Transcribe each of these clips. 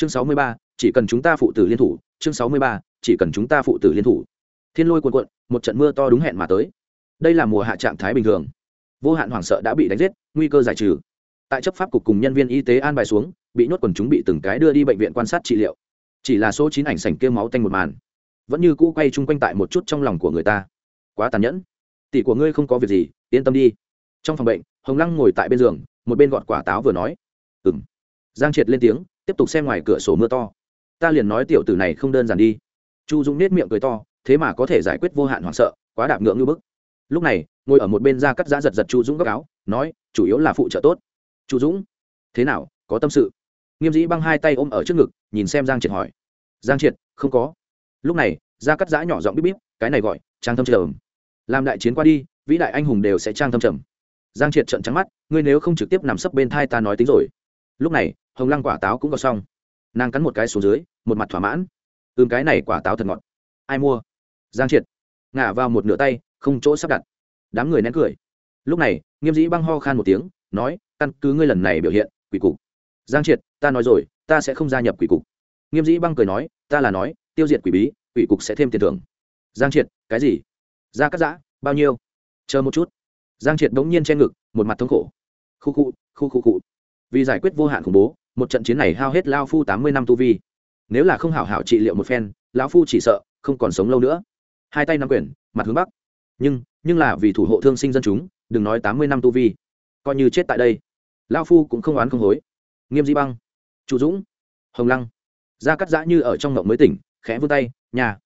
chương sáu mươi ba, chỉ cần chúng ta phụ tử liên thủ. Chương sáu mươi ba, chỉ cần chúng ta phụ tử liên thủ. Thiên lôi cuồn cuộn, một trận mưa to đúng hẹn mà tới. Đây là mùa hạ trạng thái bình thường. Vô hạn hoảng sợ đã bị đánh giết, nguy cơ giải trừ. Tại chấp pháp cục cùng nhân viên y tế an bài xuống, bị nhốt quần chúng bị từng cái đưa đi bệnh viện quan sát trị liệu. Chỉ là số chín ảnh sành kêu máu tanh một màn. Vẫn như cũ quay chung quanh tại một chút trong lòng của người ta. Quá tàn nhẫn. Tỷ của ngươi không có việc gì, yên tâm đi. Trong phòng bệnh, hồng lăng ngồi tại bên giường, một bên gọt quả táo vừa nói. Ừng giang triệt lên tiếng, tiếp tục xem ngoài cửa sổ mưa to. Ta liền nói tiểu tử này không đơn giản đi. Chu dũng nết miệng cười to, thế mà có thể giải quyết vô hạn hoảng sợ, quá đạp ngưỡng như bức. Lúc này, ngồi ở một bên ra cắt giã giật giật chu dũng góc áo, nói, chủ yếu là phụ trợ tốt. Chu dũng, thế nào, có tâm sự? Nghiêm dĩ băng hai tay ôm ở trước ngực, nhìn xem giang triệt hỏi. Giang triệt, không có. Lúc này, ra cắt giã nhỏ giọng bíp bíp, cái này gọi, trang thâm trầm. Làm đại chiến qua đi, vĩ đại anh hùng đều sẽ trang thâm trầm. Giang triệt trận trắng mắt, ngươi nếu không trực tiếp nằm sấp bên thai ta nói tính rồi. Lúc này hồng lăng quả táo cũng có xong. Nàng cắn một cái xuống dưới, một mặt thỏa mãn. Ừm, cái này quả táo thật ngọt. Ai mua? Giang triệt. Ngả vào một nửa tay, không chỗ sắp đặt. Đám người nén cười. Lúc này, nghiêm dĩ băng ho khan một tiếng, nói, căn cứ ngươi lần này biểu hiện, quỷ cục. Giang triệt, ta nói rồi, ta sẽ không gia nhập quỷ cục. Nghiêm dĩ băng cười nói, ta là nói, tiêu diệt quỷ bí, quỷ cục sẽ thêm tiền thưởng. Giang triệt, cái gì? Ra cắt giã, bao nhiêu? Chờ một chút. Giang triệt đống nhiên che ngực, một mặt thống khổ. Khu khu khu khu khu. Vì giải quyết vô hạn khủng bố một trận chiến này hao hết lao phu tám mươi năm tu vi. Nếu là không hảo hảo trị liệu một phen, lão phu chỉ sợ không còn sống lâu nữa. Hai tay nắm quyền, mặt hướng bắc. Nhưng nhưng là vì thủ hộ thương sinh dân chúng, đừng nói tám mươi năm tu vi. Coi như chết tại đây lao phu cũng không oán không hối. Nghiêm di băng chủ dũng, hồng lăng. Ra cắt giã như ở trong ngộng mới tỉnh, khẽ vươn tay, nhà,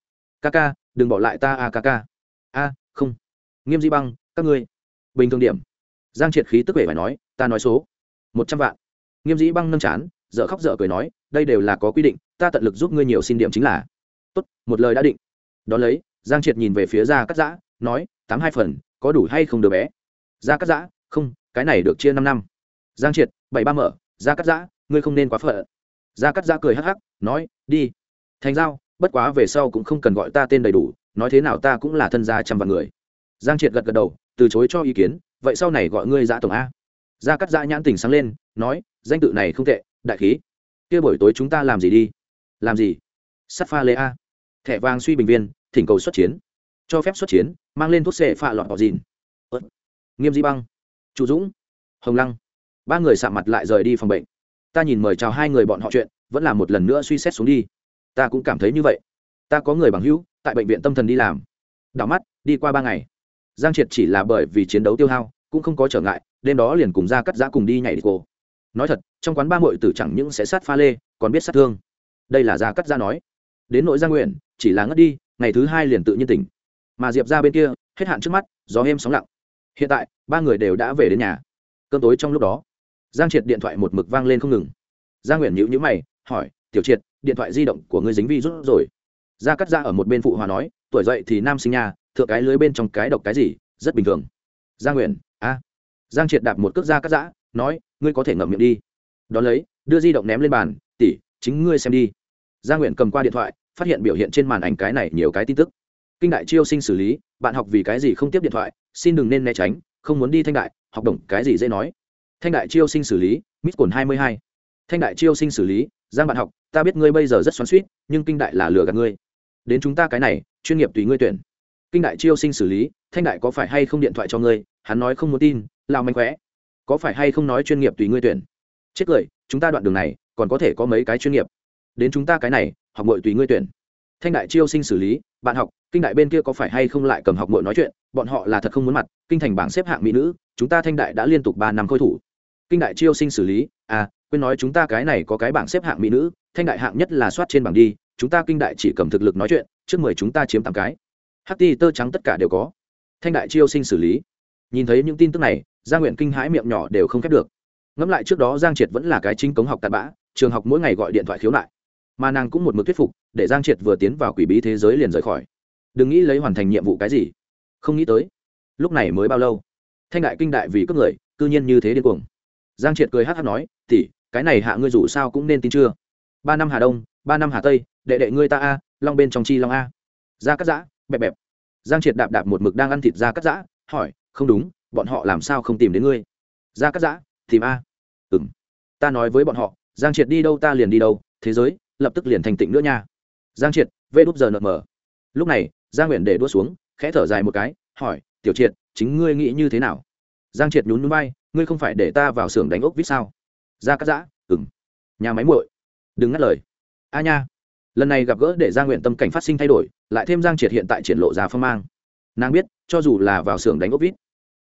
ca ca, đừng bỏ lại ta a, ca ca. A, không. Nghiêm di băng, các ngươi, bình thường điểm. Giang triệt khí tức vẻ phải nói, ta nói số, một trăm vạn nghiêm dĩ băng nâng chán dợ khóc dợ cười nói, đây đều là có quy định, ta tận lực giúp ngươi nhiều xin điểm chính là. Tốt, một lời đã định. Đón lấy, giang triệt nhìn về phía gia cắt giã, nói, tám hai phần, có đủ hay không đứa bé? Gia cắt giã, không, cái này được chia năm năm. Giang triệt, bảy ba mở, gia cắt giã, ngươi không nên quá phở gia cắt giã cười hắc hắc, nói, đi. Thành giao, bất quá về sau cũng không cần gọi ta tên đầy đủ, nói thế nào ta cũng là thân gia trăm vạn người. Giang triệt gật gật đầu, từ chối cho ý kiến, vậy sau này gọi ngươi giã tổng a. Gia cắt giã nhãn tỉnh sáng lên, nói danh tự này không tệ, đại khí. Kia buổi tối chúng ta làm gì đi? Làm gì? Sắt pha lê a. Thẻ vàng suy bình viên, thỉnh cầu xuất chiến. Cho phép xuất chiến, mang lên thuốc xệ phạ lọt bọt dìn. Nghiêm di băng. Chủ dũng. Hồng lăng. Ba người sạ mặt lại rời đi phòng bệnh. Ta nhìn mời chào hai người bọn họ chuyện, vẫn là một lần nữa suy xét xuống đi. Ta cũng cảm thấy như vậy. Ta có người bằng hữu, tại bệnh viện tâm thần đi làm. Đảo mắt, đi qua ba ngày. Giang triệt chỉ là bởi vì chiến đấu tiêu hao, cũng không có trở ngại, đêm đó liền cùng ra cắt giã cùng đi nhảy đi cô nói thật, trong quán ba mội tử chẳng những sẽ sát pha lê, còn biết sát thương. Đây là gia cắt gia nói. Đến nội gia nguyện, chỉ là ngất đi, ngày thứ hai liền tự nhiên tỉnh. Mà diệp ra bên kia, hết hạn trước mắt, gió êm sóng lặng. Hiện tại, ba người đều đã về đến nhà. Cơn tối trong lúc đó, giang triệt điện thoại một mực vang lên không ngừng. Gia nguyện nhữ nhữ mày, hỏi, tiểu triệt, điện thoại di động của ngươi dính vi rút rồi? Gia cắt ra ở một bên phụ hòa nói, tuổi dậy thì nam sinh nhà, thượng cái lưới bên trong cái độc cái gì, rất bình thường. Gia nguyện, a. Giang triệt đạp một cước gia cắt giã nói ngươi có thể ngậm miệng đi. Đón lấy, đưa di động ném lên bàn tỉ chính ngươi xem đi. Gia nguyện cầm qua điện thoại, phát hiện biểu hiện trên màn ảnh cái này nhiều cái tin tức. Kinh đại chiêu sinh xử lý, bạn học vì cái gì không tiếp điện thoại, xin đừng nên né tránh, không muốn đi thanh đại, học đồng cái gì dễ nói. Thanh đại chiêu sinh xử lý mít cồn hai mươi hai. Thanh đại chiêu sinh xử lý, giang bạn học, ta biết ngươi bây giờ rất xoắn suýt nhưng kinh đại là lừa gạt ngươi. Đến chúng ta cái này, chuyên nghiệp tùy ngươi tuyển. Kinh đại chiêu sinh xử lý, thanh đại có phải hay không điện thoại cho ngươi? Hắn nói không muốn tin, lao mạnh khỏe có phải hay không nói chuyên nghiệp tùy ngươi tuyển? Chết cười, chúng ta đoạn đường này, còn có thể có mấy cái chuyên nghiệp. Đến chúng ta cái này, học mội tùy ngươi tuyển. Thanh đại chiêu sinh xử lý, bạn học, kinh đại bên kia có phải hay không lại cầm học mội nói chuyện? Bọn họ là thật không muốn mặt, kinh thành bảng xếp hạng mỹ nữ, chúng ta thanh đại đã liên tục ba năm khôi thủ. Kinh đại chiêu sinh xử lý à quên nói chúng ta cái này có cái bảng xếp hạng mỹ nữ, thanh đại hạng nhất là soát trên bảng đi, chúng ta kinh đại chỉ cầm thực lực nói chuyện, trước mười chúng ta chiếm tám cái. Ht ti tơ trắng tất cả đều có. Thanh đại chiêu sinh xử lý. Nhìn thấy những tin tức này gia nguyện kinh hãi miệng nhỏ đều không khép được. Ngẫm lại trước đó giang triệt vẫn là cái chính cống học tạt bã, trường học mỗi ngày gọi điện thoại khiếu nại. Mà nàng cũng một mực thuyết phục, để giang triệt vừa tiến vào quỷ bí thế giới liền rời khỏi. Đừng nghĩ lấy hoàn thành nhiệm vụ cái gì. Không nghĩ tới, lúc này mới bao lâu? Thanh đại kinh đại vì cướp người, cư nhiên như thế điên cuồng. Giang triệt cười hát hát nói tỉ cái này hạ ngươi dù sao cũng nên tin chưa? Ba năm hà đông, ba năm hà tây, đệ đệ ngươi ta a, long bên trong chi long a. Ra cắt giã, bẹp bẹp. Giang triệt đạp đạp một mực đang ăn thịt ra cắt giã, hỏi, không đúng bọn họ làm sao không tìm đến ngươi? Ra cắt giã, tìm a. Ừng ta nói với bọn họ, giang triệt đi đâu ta liền đi đâu, thế giới lập tức liền thành tịnh nữa nha. Giang triệt, vê đúp giờ nợ mờ lúc này, giang nguyện để đua xuống, khẽ thở dài một cái, hỏi, tiểu triệt, chính ngươi nghĩ như thế nào? Giang triệt nhún núi bay ngươi không phải để ta vào xưởng đánh ốc vít sao? Ra cắt giã ừng nhà máy muội, đừng ngắt lời. A nha. Lần này gặp gỡ để giang nguyện tâm cảnh phát sinh thay đổi, lại thêm giang triệt hiện tại triển lộ ra phong mang. Nàng biết, cho dù là vào xưởng đánh ốc vít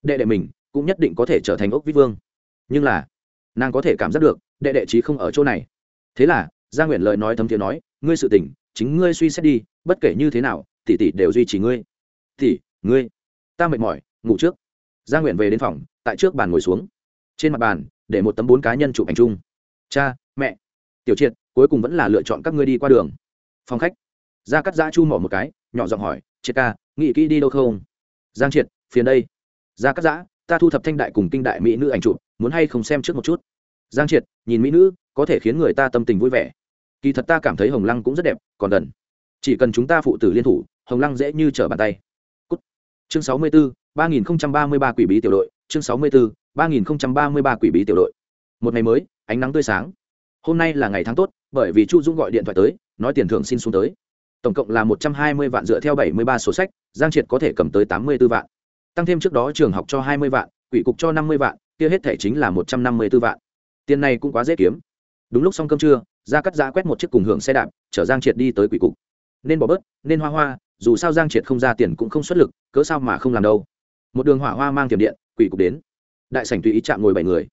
đệ đệ mình cũng nhất định có thể trở thành ốc vít vương. Nhưng là, nàng có thể cảm giác được, đệ đệ trí không ở chỗ này. Thế là, gia nguyện lời nói thấm thiế nói, ngươi sự tỉnh chính ngươi suy xét đi, bất kể như thế nào, tỷ tỷ đều duy trì ngươi. Tỷ, ngươi, ta mệt mỏi, ngủ trước. Gia nguyện về đến phòng, tại trước bàn ngồi xuống. Trên mặt bàn, để một tấm bốn cá nhân chụp ảnh chung. Cha, mẹ, tiểu triệt, cuối cùng vẫn là lựa chọn các ngươi đi qua đường. Phòng khách, gia cắt giã chu mỏ một cái, nhỏ giọng hỏi, triệt ca, nghĩ kỹ đi đâu không? Giang triệt, phiền đây ra cắt giã, ta thu thập thanh đại cùng kinh đại mỹ nữ ảnh chụp, muốn hay không xem trước một chút? Giang triệt, nhìn mỹ nữ, có thể khiến người ta tâm tình vui vẻ. Kỳ thật ta cảm thấy hồng lăng cũng rất đẹp, còn đần chỉ cần chúng ta phụ tử liên thủ, hồng lăng dễ như trở bàn tay. Cút. chương sáu mươi bốn ba nghìn ba mươi ba quỷ bí tiểu đội. Chương sáu mươi bốn ba nghìn ba mươi ba quỷ bí tiểu đội. Một ngày mới, ánh nắng tươi sáng. Hôm nay là ngày tháng tốt, bởi vì chu dũng gọi điện thoại tới, nói tiền thưởng xin xuống tới. Tổng cộng là một trăm hai mươi vạn dựa theo bảy mươi ba sổ sách, giang triệt có thể cầm tới tám mươi b ố vạn tăng thêm trước đó trường học cho hai mươi vạn, quỷ cục cho năm mươi vạn, kia hết thể chính là một trăm năm mươi b ố vạn. Tiền này cũng quá dễ kiếm. Đúng lúc xong cơm trưa ra cắt giá quét một chiếc cùng hưởng xe đạp, chở giang triệt đi tới quỷ cục. Nên bỏ bớt, nên hoa hoa, dù sao giang triệt không ra tiền cũng không xuất lực, cớ sao mà không làm đâu. Một đường hỏa hoa mang tiềm điện, quỷ cục đến. Đại sảnh tùy ý chạm ngồi bảy người.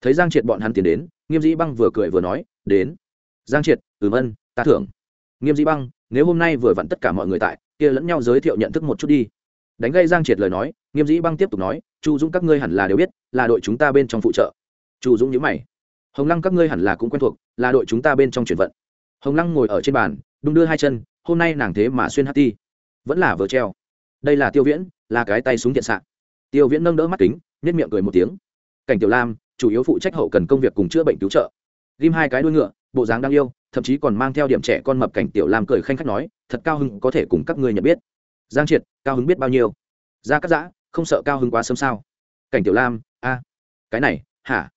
Thấy giang triệt bọn hắn tiến đến, nghiêm dĩ băng vừa cười vừa nói, đến. Giang triệt ừm ân ta thưởng. Nghiêm dĩ băng, nếu hôm nay vừa vặn tất cả mọi người tại, kia lẫn nhau giới thiệu nhận thức một chút đi đánh gây giang triệt lời nói, nghiêm dĩ băng tiếp tục nói, chu dũng các ngươi hẳn là đều biết, là đội chúng ta bên trong phụ trợ. Chu dũng nhữ mày. Hồng lăng các ngươi hẳn là cũng quen thuộc, là đội chúng ta bên trong chuyển vận. Hồng lăng ngồi ở trên bàn, đung đưa hai chân, hôm nay nàng thế mà xuyên hát ti, vẫn là vờ treo. Đây là tiêu viễn, là cái tay súng thiện xạ. Tiêu viễn nâng đỡ mắt kính nếp miệng cười một tiếng. Cảnh tiểu lam, chủ yếu phụ trách hậu cần công việc cùng chữa bệnh cứu trợ. Ghim hai cái đuôi ngựa, bộ dáng đang yêu, thậm chí còn mang theo điểm trẻ con mập cảnh tiểu lam cười khanh khách nói, thật cao hứng, có thể cùng các ngươi nhận biết giang triệt, cao hứng biết bao nhiêu? Ra cắt giã, không sợ cao hứng quá sớm sao? Cảnh tiểu lam, a, cái này, hả?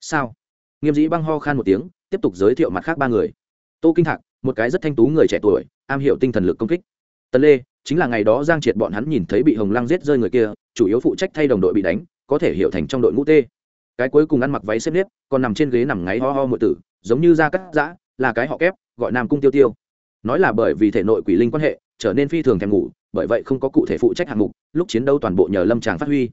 Sao? Nghiêm dĩ băng ho khan một tiếng, tiếp tục giới thiệu mặt khác ba người. Tô kinh thạc, một cái rất thanh tú người trẻ tuổi, am hiểu tinh thần lực công kích. Tần lê, chính là ngày đó giang triệt bọn hắn nhìn thấy bị hồng lăng giết rơi người kia, chủ yếu phụ trách thay đồng đội bị đánh, có thể hiểu thành trong đội ngũ t cái cuối cùng ăn mặc váy xếp nếp, còn nằm trên ghế nằm ngáy ho ho một tử, giống như da cắt giã, là cái họ kép, gọi nam cung tiêu tiêu. Nói là bởi vì thể nội quỷ linh quan hệ, trở nên phi thường thèm ngủ bởi vậy không có cụ thể phụ trách hạng mục, lúc chiến đấu toàn bộ nhờ lâm tràng phát huy.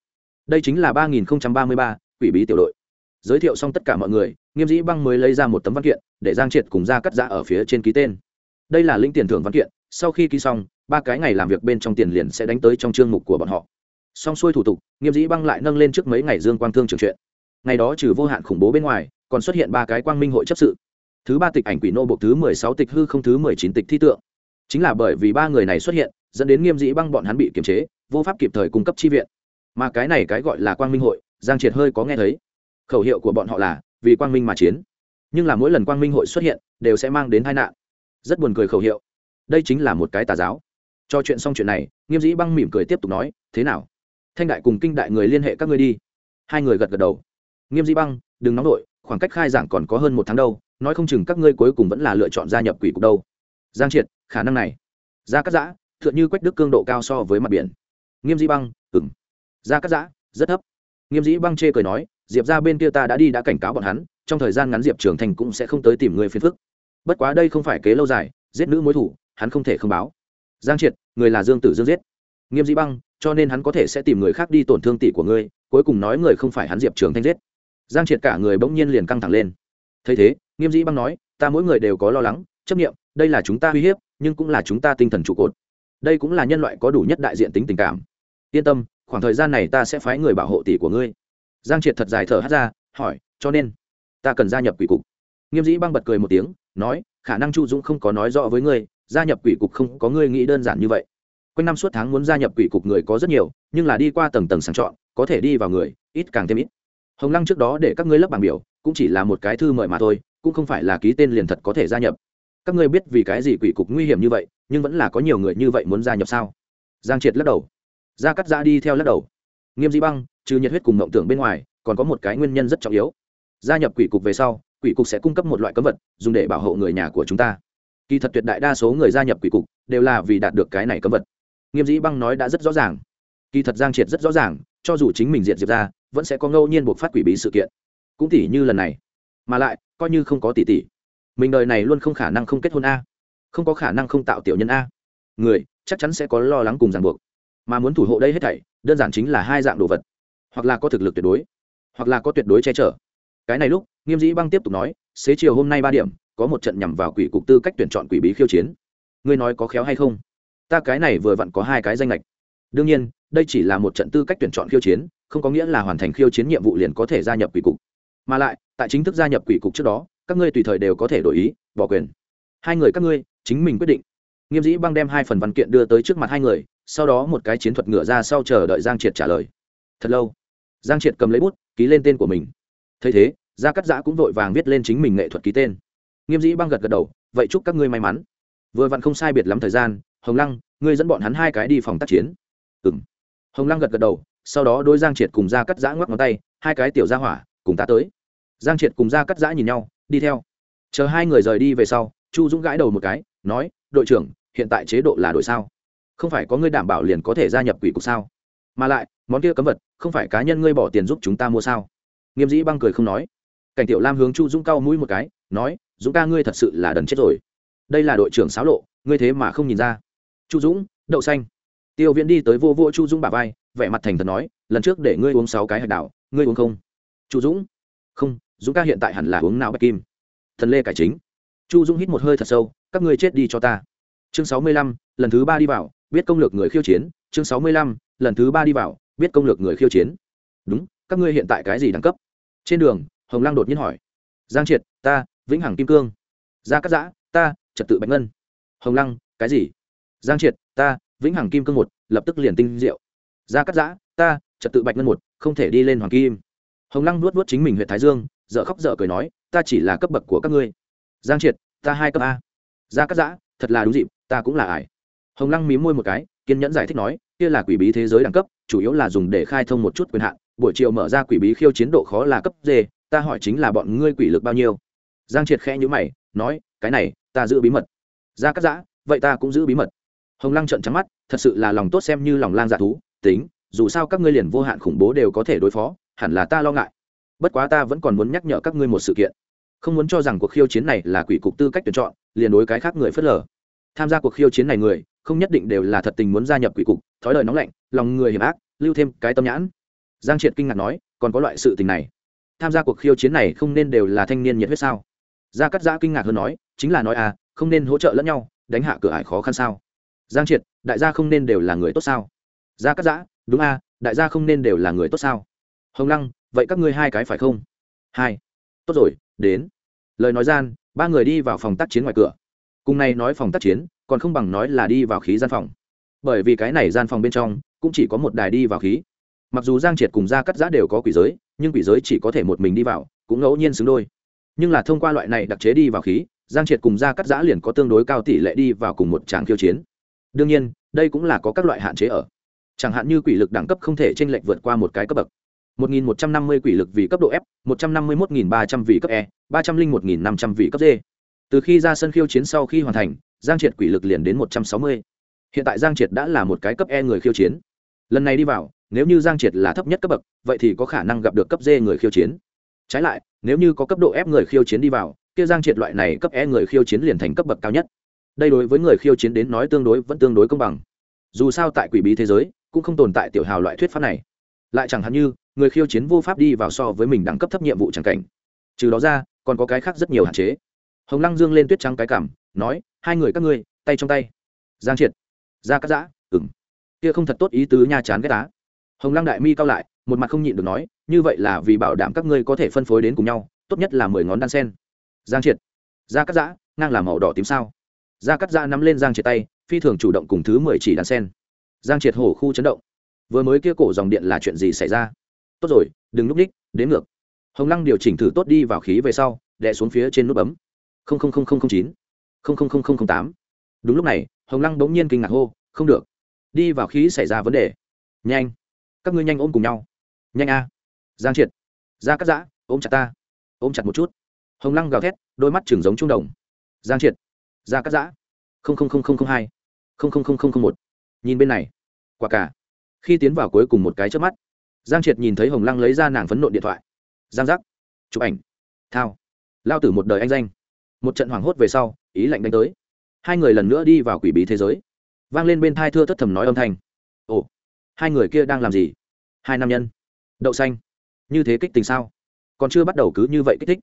Đây chính là ba nghìn ba mươi ba, quỷ bí tiểu đội. Giới thiệu xong tất cả mọi người, nghiêm dĩ băng mới lấy ra một tấm văn kiện, để giang triệt cùng ra cắt giã ở phía trên ký tên. Đây là linh tiền thưởng văn kiện, sau khi ký xong, ba cái ngày làm việc bên trong tiền liền sẽ đánh tới trong chương mục của bọn họ. Xong xuôi thủ tục, nghiêm dĩ băng lại nâng lên trước mấy ngày dương quang thương trường chuyện. Ngày đó trừ vô hạn khủng bố bên ngoài, còn xuất hiện ba cái quang minh hội chấp sự. Thứ ba tịch ảnh quỷ nô bộ thứ mười sáu tịch hư không thứ mười chín tịch thi tượng. Chính là bởi vì ba người này xuất hiện dẫn đến nghiêm dĩ băng bọn hắn bị kiềm chế, vô pháp kịp thời cung cấp chi viện. Mà cái này cái gọi là quang minh hội, giang triệt hơi có nghe thấy. Khẩu hiệu của bọn họ là, vì quang minh mà chiến. Nhưng là mỗi lần quang minh hội xuất hiện, đều sẽ mang đến tai nạn. Rất buồn cười khẩu hiệu. Đây chính là một cái tà giáo. Cho chuyện xong chuyện này, nghiêm dĩ băng mỉm cười tiếp tục nói, thế nào? Thanh đại cùng kinh đại người liên hệ các ngươi đi. Hai người gật gật đầu. Nghiêm dĩ băng, đừng nóng đội khoảng cách khai giảng còn có hơn một tháng đâu, nói không chừng các ngươi cuối cùng vẫn là lựa chọn gia nhập quỷ cục đâu. Giang triệt, khả năng này. Ra cắt giã t h ư ợ n như quách đức cương độ cao so với mặt biển. Nghiêm dĩ băng ừng ra cắt giã, rất thấp. Nghiêm dĩ băng chê cười nói, diệp ra bên kia ta đã đi đã cảnh cáo bọn hắn, trong thời gian ngắn diệp trường thành cũng sẽ không tới tìm người phiền phức. Bất quá đây không phải kế lâu dài, giết nữ mối thủ, hắn không thể không báo. Giang triệt, người là dương tử dương giết. Nghiêm dĩ băng, cho nên hắn có thể sẽ tìm người khác đi tổn thương tỷ của ngươi, cuối cùng nói người không phải hắn diệp trường thanh giết. Giang triệt cả người bỗng nhiên liền căng thẳng lên. Thấy thế, nghiêm dĩ băng nói, ta mỗi người đều có lo lắng, chấp nghiệm đây là chúng ta uy hiếp, nhưng cũng là chúng ta tinh thần trụ cột đây cũng là nhân loại có đủ nhất đại diện tính tình cảm. Yên tâm, khoảng thời gian này ta sẽ phái người bảo hộ tỷ của ngươi. Giang triệt thật dài thở hát ra, hỏi, cho nên, ta cần gia nhập quỷ cục? Nghiêm dĩ băng bật cười một tiếng, nói, khả năng chu dũng không có nói rõ với ngươi, gia nhập quỷ cục không có ngươi nghĩ đơn giản như vậy. Quanh năm suốt tháng muốn gia nhập quỷ cục người có rất nhiều, nhưng là đi qua tầng tầng sàng chọn, có thể đi vào người, ít càng thêm ít. Hồng lăng trước đó để các ngươi lấp bảng biểu, cũng chỉ là một cái thư mời mà thôi, cũng không phải là ký tên liền thật có thể gia nhập các ngươi biết vì cái gì quỷ cục nguy hiểm như vậy, nhưng vẫn là có nhiều người như vậy muốn gia nhập sao? Giang triệt lắc đầu. Gia cắt giã đi theo lắc đầu. Nghiêm di băng, trừ nhiệt huyết cùng mộng tưởng bên ngoài, còn có một cái nguyên nhân rất trọng yếu. Gia nhập quỷ cục về sau, quỷ cục sẽ cung cấp một loại cấm vật, dùng để bảo hộ người nhà của chúng ta. Kỳ thật tuyệt đại đa số người gia nhập quỷ cục đều là vì đạt được cái này cấm vật. Nghiêm dĩ băng nói đã rất rõ ràng. Kỳ thật giang triệt rất rõ ràng, cho dù chính mình diệt diệt ra, vẫn sẽ có ngẫu nhiên buộc phát quỷ bí sự kiện. Cũng tỉ như lần này. Mà lại, coi như không có tỷ tỷ mình đời này luôn không khả năng không kết hôn a, không có khả năng không tạo tiểu nhân a. Người chắc chắn sẽ có lo lắng cùng ràng buộc, mà muốn thủ hộ đây hết thảy, đơn giản chính là hai dạng đồ vật, hoặc là có thực lực tuyệt đối, hoặc là có tuyệt đối che chở. Cái này lúc, nghiêm dĩ băng tiếp tục nói, xế chiều hôm nay ba điểm, có một trận nhằm vào quỷ cục tư cách tuyển chọn quỷ bí khiêu chiến. Ngươi nói có khéo hay không? Ta cái này vừa vặn có hai cái danh lệch đương nhiên, đây chỉ là một trận tư cách tuyển chọn khiêu chiến, không có nghĩa là hoàn thành khiêu chiến nhiệm vụ liền có thể gia nhập quỷ cục. Mà lại, tại chính thức gia nhập quỷ cục trước đó các ngươi tùy thời đều có thể đổi ý, bỏ quyền. Hai người các ngươi, chính mình quyết định. Nghiêm dĩ băng đem hai phần văn kiện đưa tới trước mặt hai người, sau đó một cái chiến thuật ngựa ra sau chờ đợi giang triệt trả lời. Thật lâu, giang triệt cầm lấy bút, ký lên tên của mình. Thấy thế, gia cắt giã cũng vội vàng viết lên chính mình nghệ thuật ký tên. Nghiêm dĩ băng gật gật đầu, vậy chúc các ngươi may mắn. Vừa vặn không sai biệt lắm thời gian, hồng lăng, ngươi dẫn bọn hắn hai cái đi phòng tác chiến. Ừ m hồng lăng gật gật đầu, sau đó đôi giang triệt cùng gia cắt giã ngoắc ngón tay, hai cái tiểu gia hỏa, cùng ta tới. Giang triệt cùng gia cắt giã nhìn nhau đi theo. Chờ hai người rời đi về sau, chu dũng gãi đầu một cái, nói, đội trưởng, hiện tại chế độ là đội sao? Không phải có ngươi đảm bảo liền có thể gia nhập quỷ cục sao? Mà lại, món kia cấm vật, không phải cá nhân ngươi bỏ tiền giúp chúng ta mua sao? Nghiêm dĩ băng cười không nói. Cảnh tiểu lam hướng chu dũng cau mũi một cái, nói, dũng ca ngươi thật sự là đần chết rồi. Đây là đội trưởng xáo lộ, ngươi thế mà không nhìn ra. Chu dũng, đậu xanh. Tiêu viễn đi tới vô vô chu dũng bà vai, vẻ mặt thành thật nói, lần trước để ngươi uống sáu cái hạch đảo, ngươi uống không? Chu dũng, không dũng ca hiện tại hẳn là uống não bạch kim. Thần lê cải chính. Chu dũng hít một hơi thật sâu, các ngươi chết đi cho ta. Chương sáu mươi lăm, lần thứ ba đi vào, biết công lược người khiêu chiến. Chương sáu mươi lăm, lần thứ ba đi vào, biết công lược người khiêu chiến. Đúng, các ngươi hiện tại cái gì đẳng cấp? Trên đường, hồng lăng đột nhiên hỏi. Giang triệt, ta, vĩnh hằng kim cương. Gia cát giã, ta, trật tự bạch ngân. Hồng lăng, cái gì? Giang triệt, ta, vĩnh hằng kim cương một, lập tức liền tinh diệu. Gia cát giã, ta, trật tự bạch ngân một, không thể đi lên hoàng kim. Hồng lăng nuốt nuốt chính mình huyện thái dương dợ khóc dợ cười nói, ta chỉ là cấp bậc của các ngươi. Giang triệt, ta hai cấp a. Gia cát giã, thật là đúng dịp, ta cũng là ải. Hồng lăng mím môi một cái, kiên nhẫn giải thích nói, kia là quỷ bí thế giới đẳng cấp, chủ yếu là dùng để khai thông một chút quyền hạn, buổi chiều mở ra quỷ bí khiêu chiến độ khó là cấp d, ta hỏi chính là bọn ngươi quỷ lực bao nhiêu? Giang triệt khẽ nhữ mày, nói, cái này, ta giữ bí mật. Gia cắt giã, vậy ta cũng giữ bí mật. Hồng lăng trợn trắng mắt, thật sự là lòng tốt xem như lòng lang dạ thú, tính, dù sao các ngươi liền vô hạn khủng bố đều có thể đối phó, hẳn là ta lo ngại bất quá ta vẫn còn muốn nhắc nhở các ngươi một sự kiện. Không muốn cho rằng cuộc khiêu chiến này là quỷ cục tư cách tuyển chọn, liền đối cái khác người phớt lờ. Tham gia cuộc khiêu chiến này người, không nhất định đều là thật tình muốn gia nhập quỷ cục, thói lời nóng lạnh, lòng người hiểm ác, lưu thêm cái tâm nhãn. Giang triệt kinh ngạc nói, còn có loại sự tình này? Tham gia cuộc khiêu chiến này không nên đều là thanh niên nhiệt huyết sao? Gia cắt giã kinh ngạc hơn nói, chính là nói à không nên hỗ trợ lẫn nhau, đánh hạ cửa ải khó khăn sao? Giang triệt, đại gia không nên đều là người tốt sao? Gia cắt giã, đúng à đại gia không nên đều là người tốt sao? Hồng lăng vậy các ngươi hai cái phải không? Hai. Tốt rồi, đến. Lời nói gian, ba người đi vào phòng tác chiến ngoài cửa. Cùng này nói phòng tác chiến, còn không bằng nói là đi vào khí gian phòng. Bởi vì cái này gian phòng bên trong, cũng chỉ có một đài đi vào khí. Mặc dù giang triệt cùng gia cắt giã đều có quỷ giới, nhưng quỷ giới chỉ có thể một mình đi vào, cũng ngẫu nhiên xứng đôi. Nhưng là thông qua loại này đặc chế đi vào khí, giang triệt cùng gia cắt giã liền có tương đối cao tỷ lệ đi vào cùng một tràng khiêu chiến. Đương nhiên, đây cũng là có các loại hạn chế ở. Chẳng hạn như quỷ lực đẳng cấp không thể t r ê n lệch vượt qua một cái cấp bậc. 1.150 quỷ lực vì cấp độ F, 151.300 vì cấp E, 301.500 vì cấp D. Từ khi ra sân khiêu chiến sau khi hoàn thành, Giang Triệt quỷ lực liền đến 160. Hiện tại Giang Triệt đã là một cái cấp E người khiêu chiến. Lần này đi vào, nếu như Giang Triệt là thấp nhất cấp bậc, vậy thì có khả năng gặp được cấp D người khiêu chiến. Trái lại, nếu như có cấp độ F người khiêu chiến đi vào, kia Giang Triệt loại này cấp E người khiêu chiến liền thành cấp bậc cao nhất. Đây đối với người khiêu chiến đến nói tương đối vẫn tương đối công bằng. Dù sao tại quỷ bí thế giới, cũng không tồn tại tiểu hào loại thuyết pháp này. Lại chẳng hạn như, người khiêu chiến vô pháp đi vào so với mình đẳng cấp thấp nhiệm vụ chẳng cảnh. Trừ đó ra, còn có cái khác rất nhiều hạn chế. Hồng Lăng Dương lên tuyết trắng cái cảm, nói, hai người các ngươi, tay trong tay. Giang Triệt, ra cắt dã, ừng Kia không thật tốt ý tứ nha chán cái tá hồng lăng đại mi cao lại một mặt không nhịn được nói như vậy là vì bảo đảm các ngươi có thể phân phối đến cùng nhau tốt nhất là mười ngón đan sen. Giang triệt. Da cắt giã ngang làm màu đỏ tím sao? Da cắt giã nắm lên giang triệt tay phi thường chủ động cùng thứ mười chỉ đan sen. Giang triệt hổ khu chấn động. Vừa mới kia cổ dòng điện là chuyện gì xảy ra? Tốt rồi đừng núp ních đến ngược hồng lăng điều chỉnh thử tốt đi vào khí về sau đè xuống phía trên nút bấm chín tám đúng lúc này hồng lăng bỗng nhiên kinh ngạc hô không được đi vào khí xảy ra vấn đề nhanh các ngươi nhanh ôm cùng nhau nhanh a giang triệt ra cắt giã ôm chặt ta ôm chặt một chút hồng lăng gào thét đôi mắt chừng giống trung đồng giang triệt ra cắt giã hai một nhìn bên này quả cả khi tiến vào cuối cùng một cái trước mắt giang triệt nhìn thấy hồng lăng lấy ra nàng phấn nộn điện thoại. Giang giác. Chụp ảnh. Thao. Lao tử một đời anh danh. Một trận hoảng hốt về sau, ý lạnh đánh tới. Hai người lần nữa đi vào quỷ bí thế giới. Vang lên bên thai thưa thất thầm nói âm thanh. Ồ, hai người kia đang làm gì? Hai nam nhân. Đậu xanh. Như thế kích tình sao? Còn chưa bắt đầu cứ như vậy kích thích.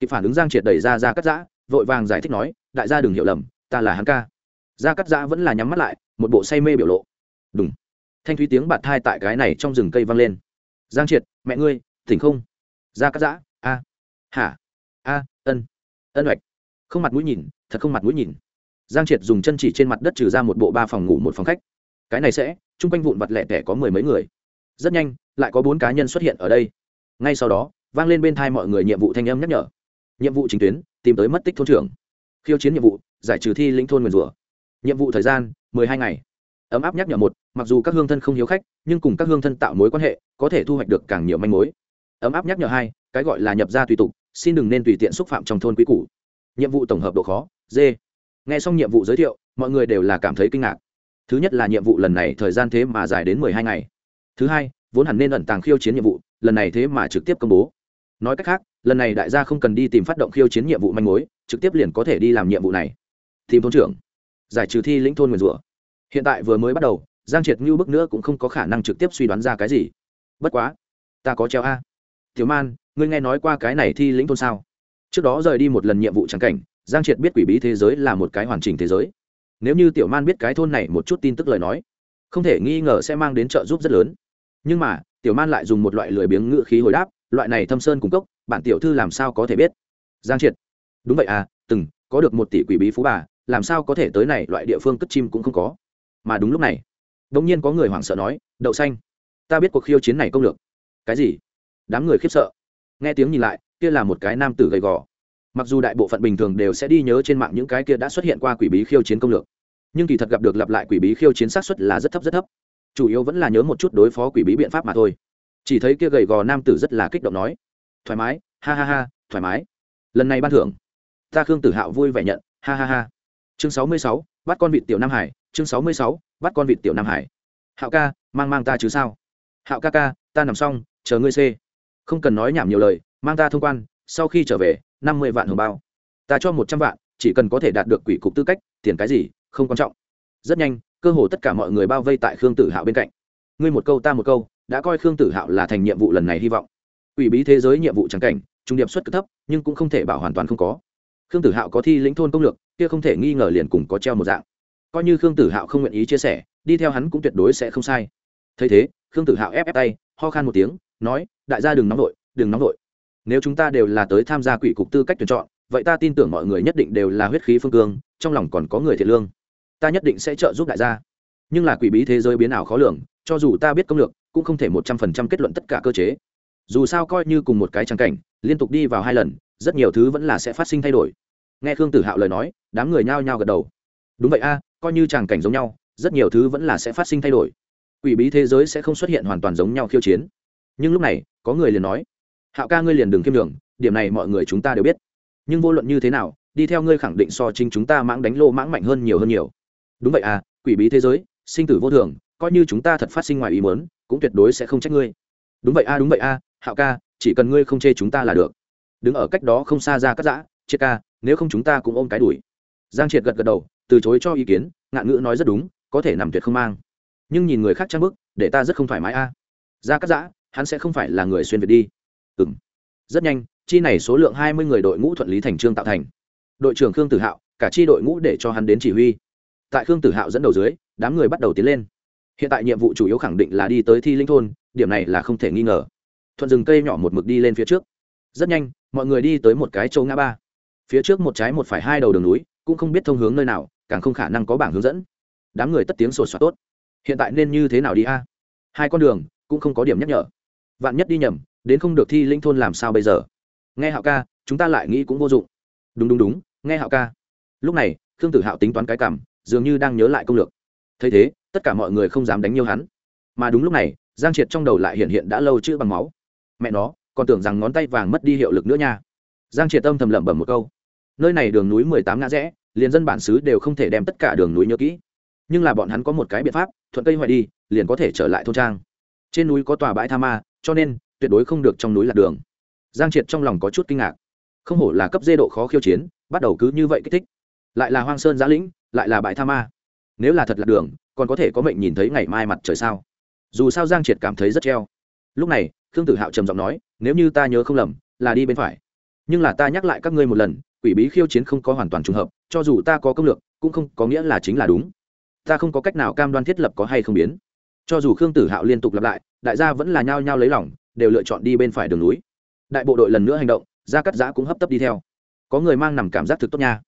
Kịp phản ứng giang triệt đẩy ra ra cắt giã, vội vàng giải thích nói, đại gia đừng hiểu lầm, ta là hắn ca. Ra cắt giã vẫn là nhắm mắt lại, một bộ say mê biểu lộ. Đúng thanh thúy tiếng bạt thai tại cái này trong rừng cây vang lên. Giang triệt, mẹ ngươi, tỉnh không? Ra cắt giã, a. Hả? A, ân. Ân oạch không mặt mũi nhìn, thật không mặt mũi nhìn. Giang triệt dùng chân chỉ trên mặt đất trừ ra một bộ ba phòng ngủ một phòng khách. Cái này sẽ, chung quanh vụn vặt lẻ tẻ có mười mấy người. Rất nhanh, lại có bốn cá nhân xuất hiện ở đây. Ngay sau đó, vang lên bên thai mọi người nhiệm vụ thanh âm nhắc nhở. Nhiệm vụ chính tuyến, tìm tới mất tích thôn trưởng. Khiêu chiến nhiệm vụ, giải trừ thi lĩnh thôn nguyền rủa. Nhiệm vụ thời gian, mười hai ngày ấm áp nhắc nhở một, mặc dù các hương thân không hiếu khách, nhưng cùng các hương thân tạo mối quan hệ, có thể thu hoạch được càng nhiều manh mối. Ấm áp nhắc nhở hai, cái gọi là nhập gia tùy tục, xin đừng nên tùy tiện xúc phạm trong thôn quý cũ nhiệm vụ tổng hợp độ khó, d. Nghe xong nhiệm vụ giới thiệu, mọi người đều là cảm thấy kinh ngạc. Thứ nhất là nhiệm vụ lần này thời gian thế mà dài đến mười hai ngày. Thứ hai, vốn hẳn nên ẩn tàng khiêu chiến nhiệm vụ, lần này thế mà trực tiếp công bố. Nói cách khác, lần này đại gia không cần đi tìm phát động khiêu chiến nhiệm vụ manh mối, trực tiếp liền có thể đi làm nhiệm vụ này. Tìm thôn trưởng, giải trừ thi lĩnh thôn nguyền rủa hiện tại vừa mới bắt đầu, giang triệt như bức nữa cũng không có khả năng trực tiếp suy đoán ra cái gì. Bất quá, ta có treo a. Thiếu man, ngươi nghe nói qua cái này thi lĩnh thôn sao? Trước đó rời đi một lần nhiệm vụ trắng cảnh, giang triệt biết quỷ bí thế giới là một cái hoàn chỉnh thế giới. Nếu như tiểu man biết cái thôn này một chút tin tức lời nói, không thể nghi ngờ sẽ mang đến trợ giúp rất lớn. Nhưng mà, tiểu man lại dùng một loại lười biếng ngự khí hồi đáp, loại này thâm sơn cung cấp bản tiểu thư làm sao có thể biết? Giang triệt, đúng vậy à từng, có được một tỷ quỷ bí phú bà, làm sao có thể tới này, loại địa phương cất chim cũng không có mà đúng lúc này bỗng nhiên có người hoảng sợ nói, đậu xanh, ta biết cuộc khiêu chiến này công lược. Cái gì? Đám người khiếp sợ. Nghe tiếng nhìn lại, kia là một cái nam tử gầy gò. Mặc dù đại bộ phận bình thường đều sẽ đi nhớ trên mạng những cái kia đã xuất hiện qua quỷ bí khiêu chiến công lược, nhưng kỳ thật gặp được lặp lại quỷ bí khiêu chiến xác suất là rất thấp rất thấp. Chủ yếu vẫn là nhớ một chút đối phó quỷ bí biện pháp mà thôi. Chỉ thấy kia gầy gò nam tử rất là kích động nói, thoải mái, ha ha ha, thoải mái. Lần này ban thưởng, ta khương tử hạo vui vẻ nhận, ha ha ha. Chương sáu mươi sáu, bắt con vịt tiểu nam hải chương sáu mươi sáu, bắt con vịt tiểu nam hải. Hạo ca, mang mang ta chứ sao? Hạo ca ca, ta nằm xong, chờ ngươi c không cần nói nhảm nhiều lời, mang ta thông quan, sau khi trở về, năm mươi vạn hồng bao. Ta cho một trăm vạn, chỉ cần có thể đạt được quỷ cục tư cách, tiền cái gì, không quan trọng. Rất nhanh, cơ hồ tất cả mọi người bao vây tại khương tử hạo bên cạnh. Ngươi một câu ta một câu, đã coi khương tử hạo là thành nhiệm vụ lần này hy vọng. Quỷ bí thế giới nhiệm vụ trắng cảnh, trung điểm suất cực thấp, nhưng cũng không thể bảo hoàn toàn không có. Khương tử hạo có thi lĩnh thôn công lược, kia không thể nghi ngờ liền cùng có treo một dạng coi như khương tử hạo không nguyện ý chia sẻ đi theo hắn cũng tuyệt đối sẽ không sai thấy thế khương tử hạo ép ép tay ho khan một tiếng nói đại gia đừng nóng vội đừng nóng vội nếu chúng ta đều là tới tham gia quỷ cục tư cách tuyển chọn vậy ta tin tưởng mọi người nhất định đều là huyết khí phương cương trong lòng còn có người thiệt lương ta nhất định sẽ trợ giúp đại gia nhưng là quỷ bí thế giới biến ảo khó lường cho dù ta biết công lược cũng không thể một trăm phần trăm kết luận tất cả cơ chế dù sao coi như cùng một cái trang cảnh liên tục đi vào hai lần rất nhiều thứ vẫn là sẽ phát sinh thay đổi nghe khương tử hạo lời nói đám người nhao nhao gật đầu đúng vậy a, coi như tràng cảnh giống nhau, rất nhiều thứ vẫn là sẽ phát sinh thay đổi. Quỷ bí thế giới sẽ không xuất hiện hoàn toàn giống nhau khiêu chiến. Nhưng lúc này, có người liền nói, hạo ca ngươi liền đừng kiêm đường điểm này mọi người chúng ta đều biết. Nhưng vô luận như thế nào, đi theo ngươi khẳng định so chính chúng ta mãng đánh lô mãng mạnh hơn nhiều hơn nhiều. Đúng vậy à quỷ bí thế giới, sinh tử vô thường, coi như chúng ta thật phát sinh ngoài ý muốn, cũng tuyệt đối sẽ không trách ngươi. Đúng vậy a, đúng vậy a, hạo ca, chỉ cần ngươi không chê chúng ta là được. Đứng ở cách đó không xa ra cắt giã, triệt ca, nếu không chúng ta cũng ôm cái đuổi. Giang triệt gật gật đầu từ chối cho ý kiến, ngạn ngữ nói rất đúng, có thể nằm tuyệt không mang. Nhưng nhìn người khác trang bức, để ta rất không thoải mái a. Ra cắt giã, hắn sẽ không phải là người xuyên việt đi. Ừ m rất nhanh, chi này số lượng hai mươi người đội ngũ thuận lý thành trương tạo thành. Đội trưởng khương tử hạo, cả chi đội ngũ để cho hắn đến chỉ huy. Tại khương tử hạo dẫn đầu dưới, đám người bắt đầu tiến lên. Hiện tại nhiệm vụ chủ yếu khẳng định là đi tới thi linh thôn, điểm này là không thể nghi ngờ. Thuận rừng cây nhỏ một mực đi lên phía trước. Rất nhanh, mọi người đi tới một cái châu ngã ba. Phía trước một trái một phải hai đầu đường núi cũng không biết thông hướng nơi nào, càng không khả năng có bảng hướng dẫn. Đám người tất tiếng sổ soát tốt. Hiện tại nên như thế nào đi a? Hai con đường, cũng không có điểm nhắc nhở. Vạn nhất đi nhầm, đến không được thi linh thôn làm sao bây giờ? Nghe hạo ca, chúng ta lại nghĩ cũng vô dụng. Đúng đúng đúng, nghe hạo ca. Lúc này, khương tử hạo tính toán cái cảm, dường như đang nhớ lại công lược. Thấy thế, tất cả mọi người không dám đánh nhiều hắn. Mà đúng lúc này, giang triệt trong đầu lại hiện hiện đã lâu chữ bằng máu. Mẹ nó, còn tưởng rằng ngón tay vàng mất đi hiệu lực nữa nha. Giang triệt tâm thầm lẩm bẩm một câu nơi này đường núi mười tám ngã rẽ, liền dân bản xứ đều không thể đem tất cả đường núi nhớ kỹ. Nhưng là bọn hắn có một cái biện pháp, thuận cây hoại đi, liền có thể trở lại thôn trang. Trên núi có tòa bãi tha ma, cho nên, tuyệt đối không được trong núi lạc đường. Giang triệt trong lòng có chút kinh ngạc. Không hổ là cấp dê độ khó khiêu chiến, bắt đầu cứ như vậy kích thích. Lại là hoang sơn giã lĩnh, lại là bãi tha ma. Nếu là thật lạc đường, còn có thể có mệnh nhìn thấy ngày mai mặt trời sao? Dù sao giang triệt cảm thấy rất treo. Lúc này, khương tử hạo trầm giọng nói, nếu như ta nhớ không lầm, là đi bên phải. Nhưng là ta nhắc lại các ngươi một lần quỷ bí khiêu chiến không có hoàn toàn trùng hợp, cho dù ta có công lược, cũng không có nghĩa là chính là đúng. Ta không có cách nào cam đoan thiết lập có hay không biến. Cho dù khương tử hạo liên tục lặp lại, đại gia vẫn là nhao nhao lấy lỏng đều lựa chọn đi bên phải đường núi. Đại bộ đội lần nữa hành động, gia cắt giã cũng hấp tấp đi theo. Có người mang nằm cảm giác thực tốt nha.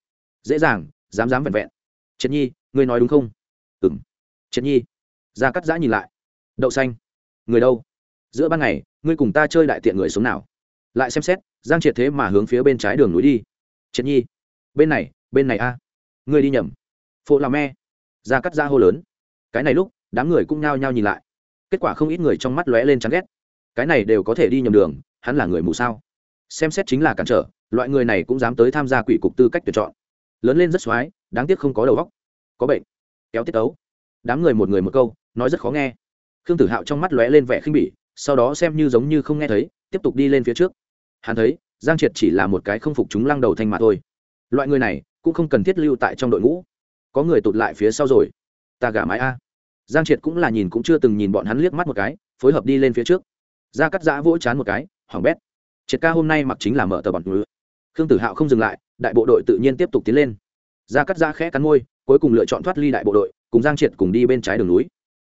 Dễ dàng, dám dám vẹn vẹn. Triệt nhi, ngươi nói đúng không? Ừ m triệt nhi. Gia cắt giã nhìn lại. Đậu xanh. Người đâu? Giữa ban ngày, ngươi cùng ta chơi đại tiện người xuống nào? Lại xem xét, giang triệt thế mà hướng phía bên trái đường núi đi triệt nhi bên này bên này a ngươi đi nhầm phụ làm me ra cắt ra hô lớn cái này lúc đám người cũng nhao nhao nhìn lại kết quả không ít người trong mắt lóe lên chán ghét cái này đều có thể đi nhầm đường hắn là người mù sao xem xét chính là cản trở loại người này cũng dám tới tham gia quỷ cục tư cách tuyển chọn lớn lên rất x đáng tiếc không có đầu óc, có bệnh, kéo tiết ấu đám người một người một câu, nói rất khó nghe. Khương tử hạo trong mắt lóe lên vẻ khinh bỉ, sau đó xem như giống như không nghe thấy, tiếp tục đi lên phía trước. Hắn thấy giang triệt chỉ là một cái không phục chúng lăng đầu thanh mà thôi. Loại người này cũng không cần thiết lưu tại trong đội ngũ. Có người tụt lại phía sau rồi. Ta gả mái a. Giang triệt cũng là nhìn cũng chưa từng nhìn bọn hắn liếc mắt một cái, phối hợp đi lên phía trước. Ra cắt giã vỗ chán một cái hỏng bét. Triệt ca hôm nay mặc chính là mở tờ bọn ngữ khương tử hạo không dừng lại, đại bộ đội tự nhiên tiếp tục tiến lên. Ra cắt giã khẽ cắn môi, cuối cùng lựa chọn thoát ly đại bộ đội, cùng giang triệt cùng đi bên trái đường núi.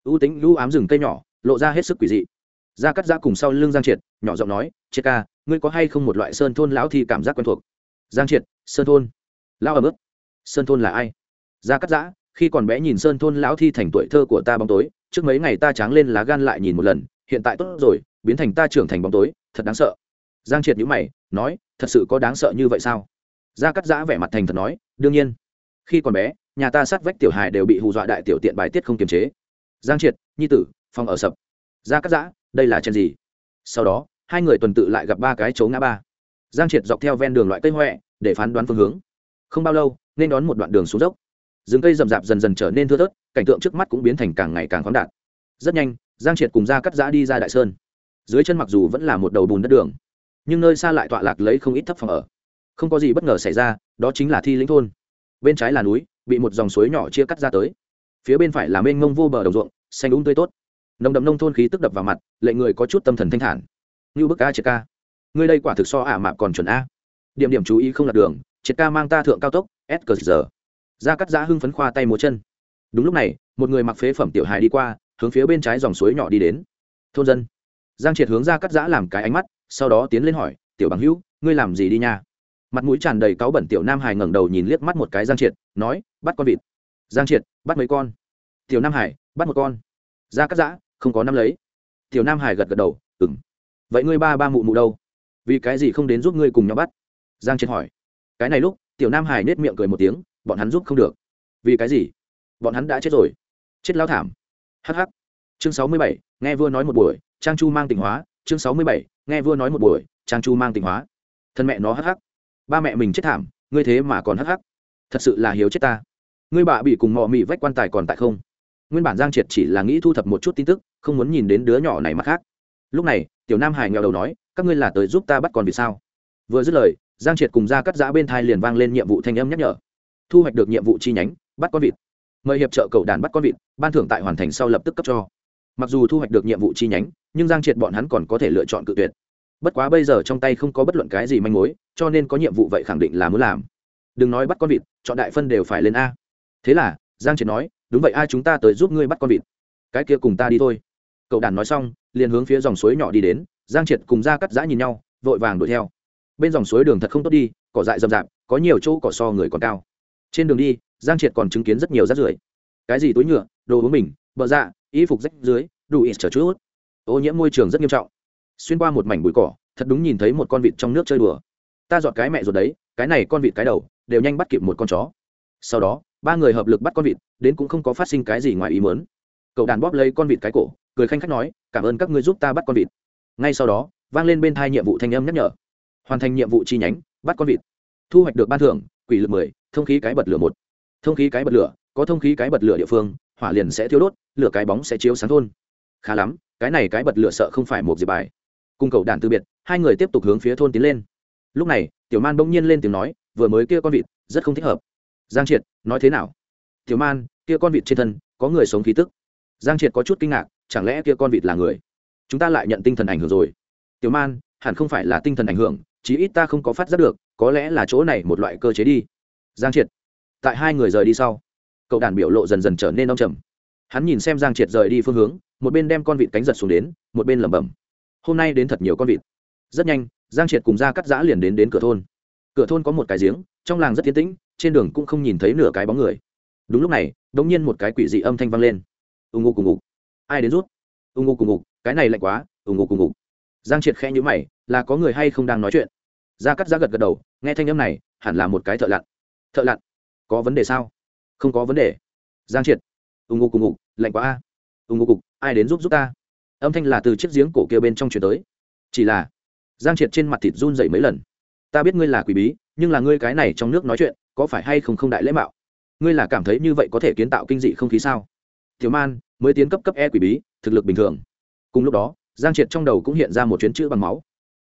Ưu tính lũ ám rừng cây nhỏ, lộ ra hết sức quỷ dị. Ra cắt giã cùng sau lưng giang triệt, nhỏ giọng nói, triệt ca ngươi có hay không một loại sơn thôn lão thi cảm giác quen thuộc? Giang triệt, sơn thôn. Lão ở mức sơn thôn là ai? Gia cắt giã, khi còn bé nhìn sơn thôn lão thi thành tuổi thơ của ta bóng tối, trước mấy ngày ta tráng lên lá gan lại nhìn một lần, hiện tại tốt rồi, biến thành ta trưởng thành bóng tối, thật đáng sợ. Giang triệt nhữ mày, nói, thật sự có đáng sợ như vậy sao? Gia cắt giã vẻ mặt thành thật nói, đương nhiên. Khi còn bé, nhà ta sát vách tiểu hài đều bị hù dọa đại tiểu tiện bài tiết không kiềm chế. Giang triệt, nhi tử, phòng ở sập. Gia cắt giã, đây là chuyện gì? Sau đó hai người tuần tự lại gặp ba cái chỗ ngã ba. Giang triệt dọc theo ven đường loại cây huệ để phán đoán phương hướng. Không bao lâu, nên đón một đoạn đường xuống dốc. Rừng cây rậm rạp dần dần trở nên thưa thớt, cảnh tượng trước mắt cũng biến thành càng ngày càng khoáng đạt. Rất nhanh, giang triệt cùng ra cắt giã đi ra đại sơn. Dưới chân mặc dù vẫn là một đầu bùn đất đường, nhưng nơi xa lại tọa lạc lấy không ít thấp phòng ở. Không có gì bất ngờ xảy ra, đó chính là thi lĩnh thôn. Bên trái là núi, bị một dòng suối nhỏ chia cắt ra tới. Phía bên phải là mênh ngông vô bờ đồng ruộng, xanh úng tươi tốt. Nồng đậm nông thôn khí tức đập vào mặt lệ người có chút tâm thần thanh thản như bức a triệt ca. Ngươi đây quả thực so ả mạp còn chuẩn a. Điểm điểm chú ý không lạc đường, triệt ca mang ta thượng cao tốc, s cờ giờ ra cắt giã hưng phấn khoa tay múa chân. Đúng lúc này, một người mặc phế phẩm tiểu hài đi qua, hướng phía bên trái dòng suối nhỏ đi đến. Thôn dân. Giang triệt hướng ra cắt giã làm cái ánh mắt, sau đó tiến lên hỏi, tiểu bằng hữu, ngươi làm gì đi nha? Mặt mũi tràn đầy cáu bẩn tiểu nam hải ngẩng đầu nhìn liếc mắt một cái giang triệt, nói, bắt con vịt. Giang triệt, bắt mấy con? Tiểu nam hải bắt một con. Ra cắt giã, không có năm lấy. Tiểu nam hải gật gật đầu ừng vậy ngươi ba ba mụ mụ đâu? Vì cái gì không đến giúp ngươi cùng nhau bắt? Giang triệt hỏi. Cái này lúc, tiểu nam hải nết miệng cười một tiếng, bọn hắn giúp không được. Vì cái gì? Bọn hắn đã chết rồi. Chết lao thảm. Hh chương sáu mươi bảy, nghe vua nói một buổi, trang chu mang tình hóa. Chương sáu mươi bảy, nghe vua nói một buổi, trang chu mang tình hóa. Thân mẹ nó hh ba mẹ mình chết thảm, ngươi thế mà còn hh thật sự là hiếu chết ta. Ngươi bạ bị cùng mọ mị vách quan tài còn tại không? Nguyên bản giang triệt chỉ là nghĩ thu thập một chút tin tức, không muốn nhìn đến đứa nhỏ này mặt khác. Lúc này tiểu nam hải nghèo đầu nói, các ngươi là tới giúp ta bắt con vì sao? Vừa dứt lời, giang triệt cùng ra cắt giã bên thai liền vang lên nhiệm vụ thanh âm nhắc nhở. Thu hoạch được nhiệm vụ chi nhánh, bắt con vịt. Mời hiệp trợ cầu đàn bắt con vịt, ban thưởng tại hoàn thành sau lập tức cấp cho. Mặc dù thu hoạch được nhiệm vụ chi nhánh, nhưng giang triệt bọn hắn còn có thể lựa chọn cự tuyệt. Bất quá bây giờ trong tay không có bất luận cái gì manh mối, cho nên có nhiệm vụ vậy khẳng định là muốn làm. Đừng nói bắt con vịt, chọn đại phân đều phải lên a. Thế là, giang triệt nói, đúng vậy, ai chúng ta tới giúp ngươi bắt con vịt? Cái kia cùng ta đi thôi cậu đàn nói xong, liền hướng phía dòng suối nhỏ đi đến, giang triệt cùng ra cắt giã nhìn nhau, vội vàng đuổi theo. Bên dòng suối đường thật không tốt đi, cỏ dại rậm rạp, có nhiều chỗ cỏ so người còn cao. Trên đường đi, giang triệt còn chứng kiến rất nhiều rác rưởi. Cái gì túi nhựa, đồ uống mình, bờ dạ y phục rách dưới, đủ ít trở chút. Ô nhiễm môi trường rất nghiêm trọng. Xuyên qua một mảnh bụi cỏ, thật đúng nhìn thấy một con vịt trong nước chơi đùa. Ta dọn cái mẹ rồi đấy, cái này con vịt cái đầu, đều nhanh bắt kịp một con chó. Sau đó, ba người hợp lực bắt con vịt, đến cũng không có phát sinh cái gì ngoài ý mớn cậu đàn bóp lấy con vịt cái cổ cười khanh khách nói, cảm ơn các ngươi giúp ta bắt con vịt. Ngay sau đó, vang lên bên thai nhiệm vụ thanh âm nhắc nhở. Hoàn thành nhiệm vụ chi nhánh, bắt con vịt. Thu hoạch được ban thưởng, quỷ lực mười, thông khí cái bật lửa một. Thông khí cái bật lửa, có thông khí cái bật lửa địa phương, hỏa liền sẽ thiếu đốt, lửa cái bóng sẽ chiếu sáng thôn. Khá lắm, cái này cái bật lửa sợ không phải một diệp bài. Cung cầu đàn từ biệt, hai người tiếp tục hướng phía thôn tiến lên. Lúc này, tiểu man bỗng nhiên lên tiếng nói, vừa mới kia con vịt, rất không thích hợp. Giang triệt, nói thế nào? Tiểu man, kia con vịt trên thân, có người sống khí tức. Giang triệt có chút kinh ngạc chẳng lẽ kia con vịt là người? Chúng ta lại nhận tinh thần ảnh hưởng rồi. Tiểu man, hẳn không phải là tinh thần ảnh hưởng, chí ít ta không có phát giác được, có lẽ là chỗ này một loại cơ chế đi. Giang triệt, tại hai người rời đi sau, cậu đàn biểu lộ dần dần trở nên đông trầm. Hắn nhìn xem giang triệt rời đi phương hướng, một bên đem con vịt cánh giật xuống đến, một bên lẩm bẩm, hôm nay đến thật nhiều con vịt. Rất nhanh, giang triệt cùng ra cắt giã liền đến đến cửa thôn. Cửa thôn có một cái giếng, trong làng rất tiến tĩnh, trên đường cũng không nhìn thấy nửa cái bóng người. Đúng lúc này đ ỗ n g nhiên một cái quỷ dị âm thanh vang lên. Ù ngục cùng ngục ai đến rút? Ù ngục cùng ngục, cái này lạnh quá ù ngục cùng ngục. Giang triệt khẽ nhữ mày, là có người hay không đang nói chuyện? Ra cắt giá gật gật đầu, nghe thanh âm này, hẳn là một cái thợ lặn. Thợ lặn? Có vấn đề sao? Không có vấn đề. Giang triệt. Ù ngục cùng ngục, lạnh quá a. Ù ngục cục ai đến giúp giúp ta? Âm thanh là từ chiếc giếng cổ kia bên trong chuyển tới. Chỉ là, giang triệt trên mặt thịt run dậy mấy lần. Ta biết ngươi là quỷ bí, nhưng là ngươi cái này trong nước nói chuyện, có phải hay không không đại lễ mạo? Ngươi là cảm thấy như vậy có thể kiến tạo kinh dị không khí sao? Thiếu man mới tiến cấp cấp e quỷ bí, thực lực bình thường. Cùng lúc đó, giang triệt trong đầu cũng hiện ra một chuyến chữ bằng máu.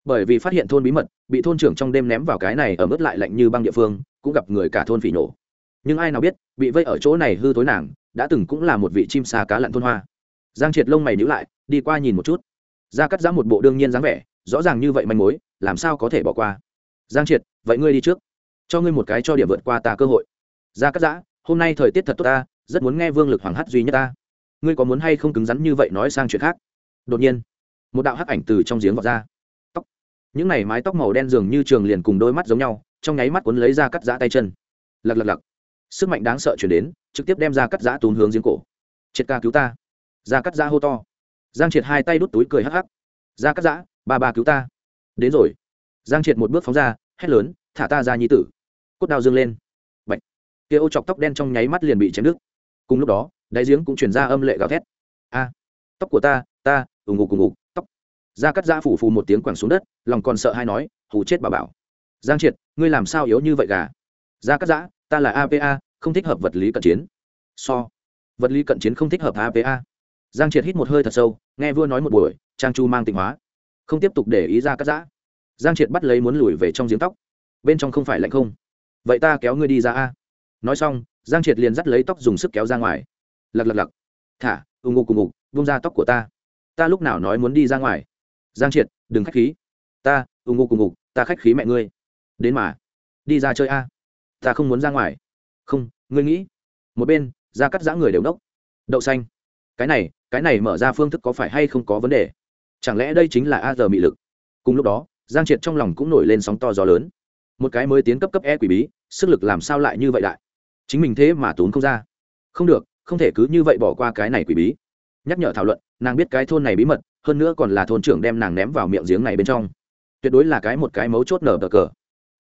Bởi vì phát hiện thôn bí mật, bị thôn trưởng trong đêm ném vào cái này ở mức lại lạnh như băng địa phương, cũng gặp người cả thôn phỉ nổ. Nhưng ai nào biết, bị vây ở chỗ này hư tối nàng, đã từng cũng là một vị chim xa cá lặn thôn hoa. Giang triệt lông mày nhữ lại, đi qua nhìn một chút. Ra cắt giã một bộ đương nhiên dáng vẻ, rõ ràng như vậy manh mối, làm sao có thể bỏ qua? Giang triệt, vậy ngươi đi trước. Cho ngươi một cái cho điểm vượt qua ta cơ hội. Ra cắt giã hôm nay thời tiết thật tốt ta, rất muốn nghe vương lực hoàng hát duy nhất ta ngươi có muốn hay không cứng rắn như vậy nói sang chuyện khác? Đột nhiên, một đạo hắc ảnh từ trong giếng vọt ra. Tóc. Những này mái tóc màu đen dường như trường liền cùng đôi mắt giống nhau, trong nháy mắt cuốn lấy ra cắt giã tay chân. Lật lật lật sức mạnh đáng sợ chuyển đến, trực tiếp đem ra cắt giã tốn hướng giếng cổ. Triệt ca cứu ta. Ra cắt giã hô to. Giang triệt hai tay đút túi cười hắc hắc. Ra cắt giã, ba ba cứu ta. Đến rồi. Giang triệt một bước phóng ra, hét lớn, thả ta ra nhi tử. Cốt đao dương lên. Bạch. kia ô chọc tóc đen trong nháy mắt liền bị chém đứt. Cùng lúc đó đáy giếng cũng truyền ra âm lệ gào thét. A, tóc của ta ta ủng ngục ủng ngục tóc. Da cắt da phủ phù một tiếng quẳng xuống đất, lòng còn sợ hay nói, hù chết bà bảo. Giang triệt, ngươi làm sao yếu như vậy gà? Da cắt giã, ta là apa không thích hợp vật lý cận chiến. So, vật lý cận chiến không thích hợp apa giang triệt hít một hơi thật sâu, nghe vua nói một buổi, trang chu mang tịnh hóa. Không tiếp tục để ý ra cắt giã. Giang triệt bắt lấy muốn lùi về trong giếng tóc. Bên trong không phải lạnh không. Vậy ta kéo ngươi đi ra a. Nói xong, giang triệt liền dắt lấy tóc dùng sức kéo ra ngoài lặc lặc lặc. Thả, ù ngục cùng ngục, vung ra tóc của ta. Ta lúc nào nói muốn đi ra ngoài? Giang triệt, đừng khách khí. Ta, ù ngục cùng ngục, ta khách khí mẹ ngươi. Đến mà. Đi ra chơi a. Ta không muốn ra ngoài. Không, ngươi nghĩ. Một bên ra cắt giã người đều nốc đậu xanh. Cái này cái này mở ra phương thức có phải hay không có vấn đề? Chẳng lẽ đây chính là a giờ mị lực? Cùng lúc đó, giang triệt trong lòng cũng nổi lên sóng to gió lớn. Một cái mới tiến cấp cấp e quỷ bí, sức lực làm sao lại như vậy đại? Chính mình thế mà tốn không ra. Không được không thể cứ như vậy bỏ qua cái này quỷ bí. Nhắc nhở thảo luận, nàng biết cái thôn này bí mật, hơn nữa còn là thôn trưởng đem nàng ném vào miệng giếng này bên trong. Tuyệt đối là cái một cái mấu chốt nở bờ cờ.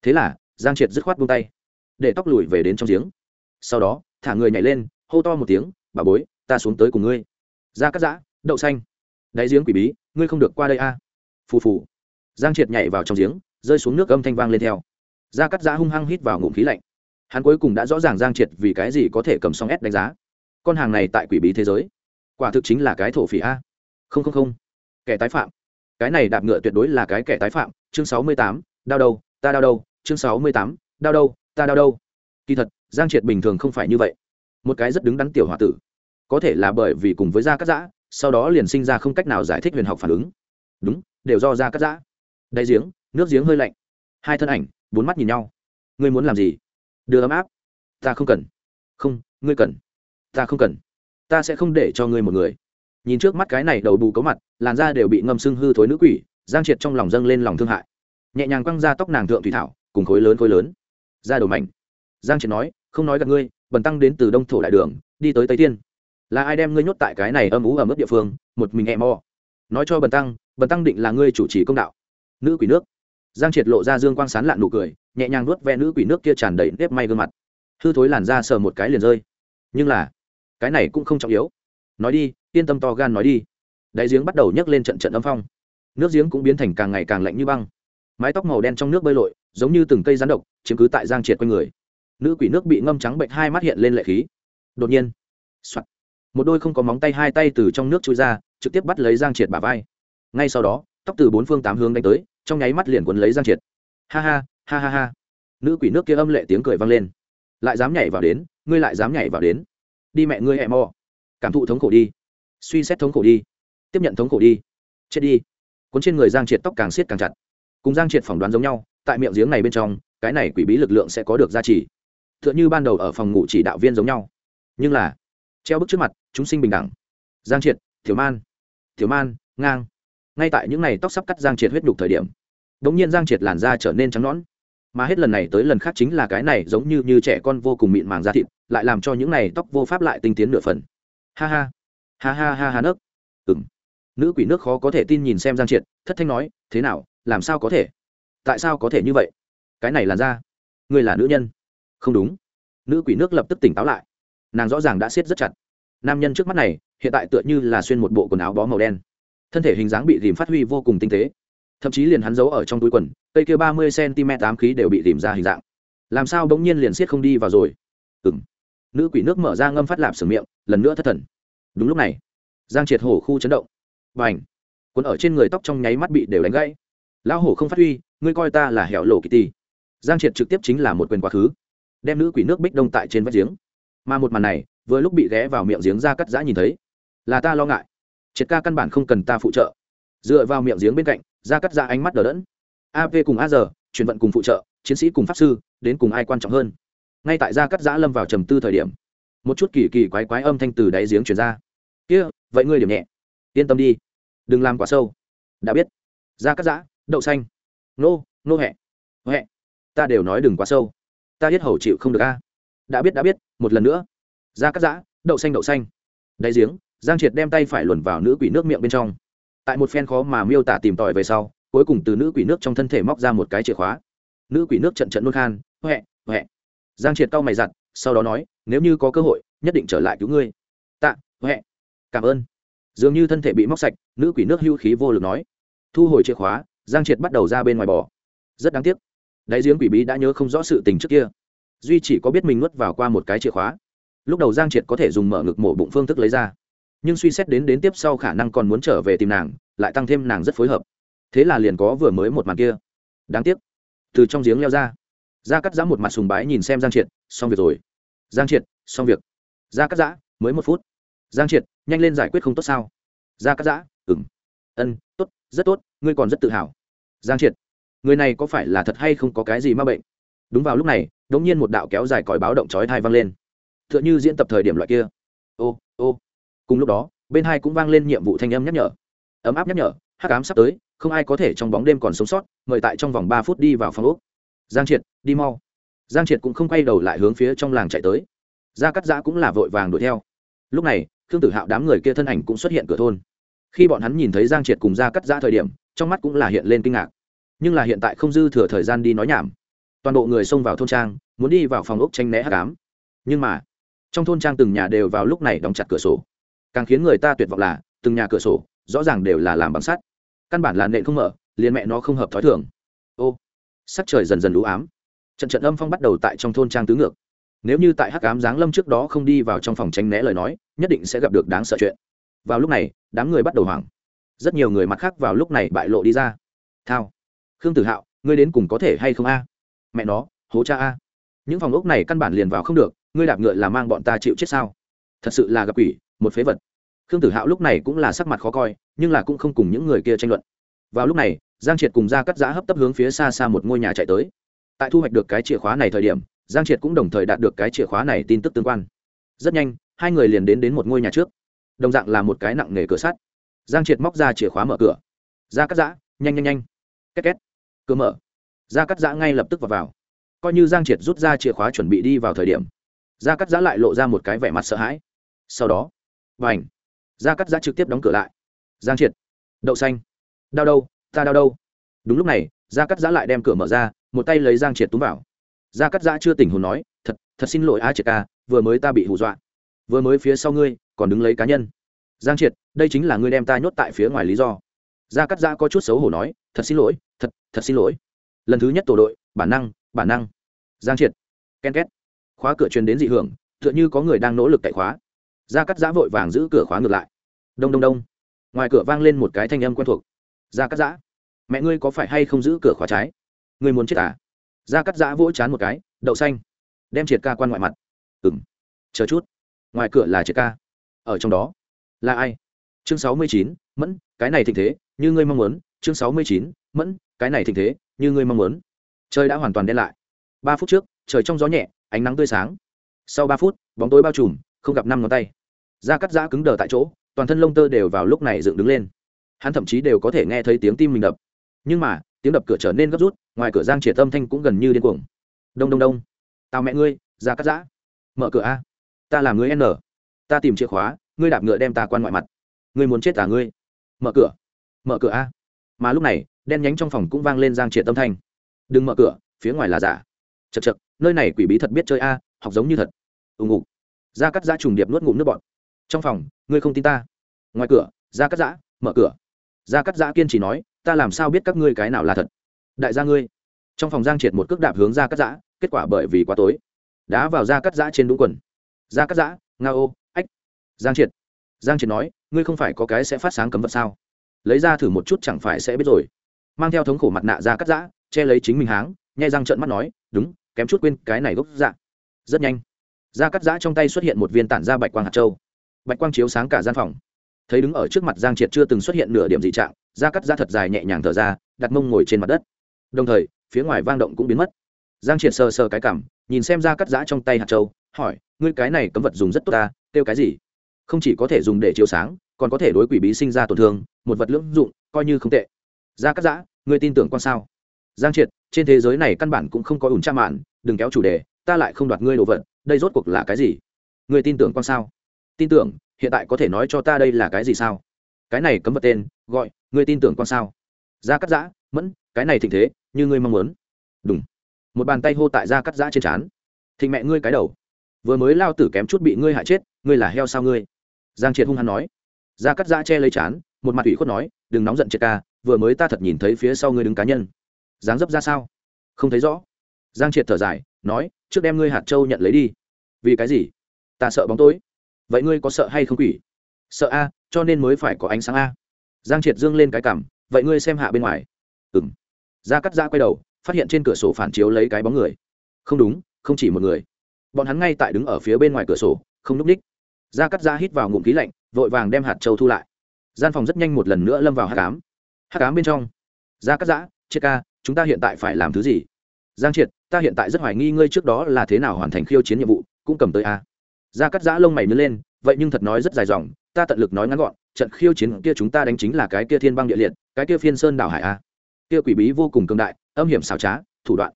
Thế là, giang triệt dứt khoát buông tay, để tóc lùi về đến trong giếng. Sau đó, thả người nhảy lên, hô to một tiếng, bà bối, ta xuống tới cùng ngươi. Ra cắt giã, đậu xanh. Đáy giếng quỷ bí, ngươi không được qua đây a. Phù phù. Giang triệt nhảy vào trong giếng, rơi xuống nước âm thanh vang lên theo. Gia cắt giã hung hăng hít vào ngụm khí lạnh. Hắn cuối cùng đã rõ ràng giang triệt vì cái gì có thể cầm song s đánh giá con hàng này tại quỷ bí thế giới. Quả thực chính là cái thổ phỉ a. Không không không. Kẻ tái phạm. Cái này đạp ngựa tuyệt đối là cái kẻ tái phạm. Chương sáu mươi tám, đau đâu ta đau đâu chương sáu mươi tám, đau đâu ta đau đâu kỳ thật, giang triệt bình thường không phải như vậy. Một cái rất đứng đắn tiểu h o a tử. Có thể là bởi vì cùng với gia cắt giã, sau đó liền sinh ra không cách nào giải thích huyền học phản ứng. Đúng, đều do gia cắt giã. Đáy giếng, nước giếng hơi lạnh. Hai thân ảnh, bốn mắt nhìn nhau. Ngươi muốn làm gì? Đưa ấm áp. Ta không cần. Không, ngươi cần ta không cần. Ta sẽ không để cho ngươi một người. Nhìn trước mắt cái này đầu bù cấu mặt, làn da đều bị ngâm sưng hư thối nữ quỷ, giang triệt trong lòng dâng lên lòng thương hại. Nhẹ nhàng quăng ra tóc nàng thượng thủy thảo, cùng khối lớn khối lớn. Ra đầu mảnh. Giang triệt nói, không nói gặp ngươi, bần tăng đến từ đông thổ đại đường, đi tới tây tiên. Là ai đem ngươi nhốt tại cái này âm ú ở mức địa phương, một mình e mò. Nói cho bần tăng bần tăng định là ngươi chủ trì công đạo. Nữ quỷ nước. Giang triệt lộ ra dương quang sán lạn nụ cười, nhẹ nhàng nuốt ve nữ quỷ nước kia tràn đầy nếp may gương mặt. Hư thối làn ra sờ một cái liền rơi. Nhưng là cái này cũng không trọng yếu. Nói đi, yên tâm to gan nói đi. Đáy giếng bắt đầu nhấc lên trận trận âm phong. Nước giếng cũng biến thành càng ngày càng lạnh như băng. Mái tóc màu đen trong nước bơi lội, giống như từng cây rắn độc, chiếm cứ tại giang triệt quanh người. Nữ quỷ nước bị ngâm trắng bệnh hai mắt hiện lên lệ khí. Đột nhiên、soạn. một đôi không có móng tay hai tay từ trong nước trôi ra, trực tiếp bắt lấy giang triệt bả vai. Ngay sau đó, tóc từ bốn phương tám hướng đánh tới, trong nháy mắt liền quấn lấy giang triệt. Ha ha ha ha ha. Nữ quỷ nước kia âm lệ tiếng cười vang lên. Lại dám nhảy vào đến, ngươi lại dám nhảy vào đến đi mẹ ngươi hẹ mò. Cảm thụ thống khổ đi. Suy xét thống khổ đi. Tiếp nhận thống khổ đi. Chết đi. Cuốn trên người giang triệt tóc càng siết càng chặt. Cùng giang triệt phỏng đoán giống nhau, tại miệng giếng này bên trong, cái này quỷ bí lực lượng sẽ có được giá trị t h ư ợ n h ư ban đầu ở phòng ngủ chỉ đạo viên giống nhau. Nhưng là, treo bức trước mặt, chúng sinh bình đẳng. Giang triệt thiếu man. Thiếu man, ngang. Ngay tại những ngày tóc sắp cắt giang triệt huyết đục thời điểm đ ỗ n g nhiên giang triệt làn da trở nên trắng nõn mà hết lần này tới lần khác chính là cái này giống như như trẻ con vô cùng mịn màng da thịt, lại làm cho những này tóc vô pháp lại tinh tiến nửa phần. Ha ha ha ha ha ha nước. Ừng nữ quỷ nước khó có thể tin nhìn xem giang triệt, thất thanh nói, thế nào, làm sao có thể? Tại sao có thể như vậy? Cái này là da, ngươi là nữ nhân. Không đúng. Nữ quỷ nước lập tức tỉnh táo lại. Nàng rõ ràng đã siết rất chặt. Nam nhân trước mắt này, hiện tại tựa như là xuyên một bộ quần áo bó màu đen. Thân thể hình dáng bị dìm phát huy vô cùng tinh tế thậm chí liền hắn giấu ở trong túi quần, cây kia ba mươi cm tám khí đều bị tìm ra hình dạng. Làm sao bỗng nhiên liền siết không đi vào rồi? Ừng nữ quỷ nước mở ra ngâm phát lạp sửa miệng, lần nữa thất thần. Đúng lúc này, giang triệt hổ khu chấn động. Và ảnh quần ở trên người tóc trong nháy mắt bị đều đánh gãy. Lão hổ không phát huy, ngươi coi ta là hẻo lộ kỳ ti giang triệt trực tiếp chính là một quyền quá khứ. Đem nữ quỷ nước bích đông tại trên vách giếng. Mà một màn này, vừa lúc bị ghé vào miệng giếng ra cắt giã nhìn thấy. Là ta lo ngại. Triệt ca căn bản không cần ta phụ trợ. Dựa vào miệng giếng bên cạnh ra cắt ra ánh mắt đờ đẫn. Ap cùng a giờ chuyển vận cùng phụ trợ, chiến sĩ cùng pháp sư, đến cùng ai quan trọng hơn? Ngay tại gia cắt giã lâm vào trầm tư thời điểm, một chút kỳ kỳ quái quái âm thanh từ đáy giếng chuyển ra. Kia, vậy ngươi điểm nhẹ. Yên tâm đi, đừng làm quá sâu. Đã biết. Gia cắt giã, đậu xanh. Nô nô hẹ. Hẹ. Ta đều nói đừng quá sâu. Ta biết hầu chịu không được a. Đã biết đã biết, một lần nữa. Ra cắt giã, đậu xanh đậu xanh. Đáy giếng, giang triệt đem tay phải luồn vào nữ quỷ nước miệng bên trong tại một phen khó mà miêu tả tìm tòi về sau, cuối cùng từ nữ quỷ nước trong thân thể móc ra một cái chìa khóa. Nữ quỷ nước trận trận nôn khan, huệ huệ. Giang triệt cau mày giặt sau đó nói, nếu như có cơ hội, nhất định trở lại cứu ngươi. Tạ, huệ. Cảm ơn. Dường như thân thể bị móc sạch, nữ quỷ nước hưu khí vô lực nói. Thu hồi chìa khóa, giang triệt bắt đầu ra bên ngoài bò. Rất đáng tiếc. Đáy giếng quỷ bí đã nhớ không rõ sự tình trước kia. Duy chỉ có biết mình nuốt vào qua một cái chìa khóa. Lúc đầu giang triệt có thể dùng mở ngực mổ bụng phương thức lấy ra nhưng suy xét đến đến tiếp sau khả năng còn muốn trở về tìm nàng, lại tăng thêm nàng rất phối hợp. Thế là liền có vừa mới một màn kia. Đáng tiếc. Từ trong giếng leo ra. Ra cắt giã một mặt sùng bái nhìn xem giang triệt, xong việc rồi. Giang triệt, xong việc. Ra cắt giã, mới một phút. Giang triệt, nhanh lên giải quyết không tốt sao? Ra cắt giã ừng ân, tốt, rất tốt, ngươi còn rất tự hào. Giang triệt, người này có phải là thật hay không có cái gì ma bệnh? Đúng vào lúc này đ ỗ n g nhiên một đạo kéo dài còi báo động chói thai vang lên. T h ư ợ n h ư diễn tập thời điểm loại kia. Ô ô cùng lúc đó, bên hai cũng vang lên nhiệm vụ thanh âm nhắc nhở. Ấm áp nhắc nhở hát cám sắp tới, không ai có thể trong bóng đêm còn sống sót, mời tại trong vòng ba phút đi vào phòng úc giang triệt, đi mau. Giang triệt cũng không quay đầu lại hướng phía trong làng chạy tới. Gia cắt giã cũng là vội vàng đuổi theo. Lúc này, khương tử hạo đám người kia thân ảnh cũng xuất hiện cửa thôn. Khi bọn hắn nhìn thấy giang triệt cùng gia cắt giã thời điểm, trong mắt cũng là hiện lên kinh ngạc. Nhưng là hiện tại không dư thừa thời gian đi nói nhảm. Toàn bộ người xông vào thôn trang, muốn đi vào phòng ốc tranh né hát cám nhưng mà, trong thôn trang từng nhà đều vào lúc này đóng chặt cửa sổ càng khiến người ta tuyệt vọng là, từng nhà cửa sổ, rõ ràng đều là làm bằng sắt. Căn bản là nện không mở, liền mẹ nó không hợp thói thường. Ô, sắc trời dần dần lũ ám. Trận trận âm phong bắt đầu tại trong thôn trang tứ ngược. Nếu như tại hắc ám giáng lâm trước đó không đi vào trong phòng tránh né lời nói, nhất định sẽ gặp được đáng sợ chuyện. Vào lúc này, đám người bắt đầu hoảng. Rất nhiều người mặt khác vào lúc này bại lộ đi ra. Thao, khương tử hạo, ngươi đến cùng có thể hay không a? Mẹ nó, hố cha a. Những phòng ốc này căn bản liền vào không được, ngươi đạp ngựa là mang bọn ta chịu chết sao? Thật sự là gặp quỷ một phế vật. Khương tử hạo lúc này cũng là sắc mặt khó coi nhưng là cũng không cùng những người kia tranh luận. Vào lúc này giang triệt cùng ra cắt giã hấp tấp hướng phía xa xa một ngôi nhà chạy tới. Tại thu hoạch được cái chìa khóa này thời điểm giang triệt cũng đồng thời đạt được cái chìa khóa này tin tức tương quan. Rất nhanh hai người liền đến đến một ngôi nhà trước. Đồng dạng là một cái nặng nề cửa sắt. Giang triệt móc ra chìa khóa mở cửa. Ra cắt giã nhanh nhanh nhanh. Két két. Cửa mở. Ra cắt giã ngay lập tức vào, vào. Coi như giang triệt rút ra chìa khóa chuẩn bị đi vào thời điểm ra cắt giã lại lộ ra một cái vẻ mặt sợ hãi. Sau đó và ảnh. Ra cắt giã trực tiếp đóng cửa lại. Giang triệt. Đậu xanh. Đau đâu, ta đau đâu. Đúng lúc này ra cắt giã lại đem cửa mở ra, một tay lấy giang triệt túm vào. Ra cắt giã chưa tỉnh hồn nói, thật thật xin lỗi a triệt ca, vừa mới ta bị hù dọa. Vừa mới phía sau ngươi, còn đứng lấy cá nhân. Giang triệt, đây chính là ngươi đem ta nhốt tại phía ngoài lý do. Gia cắt giã có chút xấu hổ nói, thật xin lỗi, thật thật xin lỗi. Lần thứ nhất tổ đội, bản năng bản năng. Giang triệt. Ken két. Khóa cửa truyền đến dị hưởng, tựa như có người đang nỗ lực cậy khóa gia cắt giã vội vàng giữ cửa khóa ngược lại. Đông đông đông. Ngoài cửa vang lên một cái thanh âm quen thuộc. Gia cắt giã, mẹ ngươi có phải hay không giữ cửa khóa trái? Ngươi muốn chết à? Gia cắt giã vỗ chán một cái, đậu xanh. Đem triệt ca quan ngoại mặt. Ừng chờ chút. Ngoài cửa là triệt ca. Ở trong đó là ai? Chương sáu mươi chín, mẫn, cái này thịnh thế, như ngươi mong muốn. Chương sáu mươi chín, mẫn, cái này thịnh thế, như ngươi mong muốn. Trời đã hoàn toàn đen lại. Ba phút trước, trời trong gió nhẹ, ánh nắng tươi sáng. Sau ba phút, bóng tối bao trùm không gặp năm ngón tay. Da cắt giã cứng đờ tại chỗ, toàn thân lông tơ đều vào lúc này dựng đứng lên. Hắn thậm chí đều có thể nghe thấy tiếng tim mình đập. Nhưng mà, tiếng đập cửa trở nên gấp rút, ngoài cửa giang triệt tâm thanh cũng gần như điên cuồng. Đông đông đông. Tao mẹ ngươi ra cắt giã. Mở cửa a. Ta làm ngươi n. Ta tìm chìa khóa, ngươi đạp ngựa đem ta quan ngoại mặt. Ngươi muốn chết cả ngươi? Mở cửa. Mở cửa a. Mà lúc này, đen nhánh trong phòng cũng vang lên giang triệt tâm thanh. Đừng mở cửa, phía ngoài là giả. Chật chật nơi này quỷ bí thật biết chơi a, học giống như thật. Ù ngục gia cắt giã trùng điệp nuốt ngụm nước bọn trong phòng, ngươi không tin ta? Ngoài cửa, gia cắt giã, mở cửa. Gia cắt giã kiên trì nói, ta làm sao biết các ngươi cái nào là thật? Đại gia ngươi. Trong phòng giang triệt một cước đạp hướng gia cắt giã, kết quả bởi vì quá tối, đá vào gia cắt giã trên đúng quần. Gia cắt giã, nga ô, ách. Giang triệt giang triệt nói, ngươi không phải có cái sẽ phát sáng cấm vật sao? Lấy ra thử một chút chẳng phải sẽ biết rồi. Mang theo thống khổ mặt nạ gia cắt giã, che lấy chính mình háng, nhai răng trợn mắt nói, đúng, kém chút quên cái này gốc dạ. Rất nhanh gia cắt giã trong tay xuất hiện một viên tản ra bạch quang hạt châu. Bạch quang chiếu sáng cả gian phòng. Thấy đứng ở trước mặt giang triệt chưa từng xuất hiện nửa điểm dị trạng, gia cắt giã thật dài nhẹ nhàng thở ra, đặt mông ngồi trên mặt đất. Đồng thời, phía ngoài vang động cũng biến mất. Giang triệt sờ sờ cái cảm, nhìn xem gia cắt giã trong tay hạt châu, hỏi, ngươi cái này cấm vật dùng rất tốt ta, kêu cái gì? Không chỉ có thể dùng để chiếu sáng, còn có thể đối quỷ bí sinh ra tổn thương, một vật lưỡng dụng, coi như không tệ. Gia cắt giã, ngươi tin tưởng con sao? Giang triệt, trên thế giới này căn bản cũng không có ủn tra mạn, đừng kéo chủ đề ta lại không đoạt ngươi đồ vật, đây rốt cuộc là cái gì? Ngươi tin tưởng con sao? Tin tưởng, hiện tại có thể nói cho ta đây là cái gì sao? Cái này cấm vật tên, gọi, ngươi tin tưởng con sao? Da cắt giã, mẫn, cái này thịnh thế, như ngươi mong muốn. Đúng một bàn tay hô tại da cắt giã trên trán. Thịnh mẹ ngươi cái đầu. Vừa mới lao tử kém chút bị ngươi hại chết, ngươi là heo sao ngươi? Giang triệt hung hăng nói. Da cắt giã che lấy chán một mặt ủy khuất nói, đừng nóng giận triệt ca, vừa mới ta thật nhìn thấy phía sau ngươi đứng cá nhân. Dáng dấp ra sao? Không thấy rõ. Giang triệt thở dài, nói trước đem ngươi hạt châu nhận lấy đi. Vì cái gì? Ta sợ bóng tối. Vậy ngươi có sợ hay không quỷ? Sợ a, cho nên mới phải có ánh sáng a. Giang triệt dương lên cái cảm vậy ngươi xem hạ bên ngoài. Ừng ra cắt ra quay đầu, phát hiện trên cửa sổ phản chiếu lấy cái bóng người. Không đúng, không chỉ một người. Bọn hắn ngay tại đứng ở phía bên ngoài cửa sổ, không núp ních. Ra cắt ra hít vào ngụm khí lạnh, vội vàng đem hạt châu thu lại. Gian phòng rất nhanh một lần nữa lâm vào hát cám hát cám bên trong. Ra cắt giã chết ca, chúng ta hiện tại phải làm thứ gì? Giang triệt ta hiện tại rất hoài nghi ngươi trước đó là thế nào hoàn thành khiêu chiến nhiệm vụ, cũng cầm tới a. Ra cắt giã lông mày nứt lên, vậy nhưng thật nói rất dài dòng, ta tận lực nói ngắn gọn, trận khiêu chiến kia chúng ta đánh chính là cái kia thiên băng địa liệt, cái kia phiên sơn đảo hải a. Kia quỷ bí vô cùng cường đại, âm hiểm xảo trá, thủ đoạn.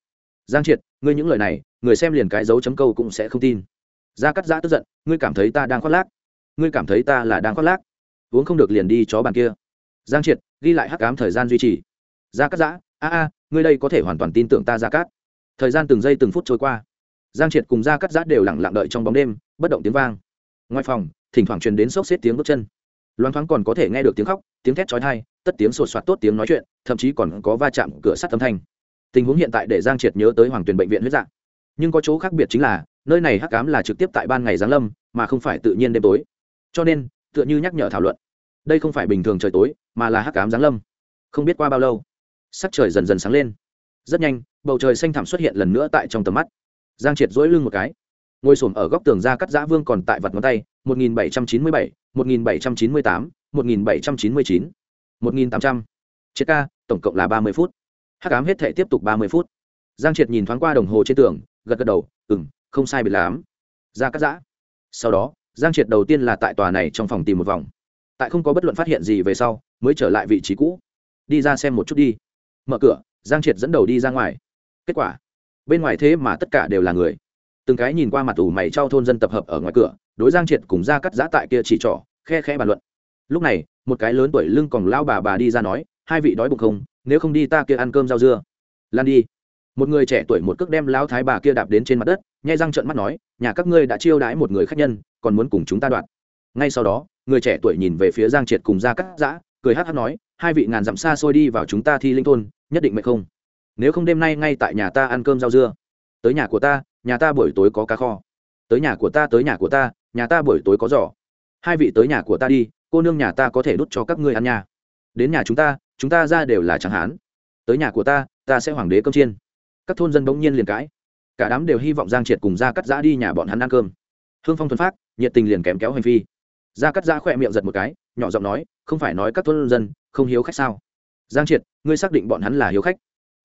Giang triệt, ngươi những lời này, người xem liền cái dấu chấm câu cũng sẽ không tin. Gia cắt giã tức giận, ngươi cảm thấy ta đang khoác lác? Ngươi cảm thấy ta là đang khoác lác? Uống không được liền đi chó bàn kia. Giang triệt, ghi lại hắc cám thời gian duy trì. Gia cắt giã, a a, ngươi đây có thể hoàn toàn tin tưởng ta gia cát thời gian từng giây từng phút trôi qua. Giang triệt cùng gia cắt giã đều lẳng lặng đợi trong bóng đêm, bất động tiếng vang. Ngoài phòng, thỉnh thoảng truyền đến sốc xếp tiếng bước chân. Loáng thoáng còn có thể nghe được tiếng khóc, tiếng thét trói thai tất tiếng sột soạt tốt tiếng nói chuyện, thậm chí còn có va chạm cửa sắt âm thanh. Tình huống hiện tại để giang triệt nhớ tới hoàng tuyền bệnh viện huyết dạng. Nhưng có chỗ khác biệt chính là, nơi này hắc cám là trực tiếp tại ban ngày giáng lâm, mà không phải tự nhiên đêm tối. Cho nên, tựa như nhắc nhở thảo luận, đây không phải bình thường trời tối, mà là hắc cám giáng lâm. Không biết qua bao lâu, sắc trời dần dần sáng lên rất nhanh, bầu trời xanh thẳm xuất hiện lần nữa tại trong tầm mắt. Giang triệt dỗi lưng một cái, ngồi s ở góc tường ra cắt giã vương còn tại vật ngón tay, một nghìn bảy trăm chín mươi bảy, một t ca, tổng cộng là ba mươi phút. Hắc ám hết thể tiếp tục ba mươi phút. Giang triệt nhìn thoáng qua đồng hồ trên tường, gật gật đầu ừ m không sai biệt lắm. Ra cắt giã. Sau đó, giang triệt đầu tiên là tại tòa này trong phòng tìm một vòng. Tại không có bất luận phát hiện gì về sau, mới trở lại vị trí cũ. Đi ra xem một chút đi. Mở cửa giang triệt dẫn đầu đi ra ngoài. Kết quả, bên ngoài thế mà tất cả đều là người. Từng cái nhìn qua mặt ủ mày trao thôn dân tập hợp ở ngoài cửa, đối giang triệt cùng ra cắt giã tại kia chỉ trỏ, khe khe bàn luận. Lúc này, một cái lớn tuổi lưng còn lao bà bà đi ra nói, hai vị đói bụng không? Nếu không đi ta kia ăn cơm rau dưa. Lan đi. Một người trẻ tuổi một cước đem lao thái bà kia đạp đến trên mặt đất, nhai răng trợn mắt nói, nhà các ngươi đã chiêu đãi một người khách nhân, còn muốn cùng chúng ta đoạt. Ngay sau đó, người trẻ tuổi nhìn về phía giang triệt cùng ra cắt giã cười hát hát nói, hai vị ngàn dặm xa xôi đi vào chúng ta thi linh thôn, nhất định mệt không? Nếu không đêm nay ngay tại nhà ta ăn cơm rau dưa. Tới nhà của ta, nhà ta buổi tối có cá kho. Tới nhà của ta, tới nhà của ta, nhà ta buổi tối có giỏ hai vị tới nhà của ta đi, cô nương nhà ta có thể đút cho các ngươi ăn nhà đến nhà chúng ta chúng ta ra đều là chẳng hán tới nhà của ta ta sẽ hoàng đế cơm chiên. Các thôn dân bỗng nhiên liền cãi. Cả đám đều hy vọng giang triệt cùng ra cắt giã đi nhà bọn hắn ăn cơm. Hương phong thuần phát, nhiệt tình liền kém kéo hành phi. Ra cắt giã khỏe miệng giật một cái nhỏ giọng nói, không phải nói các thôn dân không hiếu khách sao? Giang triệt, ngươi xác định bọn hắn là hiếu khách?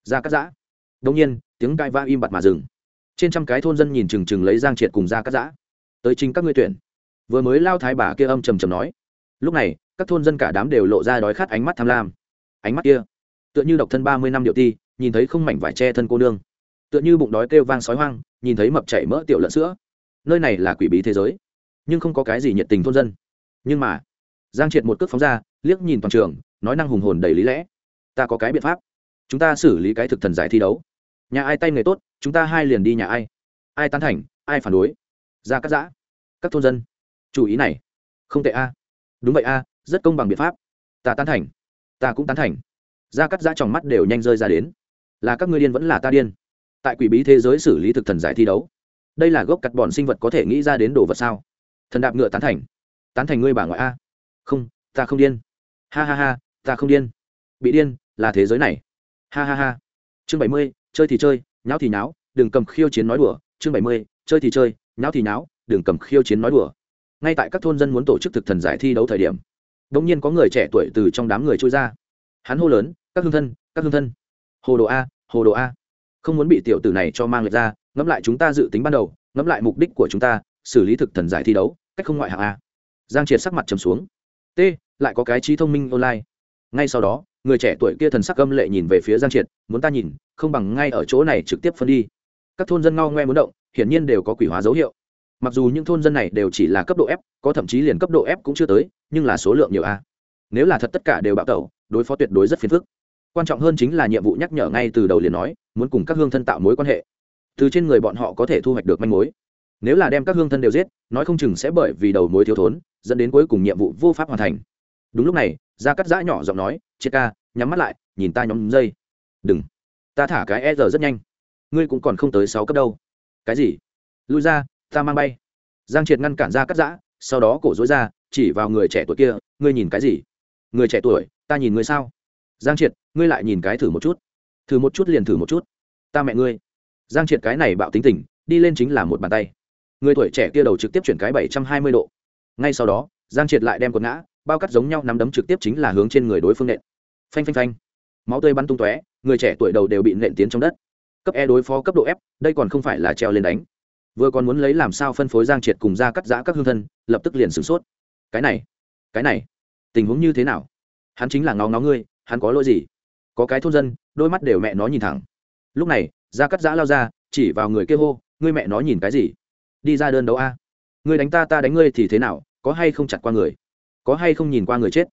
Ra cắt giã. Đông nhiên, tiếng cai va im bặt mà dừng. Trên trăm cái thôn dân nhìn chừng chừng lấy giang triệt cùng ra cắt giã. Tới chính các ngươi tuyển. Vừa mới lao thái bà kia âm trầm trầm nói. Lúc này, các thôn dân cả đám đều lộ ra đói khát ánh mắt tham lam. Ánh mắt kia, tựa như độc thân ba mươi năm điệu ti, nhìn thấy không mảnh vải che thân cô nương. Tựa như bụng đói kêu vang sói hoang, nhìn thấy mập chảy mỡ tiểu lợn sữa. Nơi này là quỷ bí thế giới, nhưng không có cái gì nhiệt tình thôn dân. Nhưng mà giang triệt một cước phóng ra, liếc nhìn toàn trường, nói năng hùng hồn đầy lý lẽ. Ta có cái biện pháp. Chúng ta xử lý cái thực thần giải thi đấu. Nhà ai tay nghề tốt, chúng ta hai liền đi nhà ai. Ai tán thành, ai phản đối. Ra cắt giã. Các thôn dân. Chủ ý này. Không tệ a. Đúng vậy a, rất công bằng biện pháp. Ta tán thành. Ta cũng tán thành. Ra cắt giã tròng mắt đều nhanh rơi ra đến. Là các ngươi điên vẫn là ta điên. Tại quỷ bí thế giới xử lý thực thần giải thi đấu. Đây là gốc cắt bọn sinh vật có thể nghĩ ra đến đồ vật sao? Thần đạp ngựa tán thành. Tán thành ngươi bà ngoại a không, ta không điên. Ha ha ha, ta không điên. Bị điên, là thế giới này. Ha ha ha. Chương bảy mươi, chơi thì chơi, nháo thì nháo, đừng cầm khiêu chiến nói đùa. Chương bảy mươi, chơi thì chơi, nháo thì nháo, đừng cầm khiêu chiến nói đùa. Ngay tại các thôn dân muốn tổ chức thực thần giải thi đấu thời điểm đ ỗ n g nhiên có người trẻ tuổi từ trong đám người trôi ra. Hắn hô lớn, các hương thân, các hương thân. Hồ đồ a, hồ đồ a. Không muốn bị tiểu tử này cho mang lệch ra, ngẫm lại chúng ta dự tính ban đầu, ngẫm lại mục đích của chúng ta, xử lý thực thần giải thi đấu, cách không ngoại hạng a. Giang triệt sắc mặt trầm xuống t, lại có cái trí thông minh online. Ngay sau đó, người trẻ tuổi kia thần sắc âm lệ nhìn về phía giang triệt, muốn ta nhìn, không bằng ngay ở chỗ này trực tiếp phân đi. Các thôn dân ngao ngoe muốn động, hiển nhiên đều có quỷ hóa dấu hiệu. Mặc dù những thôn dân này đều chỉ là cấp độ f, có thậm chí liền cấp độ f cũng chưa tới, nhưng là số lượng nhiều a. Nếu là thật tất cả đều bạo tẩu, đối phó tuyệt đối rất phiền phức. Quan trọng hơn chính là nhiệm vụ nhắc nhở ngay từ đầu liền nói, muốn cùng các hương thân tạo mối quan hệ. Từ trên người bọn họ có thể thu hoạch được manh mối nếu là đem các hương thân đều giết, nói không chừng sẽ bởi vì đầu mối thiếu thốn, dẫn đến cuối cùng nhiệm vụ vô pháp hoàn thành. Đúng lúc này ra cắt giã nhỏ giọng nói, triệt ca, nhắm mắt lại, nhìn ta nhóm dây. Đừng, ta thả cái e r rất nhanh. Ngươi cũng còn không tới sáu cấp đâu. Cái gì? Lui ra, ta mang bay. Giang triệt ngăn cản ra cắt giã, sau đó cổ dối ra, chỉ vào người trẻ tuổi kia, ngươi nhìn cái gì? Người trẻ tuổi, ta nhìn ngươi sao? Giang triệt, ngươi lại nhìn cái thử một chút. Thử một chút liền thử một chút. Ta mẹ ngươi. Giang triệt cái này bạo tính tình, đi lên chính là một bàn tay người tuổi trẻ kia đầu trực tiếp chuyển cái bảy trăm hai mươi độ. Ngay sau đó, giang triệt lại đem quần ngã, bao cắt giống nhau nắm đấm trực tiếp chính là hướng trên người đối phương nện. Phanh phanh phanh. Máu tươi bắn tung tóe, người trẻ tuổi đầu đều bị nện tiến trong đất. Cấp e đối phó cấp độ f, đây còn không phải là treo lên đánh. Vừa còn muốn lấy làm sao phân phối giang triệt cùng ra cắt giã các hương thân, lập tức liền sửng sốt. Cái này cái này, tình huống như thế nào? Hắn chính là ngó ngó ngươi, hắn có lỗi gì? Có cái thôn dân, đôi mắt đều mẹ nó nhìn thẳng. Lúc này, ra cắt giã lao ra, chỉ vào người kia hô, ngươi mẹ nó nhìn cái gì? Đi ra đơn đấu a. Ngươi đánh ta ta đánh ngươi thì thế nào, có hay không chặt qua người? Có hay không nhìn qua người chết?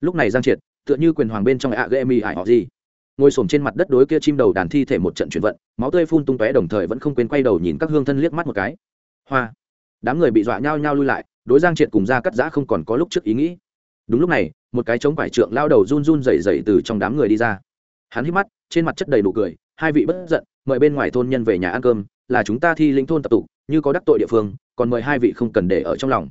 Lúc này giang triệt, tựa như quyền hoàng bên trong ạ gây mi ải họ gì. Ngồi s trên mặt đất đối kia chim đầu đàn thi thể một trận chuyển vận, máu tươi phun tung tóe đồng thời vẫn không quên quay đầu nhìn các hương thân liếc mắt một cái. Hoa. Đám người bị dọa nhao nhao lui lại, đối giang triệt cùng ra cắt giã không còn có lúc trước ý nghĩ. Đúng lúc này, một cái chống vải trượng lao đầu run run dày dày từ trong đám người đi ra. Hắn hít mắt, trên mặt chất đầy nụ cười, hai vị bất giận, mời bên ngoài thôn nhân về nhà ăn cơm là chúng ta thi lĩnh thôn tập tụ như có đắc tội địa phương, còn mời hai vị không cần để ở trong lòng.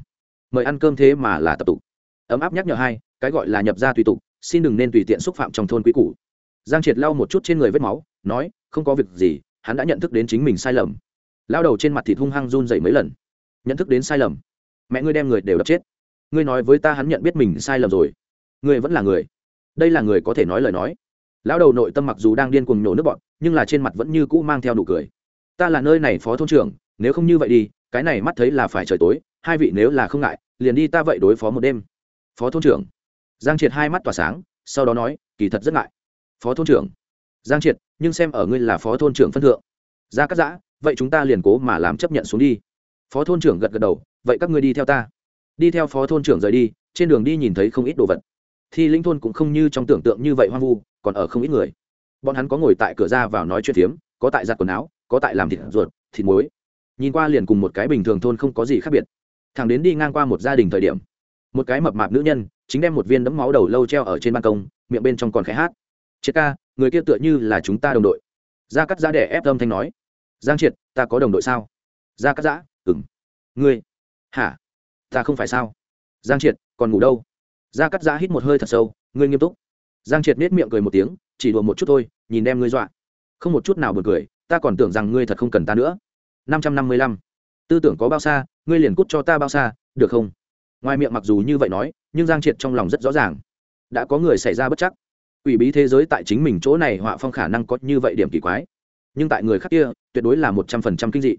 Mời ăn cơm thế mà là tập tụ ấm áp nhắc nhở hai, cái gọi là nhập ra tùy tục, xin đừng nên tùy tiện xúc phạm trong thôn quý cũ giang triệt lau một chút trên người vết máu, nói, không có việc gì, hắn đã nhận thức đến chính mình sai lầm. Lao đầu trên mặt thịt hung hăng run dậy mấy lần. Nhận thức đến sai lầm. Mẹ ngươi đem người đều đập chết. Ngươi nói với ta hắn nhận biết mình sai lầm rồi. Ngươi vẫn là người. Đây là người có thể nói lời nói. Lão đầu nội tâm mặc dù đang điên cuồng nổ nước bọn nhưng là trên mặt vẫn như cũ mang theo nụ cười ta là nơi này phó thôn trưởng, nếu không như vậy đi, cái này mắt thấy là phải trời tối, hai vị nếu là không ngại, liền đi ta vậy đối phó một đêm. Phó thôn trưởng. Giang triệt hai mắt tỏa sáng, sau đó nói, kỳ thật rất ngại. Phó thôn trưởng. Giang triệt, nhưng xem ở ngươi là phó thôn trưởng phân thượng. Ra cắt giã, vậy chúng ta liền cố mà làm chấp nhận xuống đi. Phó thôn trưởng gật gật đầu, vậy các ngươi đi theo ta. Đi theo phó thôn trưởng rời đi, trên đường đi nhìn thấy không ít đồ vật. Thì linh thôn cũng không như trong tưởng tượng như vậy hoang vu, còn ở không ít người. Bọn hắn có ngồi tại cửa ra vào nói chuyện phiếm, có tại giặt quần áo có tại làm thịt ruột, thịt muối. Nhìn qua liền cùng một cái bình thường thôn không có gì khác biệt. Thằng đến đi ngang qua một gia đình thời điểm, một cái mập mạp nữ nhân chính đem một viên đấm máu đầu lâu treo ở trên ban công, miệng bên trong còn khẽ hát. Triệt ca, người kia tựa như là chúng ta đồng đội. Gia cắt giã đẻ ép âm thanh nói. Giang triệt, ta có đồng đội sao? Gia cắt giã ừng ngươi? Hả? Ta không phải sao? Giang triệt, còn ngủ đâu? Gia cắt giã hít một hơi thật sâu. Ngươi nghiêm túc. Giang triệt nết miệng cười một tiếng, chỉ đùa một chút thôi, nhìn đem ngươi dọa. Không một chút nào buồn cười ta còn tưởng rằng ngươi thật không cần ta nữa. Năm trăm năm mươi lăm. Tư tưởng có bao xa, ngươi liền cút cho ta bao xa, được không? Ngoài miệng mặc dù như vậy nói, nhưng giang triệt trong lòng rất rõ ràng. Đã có người xảy ra bất chắc. Ủy bí thế giới tại chính mình chỗ này họa phong khả năng có như vậy điểm kỳ quái. Nhưng tại người khác kia, tuyệt đối là một trăm phần trăm kinh dị.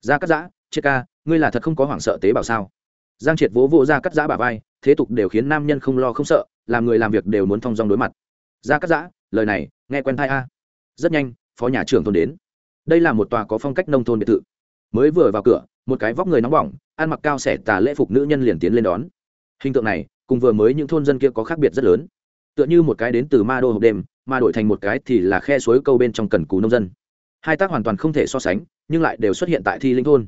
Gia cắt giã, triệt ca, ngươi là thật không có hoảng sợ tế bào sao? Giang triệt vỗ vỗ Gia cắt giã bà vai, thế tục đều khiến nam nhân không lo không sợ, làm người làm việc đều muốn thong dong đối mặt. Gia cắt giã, lời này, nghe quen thai a. Rất nhanh, phó nhà trưởng thôn đến đây là một tòa có phong cách nông thôn biệt thự. Mới vừa vào cửa, một cái vóc người nóng bỏng, ăn mặc cao xẻ tà lễ phục nữ nhân liền tiến lên đón. Hình tượng này, cùng vừa mới những thôn dân kia có khác biệt rất lớn. Tựa như một cái đến từ ma đô hộp đêm, mà đổi thành một cái thì là khe suối câu bên trong cần cú nông dân. Hai tác hoàn toàn không thể so sánh, nhưng lại đều xuất hiện tại thi linh thôn.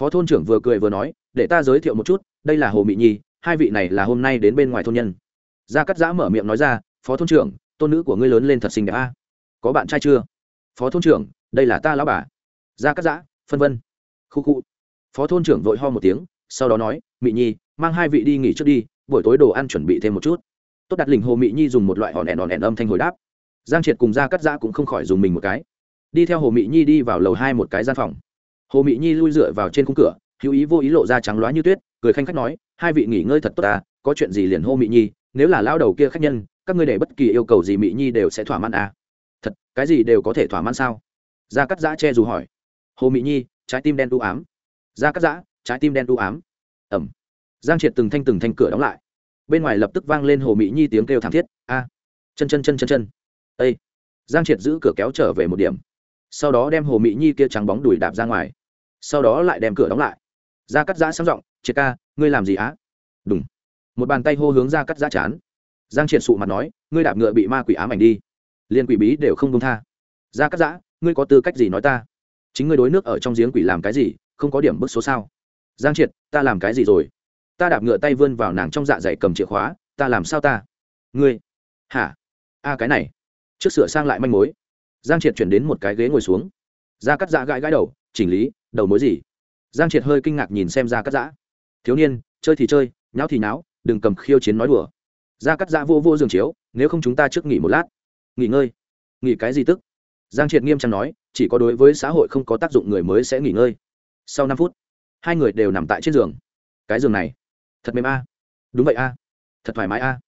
Phó thôn trưởng vừa cười vừa nói, để ta giới thiệu một chút, đây là hồ mỹ nhi, hai vị này là hôm nay đến bên ngoài thôn nhân. Gia cắt giã mở miệng nói ra, phó thôn trưởng, tôn nữ của ngươi lớn lên thật xinh đẹp a. Có bạn trai chưa? Phó thôn trưởng đây là ta lão bà. Gia cắt giã, phân vân. Khu khu. Phó thôn trưởng vội ho một tiếng, sau đó nói, mị nhi, mang hai vị đi nghỉ trước đi, buổi tối đồ ăn chuẩn bị thêm một chút. Tốt đặt lình hồ mị nhi dùng một loại hòn đèn hòn đèn âm thanh hồi đáp. Giang triệt cùng gia cắt giã cũng không khỏi dùng mình một cái. Đi theo hồ mị nhi đi vào lầu hai một cái gian phòng. Hồ mị nhi lui dựa vào trên khung cửa, hữu ý vô ý lộ ra trắng loá như tuyết, cười khanh khách nói, hai vị nghỉ ngơi thật tốt ta có chuyện gì liền hô mị nhi, nếu là lao đầu kia khách nhân, các ngươi để bất kỳ yêu cầu gì mị nhi đều sẽ thỏa mãn à. thật, cái gì đều có thể thỏa mãn sao? Gia cắt giã che dù hỏi. Hồ mị nhi, trái tim đen đu ám. Gia cắt giã, trái tim đen đu ám. Ẩm. Giang triệt từng thanh từng thanh cửa đóng lại. Bên ngoài lập tức vang lên hồ mỹ nhi tiếng kêu thảm thiết. A. Chân chân chân chân chân. Ây giang triệt giữ cửa kéo trở về một điểm. Sau đó đem hồ mỹ nhi kia trắng bóng đùi đạp ra ngoài. Sau đó lại đem cửa đóng lại. Ra cắt giã sang g triệt ca, ngươi làm gì á? Đúng một bàn tay hô hướng ra cắt giã chán. Giang triệt sụ mặt nói, ngươi đạp ngựa bị ma quỷ ám ảnh đi. Liền quỷ bí đều không công tha. Ra cắt giã ngươi có tư cách gì nói ta? Chính ngươi đối nước ở trong giếng quỷ làm cái gì, không có điểm bức số sao? Giang triệt, ta làm cái gì rồi? Ta đạp ngựa tay vươn vào nàng trong dạ dày cầm chìa khóa, ta làm sao ta? Ngươi? Hả? A, cái này. Trước sửa sang lại manh mối. Giang triệt chuyển đến một cái ghế ngồi xuống. Ra cắt giã gãi gãi đầu, chỉnh lý, đầu mối gì? Giang triệt hơi kinh ngạc nhìn xem ra cắt giã. Thiếu niên, chơi thì chơi, nháo thì nháo, đừng cầm khiêu chiến nói đùa. Ra cắt giã vô vô giường chiếu, nếu không chúng ta trước nghỉ một lát. Nghỉ ngơi. Nghỉ cái gì tức? Giang triệt nghiêm trang nói, chỉ có đối với xã hội không có tác dụng người mới sẽ nghỉ ngơi. Sau năm phút, hai người đều nằm tại trên giường. Cái giường này, thật mềm a. Đúng vậy a. Thật thoải mái a.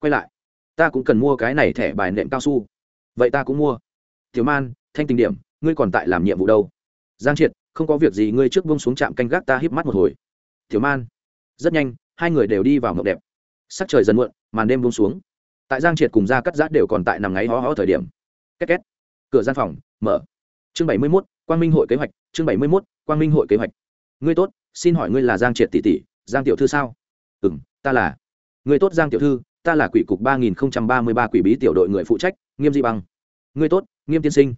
Quay lại, ta cũng cần mua cái này thẻ bài nệm cao su. Vậy ta cũng mua. Tiểu man, thanh tình điểm, ngươi còn tại làm nhiệm vụ đâu? Giang triệt, không có việc gì, ngươi trước bông xuống trạm canh gác ta híp mắt một hồi. Tiểu man, rất nhanh, hai người đều đi vào ngọc đẹp. Sắc trời dần muộn, màn đêm bông xuống. Tại giang triệt cùng ra cắt giã đều còn tại nằm ngáy hó hó thời điểm. Két két cửa gian phòng, mở. Chương bảy mươi mốt, quang minh hội kế hoạch, chương bảy mươi mốt, quang minh hội kế hoạch. Ngươi tốt, xin hỏi ngươi là giang triệt tỷ tỷ, giang tiểu thư sao? Ừ m ta là. Ngươi tốt giang tiểu thư, ta là quỷ cục ba nghìn ba mươi ba quỷ bí tiểu đội người phụ trách, nghiêm di băng. Ngươi tốt, nghiêm tiên sinh.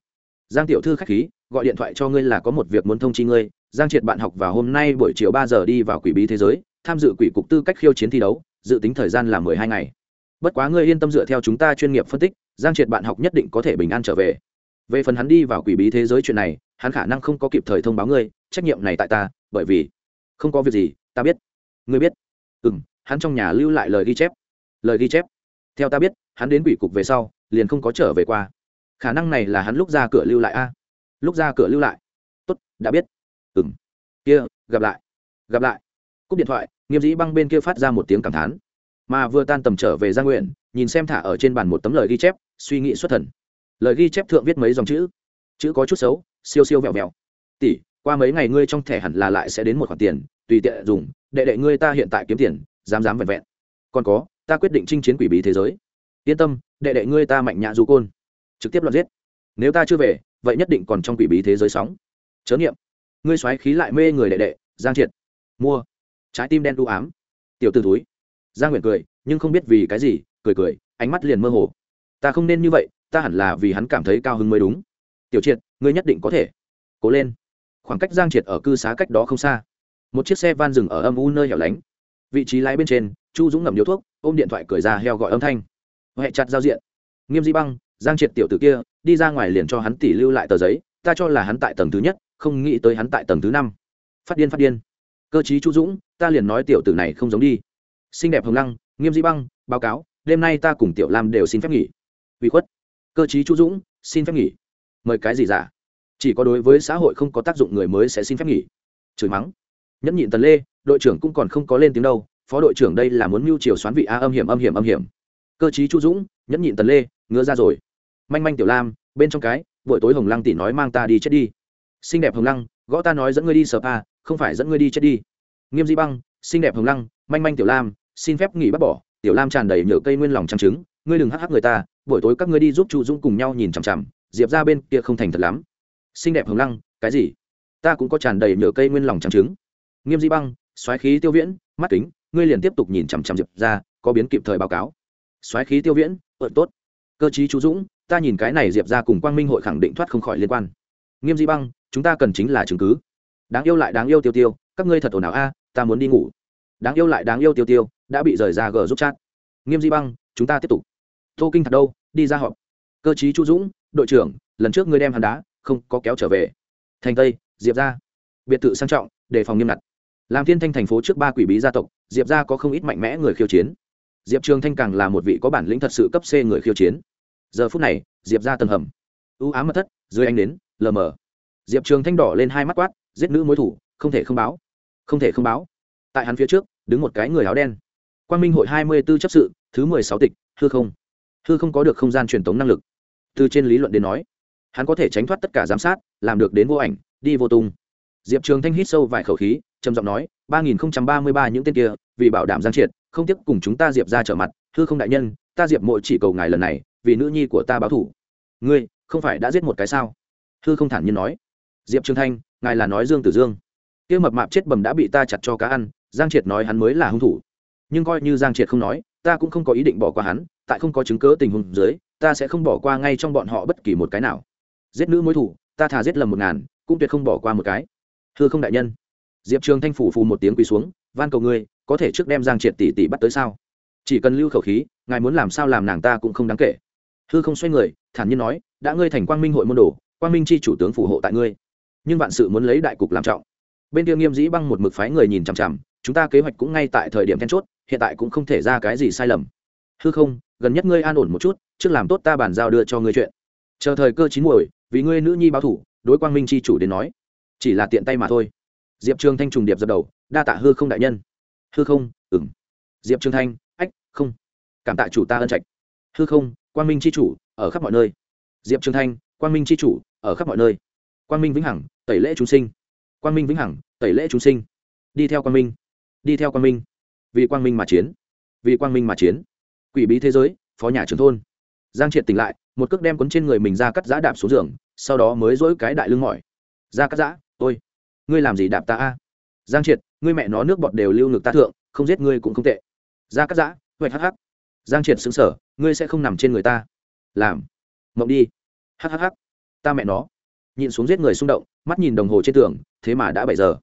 Giang tiểu thư k h á c h khí, gọi điện thoại cho ngươi là có một việc muốn thông chi ngươi. Giang triệt bạn học vào hôm nay buổi chiều ba giờ đi vào quỷ bí thế giới, tham dự quỷ cục tư cách khiêu chiến thi đấu, dự tính thời gian là mười hai ngày. Bất quá ngươi yên tâm dựa theo chúng ta chuyên nghiệp phân tích, giang triệt bạn học nhất định có thể bình an trở về về phần hắn đi vào quỷ bí thế giới chuyện này, hắn khả năng không có kịp thời thông báo ngươi, trách nhiệm này tại ta, bởi vì không có việc gì, ta biết. Ngươi biết. Ừ m hắn trong nhà lưu lại lời ghi chép. Lời ghi chép. Theo ta biết, hắn đến quỷ cục về sau, liền không có trở về qua. Khả năng này là hắn lúc ra cửa lưu lại a. Lúc ra cửa lưu lại. Tốt, đã biết. Ừ m kia, gặp lại. Gặp lại. Cúp điện thoại, nghiêm dĩ băng bên kia phát ra một tiếng cảm thán. Mà vừa tan tầm trở về gia nguyện, nhìn xem thả ở trên bàn một tấm lời ghi chép, suy nghĩ xuất thần lời ghi chép thượng viết mấy dòng chữ. Chữ có chút xấu, siêu siêu vẹo vẹo. Tỷ, qua mấy ngày ngươi trong thẻ hẳn là lại sẽ đến một khoản tiền, tùy tiện dùng, đệ đệ ngươi ta hiện tại kiếm tiền, dám dám vẹn vẹn. Còn có, ta quyết định chinh chiến quỷ bí thế giới. Yên tâm, đệ đệ ngươi ta mạnh nhã du côn. Trực tiếp loạt giết. Nếu ta chưa về, vậy nhất định còn trong quỷ bí thế giới sóng. Chớ nghiệm ngươi xoáy khí lại mê người đệ đệ, giang triệt. Mua. Trái tim đen đu ám. Tiểu t túi giang nguyện cười, nhưng không biết vì cái gì, cười cười, ánh mắt liền mơ hồ. Ta không nên như vậy ta hẳn là vì hắn cảm thấy cao hứng mới đúng. Tiểu triệt, ngươi nhất định có thể. Cố lên. Khoảng cách giang triệt ở cư xá cách đó không xa. Một chiếc xe van dừng ở âm u nơi hẻo lánh. Vị trí lái bên trên, chu dũng ngậm điếu thuốc, ôm điện thoại cười ra heo gọi âm thanh. Huệ chặt giao diện. Nghiêm di băng, giang triệt tiểu t ử kia, đi ra ngoài liền cho hắn tỷ lưu lại tờ giấy, ta cho là hắn tại tầng thứ nhất, không nghĩ tới hắn tại tầng thứ năm. Phát điên phát điên. Cơ chí chu dũng, ta liền nói tiểu tử này không giống đi. Xinh đẹp hồng lăng, nghiêm Di băng, báo cáo, đêm nay ta cùng tiểu lam đều xin phép nghỉ. Uy khuất cơ chí chu dũng, xin phép nghỉ. Mời cái gì giả? Chỉ có đối với xã hội không có tác dụng người mới sẽ xin phép nghỉ. Chửi mắng. Nhẫn nhịn tần lê, đội trưởng cũng còn không có lên tiếng đâu. Phó đội trưởng đây là muốn mưu chiều xoán vị a âm hiểm âm hiểm âm hiểm. Cơ chí chu dũng, nhẫn nhịn tần lê, ngứa ra rồi. Manh manh tiểu lam, bên trong cái, buổi tối hồng lăng tỷ nói mang ta đi chết đi. Xinh đẹp hồng lăng, gõ ta nói dẫn ngươi đi sờ pa, không phải dẫn ngươi đi chết đi. Nghiêm di băng, xinh đẹp hồng lăng, manh manh tiểu lam, xin phép nghỉ bác bỏ. Tiểu lam tràn đầy nhựa cây nguyên lòng trăng trứng ngươi đừng hắc hắc người ta, buổi tối các ngươi đi giúp chu dũng cùng nhau nhìn chằm chằm, diệp ra bên kia không thành thật lắm. Xinh đẹp hồng lăng, cái gì? Ta cũng có tràn đầy nhựa cây nguyên lòng trắng trứng. Nghiêm di băng xoáy khí tiêu viễn, mắt kính, ngươi liền tiếp tục nhìn chằm chằm diệp ra, có biến kịp thời báo cáo. Xoáy khí tiêu viễn, ợt tốt. Cơ chí chu dũng, ta nhìn cái này diệp ra cùng quang minh hội khẳng định thoát không khỏi liên quan. Nghiêm di băng, chúng ta cần chính là chứng cứ. Đáng yêu lại đáng yêu tiêu tiêu, các ngươi thật ồn ào a, ta muốn đi ngủ. Đáng yêu lại đáng yêu tiêu tiêu, đã bị rời ra gờ giúp chat. Nghiêm di băng, chúng ta tiếp tục tô kinh thật đâu? Đi ra họp. Cơ chí chu dũng, đội trưởng, lần trước ngươi đem hắn đá, không có kéo trở về. Thành tây, diệp ra biệt thự sang trọng, đề phòng nghiêm ngặt. Làm thiên thanh thành phố trước ba quỷ bí gia tộc, diệp ra có không ít mạnh mẽ người khiêu chiến. Diệp trường thanh càng là một vị có bản lĩnh thật sự cấp c người khiêu chiến. Giờ phút này, diệp ra tầng hầm. Ưu ám mật thất, dưới ánh đến lờ mờ. Diệp trường thanh đỏ lên hai mắt quát, giết nữ mối thủ, không thể không báo. Không thể không báo. Tại hắn phía trước, đứng một cái người áo đen. Quan minh hội hai mươi b ố chấp sự, thứ mười sáu tịch, hư không hư không có được không gian truyền tống năng lực. Từ trên lý luận đến nói, hắn có thể tránh thoát tất cả giám sát, làm được đến vô ảnh, đi vô tung. Diệp trường thanh hít sâu vài khẩu khí, trầm giọng nói, ba nghìn không trăm ba mươi ba những tên kia, vì bảo đảm giang triệt, không tiếp cùng chúng ta diệp ra trở mặt, hư không đại nhân, ta diệp mộ chỉ cầu ngài lần này, vì nữ nhi của ta báo thủ. Ngươi, không phải đã giết một cái sao? Hư không thản nhiên nói. Diệp trường thanh, ngài là nói dương tử dương. Kia mập mạp chết bầm đã bị ta chặt cho cá ăn, giang triệt nói hắn mới là hung thủ. Nhưng coi như giang triệt không nói, ta cũng không có ý định bỏ qua hắn tại không có chứng cớ tình huống dưới, ta sẽ không bỏ qua ngay trong bọn họ bất kỳ một cái nào. Giết nữ mối thủ, ta thà giết lầm một ngàn, cũng tuyệt không bỏ qua một cái. Thưa không đại nhân. Diệp trường thanh phủ phù một tiếng quỳ xuống, van cầu ngươi, có thể trước đem giang triệt tỷ tỷ bắt tới sao? Chỉ cần lưu khẩu khí, ngài muốn làm sao làm nàng ta cũng không đáng kể. Hư không xoay người, thản nhiên nói, đã ngươi thành quang minh hội môn đồ, quang minh chi chủ tướng phù hộ tại ngươi. Nhưng vạn sự muốn lấy đại cục làm trọng. Bên kia nghiêm dĩ băng một mực phái người nhìn chằm chằm, chúng ta kế hoạch cũng ngay tại thời điểm then chốt, hiện tại cũng không thể ra cái gì sai lầm. Hư không gần nhất ngươi an ổn một chút, trước làm tốt ta bàn giao đưa cho ngươi chuyện. Chờ thời cơ chín muồi, vì ngươi nữ nhi báo thủ, đối quang minh c h i chủ đến nói. Chỉ là tiện tay mà thôi. Diệp trường thanh trùng điệp dập đầu, đa tạ hư không đại nhân. Hư không ừng diệp trường thanh, ách, không. Cảm tạ chủ ta ân trạch. Hư không, quang minh c h i chủ, ở khắp mọi nơi. Diệp trường thanh, quang minh c h i chủ, ở khắp mọi nơi. Quang minh vĩnh hằng, tẩy lễ chúng sinh. Quang minh vĩnh hằng, tẩy lễ chúng sinh. Đi theo quang minh. Đi theo quang minh. Vì quang minh mà chiến. Vì quang minh mà chiến quỷ bí thế giới, phó nhà trưởng thôn. Giang triệt tỉnh lại, một cước đem cuốn trên người mình ra cắt giã đạp xuống giường, sau đó mới dỗi cái đại lưng mỏi. Ra cắt giã ôi ngươi làm gì đạp ta a? Giang triệt, ngươi mẹ nó nước bọt đều lưu ngực ta thượng, không giết ngươi cũng không tệ. Ra cắt giã, huệ, hắc hắc. Giang triệt xứng sở ngươi sẽ không nằm trên người ta. Làm, mộng đi. Hắc hắc hắc. Ta mẹ nó. Nhìn xuống giết người xung động, mắt nhìn đồng hồ trên tường, thế mà đã bảy giờ.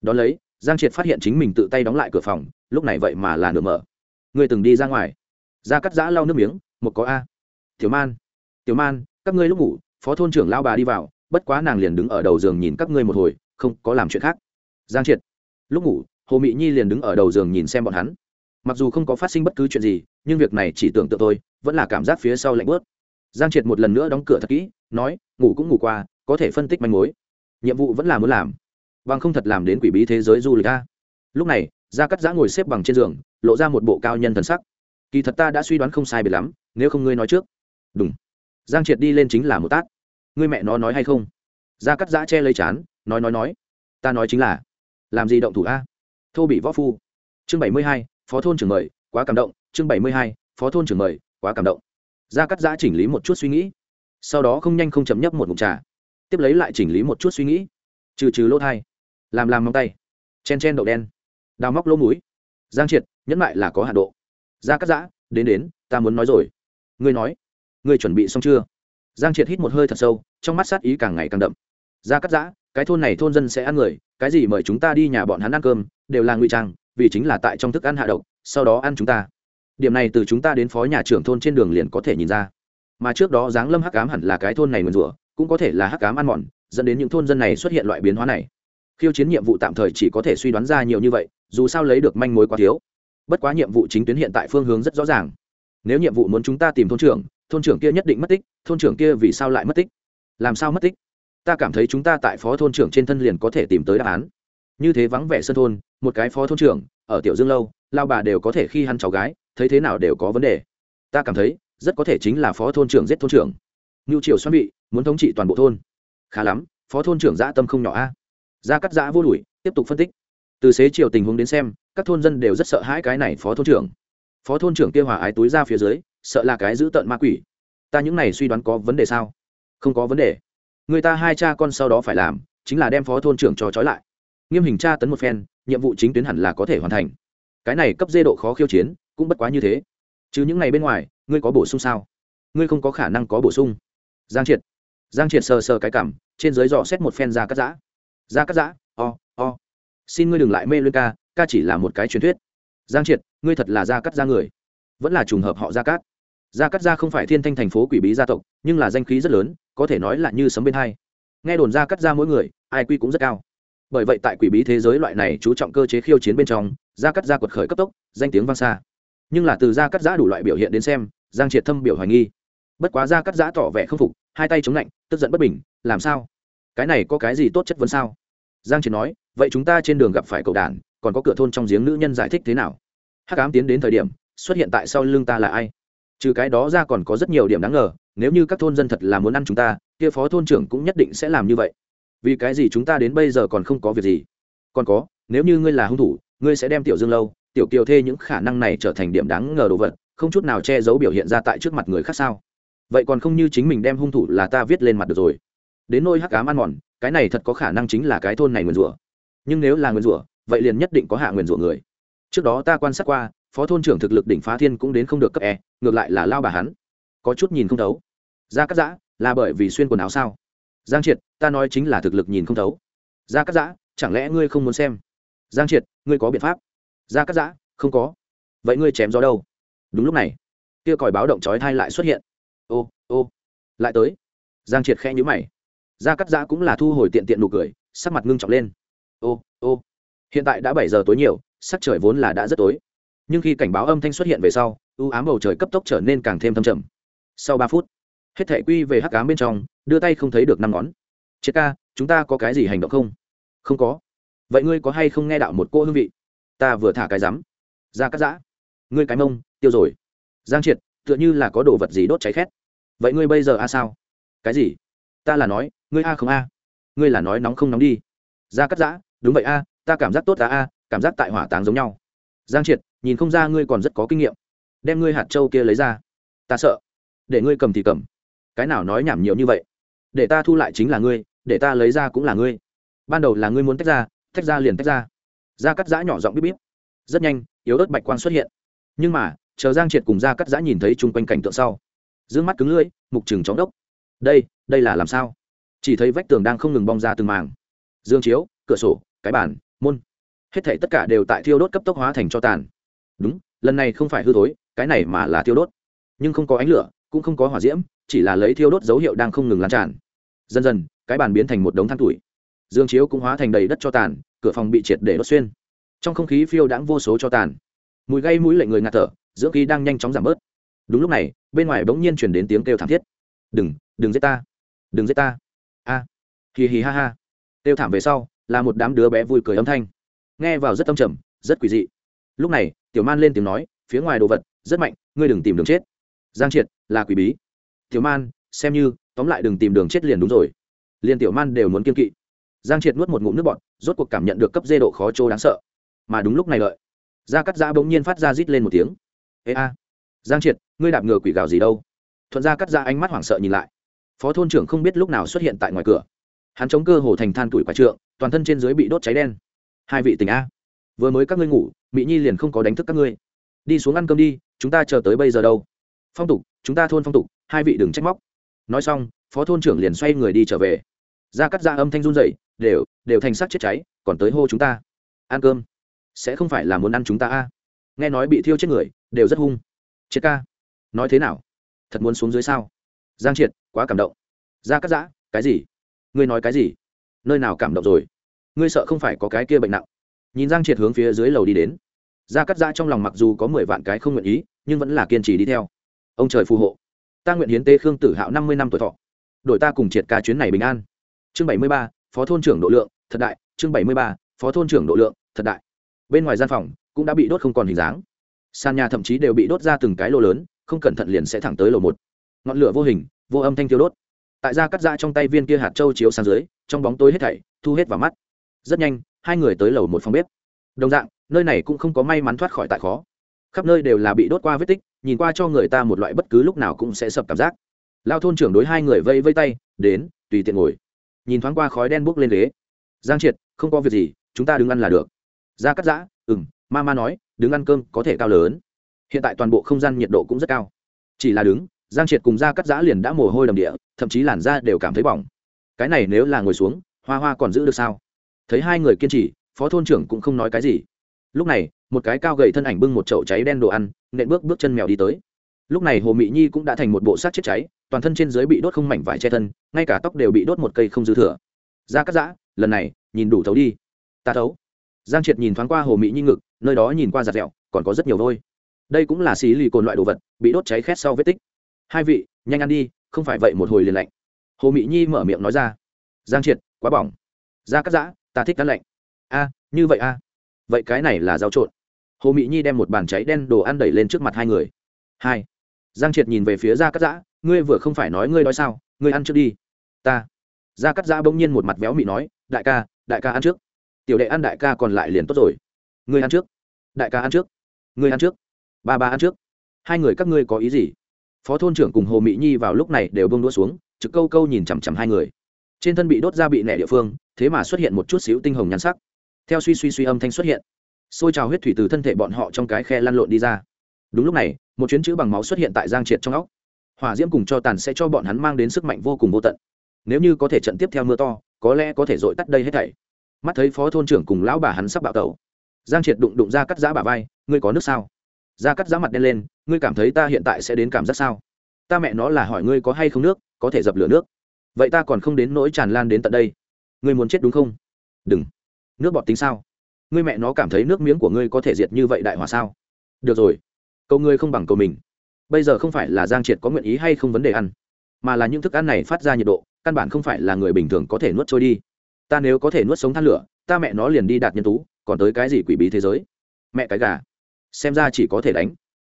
Đón lấy, giang triệt phát hiện chính mình tự tay đóng lại cửa phòng, lúc này vậy mà là nửa mở. Ngươi từng đi ra ngoài ra cắt giã lau nước miếng, một có a. Tiểu man tiểu man, các ngươi lúc ngủ, phó thôn trưởng lao bà đi vào, bất quá nàng liền đứng ở đầu giường nhìn các ngươi một hồi, không có làm chuyện khác. Giang triệt, lúc ngủ, hồ mị nhi liền đứng ở đầu giường nhìn xem bọn hắn. Mặc dù không có phát sinh bất cứ chuyện gì, nhưng việc này chỉ tưởng tượng tôi vẫn là cảm giác phía sau lạnh bớt giang triệt một lần nữa đóng cửa thật kỹ, nói, ngủ cũng ngủ qua, có thể phân tích manh mối. Nhiệm vụ vẫn là muốn làm, bằng không thật làm đến quỷ bí thế giới du lịch ta lúc này gia cắt giã ngồi xếp bằng trên giường, lộ ra một bộ cao nhân thần sắc kỳ thật ta đã suy đoán không sai biệt lắm, nếu không ngươi nói trước. Đúng. Giang triệt đi lên chính là một tát. Ngươi mẹ nó nói hay không? Gia cắt giã che lấy chán, nói nói nói. Ta nói chính là, làm gì động thủ a? Thô bị võ phu. Chương bảy mươi hai, phó thôn trưởng mời, quá cảm động. Chương bảy mươi hai, phó thôn trưởng mời, quá cảm động. Gia cắt giã chỉnh lý một chút suy nghĩ. Sau đó không nhanh không chấm nhấp một mục trà. Tiếp lấy lại chỉnh lý một chút suy nghĩ. Trừ trừ lỗ thai. Làm làm móng tay. Chen chen đậu đen. Đào móc lỗ mũi. Giang triệt, nhẫn lại là có hạ độ ra cắt giã, đến đến, ta muốn nói rồi. Ngươi nói. Ngươi chuẩn bị xong chưa? Giang triệt hít một hơi thật sâu, trong mắt sát ý càng ngày càng đậm. Ra cắt giã, cái thôn này thôn dân sẽ ăn người, cái gì mời chúng ta đi nhà bọn hắn ăn cơm, đều là ngụy trang, vì chính là tại trong thức ăn hạ độc, sau đó ăn chúng ta. Điểm này từ chúng ta đến phó nhà trưởng thôn trên đường liền có thể nhìn ra. Mà trước đó giáng lâm hắc ám hẳn là cái thôn này mượn rủa, cũng có thể là hắc ám ăn mòn, dẫn đến những thôn dân này xuất hiện loại biến hóa này. Khiêu chiến nhiệm vụ tạm thời chỉ có thể suy đoán ra nhiều như vậy, dù sao lấy được manh mối quá thiếu bất quá nhiệm vụ chính tuyến hiện tại phương hướng rất rõ ràng. Nếu nhiệm vụ muốn chúng ta tìm thôn trưởng thôn trưởng kia nhất định mất tích, thôn trưởng kia vì sao lại mất tích? Làm sao mất tích? Ta cảm thấy chúng ta tại phó thôn trưởng trên thân liền có thể tìm tới đáp án. Như thế vắng vẻ sân thôn, một cái phó thôn trưởng, ở tiểu dương lâu, lao bà đều có thể khi hắn cháu gái, thấy thế nào đều có vấn đề. Ta cảm thấy, rất có thể chính là phó thôn trưởng giết thôn trưởng. Ngưu triều xoan bị, muốn thống trị toàn bộ thôn. Khá lắm, phó thôn trưởng dã tâm không nhỏ a. Ra cắt giã vô đuổi, tiếp tục phân tích từ xế chiều tình huống đến xem, các thôn dân đều rất sợ hãi cái này phó thôn trưởng. Phó thôn trưởng kia hòa ái túi ra phía dưới, sợ là cái giữ tận ma quỷ. Ta những này suy đoán có vấn đề sao? Không có vấn đề. Người ta hai cha con sau đó phải làm, chính là đem phó thôn trưởng cho trói lại. Nghiêm hình tra tấn một phen, nhiệm vụ chính tuyến hẳn là có thể hoàn thành. Cái này cấp dê độ khó khiêu chiến, cũng bất quá như thế. Chứ những ngày bên ngoài, ngươi có bổ sung sao? Ngươi không có khả năng có bổ sung. Giang triệt. Giang triệt sờ sờ cái cảm, trên dưới dò xét một phen ra cắt giã. Ra cắt giã xin ngươi đừng lại mê luyên ca ca chỉ là một cái truyền thuyết. Giang triệt, ngươi thật là gia cắt gia người. Vẫn là trùng hợp họ gia cát. Gia cắt gia không phải thiên thanh thành phố quỷ bí gia tộc, nhưng là danh khí rất lớn, có thể nói là như sấm bên hai. Nghe đồn gia cắt gia mỗi người, ai quy cũng rất cao. Bởi vậy tại quỷ bí thế giới loại này chú trọng cơ chế khiêu chiến bên trong, gia cắt gia quật khởi cấp tốc, danh tiếng vang xa. Nhưng là từ gia cắt giã đủ loại biểu hiện đến xem, giang triệt thâm biểu hoài nghi. Bất quá gia cắt giã tỏ vẻ không phục, hai tay chống lạnh, tức giận bất bình, làm sao? Cái này có cái gì tốt chất vấn sao? Giang triệt nói vậy chúng ta trên đường gặp phải cậu đàn, còn có cửa thôn trong giếng nữ nhân giải thích thế nào? Hắc ám tiến đến thời điểm, xuất hiện tại sau lưng ta là ai? Trừ cái đó ra còn có rất nhiều điểm đáng ngờ, nếu như các thôn dân thật là muốn ăn chúng ta, kia phó thôn trưởng cũng nhất định sẽ làm như vậy. Vì cái gì chúng ta đến bây giờ còn không có việc gì? Còn có, nếu như ngươi là hung thủ, ngươi sẽ đem tiểu dương lâu, tiểu kiều thê những khả năng này trở thành điểm đáng ngờ đồ vật, không chút nào che giấu biểu hiện ra tại trước mặt người khác sao? Vậy còn không như chính mình đem hung thủ là ta viết lên mặt được rồi. Đến nôi hắc ám ăn mòn, cái này thật có khả năng chính là cái thôn này nguyền rủa nhưng nếu là nguyền rủa, vậy liền nhất định có hạ nguyền rủa người. Trước đó ta quan sát qua, phó thôn trưởng thực lực đỉnh phá thiên cũng đến không được cấp e ngược lại là lao bà hắn. Có chút nhìn không thấu. Ra cắt giã, là bởi vì xuyên quần áo sao? Giang triệt, ta nói chính là thực lực nhìn không thấu. Ra cắt giã, chẳng lẽ ngươi không muốn xem? Giang triệt, ngươi có biện pháp? Ra cắt giã, không có. Vậy ngươi chém gió đâu? Đúng lúc này, kia còi báo động trói thai lại xuất hiện. Ô ô. Lại tới. Giang triệt khẽ nhữ mày. Ra cắt giã cũng là thu hồi tiện tiện nụ cười, sắc mặt ngưng trọng lên ô ô. Hiện tại đã bảy giờ tối nhiều, sắc trời vốn là đã rất tối. Nhưng khi cảnh báo âm thanh xuất hiện về sau, u ám bầu trời cấp tốc trở nên càng thêm thâm trầm. Sau ba phút, hết thể quy về hắc ám bên trong, đưa tay không thấy được năm ngón. Triệt ca, chúng ta có cái gì hành động không? Không có. Vậy ngươi có hay không nghe đạo một cô hương vị? Ta vừa thả cái rắm. Ra cắt giã. Ngươi cái mông, tiêu rồi. Giang triệt, tựa như là có đồ vật gì đốt cháy khét. Vậy ngươi bây giờ a sao? Cái gì? Ta là nói, ngươi a không a. Ngươi là nói nóng không nóng đi. Ra cắt giã đúng vậy a, ta cảm giác tốt ta a, cảm giác tại hỏa táng giống nhau. Giang triệt, nhìn không ra ngươi còn rất có kinh nghiệm. Đem ngươi hạt trâu kia lấy ra. Ta sợ. Để ngươi cầm thì cầm. Cái nào nói nhảm nhiều như vậy? Để ta thu lại chính là ngươi, để ta lấy ra cũng là ngươi. Ban đầu là ngươi muốn tách ra tách ra liền tách ra. Da cắt giã nhỏ giọng bíp bíp. Rất nhanh, yếu ớt bạch quang xuất hiện. Nhưng mà, chờ giang triệt cùng da cắt giã nhìn thấy chung quanh cảnh tượng sau d ư ơ n g mắt cứng lưỡi, mục chừng chóng đốc. Đây đây là làm sao? Chỉ thấy vách tường đang không ngừng bong ra từng màng dương chiếu, cửa sổ cái bàn, môn. Hết thể tất cả đều tại thiêu đốt cấp tốc hóa thành cho tàn. Đúng, lần này không phải hư thối, cái này mà là thiêu đốt. Nhưng không có ánh lửa, cũng không có hỏa diễm, chỉ là lấy thiêu đốt dấu hiệu đang không ngừng lan tràn. Dần dần, cái bàn biến thành một đống than tuổi. Dương chiếu cũng hóa thành đầy đất cho tàn, cửa phòng bị triệt để đốt xuyên. Trong không khí phiêu đãng vô số cho tàn. Mùi gây mũi lệnh người ngạt thở, dưỡng khí đang nhanh chóng giảm bớt. Đúng lúc này, bên ngoài bỗng nhiên chuyển đến tiếng kêu thảm thiết. Đừng đừng giết ta, đừng giết ta. A. À. hì hì ha ha. Kêu thảm về sau là một đám đứa bé vui cười âm thanh. Nghe vào rất tâm trầm, rất quỷ dị. Lúc này, tiểu man lên tiếng nói, phía ngoài đồ vật, rất mạnh, ngươi đừng tìm đường chết. Giang triệt, là quỷ bí. Tiểu man, xem như, tóm lại đừng tìm đường chết liền đúng rồi. Liền tiểu man đều muốn kiên kỵ. Giang triệt nuốt một ngụm nước bọt, rốt cuộc cảm nhận được cấp dê độ khó trô đáng sợ. Mà đúng lúc này lợi da cắt giã bỗng nhiên phát ra rít lên một tiếng. Ê a, giang triệt, ngươi đạp ngựa quỷ gào gì đâu? Thuận Ra cắt ra ánh mắt hoảng sợ nhìn lại. Phó thôn trưởng không biết lúc nào xuất hiện tại ngoài cửa hắn chống cơ hồ thành than tuổi quả trượng, toàn thân trên dưới bị đốt cháy đen. Hai vị tình a. Vừa mới các ngươi ngủ, mỹ nhi liền không có đánh thức các ngươi. Đi xuống ăn cơm đi, chúng ta chờ tới bây giờ đâu. Phong tục, chúng ta thôn phong tục, hai vị đừng trách móc. Nói xong, phó thôn trưởng liền xoay người đi trở về. Ra cắt ra âm thanh run dậy đều đều thành sắc chết cháy, còn tới hô chúng ta. Ăn cơm. Sẽ không phải là muốn ăn chúng ta a. Nghe nói bị thiêu chết người, đều rất hung. Chết ca, nói thế nào? Thật muốn xuống dưới sao? Giang triệt, quá cảm động. Ra cắt giã cái gì? Ngươi nói cái gì? Nơi nào cảm động rồi? Ngươi sợ không phải có cái kia bệnh nặng. Nhìn giang triệt hướng phía dưới lầu đi đến. Ra cắt ra trong lòng mặc dù có mười vạn cái không nguyện ý, nhưng vẫn là kiên trì đi theo. Ông trời phù hộ. Ta nguyện hiến tế khương tử hạo năm mươi năm tuổi thọ. Đội ta cùng triệt ca chuyến này bình an. Chương bảy mươi ba, phó thôn trưởng độ lượng, thật đại. Chương bảy mươi ba, phó thôn trưởng độ lượng, thật đại. Bên ngoài gian phòng, cũng đã bị đốt không còn hình dáng. Sàn nhà thậm chí đều bị đốt ra từng cái lô lớn, không cẩn thận liền sẽ thẳng tới lầu một. Ngọn lửa vô hình, vô âm thanh tiêu đốt tại ra cắt ra trong tay viên kia hạt trâu chiếu sang dưới, trong bóng tối hết thảy, thu hết vào mắt. Rất nhanh, hai người tới lầu một phòng bếp. Đồng dạng, nơi này cũng không có may mắn thoát khỏi tại khó. Khắp nơi đều là bị đốt qua vết tích, nhìn qua cho người ta một loại bất cứ lúc nào cũng sẽ sập cảm giác. Lao thôn trưởng đối hai người vây vây tay, đến, tùy tiện ngồi. Nhìn thoáng qua khói đen bốc lên ghế. Giang triệt, không có việc gì, chúng ta đứng ăn là được. Ra cắt giã ừ m ma ma nói, đứng ăn cơm có thể cao lớn. Hiện tại toàn bộ không gian nhiệt độ cũng rất cao. Chỉ là đứng, giang triệt cùng ra cắt giã liền đã mồ hôi đầm địa thậm chí làn da đều cảm thấy bỏng. Cái này nếu là ngồi xuống, hoa hoa còn giữ được sao? Thấy hai người kiên trì, phó thôn trưởng cũng không nói cái gì. Lúc này, một cái cao gầy thân ảnh bưng một chậu cháy đen đồ ăn, nện bước bước chân mèo đi tới. Lúc này hồ mị nhi cũng đã thành một bộ sát chết cháy, toàn thân trên dưới bị đốt không mảnh vải che thân, ngay cả tóc đều bị đốt một cây không dư thừa. Ra cắt giã, lần này, nhìn đủ thấu đi. Ta thấu. Giang triệt nhìn thoáng qua hồ mị nhi ngực, nơi đó nhìn qua giặt dẹo còn có rất nhiều vôi. Đây cũng là xí lì cồn loại đồ vật, bị đốt cháy khét sau vết tích. Hai vị, nhanh ăn đi không phải vậy một hồi liền lạnh. Hồ mị nhi mở miệng nói ra. Giang triệt, quá bỏng. Da cắt giã, ta thích cắt lạnh. A, như vậy a. Vậy cái này là rau trộn. Hồ mị nhi đem một bàn cháy đen đồ ăn đẩy lên trước mặt hai người. Hai. Giang triệt nhìn về phía gia cắt giã, ngươi vừa không phải nói ngươi nói sao, ngươi ăn trước đi. Ta. Gia cắt giã bỗng nhiên một mặt véo mị nói, đại ca đại ca ăn trước. Tiểu đệ ăn đại ca còn lại liền tốt rồi. Ngươi ăn trước. Đại ca ăn trước. Ngươi ăn trước. Ba ba ăn trước. Hai người các ngươi có ý gì? Phó thôn trưởng cùng hồ mỹ nhi vào lúc này đều bông đũa xuống, trực câu câu nhìn chằm chằm hai người. Trên thân bị đốt ra bị nẻ địa phương, thế mà xuất hiện một chút xíu tinh hồng nhắn sắc. Theo suy suy suy âm thanh xuất hiện, xôi trào huyết thủy từ thân thể bọn họ trong cái khe lăn lộn đi ra. Đúng lúc này, một chuyến chữ bằng máu xuất hiện tại giang triệt trong óc. Hỏa diễm cùng cho tàn sẽ cho bọn hắn mang đến sức mạnh vô cùng vô tận. Nếu như có thể trận tiếp theo mưa to, có lẽ có thể dội tắt đây hết thảy. Mắt thấy phó thôn trưởng cùng lão bà hắn sắp bạo tẩu. Giang triệt đụng đụng ra cắt giã bà vai, ngươi có nước sao? Ra cắt giá mặt đen lên, ngươi cảm thấy ta hiện tại sẽ đến cảm giác sao? Ta mẹ nó là hỏi ngươi có hay không nước, có thể dập lửa nước. Vậy ta còn không đến nỗi tràn lan đến tận đây. Ngươi muốn chết đúng không? Đừng. Nước bọt tính sao? Ngươi mẹ nó cảm thấy nước miếng của ngươi có thể diệt như vậy đại hỏa sao? Được rồi. Câu ngươi không bằng câu mình. Bây giờ không phải là giang triệt có nguyện ý hay không vấn đề ăn, mà là những thức ăn này phát ra nhiệt độ, căn bản không phải là người bình thường có thể nuốt trôi đi. Ta nếu có thể nuốt sống than lửa, ta mẹ nó liền đi đạt nhân tú, còn tới cái gì quỷ bí thế giới? Mẹ cái gà xem ra chỉ có thể đánh.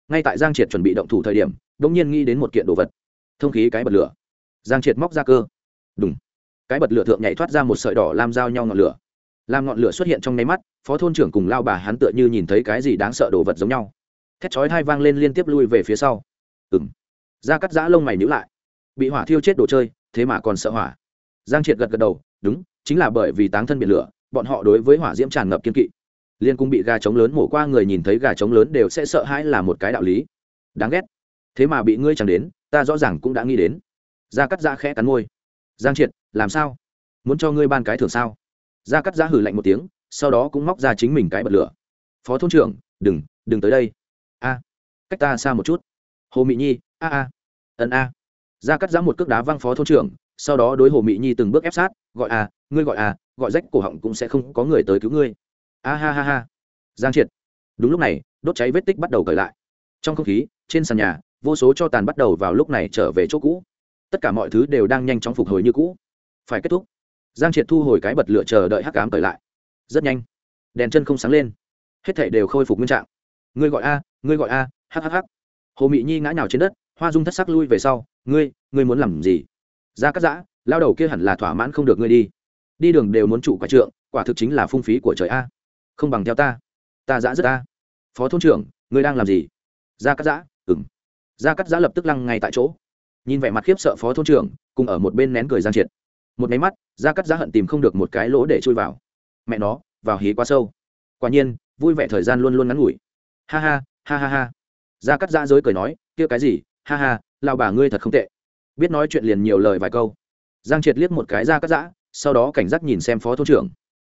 Ngay tại giang triệt chuẩn bị động thủ thời điểm đ ỗ n g nhiên nghĩ đến một kiện đồ vật. Thông khí cái bật lửa. Giang triệt móc ra cơ. Đúng cái bật lửa thượng nhảy thoát ra một sợi đỏ làm dao nhau ngọn lửa. Làm ngọn lửa xuất hiện trong nháy mắt, phó thôn trưởng cùng lao bà hắn tựa như nhìn thấy cái gì đáng sợ đồ vật giống nhau. Thét chói hai vang lên liên tiếp lui về phía sau. Ừng da cắt giã lông mày nhữ lại. Bị hỏa thiêu chết đồ chơi, thế mà còn sợ hỏa. Giang triệt gật gật đầu, đúng, chính là bởi vì táng thân biển lửa, bọn họ đối với hỏa diễm tràn ngập kiên kỵ liên cung bị gà trống lớn mổ qua người nhìn thấy gà trống lớn đều sẽ sợ hãi là một cái đạo lý. Đáng ghét. Thế mà bị ngươi chẳng đến, ta rõ ràng cũng đã nghĩ đến. Gia cắt giã khẽ cắn môi. Giang triệt, làm sao? Muốn cho ngươi ban cái thưởng sao? Gia cắt giã hử lạnh một tiếng, sau đó cũng móc ra chính mình cái bật lửa. Phó thôn trưởng, đừng đừng tới đây. A. Cách ta xa một chút. Hồ mị nhi, a a. Ân a. Gia cắt giã một cước đá văng phó thôn trưởng, sau đó đối hồ mị nhi từng bước ép sát, gọi a, ngươi gọi a, gọi rách cổ họng cũng sẽ không có người tới cứu ngươi a ha ha ha. Giang triệt. Đúng lúc này, đốt cháy vết tích bắt đầu cởi lại. Trong không khí, trên sàn nhà, vô số cho tàn bắt đầu vào lúc này trở về chỗ cũ. Tất cả mọi thứ đều đang nhanh chóng phục hồi như cũ. Phải kết thúc. Giang triệt thu hồi cái bật lửa chờ đợi hắc cám cởi lại. Rất nhanh. Đèn chân không sáng lên. Hết thảy đều khôi phục nguyên trạng. Ngươi gọi a, ngươi gọi a hhh hồ mị nhi ngã nhào trên đất, hoa dung thất sắc lui về sau. Ngươi ngươi muốn làm gì? Ra cắt giã, lao đầu kia hẳn là thỏa mãn không được ngươi đi. Đi đường đều muốn trụ quả trượng, quả thực chính là phung phí của trời a không bằng theo ta. Ta giã rất ta. Phó thôn trưởng, ngươi đang làm gì? Ra cắt giã ừng ra cắt giã lập tức lăng ngay tại chỗ. Nhìn vẻ mặt khiếp sợ phó thôn trưởng, cùng ở một bên nén cười giang triệt. Một máy mắt ra cắt giã hận tìm không được một cái lỗ để chui vào. Mẹ nó, vào hí quá sâu. Quả nhiên, vui vẻ thời gian luôn luôn ngắn ngủi. Ha ha ha ha ha. Ra cắt giã dối cười nói, kia cái gì? Ha ha lao bà ngươi thật không tệ. Biết nói chuyện liền nhiều lời vài câu. Giang triệt liếc một cái ra cắt giã, sau đó cảnh giác nhìn xem phó thôn trưởng.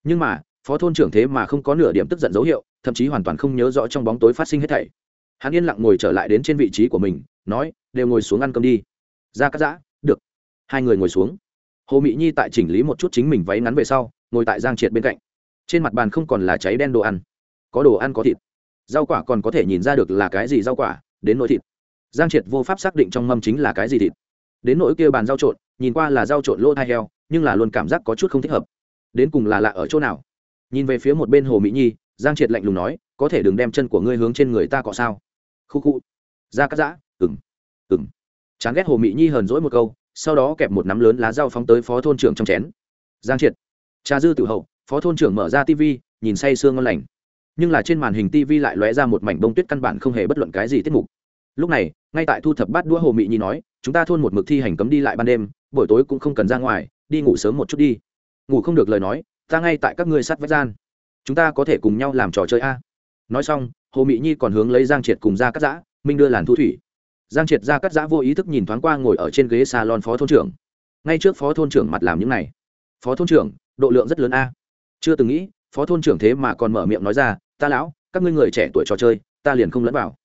Nhưng mà phó thôn trưởng thế mà không có nửa điểm tức giận dấu hiệu, thậm chí hoàn toàn không nhớ rõ trong bóng tối phát sinh hết thảy. Hắn yên lặng ngồi trở lại đến trên vị trí của mình, nói, đều ngồi xuống ăn cơm đi. Ra cắt giã được. Hai người ngồi xuống. Hồ mỹ nhi tại chỉnh lý một chút chính mình váy ngắn về sau, ngồi tại giang triệt bên cạnh. Trên mặt bàn không còn là cháy đen đồ ăn, có đồ ăn có thịt. Rau quả còn có thể nhìn ra được là cái gì rau quả, đến nỗi thịt. Giang triệt vô pháp xác định trong mâm chính là cái gì thịt. Đến nỗi kia bàn rau trộn, nhìn qua là rau trộn lô thai heo, nhưng là luôn cảm giác có chút không thích hợp. Đến cùng là lạ ở chỗ nào? Nhìn về phía một bên hồ mỹ nhi, giang triệt lạnh lùng nói, có thể đừng đem chân của ngươi hướng trên người ta cọ sao? Khu khu. Ra cắt giã. Ừng ừng chán ghét hồ mỹ nhi hờn dỗi một câu, sau đó kẹp một nắm lớn lá rau phóng tới phó thôn trưởng trong chén. Giang triệt. Cha dư tự hậu, phó thôn trưởng mở ra tv nhìn say sương ngon lành. Nhưng là trên màn hình tv lại lóe ra một mảnh bông tuyết căn bản không hề bất luận cái gì tiết mục. Lúc này, ngay tại thu thập bát đũa hồ mị nhi nói, chúng ta thôn một mực thi hành cấm đi lại ban đêm, buổi tối cũng không cần ra ngoài, đi ngủ sớm một chút đi. Ngủ không được lời nói ta ngay tại các ngươi sát vách gian. Chúng ta có thể cùng nhau làm trò chơi a. Nói xong, hồ mỹ nhi còn hướng lấy giang triệt cùng ra cắt giã, minh đưa làn thu thủy. Giang triệt ra cắt giã vô ý thức nhìn thoáng qua ngồi ở trên ghế salon phó thôn trưởng. Ngay trước phó thôn trưởng mặt làm những này. Phó thôn trưởng, độ lượng rất lớn a. Chưa từng nghĩ, phó thôn trưởng thế mà còn mở miệng nói ra, ta lão, các ngươi người trẻ tuổi trò chơi, ta liền không lẫn vào.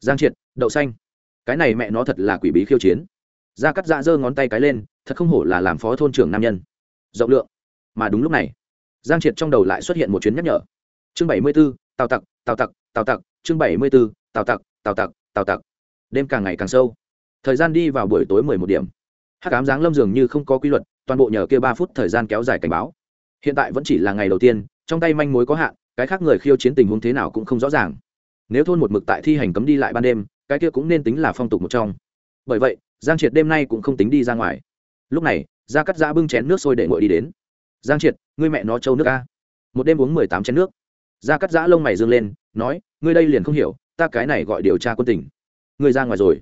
Giang triệt, đậu xanh. Cái này mẹ nó thật là quỷ bí khiêu chiến. Ra cắt dạ giơ ngón tay cái lên, thật không hổ là làm phó thôn trưởng nam nhân. Rộng lượng. Mà đúng lúc này giang triệt trong đầu lại xuất hiện một chuyến nhắc nhở. Chương bảy mươi b ố tào tặc tào tặc tào tặc, chương bảy mươi b ố tào tặc tào tặc tào tặc. Đêm càng ngày càng sâu. Thời gian đi vào buổi tối mười một điểm. Hắc ám giáng lâm dường như không có quy luật, toàn bộ nhờ kia ba phút thời gian kéo dài cảnh báo. Hiện tại vẫn chỉ là ngày đầu tiên, trong tay manh mối có hạn, cái khác người khiêu chiến tình huống thế nào cũng không rõ ràng. Nếu thôn một mực tại thi hành cấm đi lại ban đêm, cái kia cũng nên tính là phong tục một trong. Bởi vậy, giang triệt đêm nay cũng không tính đi ra ngoài. Lúc này, gia cắt giã bưng chén nước sôi để ngồi đi đến giang triệt, ngươi mẹ nó trâu nước a. Một đêm uống mười tám chén nước. Gia cắt giã lông mày dương lên, nói, ngươi đây liền không hiểu, ta cái này gọi điều tra quân tình. Ngươi ra ngoài rồi.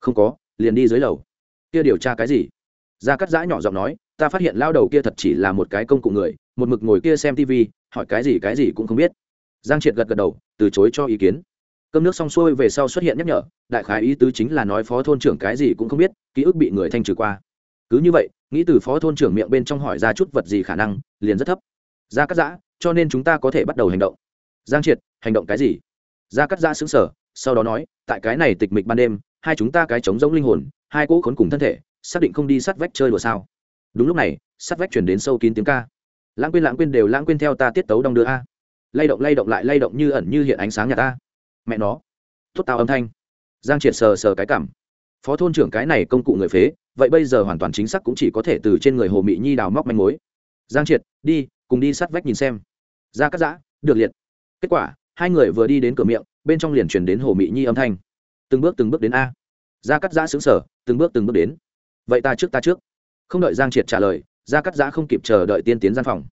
Không có, liền đi dưới lầu. Kia điều tra cái gì? Gia cắt giã nhỏ giọng nói, ta phát hiện lao đầu kia thật chỉ là một cái công cụ người, một mực ngồi kia xem tv hỏi cái gì cái gì cũng không biết. Giang triệt gật gật đầu, từ chối cho ý kiến. Cơm nước xong xuôi về sau xuất hiện nhắc nhở, đại khái ý tứ chính là nói phó thôn trưởng cái gì cũng không biết, ký ức bị người thanh trừ qua. Cứ như vậy nghĩ từ phó thôn trưởng miệng bên trong hỏi ra chút vật gì khả năng, liền rất thấp. Ra cắt giã, cho nên chúng ta có thể bắt đầu hành động. Giang triệt, hành động cái gì? Ra cắt giã xứng sở sau đó nói, tại cái này tịch mịch ban đêm, hai chúng ta cái trống giống linh hồn, hai cỗ khốn cùng thân thể, xác định không đi sát vách chơi đùa sao? Đúng lúc này, sát vách chuyển đến sâu kín tiếng ca. Lãng quên lãng quên đều lãng quên theo ta tiết tấu đong đưa a. Lay động lay động lại, lay động như ẩn như hiện ánh sáng nhà ta. Mẹ nó. Thốt tao âm thanh. Giang triệt sờ sờ cái cảm. Phó thôn trưởng cái này công cụ người phế vậy bây giờ hoàn toàn chính xác cũng chỉ có thể từ trên người hồ mỹ nhi đào móc manh mối. Giang triệt, đi, cùng đi sát vách nhìn xem. Ra cắt giã, được liệt. Kết quả, hai người vừa đi đến cửa miệng, bên trong liền chuyển đến hồ mỹ nhi âm thanh. Từng bước từng bước đến a. Ra cắt giã xứng sở từng bước từng bước đến. Vậy ta trước ta trước. Không đợi giang triệt trả lời, ra cắt giã không kịp chờ đợi tiên tiến gian phòng.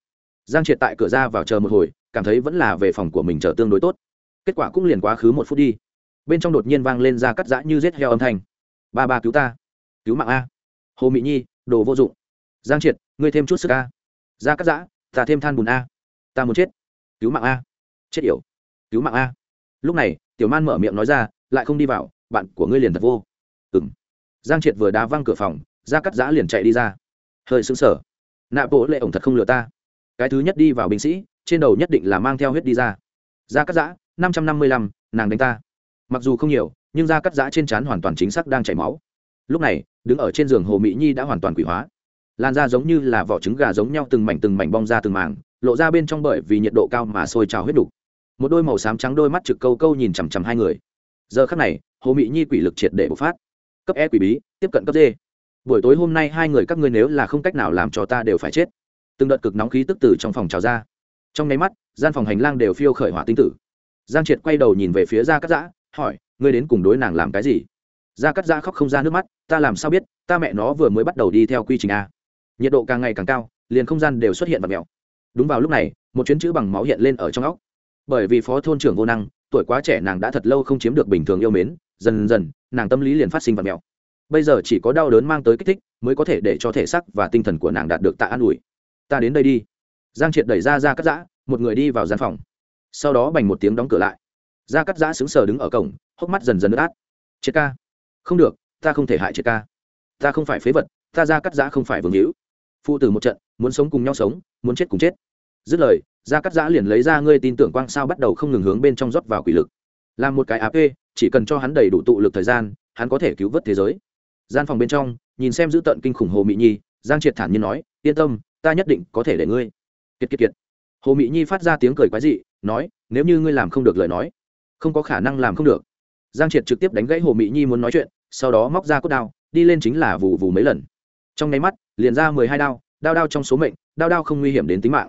Giang triệt tại cửa ra vào chờ một hồi, cảm thấy vẫn là về phòng của mình chờ tương đối tốt. Kết quả cũng liền quá khứ một phút đi. Bên trong đột nhiên vang lên ra cắt giã như rết heo âm thanh. Ba ba cứu ta. Cứu mạng a hồ mỹ nhi, đồ vô dụng. Giang triệt, ngươi thêm chút sức a. Ra cắt giã, ta thêm than bùn a. Ta muốn chết. Cứu mạng a. Chết yểu. Cứu mạng a. Lúc này, tiểu man mở miệng nói ra, lại không đi vào, bạn của ngươi liền thật vô. Ừ m giang triệt vừa đá văng cửa phòng ra cắt giã liền chạy đi ra. Hơi xứng sở nạ bộ lệ ổng thật không lừa ta. Cái thứ nhất đi vào binh sĩ, trên đầu nhất định là mang theo huyết đi ra. Ra cắt giã, năm trăm năm mươi lăm, nàng đánh ta. Mặc dù không nhiều, nhưng da cắt giã trên trán hoàn toàn chính xác đang chảy máu lúc này, đứng ở trên giường hồ mỹ nhi đã hoàn toàn quỷ hóa. Lan da giống như là vỏ trứng gà giống nhau từng mảnh từng mảnh bong ra từng mảng, lộ ra bên trong bởi vì nhiệt độ cao mà sôi trào huyết đục. Một đôi màu xám trắng đôi mắt trực câu câu nhìn chằm chằm hai người. Giờ khắc này, hồ mỹ nhi quỷ lực triệt để bộc phát. Cấp e quỷ bí, tiếp cận cấp d. Buổi tối hôm nay hai người các ngươi nếu là không cách nào làm cho ta đều phải chết. Từng đợt cực nóng khí tức tử trong phòng trào ra. Trong nháy mắt, gian phòng hành lang đều phiêu khởi hỏa tinh tử. Giang triệt quay đầu nhìn về phía ra cắt giã, hỏi, ngươi đến cùng đối nàng làm cái gì? Gia cắt gia khóc không ra nước mắt, ta làm sao biết, ta mẹ nó vừa mới bắt đầu đi theo quy trình a. Nhiệt độ càng ngày càng cao, liền không gian đều xuất hiện vật mèo. Đúng vào lúc này, một chuyến chữ bằng máu hiện lên ở trong óc. Bởi vì phó thôn trưởng vô năng, tuổi quá trẻ nàng đã thật lâu không chiếm được bình thường yêu mến, dần dần, nàng tâm lý liền phát sinh vật mèo. Bây giờ chỉ có đau đớn mang tới kích thích, mới có thể để cho thể xác và tinh thần của nàng đạt được tạ an ủi. Ta đến đây đi. Giang triệt đẩy ra ra cắt giã, một người đi vào gian phòng. Sau đó bành một tiếng đóng cửa lại. Ra cắt giã xứng sờ đứng ở cổng, hốc mắt dần dần ướt át. Triệt ca không được, ta không thể hại triệt ca. Ta không phải phế vật, ta ra cắt giã không phải vương hữu. Phụ tử một trận, muốn sống cùng nhau sống, muốn chết cùng chết. Dứt lời, ra cắt giã liền lấy ra ngươi tin tưởng quang sao bắt đầu không ngừng hướng bên trong rót vào quỷ lực. Làm một cái ap chỉ cần cho hắn đầy đủ tụ lực thời gian, hắn có thể cứu vớt thế giới. Gian phòng bên trong, nhìn xem giữ tận kinh khủng hồ mỹ nhi, giang triệt thản nhiên nói, yên tâm, ta nhất định có thể để ngươi. Kiệt kiệt kiệt. Hồ mỹ nhi phát ra tiếng cười quái dị, nói, nếu như ngươi làm không được lời nói, không có khả năng làm không được giang triệt trực tiếp đánh gãy hồ mỹ nhi muốn nói chuyện, sau đó móc ra cốt đao, đi lên chính là vù vù mấy lần. Trong nháy mắt, liền ra mười hai đao đao đao trong số mệnh, đao đao không nguy hiểm đến tính mạng.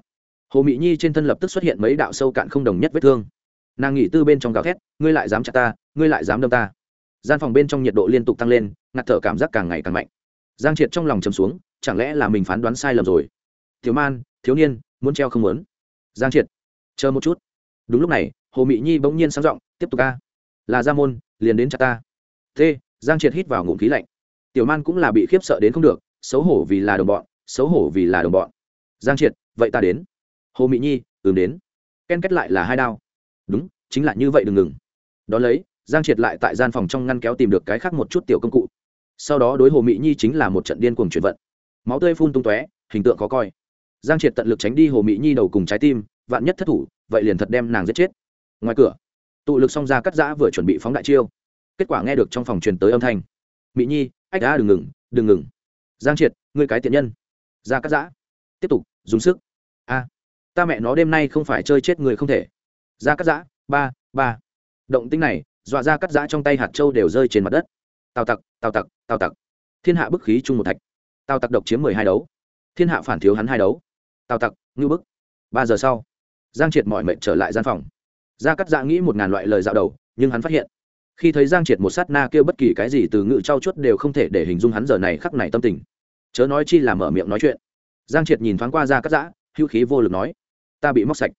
Hồ mỹ nhi trên thân lập tức xuất hiện mấy đạo sâu cạn không đồng nhất vết thương. Nàng nghỉ tư bên trong gào thét, ngươi lại dám chặt ta, ngươi lại dám đâm ta. Gian phòng bên trong nhiệt độ liên tục tăng lên, ngạt thở cảm giác càng ngày càng mạnh. Giang triệt trong lòng chầm xuống, chẳng lẽ là mình phán đoán sai lầm rồi? Thiếu man, thiếu niên, muốn treo không muốn? Giang triệt, chờ một chút. Đúng lúc này, hồ mỹ nhi bỗng nhiên sáng giọng, tiếp tục ca là gia môn, liền đến chặt ta. T giang triệt hít vào ngụm khí lạnh. Tiểu man cũng là bị khiếp sợ đến không được, xấu hổ vì là đồng bọn, xấu hổ vì là đồng bọn. Giang triệt, vậy ta đến. Hồ mỹ nhi, ừm đến. Ken kết lại là hai đao. Đúng, chính là như vậy đừng ngừng. Đón lấy, giang triệt lại tại gian phòng trong ngăn kéo tìm được cái khác một chút tiểu công cụ. Sau đó đối hồ mỹ nhi chính là một trận điên cuồng chuyển vận. Máu tươi phun tung tóe, hình tượng khó coi. Giang triệt tận lực tránh đi hồ mỹ nhi đầu cùng trái tim, vạn nhất thất thủ, vậy liền thật đem nàng giết chết. Ngoài cửa tụ lực xong ra cắt giã vừa chuẩn bị phóng đại chiêu. Kết quả nghe được trong phòng truyền tới âm thanh. Mỹ nhi, ách đã, đừng ngừng đừng ngừng. Giang triệt, ngươi cái tiện nhân. Ra cắt giã. Tiếp tục, dùng sức. A, ta mẹ nó đêm nay không phải chơi chết người không thể. Ra cắt giã, ba ba. Động tinh này, dọa ra cắt giã trong tay hạt châu đều rơi trên mặt đất. Tào tặc tào tặc tào tặc. Thiên hạ bức khí chung một thạch. Tào tặc độc chiếm mười hai đấu. Thiên hạ phản thiếu hắn hai đấu. Tào tặc ngư bức. Ba giờ sau, giang triệt mọi mệnh trở lại gian phòng gia cắt dạ nghĩ một ngàn loại lời dạo đầu, nhưng hắn phát hiện, khi thấy giang triệt một sát na kêu bất kỳ cái gì từ ngữ trau chuốt đều không thể để hình dung hắn giờ này khắc này tâm tình. Chớ nói chi là mở miệng nói chuyện. Giang triệt nhìn thoáng qua gia cắt dạ hữu khí vô lực nói, ta bị móc sạch.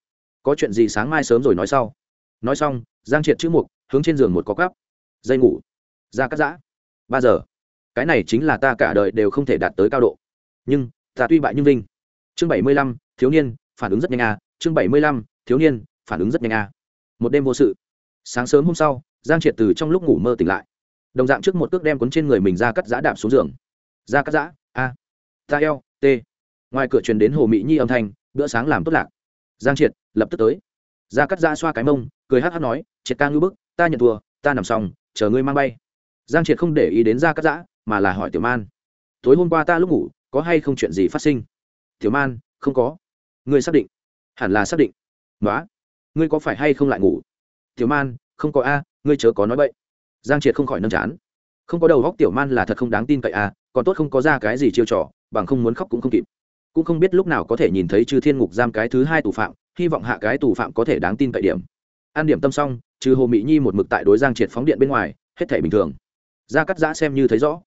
Có chuyện gì sáng mai sớm rồi nói sau. Nói xong, giang triệt chữ mục, hướng trên giường một có cắp dây ngủ. Gia cắt dạ ba giờ. Cái này chính là ta cả đời đều không thể đạt tới cao độ. Nhưng, ta tuy bại nhưng vinh. Chương bảy mươi lăm, thiếu niên, phản ứng rất nhanh à. Chương bảy mươi lăm, thiếu niên, phản ứng rất nhanh à một đêm vô sự. Sáng sớm hôm sau, giang triệt từ trong lúc ngủ mơ tỉnh lại. Đồng dạng trước một cước đem cuốn trên người mình ra cắt giã đạp xuống giường. Ra cắt giã, a. Ta eo, t. Ngoài cửa truyền đến hồ mỹ nhi âm thanh, bữa sáng làm tốt lạc. Giang triệt, lập tức tới. Ra cắt giã xoa cái mông, cười hát hát nói, triệt ca ngư bức, ta nhận thua, ta nằm xong, chờ ngươi mang bay. Giang triệt không để ý đến ra cắt giã, mà là hỏi tiểu man, tối hôm qua ta lúc ngủ, có hay không chuyện gì phát sinh? Tiểu man, không có. Ngươi xác định? Hẳn là xác định. Nói ngươi có phải hay không lại ngủ? Tiểu man, không có a, ngươi chớ có nói vậy giang triệt không khỏi nâm chán. Không có đầu góc tiểu man là thật không đáng tin cậy a, còn tốt không có ra cái gì chiêu trò, bằng không muốn khóc cũng không kịp. Cũng không biết lúc nào có thể nhìn thấy chư thiên ngục giam cái thứ hai tù phạm, hy vọng hạ cái tù phạm có thể đáng tin cậy điểm. An điểm tâm xong, trừ hồ mỹ nhi một mực tại đối giang triệt phóng điện bên ngoài, hết thể bình thường. Ra cắt giã xem như thấy rõ.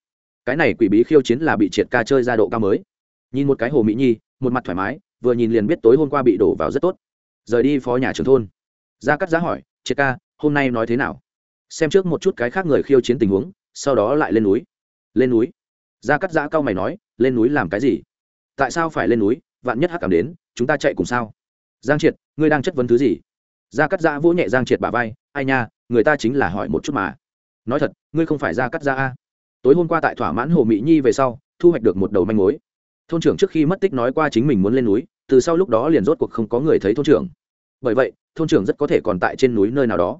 Cái này quỷ bí khiêu chiến là bị triệt ca chơi ra độ cao mới. Nhìn một cái hồ mỹ nhi, một mặt thoải mái, vừa nhìn liền biết tối hôm qua bị đổ vào rất tốt rời đi phó nhà trưởng thôn. Gia cắt giá hỏi, triệt ca, hôm nay nói thế nào? Xem trước một chút cái khác người khiêu chiến tình huống, sau đó lại lên núi. Lên núi? Gia cắt giã cao mày nói, lên núi làm cái gì? Tại sao phải lên núi? Vạn nhất hắc cảm đến, chúng ta chạy cùng sao? Giang triệt, ngươi đang chất vấn thứ gì? Gia cắt giã vỗ nhẹ giang triệt bà vai, ai nha, người ta chính là hỏi một chút mà. Nói thật, ngươi không phải gia cắt giã a. Tối hôm qua tại thỏa mãn hồ mỹ nhi về sau, thu hoạch được một đầu manh mối. Thôn trưởng trước khi mất tích nói qua chính mình muốn lên núi từ sau lúc đó liền rốt cuộc không có người thấy thôn trưởng. Bởi vậy, thôn trưởng rất có thể còn tại trên núi nơi nào đó.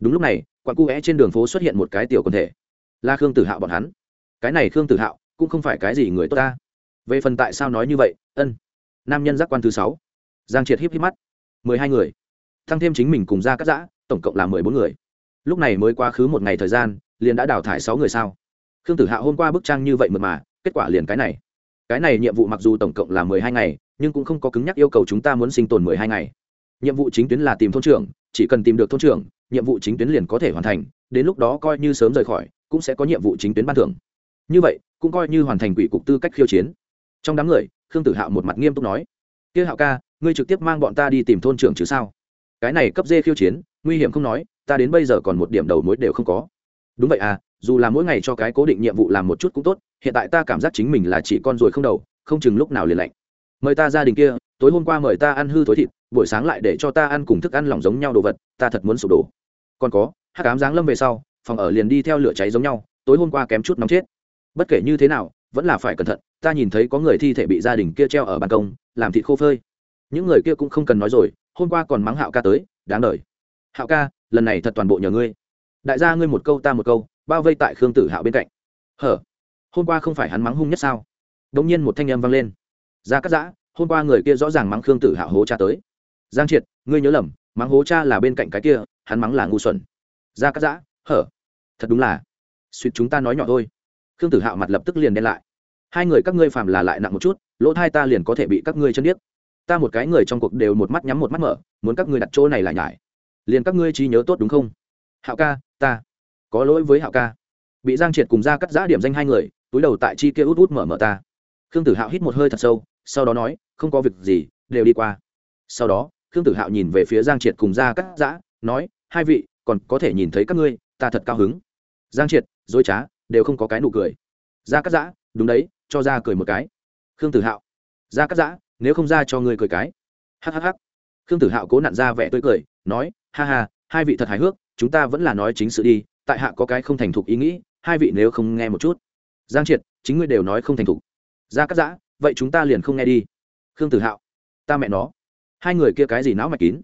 Đúng lúc này, quặng cu vẽ trên đường phố xuất hiện một cái tiểu quần thể. Là khương tử hạo bọn hắn. Cái này khương tử hạo, cũng không phải cái gì người tốt ta. Về phần tại sao nói như vậy, ân. Nam nhân giác quan thứ sáu. Giang triệt híp híp mắt. Mười hai người. Thăng thêm chính mình cùng ra cắt giã, tổng cộng là mười bốn người. Lúc này mới quá khứ một ngày thời gian, liền đã đào thải sáu người sao? Khương tử hạo hôm qua bức trang như vậy mượt mà, kết quả liền cái này. Cái này nhiệm vụ mặc dù tổng cộng là mười hai ngày nhưng cũng không có cứng nhắc yêu cầu chúng ta muốn sinh tồn mười hai ngày. Nhiệm vụ chính tuyến là tìm thôn trưởng, chỉ cần tìm được thôn trưởng, nhiệm vụ chính tuyến liền có thể hoàn thành, đến lúc đó coi như sớm rời khỏi, cũng sẽ có nhiệm vụ chính tuyến ban thưởng. Như vậy, cũng coi như hoàn thành quỷ cục tư cách khiêu chiến. Trong đám người, khương tử hạo một mặt nghiêm túc nói, kia hạo ca, ngươi trực tiếp mang bọn ta đi tìm thôn trưởng chứ sao? Cái này cấp dê khiêu chiến, nguy hiểm không nói, ta đến bây giờ còn một điểm đầu mối đều không có. Đúng vậy à dù là mỗi ngày cho cái cố định nhiệm vụ làm một chút cũng tốt, hiện tại ta cảm giác chính mình là chỉ con ruồi không đầu, không chừng lúc nào liền lạnh mời ta gia đình kia, tối hôm qua mời ta ăn hư thối thịt, buổi sáng lại để cho ta ăn cùng thức ăn lỏng giống nhau đồ vật, ta thật muốn sụp đổ. Còn có hát cám giáng lâm về sau, phòng ở liền đi theo lửa cháy giống nhau, tối hôm qua kém chút nóng chết. Bất kể như thế nào, vẫn là phải cẩn thận, ta nhìn thấy có người thi thể bị gia đình kia treo ở ban công, làm thịt khô phơi. Những người kia cũng không cần nói rồi, hôm qua còn mắng hạo ca tới, đáng đời. Hạo ca, lần này thật toàn bộ nhờ ngươi. Đại gia ngươi một câu ta một câu, bao vây tại khương tử hạo bên cạnh. Hở, hôm qua không phải hắn mắng hung nhất sao? Đông nhiên một thanh âm vang lên ra cắt giã, hôm qua người kia rõ ràng mắng khương tử hạo hố cha tới. Giang triệt, ngươi nhớ lầm, mắng hố cha là bên cạnh cái kia, hắn mắng là ngu xuẩn. Ra cắt giã, hở? Thật đúng là. Suýt chúng ta nói nhỏ thôi. Khương tử hạo mặt lập tức liền đen lại. Hai người các ngươi phàm là lại nặng một chút, lỗ thai ta liền có thể bị các ngươi chân điếc. Ta một cái người trong cuộc đều một mắt nhắm một mắt mở, muốn các ngươi đặt chỗ này lại nhải. Liền các ngươi trí nhớ tốt đúng không? Hạo ca, ta có lỗi với hạo ca. Bị giang triệt cùng ra cắt giã điểm danh hai người, túi đầu tại chi kia út út mở mở ta. Khương tử hạo hít một hơi thật sâu sau đó nói, không có việc gì, đều đi qua. Sau đó, khương tử hạo nhìn về phía giang triệt cùng ra cắt giã, nói, hai vị, còn có thể nhìn thấy các ngươi, ta thật cao hứng. Giang triệt, dối trá, đều không có cái nụ cười. Ra cắt giã, đúng đấy, cho ra cười một cái. Khương tử hạo ra cắt giã, nếu không ra cho ngươi cười cái. Hhh khương tử hạo cố nặn ra vẻ tươi cười, nói, ha ha, hai vị thật hài hước, chúng ta vẫn là nói chính sự đi, tại hạ có cái không thành thục ý nghĩ, hai vị nếu không nghe một chút. Giang triệt, chính ngươi đều nói không thành thục. Ra cắt giã vậy chúng ta liền không nghe đi. Khương tử hạo, ta mẹ nó. Hai người kia cái gì não mạch kín?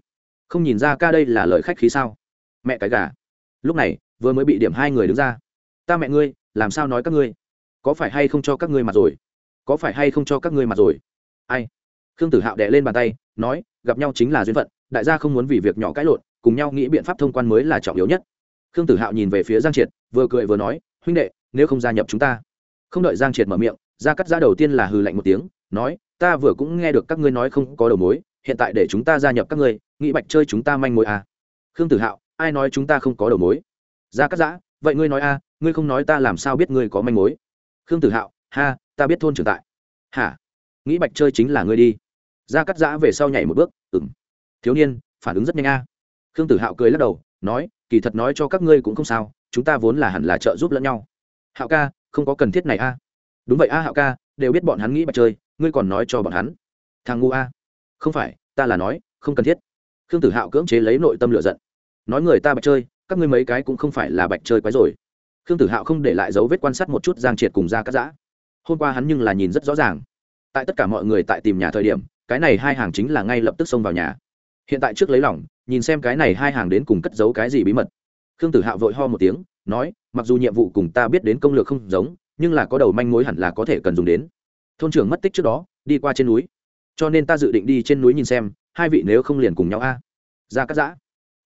Không nhìn ra ca đây là lời khách khí sao? Mẹ cái gà. Lúc này, vừa mới bị điểm hai người đứng ra. Ta mẹ ngươi, làm sao nói các ngươi? Có phải hay không cho các ngươi mặt rồi? Có phải hay không cho các ngươi mặt rồi? Ai? Khương tử hạo đẻ lên bàn tay, nói, gặp nhau chính là duyên phận, đại gia không muốn vì việc nhỏ cãi lộn, cùng nhau nghĩ biện pháp thông quan mới là trọng yếu nhất. Khương tử hạo nhìn về phía giang triệt, vừa cười vừa nói, huynh đệ, nếu không gia nhập chúng ta. Không đợi giang triệt mở miệng gia cắt giã đầu tiên là hừ lạnh một tiếng, nói, ta vừa cũng nghe được các ngươi nói không có đầu mối, hiện tại để chúng ta gia nhập các ngươi, nghĩ bạch chơi chúng ta manh mối à. khương tử hạo, ai nói chúng ta không có đầu mối? Gia cắt giã, vậy ngươi nói a ngươi không nói ta làm sao biết ngươi có manh mối? Khương tử hạo, ha, ta biết thôn trưởng tại. Hả? Nghĩ bạch chơi chính là ngươi đi. Gia cắt giã về sau nhảy một bước ừng thiếu niên, phản ứng rất nhanh a. Khương tử hạo cười lắc đầu, nói, kỳ thật nói cho các ngươi cũng không sao, chúng ta vốn là hẳn là trợ giúp lẫn nhau. Hạo ca, không có cần thiết này a đúng vậy a hạo ca, đều biết bọn hắn nghĩ bạch chơi, ngươi còn nói cho bọn hắn. Thằng ngu a. Không phải, ta là nói, không cần thiết. Khương tử hạo cưỡng chế lấy nội tâm lựa giận. Nói người ta bạch chơi, các ngươi mấy cái cũng không phải là bạch chơi quái rồi. Khương tử hạo không để lại dấu vết quan sát một chút giang triệt cùng ra cắt giã. Hôm qua hắn nhưng là nhìn rất rõ ràng. Tại tất cả mọi người tại tìm nhà thời điểm, cái này hai hàng chính là ngay lập tức xông vào nhà. Hiện tại trước lấy lỏng nhìn xem cái này hai hàng đến cùng cất giấu cái gì bí mật. Khương tử hạo vội ho một tiếng, nói, mặc dù nhiệm vụ cùng ta biết đến công lược không giống nhưng là có đầu manh mối hẳn là có thể cần dùng đến. Thôn trưởng mất tích trước đó, đi qua trên núi. Cho nên ta dự định đi trên núi nhìn xem, hai vị nếu không liền cùng nhau a. Ra cắt giã.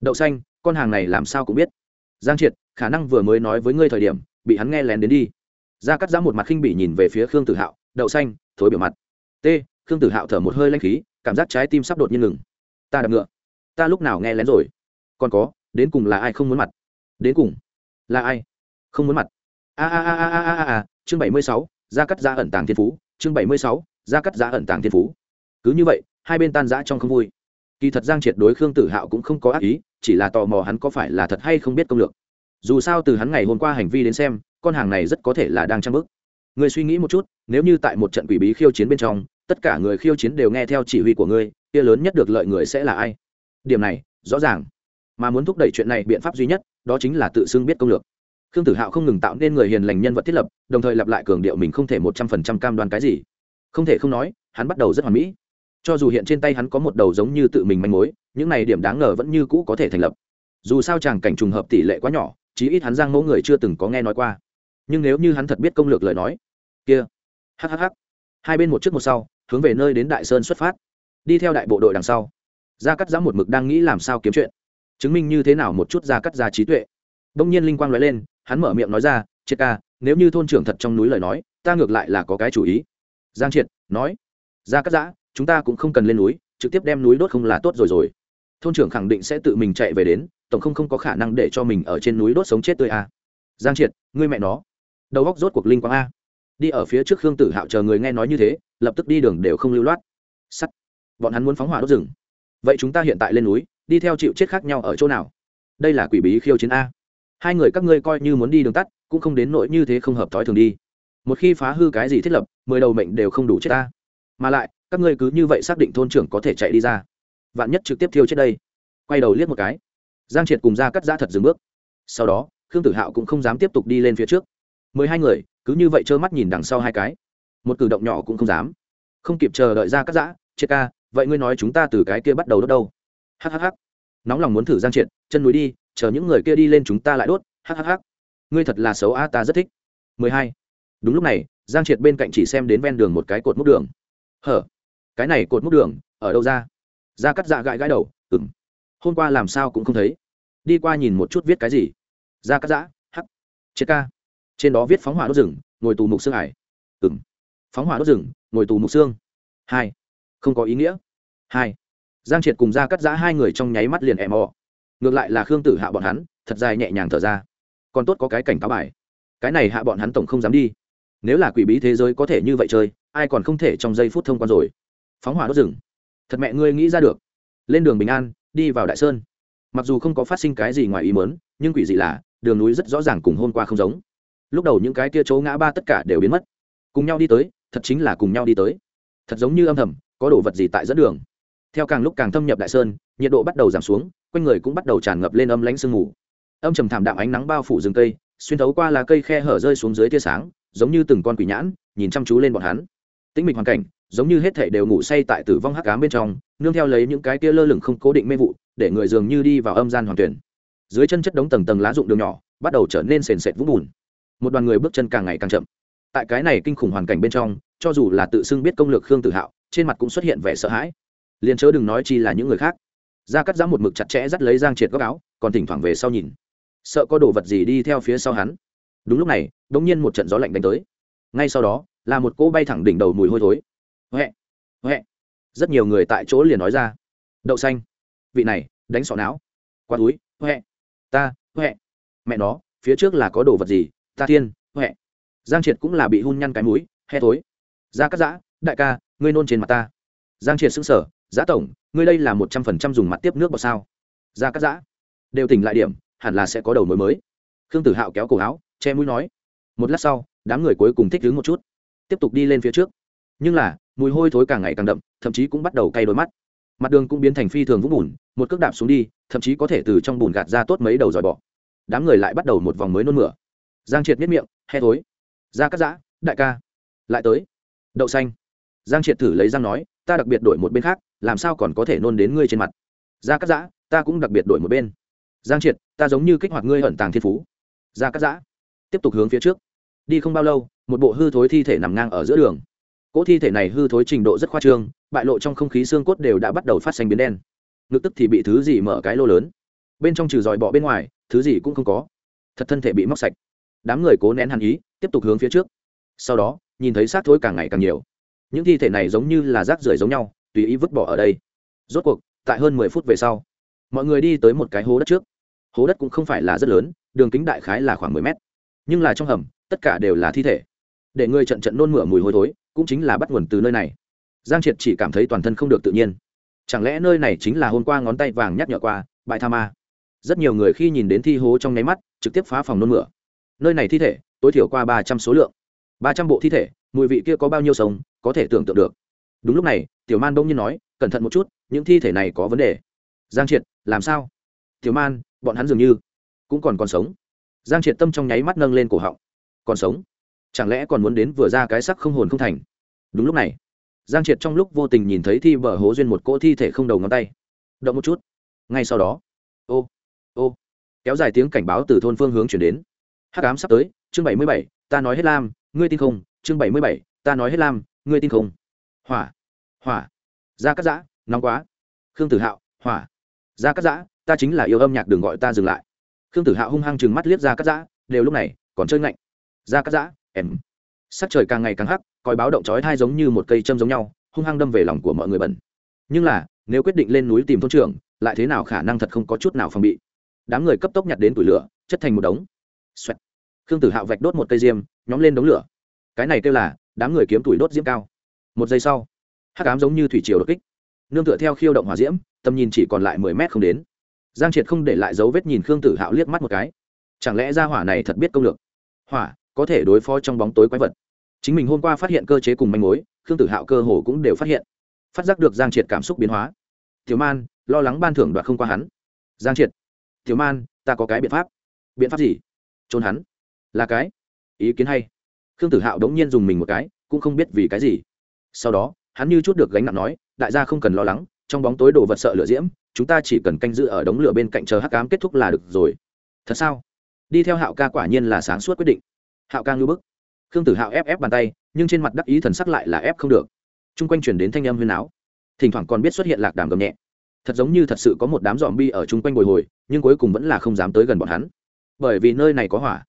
Đậu xanh, con hàng này làm sao cũng biết. Giang triệt, khả năng vừa mới nói với ngươi thời điểm, bị hắn nghe lén đến đi. Ra cắt giã một mặt khinh bị nhìn về phía khương tử hạo, đậu xanh, thối biểu mặt. T, khương tử hạo thở một hơi lanh khí, cảm giác trái tim sắp đột nhiên ngừng. Ta đập ngựa. Ta lúc nào nghe lén rồi? Còn có, đến cùng là ai không muốn mặt? Đến cùng là ai không muốn mặt? A a a a a a a chương bảy mươi sáu, gia cắt giá ẩn tàng thiên phú, chương bảy mươi sáu, gia cắt giá ẩn tàng thiên phú. Cứ như vậy, hai bên tan giã trong không vui. Kỳ thật giang triệt đối khương tử hạo cũng không có ác ý, chỉ là tò mò hắn có phải là thật hay không biết công lược. Dù sao từ hắn ngày hôm qua hành vi đến xem, con hàng này rất có thể là đang trang bức người suy nghĩ một chút, nếu như tại một trận quỷ bí khiêu chiến bên trong, tất cả người khiêu chiến đều nghe theo chỉ huy của ngươi, kia lớn nhất được lợi người sẽ là ai? Điểm này, rõ ràng. Mà muốn thúc đẩy chuyện này biện pháp duy nhất, đó chính là tự xưng biết công lược khương tử hạo không ngừng tạo nên người hiền lành nhân vật thiết lập, đồng thời lặp lại cường điệu mình không thể một trăm phần trăm cam đoan cái gì. Không thể không nói, hắn bắt đầu rất hoàn mỹ. Cho dù hiện trên tay hắn có một đầu giống như tự mình manh mối, những này điểm đáng ngờ vẫn như cũ có thể thành lập. Dù sao chàng cảnh trùng hợp tỷ lệ quá nhỏ, chí ít hắn giang mẫu người chưa từng có nghe nói qua. Nhưng nếu như hắn thật biết công lược lời nói, kia hhh hai bên một trước một sau, hướng về nơi đến đại sơn xuất phát. Đi theo đại bộ đội đằng sau. Gia cắt giã một mực đang nghĩ làm sao kiếm chuyện. Chứng minh như thế nào một chút gia cắt gia trí tuệ. Đông nhiên linh quang nói lên hắn mở miệng nói ra, triệt ca, nếu như thôn trưởng thật trong núi lời nói, ta ngược lại là có cái chủ ý. Giang triệt nói, ra cắt giã, chúng ta cũng không cần lên núi, trực tiếp đem núi đốt không là tốt rồi rồi. Thôn trưởng khẳng định sẽ tự mình chạy về đến, tổng không không có khả năng để cho mình ở trên núi đốt sống chết tươi a. À. giang triệt, ngươi mẹ nó, đầu góc rốt cuộc linh quang a. Đi ở phía trước khương tử hạo chờ người nghe nói như thế, lập tức đi đường đều không lưu loát. Sắt. Bọn hắn muốn phóng hỏa đốt rừng. Vậy chúng ta hiện tại lên núi, đi theo chịu chết khác nhau ở chỗ nào? Đây là quỷ bí khiêu chiến a hai người các ngươi coi như muốn đi đường tắt, cũng không đến nỗi như thế không hợp thói thường đi. Một khi phá hư cái gì thiết lập, mười đầu mệnh đều không đủ chết ta. Mà lại, các ngươi cứ như vậy xác định thôn trưởng có thể chạy đi ra. Vạn nhất trực tiếp thiêu chết đây. Quay đầu liếc một cái. Giang triệt cùng ra cắt ra thật dừng bước. Sau đó, khương tử hạo cũng không dám tiếp tục đi lên phía trước. Mười hai người, cứ như vậy trơ mắt nhìn đằng sau hai cái. Một cử động nhỏ cũng không dám. Không kịp chờ đợi ra cắt giã, triệt ca, vậy ngươi nói chúng ta từ cái kia bắt đầu đốt đâu? Hhh nóng lòng muốn thử giang triệt, chân núi đi chờ những người kia đi lên chúng ta lại đốt hhh ngươi thật là xấu a ta rất thích. Mười hai. Đúng lúc này, giang triệt bên cạnh chỉ xem đến ven đường một cái cột múc đường. Hở? Cái này cột múc đường, ở đâu ra? Ra cắt dạ gãi gãi đầu ừng hôm qua làm sao cũng không thấy. Đi qua nhìn một chút viết cái gì. Ra cắt dạ hắc. Chết ca. Trên đó viết phóng hỏa đốt rừng, ngồi tù mục xương ải. Ừng phóng hỏa đốt rừng, ngồi tù mục xương. Hai. Không có ý nghĩa. Hai. Giang triệt cùng ra cắt giã hai người trong nháy mắt liền em mò ngược lại là khương tử hạ bọn hắn, thật dài nhẹ nhàng thở ra. Còn tốt có cái cảnh cáo bài. Cái này hạ bọn hắn tổng không dám đi. Nếu là quỷ bí thế giới có thể như vậy chơi, ai còn không thể trong giây phút thông quan rồi? Phóng hỏa đốt rừng. Thật mẹ ngươi nghĩ ra được. Lên đường bình an, đi vào đại sơn. Mặc dù không có phát sinh cái gì ngoài ý mớn nhưng quỷ dị là, đường núi rất rõ ràng cùng hôm qua không giống. Lúc đầu những cái kia chỗ ngã ba tất cả đều biến mất. Cùng nhau đi tới, thật chính là cùng nhau đi tới. Thật giống như âm thầm, có đồ vật gì tại dẫn đường. Theo càng lúc càng thâm nhập đại sơn, nhiệt độ bắt đầu giảm xuống quanh người cũng bắt đầu tràn ngập lên âm lãnh sương mù. Âm trầm thảm đạm ánh nắng bao phủ rừng cây, xuyên thấu qua là cây khe hở rơi xuống dưới tia sáng, giống như từng con quỷ nhãn, nhìn chăm chú lên bọn hắn. Tĩnh mịch hoàn cảnh, giống như hết thể đều ngủ say tại tử vong hắc ám bên trong, nương theo lấy những cái kia lơ lửng không cố định mê vụ, để người dường như đi vào âm gian hoàn tuyển. Dưới chân chất đống tầng tầng lá rụng đường nhỏ, bắt đầu trở nên sền sệt vũng bùn. Một đoàn người bước chân càng ngày càng chậm. Tại cái này kinh khủng hoàn cảnh bên trong, cho dù là tự xưng biết công lược khương tự hạo, trên mặt cũng xuất hiện vẻ sợ hãi. Liền chớ đừng nói chi là những người khác ra cắt giã một mực chặt chẽ dắt lấy giang triệt góc áo, còn thỉnh thoảng về sau nhìn. Sợ có đồ vật gì đi theo phía sau hắn. Đúng lúc này đ ỗ n g nhiên một trận gió lạnh đánh tới. Ngay sau đó, là một cỗ bay thẳng đỉnh đầu mùi hôi thối. Huệ huệ. Rất nhiều người tại chỗ liền nói ra. Đậu xanh. Vị này, đánh sọ não. Qua túi, huệ. Ta, huệ. Mẹ nó, phía trước là có đồ vật gì? Ta thiên, huệ. Giang triệt cũng là bị hun nhăn cái mũi he thối. Ra cắt giã, đại ca, ngươi nôn trên mặt ta. Giang triệt xứng sở giã tổng ngươi đây là một trăm phần trăm dùng mặt tiếp nước vào sao? Ra cắt giã. Đều tỉnh lại điểm, hẳn là sẽ có đầu mối mới. Khương tử hạo kéo cổ áo, che mũi nói. Một lát sau, đám người cuối cùng thích đứng một chút. Tiếp tục đi lên phía trước. Nhưng là, mùi hôi thối càng ngày càng đậm, thậm chí cũng bắt đầu cay đôi mắt. Mặt đường cũng biến thành phi thường vũng bùn, một cước đạp xuống đi, thậm chí có thể từ trong bùn gạt ra tốt mấy đầu dòi bọ. Đám người lại bắt đầu một vòng mới nôn mửa. Giang triệt miết miệng he thối. Ra cắt giã, đại ca. Lại tới. Đậu xanh. Giang triệt thử lấy răng nói, ta đặc biệt đổi một bên khác làm sao còn có thể nôn đến ngươi trên mặt? Gia cắt giã, ta cũng đặc biệt đổi một bên. Giang triệt, ta giống như kích hoạt ngươi ẩn tàng thiên phú. Gia cắt giã, tiếp tục hướng phía trước. Đi không bao lâu, một bộ hư thối thi thể nằm ngang ở giữa đường. Cỗ thi thể này hư thối trình độ rất khoa trương, bại lộ trong không khí xương cốt đều đã bắt đầu phát xanh biến đen. Ngực tức thì bị thứ gì mở cái lô lớn. Bên trong trừ dòi bọ bên ngoài, thứ gì cũng không có. Thật thân thể bị móc sạch. Đám người cố nén hàn ý, tiếp tục hướng phía trước. Sau đó, nhìn thấy xác thối càng ngày càng nhiều. Những thi thể này giống như là rác rưởi giống nhau tùy ý vứt bỏ ở đây. Rốt cuộc, tại hơn mười phút về sau, mọi người đi tới một cái hố đất trước. Hố đất cũng không phải là rất lớn, đường kính đại khái là khoảng mười mét. Nhưng là trong hầm, tất cả đều là thi thể. Để người trận trận nôn mửa mùi hôi thối, cũng chính là bắt nguồn từ nơi này. Giang triệt chỉ cảm thấy toàn thân không được tự nhiên. Chẳng lẽ nơi này chính là hôm qua ngón tay vàng nhắc nhở qua bãi tha ma? Rất nhiều người khi nhìn đến thi hố trong nháy mắt, trực tiếp phá phòng nôn mửa. Nơi này thi thể, tối thiểu qua ba trăm số lượng. Ba trăm bộ thi thể, mùi vị kia có bao nhiêu sống, có thể tưởng tượng được đúng lúc này, tiểu man bỗng nhiên nói, cẩn thận một chút, những thi thể này có vấn đề. Giang triệt, làm sao? Tiểu man, bọn hắn dường như cũng còn còn sống. Giang triệt tâm trong nháy mắt nâng lên cổ họng. Còn sống? Chẳng lẽ còn muốn đến vừa ra cái sắc không hồn không thành? Đúng lúc này, giang triệt trong lúc vô tình nhìn thấy thi bờ hố duyên một cỗ thi thể không đầu ngón tay. Động một chút. Ngay sau đó, ô ô, kéo dài tiếng cảnh báo từ thôn phương hướng chuyển đến. Hắc ám sắp tới, chương bảy mươi bảy, ta nói hết lam, ngươi tin không? Chương bảy mươi bảy, ta nói hết lam, ngươi tin không? Hỏa hỏa. Ra cắt giã, nóng quá. Khương tử hạo, hỏa. Ra cắt giã, ta chính là yêu âm nhạc đừng gọi ta dừng lại. Khương tử hạo hung hăng chừng mắt liếc ra cắt giã, đều lúc này, còn chơi ngạnh. Ra cắt giã, em. Sắc trời càng ngày càng hắc, coi báo động trói thai giống như một cây châm giống nhau, hung hăng đâm về lòng của mọi người bẩn. Nhưng là, nếu quyết định lên núi tìm thôn trưởng, lại thế nào khả năng thật không có chút nào phòng bị. Đám người cấp tốc nhặt đến tủi lửa, chất thành một đống. Xoẹt. khương tử hạo vạch đốt một cây diêm, nhóm lên đống lửa. Cái này kêu là, đám người kiếm tủi đốt diêm cao một giây sau, hắc ám giống như thủy triều đột kích. Nương tựa theo khiêu động hỏa diễm, tầm nhìn chỉ còn lại mười mét không đến. Giang triệt không để lại dấu vết nhìn khương tử hạo liếc mắt một cái. Chẳng lẽ ra hỏa này thật biết công lược? Hỏa, có thể đối phó trong bóng tối quái vật. Chính mình hôm qua phát hiện cơ chế cùng manh mối, khương tử hạo cơ hồ cũng đều phát hiện. Phát giác được giang triệt cảm xúc biến hóa. Thiếu man, lo lắng ban thưởng đoạt không qua hắn. Giang triệt thiếu man, ta có cái biện pháp. Biện pháp gì? Trốn hắn. Là cái. Ý kiến hay. Khương tử hạo đống nhiên dùng mình một cái, cũng không biết vì cái gì sau đó, hắn như chút được gánh nặng nói, đại gia không cần lo lắng, trong bóng tối đồ vật sợ lửa diễm, chúng ta chỉ cần canh giữ ở đống lửa bên cạnh chờ hắc cám kết thúc là được rồi. Thật sao? Đi theo hạo ca quả nhiên là sáng suốt quyết định. Hạo ca ngưu bức. Khương tử hạo ép ép bàn tay, nhưng trên mặt đắc ý thần sắc lại là ép không được. T r u n g quanh chuyển đến thanh âm huyên áo thỉnh thoảng còn biết xuất hiện lạc đàm gầm nhẹ. Thật giống như thật sự có một đám dòm bi ở chung quanh bồi hồi, nhưng cuối cùng vẫn là không dám tới gần bọn hắn. Bởi vì nơi này có hỏa.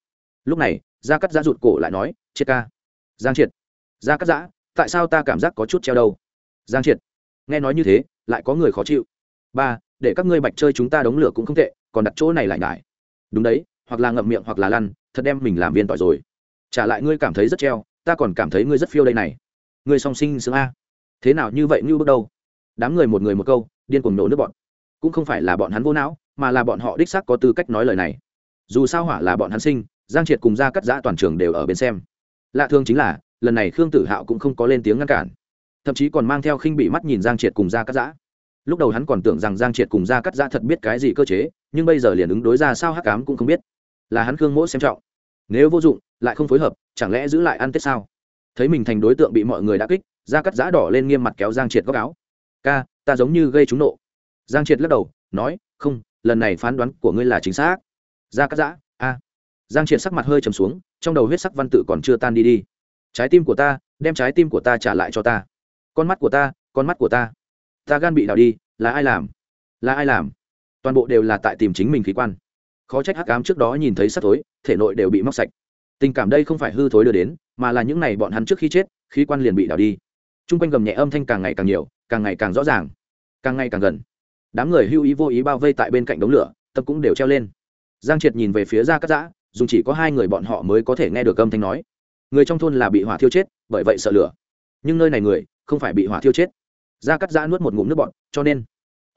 Lúc này, gia cắt giã rụt cổ lại nói, triệt ca. Giang triệt. Gia cắt giã tại sao ta cảm giác có chút treo đâu? Giang triệt, nghe nói như thế, lại có người khó chịu. Ba, để các ngươi bạch chơi chúng ta đống lửa cũng không tệ, còn đặt chỗ này lại ngại. Đúng đấy, hoặc là ngậm miệng hoặc là lăn, thật đem mình làm viên tỏi rồi. Trả lại ngươi cảm thấy rất treo, ta còn cảm thấy ngươi rất phiêu đây này. Ngươi song sinh sướng a. Thế nào như vậy như bước đâu đám người một người một câu, điên cuồng nổ nước bọn. Cũng không phải là bọn hắn vô não, mà là bọn họ đích xác có tư cách nói lời này. Dù sao hỏa là bọn hắn sinh, giang triệt cùng ra cắt giã toàn trường đều ở bên xem. Lạ thương chính là lần này khương tử hạo cũng không có lên tiếng ngăn cản. Thậm chí còn mang theo khinh bị mắt nhìn giang triệt cùng ra cắt giã. Lúc đầu hắn còn tưởng rằng giang triệt cùng ra cắt giã thật biết cái gì cơ chế, nhưng bây giờ liền ứng đối ra sao hắc cám cũng không biết. Là hắn khương mỗ xem trọng. Nếu vô dụng, lại không phối hợp, chẳng lẽ giữ lại ăn tết sao? Thấy mình thành đối tượng bị mọi người đã kích, gia cắt giã đỏ lên nghiêm mặt kéo giang triệt góc áo. Ca, ta giống như gây trúng nộ. Giang triệt lắc đầu, nói, không, lần này phán đoán của ngươi là chính xác. Gia cắt giã, a. Giang triệt sắc mặt hơi trầm xuống, trong đầu huyết sắc văn tự còn chưa tan đi đi trái tim của ta, đem trái tim của ta trả lại cho ta. Con mắt của ta, con mắt của ta. Ta gan bị đào đi, là ai làm? Là ai làm? Toàn bộ đều là tại tìm chính mình khí quan. Khó trách hắc ám trước đó nhìn thấy sắc thối, thể nội đều bị móc sạch. Tình cảm đây không phải hư thối đưa đến, mà là những ngày bọn hắn trước khi chết, khí quan liền bị đào đi. T r u n g quanh gầm nhẹ âm thanh càng ngày càng nhiều, càng ngày càng rõ ràng, càng ngày càng gần. Đám người hưu ý vô ý bao vây tại bên cạnh đống lửa, tập cũng đều treo lên. Giang triệt nhìn về phía ra cắt giã dùng chỉ có hai người bọn họ mới có thể nghe được âm thanh nói người trong thôn là bị hỏa thiêu chết, bởi vậy sợ lửa. Nhưng nơi này người không phải bị hỏa thiêu chết. Ra cắt giã nuốt một ngụm nước bọn cho nên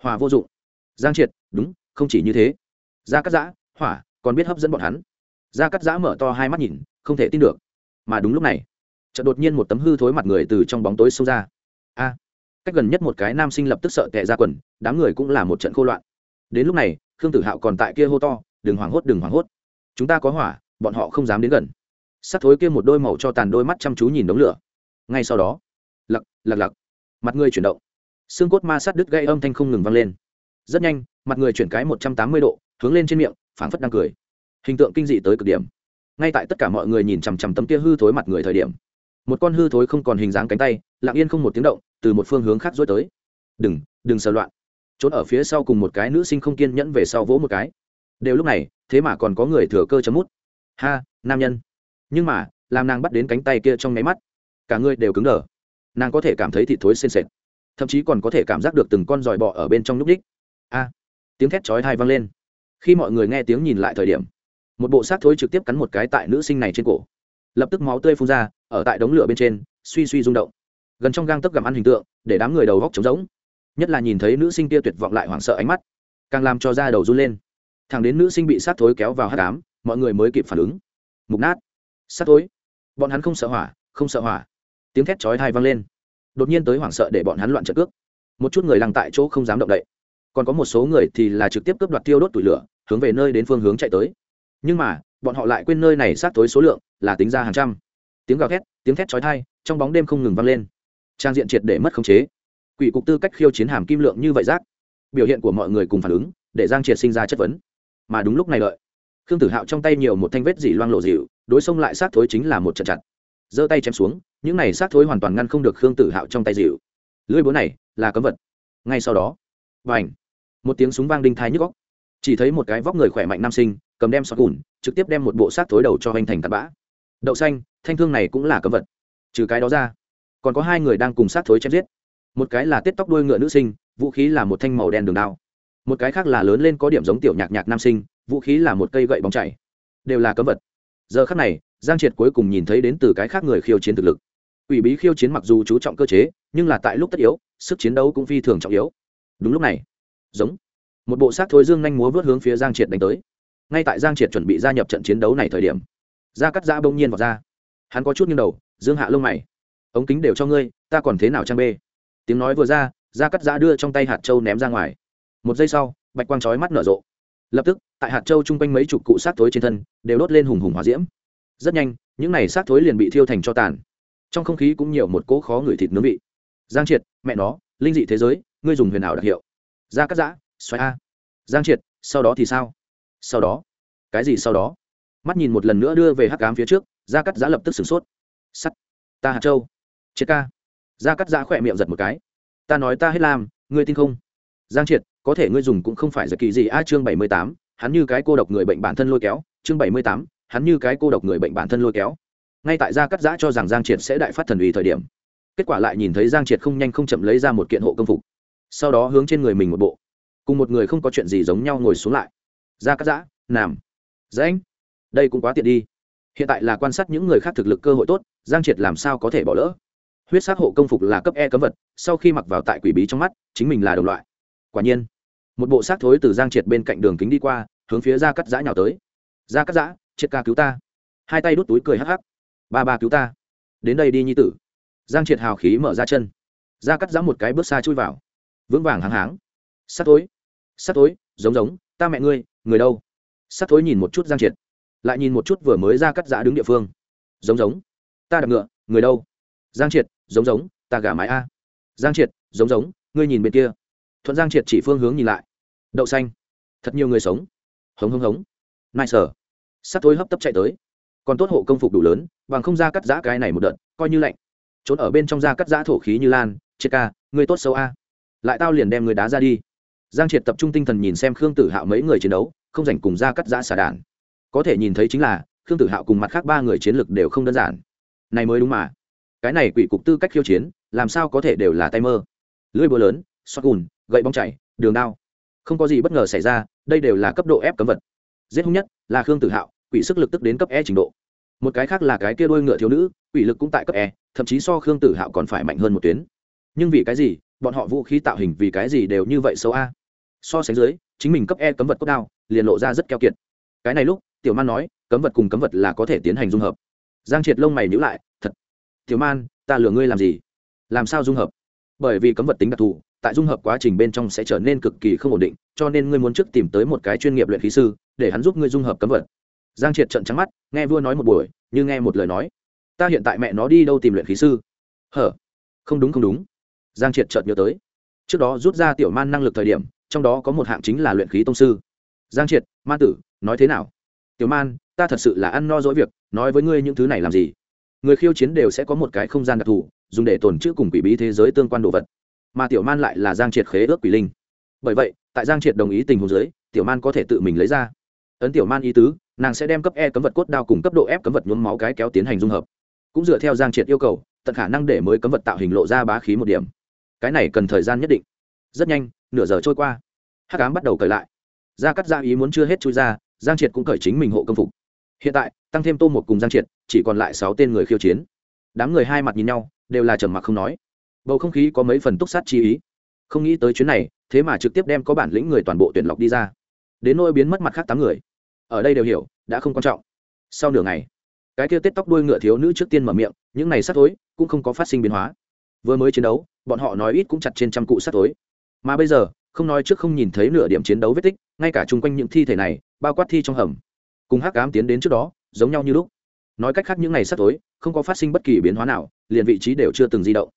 hỏa vô dụng. Giang triệt, đúng, không chỉ như thế. Ra cắt giã, hỏa, còn biết hấp dẫn bọn hắn. Ra cắt giã mở to hai mắt nhìn, không thể tin được. Mà đúng lúc này, chợt đột nhiên một tấm hư thối mặt người từ trong bóng tối xông ra. A, cách gần nhất một cái nam sinh lập tức sợ tệ ra quần, đám người cũng là một trận khô loạn. Đến lúc này, khương tử hạo còn tại kia hô to, đừng hoảng hốt, đừng hoảng hốt. Chúng ta có hỏa, bọn họ không dám đến gần sắc thối kia một đôi màu cho tàn đôi mắt chăm chú nhìn đống lửa. Ngay sau đó, lặc lặc lặc, mặt người chuyển động. Xương cốt ma sát đứt gây âm thanh không ngừng vang lên. Rất nhanh, mặt người chuyển cái một trăm tám mươi độ, hướng lên trên miệng, phảng phất đang cười. Hình tượng kinh dị tới cực điểm. Ngay tại tất cả mọi người nhìn chằm chằm tấm kia hư thối mặt người thời điểm, một con hư thối không còn hình dáng cánh tay, lặng yên không một tiếng động, từ một phương hướng khác dối tới. Đừng đừng sờ loạn. Trốn ở phía sau cùng một cái nữ sinh không kiên nhẫn về sau vỗ một cái. Đều lúc này, thế mà còn có người thừa cơ chấm mút. Ha, nam nhân nhưng mà, làm nàng bắt đến cánh tay kia trong nháy mắt, cả người đều cứng đờ. Nàng có thể cảm thấy thịt thối xên xệt thậm chí còn có thể cảm giác được từng con dòi bọ ở bên trong núp đích. A! Tiếng thét chói thai vang lên. Khi mọi người nghe tiếng nhìn lại thời điểm, một bộ xác thối trực tiếp cắn một cái tại nữ sinh này trên cổ. Lập tức máu tươi phun ra, ở tại đống lửa bên trên, suy suy rung động. Gần trong gang tấp gặm ăn hình tượng, để đám người đầu góc trống rỗng. Nhất là nhìn thấy nữ sinh kia tuyệt vọng lại hoảng sợ ánh mắt, càng làm cho da đầu run lên. Thằng đến nữ sinh bị sát thối kéo vào hát đám mọi người mới kịp phản ứng. Mục nát sát tối, bọn hắn không sợ hỏa không sợ hỏa. Tiếng thét chói thai vang lên. Đột nhiên tới hoảng sợ để bọn hắn loạn trận cước. Một chút người lăng tại chỗ không dám động đậy. Còn có một số người thì là trực tiếp cướp đoạt tiêu đốt tủi lửa hướng về nơi đến phương hướng chạy tới. Nhưng mà bọn họ lại quên nơi này sát tối số lượng là tính ra hàng trăm. Tiếng gào thét tiếng thét chói thai trong bóng đêm không ngừng vang lên. Trang diện triệt để mất khống chế. Quỷ cục tư cách khiêu chiến hàm kim lượng như vậy rác. Biểu hiện của mọi người cùng phản ứng để giang triệt sinh ra chất vấn. Mà đúng lúc này lợi khương tử hạo trong tay nhiều một thanh vết dỉ loang lộ dịu đối xông lại sát thối chính là một trận chặt. Giơ tay chém xuống, những này sát thối hoàn toàn ngăn không được khương tử hạo trong tay dịu. Lưỡi búa này là cấm vật. Ngay sau đó và ảnh một tiếng súng vang đinh thái nhức góc chỉ thấy một cái vóc người khỏe mạnh nam sinh, cầm đem sọt cùn trực tiếp đem một bộ xác thối đầu cho hoành thành tạt bã. Đậu xanh, thanh thương này cũng là cấm vật. Trừ cái đó ra, còn có hai người đang cùng sát thối chém giết. Một cái là tết tóc đuôi ngựa nữ sinh, vũ khí là một thanh màu đen đường đao. Một cái khác là lớn lên có điểm giống tiểu nhạc nhạc nam sinh, vũ khí là một cây gậy bóng chảy. Đều là cấm vật giờ khắc này, giang triệt cuối cùng nhìn thấy đến từ cái khác người khiêu chiến thực lực. Ủy bí khiêu chiến mặc dù chú trọng cơ chế, nhưng là tại lúc tất yếu, sức chiến đấu cũng phi thường trọng yếu. Đúng lúc này, giống, một bộ xác thối dương nhanh múa vớt hướng phía giang triệt đánh tới. Ngay tại giang triệt chuẩn bị gia nhập trận chiến đấu này thời điểm, gia cắt giã bỗng nhiên vào ra. Hắn có chút nghiêng đầu, dương hạ lông mày. Ống kính đều cho ngươi, ta còn thế nào trang bê? Tiếng nói vừa ra, gia cắt giã đưa trong tay hạt trâu ném ra ngoài. Một giây sau, bạch quang trói mắt nở rộ lập tức, tại hạt châu chung quanh mấy chục cụ sát thối trên thân, đều đốt lên hùng hùng hòa diễm. Rất nhanh, những này sát thối liền bị thiêu thành cho tàn. Trong không khí cũng nhiều một cỗ khó ngửi thịt nướng vị. Giang triệt, mẹ nó, linh dị thế giới, ngươi dùng huyền ảo đặc hiệu. Ra cắt giã xoáy a. Giang triệt, sau đó thì sao? Sau đó? Cái gì sau đó? Mắt nhìn một lần nữa đưa về hắc cám phía trước, ra cắt giã lập tức sửng sốt. Sắt. Ta hạt châu. Triệt ca. Ra cắt giã khỏe miệng giật một cái. Ta nói ta hết làm, ngươi tin không? Giang triệt có thể ngươi dùng cũng không phải giật kỳ gì. A, chương bảy mươi tám, hắn như cái cô độc người bệnh bản thân lôi kéo. Chương bảy mươi tám, hắn như cái cô độc người bệnh bản thân lôi kéo. Ngay tại gia cắt giã cho rằng giang triệt sẽ đại phát thần uy thời điểm, kết quả lại nhìn thấy giang triệt không nhanh không chậm lấy ra một kiện hộ công phục. Sau đó hướng trên người mình một bộ. Cùng một người không có chuyện gì giống nhau ngồi xuống lại. Gia cắt giã nằm dễ dạ anh, đây cũng quá tiện đi. Hiện tại là quan sát những người khác thực lực cơ hội tốt, giang triệt làm sao có thể bỏ lỡ? Huyết sát hộ công phục là cấp e cấm vật, sau khi mặc vào tại quỷ bí trong mắt, chính mình là đồng loại quả nhiên, một bộ xác thối từ giang triệt bên cạnh đường kính đi qua, hướng phía ra cắt giã nhào tới. Ra cắt giã, triệt ca cứu ta. Hai tay đút túi cười hắc hắc. Ba ba cứu ta. Đến đây đi nhi tử. Giang triệt hào khí mở ra chân. Ra cắt giã một cái bước xa chui vào. Vững vàng háng háng. Sắt tối sắt tối giống giống, ta mẹ ngươi, người đâu? Sắt tối nhìn một chút giang triệt. Lại nhìn một chút vừa mới ra cắt giã đứng địa phương. Giống giống, ta đạp ngựa, người đâu? Giang triệt, giống giống, ta gả mái a. Giang triệt, giống giống, ngươi nhìn bên kia thuận giang triệt chỉ phương hướng nhìn lại. Đậu xanh. Thật nhiều người sống. Hống hống hống. Nai sở. Sắt tối hấp tấp chạy tới. Còn tốt hộ công phục đủ lớn, bằng không ra cắt giã cái này một đợt, coi như lạnh. Trốn ở bên trong da cắt giã thổ khí như lan, triệt ca, người tốt xấu a. Lại tao liền đem người đá ra đi. Giang triệt tập trung tinh thần nhìn xem khương tử hạo mấy người chiến đấu, không dành cùng ra cắt giã xả đàn có thể nhìn thấy chính là, khương tử hạo cùng mặt khác ba người chiến lực đều không đơn giản. Này mới đúng mà. Cái này quỷ cục tư cách khiêu chiến, làm sao có thể đều là tay mơ. Lưỡi búa lớn, xoát gùn gậy bóng chảy, đường đao. Không có gì bất ngờ xảy ra, đây đều là cấp độ ép cấm vật. Giết hung nhất là khương tử hạo, quỷ sức lực tức đến cấp e trình độ. Một cái khác là cái kia đôi ngựa thiếu nữ, quỷ lực cũng tại cấp e thậm chí so khương tử hạo còn phải mạnh hơn một tuyến. Nhưng vì cái gì, bọn họ vũ khí tạo hình vì cái gì đều như vậy xấu a? So sánh dưới, chính mình cấp e cấm vật cốt đao, liền lộ ra rất keo kiệt. Cái này lúc, tiểu man nói, cấm vật cùng cấm vật là có thể tiến hành dung hợp. Giang triệt lông mày nhữ lại, thật. Tiểu man, ta lừa ngươi làm gì? Làm sao dung hợp? Bởi vì cấm vật tính đặc thù tại dung hợp quá trình bên trong sẽ trở nên cực kỳ không ổn định, cho nên ngươi muốn trước tìm tới một cái chuyên nghiệp luyện khí sư, để hắn giúp ngươi dung hợp cấm vật. Giang triệt trận trắng mắt, nghe vua nói một buổi, như nghe một lời nói. Ta hiện tại mẹ nó đi đâu tìm luyện khí sư? Hở? Không đúng không đúng. Giang triệt chợt nhớ tới. Trước đó rút ra tiểu man năng lực thời điểm, trong đó có một hạng chính là luyện khí tông sư. Giang triệt man tử, nói thế nào? Tiểu man, ta thật sự là ăn no dỗi việc, nói với ngươi những thứ này làm gì? Người khiêu chiến đều sẽ có một cái không gian đặc thù, dùng để tồn trữ cùng quỷ bí thế giới tương quan đồ vật mà tiểu man lại là giang triệt khế ước quỷ linh. Bởi vậy, tại giang triệt đồng ý tình huống giới tiểu man có thể tự mình lấy ra. Ấn tiểu man ý tứ, nàng sẽ đem cấp e cấm vật cốt đao cùng cấp độ f cấm vật nhuốm máu cái kéo tiến hành dung hợp. Cũng dựa theo giang triệt yêu cầu, tận khả năng để mới cấm vật tạo hình lộ ra bá khí một điểm. Cái này cần thời gian nhất định. Rất nhanh, nửa giờ trôi qua. Hát cám bắt đầu cởi lại. Ra cắt ra ý muốn chưa hết chui ra, giang triệt cũng cởi chính mình hộ công phục. Hiện tại, tăng thêm tô một cùng giang triệt, chỉ còn lại sáu tên người khiêu chiến. Đám người hai mặt nhìn nhau, đều là trầm mặc không nói bầu không khí có mấy phần túc sát chi ý. Không nghĩ tới chuyến này, thế mà trực tiếp đem có bản lĩnh người toàn bộ tuyển lọc đi ra. Đến nỗi biến mất mặt khác tám người. Ở đây đều hiểu, đã không quan trọng. Sau nửa ngày, cái kia tết tóc đuôi ngựa thiếu nữ trước tiên mở miệng, những này sắp tối, cũng không có phát sinh biến hóa. Vừa mới chiến đấu, bọn họ nói ít cũng chặt trên trăm cụ sắp tối. Mà bây giờ, không nói trước không nhìn thấy nửa điểm chiến đấu vết tích, ngay cả chung quanh những thi thể này, bao quát thi trong hầm, cùng hắc ám tiến đến trước đó, giống nhau như lúc. Nói cách khác những ngày sắp tối, không có phát sinh bất kỳ biến hóa nào, liền vị trí đều chưa từng di động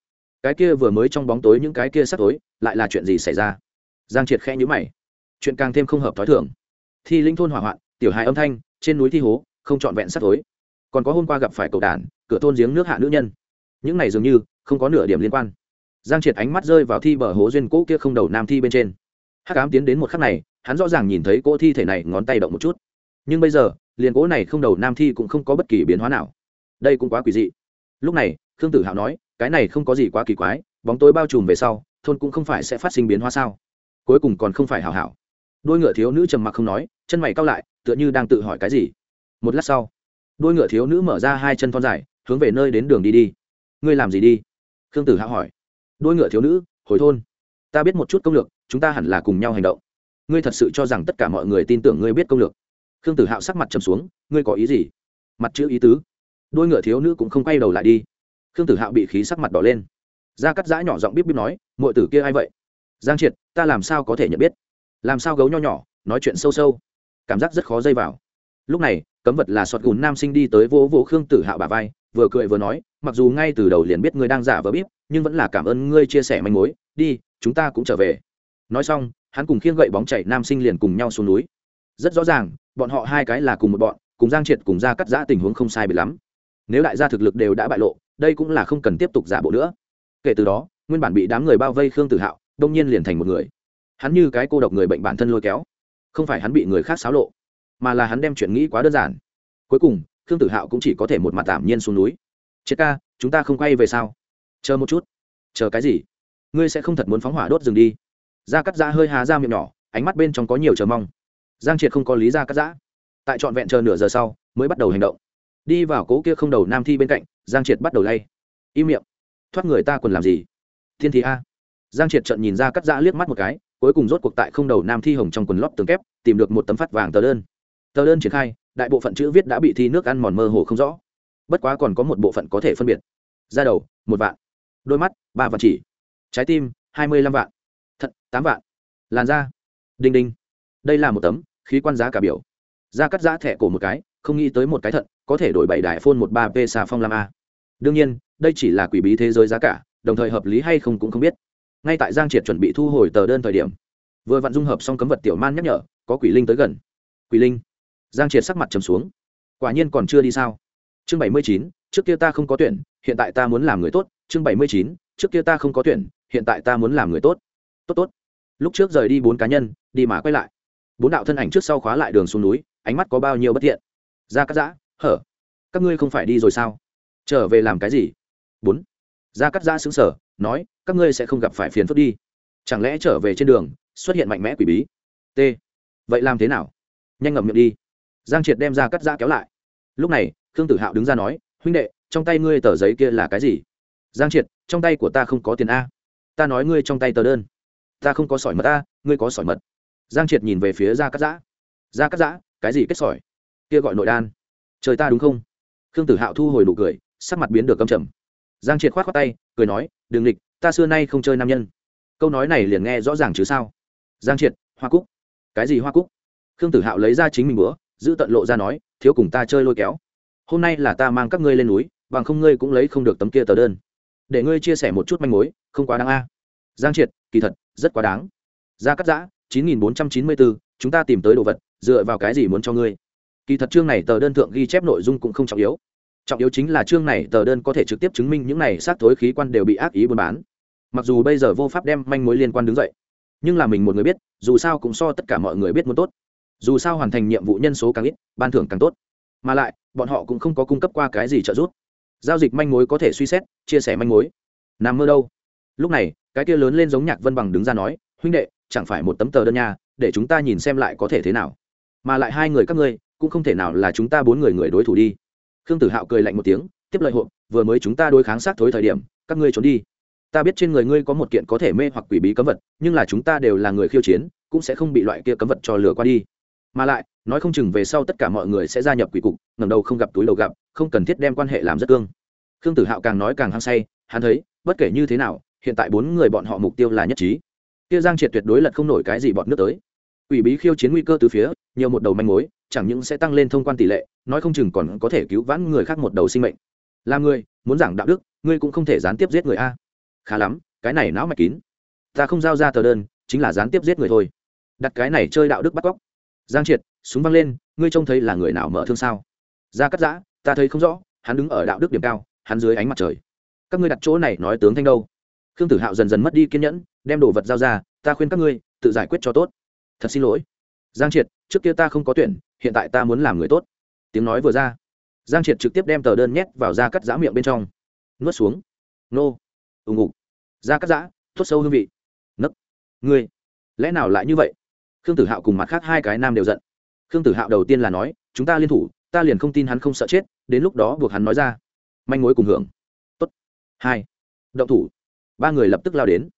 cái kia vừa mới trong bóng tối những cái kia sắp tối, lại là chuyện gì xảy ra? Giang triệt khẽ nhữ mày. Chuyện càng thêm không hợp t h ó i thưởng thi linh thôn hỏa hoạn, tiểu hài âm thanh, trên núi thi hố, không trọn vẹn sắp tối. Còn có hôm qua gặp phải cầu đàn, cửa thôn giếng nước hạ nữ nhân. Những này dường như, không có nửa điểm liên quan. Giang triệt ánh mắt rơi vào thi bờ hố duyên cũ kia không đầu nam thi bên trên. Hắc ám tiến đến một khắc này, hắn rõ ràng nhìn thấy cỗ thi thể này ngón tay động một chút. Nhưng bây giờ, liền cỗ này không đầu nam thi cũng không có bất kỳ biến hóa nào. Đây cũng quá quỷ dị. Lúc này, khương tử hạo nói cái này không có gì quá kỳ quái, bóng tối bao trùm về sau, thôn cũng không phải sẽ phát sinh biến hóa sao? Cuối cùng còn không phải hảo hảo. Đôi ngựa thiếu nữ trầm mặc không nói, chân mày cao lại, tựa như đang tự hỏi cái gì. Một lát sau, đôi ngựa thiếu nữ mở ra hai chân thon dài, hướng về nơi đến đường đi đi. Ngươi làm gì đi? Khương tử hạ hỏi. Đôi ngựa thiếu nữ, hồi thôn. Ta biết một chút công lược, chúng ta hẳn là cùng nhau hành động. Ngươi thật sự cho rằng tất cả mọi người tin tưởng ngươi biết công lược? Khương tử hạo sắc mặt trầm xuống, ngươi có ý gì? Mặt chữ ý tứ. Đôi ngựa thiếu nữ cũng không quay đầu lại đi khương tử hạo bị khí sắc mặt đỏ lên. Da cắt giã nhỏ giọng bíp bíp nói mọi tử kia ai vậy? Giang triệt, ta làm sao có thể nhận biết? Làm sao gấu nho nhỏ, nói chuyện sâu sâu? Cảm giác rất khó dây vào. Lúc này, cấm vật là sọt gùn nam sinh đi tới vỗ vỗ khương tử hạo bà vai, vừa cười vừa nói, mặc dù ngay từ đầu liền biết ngươi đang giả vờ bíp, nhưng vẫn là cảm ơn ngươi chia sẻ manh mối, đi, chúng ta cũng trở về. Nói xong, hắn cùng khiêng gậy bóng chảy nam sinh liền cùng nhau xuống núi. Rất rõ ràng, bọn họ hai cái là cùng một bọn, cùng giang triệt cùng ra cắt giã tình huống không sai bị lắm nếu đại gia thực lực đều đã bại lộ, đây cũng là không cần tiếp tục giả bộ nữa. Kể từ đó, nguyên bản bị đám người bao vây khương tử hạo, đông nhiên liền thành một người. Hắn như cái cô độc người bệnh bản thân lôi kéo. Không phải hắn bị người khác xáo lộ, mà là hắn đem chuyện nghĩ quá đơn giản. Cuối cùng, khương tử hạo cũng chỉ có thể một mặt tạm nhiên xuống núi. Triệt ca, chúng ta không quay về sao? Chờ một chút. Chờ cái gì? Ngươi sẽ không thật muốn phóng hỏa đốt rừng đi. Da cắt da hơi hà ra miệng nhỏ, ánh mắt bên trong có nhiều chờ mong. Giang triệt không có lý ra cắt giã. Tại trọn vẹn chờ nửa giờ sau, mới bắt đầu hành động đi vào cố kia không đầu nam thi bên cạnh, giang triệt bắt đầu lay. Im miệng. Thoát người ta còn làm gì? Thiên thi a. Giang triệt trận nhìn ra cắt dã liếc mắt một cái, cuối cùng rốt cuộc tại không đầu nam thi hồng trong quần lót tường kép, tìm được một tấm phát vàng tờ đơn. Tờ đơn triển khai, đại bộ phận chữ viết đã bị thi nước ăn mòn mơ hồ không rõ. Bất quá còn có một bộ phận có thể phân biệt. Da đầu, một vạn. Đôi mắt, ba vạn chỉ. Trái tim, hai mươi lăm vạn. Thận, tám vạn. Làn da, đinh đinh. Đây là một tấm, khí quan giá cả biểu. Da cắt giã thẻ cổ một cái, không nghĩ tới một cái thận có thể đổi bảy đại phone một ba p xà phong lam a. Đương nhiên, đây chỉ là quỷ bí thế giới giá cả, đồng thời hợp lý hay không cũng không biết. Ngay tại giang triệt chuẩn bị thu hồi tờ đơn thời điểm, vừa vặn dung hợp xong cấm vật tiểu man nhắc nhở, có quỷ linh tới gần. Quỷ linh? Giang triệt sắc mặt trầm xuống. Quả nhiên còn chưa đi sao? Chương bảy mươi chín, trước kia ta không có tuyển, hiện tại ta muốn làm người tốt. Chương bảy mươi chín, trước kia ta không có tuyển, hiện tại ta muốn làm người tốt. Tốt tốt. Lúc trước rời đi bốn cá nhân, đi mà quay lại. Bốn đạo thân ảnh trước sau khóa lại đường xuống núi, ánh mắt có bao nhiêu bất tiện ra cắt giã hở, các ngươi không phải đi rồi sao? Trở về làm cái gì? Bốn. Gia cắt giã xứng sở nói, các ngươi sẽ không gặp phải phiền phức đi. Chẳng lẽ trở về trên đường, xuất hiện mạnh mẽ quỷ bí? T. Vậy làm thế nào? Nhanh ngậm miệng đi. Giang triệt đem ra cắt giã kéo lại. Lúc này, khương tử hạo đứng ra nói, huynh đệ, trong tay ngươi tờ giấy kia là cái gì? Giang triệt, trong tay của ta không có tiền a. Ta nói ngươi trong tay tờ đơn. Ta không có sỏi mật a, ngươi có sỏi mật. Giang triệt nhìn về phía gia cắt giã. Gia cắt giã, cái gì kết sỏi? Kia gọi nội đan trời ta đúng không? Khương tử hạo thu hồi nụ cười, sắc mặt biến được câm trầm. Giang triệt k h o á t tay, cười nói, đường lịch, ta xưa nay không chơi nam nhân. Câu nói này liền nghe rõ ràng chứ sao? Giang triệt, hoa cúc. Cái gì hoa cúc? Khương tử hạo lấy ra chính mình bữa, giữ tận lộ ra nói, thiếu cùng ta chơi lôi kéo. Hôm nay là ta mang các ngươi lên núi, bằng không ngươi cũng lấy không được tấm kia tờ đơn. Để ngươi chia sẻ một chút manh mối, không quá đáng a. Giang triệt, kỳ thật, rất quá đáng. Gia cắt giã, chín nghìn bốn trăm chín mươi bốn chúng ta tìm tới đồ vật, dựa vào cái gì muốn cho ngươi? Kỳ thật chương này tờ đơn thượng ghi chép nội dung cũng không trọng yếu. Trọng yếu chính là chương này tờ đơn có thể trực tiếp chứng minh những này sát thối khí quan đều bị ác ý buôn bán. Mặc dù bây giờ vô pháp đem manh mối liên quan đứng dậy, nhưng là mình một người biết, dù sao cũng so tất cả mọi người biết muốn tốt. Dù sao hoàn thành nhiệm vụ nhân số càng ít, ban thưởng càng tốt. Mà lại, bọn họ cũng không có cung cấp qua cái gì trợ giúp. Giao dịch manh mối có thể suy xét, chia sẻ manh mối. Nằm mơ đâu? Lúc này, cái kia lớn lên giống nhạc vân bằng đứng ra nói, huynh đệ, chẳng phải một tấm tờ đơn nha, để chúng ta nhìn xem lại có thể thế nào. Mà lại hai người các ngươi cũng không thể nào là chúng ta bốn người người đối thủ đi. Khương tử hạo cười lạnh một tiếng, tiếp lời hộp, vừa mới chúng ta đối kháng sát thối thời điểm, các ngươi trốn đi. Ta biết trên người ngươi có một kiện có thể mê hoặc quỷ bí cấm vật, nhưng là chúng ta đều là người khiêu chiến, cũng sẽ không bị loại kia cấm vật cho lừa qua đi. Mà lại, nói không chừng về sau tất cả mọi người sẽ gia nhập quỷ cục ngầm đầu không gặp túi đầu gặp, không cần thiết đem quan hệ làm rất cương. Khương tử hạo càng nói càng hăng say, hắn thấy, bất kể như thế nào, hiện tại bốn người bọn họ mục tiêu là nhất trí. Kia giang triệt tuyệt đối lật không nổi cái gì bọn nước tới. Quỷ bí khiêu chiến nguy cơ từ phía, nhiều một đầu manh mối chẳng những sẽ tăng lên thông quan tỷ lệ, nói không chừng còn có thể cứu vãn người khác một đầu sinh mệnh. Là người, muốn giảng đạo đức, ngươi cũng không thể gián tiếp giết người a. Khá lắm, cái này não mạch kín. Ta không giao ra tờ đơn, chính là gián tiếp giết người thôi. Đặt cái này chơi đạo đức bắt cóc. Giang triệt, súng văng lên, ngươi trông thấy là người nào mở thương sao? Ra cắt giã, ta thấy không rõ, hắn đứng ở đạo đức điểm cao, hắn dưới ánh mặt trời. Các ngươi đặt chỗ này nói tướng thanh đâu? Khương tử hạo dần dần mất đi kiên nhẫn, đem đồ vật giao ra, ta khuyên các ngươi, tự giải quyết cho tốt. Thật xin lỗi. Giang triệt, trước kia ta không có tuyển hiện tại ta muốn làm người tốt. Tiếng nói vừa ra, giang triệt trực tiếp đem tờ đơn nhét vào da cắt giã miệng bên trong. Nuốt xuống. Nô. Ùng ục da cắt giã, thốt sâu hương vị. Nấc. Ngươi. Lẽ nào lại như vậy? Khương tử hạo cùng mặt khác hai cái nam đều giận. Khương tử hạo đầu tiên là nói, chúng ta liên thủ, ta liền không tin hắn không sợ chết. Đến lúc đó buộc hắn nói ra, manh mối cùng hưởng. Tốt. Hai. Động thủ. Ba người lập tức lao đến.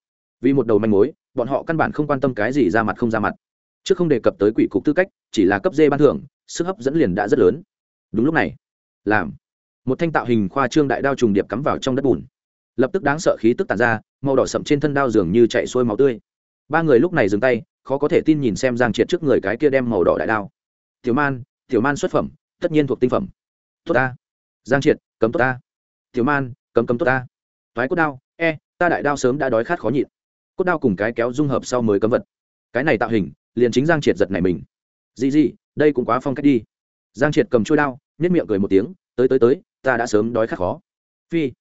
Vì một đầu manh mối, bọn họ căn bản không quan tâm cái gì ra mặt không ra mặt chứ không đề cập tới quỷ cục tư cách, chỉ là cấp dê ban thưởng, sức hấp dẫn liền đã rất lớn. Đúng lúc này, làm, một thanh tạo hình khoa trương đại đao trùng điệp cắm vào trong đất bùn. Lập tức đáng sợ khí tức tàn ra, màu đỏ sậm trên thân đao dường như chạy xuôi máu tươi. Ba người lúc này dừng tay, khó có thể tin nhìn xem giang triệt trước người cái kia đem màu đỏ đại đao. Tiểu man tiểu man xuất phẩm, tất nhiên thuộc tinh phẩm. Tốt ta. Giang triệt, cấm tốt ta. Tiểu man, cấm cấm tốt ta. Thoái cốt đao e ta đại đao sớm đã đói khát khó nhịn. Cốt đao cùng cái kéo dung hợp sau mới cấm vật. Cái này tạo hình liền chính giang triệt giật này mình. Gì gì đây cũng quá phong cách đi. Giang triệt cầm trôi đao nhất miệng cười một tiếng, tới tới tới, ta đã sớm đói khát khó. Phi,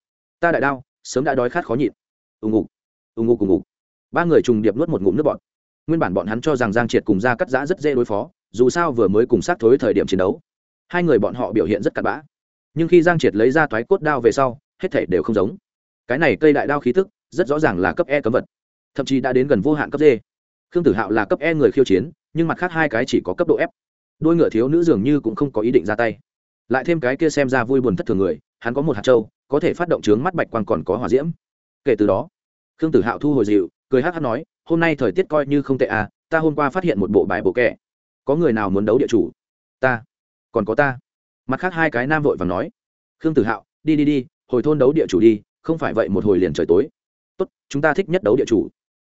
ta đại đao, sớm đã đói khát khó nhịn. Ù ngục ù ngục ù ngục. Ba người trùng điệp nuốt một ngụm nước bọt. Nguyên bản bọn hắn cho rằng giang triệt cùng ra cắt giã rất dễ đối phó, dù sao vừa mới cùng sát thối thời điểm chiến đấu, hai người bọn họ biểu hiện rất cặn bã. Nhưng khi giang triệt lấy ra toái cốt đao về sau, hết thể đều không giống. Cái này cây đại đao khí tức rất rõ ràng là cấp e cấm vật, thậm chí đã đến gần vô hạn cấp d khương tử hạo là cấp e người khiêu chiến, nhưng mặt khác hai cái chỉ có cấp độ f. Đôi ngựa thiếu nữ dường như cũng không có ý định ra tay. Lại thêm cái kia xem ra vui buồn thất thường người, hắn có một hạt trâu có thể phát động trướng mắt bạch quang còn có hỏa diễm. Kể từ đó, khương tử hạo thu hồi dịu, cười hát hát nói, hôm nay thời tiết coi như không tệ à ta hôm qua phát hiện một bộ bài bộ kẻ có người nào muốn đấu địa chủ? Ta. Còn có ta. Mặt khác hai cái nam vội và nói. Khương tử hạo, đi đi đi, hồi thôn đấu địa chủ đi, không phải vậy một hồi liền trời tối. Tốt, chúng ta thích nhất đấu địa chủ.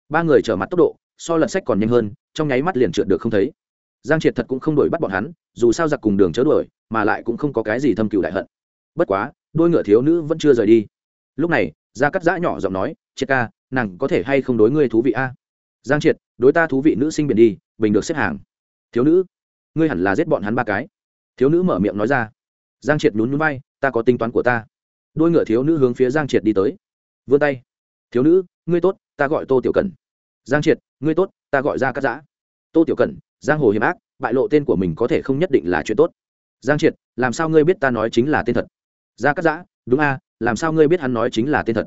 Ba người trở mặt tốc độ so lật sách còn nhanh hơn, trong nháy mắt liền trượt được không thấy. Giang triệt thật cũng không đuổi bắt bọn hắn, dù sao giặc cùng đường chớ đuổi, mà lại cũng không có cái gì thâm cựu đại hận. Bất quá, đôi ngựa thiếu nữ vẫn chưa rời đi. Lúc này, gia cắt giã nhỏ giọng nói, triệt ca, nàng có thể hay không đối ngươi thú vị a? Giang triệt, đối ta thú vị nữ sinh biển đi, bình được xếp hàng. Thiếu nữ, ngươi hẳn là giết bọn hắn ba cái. Thiếu nữ mở miệng nói ra. Giang triệt nhún nhún vai, ta có tính toán của ta. Đôi ngựa thiếu nữ hướng phía giang triệt đi tới. Vươn tay. Thiếu nữ, ngươi tốt, ta gọi tô tiểu cần. Giang triệt ngươi tốt, ta gọi ra cắt giã. Tô tiểu cần giang hồ hiểm ác, bại lộ tên của mình có thể không nhất định là chuyện tốt. Giang triệt, làm sao ngươi biết ta nói chính là tên thật? Ra cắt giã, đúng a, làm sao ngươi biết hắn nói chính là tên thật?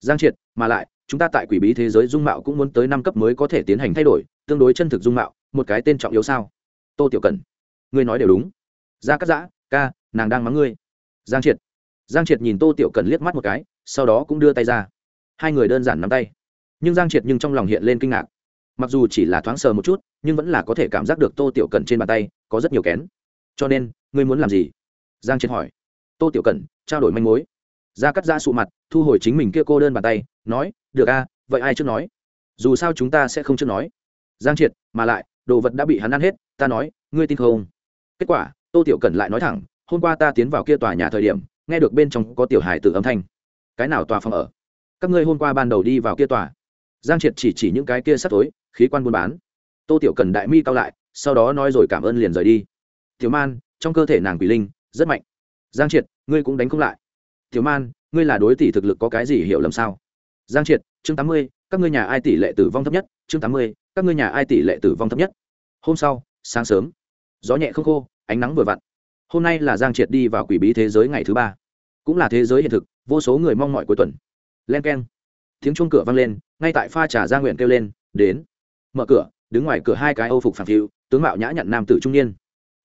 Giang triệt, mà lại, chúng ta tại quỷ bí thế giới dung mạo cũng muốn tới năm cấp mới có thể tiến hành thay đổi, tương đối chân thực dung mạo, một cái tên trọng yếu sao? Tô tiểu cần ngươi nói đều đúng. Gia cắt giã, ca, nàng đang mắng ngươi. Giang triệt giang triệt nhìn tô tiểu cần liếc mắt một cái, sau đó cũng đưa tay ra. Hai người đơn giản nắm tay. Nhưng giang triệt nhưng trong lòng hiện lên kinh ngạc mặc dù chỉ là thoáng sờ một chút, nhưng vẫn là có thể cảm giác được tô tiểu cần trên bàn tay có rất nhiều kén. Cho nên, ngươi muốn làm gì? Giang triệt hỏi. Tô tiểu cần trao đổi manh mối. Ra cắt ra sụ mặt, thu hồi chính mình kia cô đơn bàn tay, nói, được a, vậy ai trước nói? Dù sao chúng ta sẽ không trước nói. Giang triệt, mà lại, đồ vật đã bị hắn ăn hết, ta nói, ngươi tin không? Kết quả, tô tiểu cần lại nói thẳng, hôm qua ta tiến vào kia tòa nhà thời điểm, nghe được bên trong có tiểu hài tử âm thanh. Cái nào tòa phòng ở? Các ngươi hôm qua ban đầu đi vào kia tòa. Giang triệt chỉ chỉ những cái kia sắp tối khí quan buôn bán. Tô tiểu cần đại mi cao lại, sau đó nói rồi cảm ơn liền rời đi. Tiểu man, trong cơ thể nàng quỷ linh, rất mạnh. Giang triệt, ngươi cũng đánh không lại. Tiểu man, ngươi là đối tỷ thực lực có cái gì hiểu lầm sao? Giang triệt, chương tám mươi, các ngươi nhà ai tỷ lệ tử vong thấp nhất? Chương tám mươi, các ngươi nhà ai tỷ lệ tử vong thấp nhất? Hôm sau, sáng sớm, gió nhẹ không khô, ánh nắng vừa vặn. Hôm nay là giang triệt đi vào quỷ bí thế giới ngày thứ ba. Cũng là thế giới hiện thực, vô số người mong mọi cuối tuần. Len k e n tiếng chuông cửa vang lên, ngay tại pha trà gia nguyện kêu lên, đến mở cửa, đứng ngoài cửa hai cái âu phục phản phiu, tướng mạo nhã nhặn nam tử trung niên.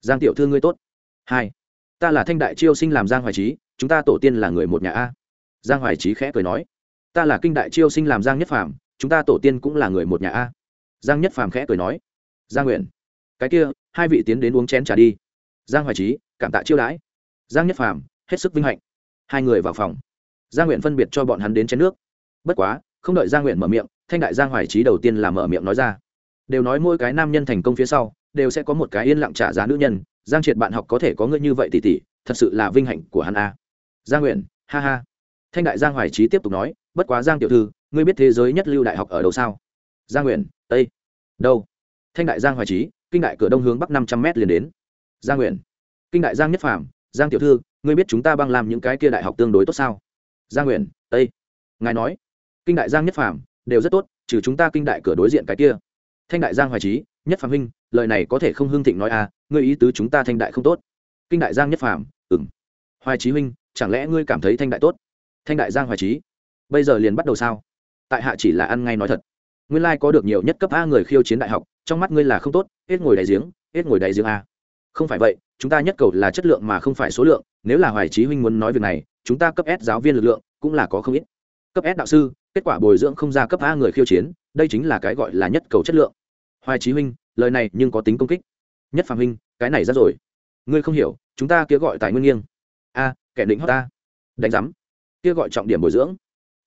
Giang tiểu thư ngươi tốt. Hai, ta là thanh đại chiêu sinh làm giang hoài trí chúng ta tổ tiên là người một nhà a. Giang hoài trí khẽ cười nói, ta là kinh đại chiêu sinh làm giang nhất phàm, chúng ta tổ tiên cũng là người một nhà a. Giang nhất phàm khẽ cười nói, giang nguyện, cái kia, hai vị tiến đến uống chén trà đi. Giang hoài trí cảm tạ chiêu đãi. Giang nhất phàm, hết sức vinh hạnh. Hai người vào phòng. Giang nguyện phân biệt cho bọn hắn đến chén nước. Bất quá, không đợi giang nguyện mở miệng, thanh đại giang hoài trí đầu tiên là mở miệng nói ra đều nói mỗi cái nam nhân thành công phía sau, đều sẽ có một cái yên lặng trả giá nữ nhân. Giang triệt bạn học có thể có ngươi như vậy tỷ tỷ thật sự là vinh hạnh của hắn a. À. Giang nguyện, ha ha. Thanh đại giang hoài trí tiếp tục nói, bất quá giang tiểu thư, ngươi biết thế giới nhất lưu đại học ở đâu sao? Giang nguyện, tây. Đâu? Thanh đại giang hoài trí kinh đại cửa đông hướng bắc năm trăm m liền đến. Giang nguyện, kinh đại giang nhất phàm, giang tiểu thư, ngươi biết chúng ta băng làm những cái kia đại học tương đối tốt sao? Giang nguyện, tây. Ngài nói, kinh đại giang nhất phàm, đều rất tốt, trừ chúng ta kinh đại cửa đối diện cái kia thanh đại giang hoài trí nhất Phạm huynh lời này có thể không hưng thịnh nói à ngươi ý tứ chúng ta thanh đại không tốt. Kinh đại giang nhất Phạm, ừng hoài trí huynh chẳng lẽ ngươi cảm thấy thanh đại tốt? Thanh đại giang hoài trí bây giờ liền bắt đầu sao? Tại hạ chỉ là ăn ngay nói thật. Nguyên lai có được nhiều nhất cấp a người khiêu chiến đại học trong mắt ngươi là không tốt hết ngồi đại giếng hết ngồi đại giếng a. Không phải vậy chúng ta nhất cầu là chất lượng mà không phải số lượng nếu là hoài trí huynh muốn nói việc này chúng ta cấp s giáo viên lực lượng cũng là có không ít. Cấp s đạo sư kết quả bồi dưỡng không ra cấp a người khiêu chiến đây chính là cái gọi là nhất cầu chất lượng hoài trí huynh lời này nhưng có tính công kích. Nhất phạm huynh cái này ra rồi. Ngươi không hiểu chúng ta kia gọi tài nguyên nghiêng. A kẻ định hót ta. Đánh giám. Kia gọi trọng điểm bồi dưỡng.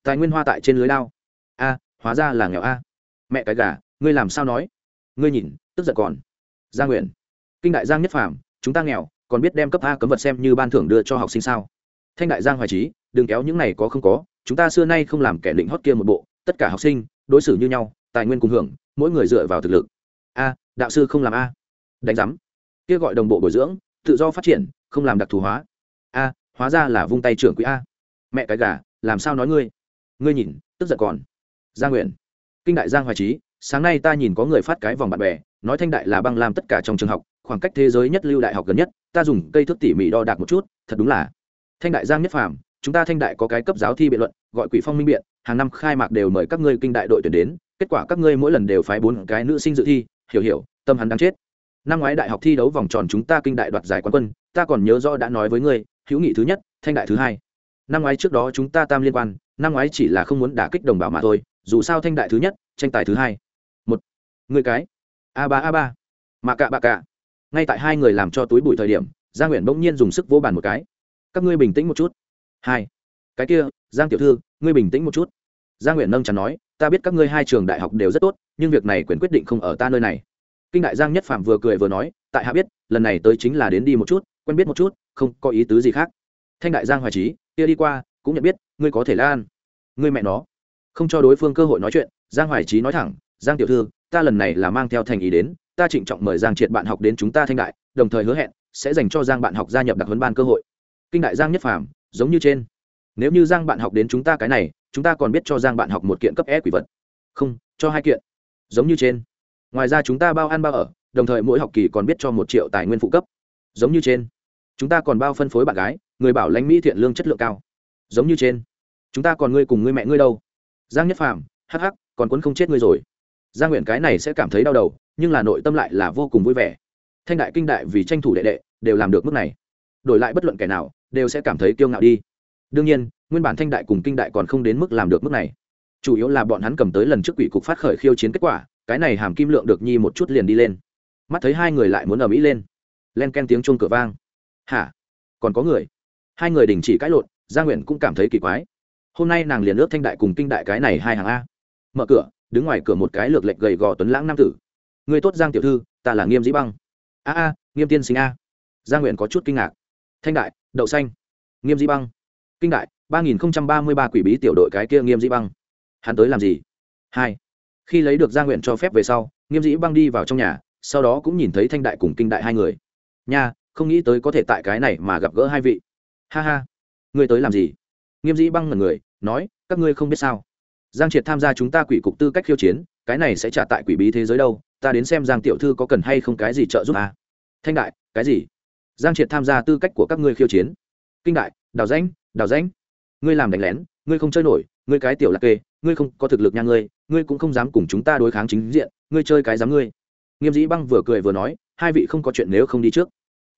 Tài nguyên hoa tại trên lưới lao a hóa ra là nghèo a. Mẹ cái gà ngươi làm sao nói? Ngươi nhìn tức giận còn. Gia nguyện. Kinh đại giang nhất Phạm, chúng ta nghèo còn biết đem cấp a cấm vật xem như ban thưởng đưa cho học sinh sao? Thanh đại giang hoài trí đừng kéo những này có không có chúng ta xưa nay không làm kẻ định hót kia một bộ tất cả học sinh đối xử như nhau tài nguyên cùng hưởng mỗi người dựa vào thực lực. A, đạo sư không làm a. Đánh giám. Kia gọi đồng bộ bồi dưỡng, tự do phát triển, không làm đặc thù hóa. A, hóa ra là vung tay trưởng quỹ a. Mẹ cái gà, làm sao nói ngươi? Ngươi nhìn, tức giận còn. Gia nguyện kinh đại giang hoài trí sáng nay ta nhìn có người phát cái vòng bạn bè, nói thanh đại là băng làm tất cả trong trường học, khoảng cách thế giới nhất lưu đại học gần nhất, ta dùng cây thước tỉ mỉ đo đạc một chút, thật đúng là. Thanh đại giang nhất phàm, chúng ta thanh đại có cái cấp giáo thi biện luận, gọi quỷ phong minh biện, hàng năm khai mạc đều mời các ngươi kinh đại đội tuyển đến kết quả các ngươi mỗi lần đều phái bốn cái nữ sinh dự thi, hiểu hiểu, tâm hắn đang chết. Năm ngoái đại học thi đấu vòng tròn chúng ta kinh đại đoạt giải quán quân, ta còn nhớ rõ đã nói với ngươi, hữu nghị thứ nhất, thanh đại thứ hai. Năm ngoái trước đó chúng ta tam liên quan, năm ngoái chỉ là không muốn đả kích đồng bào mà thôi, dù sao thanh đại thứ nhất, tranh tài thứ hai. Một. Người cái. A ba a ba. Mà cạ, bạ cạ. Ngay tại hai người làm cho túi bụi thời điểm gia nguyện bỗng nhiên dùng sức vô bàn một cái. Các ngươi bình tĩnh một chút. Hai. Cái kia, giang tiểu thư, ngươi bình tĩnh một chút. Gia nguyện nâng chắn nói ta biết các ngươi hai trường đại học đều rất tốt, nhưng việc này quyền quyết định không ở ta nơi này. Kinh đại giang nhất phạm vừa cười vừa nói, tại hạ biết, lần này tới chính là đến đi một chút, quen biết một chút, không có ý tứ gì khác. Thanh đại giang hoài trí, kia đi qua, cũng nhận biết, ngươi có thể lan ngươi mẹ nó. Không cho đối phương cơ hội nói chuyện, giang hoài trí nói thẳng, giang tiểu thư, ta lần này là mang theo thành ý đến, ta trịnh trọng mời giang triệt bạn học đến chúng ta thanh đại, đồng thời hứa hẹn, sẽ dành cho giang bạn học gia nhập đặc huấn ban cơ hội. Kinh đại giang nhất phàm, giống như trên nếu như giang bạn học đến chúng ta cái này, chúng ta còn biết cho giang bạn học một kiện cấp e quỷ vật. Không, cho hai kiện. Giống như trên. Ngoài ra chúng ta bao ăn bao ở, đồng thời mỗi học kỳ còn biết cho một triệu tài nguyên phụ cấp. Giống như trên. Chúng ta còn bao phân phối bạn gái, người bảo lãnh mỹ thiện lương chất lượng cao. Giống như trên. Chúng ta còn ngươi cùng ngươi mẹ ngươi đâu. Giang nhất phàm, hắc hắc, còn quấn không chết ngươi rồi. Giang nguyện cái này sẽ cảm thấy đau đầu, nhưng là nội tâm lại là vô cùng vui vẻ. Thanh đại kinh đại vì tranh thủ đệ đệ, đều làm được mức này. Đổi lại bất luận kẻ nào, đều sẽ cảm thấy kiêu ngạo đi đương nhiên, nguyên bản thanh đại cùng kinh đại còn không đến mức làm được mức này. Chủ yếu là bọn hắn cầm tới lần trước quỷ cục phát khởi khiêu chiến kết quả, cái này hàm kim lượng được nhi một chút liền đi lên. Mắt thấy hai người lại muốn ở mỹ lên. Len ken tiếng chuông cửa vang. Hả? Còn có người? Hai người đình chỉ cãi lộn, gia nguyện cũng cảm thấy kỳ quái. Hôm nay nàng liền ước thanh đại cùng kinh đại cái này hai hàng a. Mở cửa, đứng ngoài cửa một cái lược lệch gầy gò tuấn lãng nam tử. Người tốt giang tiểu thư, ta là nghiêm dĩ băng. A a, nghiêm tiên sinh a. Gia nguyện có chút kinh ngạc. Thanh đại, đậu xanh. Nghiêm dĩ băng kinh đại, ba nghìn ba mươi ba quỷ bí tiểu đội cái kia nghiêm dĩ băng. Hắn tới làm gì? Hai. Khi lấy được gia nguyện cho phép về sau, nghiêm dĩ băng đi vào trong nhà, sau đó cũng nhìn thấy thanh đại cùng kinh đại hai người. Nha, không nghĩ tới có thể tại cái này mà gặp gỡ hai vị. Ha ha. Ngươi tới làm gì? Nghiêm dĩ băng ngần người, nói, các ngươi không biết sao. Giang triệt tham gia chúng ta quỷ cục tư cách khiêu chiến, cái này sẽ trả tại quỷ bí thế giới đâu, ta đến xem giang tiểu thư có cần hay không cái gì trợ giúp à? thanh đại, cái gì? Giang triệt tham gia tư cách của các ngươi khiêu chiến. Kinh đại, đào danh đào rãnh, ngươi làm đánh lén ngươi không chơi nổi ngươi cái tiểu lạc kê ngươi không có thực lực nha ngươi ngươi cũng không dám cùng chúng ta đối kháng chính diện ngươi chơi cái dám ngươi. Nghiêm dĩ băng vừa cười vừa nói hai vị không có chuyện nếu không đi trước.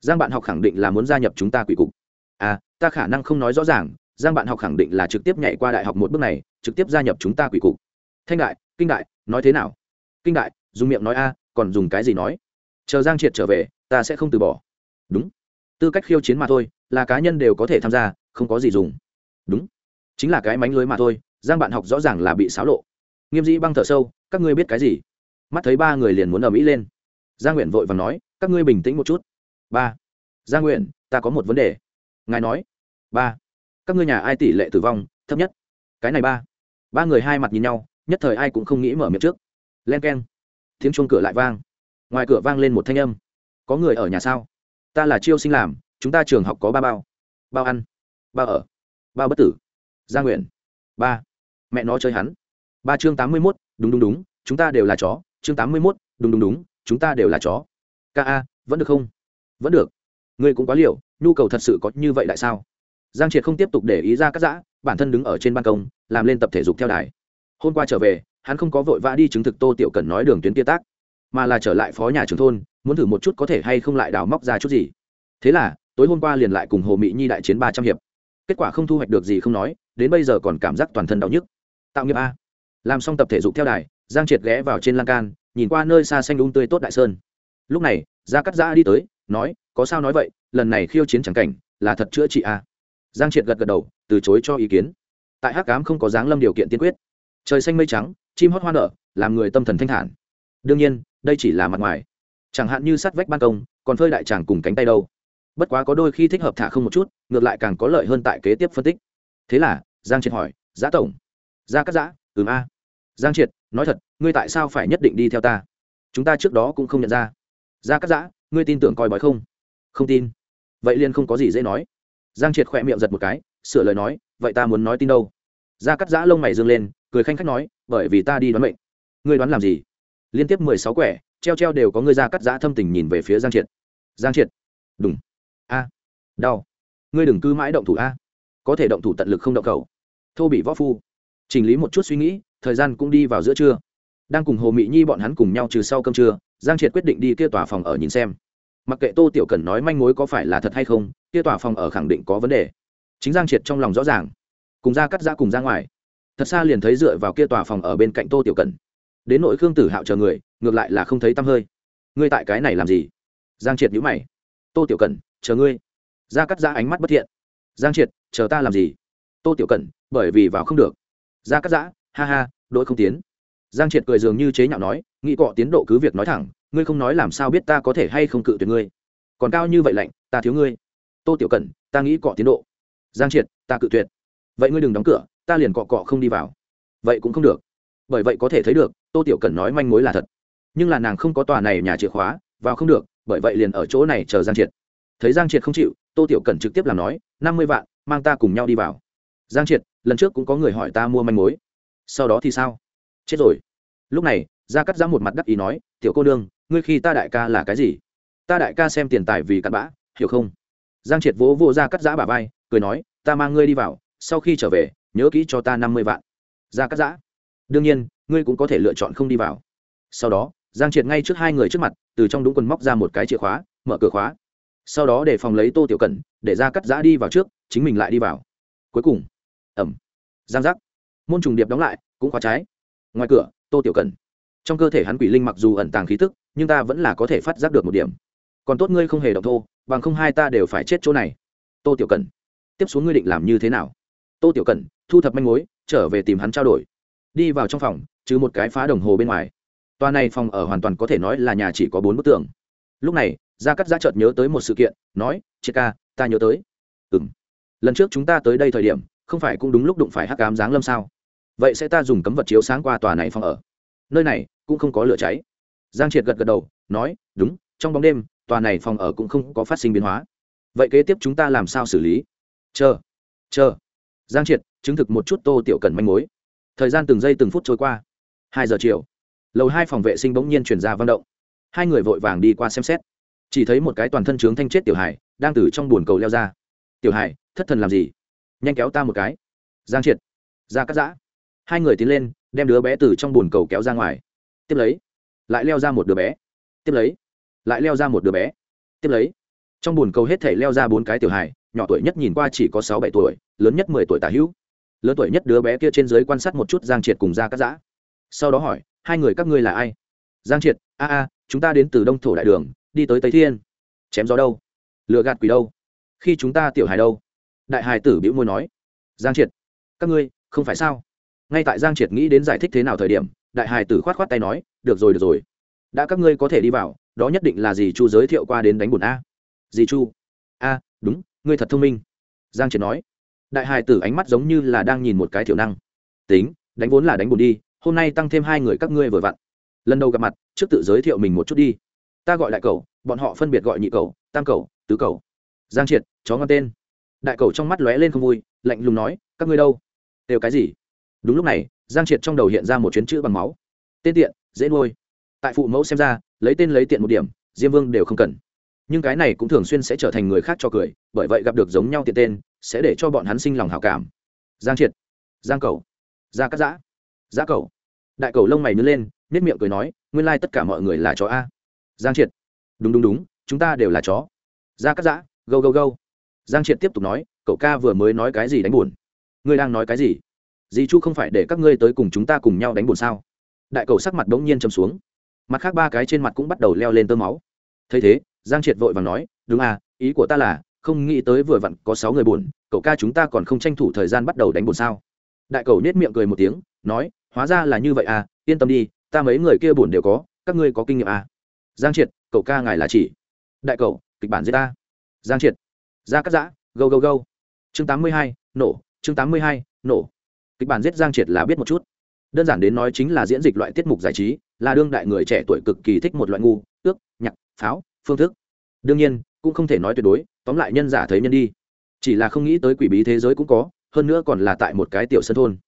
Giang bạn học khẳng định là muốn gia nhập chúng ta quỷ cục. À ta khả năng không nói rõ ràng giang bạn học khẳng định là trực tiếp nhảy qua đại học một bước này trực tiếp gia nhập chúng ta quỷ cục. Thanh đại kinh đại nói thế nào? Kinh đại dùng miệng nói a còn dùng cái gì nói? Chờ giang triệt trở về ta sẽ không từ bỏ. Đúng. Tư cách khiêu chiến mà thôi là cá nhân đều có thể tham gia không có gì dùng. Đúng. Chính là cái mánh lưới mà thôi, giang bạn học rõ ràng là bị xáo lộ. Nghiêm dĩ băng thở sâu, các ngươi biết cái gì? Mắt thấy ba người liền muốn ở mỹ lên. Gia nguyện vội và nói, các ngươi bình tĩnh một chút. Ba. Gia nguyện ta có một vấn đề. Ngài nói. Ba. Các ngươi nhà ai tỷ lệ tử vong, thấp nhất? Cái này ba. Ba người hai mặt nhìn nhau, nhất thời ai cũng không nghĩ mở miệng trước. Len k e n tiếng chuông cửa lại vang. Ngoài cửa vang lên một thanh âm. Có người ở nhà sao? Ta là chiêu sinh làm, chúng ta trường học có ba bao. Bao ăn ba ở, ba bất tử gia nguyện, ba, mẹ nó chơi hắn, ba chương tám mươi mốt, đúng đúng đúng, chúng ta đều là chó, chương tám mươi mốt, đúng đúng đúng, chúng ta đều là chó. Ca a, vẫn được không? Vẫn được. Ngươi cũng quá liều, nhu cầu thật sự có như vậy tại sao? Giang triệt không tiếp tục để ý ra cắt giã bản thân đứng ở trên ban công, làm lên tập thể dục theo đài. Hôm qua trở về, hắn không có vội vã đi chứng thực tô tiểu cần nói đường tuyến kia tác, mà là trở lại phó nhà trường thôn, muốn thử một chút có thể hay không lại đào móc ra chút gì. Thế là, tối hôm qua liền lại cùng hồ mỹ nhi đại chiến ba trăm hiệp kết quả không thu hoạch được gì không nói, đến bây giờ còn cảm giác toàn thân đau nhức. Tạo nghiệp a. Làm xong tập thể dục theo đài, giang triệt ghé vào trên lan can, nhìn qua nơi xa xanh đúng tươi tốt đại sơn. Lúc này, gia cắt giã đi tới, nói, có sao nói vậy, lần này khiêu chiến chẳng cảnh, là thật chữa trị a. Giang triệt gật gật đầu, từ chối cho ý kiến. Tại hắc cám không có dáng lâm điều kiện tiên quyết. Trời xanh mây trắng, chim hót hoa nở, làm người tâm thần thanh thản. Đương nhiên, đây chỉ là mặt ngoài. Chẳng hạn như sát vách ban công, còn phơi đại tràng cùng cánh tay đâu bất quá có đôi khi thích hợp thả không một chút, ngược lại càng có lợi hơn tại kế tiếp phân tích. Thế là, giang triệt hỏi, giã tổng gia cắt giã ừm a giang triệt, nói thật, ngươi tại sao phải nhất định đi theo ta? Chúng ta trước đó cũng không nhận ra. Gia cắt giã, ngươi tin tưởng coi bói không? Không tin. Vậy liền không có gì dễ nói. Giang triệt khỏe miệng giật một cái, sửa lời nói, vậy ta muốn nói tin đâu? Gia cắt giã lông mày dương lên, cười khanh khách nói, bởi vì ta đi đoán mệnh. Ngươi đoán làm gì? Liên tiếp mười sáu quẻ, treo treo đều có ngươi gia cắt giã thâm tình nhìn về phía giang triệt. Giang triệt. Đúng a. Đau. Ngươi đừng cứ mãi động thủ a. Có thể động thủ tận lực không động cầu. Thô bị võ phu. Chỉnh lý một chút suy nghĩ, thời gian cũng đi vào giữa trưa. Đang cùng hồ mỹ nhi bọn hắn cùng nhau trừ sau cơm trưa, giang triệt quyết định đi kia tòa phòng ở nhìn xem. Mặc kệ tô tiểu cần nói manh mối có phải là thật hay không, kia tòa phòng ở khẳng định có vấn đề. Chính giang triệt trong lòng rõ ràng. Cùng ra cắt ra cùng ra ngoài. Thật xa liền thấy dựa vào kia tòa phòng ở bên cạnh tô tiểu cần. Đến nội khương tử hạo chờ người, ngược lại là không thấy tăm hơi. Ngươi tại cái này làm gì? Giang triệt nhữ mày. Tô tiểu cần chờ ngươi. Ra cắt ra ánh mắt bất thiện. Giang triệt chờ ta làm gì? Tô tiểu Cẩn, bởi vì vào không được. Ra cắt giã ha ha đội không tiến. Giang triệt cười dường như chế nhạo nói nghĩ cọ tiến độ cứ việc nói thẳng ngươi không nói làm sao biết ta có thể hay không cự tuyệt ngươi. Còn cao như vậy lạnh ta thiếu ngươi. Tô tiểu Cẩn, ta nghĩ cọ tiến độ. Giang triệt ta cự tuyệt. Vậy ngươi đừng đóng cửa ta liền cọ cọ không đi vào. Vậy cũng không được. Bởi vậy có thể thấy được tô tiểu Cẩn nói manh mối là thật. Nhưng là nàng không có tòa này nhà chìa khóa vào không được bởi vậy liền ở chỗ này chờ giang triệt thấy giang triệt không chịu, tô tiểu cần trực tiếp làm nói, năm mươi vạn, mang ta cùng nhau đi vào. Giang triệt, lần trước cũng có người hỏi ta mua manh mối. Sau đó thì sao? Chết rồi. Lúc này, gia cắt ra một mặt đắc ý nói, tiểu cô đương ngươi khi ta đại ca là cái gì? Ta đại ca xem tiền tài vì cặn bã, hiểu không? Giang triệt vỗ vô gia cắt giã bà vai, cười nói, ta mang ngươi đi vào, sau khi trở về, nhớ kỹ cho ta năm mươi vạn. Gia cắt giã, đương nhiên, ngươi cũng có thể lựa chọn không đi vào. Sau đó, giang triệt ngay trước hai người trước mặt, từ trong đúng quần móc ra một cái chìa khóa, mở cửa khóa sau đó để phòng lấy tô tiểu cẩn, để ra cắt giã đi vào trước, chính mình lại đi vào. Cuối cùng ẩm giang giác. Môn trùng điệp đóng lại, cũng khóa trái. Ngoài cửa, tô tiểu cẩn. Trong cơ thể hắn quỷ linh mặc dù ẩn tàng khí tức, nhưng ta vẫn là có thể phát giác được một điểm. Còn tốt ngươi không hề động thô, bằng không hai ta đều phải chết chỗ này. Tô tiểu cẩn. Tiếp xuống ngươi định làm như thế nào? Tô tiểu cẩn, thu thập manh mối, trở về tìm hắn trao đổi. Đi vào trong phòng chứ một cái phá đồng hồ bên ngoài. Toa này phòng ở hoàn toàn có thể nói là nhà chỉ có bốn bức tường. Lúc này gia cắt giã chợt nhớ tới một sự kiện, nói, triệt ca, ta nhớ tới. Ừ m lần trước chúng ta tới đây thời điểm, không phải cũng đúng lúc đụng phải hắc cám giáng lâm sao? Vậy sẽ ta dùng cấm vật chiếu sáng qua tòa này phòng ở. Nơi này cũng không có lửa cháy. Giang triệt gật gật đầu, nói, đúng, trong bóng đêm, tòa này phòng ở cũng không có phát sinh biến hóa. Vậy kế tiếp chúng ta làm sao xử lý? Chờ chờ. Giang triệt chứng thực một chút tô tiểu cần manh mối. Thời gian từng giây từng phút trôi qua. Hai giờ chiều, lầu hai phòng vệ sinh bỗng nhiên chuyển ra văn động. Hai người vội vàng đi qua xem xét chỉ thấy một cái toàn thân trướng thanh chết tiểu hải đang từ trong bồn cầu leo ra. Tiểu hải thất thần làm gì? Nhanh kéo ta một cái. Giang triệt. Ra cắt giã. Hai người tiến lên, đem đứa bé từ trong bồn cầu kéo ra ngoài. Tiếp lấy. Lại leo ra một đứa bé. Tiếp lấy. Lại leo ra một đứa bé. Tiếp lấy. Trong bồn cầu hết thể leo ra bốn cái tiểu hài, nhỏ tuổi nhất nhìn qua chỉ có sáu bảy tuổi, lớn nhất mười tuổi tả hữu. Lớn tuổi nhất đứa bé kia trên dưới quan sát một chút giang triệt cùng ra cắt giã. Sau đó hỏi, hai người các ngươi là ai? Giang triệt, a a, chúng ta đến từ đông thổ đại đường đi tới tây thiên. Chém gió đâu? Lựa gạt quỷ đâu? Khi chúng ta tiểu hài đâu? Đại hài tử bĩu môi nói. Giang triệt, các ngươi, không phải sao? Ngay tại giang triệt nghĩ đến giải thích thế nào thời điểm, đại hài tử khoát khoát tay nói, được rồi được rồi. Đã các ngươi có thể đi vào, đó nhất định là dì chu giới thiệu qua đến đánh bùn a. Dì chu? A, đúng, ngươi thật thông minh. Giang triệt nói. Đại hài tử ánh mắt giống như là đang nhìn một cái thiểu năng. Tính, đánh vốn là đánh bùn đi, hôm nay tăng thêm hai người các ngươi vừa vặn. Lần đầu gặp mặt, trước tự giới thiệu mình một chút đi ta gọi đại cầu, bọn họ phân biệt gọi nhị cầu, tam cầu, tứ cầu. Giang triệt, chó ngon tên. Đại cầu trong mắt lóe lên không vui, lạnh lùng nói, các ngươi đâu? Đều cái gì? Đúng lúc này, giang triệt trong đầu hiện ra một chuyến chữ bằng máu. Tên tiện, dễ nuôi. Tại phụ mẫu xem ra, lấy tên lấy tiện một điểm, diêm vương đều không cần. Nhưng cái này cũng thường xuyên sẽ trở thành người khác cho cười, bởi vậy gặp được giống nhau tiện tên, sẽ để cho bọn hắn sinh lòng hào cảm. Giang triệt. Giang cầu. Gia cắt giã. Giã cầu. Đại cầu lông mày nứt lên nếp miệng cười nói, nguyên lai tất cả mọi người là chó a giang triệt. Đúng đúng đúng, chúng ta đều là chó. Gia cắt giã, gâu gâu gâu. Giang triệt tiếp tục nói, cậu ca vừa mới nói cái gì đánh buồn? Ngươi đang nói cái gì? Dì chu không phải để các ngươi tới cùng chúng ta cùng nhau đánh buồn sao? Đại cầu sắc mặt bỗng nhiên chầm xuống. Mặt khác ba cái trên mặt cũng bắt đầu leo lên tơ máu. Thấy thế, giang triệt vội và nói, đúng à ý của ta là, không nghĩ tới vừa vặn có sáu người buồn, cậu ca chúng ta còn không tranh thủ thời gian bắt đầu đánh buồn sao? Đại cầu nết miệng cười một tiếng, nói, hóa ra là như vậy à yên tâm đi, ta mấy người kia buồn đều có, các ngươi có kinh nghiệm à? Giang triệt cậu ca ngài là chỉ. Đại cậu, kịch bản giết ta. Giang triệt. Ra cắt giã go go go. Chương tám mươi hai nổ. Chương tám mươi hai nổ. Kịch bản giết giang triệt là biết một chút. Đơn giản đến nói chính là diễn dịch loại tiết mục giải trí là đương đại người trẻ tuổi cực kỳ thích một loại ngu ước nhạc pháo phương thức. Đương nhiên cũng không thể nói tuyệt đối tóm lại nhân giả thấy nhân đi. Chỉ là không nghĩ tới quỷ bí thế giới cũng có hơn nữa còn là tại một cái tiểu sân thôn.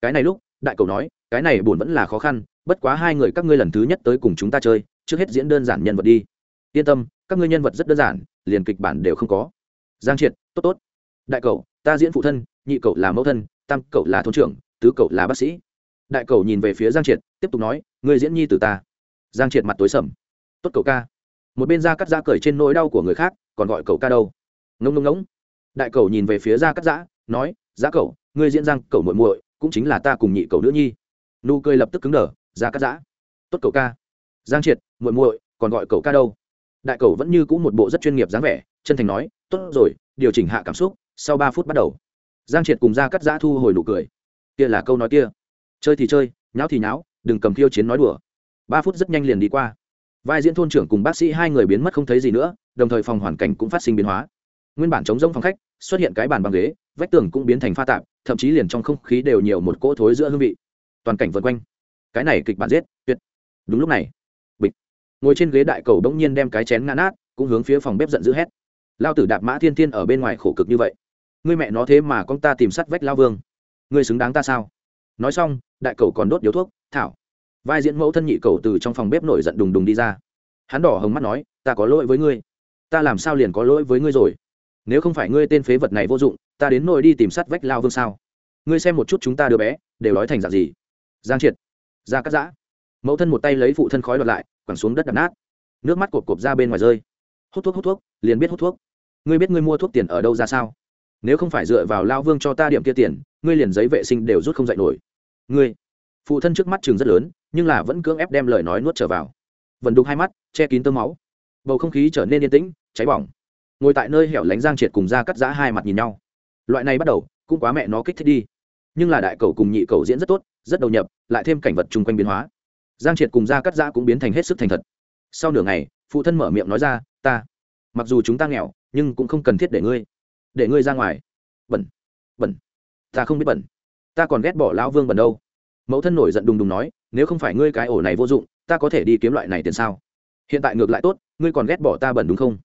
Cái này lúc đại cầu nói cái này buồn vẫn là khó khăn bất quá hai người các ngươi lần thứ nhất tới cùng chúng ta chơi trước hết diễn đơn giản nhân vật đi. Yên tâm, các ngươi nhân vật rất đơn giản, liền kịch bản đều không có. Giang triệt, tốt tốt. Đại cậu, ta diễn phụ thân, nhị cậu là mẫu thân, tam cậu là thôn trưởng, tứ cậu là bác sĩ. Đại cậu nhìn về phía giang triệt, tiếp tục nói người diễn nhi từ ta. Giang triệt mặt tối sầm. Tốt cậu ca. Một bên da cắt da cởi trên nỗi đau của người khác, còn gọi cậu ca đâu? Ngông ngông ngỗng đại cậu nhìn về phía da cắt giã, nói giá cậu, ngươi diễn giang cậu muội muội, cũng chính là ta cùng nhị cậu nữ nhi. Nụ cười lập tức cứng đờ da cắt giã. Tốt cậu ca giang triệt, muội muội, còn gọi cậu ca đâu? Đại cậu vẫn như cũ một bộ rất chuyên nghiệp dáng vẻ, chân thành nói, tốt rồi, điều chỉnh hạ cảm xúc, sau ba phút bắt đầu. Giang triệt cùng ra cắt giã thu hồi nụ cười. Kia là câu nói kia. Chơi thì chơi, nháo thì nháo, đừng cầm khiêu chiến nói đùa. Ba phút rất nhanh liền đi qua. Vai diễn thôn trưởng cùng bác sĩ hai người biến mất không thấy gì nữa, đồng thời phòng hoàn cảnh cũng phát sinh biến hóa. Nguyên bản chống rông phòng khách, xuất hiện cái bàn bằng ghế, vách tường cũng biến thành pha tạp, thậm chí liền trong không khí đều nhiều một cỗ thối giữa hương vị. Toàn cảnh vân quanh. Cái này kịch bản giết, tuyệt. Đúng lúc này ngồi trên ghế đại cầu bỗng nhiên đem cái chén ngã nát, cũng hướng phía phòng bếp giận dữ hét. Lao tử đạp mã thiên thiên ở bên ngoài khổ cực như vậy. Ngươi mẹ nó thế mà con ta tìm sắt vách lao vương. Ngươi xứng đáng ta sao? Nói xong, đại cầu còn đốt điếu thuốc, thảo. Vai diễn mẫu thân nhị cầu từ trong phòng bếp nổi giận đùng đùng đi ra. Hắn đỏ hồng mắt nói, ta có lỗi với ngươi. Ta làm sao liền có lỗi với ngươi rồi? Nếu không phải ngươi tên phế vật này vô dụng, ta đến nội đi tìm sắt vách lao vương sao? Ngươi xem một chút chúng ta đứa bé, đều nói thành dạng gì? Giang triệt. Ra cắt giã. Mẫu thân một tay lấy phụ thân khói đoạt lại quẳng xuống đất đập nát. Nước mắt cột cột ra bên ngoài rơi. Hút thuốc hút thuốc, liền biết hút thuốc. Ngươi biết ngươi mua thuốc tiền ở đâu ra sao? Nếu không phải dựa vào lao vương cho ta điểm kia tiền, ngươi liền giấy vệ sinh đều rút không dạy nổi. Ngươi, phụ thân trước mắt chừng rất lớn, nhưng là vẫn cưỡng ép đem lời nói nuốt trở vào. Vẫn đục hai mắt, che kín tơ máu. Bầu không khí trở nên yên tĩnh, cháy bỏng. Ngồi tại nơi hẻo lánh giang triệt cùng ra cắt giã hai mặt nhìn nhau. Loại này bắt đầu, cũng quá mẹ nó kích thích đi. Nhưng là đại cầu cùng nhị cầu diễn rất tốt, rất đầu nhập, lại thêm cảnh vật chung quanh biến hóa giang triệt cùng gia cắt giã cũng biến thành hết sức thành thật. Sau nửa ngày, phụ thân mở miệng nói ra, ta, mặc dù chúng ta nghèo, nhưng cũng không cần thiết để ngươi để ngươi ra ngoài. Bẩn bẩn, ta không biết bẩn. Ta còn ghét bỏ lão vương bẩn đâu. Mẫu thân nổi giận đùng đùng nói, nếu không phải ngươi cái ổ này vô dụng, ta có thể đi kiếm loại này tiền sao? Hiện tại ngược lại tốt, ngươi còn ghét bỏ ta bẩn đúng không?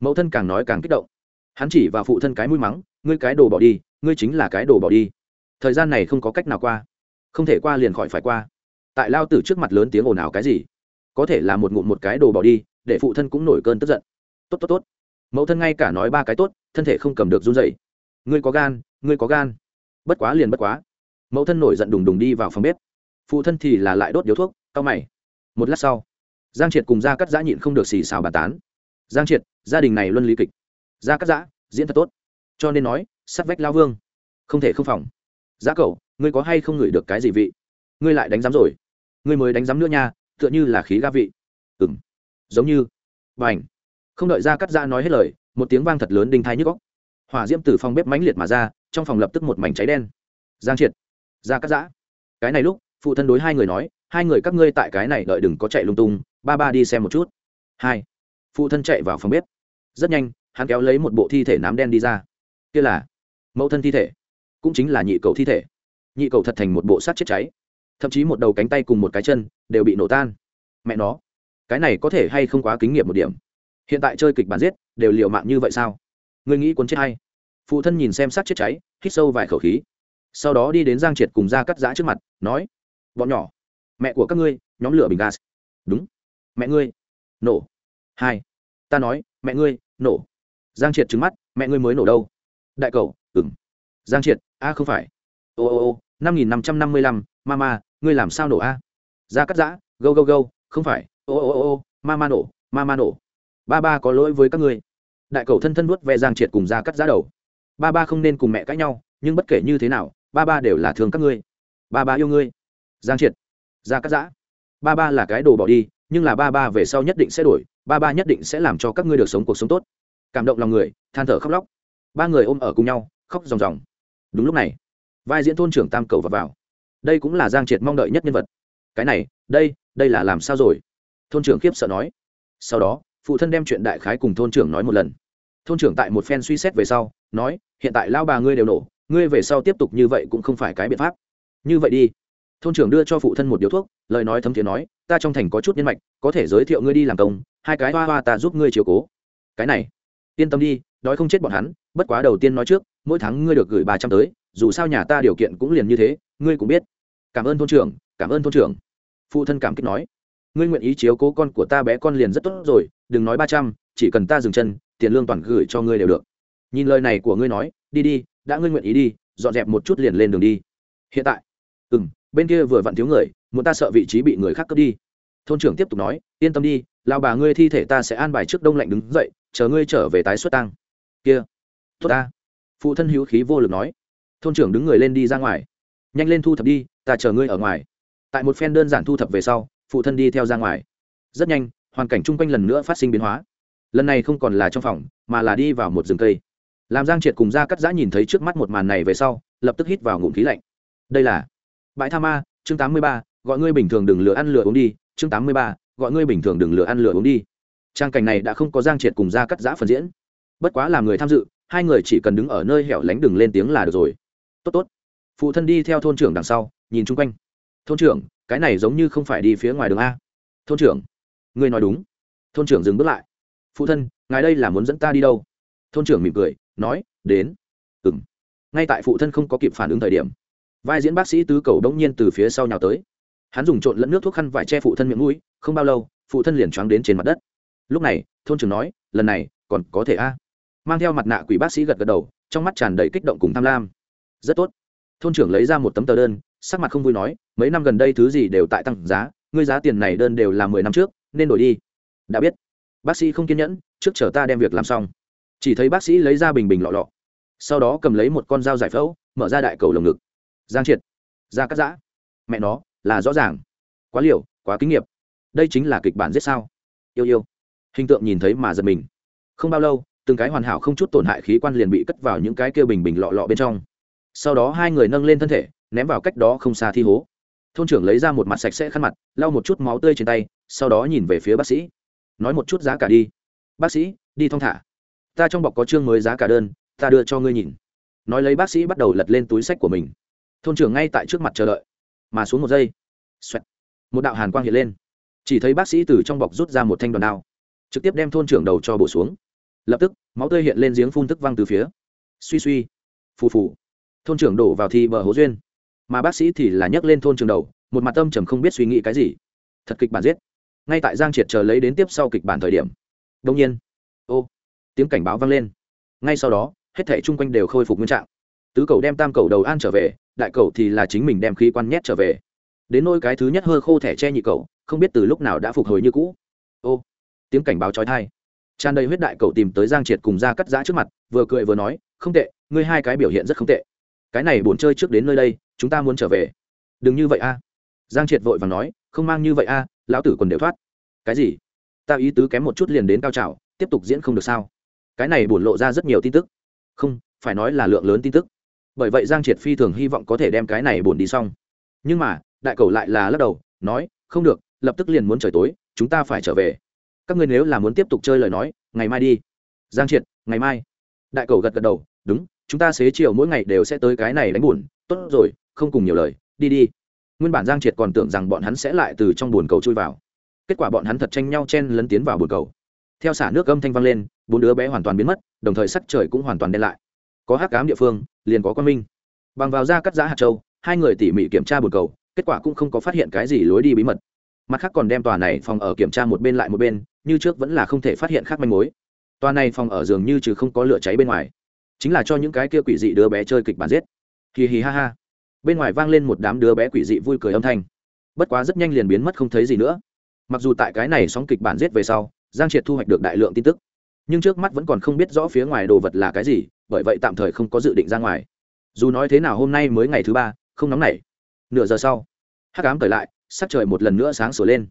Mẫu thân càng nói càng kích động. Hắn chỉ vào phụ thân cái mũi mắng, ngươi cái đồ bỏ đi, ngươi chính là cái đồ bỏ đi. Thời gian này không có cách nào qua, không thể qua liền khỏi phải qua tại lao tử trước mặt lớn tiếng ồn ào cái gì? Có thể là một ngụm một cái đồ bỏ đi, để phụ thân cũng nổi cơn tức giận. Tốt tốt tốt. Mẫu thân ngay cả nói ba cái tốt, thân thể không cầm được run dậy ngươi có gan, ngươi có gan. Bất quá liền bất quá. Mẫu thân nổi giận đùng đùng đi vào phòng bếp. Phụ thân thì là lại đốt điếu thuốc, cau mày. Một lát sau, giang triệt cùng gia cắt giã nhịn không được xì xào bà tán. Giang triệt, gia đình này luân lý kịch. Gia cắt giã, diễn thật tốt. Cho nên nói, sắt vách lao vương. Không thể không phòng. Giá cậu, ngươi có hay không ngửi được cái gì vị? Ngươi lại đánh giám rồi. Ngươi mới đánh giám nữa nha, tựa như là khí ga vị. Ừng giống như. B à n h không đợi ra cắt ra nói hết lời, một tiếng vang thật lớn đinh thai nhức góc hỏa diễm từ phòng bếp mãnh liệt mà ra, trong phòng lập tức một mảnh cháy đen. Giang triệt. Ra cắt giã. Cái này lúc, phụ thân đối hai người nói, hai người các ngươi tại cái này đợi đừng có chạy lung tung, ba ba đi xem một chút. Hai. Phụ thân chạy vào phòng bếp. Rất nhanh, hắn kéo lấy một bộ thi thể nám đen đi ra. Kia là mẫu thân thi thể, cũng chính là nhị cầu thi thể. Nhị cầu thật thành một bộ sát chết cháy thậm chí một đầu cánh tay cùng một cái chân đều bị nổ tan. Mẹ nó, cái này có thể hay không quá kính nghiệp một điểm? Hiện tại chơi kịch bản giết đều liều mạng như vậy sao? Người nghĩ cuốn chết hay phụ thân nhìn xem sát chết cháy, hít sâu vài khẩu khí. Sau đó đi đến giang triệt cùng ra cắt giã trước mặt, nói, bọn nhỏ, mẹ của các ngươi, nhóm lửa bình gas. Đúng. Mẹ ngươi. Nổ. Hai. Ta nói, mẹ ngươi, nổ. Giang triệt trứng mắt, mẹ ngươi mới nổ đâu? Đại cầu ừng giang triệt, a, không phải. Ô ô ô, năm nghìn năm trăm năm mươi lăm, ma ma ngươi làm sao nổ a? Ra cắt giã gâu gâu gâu không phải ô ô ô ô ma ma nổ ma ma nổ. Ba ba có lỗi với các ngươi. Đại cầu thân thân vuốt ve giang triệt cùng ra cắt giã đầu. Ba ba không nên cùng mẹ cãi nhau nhưng bất kể như thế nào ba ba đều là thương các ngươi. Ba ba yêu ngươi. Giang triệt. Ra cắt giã. Ba ba là cái đồ bỏ đi nhưng là ba ba về sau nhất định sẽ đổi ba ba nhất định sẽ làm cho các ngươi được sống cuộc sống tốt. Cảm động lòng người than thở khóc lóc. Ba người ôm ở cùng nhau khóc ròng ròng. Đúng lúc này vai diễn thôn trưởng tam cầu vào, vào đây cũng là giang triệt mong đợi nhất nhân vật. Cái này, đây đây là làm sao rồi? Thôn trưởng khiếp sợ nói. Sau đó, phụ thân đem chuyện đại khái cùng thôn trưởng nói một lần. Thôn trưởng tại một phen suy xét về sau, nói, hiện tại lao bà ngươi đều nổ, ngươi về sau tiếp tục như vậy cũng không phải cái biện pháp. Như vậy đi. Thôn trưởng đưa cho phụ thân một điếu thuốc, lời nói thấm thiế nói, ta trong thành có chút nhân mạch, có thể giới thiệu ngươi đi làm công, hai cái hoa hoa ta giúp ngươi chiều cố. Cái này, yên tâm đi, đói không chết bọn hắn, bất quá đầu tiên nói trước, mỗi tháng ngươi được gửi ba trăm tới, dù sao nhà ta điều kiện cũng liền như thế ngươi cũng biết. Cảm ơn thôn trưởng, cảm ơn thôn trưởng. Phụ thân cảm kích nói. Ngươi nguyện ý chiếu cố con của ta bé con liền rất tốt rồi, đừng nói ba trăm, chỉ cần ta dừng chân, tiền lương toàn gửi cho ngươi đều được. Nhìn lời này của ngươi nói, đi đi, đã ngươi nguyện ý đi, dọn dẹp một chút liền lên đường đi. Hiện tại. Ừ m bên kia vừa vặn thiếu người, muốn ta sợ vị trí bị người khác cướp đi. Thôn trưởng tiếp tục nói, yên tâm đi, lao bà ngươi thi thể ta sẽ an bài trước đông lạnh đứng dậy, chờ ngươi trở về tái xuất tăng kia. Tốt ta. Phụ thân hữu khí vô lực nói. Thôn trưởng đứng người lên đi ra ngoài nhanh lên thu thập đi, ta chờ ngươi ở ngoài. Tại một phen đơn giản thu thập về sau, phụ thân đi theo ra ngoài. Rất nhanh, hoàn cảnh chung quanh lần nữa phát sinh biến hóa. Lần này không còn là trong phòng, mà là đi vào một rừng cây. Làm giang triệt cùng ra cắt giã nhìn thấy trước mắt một màn này về sau, lập tức hít vào ngụm khí lạnh. Đây là bãi tha ma, chương tám mươi ba, gọi ngươi bình thường đừng lừa ăn lừa uống đi, chương tám mươi ba, gọi ngươi bình thường đừng lừa ăn lừa uống đi. Trang cảnh này đã không có giang triệt cùng ra cắt giã phần diễn. Bất quá làm người tham dự, hai người chỉ cần đứng ở nơi hẻo lánh đừng lên tiếng là được rồi. Tốt tốt phụ thân đi theo thôn trưởng đằng sau, nhìn chung quanh. Thôn trưởng, cái này giống như không phải đi phía ngoài đường a. Thôn trưởng người nói đúng. Thôn trưởng dừng bước lại. Phụ thân, ngài đây là muốn dẫn ta đi đâu? Thôn trưởng mỉm cười, nói, đến. Ừ m ngay tại phụ thân không có kịp phản ứng thời điểm, vai diễn bác sĩ tứ cầu đông nhiên từ phía sau nhào tới. Hắn dùng trộn lẫn nước thuốc khăn vải che phụ thân miệng mũi, không bao lâu, phụ thân liền choáng đến trên mặt đất. Lúc này, thôn trưởng nói, lần này, còn có thể a? Mang theo mặt nạ quỷ bác sĩ gật gật đầu, trong mắt tràn đầy kích động cùng tham lam. Rất tốt thôn trưởng lấy ra một tấm tờ đơn, sắc mặt không vui nói, mấy năm gần đây thứ gì đều tại tăng giá, ngươi giá tiền này đơn đều là mười năm trước, nên đổi đi. Đã biết. Bác sĩ không kiên nhẫn, trước chờ ta đem việc làm xong. Chỉ thấy bác sĩ lấy ra bình bình lọ lọ, sau đó cầm lấy một con dao giải phẫu, mở ra đại cầu lồng ngực. Giang triệt, ra cắt giã. Mẹ nó, là rõ ràng. Quá liều, quá kinh nghiệp đây chính là kịch bản giết sao. Yêu yêu. Hình tượng nhìn thấy mà giật mình. Không bao lâu, từng cái hoàn hảo không chút tổn hại khí quan liền bị cất vào những cái kia bình bình lọ lọ bên trong sau đó hai người nâng lên thân thể ném vào cách đó không xa thi hố. Thôn trưởng lấy ra một mặt sạch sẽ khăn mặt lau một chút máu tươi trên tay sau đó nhìn về phía bác sĩ. Nói một chút giá cả đi. Bác sĩ đi thong thả. Ta trong bọc có chương mới giá cả đơn ta đưa cho ngươi nhìn. Nói lấy bác sĩ bắt đầu lật lên túi sách của mình. Thôn trưởng ngay tại trước mặt chờ đợi. Mà xuống một giây. Xoẹt, một đạo hàn quang hiện lên. Chỉ thấy bác sĩ từ trong bọc rút ra một thanh đoàn đao. Trực tiếp đem thôn trưởng đầu cho bổ xuống. Lập tức máu tươi hiện lên giếng phun tức văng từ phía. Suy suy. Phù phù thôn trưởng đổ vào thi bờ hố duyên. Mà bác sĩ thì là nhấc lên thôn trường đầu, một mặt tâm trầm không biết suy nghĩ cái gì. Thật kịch bản giết. Ngay tại giang triệt chờ lấy đến tiếp sau kịch bản thời điểm. Đông nhiên, ô, tiếng cảnh báo vang lên. Ngay sau đó, hết thảy chung quanh đều khôi phục nguyên trạng. Tứ cầu đem tam cầu đầu an trở về, đại cầu thì là chính mình đem khí quan nhét trở về. Đến nôi cái thứ nhất hơ khô thẻ che nhị cầu, không biết từ lúc nào đã phục hồi như cũ. Ô, tiếng cảnh báo trói thai tràn đầy huyết đại cầu tìm tới giang triệt cùng ra cắt giã trước mặt, vừa cười vừa nói, không tệ, ngươi hai cái biểu hiện rất không tệ cái này buồn chơi trước đến nơi đây, chúng ta muốn trở về. Đừng như vậy a. Giang triệt vội và nói, không mang như vậy a, lão tử còn đều thoát. Cái gì? Ta ý tứ kém một chút liền đến cao trào, tiếp tục diễn không được sao? Cái này buồn lộ ra rất nhiều tin tức. Không, phải nói là lượng lớn tin tức. Bởi vậy giang triệt phi thường hy vọng có thể đem cái này buồn đi xong. Nhưng mà, đại cầu lại là lắc đầu, nói, không được, lập tức liền muốn trời tối, chúng ta phải trở về. Các ngươi nếu là muốn tiếp tục chơi lời nói, ngày mai đi. Giang triệt, ngày mai. Đại cầu gật gật đầu, đúng chúng ta xế chiều mỗi ngày đều sẽ tới cái này đánh buồn. Tốt rồi, không cùng nhiều lời, đi đi. Nguyên bản giang triệt còn tưởng rằng bọn hắn sẽ lại từ trong bồn cầu chui vào. Kết quả bọn hắn thật tranh nhau chen lấn tiến vào bồn cầu. Theo xả nước âm thanh vang lên, bốn đứa bé hoàn toàn biến mất, đồng thời sắc trời cũng hoàn toàn đen lại. Có hắc cám địa phương, liền có quan minh. Bằng vào ra cắt giá hạt châu, hai người tỉ mỉ kiểm tra bồn cầu, kết quả cũng không có phát hiện cái gì lối đi bí mật. Mặt khác còn đem tòa này phòng ở kiểm tra một bên lại một bên, như trước vẫn là không thể phát hiện khác manh mối. Tòa này phòng ở dường như trừ không có lửa cháy bên ngoài chính là cho những cái kia quỷ dị đứa bé chơi kịch bản giết. Hì hì ha ha. Bên ngoài vang lên một đám đứa bé quỷ dị vui cười âm thanh. Bất quá rất nhanh liền biến mất không thấy gì nữa. Mặc dù tại cái này sóng kịch bản giết về sau, giang triệt thu hoạch được đại lượng tin tức, nhưng trước mắt vẫn còn không biết rõ phía ngoài đồ vật là cái gì, bởi vậy tạm thời không có dự định ra ngoài. Dù nói thế nào hôm nay mới ngày thứ ba, không nóng nảy. Nửa giờ sau, hắc ám cởi lại, sắc trời một lần nữa sáng sửa lên.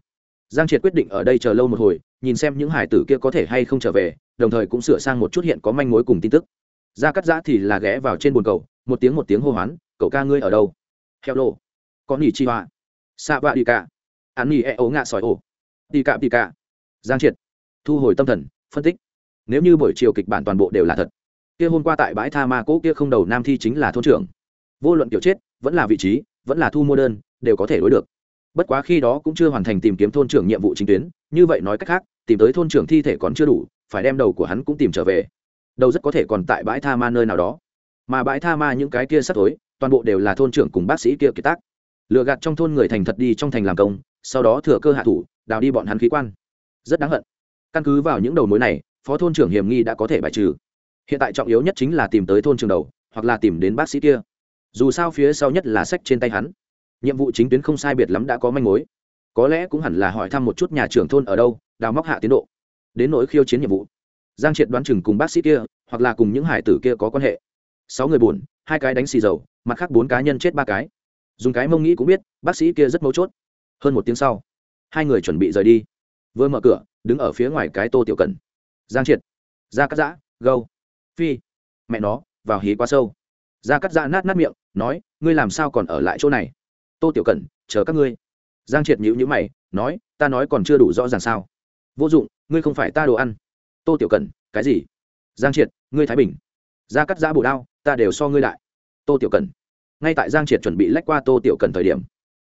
Giang triệt quyết định ở đây chờ lâu một hồi, nhìn xem những hải tử kia có thể hay không trở về, đồng thời cũng sửa sang một chút hiện có manh mối cùng tin tức ra cắt giã thì là ghé vào trên bồn cầu, một tiếng một tiếng hô hoán, cậu ca ngươi ở đâu? Heo lô. Có nỉ chi hoa. Xạ vạ đi cả. Ăn nỉ e ấu ngạ sỏi ổ. Đi cả đi cả. Giang triệt. Thu hồi tâm thần, phân tích. Nếu như buổi chiều kịch bản toàn bộ đều là thật, kia hôm qua tại bãi tha ma cỗ kia không đầu nam thi chính là thôn trưởng. Vô luận kiểu chết, vẫn là vị trí, vẫn là thu mua đơn, đều có thể đối được. Bất quá khi đó cũng chưa hoàn thành tìm kiếm thôn trưởng nhiệm vụ chính tuyến, như vậy nói cách khác, tìm tới thôn trưởng thi thể còn chưa đủ, phải đem đầu của hắn cũng tìm trở về đầu rất có thể còn tại bãi tha ma nơi nào đó. Mà bãi tha ma những cái kia sắp tối toàn bộ đều là thôn trưởng cùng bác sĩ kia kiệt tác. Lừa gạt trong thôn người thành thật đi trong thành làm công, sau đó thừa cơ hạ thủ, đào đi bọn hắn khí quan. Rất đáng hận. Căn cứ vào những đầu mối này, phó thôn trưởng hiểm nghi đã có thể bài trừ. Hiện tại trọng yếu nhất chính là tìm tới thôn trường đầu, hoặc là tìm đến bác sĩ kia. Dù sao phía sau nhất là sách trên tay hắn. Nhiệm vụ chính tuyến không sai biệt lắm đã có manh mối. Có lẽ cũng hẳn là hỏi thăm một chút nhà trưởng thôn ở đâu, đào móc hạ tiến độ. Đến nỗi khiêu chiến nhiệm vụ giang triệt đoán chừng cùng bác sĩ kia, hoặc là cùng những hải tử kia có quan hệ. Sáu người buồn, hai cái đánh xì dầu, mặt khác bốn cá nhân chết ba cái. Dùng cái mông nghĩ cũng biết, bác sĩ kia rất mấu chốt. Hơn một tiếng sau, hai người chuẩn bị rời đi. Vừa mở cửa, đứng ở phía ngoài cái tô tiểu cần. Giang triệt. Ra cắt giã, gâu. Phi. Mẹ nó, vào hí quá sâu. Ra cắt giã nát nát miệng, nói, ngươi làm sao còn ở lại chỗ này? Tô tiểu cần, chờ các ngươi. Giang triệt nhữ nhữ mày, nói, ta nói còn chưa đủ rõ ràng sao. Vô dụng, ngươi không phải ta đồ ăn tô tiểu cần cái gì? Giang triệt, ngươi thái bình. Ra cắt giã bổ đao, ta đều so ngươi đại. Tô tiểu cần ngay tại giang triệt chuẩn bị lách qua tô tiểu cần thời điểm,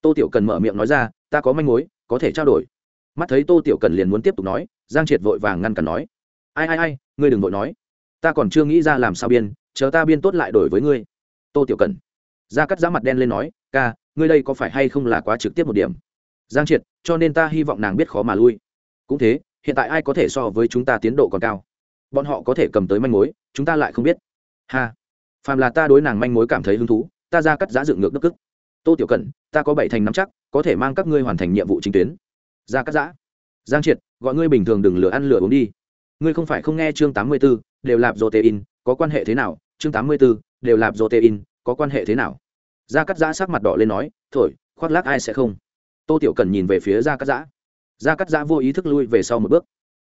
tô tiểu cần mở miệng nói ra, ta có manh mối, có thể trao đổi. Mắt thấy tô tiểu cần liền muốn tiếp tục nói, giang triệt vội vàng ngăn cản nói, ai ai ai, ngươi đừng vội nói. Ta còn chưa nghĩ ra làm sao biên, chờ ta biên tốt lại đổi với ngươi. Tô tiểu cần ra cắt giã mặt đen lên nói, ca, ngươi đây có phải hay không là quá trực tiếp một điểm? Giang triệt, cho nên ta hy vọng nàng biết khó mà lui. Cũng thế hiện tại ai có thể so với chúng ta tiến độ còn cao? Bọn họ có thể cầm tới manh mối, chúng ta lại không biết. Ha. Phàm là ta đối nàng manh mối cảm thấy hứng thú, ta ra cắt giá dựng ngược đức cức tô tiểu cẩn, ta có bảy thành nắm chắc, có thể mang các ngươi hoàn thành nhiệm vụ chính tuyến. Ra cắt giã giang triệt, gọi ngươi bình thường đừng lừa ăn lừa uống đi. Ngươi không phải không nghe chương tám mươi b ố đều lạp dô tê in có quan hệ thế nào? Chương tám mươi b ố đều lạp dô tê in có quan hệ thế nào? Ra cắt giã sắc mặt đỏ lên nói, thổi, khoác lác ai sẽ không? Tô tiểu cần nhìn về phía ra cắt giã Gia cắt giã vô ý thức lui về sau một bước.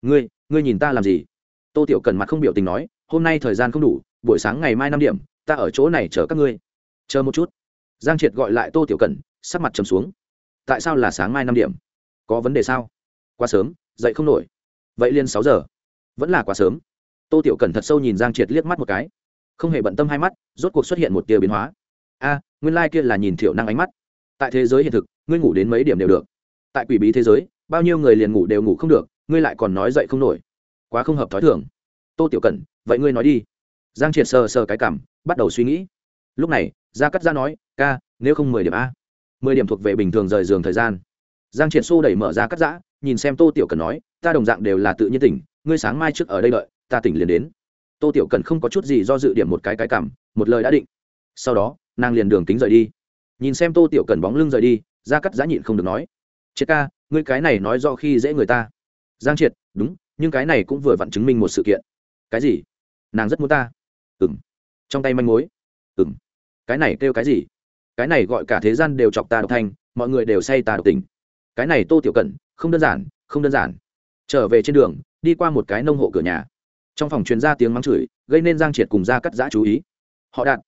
Ngươi ngươi nhìn ta làm gì? Tô tiểu cần mặt không biểu tình nói, hôm nay thời gian không đủ, buổi sáng ngày mai năm điểm, ta ở chỗ này chờ các ngươi. Chờ một chút. Giang triệt gọi lại tô tiểu cần, sắc mặt trầm xuống. Tại sao là sáng mai năm điểm? Có vấn đề sao? Quá sớm, dậy không nổi. Vậy liên sáu giờ. Vẫn là quá sớm. Tô tiểu cần thật sâu nhìn giang triệt liếc mắt một cái. Không hề bận tâm hai mắt, rốt cuộc xuất hiện một tia biến hóa. A, nguyên lai、like、kia là nhìn thiểu năng ánh mắt. Tại thế giới hiện thực, ngươi ngủ đến mấy điểm đều được. Tại quỷ bí thế giới bao nhiêu người liền ngủ đều ngủ không được, ngươi lại còn nói dậy không nổi. Quá không hợp t h ó i thường. Tô tiểu cần vậy ngươi nói đi. Giang triệt sờ sờ cái cảm, bắt đầu suy nghĩ. Lúc này, gia cắt ra nói, ca, nếu không mười điểm a. Mười điểm thuộc về bình thường rời giường thời gian. Giang triệt xô đẩy mở ra cắt giã nhìn xem tô tiểu cần nói, ta đồng dạng đều là tự nhiên tỉnh, ngươi sáng mai trước ở đây đợi, ta tỉnh liền đến. Tô tiểu cần không có chút gì do dự điểm một cái cái cảm, một lời đã định. Sau đó, nàng liền đường kính rời đi. Nhìn xem tô tiểu cần bóng lưng rời đi ra cắt giã nhịn không được nói triệt ca, ngươi cái này nói do khi dễ người ta. Giang triệt, đúng, nhưng cái này cũng vừa vặn chứng minh một sự kiện. Cái gì? Nàng rất muốn ta. Ừ m trong tay manh mối. Ừ m cái này kêu cái gì? Cái này gọi cả thế gian đều chọc ta độc thanh, mọi người đều say ta độc tình. Cái này tô tiểu cẩn, không đơn giản, không đơn giản. Trở về trên đường, đi qua một cái nông hộ cửa nhà. Trong phòng truyền ra tiếng mắng chửi, gây nên giang triệt cùng ra cắt giã chú ý. Họ đạt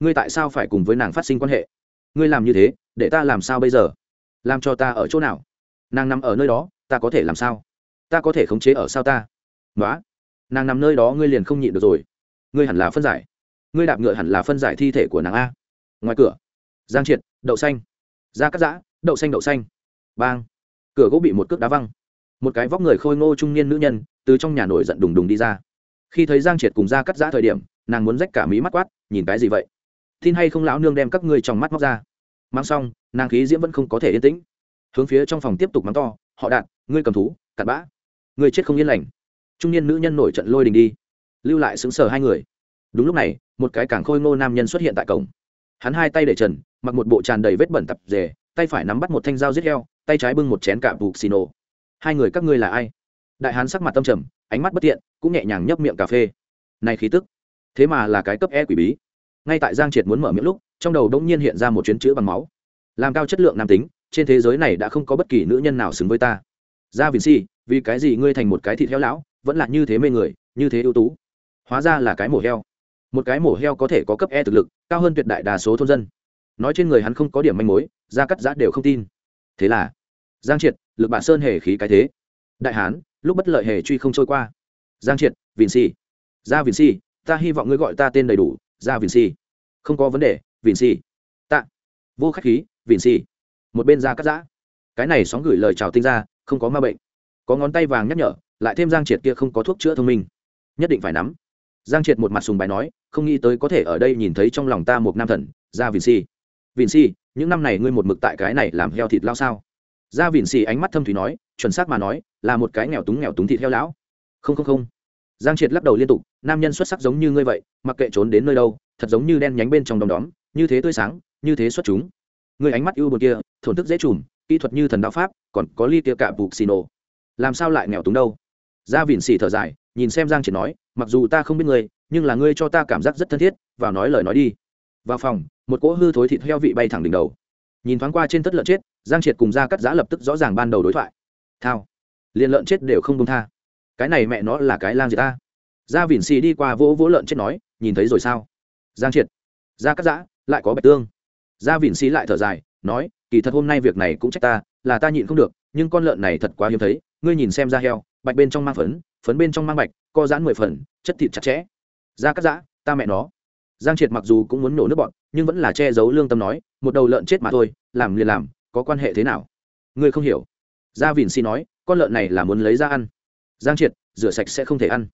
ngươi tại sao phải cùng với nàng phát sinh quan hệ? Ngươi làm như thế, để ta làm sao bây giờ? Làm cho ta ở chỗ nào? Nàng nằm ở nơi đó, ta có thể làm sao? Ta có thể khống chế ở sao ta? Nói nàng nằm nơi đó ngươi liền không nhịn được rồi. Ngươi hẳn là phân giải. Ngươi đạp ngựa hẳn là phân giải thi thể của nàng a. Ngoài cửa, giang triệt, đậu xanh. Da cắt giã, đậu xanh đậu xanh. Bang. Cửa gỗ bị một cước đá văng. Một cái vóc người khôi ngô trung niên nữ nhân từ trong nhà nổi giận đùng đùng đi ra. Khi thấy giang triệt cùng da cắt giã thời điểm, nàng muốn rách cả mí mắt quát, nhìn cái gì vậy? Tin hay không lão nương đem các ngươi trong mắt móc ra? Mang xong, nàng khí diễm vẫn không có thể yên tĩnh. Hướng phía trong phòng tiếp tục mắng to, họ đạn ngươi cầm thú, cặn bã. Ngươi chết không yên lành. Trung niên nữ nhân nổi trận lôi đình đi, lưu lại xứng sờ hai người. Đúng lúc này, một cái càng khôi ngô nam nhân xuất hiện tại cổng. Hắn hai tay để trần, mặc một bộ tràn đầy vết bẩn tập rề tay phải nắm bắt một thanh dao giết heo, tay trái bưng một chén cả bục xì nổ. Hai người các ngươi là ai? Đại hán sắc mặt tâm trầm, ánh mắt bất tiện, cũng nhẹ nhàng nhấp miệng cà phê. Này khí tức, thế mà là cái cấp e quỷ bí ngay tại giang triệt muốn mở miệng lúc, trong đầu đông nhiên hiện ra một chuyến chữ bằng máu. Làm cao chất lượng nam tính, trên thế giới này đã không có bất kỳ nữ nhân nào xứng với ta. Ra vì si, vì cái gì ngươi thành một cái thịt heo lão, vẫn là như thế mê người, như thế ưu tú? Hóa ra là cái mổ heo. Một cái mổ heo có thể có cấp e thực lực, cao hơn tuyệt đại đa số thôn dân. Nói trên người hắn không có điểm manh mối ra cắt giã đều không tin. Thế là, giang triệt, lực bản sơn hề khí cái thế. Đại hán, lúc bất lợi hề truy không trôi qua. Giang triệt vìn si. Ra vìn si, ta hy vọng ngươi gọi ta tên đầy đủ ra vịn si không có vấn đề vịn si tạ. Vô khách khí vịn si một bên ra cắt giã. Cái này sóng gửi lời chào tinh ra, không có ma bệnh. Có ngón tay vàng nhắc nhở, lại thêm giang triệt kia không có thuốc chữa thông minh. Nhất định phải nắm. Giang triệt một mặt sùng bài nói, không nghĩ tới có thể ở đây nhìn thấy trong lòng ta một nam thần, ra vịn si vịn si những năm này ngươi một mực tại cái này làm heo thịt lao sao? Ra vịn si ánh mắt thâm thủy nói, chuẩn xác mà nói, là một cái nghèo túng nghèo túng thịt heo lão. Không không không giang triệt lắc đầu liên tục, nam nhân xuất sắc giống như ngươi vậy, mặc kệ trốn đến nơi đâu, thật giống như đen nhánh bên trong đom đóm, như thế tươi sáng, như thế xuất chúng. Người ánh mắt ưu buồn kia, thổn thức dễ trùm, kỹ thuật như thần đạo pháp, còn có ly tia cả bục xì nổ. Làm sao lại nghèo túng đâu? Gia vỉn xì thở dài, nhìn xem giang triệt nói, mặc dù ta không biết ngươi, nhưng là ngươi cho ta cảm giác rất thân thiết, vào nói lời nói đi. Vào phòng, một cỗ hư thối thịt heo vị bay thẳng đỉnh đầu. Nhìn thoáng qua trên tất lợn chết, giang triệt cùng ra cắt giá lập tức rõ ràng ban đầu đối thoại. Thao. Liền lợn chết đều không công tha cái này mẹ nó là cái lang gì ta. Gia vỉn xì đi qua vỗ vỗ lợn chết nói, nhìn thấy rồi sao? Giang triệt. Gia cắt giã, lại có bạch tương. Gia vỉn xì lại thở dài, nói, kỳ thật hôm nay việc này cũng trách ta, là ta nhịn không được, nhưng con lợn này thật quá hiếm thấy, ngươi nhìn xem da heo, bạch bên trong mang phấn phấn bên trong mang bạch, co giãn mười phần, chất thịt chặt chẽ. Da cắt giã, ta mẹ nó. Giang triệt mặc dù cũng muốn nổ nước bọn, nhưng vẫn là che giấu lương tâm nói, một đầu lợn chết mà thôi, làm liền làm, có quan hệ thế nào? Ngươi không hiểu. Gia vìn si nói, con lợn này là muốn lấy ra ăn giang triệt, rửa sạch sẽ không thể ăn.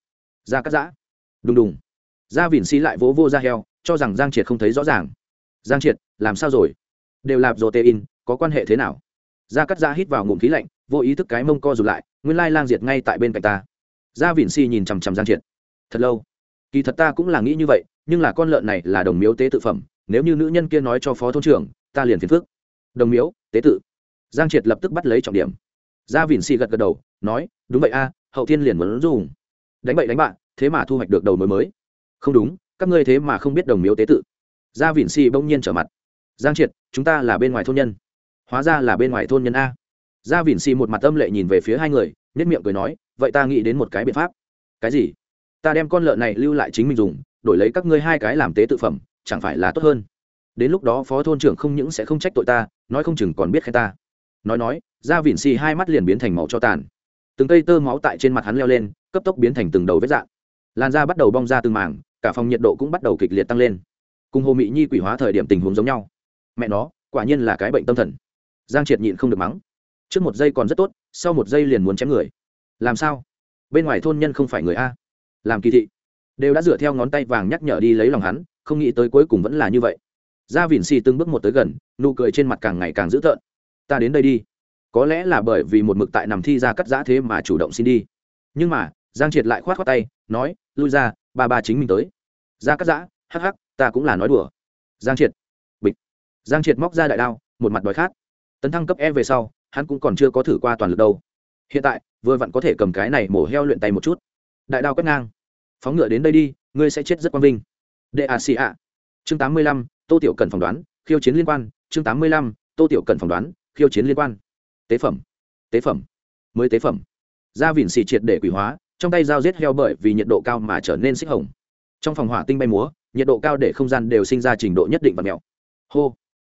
Da cắt giã. Đùng đùng. Gia vìn si lại vỗ vô da heo, cho rằng giang triệt không thấy rõ ràng. Giang triệt, làm sao rồi? Đều lạp rồ tê in có quan hệ thế nào? Gia cắt giã hít vào ngụm khí lạnh, vô ý thức cái mông co rụt lại, nguyên lai lang diệt ngay tại bên cạnh ta. Gia vìn si nhìn chằm chằm giang triệt. Thật lâu. Kỳ thật ta cũng là nghĩ như vậy, nhưng là con lợn này là đồng miếu tế tự phẩm, nếu như nữ nhân kia nói cho phó thôn trưởng, ta liền phiền phước đồng miếu, tế tự. Giang triệt lập tức bắt lấy trọng điểm. Gia vìn si gật gật đầu, nói, đúng vậy a hậu thiên liền muốn dùng. Đánh bậy đánh bạn, thế mà thu hoạch được đầu mối mới. Không đúng, các ngươi thế mà không biết đồng miếu tế tự. Gia Vịn si bỗng nhiên trở mặt. Giang triệt, chúng ta là bên ngoài thôn nhân. Hóa ra là bên ngoài thôn nhân a. Gia Vịn si một mặt âm lệ nhìn về phía hai người nhất miệng cười nói, vậy ta nghĩ đến một cái biện pháp. Cái gì? Ta đem con lợn này lưu lại chính mình dùng, đổi lấy các ngươi hai cái làm tế tự phẩm, chẳng phải là tốt hơn? Đến lúc đó phó thôn trưởng không những sẽ không trách tội ta, nói không chừng còn biết khen ta. Nói nói, gia Vịn si hai mắt liền biến thành màu cho tàn từng cây tơ máu tại trên mặt hắn leo lên, cấp tốc biến thành từng đầu vết dạng. Làn da bắt đầu bong ra từng mảng, cả phòng nhiệt độ cũng bắt đầu kịch liệt tăng lên. Cùng hồ mị nhi quỷ hóa thời điểm tình huống giống nhau. Mẹ nó, quả nhiên là cái bệnh tâm thần. Giang triệt nhịn không được mắng. Trước một giây còn rất tốt, sau một giây liền muốn chém người. Làm sao? Bên ngoài thôn nhân không phải người a. Làm kỳ thị. Đều đã dựa theo ngón tay vàng nhắc nhở đi lấy lòng hắn, không nghĩ tới cuối cùng vẫn là như vậy. Gia vỉn xì từng bước một tới gần, nụ cười trên mặt càng ngày càng dữ tợn. Ta đến đây đi có lẽ là bởi vì một mực tại nằm thi ra cắt giã thế mà chủ động xin đi. Nhưng mà, giang triệt lại khoát khoát tay, nói, lui ra, ba ba chính mình tới. Ra cắt giã, hắc hắc, ta cũng là nói đùa. Giang triệt, bịch. Giang triệt móc ra đại đao, một mặt đói khát. Tấn thăng cấp e về sau, hắn cũng còn chưa có thử qua toàn lực đâu. Hiện tại, vừa vặn có thể cầm cái này mổ heo luyện tay một chút. Đại đao quét ngang. Phóng ngựa đến đây đi, ngươi sẽ chết rất quang vinh. Đệ a xì ạ chương tám mươi lăm, tô tiểu cần phỏng đoán, khiêu chiến liên quan. Chương tám mươi lăm, tô tiểu cần phỏng đoán, khiêu chiến liên quan tế phẩm. Tế phẩm. Mới tế phẩm. Da vỉn xì triệt để quỷ hóa, trong tay dao giết heo bởi vì nhiệt độ cao mà trở nên xích hồng. Trong phòng hỏa tinh bay múa, nhiệt độ cao để không gian đều sinh ra trình độ nhất định và mèo hô.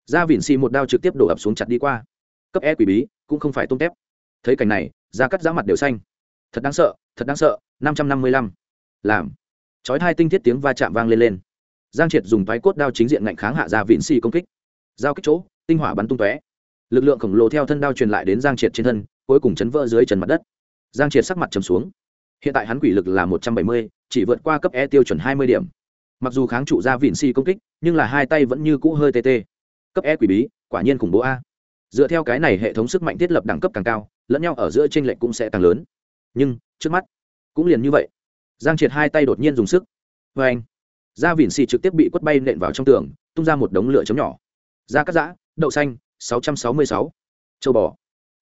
Da vỉn xì một đao trực tiếp đổ ập xuống chặt đi qua. Cấp e quỷ bí, cũng không phải tôm tép. Thấy cảnh này, da cắt giá mặt đều xanh. Thật đáng sợ, thật đáng sợ, năm trăm năm mươi lăm. Làm. Chói hai tinh thiết tiếng va chạm vang lên lên. Giang triệt dùng váy cốt đao chính diện ngạnh kháng hạ ra vịn xì công kích. Giao kích chỗ, tinh hỏa bắn tung tóe lực lượng khổng lồ theo thân đao truyền lại đến giang triệt trên thân, cuối cùng chấn vỡ dưới trần mặt đất. Giang triệt sắc mặt trầm xuống. Hiện tại hắn quỷ lực là một trăm bảy mươi, chỉ vượt qua cấp e tiêu chuẩn hai mươi điểm. Mặc dù kháng trụ ra vịn Si công kích, nhưng là hai tay vẫn như cũ hơi tê tê. Cấp e quỷ bí, quả nhiên khủng bố a. Dựa theo cái này hệ thống sức mạnh thiết lập đẳng cấp càng cao, lẫn nhau ở giữa tranh lệch cũng sẽ càng lớn. Nhưng, trước mắt, cũng liền như vậy. Giang triệt hai tay đột nhiên dùng sức. Vê anh da vỉn xì trực tiếp bị quất bay nện vào trong tường, tung ra một đống lửa chấm nhỏ. Da cắt giã, đậu xanh sáu trăm sáu mươi sáu. Châu bò.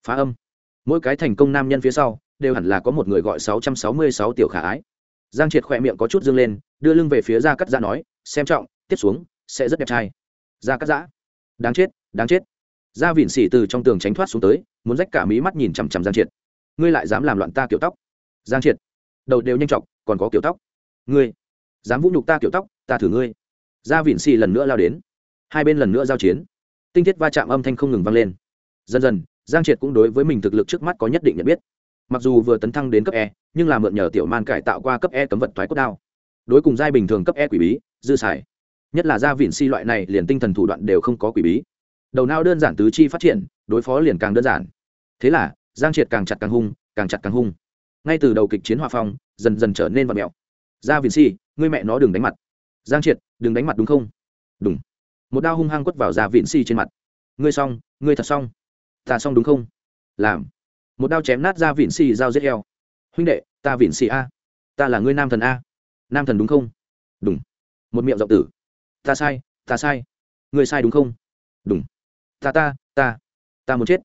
Phá âm. Mỗi cái thành công nam nhân phía sau, đều hẳn là có một người gọi sáu trăm sáu mươi sáu tiểu khả ái. Giang triệt khỏe miệng có chút dương lên, đưa lưng về phía gia cắt Dã nói, xem trọng, tiếp xuống sẽ rất đẹp trai. Gia cắt dã đáng chết đáng chết. Gia vỉn Sĩ từ trong tường tránh thoát xuống tới, muốn rách cả mí mắt nhìn chằm chằm giang triệt. Ngươi lại dám làm loạn ta kiểu tóc? Giang triệt. Đầu đều nhanh chọc, còn có kiểu tóc? Ngươi, dám vũ nhục ta kiểu tóc, ta thử ngươi. Gia vỉn Sĩ lần nữa lao đến. Hai bên lần nữa giao chiến tinh thiết va chạm âm thanh không ngừng vang lên. Dần dần, giang triệt cũng đối với mình thực lực trước mắt có nhất định nhận biết. Mặc dù vừa tấn thăng đến cấp e nhưng là mượn nhờ tiểu man cải tạo qua cấp e cấm vật thoái cốt đao. Đối cùng giai bình thường cấp e quỷ bí, dư xài. Nhất là gia vỉn si loại này, liền tinh thần thủ đoạn đều không có quỷ bí. Đầu não đơn giản tứ chi phát triển, đối phó liền càng đơn giản. Thế là, giang triệt càng chặt càng hung, càng chặt càng hung. Ngay từ đầu kịch chiến hòa phong, dần dần trở nên vật mẹo. Gia vìn si, ngươi mẹ nó đừng đánh mặt. Giang triệt, đừng đánh mặt đúng không? Đúng một đao hung hăng quất vào da vịn si trên mặt. Ngươi xong, ngươi thật xong. Ta xong đúng không? Làm. Một đao chém nát da vịn si dao giết heo. Huynh đệ, ta vịn si a. Ta là ngươi nam thần a. Nam thần đúng không? Đúng. Một miệng giọng tử. Ta sai ta sai. Ngươi sai đúng không? Đúng. Ta ta ta. Ta muốn chết.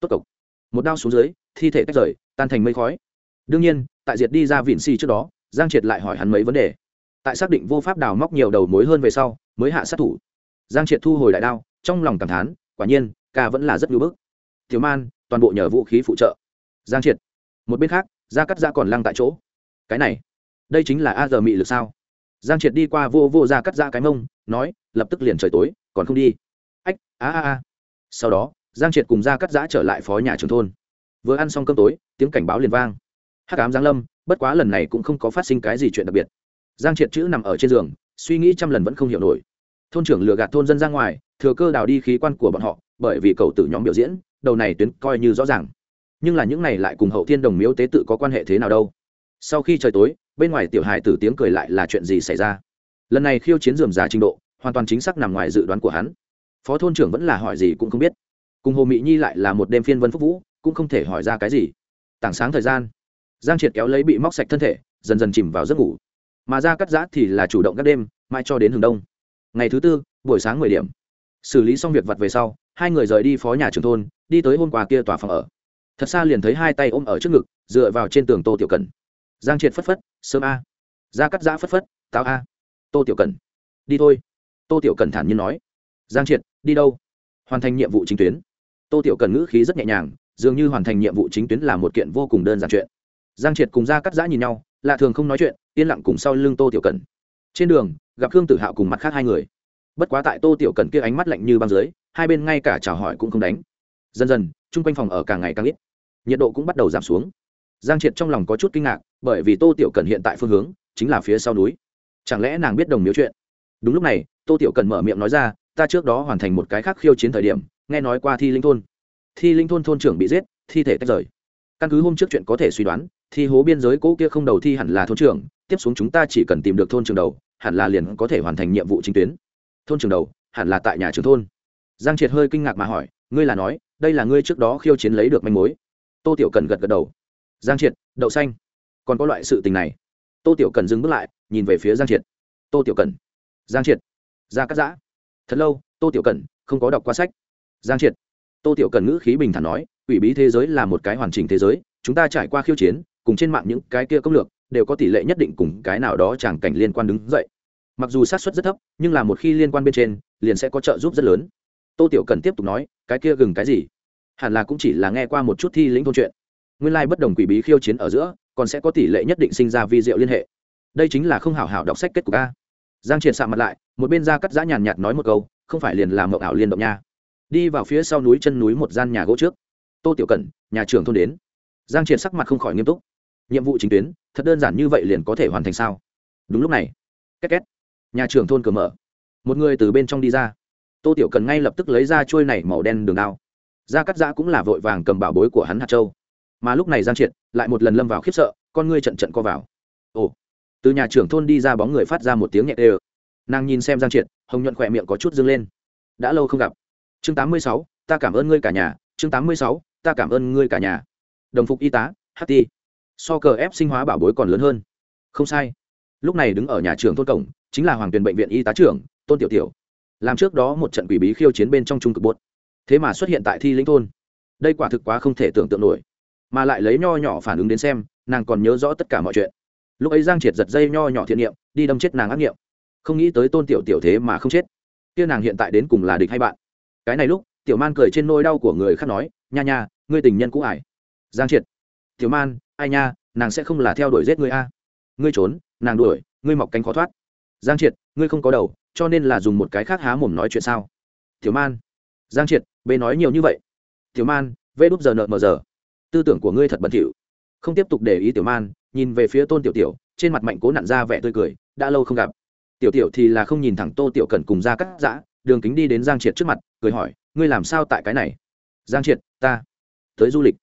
Tốt cộc. Một đao xuống dưới, thi thể tách rời, tan thành mây khói. Đương nhiên, tại diệt đi ra vịn si trước đó, giang triệt lại hỏi hắn mấy vấn đề. Tại xác định vô pháp đào móc nhiều đầu mối hơn về sau, mới hạ sát thủ giang triệt thu hồi đại đao, trong lòng cảm thán, quả nhiên, ca vẫn là rất ngưỡng bức. Thiếu man, toàn bộ nhờ vũ khí phụ trợ. Giang triệt. Một bên khác, gia cắt gia còn lăng tại chỗ. Cái này, đây chính là a giờ mị lực sao? Giang triệt đi qua vô vô gia cắt gia cái mông, nói, lập tức liền trời tối, còn không đi. Ách, a a a. Sau đó, giang triệt cùng gia cắt giã trở lại phó nhà trường thôn. Vừa ăn xong cơm tối, tiếng cảnh báo liền vang. Hắc ám giang lâm, bất quá lần này cũng không có phát sinh cái gì chuyện đặc biệt. Giang triệt chữ nằm ở trên giường, suy nghĩ trăm lần vẫn không hiểu nổi thôn trưởng lừa gạt thôn dân ra ngoài, thừa cơ đào đi khí quan của bọn họ, bởi vì cầu tử nhóm biểu diễn, đầu này tuyến coi như rõ ràng. Nhưng là những này lại cùng hậu thiên đồng miếu tế tự có quan hệ thế nào đâu? Sau khi trời tối, bên ngoài tiểu hài tử tiếng cười lại là chuyện gì xảy ra? Lần này khiêu chiến dườm già trình độ, hoàn toàn chính xác nằm ngoài dự đoán của hắn. Phó thôn trưởng vẫn là hỏi gì cũng không biết. Cùng hồ mỹ nhi lại là một đêm phiên vân phúc vũ, cũng không thể hỏi ra cái gì. Tảng sáng thời gian, giang triệt kéo lấy bị móc sạch thân thể, dần dần chìm vào giấc ngủ. Mà ra cắt giã thì là chủ động các đêm mai cho đến hừng đông ngày thứ tư, buổi sáng mười điểm. Xử lý xong việc vặt về sau, hai người rời đi phó nhà trường thôn, đi tới hôm qua kia tòa phòng ở. Thật xa liền thấy hai tay ôm ở trước ngực, dựa vào trên tường tô tiểu cần. Giang triệt phất phất, sớm a. Ra cắt giã phất phất tao a. Tô tiểu cần, đi thôi. Tô tiểu cần thản nhiên nói. Giang triệt, đi đâu? Hoàn thành nhiệm vụ chính tuyến. Tô tiểu cần ngữ khí rất nhẹ nhàng, dường như hoàn thành nhiệm vụ chính tuyến là một kiện vô cùng đơn giản chuyện. Giang triệt cùng ra cắt giã nhìn nhau, lạ thường không nói chuyện, yên lặng cùng sau lưng tô tiểu cần. Trên đường gặp khương tử hạo cùng mặt khác hai người. Bất quá tại tô tiểu cần kia ánh mắt lạnh như băng dưới, hai bên ngay cả chào hỏi cũng không đánh. Dần dần, chung quanh phòng ở càng ngày càng ít. Nhiệt độ cũng bắt đầu giảm xuống. Giang triệt trong lòng có chút kinh ngạc, bởi vì tô tiểu cần hiện tại phương hướng chính là phía sau núi. Chẳng lẽ nàng biết đồng miếu chuyện? Đúng lúc này, tô tiểu cần mở miệng nói ra, ta trước đó hoàn thành một cái khác khiêu chiến thời điểm, nghe nói qua thi linh thôn. Thi linh thôn thôn trưởng bị giết, thi thể tách rời. Căn cứ hôm trước chuyện có thể suy đoán, thi hố biên giới cũ kia không đầu thi hẳn là thôn trưởng, tiếp xuống chúng ta chỉ cần tìm được thôn trưởng đầu hẳn là liền có thể hoàn thành nhiệm vụ chính tuyến. Thôn trưởng đầu, hẳn là tại nhà trường thôn. Giang triệt hơi kinh ngạc mà hỏi, ngươi là nói, đây là ngươi trước đó khiêu chiến lấy được manh mối. Tô tiểu cần gật gật đầu. Giang triệt, đậu xanh. Còn có loại sự tình này. Tô tiểu cần dừng bước lại, nhìn về phía giang triệt. Tô tiểu cần. Giang triệt. Ra cắt giã. Thật lâu, tô tiểu cần, không có đọc qua sách. Giang triệt. Tô tiểu cần ngữ khí bình thản nói ủy bí thế giới là một cái hoàn chỉnh thế giới, chúng ta trải qua khiêu chiến, cùng trên mạng những cái kia công lược, đều có tỷ lệ nhất định cùng cái nào đó chẳng cảnh liên quan đứng dậy mặc dù sát xuất rất thấp, nhưng là một khi liên quan bên trên, liền sẽ có trợ giúp rất lớn. Tô tiểu cần tiếp tục nói, cái kia gừng cái gì? Hẳn là cũng chỉ là nghe qua một chút thi lĩnh thôn chuyện. Nguyên lai bất đồng quỷ bí khiêu chiến ở giữa, còn sẽ có tỷ lệ nhất định sinh ra vi diệu liên hệ. Đây chính là không hảo hảo đọc sách kết cục a. Giang triệt sạ mặt lại, một bên ra cắt giã nhàn nhạt nói một câu, không phải liền làm mộng ảo liên động nha. Đi vào phía sau núi chân núi một gian nhà gỗ trước. Tô tiểu cẩn nhà trưởng thôn đến. Giang triệt sắc mặt không khỏi nghiêm túc. Nhiệm vụ chính tuyến, thật đơn giản như vậy liền có thể hoàn thành sao? Đúng lúc này, két két nhà trưởng thôn cửa mở. Một người từ bên trong đi ra. Tô tiểu cần ngay lập tức lấy ra trôi này màu đen đường đao. Da cắt giã cũng là vội vàng cầm bảo bối của hắn hạt châu. Mà lúc này giang triệt lại một lần lâm vào khiếp sợ, con ngươi trận trận co vào. Ồ. Từ nhà trưởng thôn đi ra bóng người phát ra một tiếng nhẹ ê nàng nhìn xem giang triệt, hồng nhuận khỏe miệng có chút dâng lên. Đã lâu không gặp. Chương tám mươi sáu, ta cảm ơn ngươi cả nhà. Chương tám mươi sáu, ta cảm ơn ngươi cả nhà. Đồng phục y tá ht so cờ ép sinh hóa bảo bối còn lớn hơn. Không sai. Lúc này đứng ở nhà trường thôn cổng chính là hoàng tuyền bệnh viện y tá trưởng, tôn tiểu tiểu. Làm trước đó một trận quỷ bí khiêu chiến bên trong trung cực bột thế mà xuất hiện tại thi lĩnh thôn. Đây quả thực quá không thể tưởng tượng nổi. Mà lại lấy nho nhỏ phản ứng đến xem, nàng còn nhớ rõ tất cả mọi chuyện. Lúc ấy giang triệt giật dây nho nhỏ thiện niệm, đi đâm chết nàng ác nghiệm. Không nghĩ tới tôn tiểu tiểu thế mà không chết. Kia nàng hiện tại đến cùng là địch hay bạn? Cái này lúc, tiểu man cười trên nôi đau của người khác nói, nha nha, ngươi tình nhân cũ ải. Giang triệt, tiểu man, ai nha, nàng sẽ không là theo đuổi giết ngươi a. Ngươi trốn, nàng đuổi, ngươi mọc cánh khó thoát giang triệt, ngươi không có đầu, cho nên là dùng một cái khác há mồm nói chuyện sao? Thiếu man. Giang triệt, bê nói nhiều như vậy. Thiếu man, vê đúp giờ nợ mờ giờ. Tư tưởng của ngươi thật bẩn thỉu. Không tiếp tục để ý tiểu man, nhìn về phía tôn tiểu tiểu, trên mặt mạnh cố nặn ra vẻ tươi cười, đã lâu không gặp. Tiểu tiểu thì là không nhìn thẳng tô tiểu cần cùng ra cắt giã, đường kính đi đến giang triệt trước mặt, cười hỏi, ngươi làm sao tại cái này? Giang triệt, ta tới du lịch.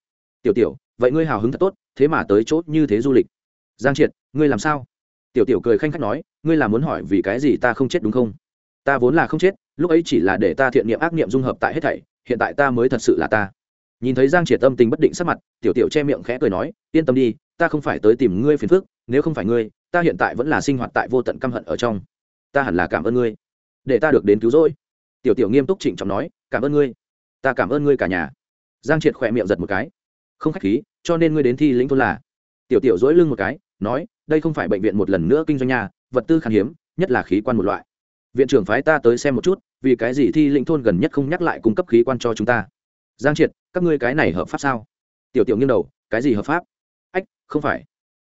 Tiểu tiểu, vậy ngươi hào hứng thật tốt, thế mà tới chốt như thế du lịch. Giang triệt, ngươi làm sao? Tiểu tiểu cười khanh khách nói ngươi là muốn hỏi vì cái gì ta không chết đúng không? Ta vốn là không chết, lúc ấy chỉ là để ta thiện niệm ác niệm dung hợp tại hết thảy, hiện tại ta mới thật sự là ta. Nhìn thấy giang triệt tâm tình bất định sắc mặt, tiểu tiểu che miệng khẽ cười nói, yên tâm đi, ta không phải tới tìm ngươi phiền phức, nếu không phải ngươi, ta hiện tại vẫn là sinh hoạt tại vô tận căm hận ở trong. Ta hẳn là cảm ơn ngươi. Để ta được đến cứu rỗi. Tiểu tiểu nghiêm túc trịnh trọng nói, cảm ơn ngươi. Ta cảm ơn ngươi cả nhà. Giang triệt khỏe miệng giật một cái. Không khách khí, cho nên ngươi đến thi lĩnh thôn là. Tiểu tiểu dỗi lưng một cái, nói, đây không phải bệnh viện một lần nữa kinh doanh nhà vật tư khan hiếm, nhất là khí quan một loại. Viện trưởng phái ta tới xem một chút, vì cái gì thi lĩnh thôn gần nhất không nhắc lại cung cấp khí quan cho chúng ta? Giang triệt, các ngươi cái này hợp pháp sao? Tiểu tiểu nghiêng đầu, cái gì hợp pháp? Ách, không phải.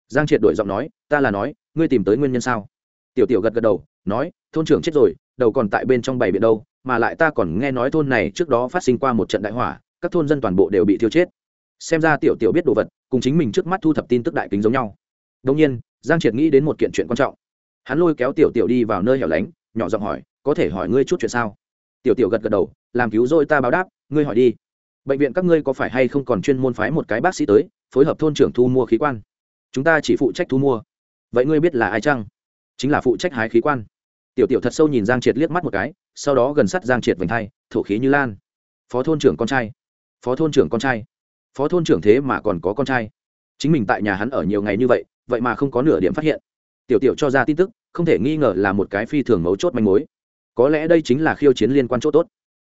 Giang triệt đổi giọng nói, ta là nói, ngươi tìm tới nguyên nhân sao? Tiểu tiểu gật gật đầu, nói, thôn trưởng chết rồi, đầu còn tại bên trong bảy biển đâu, mà lại ta còn nghe nói thôn này trước đó phát sinh qua một trận đại hỏa, các thôn dân toàn bộ đều bị thiêu chết. Xem ra tiểu tiểu biết đồ vật, cùng chính mình trước mắt thu thập tin tức đại kính giống nhau. Đông nhiên, giang triệt nghĩ đến một kiện chuyện quan trọng hắn lôi kéo tiểu tiểu đi vào nơi hẻo lánh, nhỏ giọng hỏi, có thể hỏi ngươi chút chuyện sao? Tiểu tiểu gật gật đầu, làm cứu rồi ta báo đáp, ngươi hỏi đi. Bệnh viện các ngươi có phải hay không còn chuyên môn phái một cái bác sĩ tới, phối hợp thôn trưởng thu mua khí quan? Chúng ta chỉ phụ trách thu mua. Vậy ngươi biết là ai chăng? Chính là phụ trách hái khí quan. Tiểu tiểu thật sâu nhìn giang triệt liếc mắt một cái, sau đó gần sát giang triệt vành thay thổ khí như lan. Phó thôn trưởng con trai, phó thôn trưởng con trai, phó thôn trưởng thế mà còn có con trai. Chính mình tại nhà hắn ở nhiều ngày như vậy vậy mà không có nửa điểm phát hiện tiểu tiểu cho ra tin tức, không thể nghi ngờ là một cái phi thường mấu chốt manh mối. Có lẽ đây chính là khiêu chiến liên quan chỗ tốt.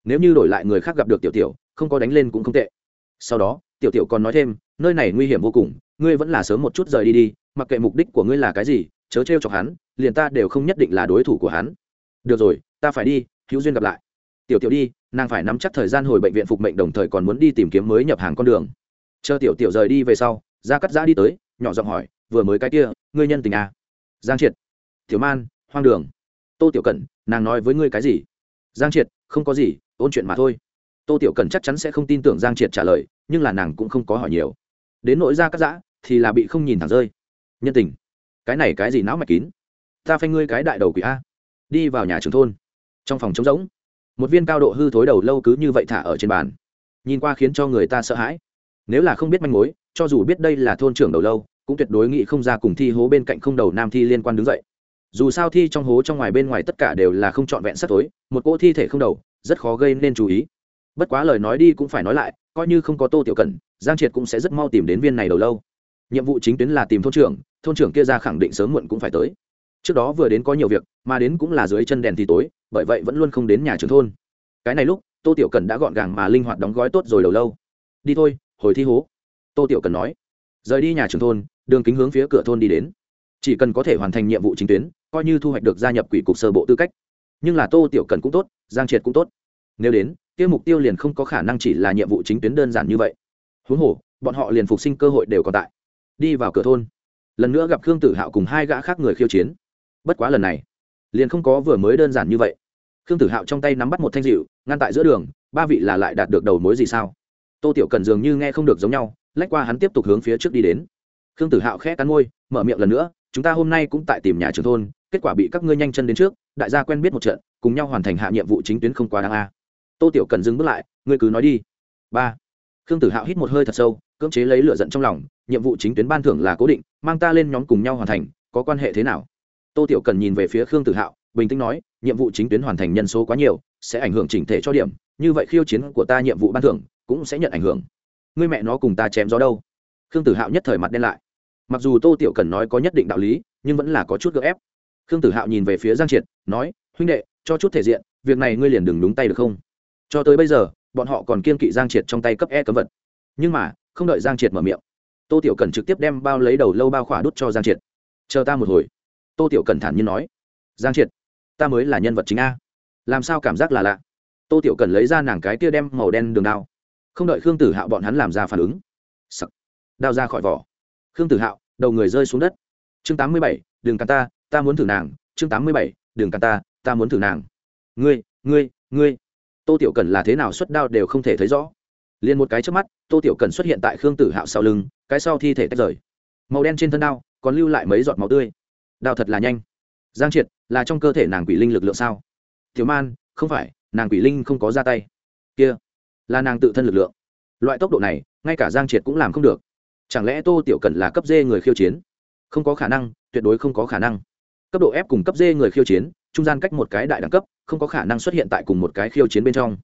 Nếu như đổi lại người khác gặp được tiểu tiểu, không có đánh lên cũng không tệ. Sau đó, tiểu tiểu còn nói thêm, nơi này nguy hiểm vô cùng, ngươi vẫn là sớm một chút rời đi đi, mặc kệ mục đích của ngươi là cái gì, chớ t r chọc hắn, liền ta đều không nhất định là đối thủ của hắn. Được rồi, ta phải đi, hữu duyên gặp lại. Tiểu tiểu đi, nàng phải nắm chắc thời gian hồi bệnh viện phục mệnh đồng thời còn muốn đi tìm kiếm mới nhập hàng con đường. Chờ tiểu tiểu rời đi về sau ra cắt giã đi tới, nhỏ giọng hỏi, vừa mới cái kia, ngươi nhân tình à? Giang triệt. Tiểu man, hoang đường. Tô tiểu cẩn, nàng nói với ngươi cái gì? Giang triệt, không có gì, ôn chuyện mà thôi. Tô tiểu cẩn chắc chắn sẽ không tin tưởng giang triệt trả lời, nhưng là nàng cũng không có hỏi nhiều. Đến nỗi ra cắt giã, thì là bị không nhìn thẳng rơi. Nhân tình. Cái này cái gì não mạch kín? Ta phanh ngươi cái đại đầu quỷ a. Đi vào nhà trường thôn. Trong phòng trống rỗng, một viên cao độ hư thối đầu lâu cứ như vậy thả ở trên bàn. Nhìn qua khiến cho người ta sợ hãi. Nếu là không biết manh mối, cho dù biết đây là thôn trưởng đầu lâu cũng tuyệt đối nghĩ không ra cùng thi hố bên cạnh không đầu nam thi liên quan đứng dậy. Dù sao thi trong hố trong ngoài bên ngoài tất cả đều là không trọn vẹn sắc tối một cỗ thi thể không đầu, rất khó gây nên chú ý. Bất quá lời nói đi cũng phải nói lại, coi như không có tô tiểu cần giang triệt cũng sẽ rất mau tìm đến viên này đầu lâu. Nhiệm vụ chính tuyến là tìm thôn trưởng thôn trưởng kia ra khẳng định sớm muộn cũng phải tới. Trước đó vừa đến có nhiều việc, mà đến cũng là dưới chân đèn thì tối, bởi vậy vẫn luôn không đến nhà trường thôn. Cái này lúc, tô tiểu cần đã gọn gàng mà linh hoạt đóng gói tốt rồi đầu lâu. Đi thôi, hồi thi hố. Tô tiểu cần nói. Rời đi nhà trường thôn đường kính hướng phía cửa thôn đi đến. Chỉ cần có thể hoàn thành nhiệm vụ chính tuyến, coi như thu hoạch được gia nhập quỷ cục sơ bộ tư cách. Nhưng là tô tiểu cần cũng tốt, giang triệt cũng tốt. Nếu đến, kia mục tiêu liền không có khả năng chỉ là nhiệm vụ chính tuyến đơn giản như vậy. Huống hồ, bọn họ liền phục sinh cơ hội đều còn tại. Đi vào cửa thôn. Lần nữa gặp khương tử hạo cùng hai gã khác người khiêu chiến. Bất quá lần này, liền không có vừa mới đơn giản như vậy. Khương tử hạo trong tay nắm bắt một thanh dịu ngăn tại giữa đường, ba vị là lại đạt được đầu mối gì sao? Tô tiểu cần dường như nghe không được giống nhau, lách qua hắn tiếp tục hướng phía trước đi đến khương tử hạo khẽ cắn môi, mở miệng lần nữa, chúng ta hôm nay cũng tại tìm nhà trường thôn, kết quả bị các ngươi nhanh chân đến trước, đại gia quen biết một trận, cùng nhau hoàn thành hạ nhiệm vụ chính tuyến không quá đáng a. Tô tiểu cần dừng bước lại, ngươi cứ nói đi. Ba. Khương tử hạo hít một hơi thật sâu, cưỡng chế lấy lửa giận trong lòng, nhiệm vụ chính tuyến ban thưởng là cố định, mang ta lên nhóm cùng nhau hoàn thành, có quan hệ thế nào? Tô tiểu cần nhìn về phía khương tử hạo, bình tĩnh nói, nhiệm vụ chính tuyến hoàn thành nhân số quá nhiều, sẽ ảnh hưởng chỉnh thể cho điểm, như vậy khiêu chiến của ta nhiệm vụ ban thưởng cũng sẽ nhận ảnh hưởng. Ngươi mẹ nó cùng ta chém gió đâu? Khương tử hạo nhất thời mặt đen lại mặc dù tô tiểu cần nói có nhất định đạo lý, nhưng vẫn là có chút gỡ ép. Khương tử hạo nhìn về phía giang triệt, nói, huynh đệ, cho chút thể diện, việc này ngươi liền đừng đúng tay được không? Cho tới bây giờ, bọn họ còn kiên kỵ giang triệt trong tay cấp e cấm vật. Nhưng mà, không đợi giang triệt mở miệng, tô tiểu cần trực tiếp đem bao lấy đầu lâu bao khỏa đút cho giang triệt. Chờ ta một hồi. Tô tiểu cần thản nhiên nói, giang triệt, ta mới là nhân vật chính a. Làm sao cảm giác là lạ? Tô tiểu cần lấy ra nàng cái kia đem màu đen đường đao. Không đợi khương tử hạo bọn hắn làm ra phản ứng, sặc, đao ra khỏi vỏ. Khương tử hạo đầu người rơi xuống đất. Chương tám mươi bảy đường càn ta ta muốn thử nàng. Chương tám mươi bảy đường càn ta ta muốn thử nàng. Ngươi ngươi ngươi. Tô tiểu cần là thế nào xuất đao đều không thể thấy rõ. Liền một cái trước mắt, tô tiểu cần xuất hiện tại khương tử hạo sau lưng, cái sau thi thể tách rời. Màu đen trên thân đao, còn lưu lại mấy giọt máu tươi. Đao thật là nhanh. Giang triệt, là trong cơ thể nàng quỷ linh lực lượng sao? Thiếu man, không phải, nàng quỷ linh không có ra tay. Kia, là nàng tự thân lực lượng. Loại tốc độ này, ngay cả giang triệt cũng làm không được chẳng lẽ tô tiểu cần là cấp dê người khiêu chiến? Không có khả năng, tuyệt đối không có khả năng. Cấp độ ép cùng cấp d người khiêu chiến, trung gian cách một cái đại đẳng cấp, không có khả năng xuất hiện tại cùng một cái khiêu chiến bên trong.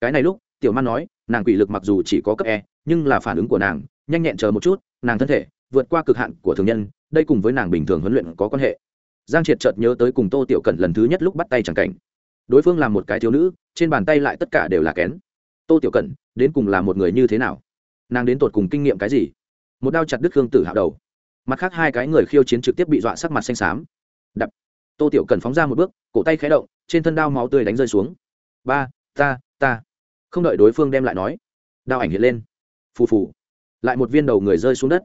Cái này lúc, tiểu man nói, nàng quỷ lực mặc dù chỉ có cấp e nhưng là phản ứng của nàng, nhanh nhẹn chờ một chút, nàng thân thể, vượt qua cực hạn của thường nhân, đây cùng với nàng bình thường huấn luyện có quan hệ. Giang triệt chợt nhớ tới cùng tô tiểu cẩn lần thứ nhất lúc bắt tay chẳng cảnh. Đối phương là một cái thiếu nữ, trên bàn tay lại tất cả đều là kén. Tô tiểu cẩn, đến cùng là một người như thế nào? Nàng đến tột cùng kinh nghiệm cái gì? Một đao chặt đứt khương tử hạo đầu. Mặt khác hai cái người khiêu chiến trực tiếp bị dọa sắc mặt xanh xám. Đập. Tô tiểu cần phóng ra một bước, cổ tay khé động, trên thân đao máu tươi đánh rơi xuống. Ba, ta ta. Không đợi đối phương đem lại nói, đao ảnh hiện lên. Phù phù. Lại một viên đầu người rơi xuống đất.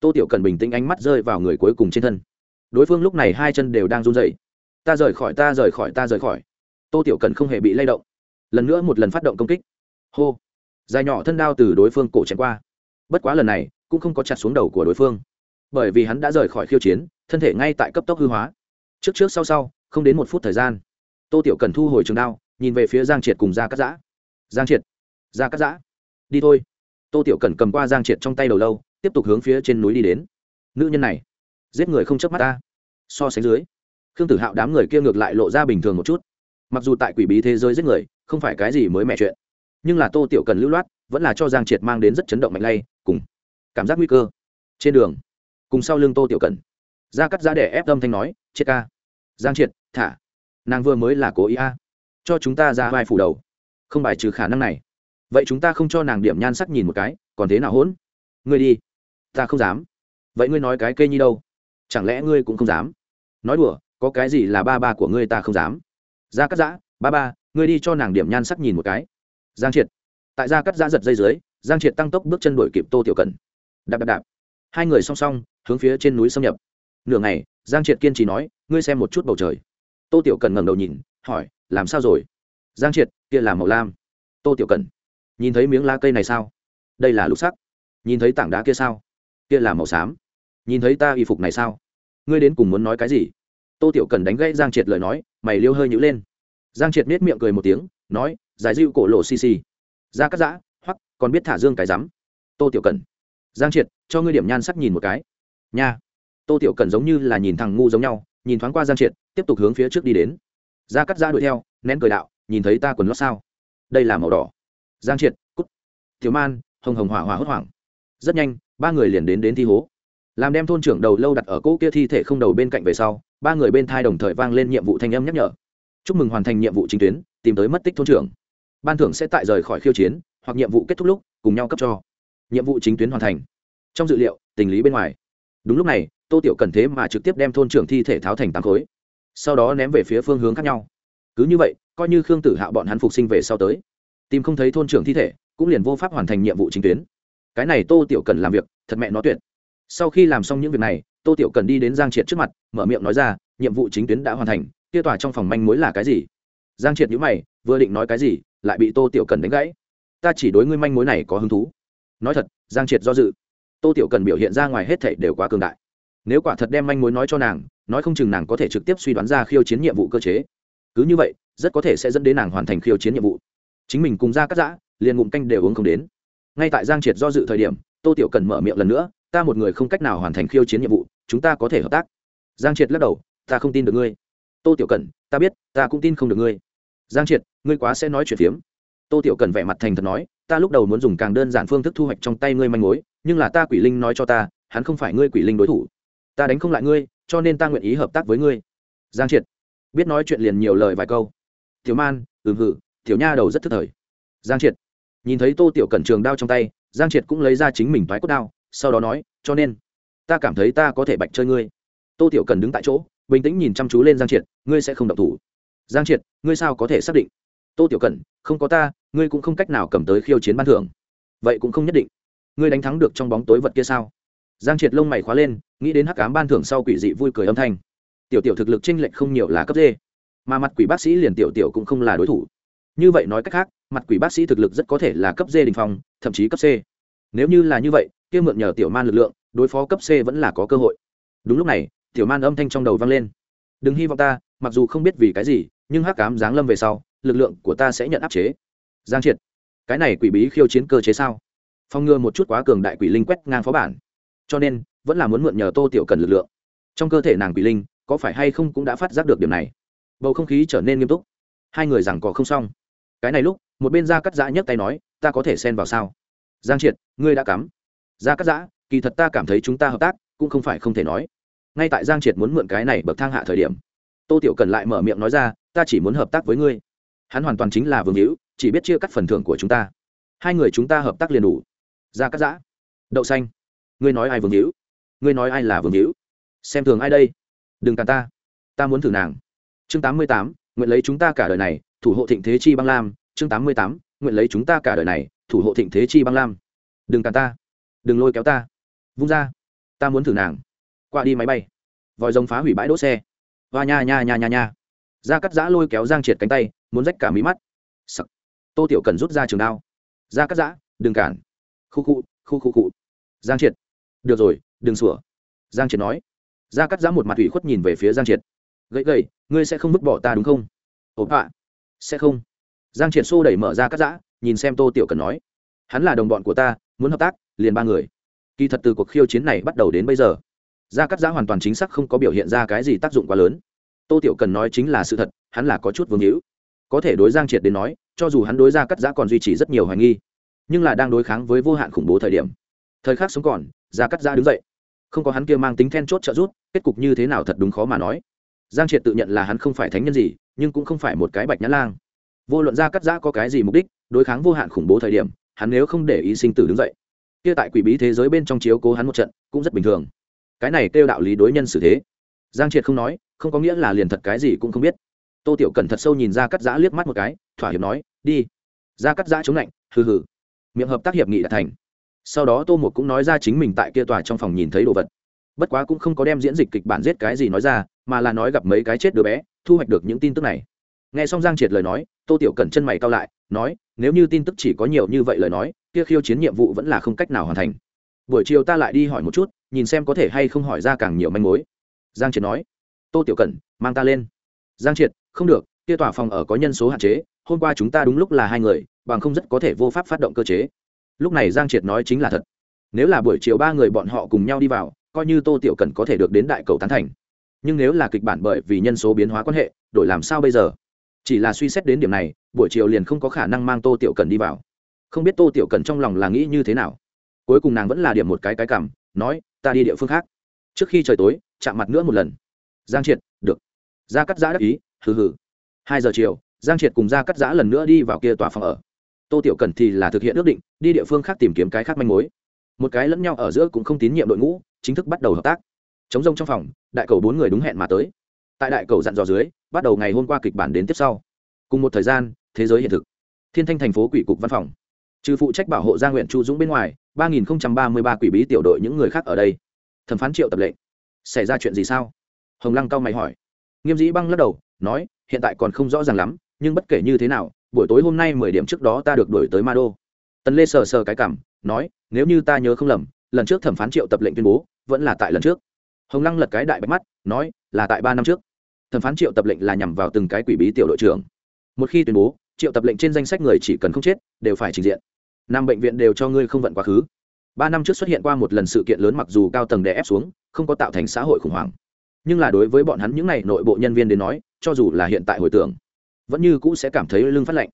Tô tiểu cần bình tĩnh ánh mắt rơi vào người cuối cùng trên thân. Đối phương lúc này hai chân đều đang run dậy ta rời khỏi, ta rời khỏi, ta rời khỏi. Tô tiểu cần không hề bị lay động. Lần nữa một lần phát động công kích. Hô. Dài nhỏ thân đao từ đối phương cổ chém qua. Bất quá lần này cũng không có chặt xuống đầu của đối phương. Bởi vì hắn đã rời khỏi khiêu chiến, thân thể ngay tại cấp tốc hư hóa. Trước trước sau sau, không đến một phút thời gian, tô tiểu cần thu hồi trường đao, nhìn về phía giang triệt cùng ra cắt giã. Giang triệt ra cắt giã, đi thôi. Tô tiểu cần cầm qua giang triệt trong tay đầu lâu, tiếp tục hướng phía trên núi đi đến. Nữ nhân này, giết người không chớp mắt ta. So sánh dưới, khương tử hạo đám người kia ngược lại lộ ra bình thường một chút. Mặc dù tại quỷ bí thế giới giết người, không phải cái gì mới mẹ chuyện, nhưng là tô tiểu cần lưu loát, vẫn là cho giang triệt mang đến rất chấn động mạnh lay, cùng cảm giác nguy cơ. Trên đường, cùng sau lưng tô tiểu cần ra cắt ra để ép tâm thanh nói, triệt ca, giang triệt, thả. Nàng vừa mới là cố ý a. Cho chúng ta ra vai phủ đầu. Không bài trừ khả năng này. Vậy chúng ta không cho nàng điểm nhan sắc nhìn một cái, còn thế nào hỗn? Ngươi đi. Ta không dám. Vậy ngươi nói cái cây nhi đâu? Chẳng lẽ ngươi cũng không dám? Nói đùa, có cái gì là ba ba của ngươi ta không dám. Ra cắt giã, ba ba, ngươi đi cho nàng điểm nhan sắc nhìn một cái. Giang triệt. Tại gia cắt giã giật dây dưới, giang triệt tăng tốc bước chân đuổi kịp tô tiểu cần đạp đạp đạp. Hai người song song, hướng phía trên núi xâm nhập. Nửa ngày, giang triệt kiên trì nói, ngươi xem một chút bầu trời. Tô tiểu cần ngẩng đầu nhìn, hỏi, làm sao rồi? Giang triệt, kia là màu lam. Tô tiểu cần, nhìn thấy miếng lá cây này sao? Đây là lục sắc. Nhìn thấy tảng đá kia sao? Kia là màu xám. Nhìn thấy ta y phục này sao? Ngươi đến cùng muốn nói cái gì? Tô tiểu cần đánh gãy giang triệt lời nói, mày liêu hơi nhữ lên. Giang triệt nết miệng cười một tiếng, nói, giải dịu cổ lộ xì xì. Ra cắt giã hoặc còn biết thả dương cái rắm. Tô tiểu cần giang triệt, cho ngươi điểm nhan sắc nhìn một cái. Nha. Tô tiểu cần giống như là nhìn thằng ngu giống nhau, nhìn thoáng qua giang triệt, tiếp tục hướng phía trước đi đến. Ra cắt ra đuổi theo, nén cười đạo, nhìn thấy ta quần lót sao? Đây là màu đỏ. Giang triệt, cút. Thiếu man, hồng hồng hỏa hỏa hốt hoảng. Rất nhanh, ba người liền đến đến thi hố. Làm đem thôn trưởng đầu lâu đặt ở cỗ kia thi thể không đầu bên cạnh về sau, ba người bên thai đồng thời vang lên nhiệm vụ thanh âm nhắc nhở. Chúc mừng hoàn thành nhiệm vụ chính tuyến, tìm tới mất tích thôn trưởng. Ban thưởng sẽ tại rời khỏi khiêu chiến, hoặc nhiệm vụ kết thúc lúc, cùng nhau cấp cho nhiệm vụ chính tuyến hoàn thành. Trong dự liệu, tình lý bên ngoài. Đúng lúc này, tô tiểu cần thế mà trực tiếp đem thôn trưởng thi thể tháo thành tám khối, sau đó ném về phía phương hướng khác nhau. Cứ như vậy, coi như khương tử hạo bọn hắn phục sinh về sau tới, tìm không thấy thôn trưởng thi thể, cũng liền vô pháp hoàn thành nhiệm vụ chính tuyến. Cái này tô tiểu cần làm việc, thật mẹ nó tuyệt. Sau khi làm xong những việc này, tô tiểu cần đi đến giang triệt trước mặt, mở miệng nói ra, nhiệm vụ chính tuyến đã hoàn thành, kia tòa trong phòng manh mối là cái gì? Giang triệt nhữ mày, vừa định nói cái gì, lại bị tô tiểu cần đánh gãy. Ta chỉ đối ngươi manh mối này có hứng thú nói thật, giang triệt do dự. Tô tiểu cần biểu hiện ra ngoài hết thảy đều quá cường đại. Nếu quả thật đem manh mối nói cho nàng, nói không chừng nàng có thể trực tiếp suy đoán ra khiêu chiến nhiệm vụ cơ chế. Cứ như vậy, rất có thể sẽ dẫn đến nàng hoàn thành khiêu chiến nhiệm vụ. Chính mình cùng ra cắt giã, liền ngụm canh đều uống không đến. Ngay tại giang triệt do dự thời điểm, tô tiểu cần mở miệng lần nữa, ta một người không cách nào hoàn thành khiêu chiến nhiệm vụ, chúng ta có thể hợp tác. Giang triệt lắc đầu, ta không tin được ngươi. Tô tiểu cần, ta biết, ta cũng tin không được ngươi. Giang triệt, ngươi quá sẽ nói chuyện phiếm. Tô tiểu cần vẻ mặt thành thật nói ta lúc đầu muốn dùng càng đơn giản phương thức thu hoạch trong tay ngươi manh mối, nhưng là ta quỷ linh nói cho ta, hắn không phải ngươi quỷ linh đối thủ. Ta đánh không lại ngươi, cho nên ta nguyện ý hợp tác với ngươi. Giang triệt, biết nói chuyện liền nhiều lời vài câu. Thiếu man, ừm hử thiếu nha đầu rất thức thời. Giang triệt, nhìn thấy tô tiểu cẩn trường đao trong tay, giang triệt cũng lấy ra chính mình thoái cốt đao, sau đó nói, cho nên, ta cảm thấy ta có thể bạch chơi ngươi. Tô tiểu cần đứng tại chỗ, bình tĩnh nhìn chăm chú lên giang triệt, ngươi sẽ không độc thủ. Giang triệt, ngươi sao có thể xác định? Tô tiểu cần không có ta ngươi cũng không cách nào cầm tới khiêu chiến ban thưởng. Vậy cũng không nhất định. Ngươi đánh thắng được trong bóng tối vật kia sao? Giang triệt lông mày khóa lên nghĩ đến hắc cám ban thưởng sau quỷ dị vui cười âm thanh. Tiểu tiểu thực lực tranh lệch không nhiều là cấp d mà mặt quỷ bác sĩ liền tiểu tiểu cũng không là đối thủ. Như vậy nói cách khác mặt quỷ bác sĩ thực lực rất có thể là cấp d đình phòng, thậm chí cấp c. Nếu như là như vậy kia mượn nhờ tiểu man lực lượng đối phó cấp c vẫn là có cơ hội. Đúng lúc này tiểu man âm thanh trong đầu vang lên. Đừng hy vọng ta mặc dù không biết vì cái gì nhưng hắc cám giáng lâm về sau lực lượng của ta sẽ nhận áp chế. Giang triệt, cái này quỷ bí khiêu chiến cơ chế sao? Phong ngừa một chút quá cường đại quỷ linh quét ngang phó bản. Cho nên, vẫn là muốn mượn nhờ tô tiểu cần lực lượng. Trong cơ thể nàng quỷ linh, có phải hay không cũng đã phát giác được điểm này? Bầu không khí trở nên nghiêm túc. Hai người rằng có không xong. Cái này lúc, một bên gia cắt giã nhấc tay nói, ta có thể xen vào sao? Giang triệt, ngươi đã cắm. Gia cắt giã, kỳ thật ta cảm thấy chúng ta hợp tác cũng không phải không thể nói. Ngay tại giang triệt muốn mượn cái này bậc thang hạ thời điểm, tô tiểu cần lại mở miệng nói ra, ta chỉ muốn hợp tác với ngươi hắn hoàn toàn chính là vương hữu, chỉ biết chia cắt phần thưởng của chúng ta. Hai người chúng ta hợp tác liền đủ. Ra cắt giã. Đậu xanh. Ngươi nói ai vương hữu? Ngươi nói ai là vương hữu? Xem thường ai đây? Đừng cản ta. Ta muốn thử nàng. Chương tám mươi tám, nguyện lấy chúng ta cả đời này, thủ hộ thịnh thế chi băng lam. Chương tám mươi tám, nguyện lấy chúng ta cả đời này, thủ hộ thịnh thế chi băng lam. Đừng cản ta. Đừng lôi kéo ta. Vung ra. Ta muốn thử nàng. Qua đi máy bay. Vòi rồng phá hủy bãi đỗ xe. Và nha nha nha nha nha. Ra cắt giã lôi kéo giang triệt cánh tay muốn rách cả mí mắt. Sắc. tô tiểu cần rút ra trường đao. Ra cắt giã, đừng cản. Khu khu khu khu khu. Giang triệt. Được rồi, đừng sủa. Giang triệt nói. Ra cắt giã một mặt ủy khuất nhìn về phía giang triệt. Gậy gậy, ngươi sẽ không vứt bỏ ta đúng không? Ổn ạ sẽ không. Giang triệt xô đẩy mở ra cắt giã, nhìn xem tô tiểu cần nói. Hắn là đồng bọn của ta, muốn hợp tác, liền ba người. Kỳ thật từ cuộc khiêu chiến này bắt đầu đến bây giờ gia cắt giã hoàn toàn chính xác không có biểu hiện ra cái gì tác dụng quá lớn. Tô tiểu cần nói chính là sự thật, hắn là có chút vương hữu có thể đối giang triệt đến nói, cho dù hắn đối Ra cắt giã còn duy trì rất nhiều hoài nghi, nhưng là đang đối kháng với vô hạn khủng bố thời điểm. Thời khắc sống còn, Ra cắt giã đứng dậy. Không có hắn kia mang tính then chốt trợ rút kết cục như thế nào thật đúng khó mà nói. Giang triệt tự nhận là hắn không phải thánh nhân gì, nhưng cũng không phải một cái bạch nhã lang. Vô luận Ra cắt giã có cái gì mục đích, đối kháng vô hạn khủng bố thời điểm, hắn nếu không để ý sinh tử đứng dậy. Kia tại quỷ bí thế giới bên trong chiếu cố hắn một trận, cũng rất bình thường. Cái này kêu đạo lý đối nhân xử thế. Giang triệt không nói, không có nghĩa là liền thật cái gì cũng không biết tô tiểu cần thật sâu nhìn ra cắt giã liếc mắt một cái, thỏa hiệp nói, đi. Ra cắt giã chống lạnh, hừ hừ. Miệng hợp tác hiệp nghị đã thành. Sau đó tô một cũng nói ra chính mình tại kia tòa trong phòng nhìn thấy đồ vật. Bất quá cũng không có đem diễn dịch kịch bản giết cái gì nói ra, mà là nói gặp mấy cái chết đứa bé, thu hoạch được những tin tức này. Nghe xong giang triệt lời nói, tô tiểu cần chân mày cao lại, nói, nếu như tin tức chỉ có nhiều như vậy lời nói, kia khiêu chiến nhiệm vụ vẫn là không cách nào hoàn thành. Buổi chiều ta lại đi hỏi một chút, nhìn xem có thể hay không hỏi ra càng nhiều manh mối. Giang triệt nói. Tô tiểu cẩn, mang ta lên. Giang triệt không được, kia tòa phòng ở có nhân số hạn chế, hôm qua chúng ta đúng lúc là hai người, bằng không rất có thể vô pháp phát động cơ chế. Lúc này giang triệt nói chính là thật. Nếu là buổi chiều ba người bọn họ cùng nhau đi vào, coi như tô tiểu cần có thể được đến đại cầu tán thành. Nhưng nếu là kịch bản bởi vì nhân số biến hóa quan hệ, đổi làm sao bây giờ? Chỉ là suy xét đến điểm này, buổi chiều liền không có khả năng mang tô tiểu cần đi vào. Không biết tô tiểu cần trong lòng là nghĩ như thế nào. Cuối cùng nàng vẫn là điểm một cái cái cảm, nói, ta đi địa phương khác. Trước khi trời tối, chạm mặt nữa một lần. Giang triệt, được. Gia cắt giã đắc ý hừ hừ. Hai giờ chiều, giang triệt cùng gia cắt giã lần nữa đi vào kia tòa phòng ở. Tô tiểu cần thì là thực hiện ước định, đi địa phương khác tìm kiếm cái khác manh mối. Một cái lẫn nhau ở giữa cũng không tín nhiệm đội ngũ, chính thức bắt đầu hợp tác. Chống rông trong phòng, đại cầu bốn người đúng hẹn mà tới. Tại đại cầu dặn dò dưới, bắt đầu ngày hôm qua kịch bản đến tiếp sau. Cùng một thời gian, thế giới hiện thực. Thiên thanh thành phố quỷ cục văn phòng. Trừ phụ trách bảo hộ gia nguyện chu dũng bên ngoài, ba nghìn ba mươi ba quỷ bí tiểu đội những người khác ở đây. Thẩm phán triệu tập lệnh. Xảy ra chuyện gì sao? Hồng lăng cao mày hỏi. Nghiêm dĩ băng lắc đầu nói, hiện tại còn không rõ ràng lắm, nhưng bất kể như thế nào, buổi tối hôm nay mười điểm trước đó ta được đổi tới ma đô tần lê sờ sờ cái cảm, nói, nếu như ta nhớ không lầm, lần trước thẩm phán triệu tập lệnh tuyên bố, vẫn là tại lần trước. Hồng lăng lật cái đại bạch mắt, nói, là tại ba năm trước. Thẩm phán triệu tập lệnh là nhằm vào từng cái quỷ bí tiểu đội trưởng. Một khi tuyên bố, triệu tập lệnh trên danh sách người chỉ cần không chết, đều phải trình diện. Năm bệnh viện đều cho ngươi không vận quá khứ. Ba năm trước xuất hiện qua một lần sự kiện lớn mặc dù cao tầng đè ép xuống, không có tạo thành xã hội khủng hoảng. Nhưng là đối với bọn hắn những n à y nội bộ nhân viên đến nói cho dù là hiện tại hồi tưởng, vẫn như cũ sẽ cảm thấy lưng phát lạnh.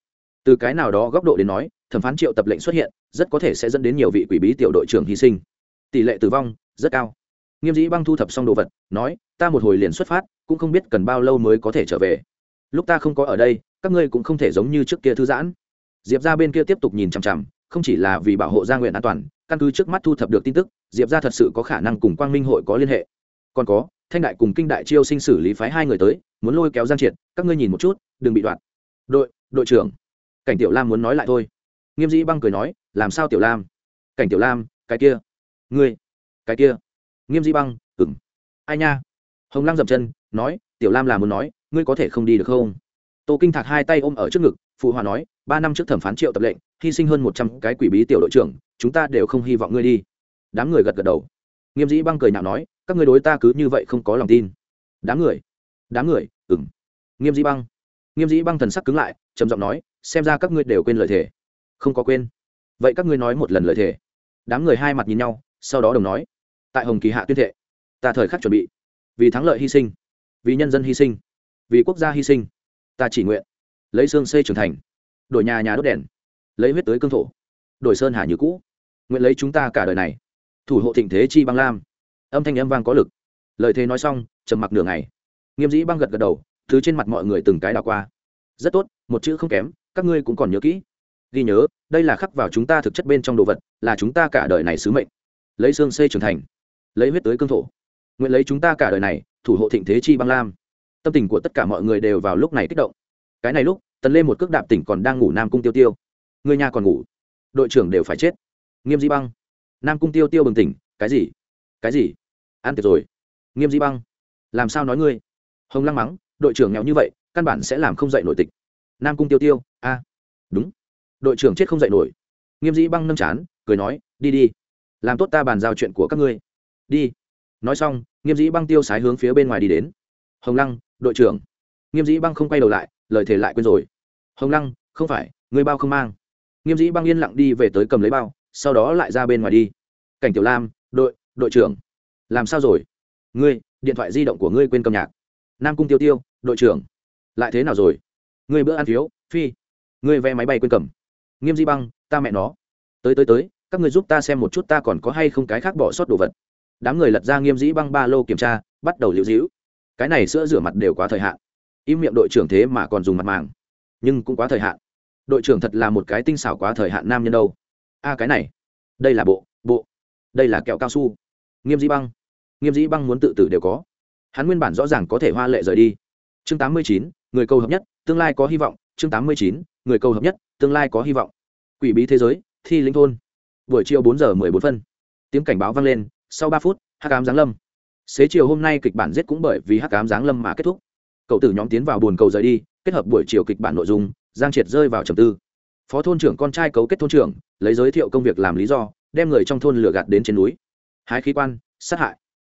từ cái nào đó góc độ đến nói, thẩm phán triệu tập lệnh xuất hiện, rất có thể sẽ dẫn đến nhiều vị quỷ bí tiểu đội trưởng hy sinh. Tỷ lệ tử vong rất cao. Nghiêm dĩ băng thu thập xong đồ vật, nói, ta một hồi liền xuất phát, cũng không biết cần bao lâu mới có thể trở về. Lúc ta không có ở đây, các ngươi cũng không thể giống như trước kia thư giãn. Diệp ra bên kia tiếp tục nhìn chằm chằm, không chỉ là vì bảo hộ gia nguyện an toàn, căn cứ trước mắt thu thập được tin tức, diệp ra thật sự có khả năng cùng quang minh hội có liên hệ. Còn có, thanh đại cùng kinh đại chiêu sinh xử lý phái hai người tới muốn lôi kéo giang triệt, các ngươi nhìn một chút, đừng bị đoạn đội đội trưởng. Cảnh tiểu lam muốn nói lại thôi. Nghiêm dĩ băng cười nói, làm sao tiểu lam? Cảnh tiểu lam, cái kia. Ngươi, cái kia. Nghiêm dĩ băng ừng ai nha? Hồng lam dậm chân, nói, tiểu lam là muốn nói, ngươi có thể không đi được không? Tô kinh thạc hai tay ôm ở trước ngực, phụ hòa nói, ba năm trước thẩm phán triệu tập lệnh, hy sinh hơn một trăm cái quỷ bí tiểu đội trưởng, chúng ta đều không hy vọng ngươi đi. Đám người gật gật đầu. Nghiêm dĩ băng cười nhạo nói, các ngươi đối ta cứ như vậy không có lòng tin. Đám người đám người ừng nghiêm dĩ băng. Nghiêm dĩ băng thần sắc cứng lại, trầm giọng nói, xem ra các ngươi đều quên lời thề. Không có quên. Vậy các ngươi nói một lần lời thề. Đám người hai mặt nhìn nhau, sau đó đồng nói, tại hồng kỳ hạ tuyên thệ, ta thời khắc chuẩn bị. Vì thắng lợi hy sinh, vì nhân dân hy sinh, vì quốc gia hy sinh, ta chỉ nguyện lấy xương xây trưởng thành, đổi nhà nhà đốt đèn, lấy huyết tới cương thổ, đổi sơn hà như cũ. Nguyện lấy chúng ta cả đời này, thủ hộ thịnh thế chi băng lam. Âm thanh âm vang có lực. Lời thế nói xong, trầm mặc nửa ngày nghiêm dĩ băng gật gật đầu thứ trên mặt mọi người từng cái đào qua. Rất tốt, một chữ không kém, các ngươi cũng còn nhớ kỹ. Ghi nhớ, đây là khắc vào chúng ta thực chất bên trong đồ vật, là chúng ta cả đời này sứ mệnh. Lấy xương xây trưởng thành, lấy huyết tới cương thổ. Nguyện lấy chúng ta cả đời này, thủ hộ thịnh thế chi băng lam. Tâm tình của tất cả mọi người đều vào lúc này kích động. Cái này lúc, tần lê một cước đạp tỉnh còn đang ngủ nam cung tiêu tiêu. Người nhà còn ngủ. Đội trưởng đều phải chết. Nghiêm di băng. Nam cung tiêu tiêu bừng tỉnh. Cái gì? Cái gì? Ăn tiệc rồi. Nghiêm di băng. Làm sao nói ngươi? Hồng lăng mắng, đội trưởng nghèo như vậy, căn bản sẽ làm không dạy nổi tịch. Nam cung tiêu tiêu, a, đúng. Đội trưởng chết không dạy nổi. Nghiêm dĩ băng nâm chán, cười nói, đi đi, làm tốt ta bàn giao chuyện của các ngươi. Đi. Nói xong, nghiêm dĩ băng tiêu sái hướng phía bên ngoài đi đến. Hồng lăng, đội trưởng. Nghiêm dĩ băng không quay đầu lại, lời thề lại quên rồi. Hồng lăng, không phải người bao không mang. Nghiêm dĩ băng yên lặng đi về tới cầm lấy bao, sau đó lại ra bên ngoài đi. Cảnh tiểu lam, đội đội trưởng. Làm sao rồi? Ngươi, điện thoại di động của ngươi quên cầm nhạc nam cung tiêu tiêu, đội trưởng. Lại thế nào rồi? Ngươi bữa ăn phiếu phi. Ngươi vé máy bay quên cầm. Nghiêm di băng, ta mẹ nó. Tới tới tới, các ngươi giúp ta xem một chút ta còn có hay không cái khác bỏ sót đồ vật. Đám người lật ra nghiêm dĩ băng ba lô kiểm tra, bắt đầu liễu dĩu cái này sữa rửa mặt đều quá thời hạn. Im miệng đội trưởng thế mà còn dùng mặt màng. Nhưng cũng quá thời hạn. Đội trưởng thật là một cái tinh xảo quá thời hạn nam nhân đâu. A, cái này. Đây là bộ bộ. Đây là kẹo cao su. Nghiêm dĩ băng. Nghiêm dĩ băng muốn tự tử đều có hắn nguyên bản rõ ràng có thể hoa lệ rời đi. Chương tám mươi chín, người câu hợp nhất, tương lai có hy vọng. Chương tám mươi chín, người câu hợp nhất, tương lai có hy vọng. Quỷ bí thế giới, thi linh thôn. Buổi chiều bốn giờ mười bốn phân. Tiếng cảnh báo vang lên, sau ba phút, hắc ám giáng lâm. Xế chiều hôm nay kịch bản giết cũng bởi vì hắc ám giáng lâm mà kết thúc. Cậu tử nhóm tiến vào buồn cầu rời đi, kết hợp buổi chiều kịch bản nội dung, giang triệt rơi vào trầm tư. Phó thôn trưởng con trai cấu kết thôn trưởng, lấy giới thiệu công việc làm lý do, đem người trong thôn lừa gạt đến trên núi. Hái khí quan, sát hại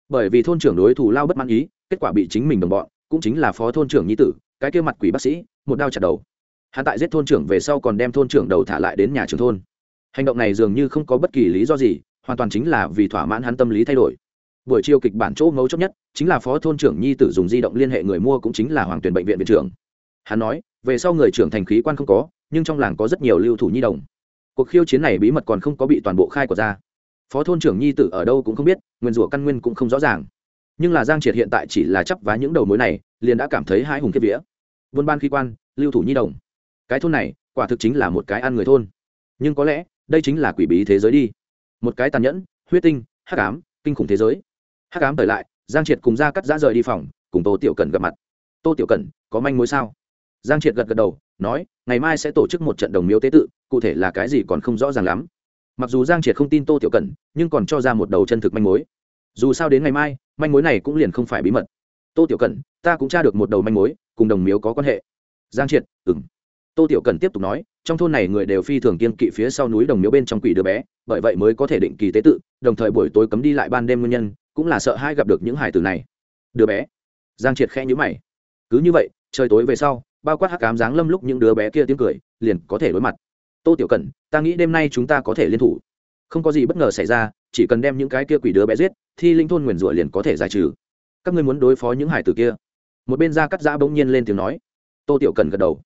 bởi vì thôn trưởng đối thủ lao bất mãn ý, kết quả bị chính mình đồng bọn, cũng chính là phó thôn trưởng nhi tử, cái kia mặt quỷ bác sĩ, một đao chặt đầu. Hắn tại giết thôn trưởng về sau còn đem thôn trưởng đầu thả lại đến nhà trường thôn. Hành động này dường như không có bất kỳ lý do gì, hoàn toàn chính là vì thỏa mãn hắn tâm lý thay đổi. Buổi chiều kịch bản chỗ ngấu chốc nhất, chính là phó thôn trưởng nhi tử dùng di động liên hệ người mua cũng chính là hoàng tuyển bệnh viện viện trưởng. Hắn nói, về sau người trưởng thành khí quan không có, nhưng trong làng có rất nhiều lưu thủ nhi đồng. Cuộc khiêu chiến này bí mật còn không có bị toàn bộ khai của ra phó thôn trưởng nhi tử ở đâu cũng không biết, nguyên rủa căn nguyên cũng không rõ ràng. Nhưng là giang triệt hiện tại chỉ là chấp vá những đầu mối này, liền đã cảm thấy hai hùng kiếp vía. Buôn ban khí quan, lưu thủ nhi đồng. Cái thôn này, quả thực chính là một cái ăn người thôn. Nhưng có lẽ, đây chính là quỷ bí thế giới đi. Một cái tàn nhẫn, huyết tinh, hắc ám, kinh khủng thế giới. Hắc ám tới lại, giang triệt cùng ra cắt giã rời đi phòng, cùng tô tiểu cần gặp mặt. Tô tiểu cần có manh mối sao? Giang triệt gật gật đầu, nói, ngày mai sẽ tổ chức một trận đồng miếu tế tự, cụ thể là cái gì còn không rõ ràng lắm mặc dù giang triệt không tin tô tiểu cần nhưng còn cho ra một đầu chân thực manh mối. Dù sao đến ngày mai, manh mối này cũng liền không phải bí mật. Tô tiểu cần ta cũng tra được một đầu manh mối, cùng đồng miếu có quan hệ. Giang triệt ừng tô tiểu cần tiếp tục nói, trong thôn này người đều phi thường kiên kỵ phía sau núi đồng miếu bên trong quỷ đứa bé, bởi vậy mới có thể định kỳ tế tự, đồng thời buổi tối cấm đi lại ban đêm nguyên nhân, cũng là sợ hai gặp được những hải tử này. Đứa bé. Giang triệt khẽ nhữ mày. Cứ như vậy, trời tối về sau, bao quát hắc cám dáng lâm lúc những đứa bé kia tiếng cười, liền có thể đối mặt tô tiểu cần ta nghĩ đêm nay chúng ta có thể liên thủ. Không có gì bất ngờ xảy ra, chỉ cần đem những cái kia quỷ đứa bé giết, thì linh thôn nguyền rủa liền có thể giải trừ. Các ngươi muốn đối phó những hải tử kia? Một bên Gia cắt giã bỗng nhiên lên tiếng nói. Tô tiểu cần gật đầu.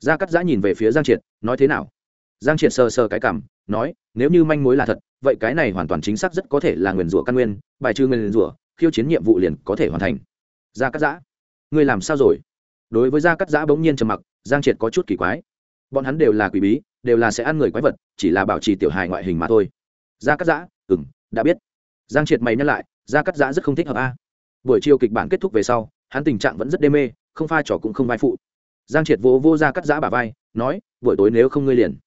Gia cắt giã nhìn về phía giang triệt, nói thế nào? Giang triệt sờ sờ cái cảm, nói, nếu như manh mối là thật, vậy cái này hoàn toàn chính xác rất có thể là nguyền rủa căn nguyên, bài trừ nguyền rủa, khiêu chiến nhiệm vụ liền có thể hoàn thành. Gia cắt giã, ngươi làm sao rồi? Đối với gia cắt giã bỗng nhiên trầm mặc, giang triệt có chút kỳ quái. Bọn hắn đều là quỷ bí đều là sẽ ăn người quái vật, chỉ là bảo trì tiểu hài ngoại hình mà thôi. Gia cắt giã ừ m đã biết. Giang triệt mày nhắc lại, gia cắt giã rất không thích hợp a. Buổi chiều kịch bản kết thúc về sau, hắn tình trạng vẫn rất đê mê, không pha trò cũng không vai phụ. Giang triệt vỗ vô gia cắt giã bà vai, nói, buổi tối nếu không ngươi liền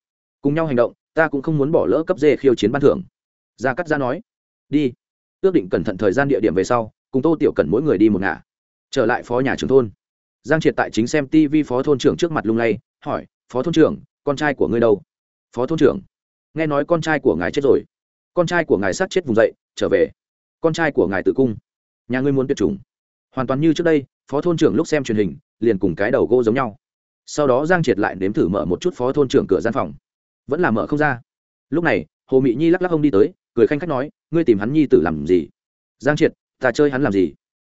cùng nhau hành động, ta cũng không muốn bỏ lỡ cấp dê khiêu chiến ban thưởng. Gia cắt giã nói, đi. Ước định cẩn thận thời gian địa điểm về sau, cùng tô tiểu cần mỗi người đi một ngả, trở lại phó nhà trưởng thôn. Giang triệt tại chính xem tv phó thôn trưởng trước mặt lung lay, hỏi, phó thôn trưởng con trai của ngươi đâu? Phó thôn trưởng, nghe nói con trai của ngài chết rồi. Con trai của ngài sát chết vùng dậy, trở về. Con trai của ngài tự cung. Nhà ngươi muốn tuyệt chủng. Hoàn toàn như trước đây, phó thôn trưởng lúc xem truyền hình, liền cùng cái đầu gỗ giống nhau. Sau đó giang triệt lại nếm thử mở một chút phó thôn trưởng cửa gian phòng. Vẫn là mở không ra. Lúc này, hồ mị nhi lắc lắc ông đi tới, cười khanh khách nói, ngươi tìm hắn nhi tử làm gì? Giang triệt, ta chơi hắn làm gì?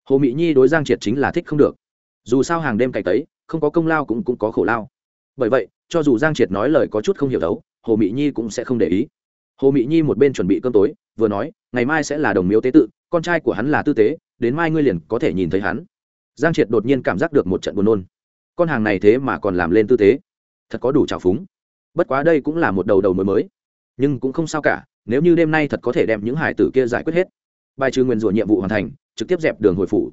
Hồ Mị nhi đối giang triệt chính là thích không được. Dù sao hàng đêm cày tấy, không có công lao cũng cũng có khổ lao. Bởi vậy cho dù giang triệt nói lời có chút không hiểu đấu hồ mỹ nhi cũng sẽ không để ý. Hồ mỹ nhi một bên chuẩn bị cơm tối, vừa nói, ngày mai sẽ là đồng miếu tế tự, con trai của hắn là tư tế, đến mai ngươi liền có thể nhìn thấy hắn. Giang triệt đột nhiên cảm giác được một trận buồn nôn. Con hàng này thế mà còn làm lên tư tế. Thật có đủ trào phúng. Bất quá đây cũng là một đầu đầu mới mới. Nhưng cũng không sao cả, nếu như đêm nay thật có thể đem những hải tử kia giải quyết hết. Bài trừ nguyên rủa nhiệm vụ hoàn thành, trực tiếp dẹp đường hồi phủ.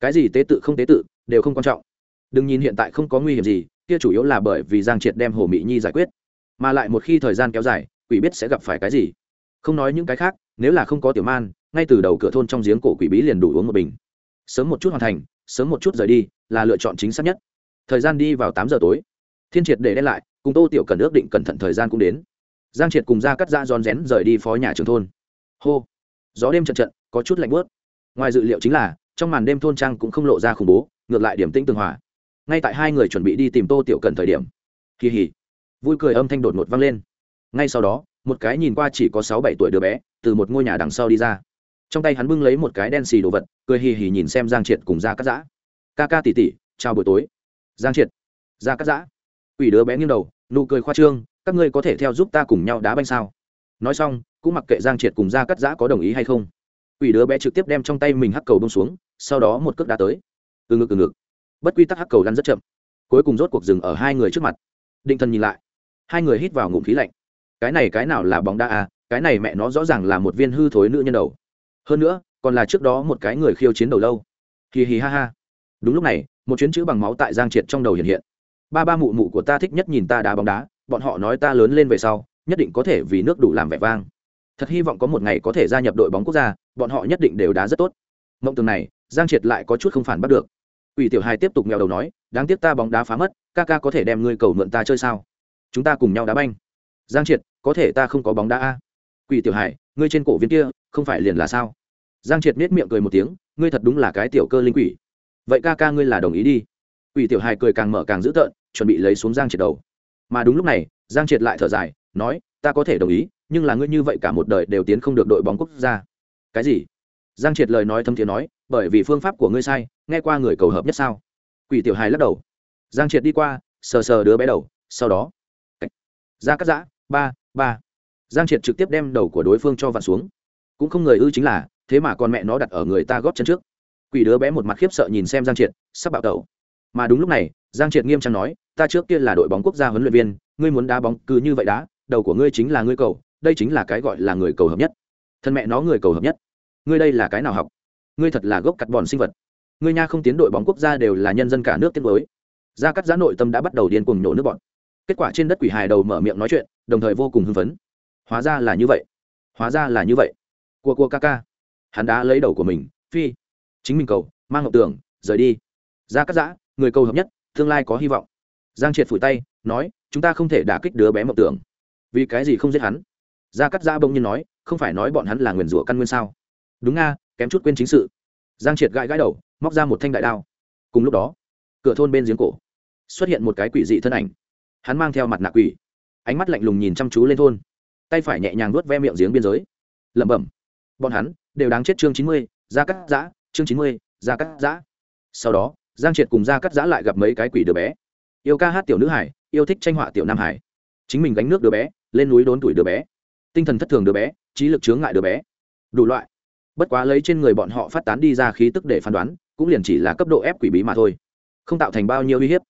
Cái gì tế tự không tế tự, đều không quan trọng. Đừng nhìn hiện tại không có nguy hiểm gì kia chủ yếu là bởi vì giang triệt đem hồ mỹ nhi giải quyết. Mà lại một khi thời gian kéo dài, quỷ biết sẽ gặp phải cái gì. Không nói những cái khác, nếu là không có tiểu man, ngay từ đầu cửa thôn trong giếng cổ quỷ bí liền đủ uống một bình. Sớm một chút hoàn thành, sớm một chút rời đi, là lựa chọn chính xác nhất. Thời gian đi vào tám giờ tối. Thiên triệt để đen lại, cùng tô tiểu cần ước định cẩn thận thời gian cũng đến. Giang triệt cùng ra cắt ra rón rén rời đi phó nhà trường thôn. Hô. Gió đêm trận trận có chút lạnh bớt ngoài dự liệu chính là, trong màn đêm thôn trang cũng không lộ ra khủng bố, ngược lại điểm tĩnh tường hòa ngay tại hai người chuẩn bị đi tìm tô tiểu cần thời điểm. Kỳ hỉ. Vui cười âm thanh đột ngột vang lên. Ngay sau đó, một cái nhìn qua chỉ có sáu bảy tuổi đứa bé, từ một ngôi nhà đằng sau đi ra. Trong tay hắn bưng lấy một cái đen xì đồ vật, cười hì hì nhìn xem giang triệt cùng ra cắt giã. Ca ca tỉ tỉ chào buổi tối. Giang triệt. Ra cắt giã. Ủy đứa bé nghiêng đầu, nụ cười khoa trương, các ngươi có thể theo giúp ta cùng nhau đá banh sao? Nói xong, cũng mặc kệ giang triệt cùng ra cắt giã có đồng ý hay không. Ủy đứa bé trực tiếp đem trong tay mình hắc cầu bông xuống, sau đó một cước đá tới. Từ ngực từ ngực bất quy tắc hắc cầu lăn rất chậm. Cuối cùng rốt cuộc dừng ở hai người trước mặt. Định thần nhìn lại. Hai người hít vào ngụm khí lạnh. Cái này cái nào là bóng đá à? Cái này mẹ nó rõ ràng là một viên hư thối nữ nhân đầu. Hơn nữa, còn là trước đó một cái người khiêu chiến đầu lâu. Hì hì ha ha. Đúng lúc này, một chuyến chữ bằng máu tại giang triệt trong đầu hiện hiện. Ba ba mụ mụ của ta thích nhất nhìn ta đá bóng đá, bọn họ nói ta lớn lên về sau, nhất định có thể vì nước đủ làm vẻ vang. Thật hy vọng có một ngày có thể gia nhập đội bóng quốc gia, bọn họ nhất định đều đá rất tốt. Mộng tường này, giang triệt lại có chút không phản bắt được ủy tiểu hài tiếp tục nghèo đầu nói, đáng tiếc ta bóng đá phá mất, ca ca có thể đem ngươi cầu mượn ta chơi sao? Chúng ta cùng nhau đá banh. Giang triệt, có thể ta không có bóng đá a? Quỷ tiểu hải ngươi trên cổ viên kia, không phải liền là sao? Giang triệt nết miệng cười một tiếng, ngươi thật đúng là cái tiểu cơ linh quỷ. Vậy ca ca ngươi là đồng ý đi. Quỷ tiểu hải cười càng mở càng dữ tợn, chuẩn bị lấy xuống giang triệt đầu. Mà đúng lúc này, giang triệt lại thở dài, nói, ta có thể đồng ý, nhưng là ngươi như vậy cả một đời đều tiến không được đội bóng quốc gia. Cái gì? Giang triệt lời nói thâm thiế nói, bởi vì phương pháp của ngươi sai, nghe qua người cầu hợp nhất sao? Quỷ tiểu hài lắc đầu. Giang triệt đi qua, sờ sờ đứa bé đầu, sau đó ra cắt giã, ba ba. Giang triệt trực tiếp đem đầu của đối phương cho vặn xuống. Cũng không người ư chính là, thế mà con mẹ nó đặt ở người ta góp chân trước. Quỷ đứa bé một mặt khiếp sợ nhìn xem giang triệt, sắp bạo tẩu. Mà đúng lúc này, giang triệt nghiêm trang nói, ta trước kia là đội bóng quốc gia huấn luyện viên, ngươi muốn đá bóng cứ như vậy đá, đầu của ngươi chính là ngươi cầu, đây chính là cái gọi là người cầu hợp nhất. Thân mẹ nó người cầu hợp nhất ngươi đây là cái nào học? Ngươi thật là gốc cắt bòn sinh vật. Ngươi nha không tiến đội bóng quốc gia đều là nhân dân cả nước tiết mới gia cắt giá nội tâm đã bắt đầu điên cuồng nhổ nước bọn. Kết quả trên đất quỷ hài đầu mở miệng nói chuyện, đồng thời vô cùng hưng phấn. Hóa ra là như vậy. Hóa ra là như vậy. Cua cua ca ca. Hắn đã lấy đầu của mình, phi. Chính mình cầu, mang ngọc tưởng rời đi. Ra cắt giã, người cầu hợp nhất, tương lai có hy vọng. Giang triệt phủi tay, nói, chúng ta không thể đả kích đứa bé mộng tưởng. Vì cái gì không giết hắn? Gia cắt giã bỗng nhiên nói, không phải nói bọn hắn là nguyền rủa căn nguyên sao? Đúng nga, kém chút quên chính sự. Giang triệt gãi gãi đầu, móc ra một thanh đại đao. Cùng lúc đó, cửa thôn bên giếng cổ, xuất hiện một cái quỷ dị thân ảnh. Hắn mang theo mặt nạ quỷ. Ánh mắt lạnh lùng nhìn chăm chú lên thôn. Tay phải nhẹ nhàng nuốt ve miệng giếng biên giới. Lẩm bẩm. Bọn hắn đều đáng chết chương chín mươi ra cắt giã, chương chín mươi ra cắt giã. Sau đó, giang triệt cùng ra cắt giã lại gặp mấy cái quỷ đứa bé. Yêu ca hát tiểu nữ hải, yêu thích tranh họa tiểu nam hải. Chính mình gánh nước đứa bé, lên núi đốn tuổi đứa bé. Tinh thần thất thường đứa bé, trí lực chướng ngại đứa bé. Đủ loại bất quá lấy trên người bọn họ phát tán đi ra khí tức để phán đoán, cũng liền chỉ là cấp độ ép quỷ bí mà thôi. Không tạo thành bao nhiêu uy hiếp.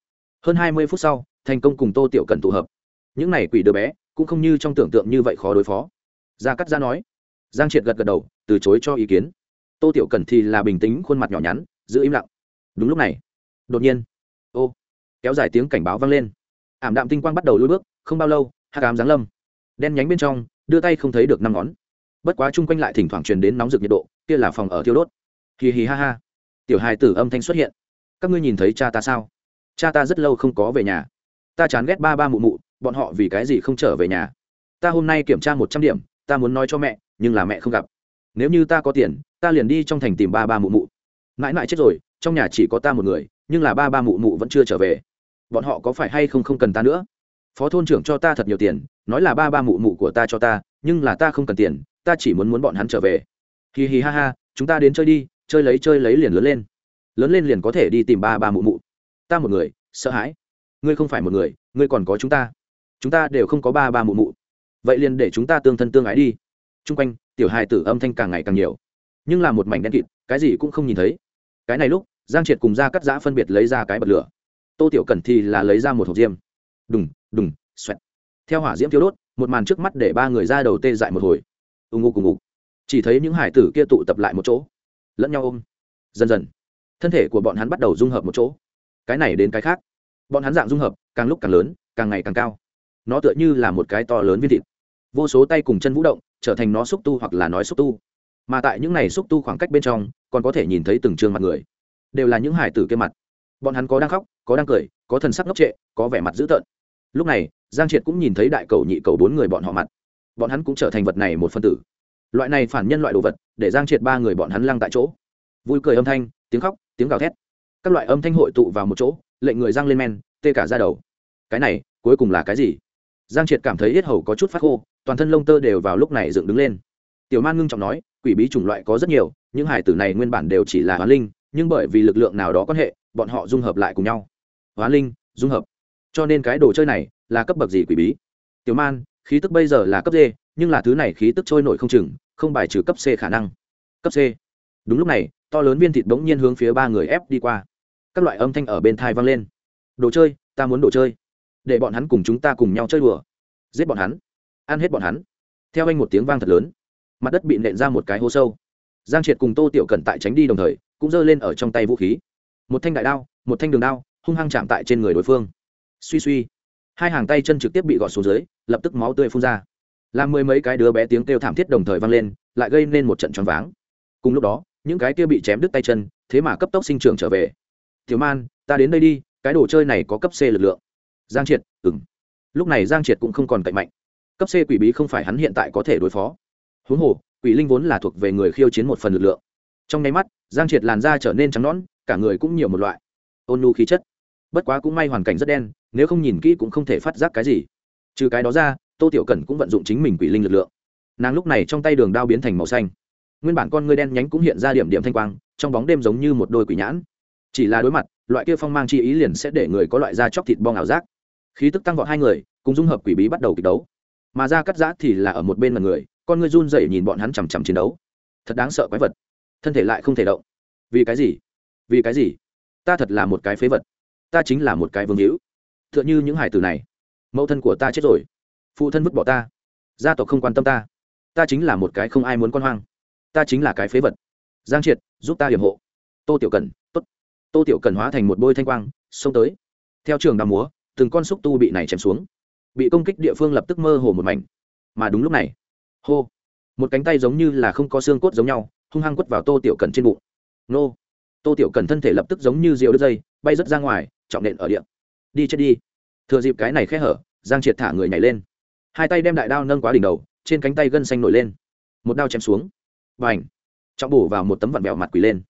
Hơn hai mươi phút sau, thành công cùng tô tiểu cần tụ hợp. Những này quỷ đứa bé, cũng không như trong tưởng tượng như vậy khó đối phó. Gia cắt gia nói. Giang triệt gật gật đầu, từ chối cho ý kiến. Tô tiểu cần thì là bình tĩnh, khuôn mặt nhỏ nhắn, giữ im lặng. Đúng lúc này, đột nhiên, ô, kéo dài tiếng cảnh báo vang lên. Ảm đạm tinh quang bắt đầu lùi bước, không bao lâu hạ cám giáng lâm. Đen nhánh bên trong, đưa tay không thấy được năm ngón bất quá chung quanh lại thỉnh thoảng truyền đến nóng rực nhiệt độ, kia là phòng ở thiêu đốt. Hì hì ha ha. Tiểu hài tử âm thanh xuất hiện. Các ngươi nhìn thấy cha ta sao? Cha ta rất lâu không có về nhà. Ta chán ghét ba ba mụ mụ, bọn họ vì cái gì không trở về nhà? Ta hôm nay kiểm tra một trăm điểm, ta muốn nói cho mẹ, nhưng là mẹ không gặp. Nếu như ta có tiền, ta liền đi trong thành tìm ba ba mụ mụ. Mãi mãi chết rồi, trong nhà chỉ có ta một người, nhưng là ba ba mụ mụ vẫn chưa trở về. Bọn họ có phải hay không không cần ta nữa? Phó thôn trưởng cho ta thật nhiều tiền, nói là ba ba mụ mụ của ta cho ta, nhưng là ta không cần tiền ta chỉ muốn muốn bọn hắn trở về. Hì hì ha ha, chúng ta đến chơi đi, chơi lấy chơi lấy liền lớn lên. Lớn lên liền có thể đi tìm ba ba mụ mụ. Ta một người, sợ hãi. Ngươi không phải một người, ngươi còn có chúng ta. Chúng ta đều không có ba ba mụ mụ. Vậy liền để chúng ta tương thân tương ái đi. T r u n g quanh, tiểu hài tử âm thanh càng ngày càng nhiều. Nhưng là một mảnh đen kịt, cái gì cũng không nhìn thấy. Cái này lúc, giang triệt cùng ra cắt giã phân biệt lấy ra cái bật lửa. Tô tiểu cần thì là lấy ra một hộp diêm. Đùng đùng, xoẹt. Theo hỏa diễm thiếu đốt, một màn trước mắt để ba người ra đầu tê dại một hồi ùng ục cùng ngục. Chỉ thấy những hải tử kia tụ tập lại một chỗ. Lẫn nhau ôm. Dần dần, thân thể của bọn hắn bắt đầu dung hợp một chỗ. Cái này đến cái khác. Bọn hắn dạng dung hợp, càng lúc càng lớn, càng ngày càng cao. Nó tựa như là một cái to lớn viên thịt. Vô số tay cùng chân vũ động, trở thành nó xúc tu hoặc là nói xúc tu. Mà tại những này xúc tu khoảng cách bên trong, còn có thể nhìn thấy từng trường mặt người. Đều là những hải tử kia mặt. Bọn hắn có đang khóc, có đang cười, có thần sắc ngốc trệ, có vẻ mặt dữ tợn. Lúc này, giang triệt cũng nhìn thấy đại cầu nhị cầu bốn người bọn họ mặt bọn hắn cũng trở thành vật này một phân tử. Loại này phản nhân loại đồ vật, để giang triệt ba người bọn hắn lăng tại chỗ. Vui cười âm thanh, tiếng khóc, tiếng gào thét. Các loại âm thanh hội tụ vào một chỗ, lệnh người giang lên men, tê cả ra đầu. Cái này, cuối cùng là cái gì? Giang triệt cảm thấy yết hầu có chút phát khô, toàn thân lông tơ đều vào lúc này dựng đứng lên. Tiểu man ngưng trọng nói, quỷ bí chủng loại có rất nhiều, những hải tử này nguyên bản đều chỉ là hoán linh, nhưng bởi vì lực lượng nào đó quan hệ, bọn họ dung hợp lại cùng nhau. Hoán linh, dung hợp. Cho nên cái đồ chơi này là cấp bậc gì quỷ bí? Tiểu man khí tức bây giờ là cấp d, nhưng là thứ này khí tức trôi nổi không chừng, không bài trừ cấp c khả năng. Cấp c. Đúng lúc này, to lớn viên thịt bỗng nhiên hướng phía ba người ép đi qua. Các loại âm thanh ở bên thai vang lên. Đồ chơi, ta muốn đồ chơi. Để bọn hắn cùng chúng ta cùng nhau chơi đùa. Giết bọn hắn. Ăn hết bọn hắn. Theo anh một tiếng vang thật lớn, mặt đất bị nện ra một cái hố sâu. Giang triệt cùng tô tiểu cần tại tránh đi đồng thời, cũng giơ lên ở trong tay vũ khí. Một thanh đại đao, một thanh đường đao, hung hăng chạm tại trên người đối phương. Suy suy hai hàng tay chân trực tiếp bị gọt xuống dưới, lập tức máu tươi phun ra. Làm mười mấy cái đứa bé tiếng kêu thảm thiết đồng thời vang lên, lại gây nên một trận choáng váng. Cùng lúc đó, những cái kia bị chém đứt tay chân, thế mà cấp tốc sinh trưởng trở về. Thiếu man, ta đến đây đi, cái đồ chơi này có cấp c lực lượng. Giang triệt ừng lúc này giang triệt cũng không còn cậy mạnh. Cấp c quỷ bí không phải hắn hiện tại có thể đối phó. Huống hồ, quỷ linh vốn là thuộc về người khiêu chiến một phần lực lượng. Trong nháy mắt, giang triệt làn da trở nên trắng nõn, cả người cũng nhiều một loại. Ôn nu khí chất bất quá cũng may hoàn cảnh rất đen, nếu không nhìn kỹ cũng không thể phát giác cái gì. Trừ cái đó ra, tô tiểu cần cũng vận dụng chính mình quỷ linh lực lượng. Nàng lúc này trong tay đường đao biến thành màu xanh. Nguyên bản con ngươi đen nhánh cũng hiện ra điểm điểm thanh quang, trong bóng đêm giống như một đôi quỷ nhãn. Chỉ là đối mặt, loại kia phong mang chi ý liền sẽ để người có loại da chóc thịt bong ảo giác. Khí tức tăng vọt hai người, cùng dung hợp quỷ bí bắt đầu kịch đấu. Mà ra cắt giã thì là ở một bên là người, con ngươi run dậy nhìn bọn hắn chằm chằm chiến đấu. Thật đáng sợ quái vật. Thân thể lại không thể động. Vì cái gì? Vì cái gì? Ta thật là một cái phế vật ta chính là một cái vương hữu. T h ư ợ n h ư những hải tử này. Mẫu thân của ta chết rồi. Phụ thân vứt bỏ ta. Gia tộc không quan tâm ta. Ta chính là một cái không ai muốn con hoang. Ta chính là cái phế vật. Giang triệt, giúp ta hiểm hộ. Tô tiểu cần t ố t tô tiểu cần hóa thành một bôi thanh quang, xông tới. Theo trường đàm múa, từng con xúc tu bị này chém xuống. Bị công kích địa phương lập tức mơ hồ một mảnh. Mà đúng lúc này, hô, một cánh tay giống như là không có xương cốt giống nhau, hung hăng quất vào tô tiểu cần trên bụng. Nô, tô tiểu cần thân thể lập tức giống như rượu đứt dây, bay rớt ra ngoài trọng nện ở địa. Đi chết đi. Thừa dịp cái này khẽ hở, giang triệt thả người nhảy lên. Hai tay đem đại đao nâng quá đỉnh đầu, trên cánh tay gân xanh nổi lên. Một đao chém xuống. Và ảnh trọng bổ vào một tấm vặn bẹo mặt quỷ lên.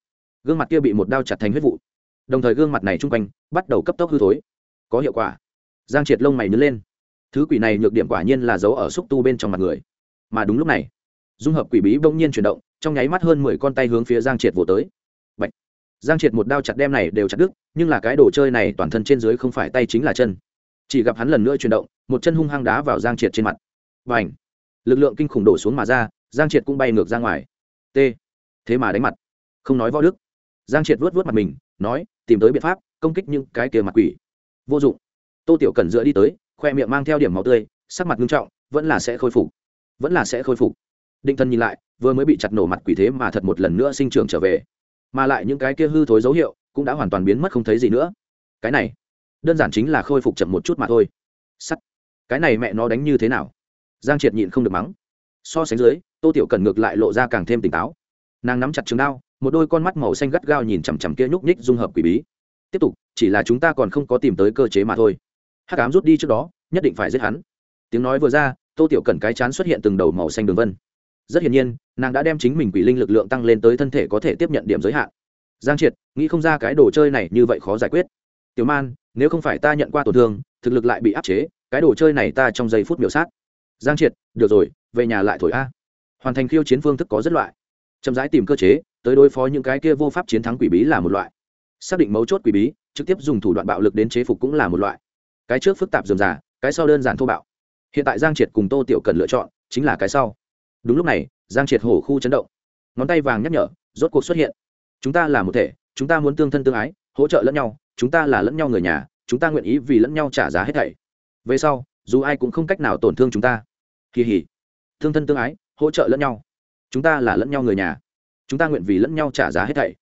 Gương mặt kia bị một đao chặt thành huyết vụ. Đồng thời gương mặt này chung quanh, bắt đầu cấp tốc hư thối. Có hiệu quả. Giang triệt lông mày nhớ lên. Thứ quỷ này nhược điểm quả nhiên là giấu ở xúc tu bên trong mặt người. Mà đúng lúc này, dung hợp quỷ bí bỗng nhiên chuyển động, trong nháy mắt hơn mười con tay hướng phía giang triệt vỗ tới giang triệt một đao chặt đem này đều chặt đứt, nhưng là cái đồ chơi này toàn thân trên dưới không phải tay chính là chân. Chỉ gặp hắn lần nữa chuyển động, một chân hung hăng đá vào giang triệt trên mặt. Và ảnh lực lượng kinh khủng đổ xuống mà ra, giang triệt cũng bay ngược ra ngoài. T! Thế mà đánh mặt. Không nói võ đức. Giang triệt vuốt vuốt mặt mình, nói, tìm tới biện pháp, công kích những cái kia mặt quỷ. Vô dụng. Tô tiểu cần dựa đi tới, khoe miệng mang theo điểm máu tươi, sắc mặt nghiêm trọng, vẫn là sẽ khôi phục. Vẫn là sẽ khôi phục. Định thân nhìn lại, vừa mới bị chặt nổ mặt quỷ thế mà thật một lần nữa sinh trưởng trở về mà lại những cái kia hư thối dấu hiệu cũng đã hoàn toàn biến mất không thấy gì nữa. Cái này, đơn giản chính là khôi phục chậm một chút mà thôi. Sắt. Cái này mẹ nó đánh như thế nào? Giang triệt nhịn không được mắng. So sánh dưới, tô tiểu cần ngược lại lộ ra càng thêm tỉnh táo. Nàng nắm chặt trường đao, một đôi con mắt màu xanh gắt gao nhìn chằm chằm kia nhúc nhích dung hợp quỷ bí. Tiếp tục, chỉ là chúng ta còn không có tìm tới cơ chế mà thôi. Hắc ám rút đi trước đó, nhất định phải giết hắn. Tiếng nói vừa ra, tô tiểu cần cái chán xuất hiện từng đầu màu xanh đường vân rất hiển nhiên, nàng đã đem chính mình quỷ linh lực lượng tăng lên tới thân thể có thể tiếp nhận điểm giới hạn. Giang triệt, nghĩ không ra cái đồ chơi này như vậy khó giải quyết. Tiểu man, nếu không phải ta nhận qua tổn thương, thực lực lại bị áp chế, cái đồ chơi này ta trong giây phút biểu sát. Giang triệt, được rồi, về nhà lại thổi a. Hoàn thành khiêu chiến phương thức có rất loại. Chậm rãi tìm cơ chế, tới đối phó những cái kia vô pháp chiến thắng quỷ bí là một loại. Xác định mấu chốt quỷ bí, trực tiếp dùng thủ đoạn bạo lực đến chế phục cũng là một loại. Cái trước phức tạp dườm già, cái sau đơn giản thô bạo. Hiện tại giang triệt cùng tô tiểu cần lựa chọn, chính là cái sau đúng lúc này, giang triệt hổ khu chấn động. Ngón tay vàng nhắc nhở, rốt cuộc xuất hiện. Chúng ta là một thể, chúng ta muốn tương thân tương ái, hỗ trợ lẫn nhau, chúng ta là lẫn nhau người nhà, chúng ta nguyện ý vì lẫn nhau trả giá hết thảy. Về sau, dù ai cũng không cách nào tổn thương chúng ta. Kỳ hỉ. Thương thân tương ái, hỗ trợ lẫn nhau. Chúng ta là lẫn nhau người nhà. Chúng ta nguyện vì lẫn nhau trả giá hết thảy.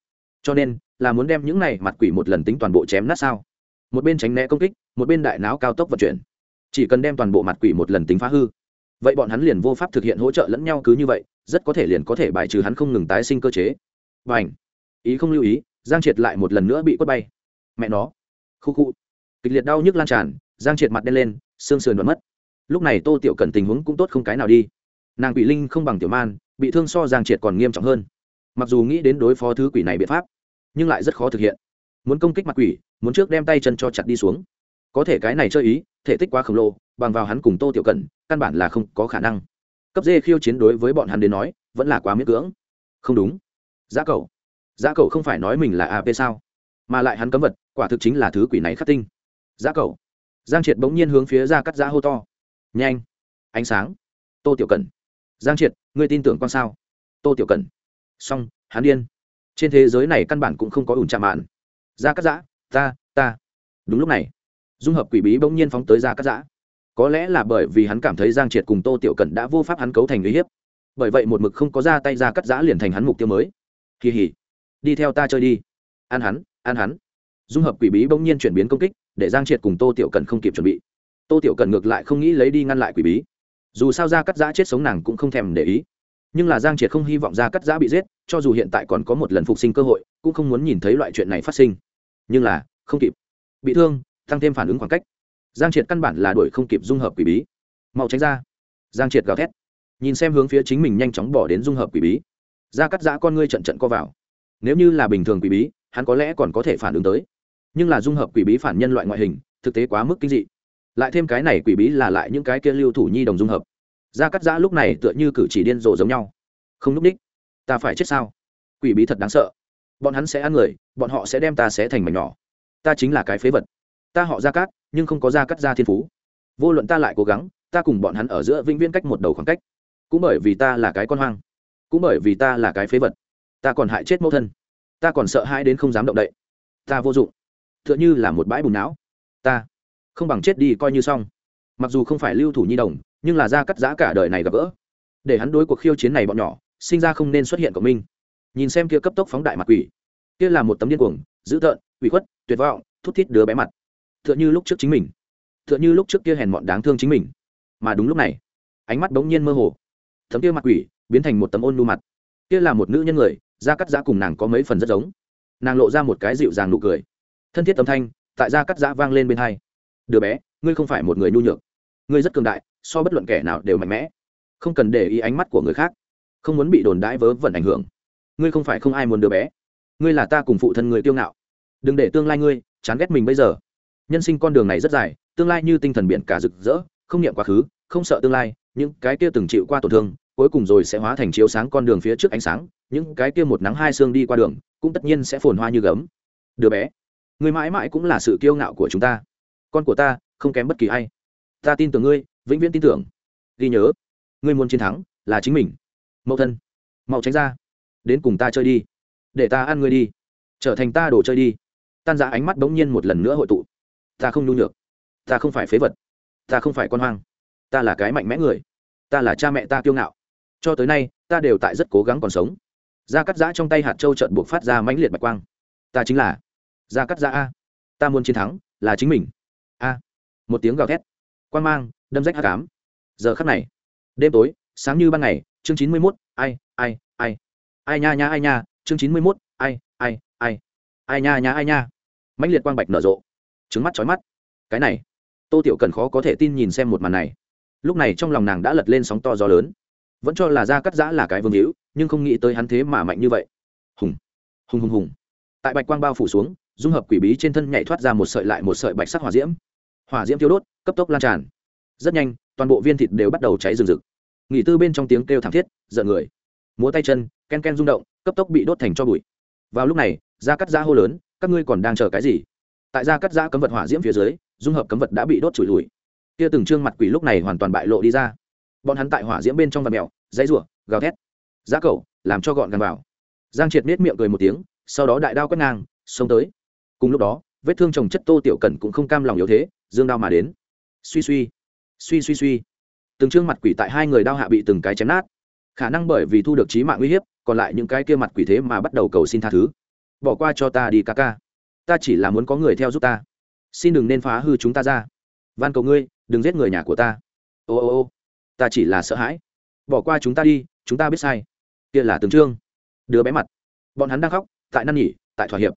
Cho nên, là muốn đem những này mặt quỷ một lần tính toàn bộ chém nát sao? Một bên tránh né công kích, một bên đại não cao tốc vận chuyển. Chỉ cần đem toàn bộ mặt quỷ một lần tính phá hư vậy bọn hắn liền vô pháp thực hiện hỗ trợ lẫn nhau cứ như vậy, rất có thể liền có thể bài trừ hắn không ngừng tái sinh cơ chế. Và ảnh ý không lưu ý, giang triệt lại một lần nữa bị quất bay. Mẹ nó! Khu khu! Kịch liệt đau nhức lan tràn, giang triệt mặt đen lên, xương sườn đoán mất. Lúc này tô tiểu cần tình huống cũng tốt không cái nào đi. Nàng quỷ linh không bằng tiểu man, bị thương so giang triệt còn nghiêm trọng hơn. Mặc dù nghĩ đến đối phó thứ quỷ này biện pháp, nhưng lại rất khó thực hiện. Muốn công kích mặt quỷ, muốn trước đem tay chân cho chặt đi xuống. Có thể cái này chơi ý, thể tích quá khổng lồ, bằng vào hắn cùng tô tiểu cần căn bản là không có khả năng. Cấp dê khiêu chiến đối với bọn hắn đến nói, vẫn là quá miễn cưỡng. Không đúng. Giá cậu giá cậu không phải nói mình là ap sao, mà lại hắn cấm vật, quả thực chính là thứ quỷ này khắc tinh. Giá cậu giang triệt bỗng nhiên hướng phía ra cắt giá hô to. Nhanh. Ánh sáng. Tô tiểu cần giang triệt, ngươi tin tưởng con sao? Tô tiểu cần song hắn điên. Trên thế giới này căn bản cũng không có ủn chạm mạn. Ra cắt giã ta ta. Đúng lúc này, dung hợp quỷ bí bỗng nhiên phóng tới ra cắt giã có lẽ là bởi vì hắn cảm thấy giang triệt cùng tô tiểu cần đã vô pháp hắn cấu thành uy hiếp, bởi vậy một mực không có ra tay ra cắt giã liền thành hắn mục tiêu mới. Kỳ hỉ đi theo ta chơi đi. Ăn hắn ăn hắn. Dung hợp quỷ bí bỗng nhiên chuyển biến công kích, để giang triệt cùng tô tiểu cần không kịp chuẩn bị. Tô tiểu cần ngược lại không nghĩ lấy đi ngăn lại quỷ bí. Dù sao ra cắt giã chết sống nàng cũng không thèm để ý. Nhưng là giang triệt không hy vọng ra cắt giã bị giết, cho dù hiện tại còn có một lần phục sinh cơ hội, cũng không muốn nhìn thấy loại chuyện này phát sinh. Nhưng là, không kịp. Bị thương, tăng thêm phản ứng khoảng cách giang triệt căn bản là đuổi không kịp dung hợp quỷ bí. Mau tránh ra. Giang triệt gào thét. Nhìn xem hướng phía chính mình nhanh chóng bỏ đến dung hợp quỷ bí. Ra cắt giã con ngươi trận trận co vào. Nếu như là bình thường quỷ bí, hắn có lẽ còn có thể phản ứng tới. Nhưng là dung hợp quỷ bí phản nhân loại ngoại hình, thực tế quá mức kinh dị. Lại thêm cái này quỷ bí là lại những cái kia lưu thủ nhi đồng dung hợp. Gia cắt giã lúc này tựa như cử chỉ điên rồ giống nhau. Không núp đích ta phải chết sao? Quỷ bí thật đáng sợ. Bọn hắn sẽ ăn người, bọn họ sẽ đem ta xé thành mảnh nhỏ. Ta chính là cái phế vật. Ta họ gia cát nhưng không có gia cắt gia thiên phú. Vô luận ta lại cố gắng, ta cùng bọn hắn ở giữa vĩnh viễn cách một đầu khoảng cách. Cũng bởi vì ta là cái con hoang, cũng bởi vì ta là cái phế vật, ta còn hại chết mẫu thân, ta còn sợ hãi đến không dám động đậy. Ta vô dụng t h ư ợ n h ư là một bãi bùn não. Ta không bằng chết đi coi như xong. Mặc dù không phải lưu thủ nhi đồng, nhưng là ra cắt giã cả đời này gặp gỡ. Để hắn đối cuộc khiêu chiến này bọn nhỏ, sinh ra không nên xuất hiện của mình nhìn xem kia cấp tốc phóng đại mặt quỷ. Kia là một tấm điên cuồng, dữ tợn, ủy khuất, tuyệt vọng, thút thít đứa bé mặt tựa như lúc trước chính mình, tựa như lúc trước kia hèn mọn đáng thương chính mình. Mà đúng lúc này, ánh mắt bỗng nhiên mơ hồ. Tấm kia mặt quỷ, biến thành một tấm ôn nu mặt. Kia là một nữ nhân người, da cắt giã cùng nàng có mấy phần rất giống. Nàng lộ ra một cái dịu dàng nụ cười. Thân thiết âm thanh, tại da cắt giã vang lên bên hai. Đứa bé, ngươi không phải một người nhu nhược. Ngươi rất cường đại, so bất luận kẻ nào đều mạnh mẽ. Không cần để ý ánh mắt của người khác. Không muốn bị đồn đãi vớ vẩn ảnh hưởng. Ngươi không phải không ai muốn đứa bé. Ngươi là ta cùng phụ thân người kiêu ngạo. Đừng để tương lai ngươi chán ghét mình bây giờ nhân sinh con đường này rất dài, tương lai như tinh thần biển cả rực rỡ, không niệm quá khứ, không sợ tương lai, những cái kia từng chịu qua tổn thương, cuối cùng rồi sẽ hóa thành chiếu sáng con đường phía trước ánh sáng, những cái kia một nắng hai xương đi qua đường, cũng tất nhiên sẽ phồn hoa như gấm. Đứa bé ngươi mãi mãi cũng là sự kiêu ngạo của chúng ta. Con của ta, không kém bất kỳ ai. Ta tin tưởng ngươi, vĩnh viễn tin tưởng. Ghi nhớ, ngươi muốn chiến thắng, là chính mình. Mẫu thân, mau tránh ra. Đến cùng ta chơi đi. Để ta ăn ngươi đi. Trở thành ta đồ chơi đi. Tan ra ánh mắt bỗng nhiên một lần nữa hội tụ ta không nhu nhược, ta không phải phế vật, ta không phải con hoang, ta là cái mạnh mẽ người, ta là cha mẹ ta kiêu ngạo. Cho tới nay, ta đều tại rất cố gắng còn sống. Da cắt giã trong tay hạt châu trợn buộc phát ra mãnh liệt bạch quang. Ta chính là da cắt giã a. Ta muốn chiến thắng là chính mình. A. Một tiếng gào thét. Quan mang, đâm rách hát cám giờ khắc này, đêm tối, sáng như ban ngày, chương chín mươi mốt, ai ai ai. Ai nha nha, ai nha, chương chín mươi mốt, ai ai ai. Ai nha nha, ai nha. Mãnh liệt quang bạch nở rộ trứng mắt trói mắt. Cái này, tô tiểu cần khó có thể tin nhìn xem một màn này. Lúc này trong lòng nàng đã lật lên sóng to gió lớn. Vẫn cho là ra cắt giã là cái vương hữu, nhưng không nghĩ tới hắn thế mà mạnh như vậy. Hùng hùng hùng hùng. Tại bạch quang bao phủ xuống, dung hợp quỷ bí trên thân nhảy thoát ra một sợi lại một sợi bạch sắc hỏa diễm. Hỏa diễm tiêu đốt, cấp tốc lan tràn. Rất nhanh, toàn bộ viên thịt đều bắt đầu cháy rừng rực. Nghỉ tư bên trong tiếng kêu thảm thiết, giận người. Múa tay chân, ken ken rung động, cấp tốc bị đốt thành cho bụi. Vào lúc này, gia cắt giã hô lớn, các ngươi còn đang chờ cái gì? Tại gia cắt giã cấm vật hỏa diễm phía dưới dung hợp cấm vật đã bị đốt trụi lùi. Kia từng trương mặt quỷ lúc này hoàn toàn bại lộ đi ra. Bọn hắn tại hỏa diễm bên trong vật mèo dãy rủa gào thét. Giá cẩu, làm cho gọn gàng vào. Giang triệt nết miệng cười một tiếng sau đó đại đao quét ngang xông tới. Cùng lúc đó vết thương trồng chất tô tiểu cẩn cũng không cam lòng yếu thế dương đao mà đến. Suy suy suy suy suy. Từng trương mặt quỷ tại hai người đao hạ bị từng cái chém nát. Khả năng bởi vì thu được trí mạng uy hiếp còn lại những cái kia mặt quỷ thế mà bắt đầu cầu xin tha thứ. Bỏ qua cho ta đi ca ca ta chỉ là muốn có người theo giúp ta. Xin đừng nên phá hư chúng ta ra. Van cầu ngươi, đừng giết người nhà của ta. Ô ô ô. Ta chỉ là sợ hãi. Bỏ qua chúng ta đi, chúng ta biết sai. Kia là tướng trương. Đứa bé mặt. Bọn hắn đang khóc, tại năn nhỉ tại thỏa hiệp.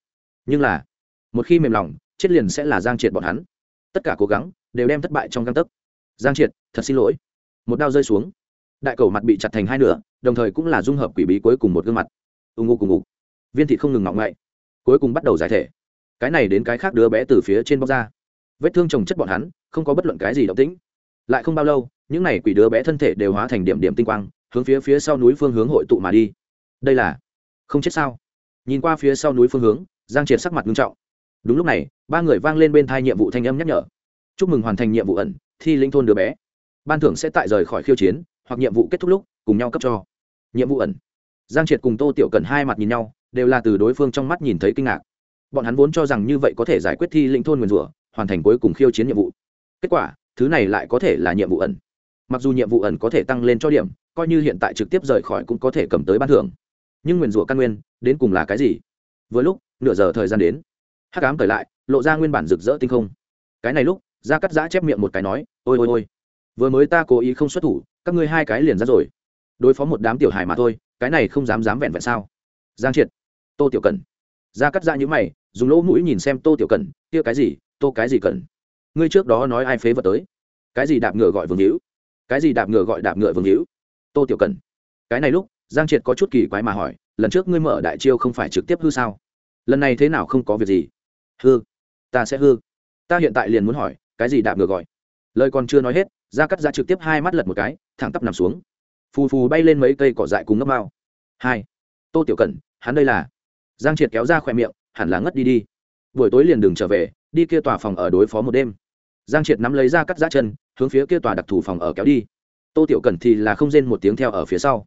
Nhưng là, một khi mềm lòng, chết liền sẽ là giang triệt bọn hắn. Tất cả cố gắng, đều đem thất bại trong găng tấc. Giang triệt, thật xin lỗi. Một đao rơi xuống. Đại cầu mặt bị chặt thành hai nửa, đồng thời cũng là dung hợp quỷ bí cuối cùng một gương mặt. Ưng ngô cùng ngục. Viên thịt không ngừng ngọng ngậy. Cuối cùng bắt đầu giải thể cái này đến cái khác đứa bé từ phía trên bóc ra. Vết thương trồng chất bọn hắn, không có bất luận cái gì động tĩnh. Lại không bao lâu, những n à y quỷ đứa bé thân thể đều hóa thành điểm điểm tinh quang, hướng phía phía sau núi phương hướng hội tụ mà đi. Đây là không chết sao? Nhìn qua phía sau núi phương hướng, giang triệt sắc mặt nghiêm trọng. Đúng lúc này, ba người vang lên bên thai nhiệm vụ thanh âm nhắc nhở. Chúc mừng hoàn thành nhiệm vụ ẩn, thi linh thôn đứa bé. Ban thưởng sẽ tại rời khỏi khiêu chiến, hoặc nhiệm vụ kết thúc lúc, cùng nhau cấp cho. Nhiệm vụ ẩn. Giang triệt cùng tô tiểu cần hai mặt nhìn nhau, đều là từ đối phương trong mắt nhìn thấy kinh ngạc bọn hắn vốn cho rằng như vậy có thể giải quyết thi linh thôn nguyền rủa, hoàn thành cuối cùng khiêu chiến nhiệm vụ. Kết quả, thứ này lại có thể là nhiệm vụ ẩn. Mặc dù nhiệm vụ ẩn có thể tăng lên cho điểm, coi như hiện tại trực tiếp rời khỏi cũng có thể cầm tới ban thưởng. Nhưng nguyền rủa căn nguyên, đến cùng là cái gì? Vừa lúc, nửa giờ thời gian đến. Hắc ám cởi lại, lộ ra nguyên bản rực rỡ tinh không. Cái này lúc ra cắt giã chép miệng một cái nói, ôi ôi ôi, vừa mới ta cố ý không xuất thủ, các ngươi hai cái liền ra rồi. Đối phó một đám tiểu hài mà thôi, cái này không dám dám vẹn vẹn sao? Giang triệt, tô tiểu cần. Ra cắt giã như mày dùng lỗ mũi nhìn xem tô tiểu cần, kia cái gì? Tô cái gì cần? Ngươi trước đó nói ai phế vật tới? Cái gì đạp ngựa gọi vương hữu? Cái gì đạp ngựa gọi đạp ngựa vương hữu? Tô tiểu cần, cái này lúc, giang triệt có chút kỳ quái mà hỏi, lần trước ngươi mở đại chiêu không phải trực tiếp hư sao? Lần này thế nào không có việc gì? Hư? Ta sẽ hư. Ta hiện tại liền muốn hỏi, cái gì đạp ngựa gọi? Lời còn chưa nói hết ra cắt ra trực tiếp hai mắt lật một cái, thẳng tắp nằm xuống. Phù phù bay lên mấy cây cỏ dại cùng ngấp mao hai. Tô tiểu cần, hắn đây là? Giang triệt kéo ra khỏe miệng hẳn là ngất đi đi. Buổi tối liền đường trở về, đi kia tòa phòng ở đối phó một đêm. Giang triệt nắm lấy ra cắt ra chân, hướng phía kia tòa đặc thù phòng ở kéo đi. Tô tiểu cẩn thì là không rên một tiếng theo ở phía sau.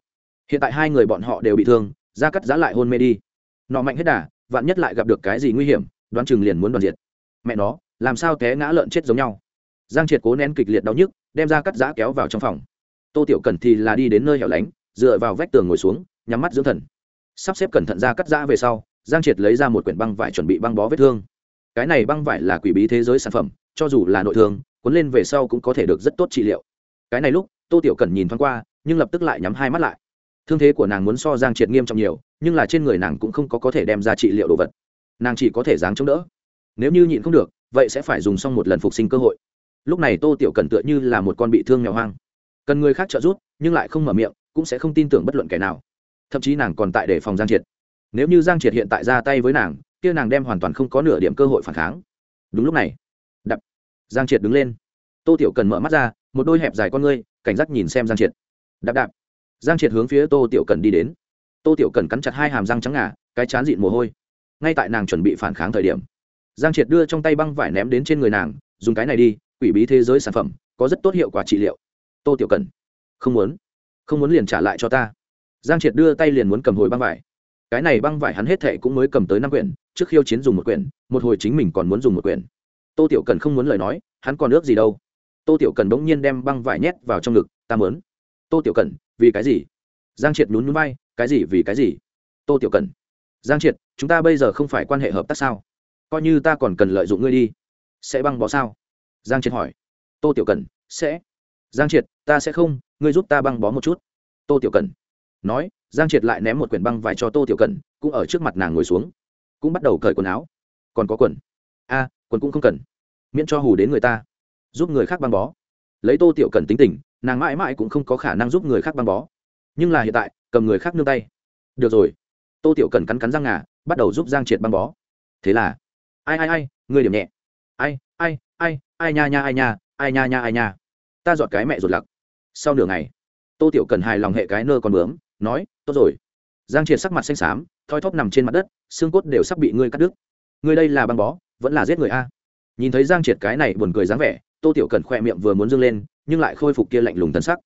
Hiện tại hai người bọn họ đều bị thương, ra cắt giá lại hôn mê đi. Nọ mạnh hết đà, vạn nhất lại gặp được cái gì nguy hiểm, đoán chừng liền muốn đoàn diệt. Mẹ nó, làm sao té ngã lợn chết giống nhau. Giang triệt cố nén kịch liệt đau nhức, đem ra cắt giã kéo vào trong phòng. Tô tiểu cần thì là đi đến nơi hẻo lánh, dựa vào vách tường ngồi xuống, nhắm mắt dưỡng thần. Sắp xếp cẩn thận ra cắt giã về sau giang triệt lấy ra một quyển băng vải chuẩn bị băng bó vết thương. Cái này băng vải là quỷ bí thế giới sản phẩm, cho dù là nội thương, cuốn lên về sau cũng có thể được rất tốt trị liệu. Cái này lúc, tô tiểu cần nhìn thoáng qua, nhưng lập tức lại nhắm hai mắt lại. Thương thế của nàng muốn so giang triệt nghiêm trọng nhiều, nhưng là trên người nàng cũng không có có thể đem ra trị liệu đồ vật. Nàng chỉ có thể dáng chống đỡ. Nếu như nhịn không được, vậy sẽ phải dùng xong một lần phục sinh cơ hội. Lúc này tô tiểu cần tựa như là một con bị thương nghèo hoang. Cần người khác trợ giúp, nhưng lại không mở miệng, cũng sẽ không tin tưởng bất luận kẻ nào. Thậm chí nàng còn tại đề phòng giang triệt nếu như giang triệt hiện tại ra tay với nàng, kia nàng đem hoàn toàn không có nửa điểm cơ hội phản kháng. Đúng lúc này, đập, giang triệt đứng lên. Tô tiểu cần mở mắt ra, một đôi hẹp dài con ngươi, cảnh giác nhìn xem giang triệt. Đạp đạp, giang triệt hướng phía tô tiểu cần đi đến. Tô tiểu cần cắn chặt hai hàm răng trắng ngà, cái chán dịn mồ hôi. Ngay tại nàng chuẩn bị phản kháng thời điểm, giang triệt đưa trong tay băng vải ném đến trên người nàng, dùng cái này đi, quỷ bí thế giới sản phẩm, có rất tốt hiệu quả trị liệu. Tô tiểu cần, không muốn không muốn liền trả lại cho ta. Giang triệt đưa tay liền muốn cầm hồi băng vải cái này băng vải hắn hết thệ cũng mới cầm tới năm quyển, trước khiêu chiến dùng một quyển, một hồi chính mình còn muốn dùng một quyển. Tô tiểu cần không muốn lời nói, hắn còn ước gì đâu. Tô tiểu cần bỗng nhiên đem băng vải nhét vào trong ngực, ta mớn tô tiểu cần, vì cái gì? Giang triệt nhún nhún bay cái gì, vì cái gì? Tô tiểu cần. Giang triệt, chúng ta bây giờ không phải quan hệ hợp tác sao? Coi như ta còn cần lợi dụng ngươi đi. Sẽ băng bó sao? Giang triệt hỏi. Tô tiểu cần, sẽ. Giang triệt, ta sẽ không, ngươi giúp ta băng bó một chút. Tô tiểu cần nói, giang triệt lại ném một quyển băng vải cho tô tiểu cần cũng ở trước mặt nàng ngồi xuống. Cũng bắt đầu cởi quần áo. Còn có quần. A, quần cũng không cần. Miễn cho hù đến người ta. Giúp người khác băng bó. Lấy tô tiểu cần tính tình, nàng mãi mãi cũng không có khả năng giúp người khác băng bó. Nhưng là hiện tại, cầm người khác nương tay. Được rồi. Tô tiểu cần cắn cắn răng ngà, bắt đầu giúp giang triệt băng bó. Thế là, ai ai ai, người điểm nhẹ. Ai ai ai ai nha nha, ai nha ai nha nha, ai nha. Ta dọn cái mẹ ruột lặc. Sau nửa ngày, tô tiểu cần hài lòng hệ cái nơ con bướm nói, tốt rồi. Giang triệt sắc mặt xanh xám, thoi thóp nằm trên mặt đất, xương cốt đều sắp bị ngươi cắt đứt. Ngươi đây là băng bó, vẫn là giết người a? Nhìn thấy giang triệt cái này buồn cười dáng vẻ, tô tiểu cần khoe miệng vừa muốn dâng lên, nhưng lại khôi phục kia lạnh lùng thân sắc.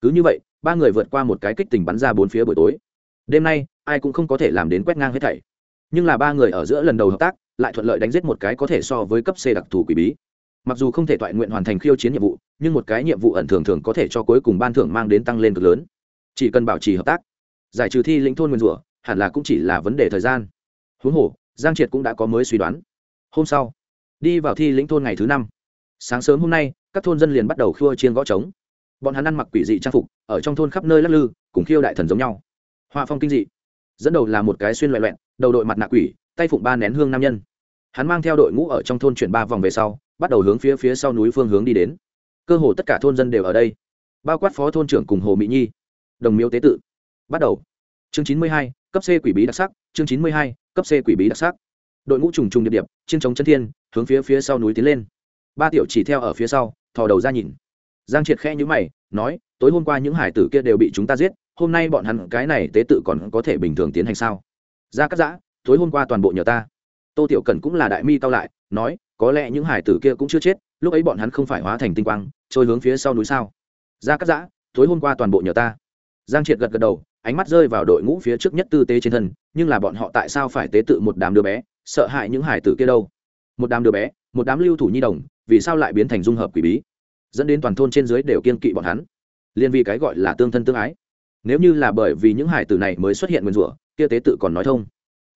Cứ như vậy, ba người vượt qua một cái kích tình bắn ra bốn phía buổi tối. Đêm nay, ai cũng không có thể làm đến quét ngang hết thảy. Nhưng là ba người ở giữa lần đầu hợp tác, lại thuận lợi đánh giết một cái có thể so với cấp c đặc thù quỷ bí. Mặc dù không thể toại nguyện hoàn thành khiêu chiến nhiệm vụ, nhưng một cái nhiệm vụ ẩn thường thường có thể cho cuối cùng ban thưởng mang đến tăng lên cực lớn chỉ cần bảo trì hợp tác, giải trừ thi lĩnh thôn nguyên rủa, hẳn là cũng chỉ là vấn đề thời gian. Huống hồ, giang triệt cũng đã có mới suy đoán. Hôm sau, đi vào thi lĩnh thôn ngày thứ năm. Sáng sớm hôm nay, các thôn dân liền bắt đầu khua chiên gõ trống. Bọn hắn ăn mặc quỷ dị trang phục, ở trong thôn khắp nơi lắc lư, cùng khiêu đại thần giống nhau. Hoa phong kinh dị. Dẫn đầu là một cái xuyên loẹ loẹn, đầu đội mặt nạ quỷ, tay phụng ba nén hương nam nhân. Hắn mang theo đội ngũ ở trong thôn chuyển ba vòng về sau, bắt đầu hướng phía phía sau núi phương hướng đi đến. Cơ hồ tất cả thôn dân đều ở đây, bao quát phó thôn trưởng cùng hồ mỹ nhi đồng miếu tế tự. Bắt đầu. Chương chín mươi hai, cấp c quỷ bí đặc sắc. Chương chín mươi hai, cấp c quỷ bí đặc sắc. Đội ngũ trùng trùng điệp điệp chiến chống chân thiên, hướng phía phía sau núi tiến lên. Ba tiểu chỉ theo ở phía sau, thò đầu ra nhìn. Giang triệt khẽ nhữ mày, nói, tối hôm qua những hải tử kia đều bị chúng ta giết, hôm nay bọn hắn cái này tế tự còn có thể bình thường tiến hành sao? Ra cắt giã, tối hôm qua toàn bộ nhờ ta. Tô tiểu cần cũng là đại mi cao lại, nói, có lẽ những hải tử kia cũng chưa chết, lúc ấy bọn hắn không phải hóa thành tinh quang, trôi hướng phía sau núi sao? Ra cắt giã, tối hôm qua toàn bộ nhờ ta giang triệt gật gật đầu, ánh mắt rơi vào đội ngũ phía trước nhất tư tế trên thân, nhưng là bọn họ tại sao phải tế tự một đám đứa bé, sợ hại những hải tử kia đâu? Một đám đứa bé, một đám lưu thủ nhi đồng, vì sao lại biến thành dung hợp quỷ bí? Dẫn đến toàn thôn trên dưới đều kiên kỵ bọn hắn. Liên vì cái gọi là tương thân tương ái. Nếu như là bởi vì những hải tử này mới xuất hiện nguyên rủa, kia tế tự còn nói thông.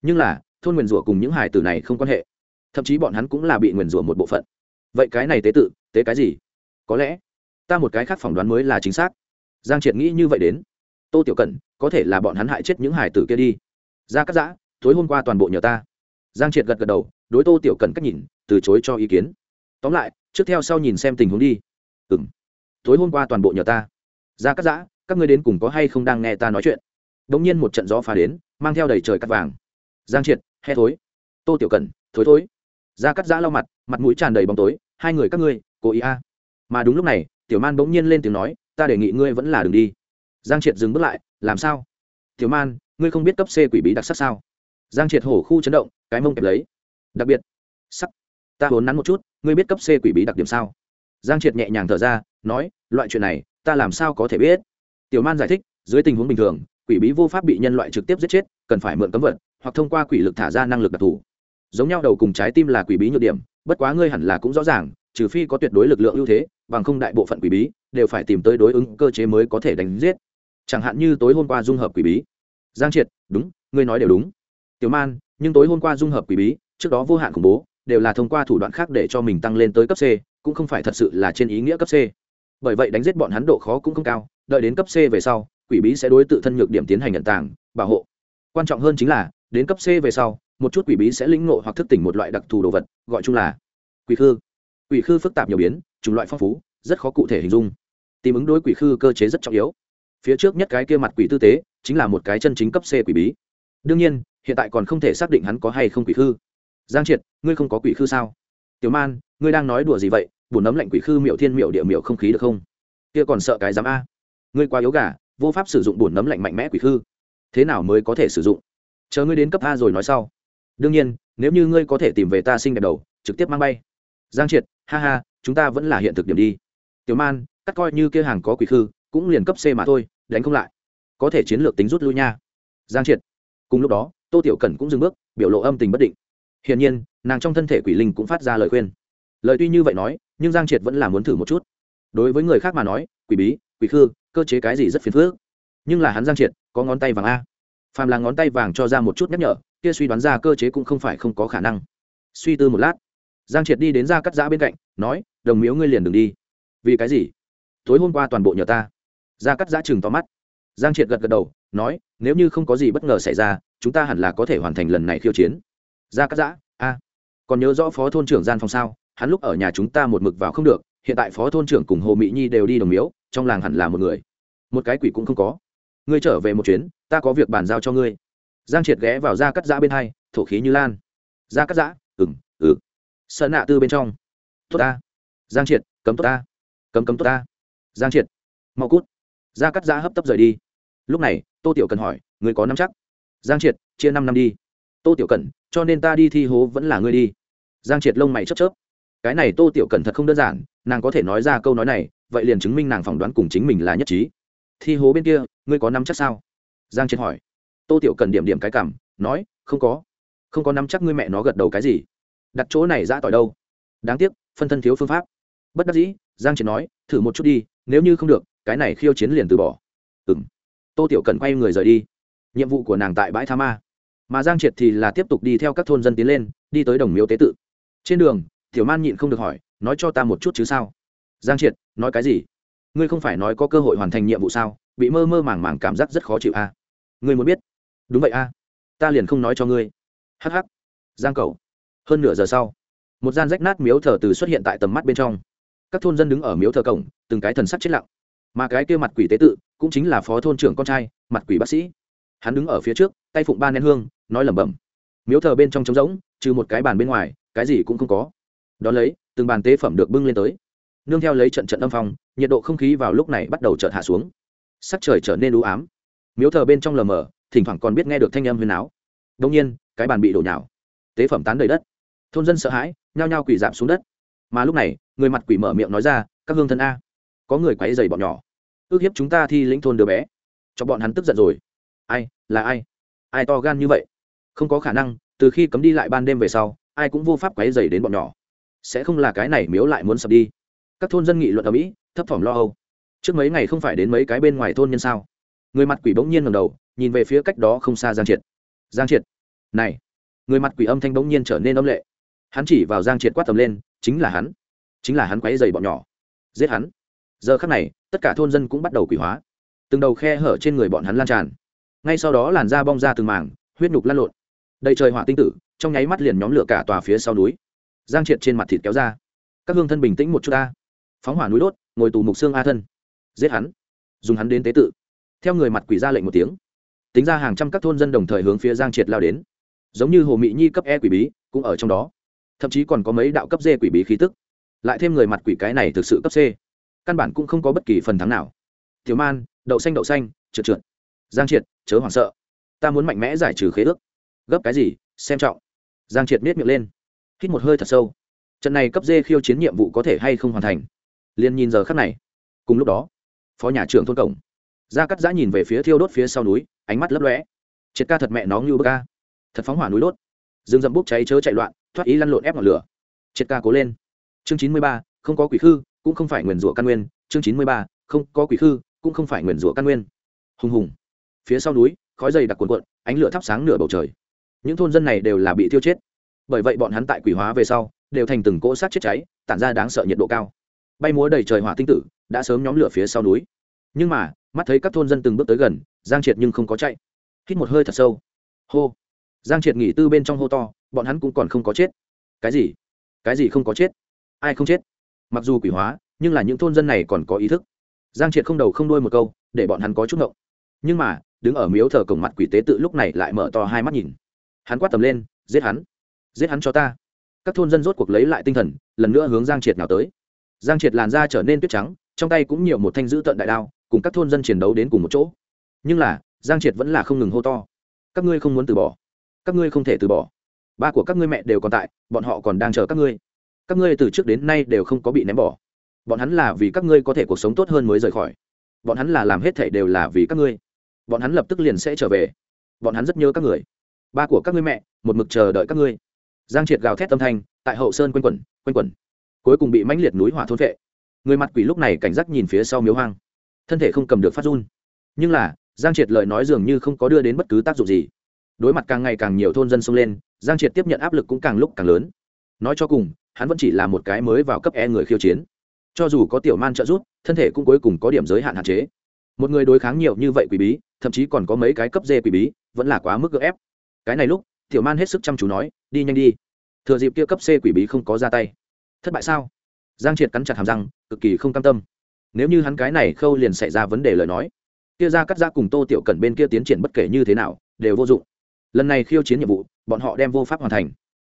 Nhưng là, thôn nguyên rủa cùng những hải tử này không quan hệ. Thậm chí bọn hắn cũng là bị nguyên rủa một bộ phận. Vậy cái này tế tự, tế cái gì? Có lẽ, ta một cái khác phỏng đoán mới là chính xác. Giang triệt nghĩ như vậy đến tô tiểu cẩn, có thể là bọn hắn hại chết những hải tử kia đi. Ra cắt giã, tối hôm qua toàn bộ nhờ ta. Giang triệt gật gật đầu, đối tô tiểu cẩn cách nhìn, từ chối cho ý kiến. Tóm lại, trước theo sau nhìn xem tình huống đi. Ừ m tối hôm qua toàn bộ nhờ ta. Ra cắt giã, các ngươi đến cùng có hay không đang nghe ta nói chuyện? Đ ỗ n g nhiên một trận gió phá đến, mang theo đầy trời cắt vàng. Giang triệt he thối. Tô tiểu cần thối thối. Ra cắt giã lau mặt mặt mũi tràn đầy bóng tối. Hai người các ngươi, cố ý a. Mà đúng lúc này, tiểu man bỗng nhiên lên tiếng nói, ta đề nghị ngươi vẫn là đ ừ n g đi giang triệt dừng bước lại, làm sao? Tiểu man, ngươi không biết cấp c quỷ bí đặc sắc sao? Giang triệt hổ khu chấn động, cái mông kẹp lấy. Đặc biệt, sắc. Ta vốn nắn một chút, ngươi biết cấp c quỷ bí đặc điểm sao? Giang triệt nhẹ nhàng thở ra, nói, loại chuyện này, ta làm sao có thể biết? Tiểu man giải thích, dưới tình huống bình thường, quỷ bí vô pháp bị nhân loại trực tiếp giết chết, cần phải mượn cấm vật, hoặc thông qua quỷ lực thả ra năng lực đặc thù. Giống nhau đầu cùng trái tim là quỷ bí nhược điểm, bất quá ngươi hẳn là cũng rõ ràng, trừ phi có tuyệt đối lực lượng ưu thế, bằng không đại bộ phận quỷ bí đều phải tìm tới đối ứng cơ chế mới có thể đánh giết chẳng hạn như tối hôm qua dung hợp quỷ bí. Giang triệt, đúng, ngươi nói đều đúng. Tiểu man, nhưng tối hôm qua dung hợp quỷ bí, trước đó vô hạn khủng bố, đều là thông qua thủ đoạn khác để cho mình tăng lên tới cấp c, cũng không phải thật sự là trên ý nghĩa cấp c. Bởi vậy đánh giết bọn hắn độ khó cũng không cao, đợi đến cấp c về sau, quỷ bí sẽ đối tự thân nhược điểm tiến hành nhận tàng, bảo hộ. Quan trọng hơn chính là, đến cấp c về sau, một chút quỷ bí sẽ lĩnh ngộ hoặc thức tỉnh một loại đặc thù đồ vật, gọi chung là quỷ khư. Quỷ khư phức tạp nhiều biến, chủng loại phong phú, rất khó cụ thể hình dung. Tìm ứng đối quỷ khư cơ chế rất trọng yếu phía trước nhất cái kia mặt quỷ tư tế, chính là một cái chân chính cấp c quỷ bí. Đương nhiên, hiện tại còn không thể xác định hắn có hay không quỷ khư. Giang triệt, ngươi không có quỷ khư sao? Tiểu man, ngươi đang nói đùa gì vậy? Bùn nấm lạnh quỷ khư miệu thiên miệu địa miệu không khí được không? Kia còn sợ cái dám a? Ngươi quá yếu gà, vô pháp sử dụng bùn nấm lạnh mạnh mẽ quỷ khư. Thế nào mới có thể sử dụng? Chờ ngươi đến cấp a rồi nói sau. Đương nhiên, nếu như ngươi có thể tìm về ta sinh đẹp đầu, trực tiếp mang bay. Giang triệt, ha ha, chúng ta vẫn là hiện thực điểm đi. Tiểu man, cắt coi như kia hàng có quỷ khư cũng liền cấp c mà thôi, đánh không lại. Có thể chiến lược tính rút lui nha. Giang triệt. Cùng lúc đó, tô tiểu cẩn cũng dừng bước, biểu lộ âm tình bất định. Hiển nhiên, nàng trong thân thể quỷ linh cũng phát ra lời khuyên. Lời tuy như vậy nói, nhưng giang triệt vẫn là muốn thử một chút. Đối với người khác mà nói, quỷ bí, quỷ khư, cơ chế cái gì rất phiền phức. Nhưng là hắn giang triệt, có ngón tay vàng a. Phàm là ngón tay vàng cho ra một chút nhắc nhở, kia suy đoán ra cơ chế cũng không phải không có khả năng. Suy tư một lát, giang triệt đi đến ra cắt giã bên cạnh, nói, đồng miếu ngươi liền đừng đi. Vì cái gì? Tối hôm qua toàn bộ nhờ ta. Gia cắt giã chừng tóm mắt. Giang triệt gật gật đầu, nói, nếu như không có gì bất ngờ xảy ra, chúng ta hẳn là có thể hoàn thành lần này khiêu chiến. Gia cắt giã, a, còn nhớ rõ phó thôn trưởng gian phòng sao? Hắn lúc ở nhà chúng ta một mực vào không được, hiện tại phó thôn trưởng cùng hồ mỹ nhi đều đi đồng miếu, trong làng hẳn là một người. Một cái quỷ cũng không có. Ngươi trở về một chuyến, ta có việc bàn giao cho ngươi. Giang triệt ghé vào da cắt giã bên hai, thổ khí như lan. Da cắt giã ừng ừ. Sợ nạ tư bên trong. Tốt ta. Giang triệt, cấm tốt ta. Cấm cấm tốt ta. Giang triệt, mau cút gia cắt giã hấp tấp rời đi. Lúc này, tô tiểu cần hỏi người có năm chắc? Giang triệt, chia năm năm đi. Tô tiểu cần, cho nên ta đi thi hố vẫn là ngươi đi. Giang triệt lông mày chớp chớp. Cái này tô tiểu cần thật không đơn giản, nàng có thể nói ra câu nói này, vậy liền chứng minh nàng phỏng đoán cùng chính mình là nhất trí. Thi hố bên kia, ngươi có nắm chắc sao? Giang triệt hỏi. Tô tiểu cần điểm điểm cái cảm, nói, không có. Không có nắm chắc ngươi mẹ nó gật đầu cái gì. Đặt chỗ này ra tỏi đâu? Đáng tiếc, phân thân thiếu phương pháp. Bất đắc dĩ, giang triệt nói, thử một chút đi, nếu như không được cái này khiêu chiến liền từ bỏ. Ừ m tô tiểu cần quay người rời đi. Nhiệm vụ của nàng tại bãi tha ma. Mà giang triệt thì là tiếp tục đi theo các thôn dân tiến lên, đi tới đồng miếu tế tự. Trên đường, tiểu man nhịn không được hỏi, nói cho ta một chút chứ sao? Giang triệt, nói cái gì? Ngươi không phải nói có cơ hội hoàn thành nhiệm vụ sao? Bị mơ mơ màng màng cảm giác rất khó chịu a. À? ngươi muốn biết. Đúng vậy a. À? ta liền không nói cho ngươi. Hh giang cầu hơn nửa giờ sau, một gian rách nát miếu thờ từ xuất hiện tại tầm mắt bên trong. Các thôn dân đứng ở miếu thờ cổng, từng cái thần sắc chết lặng mà cái kia mặt quỷ tế tự cũng chính là phó thôn trưởng con trai, mặt quỷ bác sĩ. Hắn đứng ở phía trước, tay phụng ba nén hương, nói lẩm bẩm. Miếu thờ bên trong trống rỗng, trừ một cái bàn bên ngoài, cái gì cũng không có. Đón lấy, từng bàn tế phẩm được bưng lên tới. Nương theo lấy trận trận âm phong, nhiệt độ không khí vào lúc này bắt đầu chợt hạ xuống. Sắc trời trở nên u ám. Miếu thờ bên trong lờ mờ, thỉnh thoảng còn biết nghe được thanh âm huyền áo. Đông nhiên, cái bàn bị đổ nhào. Tế phẩm tán đầy đất. Thôn dân sợ hãi, nhao nhao quỷ giảm xuống đất. Mà lúc này, người mặt quỷ mở miệng nói ra, các hương thân a có người quấy dày bọn nhỏ. Ước hiếp chúng ta thi lĩnh thôn đứa bé. Cho bọn hắn tức giận rồi. Ai, là ai? Ai to gan như vậy? Không có khả năng, từ khi cấm đi lại ban đêm về sau, ai cũng vô pháp quấy dày đến bọn nhỏ. Sẽ không là cái này miếu lại muốn sập đi. Các thôn dân nghị luận ở mỹ thấp thỏm lo âu. Trước mấy ngày không phải đến mấy cái bên ngoài thôn nhân sao? Người mặt quỷ bỗng nhiên ngầm đầu, nhìn về phía cách đó không xa giang triệt. Giang triệt, này. Người mặt quỷ âm thanh bỗng nhiên trở nên âm lệ. Hắn chỉ vào giang triệt quát tầm lên, chính là hắn. Chính là hắn quấy dày bọn nhỏ. Giết hắn giờ khắc này, tất cả thôn dân cũng bắt đầu quỷ hóa. Từng đầu khe hở trên người bọn hắn lan tràn. Ngay sau đó làn da bong ra từng mảng, huyết nhục lăn lộn. Đầy trời hỏa tinh tử, trong nháy mắt liền nhóm lửa cả tòa phía sau núi. Giang triệt trên mặt thịt kéo ra. Các hương thân bình tĩnh một chút ta phóng hỏa núi đốt, ngồi tù mục xương a thân. Giết hắn. Dùng hắn đến tế tự. Theo người mặt quỷ ra lệnh một tiếng. Tính ra hàng trăm các thôn dân đồng thời hướng phía giang triệt lao đến. Giống như hồ mỹ nhi cấp e quỷ bí, cũng ở trong đó. Thậm chí còn có mấy đạo cấp d quỷ bí khí tức. Lại thêm người mặt quỷ cái này thực sự cấp c căn bản cũng không có bất kỳ phần thắng nào. Thiếu man, đậu xanh đậu xanh, trượt trượt. Giang triệt, chớ hoảng sợ. Ta muốn mạnh mẽ giải trừ khế ước. Gấp cái gì? Xem trọng. Giang triệt miết miệng lên. Hít một hơi thật sâu. Trận này cấp dê khiêu chiến nhiệm vụ có thể hay không hoàn thành? Liền nhìn giờ khắc này. Cùng lúc đó, phó nhà trưởng thôn cổng. Gia cắt giã nhìn về phía thiêu đốt phía sau núi, ánh mắt lấp lóe. Triệt ca thật mẹ nó như bơ ca. Thật phóng hỏa núi đốt. Rừng rậm bốc cháy chớ chạy loạn, thoát ý lăn lộn ép ngọn lửa. Triệt ca cố lên. Chương chín mươi ba, không có quỷ khư cũng không phải nguyền rủa căn nguyên, chương chín mươi ba, không có quỷ khư, cũng không phải nguyền rủa căn nguyên. Hùng hùng. Phía sau núi, khói dày đặc cuồn cuộn, ánh lửa thắp sáng nửa bầu trời. Những thôn dân này đều là bị tiêu chết. Bởi vậy bọn hắn tại quỷ hóa về sau, đều thành từng cỗ sát chết cháy, tản ra đáng sợ nhiệt độ cao. Bay múa đầy trời hỏa tinh tử, đã sớm nhóm lửa phía sau núi. Nhưng mà, mắt thấy các thôn dân từng bước tới gần, giang triệt nhưng không có chạy. Hít một hơi thật sâu. Hô. Giang triệt nghỉ tư bên trong hô to, bọn hắn cũng còn không có chết. Cái gì? Cái gì không có chết? Ai không chết? Mặc dù quỷ hóa, nhưng là những thôn dân này còn có ý thức. Giang triệt không đầu không đuôi một câu, để bọn hắn có chút ngộng. Nhưng mà, đứng ở miếu thờ cổng mặt quỷ tế tự lúc này lại mở to hai mắt nhìn. Hắn quát tầm lên, giết hắn! Giết hắn cho ta! Các thôn dân rốt cuộc lấy lại tinh thần, lần nữa hướng giang triệt nào tới. Giang triệt làn da trở nên tuyết trắng, trong tay cũng nhiều một thanh dữ tận đại đao, cùng các thôn dân chiến đấu đến cùng một chỗ. Nhưng là, giang triệt vẫn là không ngừng hô to. Các ngươi không muốn từ bỏ! Các ngươi không thể từ bỏ! Ba của các ngươi mẹ đều còn tại, bọn họ còn đang chờ các ngươi! Các ngươi từ trước đến nay đều không có bị ném bỏ. Bọn hắn là vì các ngươi có thể cuộc sống tốt hơn mới rời khỏi. Bọn hắn là làm hết thể đều là vì các ngươi. Bọn hắn lập tức liền sẽ trở về. Bọn hắn rất nhớ các người. Ba của các ngươi mẹ, một mực chờ đợi các ngươi. Giang triệt gào thét tâm thanh, tại hậu sơn quanh quẩn quanh quẩn. Cuối cùng bị mãnh liệt núi hỏa thôn vệ người mặt quỷ lúc này cảnh giác nhìn phía sau miếu hoang. Thân thể không cầm được phát run. Nhưng là, giang triệt lời nói dường như không có đưa đến bất cứ tác dụng gì. Đối mặt càng ngày càng nhiều thôn dân xông lên, giang triệt tiếp nhận áp lực cũng càng lúc càng lớn. Nói cho cùng hắn vẫn chỉ là một cái mới vào cấp e người khiêu chiến. Cho dù có tiểu man trợ giúp, thân thể cũng cuối cùng có điểm giới hạn hạn chế. Một người đối kháng nhiều như vậy quỷ bí, thậm chí còn có mấy cái cấp dê quỷ bí, vẫn là quá mức gỡ ép. Cái này lúc, tiểu man hết sức chăm chú nói, đi nhanh đi. Thừa dịp kia cấp c quỷ bí không có ra tay. Thất bại sao? Giang triệt cắn chặt hàm răng, cực kỳ không cam tâm. Nếu như hắn cái này khâu liền xảy ra vấn đề lời nói, kia ra cắt ra cùng tô tiểu cẩn bên kia tiến triển bất kể như thế nào, đều vô dụng. Lần này khiêu chiến nhiệm vụ, bọn họ đem vô pháp hoàn thành.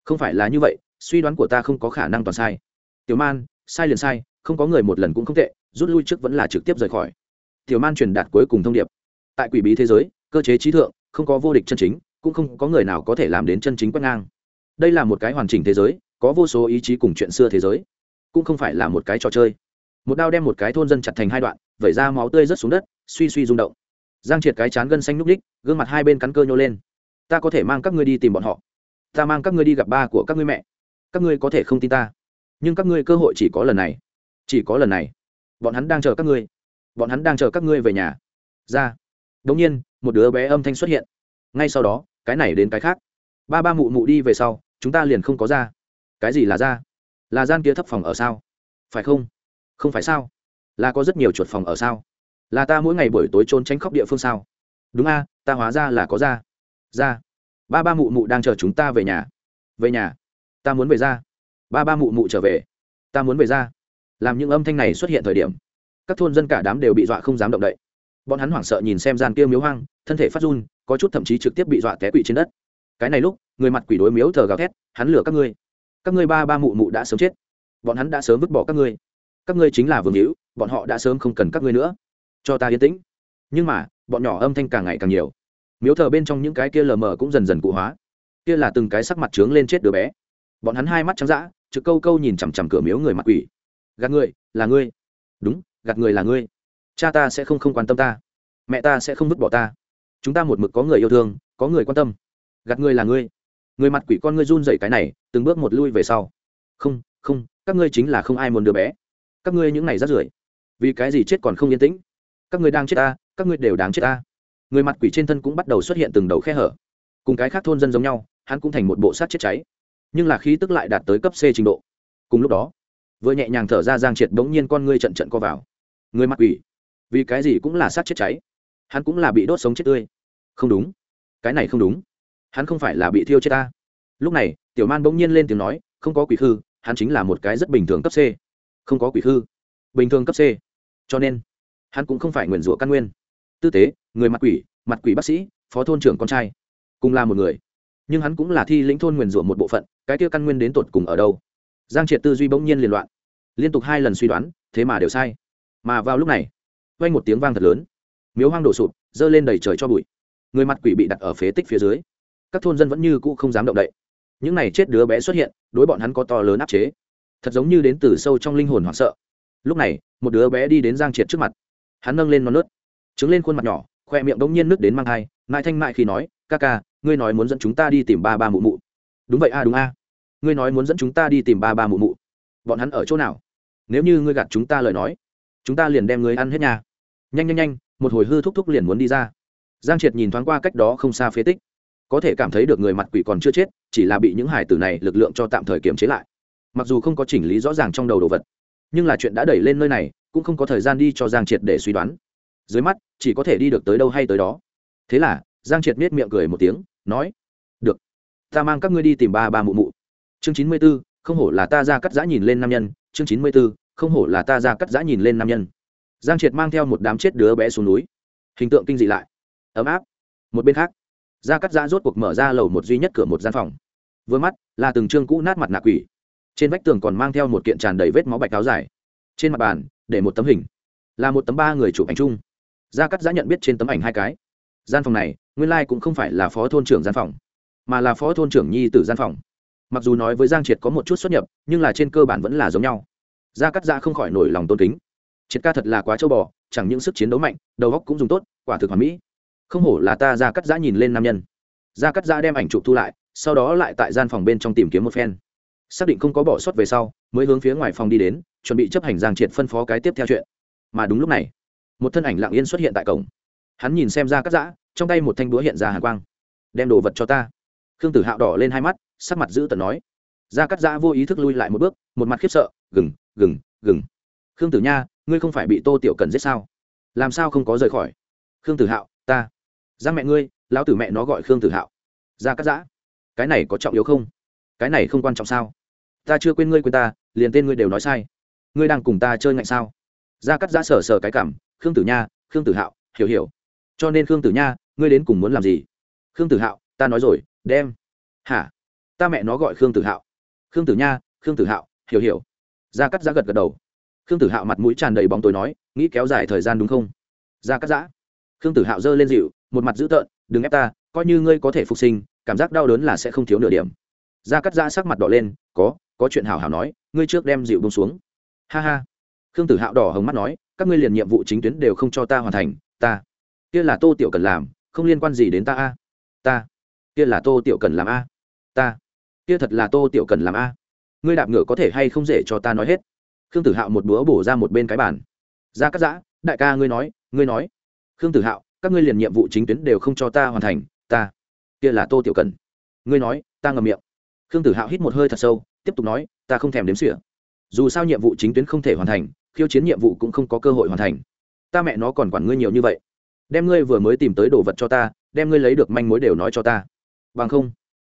Không phải là như vậy suy đoán của ta không có khả năng toàn sai. Tiểu man, sai liền sai, không có người một lần cũng không tệ, rút lui trước vẫn là trực tiếp rời khỏi. Tiểu man truyền đạt cuối cùng thông điệp. Tại quỷ bí thế giới, cơ chế trí thượng, không có vô địch chân chính, cũng không có người nào có thể làm đến chân chính quét ngang. Đây là một cái hoàn chỉnh thế giới, có vô số ý chí cùng chuyện xưa thế giới. Cũng không phải là một cái trò chơi. Một đao đem một cái thôn dân chặt thành hai đoạn, vẩy ra máu tươi rớt xuống đất, suy suy rung động. Giang triệt cái chán gân xanh núc ních, gương mặt hai bên cắn cơ nhô lên. Ta có thể mang các ngươi đi tìm bọn họ. Ta mang các ngươi đi gặp ba của các ngươi mẹ các ngươi có thể không tin ta. Nhưng các ngươi cơ hội chỉ có lần này. Chỉ có lần này. Bọn hắn đang chờ các ngươi. Bọn hắn đang chờ các ngươi về nhà. Ra. Đống nhiên, một đứa bé âm thanh xuất hiện. Ngay sau đó, cái này đến cái khác. Ba ba mụ mụ đi về sau, chúng ta liền không có ra. Cái gì là ra? Là gian kia thấp phòng ở sao? Phải không? Không phải sao? Là có rất nhiều chuột phòng ở sao? Là ta mỗi ngày buổi tối trốn tránh khóc địa phương sao? Đúng a, ta hóa ra là có ra. Ra. Ba ba mụ mụ đang chờ chúng ta về nhà. Về nhà ta muốn về ra. Ba ba mụ mụ trở về. Ta muốn về ra. Làm những âm thanh này xuất hiện thời điểm, các thôn dân cả đám đều bị dọa không dám động đậy. Bọn hắn hoảng sợ nhìn xem gian kia miếu hoang, thân thể phát run, có chút thậm chí trực tiếp bị dọa té quỵ trên đất. Cái này lúc, người mặt quỷ đối miếu thờ gào thét, hắn lừa các ngươi. Các ngươi ba ba mụ mụ đã sớm chết. Bọn hắn đã sớm vứt bỏ các ngươi. Các ngươi chính là vương hữu, bọn họ đã sớm không cần các ngươi nữa. Cho ta yên tĩnh. Nhưng mà, bọn nhỏ âm thanh càng ngày càng nhiều. Miếu thờ bên trong những cái kia lờ mờ cũng dần dần cụ hóa. Kia là từng cái sắc mặt trướng lên chết đứa bé bọn hắn hai mắt trắng dã, trực câu câu nhìn chằm chằm cửa miếu người mặt quỷ. Gạt người là ngươi. Đúng gạt người là ngươi. Cha ta sẽ không không quan tâm ta. Mẹ ta sẽ không vứt bỏ ta. Chúng ta một mực có người yêu thương có người quan tâm. Gạt người là ngươi. Người mặt quỷ con ngươi run dậy cái này từng bước một lui về sau. Không không các ngươi chính là không ai muốn đứa bé. Các ngươi những này rắt rưởi. Vì cái gì chết còn không yên tĩnh? Các ngươi đang chết ta các ngươi đều đáng chết ta. Người mặt quỷ trên thân cũng bắt đầu xuất hiện từng đầu khe hở. Cùng cái khác thôn dân giống nhau hắn cũng thành một bộ sát chết cháy nhưng là khí tức lại đạt tới cấp c trình độ. Cùng lúc đó vừa nhẹ nhàng thở ra giang triệt bỗng nhiên con ngươi trận trận co vào. Người mặt quỷ vì cái gì cũng là sát chết cháy hắn cũng là bị đốt sống chết tươi. Không đúng cái này không đúng hắn không phải là bị thiêu chết ta. Lúc này tiểu man bỗng nhiên lên tiếng nói không có quỷ hư, hắn chính là một cái rất bình thường cấp c. Không có quỷ hư, bình thường cấp c. Cho nên hắn cũng không phải nguyền rủa căn nguyên. Tư tế người mặt quỷ mặt quỷ bác sĩ phó thôn trưởng con trai cùng là một người nhưng hắn cũng là thi lĩnh thôn nguyền rủa một bộ phận, cái kia căn nguyên đến tột cùng ở đâu? Giang triệt tư duy bỗng nhiên liên loạn. Liên tục hai lần suy đoán, thế mà đều sai. Mà vào lúc này, vang một tiếng vang thật lớn. Miếu hoang đổ sụp, dơ lên đầy trời cho bụi. Người mặt quỷ bị đặt ở phế tích phía dưới. Các thôn dân vẫn như cũ không dám động đậy. Những này chết đứa bé xuất hiện, đối bọn hắn có to lớn áp chế. Thật giống như đến từ sâu trong linh hồn hoảng sợ. Lúc này, một đứa bé đi đến giang triệt trước mặt. Hắn nâng lên non nớt trứng lên khuôn mặt nhỏ, khoe miệng đống nhiên nước đến mang thai. Mãi thanh mại khi nói, ca ca ngươi nói muốn dẫn chúng ta đi tìm ba ba mụ mụ. Đúng vậy a, đúng a. Ngươi nói muốn dẫn chúng ta đi tìm ba ba mụ mụ. Bọn hắn ở chỗ nào? Nếu như ngươi gạt chúng ta lời nói, chúng ta liền đem ngươi ăn hết nhà nhanh nhanh nhanh, một hồi hư thúc thúc liền muốn đi ra. Giang triệt nhìn thoáng qua cách đó không xa phế tích. Có thể cảm thấy được người mặt quỷ còn chưa chết, chỉ là bị những hải tử này lực lượng cho tạm thời kiềm chế lại. Mặc dù không có chỉnh lý rõ ràng trong đầu đồ vật, nhưng là chuyện đã đẩy lên nơi này, cũng không có thời gian đi cho giang triệt để suy đoán. Dưới mắt, chỉ có thể đi được tới đâu hay tới đó. Thế là, giang triệt miết miệng cười một tiếng nói, được, ta mang các ngươi đi tìm ba ba mụ mụ. Chương chín mươi b ố không hổ là ta ra cắt giã nhìn lên nam nhân. Chương chín mươi b ố không hổ là ta ra cắt giã nhìn lên nam nhân. Giang triệt mang theo một đám chết đứa bé xuống núi. Hình tượng kinh dị lại. Ấm áp. Một bên khác, ra cắt giã rốt cuộc mở ra lầu một duy nhất cửa một gian phòng. Vừa mắt là từng chương cũ nát mặt nạ quỷ. Trên vách tường còn mang theo một kiện tràn đầy vết máu bạch áo dài. Trên mặt bàn, để một tấm hình. Là một tấm ba người chụp ảnh chung. Gia cắt giã nhận biết trên tấm ảnh hai cái. Gian phòng này nguyên Lai cũng không phải là phó thôn trưởng gian phòng, mà là phó thôn trưởng nhi tử gian phòng. Mặc dù nói với giang triệt có một chút xuất nhập, nhưng là trên cơ bản vẫn là giống nhau. Gia cắt giã dạ không khỏi nổi lòng tôn kính. Triệt ca thật là quá châu bò, chẳng những sức chiến đấu mạnh, đầu góc cũng dùng tốt, quả thực hoàn mỹ. Không hổ là ta gia cắt giã dạ nhìn lên nam nhân. Gia cắt giã dạ đem ảnh chụp thu lại, sau đó lại tại gian phòng bên trong tìm kiếm một phen. Xác định không có bỏ sót về sau, mới hướng phía ngoài phòng đi đến, chuẩn bị chấp hành giang triệt phân phó cái tiếp theo chuyện. Mà đúng lúc này, một thân ảnh lặng yên xuất hiện tại cổng. Hắn nhìn xem ra cắt giã trong tay một thanh đũa hiện ra hàn quang. Đem đồ vật cho ta. Khương tử hạo đỏ lên hai mắt, sắc mặt giữ tận nói. Gia cắt giã vô ý thức lui lại một bước, một mặt khiếp sợ, gừng gừng gừng. Khương tử nha, ngươi không phải bị tô tiểu cần giết sao? Làm sao không có rời khỏi? Khương tử hạo, ta. Ra mẹ ngươi, lão tử mẹ nó gọi khương tử hạo. Gia cắt giã, cái này có trọng yếu không? Cái này không quan trọng sao? Ta chưa quên ngươi quên ta, liền tên ngươi đều nói sai. Ngươi đang cùng ta chơi ngạnh sao? Gia cắt giã sờ sờ cái cảm, khương tử nha, khương tử hạo, hiểu hiểu. Cho nên khương tử nha ngươi đến cùng muốn làm gì? Khương tử hạo, ta nói rồi, đem. Hả? Ta mẹ nó gọi khương tử hạo. Khương tử nha, khương tử hạo, hiểu hiểu. Gia cắt giã gật gật đầu. Khương tử hạo mặt mũi tràn đầy bóng tối nói, nghĩ kéo dài thời gian đúng không? Gia cắt giã. Khương tử hạo giơ lên dịu, một mặt dữ tợn, đừng ép ta, coi như ngươi có thể phục sinh, cảm giác đau đớn là sẽ không thiếu nửa điểm. Gia cắt giã sắc mặt đỏ lên, có có chuyện hảo hảo nói, ngươi trước đem dịu bông xuống. Ha ha. Khương tử hạo đỏ hồng mắt nói, các ngươi liền nhiệm vụ chính tuyến đều không cho ta hoàn thành, ta. Kia là tô tiểu cần làm không liên quan gì đến ta a. Ta. Kia là tô tiểu cần làm a. Ta. Kia thật là tô tiểu cần làm a. Ngươi đạp ngựa có thể hay không dễ cho ta nói hết. Khương tử hạo một búa bổ ra một bên cái bàn. Ra cắt giã, đại ca ngươi nói ngươi nói. Khương tử hạo, các ngươi liền nhiệm vụ chính tuyến đều không cho ta hoàn thành, ta. Kia là tô tiểu cần. Ngươi nói, ta ngầm miệng. Khương tử hạo hít một hơi thật sâu, tiếp tục nói, ta không thèm đếm xỉa. Dù sao nhiệm vụ chính tuyến không thể hoàn thành, khiêu chiến nhiệm vụ cũng không có cơ hội hoàn thành. Ta mẹ nó còn quản ngươi nhiều như vậy đem ngươi vừa mới tìm tới đồ vật cho ta, đem ngươi lấy được manh mối đều nói cho ta. Bằng không,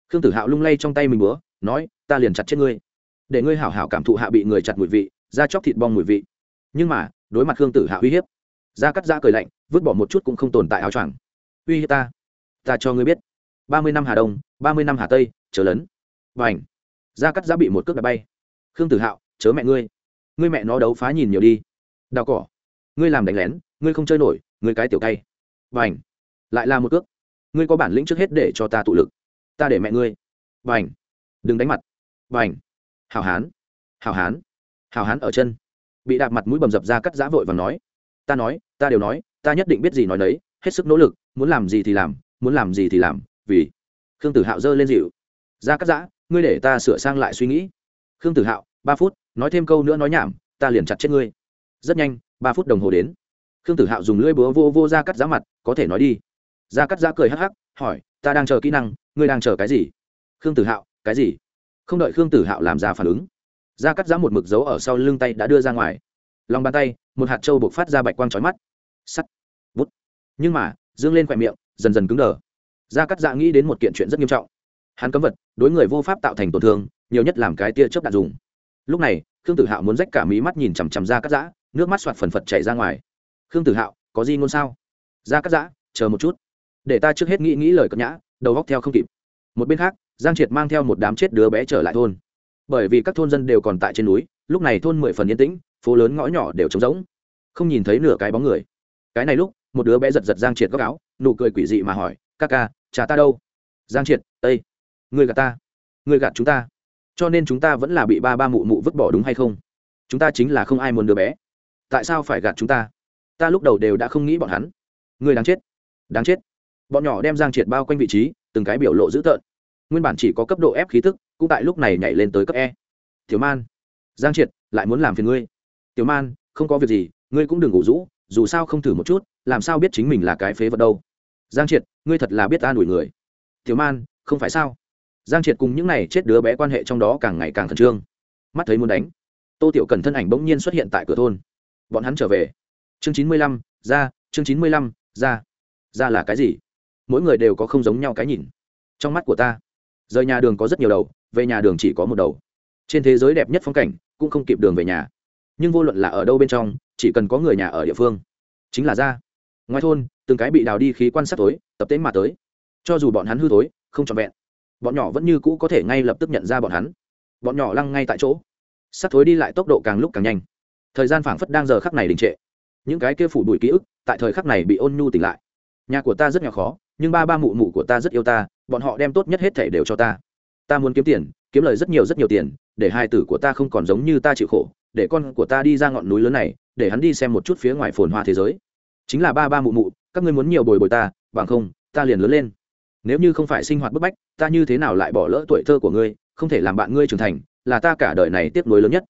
khương tử hạo lung lay trong tay mình búa, nói, ta liền chặt chết ngươi. Để ngươi hảo hảo cảm thụ hạ bị người chặt mùi vị ra chóc thịt bong mùi vị. Nhưng mà, đối mặt khương tử hạo uy hiếp, da cắt da cười lạnh, vứt bỏ một chút cũng không tồn tại áo choàng. Uy hiếp ta? Ta cho ngươi biết. Ba mươi năm hà đông, ba mươi năm hà tây chờ lớn và ảnh da cắt da bị một cước đá bay. Khương tử hạo, chớ mẹ ngươi. Ngươi mẹ nó đấu phá nhìn nhiều đi. Đào cỏ. Ngươi làm đánh lén, ngươi không chơi nổi, ngươi cái tiểu cay và lại là một cước. Ngươi có bản lĩnh trước hết để cho ta tụ lực. Ta để mẹ ngươi. Và đừng đánh mặt. Và ảnh hào hán. Hào hán. Hào hán ở chân. Bị đạp mặt mũi bầm dập ra cắt giã vội và nói. Ta nói, ta đều nói, ta nhất định biết gì nói đấy hết sức nỗ lực, muốn làm gì thì làm, muốn làm gì thì làm, vì khương tử hạo giơ lên dịu. Ra cắt giã, ngươi để ta sửa sang lại suy nghĩ. Khương tử hạo, ba phút, nói thêm câu nữa nói nhảm, ta liền chặt chết ngươi. Rất nhanh, ba phút đồng hồ đến khương tử hạo dùng lưỡi búa vô vô ra cắt giá mặt, có thể nói đi. Ra cắt giá cười hắc hắc, hỏi, ta đang chờ kỹ năng, ngươi đang chờ cái gì? Khương tử hạo, cái gì? Không đợi khương tử hạo làm ra phản ứng ra cắt giá một mực dấu ở sau lưng tay đã đưa ra ngoài. Lòng bàn tay, một hạt trâu buộc phát ra bạch quang trói mắt. Sắt, bút. Nhưng mà, dương lên khỏe miệng, dần dần cứng đờ. Ra cắt dạ nghĩ đến một kiện chuyện rất nghiêm trọng. Hắn cấm vật, đối người vô pháp tạo thành tổn thương, nhiều nhất làm cái tia chớp đạn dùng. Lúc này, khương tử hạo muốn rách cả mí mắt nhìn chằm chằm ra cắt giã, nước mắt soạt phần phật chảy ra ngoài khương tử hạo, có gì ngôn sao? Ra cắt giã, chờ một chút. Để ta trước hết nghĩ nghĩ lời cất nhã, đầu góc theo không kịp. Một bên khác, giang triệt mang theo một đám chết đứa bé trở lại thôn. Bởi vì các thôn dân đều còn tại trên núi, lúc này thôn mười phần yên tĩnh, phố lớn ngõ nhỏ đều trống rỗng. Không nhìn thấy nửa cái bóng người. Cái này lúc, một đứa bé giật giật giang triệt góc áo, nụ cười quỷ dị mà hỏi, ca ca, cha ta đâu? Giang triệt ây người gạt ta người gạt chúng ta. Cho nên chúng ta vẫn là bị ba ba mụ mụ vứt bỏ đúng hay không? Chúng ta chính là không ai muốn đứa bé. Tại sao phải gạt chúng ta? Ta lúc đầu đều đã không nghĩ bọn hắn. Người đáng chết đáng chết. Bọn nhỏ đem giang triệt bao quanh vị trí, từng cái biểu lộ dữ tợn. Nguyên bản chỉ có cấp độ ép khí tức, cũng tại lúc này nhảy lên tới cấp e. Tiểu man, giang triệt, lại muốn làm phiền ngươi. Tiểu man, không có việc gì, ngươi cũng đừng ngủ rũ, dù sao không thử một chút, làm sao biết chính mình là cái phế vật đâu. Giang triệt, ngươi thật là biết ta đuổi người. Tiểu man, không phải sao? Giang triệt cùng những này chết đứa bé quan hệ trong đó càng ngày càng khẩn trương. Mắt thấy muốn đánh, tô tiểu cần thân ảnh bỗng nhiên xuất hiện tại cửa thôn. Bọn hắn trở về chương chín mươi lăm, ra, chương chín mươi lăm, ra. Ra là cái gì? Mỗi người đều có không giống nhau cái nhìn. Trong mắt của ta, rời nhà đường có rất nhiều đầu, về nhà đường chỉ có một đầu. Trên thế giới đẹp nhất phong cảnh, cũng không kịp đường về nhà. Nhưng vô luận là ở đâu bên trong, chỉ cần có người nhà ở địa phương. Chính là ra. Ngoài thôn, từng cái bị đào đi khí quan sát tối, tập tễnh mà tới. Cho dù bọn hắn hư tối không trọn vẹn. Bọn nhỏ vẫn như cũ có thể ngay lập tức nhận ra bọn hắn. Bọn nhỏ lăng ngay tại chỗ. Sắt thối đi lại tốc độ càng lúc càng nhanh. Thời gian phảng phất đang giờ khắc này đình trệ những cái kia phủ đuổi ký ức, tại thời khắc này bị ôn nhu tỉnh lại. Nhà của ta rất nhỏ khó, nhưng ba ba mụ mụ của ta rất yêu ta, bọn họ đem tốt nhất hết thể đều cho ta. Ta muốn kiếm tiền, kiếm lời rất nhiều rất nhiều tiền, để hai tử của ta không còn giống như ta chịu khổ, để con của ta đi ra ngọn núi lớn này, để hắn đi xem một chút phía ngoài phồn hoa thế giới. Chính là ba ba mụ mụ, các ngươi muốn nhiều bồi bồi ta, bằng không, ta liền lớn lên. Nếu như không phải sinh hoạt bức bách, ta như thế nào lại bỏ lỡ tuổi thơ của ngươi, không thể làm bạn ngươi trưởng thành, là ta cả đời này tiếp nối lớn nhất.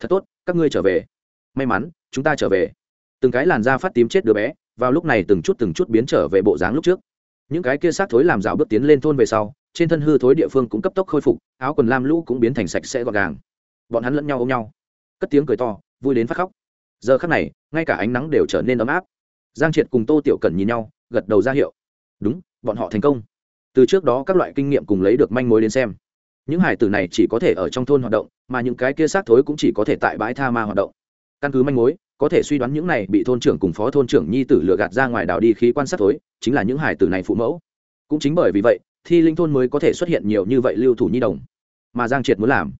Thật tốt, các ngươi trở về. May mắn, chúng ta trở về từng cái làn da phát tím chết đứa bé, vào lúc này từng chút từng chút biến trở về bộ dáng lúc trước. Những cái kia xác thối làm rào bước tiến lên thôn về sau, trên thân hư thối địa phương cũng cấp tốc khôi phục, áo quần lam lũ cũng biến thành sạch sẽ gọn gàng. Bọn hắn lẫn nhau ôm nhau. Cất tiếng cười to, vui đến phát khóc. Giờ khắc này, ngay cả ánh nắng đều trở nên ấm áp. Giang triệt cùng tô tiểu cần nhìn nhau, gật đầu ra hiệu. Đúng, bọn họ thành công. Từ trước đó các loại kinh nghiệm cùng lấy được manh mối đến xem. Những hải tử này chỉ có thể ở trong thôn hoạt động, mà những cái kia xác thối cũng chỉ có thể tại bãi tha ma hoạt động. Căn cứ manh mối có thể suy đoán những này bị thôn trưởng cùng phó thôn trưởng nhi tử lừa gạt ra ngoài đảo đi khí quan sát thối, chính là những hải tử này phụ mẫu. Cũng chính bởi vì vậy, thi linh thôn mới có thể xuất hiện nhiều như vậy lưu thủ nhi đồng. Mà giang triệt muốn làm,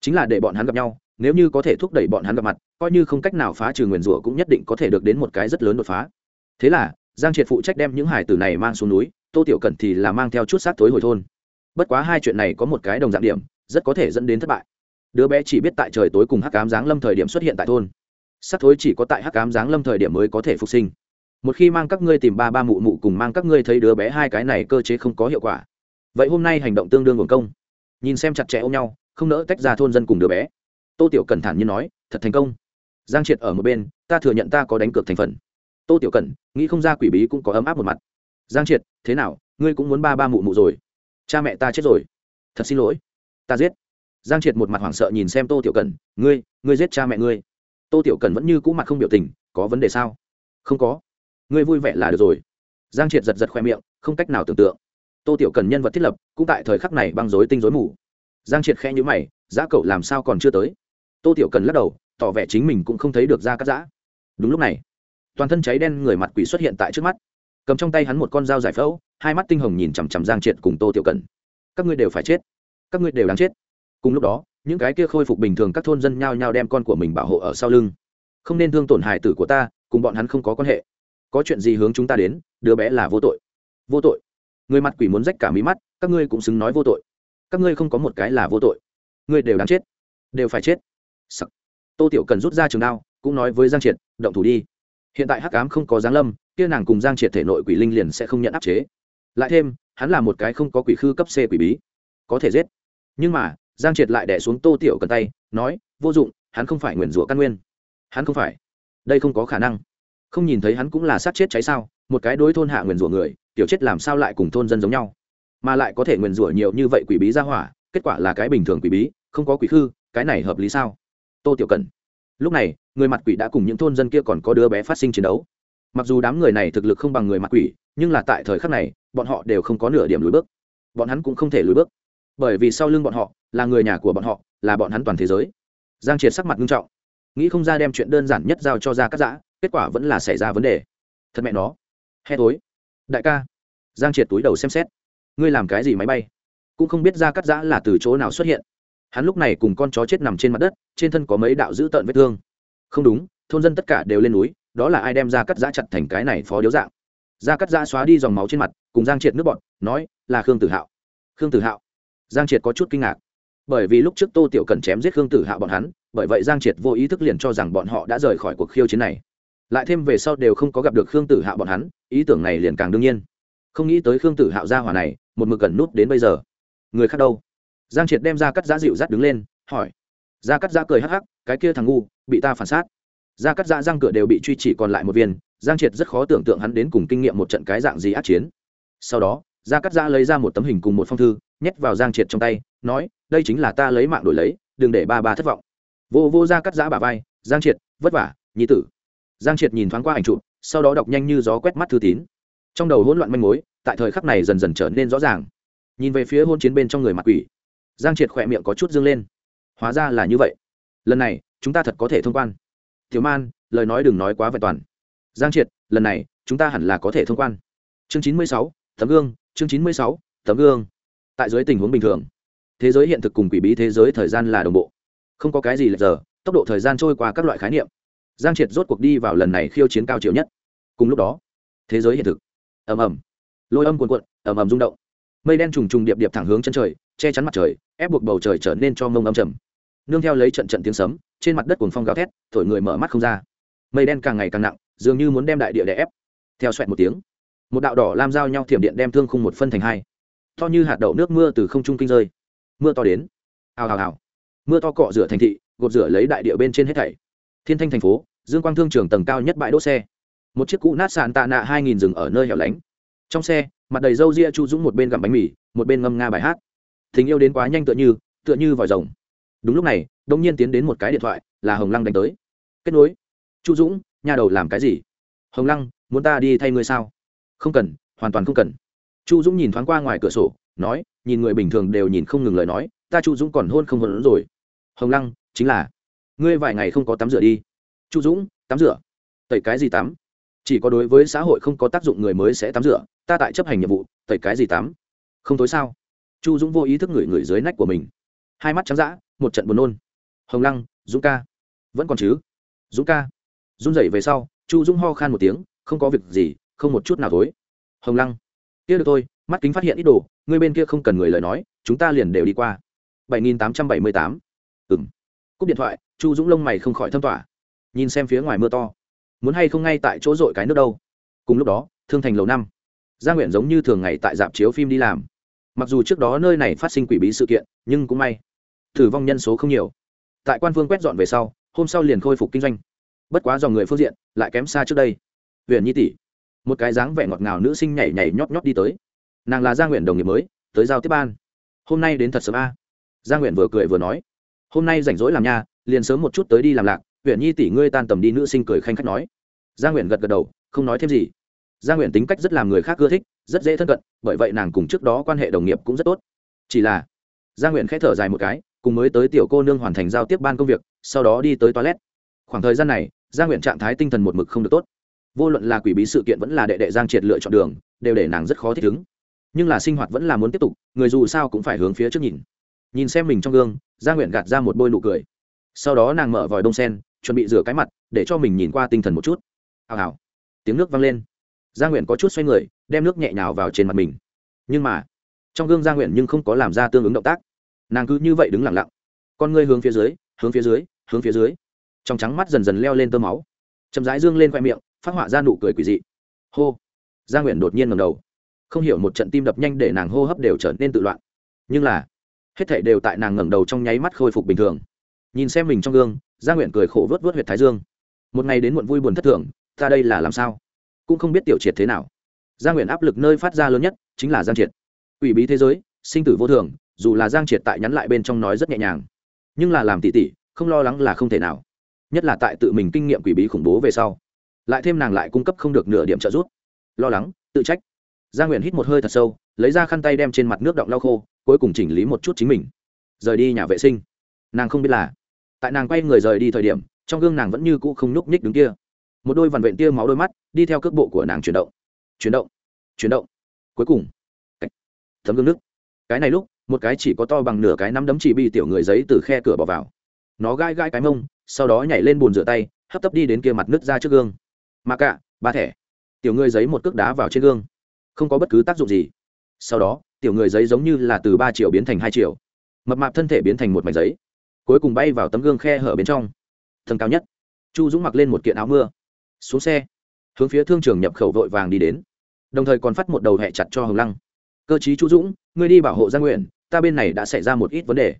chính là để bọn hắn gặp nhau, nếu như có thể thúc đẩy bọn hắn gặp mặt, coi như không cách nào phá trừ nguyền rủa cũng nhất định có thể được đến một cái rất lớn đột phá. Thế là, giang triệt phụ trách đem những hải tử này mang xuống núi, tô tiểu cẩn thì là mang theo chút sát tối hồi thôn. Bất quá hai chuyện này có một cái đồng dạng điểm, rất có thể dẫn đến thất bại. Đứa bé chỉ biết tại trời tối cùng hắc cám giáng lâm thời điểm xuất hiện tại thôn sắc thối chỉ có tại hắc cám giáng lâm thời điểm mới có thể phục sinh. Một khi mang các ngươi tìm ba ba mụ mụ cùng mang các ngươi thấy đứa bé hai cái này cơ chế không có hiệu quả. Vậy hôm nay hành động tương đương hưởng công. Nhìn xem chặt chẽ ôm nhau không nỡ tách ra thôn dân cùng đứa bé. Tô tiểu cẩn thản như nói thật thành công. Giang triệt ở một bên ta thừa nhận ta có đánh cược thành phần. Tô tiểu cẩn nghĩ không ra quỷ bí cũng có ấm áp một mặt. Giang triệt thế nào? Ngươi cũng muốn ba ba mụ mụ rồi. Cha mẹ ta chết rồi. Thật xin lỗi. Ta giết. Giang triệt một mặt hoảng sợ nhìn xem tô tiểu cẩn, ngươi ngươi giết cha mẹ ngươi tô tiểu cần vẫn như cũ mặt không biểu tình, có vấn đề sao? Không có. Ngươi vui vẻ là được rồi. Giang triệt giật giật khoe miệng, không cách nào tưởng tượng. Tô tiểu cần nhân vật thiết lập, cũng tại thời khắc này băng dối tinh dối mù. Giang triệt khe nhữ mày, giá cậu làm sao còn chưa tới? Tô tiểu cần lắc đầu, tỏ vẻ chính mình cũng không thấy được ra cắt giã. Đúng lúc này, toàn thân cháy đen người mặt quỷ xuất hiện tại trước mắt. Cầm trong tay hắn một con dao giải phẫu, hai mắt tinh hồng nhìn chằm chằm giang triệt cùng tô tiểu cần. Các ngươi đều phải chết. Các ngươi đều đáng chết. Cùng lúc đó những cái kia khôi phục bình thường các thôn dân nhao nhao đem con của mình bảo hộ ở sau lưng. Không nên thương tổn hài tử của ta, cùng bọn hắn không có quan hệ. Có chuyện gì hướng chúng ta đến, đứa bé là vô tội. Vô tội. Người mặt quỷ muốn rách cả mí mắt, các ngươi cũng xứng nói vô tội. Các ngươi không có một cái là vô tội. Ngươi đều đáng chết. Đều phải chết. Sắc. tô tiểu cần rút ra trường đao, cũng nói với giang triệt, động thủ đi. Hiện tại hắc ám không có giáng lâm, kia nàng cùng giang triệt thể nội quỷ linh liền sẽ không nhận áp chế. Lại thêm, hắn là một cái không có quỷ khư cấp c quỷ bí. Có thể giết. Nhưng mà giang triệt lại đẻ xuống tô tiểu cần tay, nói, vô dụng, hắn không phải nguyền rủa căn nguyên. Hắn không phải. Đây không có khả năng. Không nhìn thấy hắn cũng là sát chết cháy sao, một cái đối thôn hạ nguyền rủa người, tiểu chết làm sao lại cùng thôn dân giống nhau? Mà lại có thể nguyền rủa nhiều như vậy quỷ bí ra hỏa, kết quả là cái bình thường quỷ bí, không có quỷ khư, cái này hợp lý sao? Tô tiểu cần. Lúc này, người mặt quỷ đã cùng những thôn dân kia còn có đứa bé phát sinh chiến đấu. Mặc dù đám người này thực lực không bằng người mặt quỷ, nhưng là tại thời khắc này, bọn họ đều không có nửa điểm lùi bước. Bọn hắn cũng không thể lùi bước bởi vì sau lưng bọn họ là người nhà của bọn họ, là bọn hắn toàn thế giới. Giang triệt sắc mặt nghiêm trọng. Nghĩ không ra đem chuyện đơn giản nhất giao cho ra cắt giã, kết quả vẫn là xảy ra vấn đề. Thật mẹ nó. Hè tối. Đại ca. Giang triệt túi đầu xem xét. Ngươi làm cái gì máy bay? Cũng không biết ra cắt giã là từ chỗ nào xuất hiện. Hắn lúc này cùng con chó chết nằm trên mặt đất, trên thân có mấy đạo dữ tợn vết thương. Không đúng, thôn dân tất cả đều lên núi, đó là ai đem ra cắt giã chặt thành cái này phó điếu dạng? Ra cắt giã xóa đi dòng máu trên mặt, cùng giang triệt nước bọn, nói là khương tử hạo. Khương tử hạo giang triệt có chút kinh ngạc. Bởi vì lúc trước tô tiểu cần chém giết khương tử hạo bọn hắn, bởi vậy giang triệt vô ý thức liền cho rằng bọn họ đã rời khỏi cuộc khiêu chiến này. Lại thêm về sau đều không có gặp được khương tử hạo bọn hắn, ý tưởng này liền càng đương nhiên. Không nghĩ tới khương tử hạo gia hỏa này, một mực gần nút đến bây giờ. Người khác đâu? Giang triệt đem ra cắt giá dịu dắt đứng lên, hỏi. Ra cắt giá cười hắc hắc, cái kia thằng ngu, bị ta phản sát. Ra cắt giá răng cửa đều bị truy chỉ còn lại một viên, giang triệt rất khó tưởng tượng hắn đến cùng kinh nghiệm một trận cái dạng gì át chiến. Sau đó gia cắt giã lấy ra một tấm hình cùng một phong thư, nhét vào giang triệt trong tay, nói, đây chính là ta lấy mạng đổi lấy, đừng để ba ba thất vọng. Vô vô gia cắt giã bà vai, giang triệt, vất vả, nhi tử. Giang triệt nhìn thoáng qua ảnh chụp, sau đó đọc nhanh như gió quét mắt thư tín. Trong đầu hỗn loạn manh mối, tại thời khắc này dần dần trở nên rõ ràng. Nhìn về phía hôn chiến bên trong người mặt quỷ, giang triệt khỏe miệng có chút dương lên. Hóa ra là như vậy. Lần này, chúng ta thật có thể thông quan. Thiếu man, lời nói đừng nói quá vẹn toàn. Giang triệt, lần này, chúng ta hẳn là có thể thông quan. Chương chín mươi sáu tấm gương chương chín mươi sáu, tấm gương. Tại dưới tình huống bình thường, thế giới hiện thực cùng quỷ bí thế giới thời gian là đồng bộ. Không có cái gì lệch giờ, tốc độ thời gian trôi qua các loại khái niệm. Giang triệt rốt cuộc đi vào lần này khiêu chiến cao chiều nhất. Cùng lúc đó, thế giới hiện thực. Ầm ầm. Lôi âm cuồn cuộn, ầm ầm rung động. Mây đen trùng trùng điệp điệp thẳng hướng chân trời, che chắn mặt trời, ép buộc bầu trời trở nên cho mông âm trầm. Nương theo lấy trận trận tiếng sấm, trên mặt đất cuồng phong gào thét, thổi người mở mắt không ra. Mây đen càng ngày càng nặng, dường như muốn đem đại địa đè ép. Theo xoẹt một tiếng một đạo đỏ lam giao nhau thiểm điện đem thương khung một phân thành hai. To như hạt đậu nước mưa từ không trung kinh rơi. Mưa to đến. Hào hào hào. Mưa to cọ rửa thành thị, gột rửa lấy đại địa bên trên hết thảy. Thiên thanh thành phố, dương quang thương trường tầng cao nhất bãi đỗ xe. Một chiếc cũ nát sàn tạ nạ hai nghìn rừng ở nơi hẻo lánh. Trong xe, mặt đầy râu ria chu dũng một bên gặm bánh mì, một bên ngâm nga bài hát. Tình yêu đến quá nhanh tựa như tựa như vòi rồng. Đúng lúc này đông nhiên tiến đến một cái điện thoại, là hồng lăng đánh tới. Kết nối. Chu dũng, nhà đầu làm cái gì? Hồng lăng, muốn ta đi thay ngươi sao? Không cần, hoàn toàn không cần. Chu dũng nhìn thoáng qua ngoài cửa sổ, nói, nhìn người bình thường đều nhìn không ngừng lời nói, ta chu dũng còn hôn không hôn rồi. Hồng lăng, chính là, ngươi vài ngày không có tắm rửa đi. Chu dũng, tắm rửa. Tẩy cái gì tắm? Chỉ có đối với xã hội không có tác dụng người mới sẽ tắm rửa, ta tại chấp hành nhiệm vụ, tẩy cái gì tắm? Không tối sao? Chu dũng vô ý thức ngửi ngửi dưới nách của mình. Hai mắt trắng d ã một trận buồn nôn. Hồng lăng, dũng ca. Vẫn còn chứ? Dũng ca. Run rẩy về sau, chu dũng ho khan một tiếng, không có việc gì không một chút nào thối. Hồng lăng, kia được thôi, mắt kính phát hiện ít đồ, ngươi bên kia không cần người lời nói, chúng ta liền đều đi qua. Bảy nghìn tám trăm bảy mươi tám. Ừng cúp điện thoại, chu dũng lông mày không khỏi thâm tỏa. Nhìn xem phía ngoài mưa to. Muốn hay không ngay tại chỗ dội cái nước đâu. Cùng lúc đó, thương thành lầu năm. Gia nguyện giống như thường ngày tại dạp chiếu phim đi làm. Mặc dù trước đó nơi này phát sinh quỷ bí sự kiện, nhưng cũng may. Thử vong nhân số không nhiều. Tại quan phương quét dọn về sau, hôm sau liền khôi phục kinh doanh. Bất quá dòng người phương diện lại kém xa trước đây. Huyện nhi tỷ một cái dáng vẻ ngọt ngào nữ sinh nhảy nhảy nhót nhót đi tới. Nàng là gia nguyện đồng nghiệp mới, tới giao tiếp ban. Hôm nay đến thật sớm a. Gia nguyện vừa cười vừa nói. Hôm nay rảnh rỗi làm nha, liền sớm một chút tới đi làm lạc huyện nhi tỷ ngươi tan tầm đi nữ sinh cười khanh khách nói. Gia nguyện gật gật đầu, không nói thêm gì. Gia nguyện tính cách rất làm người khác ưa thích, rất dễ thân cận, bởi vậy nàng cùng trước đó quan hệ đồng nghiệp cũng rất tốt. Chỉ là, gia nguyện khẽ thở dài một cái, cùng mới tới tiểu cô nương hoàn thành giao tiếp ban công việc, sau đó đi tới toilet. Khoảng thời gian này, gia nguyện trạng thái tinh thần một mực không được tốt vô luận là quỷ bí sự kiện vẫn là đệ đệ giang triệt lựa chọn đường, đều để nàng rất khó thích ứng. Nhưng là sinh hoạt vẫn là muốn tiếp tục, người dù sao cũng phải hướng phía trước nhìn. Nhìn xem mình trong gương gia nguyện gạt ra một bôi nụ cười. Sau đó nàng mở vòi đông sen, chuẩn bị rửa cái mặt, để cho mình nhìn qua tinh thần một chút. Hào hào. Tiếng nước vang lên. Gia nguyện có chút xoay người, đem nước nhẹ nhào vào trên mặt mình. Nhưng mà, trong gương gia nguyện nhưng không có làm ra tương ứng động tác. Nàng cứ như vậy đứng lặng lặng. Con ngươi hướng phía dưới, hướng phía dưới, hướng phía dưới. Trong trắng mắt dần dần leo lên tơ máu. Chậm rãi dương lên khoe miệng phát họa ra nụ cười quỷ dị. Hô. Gia nguyện đột nhiên ngầm đầu. Không hiểu một trận tim đập nhanh để nàng hô hấp đều trở nên tự loạn. Nhưng là, hết thể đều tại nàng ngẩng đầu trong nháy mắt khôi phục bình thường. Nhìn xem mình trong gương, gia nguyện cười khổ vớt vớt huyệt thái dương. Một ngày đến muộn vui buồn thất thường, ta đây là làm sao? Cũng không biết tiểu triệt thế nào. Gia nguyện áp lực nơi phát ra lớn nhất chính là giang triệt. Ủy bí thế giới, sinh tử vô thường, dù là giang triệt tại nhắn lại bên trong nói rất nhẹ nhàng, nhưng là làm tỉ tỉ, không lo lắng là không thể nào. Nhất là tại tự mình kinh nghiệm quỷ bí khủng bố về sau lại thêm nàng lại cung cấp không được nửa điểm trợ giúp. Lo lắng, tự trách. Gia nguyện hít một hơi thật sâu, lấy ra khăn tay đem trên mặt nước động lau khô, cuối cùng chỉnh lý một chút chính mình. Rời đi nhà vệ sinh. Nàng không biết là, tại nàng quay người rời đi thời điểm, trong gương nàng vẫn như cũ không nhúc nhích đứng kia. Một đôi vằn vện tia máu đôi mắt, đi theo cước bộ của nàng chuyển động. Chuyển động chuyển động. Cuối cùng thấm gương nước. Cái này lúc, một cái chỉ có to bằng nửa cái nắm đấm chỉ bị tiểu người giấy từ khe cửa bỏ vào. Nó gai gai cái mông, sau đó nhảy lên bồn rửa tay, hấp tấp đi đến kia mặt nước ra trước gương mà cả, ba thẻ. Tiểu người giấy một cước đá vào trên gương. Không có bất cứ tác dụng gì. Sau đó, tiểu người giấy giống như là từ ba triệu biến thành hai triệu. Mập mạp thân thể biến thành một mảnh giấy. Cuối cùng bay vào tấm gương khe hở bên trong. Thần cao nhất. Chu dũng mặc lên một kiện áo mưa. Xuống xe. Hướng phía thương trường nhập khẩu vội vàng đi đến. Đồng thời còn phát một đầu hẹ chặt cho hồng lăng. Cơ chí chu dũng, ngươi đi bảo hộ gia nguyện, ta bên này đã xảy ra một ít vấn đề.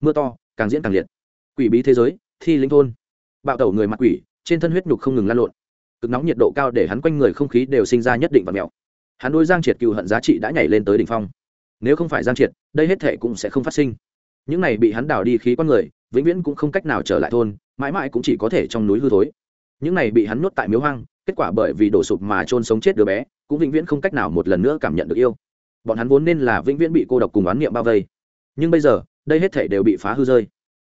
Mưa to, càng diễn càng liệt. Quỷ bí thế giới, thi linh thôn. Bạo tẩu người mặc quỷ, trên thân huyết nhục không ngừng lan lộn cực nóng nhiệt độ cao để hắn quanh người không khí đều sinh ra nhất định và mèo hắn đôi giang triệt cựu hận giá trị đã nhảy lên tới đỉnh phong. Nếu không phải giang triệt, đây hết thệ cũng sẽ không phát sinh. Những này bị hắn đào đi khí con người, vĩnh viễn cũng không cách nào trở lại thôn, mãi mãi cũng chỉ có thể trong núi hư thối. Những này bị hắn nuốt tại miếu hoang, kết quả bởi vì đổ sụp mà trôn sống chết đứa bé, cũng vĩnh viễn không cách nào một lần nữa cảm nhận được yêu. Bọn hắn vốn nên là vĩnh viễn bị cô độc cùng oán niệm bao vây. Nhưng bây giờ, đây hết thể đều bị phá hư rơi.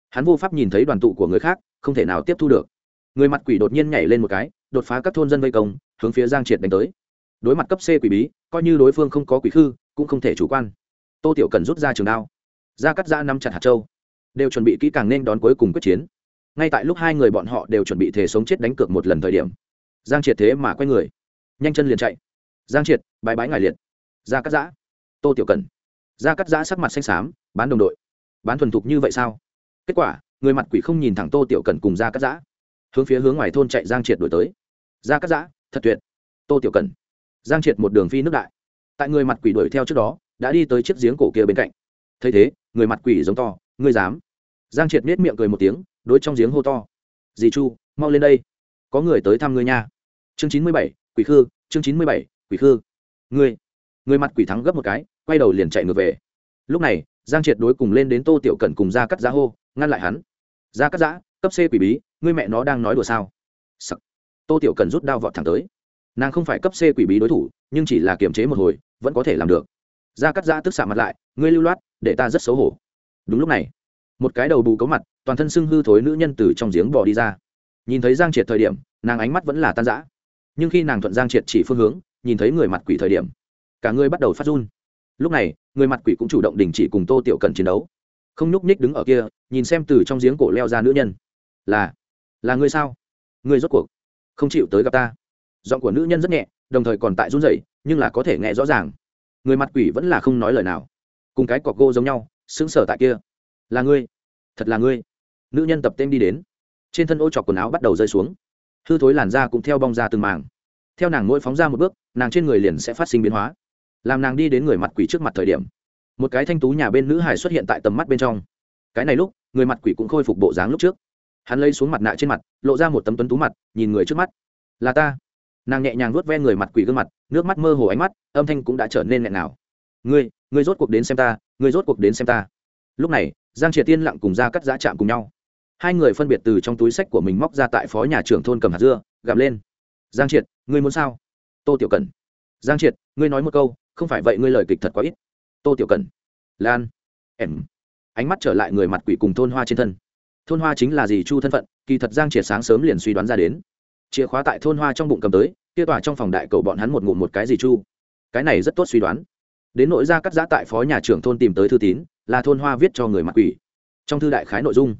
Hắn vô pháp nhìn thấy đoàn tụ của người khác, không thể nào tiếp thu được. Người mặt quỷ đột nhiên nhảy lên một cái đột phá các thôn dân vây công, hướng phía giang triệt đánh tới. Đối mặt cấp c quỷ bí, coi như đối phương không có quỷ khư, cũng không thể chủ quan. Tô tiểu cần rút ra trường đao. Ra cắt ra năm chặt hạt châu. Đều chuẩn bị kỹ càng nên đón cuối cùng quyết chiến. Ngay tại lúc hai người bọn họ đều chuẩn bị thể sống chết đánh cược một lần thời điểm, giang triệt thế mà quay người. Nhanh chân liền chạy. Giang triệt bãi bãi ngài liệt. Ra cắt giã. Tô tiểu cần. Ra cắt giã sắc mặt xanh xám, bán đồng đội. Bán thuần thục như vậy sao? Kết quả, người mặt quỷ không nhìn thẳng tô tiểu cần cùng ra cắt giã hướng phía hướng ngoài thôn chạy giang triệt đổi tới. Ra cắt giã, thật tuyệt. Tô tiểu cần giang triệt một đường phi nước đại. Tại người mặt quỷ đuổi theo trước đó, đã đi tới chiếc giếng cổ kia bên cạnh. Thấy thế, người mặt quỷ giống to, ngươi dám. Giang triệt nết miệng cười một tiếng, đối trong giếng hô to. Dì chu, mau lên đây. Có người tới thăm ngươi nha. Chương chín mươi bảy, quỷ khư, chương chín mươi bảy, quỷ khư. Ngươi. Người mặt quỷ thắng gấp một cái, quay đầu liền chạy ngược về. Lúc này, giang triệt đối cùng lên đến tô tiểu cẩn cùng ra cắt giá hô, ngăn lại hắn. Ra cắt giã, cấp c quỷ bí ngươi mẹ nó đang nói đùa sao? Sắc. tô tiểu cần rút đao vọt thẳng tới. Nàng không phải cấp c quỷ bí đối thủ, nhưng chỉ là kiềm chế một hồi, vẫn có thể làm được. Ra cắt giã tức xạ mặt lại, ngươi lưu loát, để ta rất xấu hổ. Đúng lúc này, một cái đầu bù cấu mặt, toàn thân sưng hư thối nữ nhân từ trong giếng bò đi ra. Nhìn thấy giang triệt thời điểm, nàng ánh mắt vẫn là tan rã. Nhưng khi nàng thuận giang triệt chỉ phương hướng, nhìn thấy người mặt quỷ thời điểm, cả người bắt đầu phát run. Lúc này, người mặt quỷ cũng chủ động đình chỉ cùng tô tiểu cần chiến đấu. Không nhúc nhích đứng ở kia, nhìn xem từ trong giếng cổ leo ra nữ nhân. Là là người sao? Người rốt cuộc không chịu tới gặp ta. Giọng của nữ nhân rất nhẹ, đồng thời còn tại run rẩy, nhưng là có thể nghe rõ ràng. Người mặt quỷ vẫn là không nói lời nào. Cùng cái cọc gô giống nhau, sững sờ tại kia. Là ngươi. Thật là ngươi. Nữ nhân tập tên đi đến. Trên thân ô chọc quần áo bắt đầu rơi xuống. Hư thối làn da cũng theo bong ra từng màng theo nàng mỗi phóng ra một bước, nàng trên người liền sẽ phát sinh biến hóa. Làm nàng đi đến người mặt quỷ trước mặt thời điểm, một cái thanh tú nhà bên nữ hải xuất hiện tại tầm mắt bên trong. Cái này lúc, người mặt quỷ cũng khôi phục bộ dáng lúc trước hắn lấy xuống mặt nạ trên mặt, lộ ra một tấm tuấn tú mặt, nhìn người trước mắt. Là ta. Nàng nhẹ nhàng vuốt ve người mặt quỷ gương mặt, nước mắt mơ hồ ánh mắt, âm thanh cũng đã trở nên nghẹn nào ngươi ngươi rốt cuộc đến xem ta, ngươi rốt cuộc đến xem ta. Lúc này, giang triệt tiên lặng cùng ra cắt giã chạm cùng nhau. Hai người phân biệt từ trong túi sách của mình móc ra tại phó nhà trưởng thôn cầm hạt dưa, gặm lên. Giang triệt, ngươi muốn sao? Tô tiểu cần. Giang triệt, ngươi nói một câu, không phải vậy ngươi lời kịch thật quá ít. Tô tiểu cần. Lan. Em. Ánh mắt trở lại người mặt quỷ cùng thôn hoa trên thân thôn hoa chính là gì chu thân phận, kỳ thật giang triệt sáng sớm liền suy đoán ra đến. Chìa khóa tại thôn hoa trong bụng cầm tới, kia tỏa trong phòng đại cầu bọn hắn một ngụm một cái gì chu. Cái này rất tốt suy đoán. Đến nội ra cắt giã tại phó nhà trưởng thôn tìm tới thư tín, là thôn hoa viết cho người mặt quỷ. Trong thư đại khái nội dung,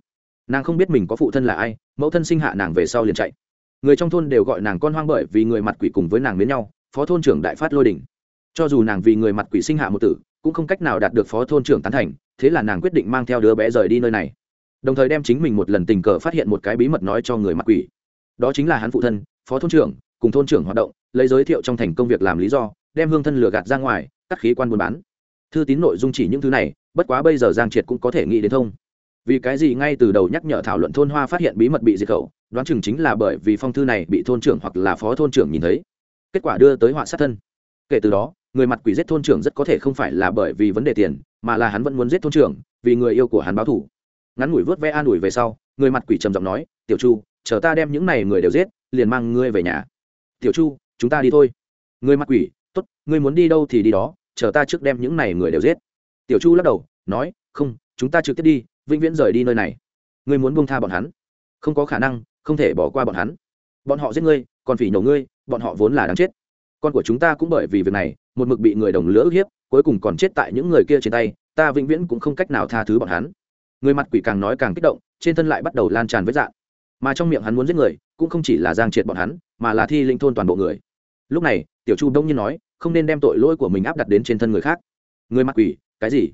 nàng không biết mình có phụ thân là ai, mẫu thân sinh hạ nàng về sau liền chạy. Người trong thôn đều gọi nàng con hoang bởi vì người mặt quỷ cùng với nàng đến nhau, phó thôn trưởng đại phát lôi đình. Cho dù nàng vì người mặt quỷ sinh hạ một tử, cũng không cách nào đạt được phó thôn trưởng tán thành, thế là nàng quyết định mang theo đứa bé rời đi nơi này đồng thời đem chính mình một lần tình cờ phát hiện một cái bí mật nói cho người mặt quỷ. Đó chính là hắn phụ thân, phó thôn trưởng, cùng thôn trưởng hoạt động, lấy giới thiệu trong thành công việc làm lý do, đem hương thân lừa gạt ra ngoài, cắt khí quan buôn bán. Thư tín nội dung chỉ những thứ này, bất quá bây giờ giang triệt cũng có thể nghĩ đến thông. Vì cái gì ngay từ đầu nhắc nhở thảo luận thôn hoa phát hiện bí mật bị diệt khẩu, đoán chừng chính là bởi vì phong thư này bị thôn trưởng hoặc là phó thôn trưởng nhìn thấy. Kết quả đưa tới họa sát thân. Kể từ đó, người mặt quỷ giết thôn trưởng rất có thể không phải là bởi vì vấn đề tiền, mà là hắn vẫn muốn giết thôn trưởng, vì người yêu của hắn báo thủ ngắn ngủi vớt ve an ủi về sau, người mặt quỷ trầm giọng nói, tiểu chu, chờ ta đem những này người đều giết, liền mang ngươi về nhà. Tiểu chu, chúng ta đi thôi. Người mặt quỷ, tốt, ngươi muốn đi đâu thì đi đó, chờ ta trước đem những này người đều giết. Tiểu chu lắc đầu, nói, không, chúng ta trực tiếp đi, vĩnh viễn rời đi nơi này. Ngươi muốn buông tha bọn hắn? Không có khả năng, không thể bỏ qua bọn hắn. Bọn họ giết ngươi, còn phỉ nhổ ngươi, bọn họ vốn là đáng chết. Con của chúng ta cũng bởi vì việc này, một mực bị người đồng lứa ức hiếp, cuối cùng còn chết tại những người kia trên tay, ta vĩnh viễn cũng không cách nào tha thứ bọn hắn người mặt quỷ càng nói càng kích động, trên thân lại bắt đầu lan tràn với dạng. Mà trong miệng hắn muốn giết người, cũng không chỉ là giang triệt bọn hắn, mà là thi linh thôn toàn bộ người. Lúc này, tiểu chu đông nhiên nói, không nên đem tội lỗi của mình áp đặt đến trên thân người khác. Người mặt quỷ, cái gì?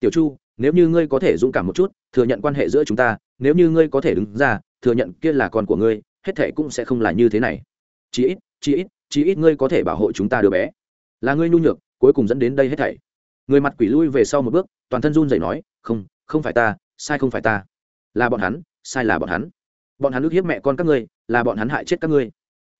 Tiểu chu, nếu như ngươi có thể dũng cảm một chút, thừa nhận quan hệ giữa chúng ta, nếu như ngươi có thể đứng ra, thừa nhận kia là con của ngươi, hết thệ cũng sẽ không là như thế này. Chí ít chí ít chí ít ngươi có thể bảo hộ chúng ta đứa bé. Là ngươi nhu nhược, cuối cùng dẫn đến đây hết thảy. Người mặt quỷ lui về sau một bước, toàn thân run rẩy nói, không không phải ta sai không phải ta. Là bọn hắn, sai là bọn hắn. Bọn hắn ức hiếp mẹ con các ngươi, là bọn hắn hại chết các ngươi.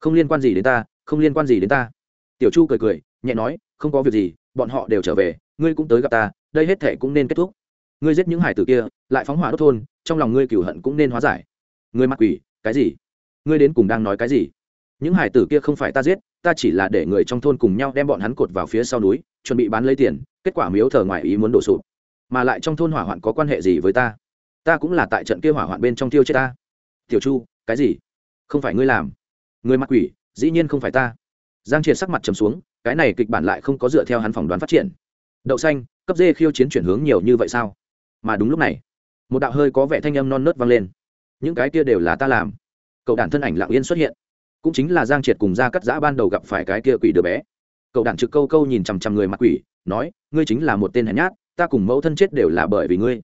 Không liên quan gì đến ta, không liên quan gì đến ta. Tiểu chu cười cười, nhẹ nói, không có việc gì, bọn họ đều trở về, ngươi cũng tới gặp ta, đây hết thể cũng nên kết thúc. Ngươi giết những hải tử kia, lại phóng hỏa đốt thôn, trong lòng ngươi cửu hận cũng nên hóa giải. Ngươi mặc quỷ, cái gì? Ngươi đến cùng đang nói cái gì? Những hải tử kia không phải ta giết, ta chỉ là để người trong thôn cùng nhau đem bọn hắn cột vào phía sau núi, chuẩn bị bán lấy tiền, kết quả miếu thờ ngoài ý muốn đổ sụp mà lại trong thôn hỏa hoạn có quan hệ gì với ta? Ta cũng là tại trận kia hỏa hoạn bên trong tiêu chết ta. Tiểu chu, cái gì? Không phải ngươi làm. Người mặc quỷ, dĩ nhiên không phải ta. Giang triệt sắc mặt trầm xuống, cái này kịch bản lại không có dựa theo hắn phỏng đoán phát triển. Đậu xanh, cấp dê khiêu chiến chuyển hướng nhiều như vậy sao? Mà đúng lúc này, một đạo hơi có vẻ thanh âm non nớt vang lên. Những cái kia đều là ta làm. Cậu đàn thân ảnh lặng yên xuất hiện. Cũng chính là giang triệt cùng ra cắt giã ban đầu gặp phải cái kia quỷ đứa bé. Cậu đàn trực câu câu nhìn chằm chằm người mặc quỷ, nói, ngươi chính là một tên hèn nhát ta cùng mẫu thân chết đều là bởi vì ngươi.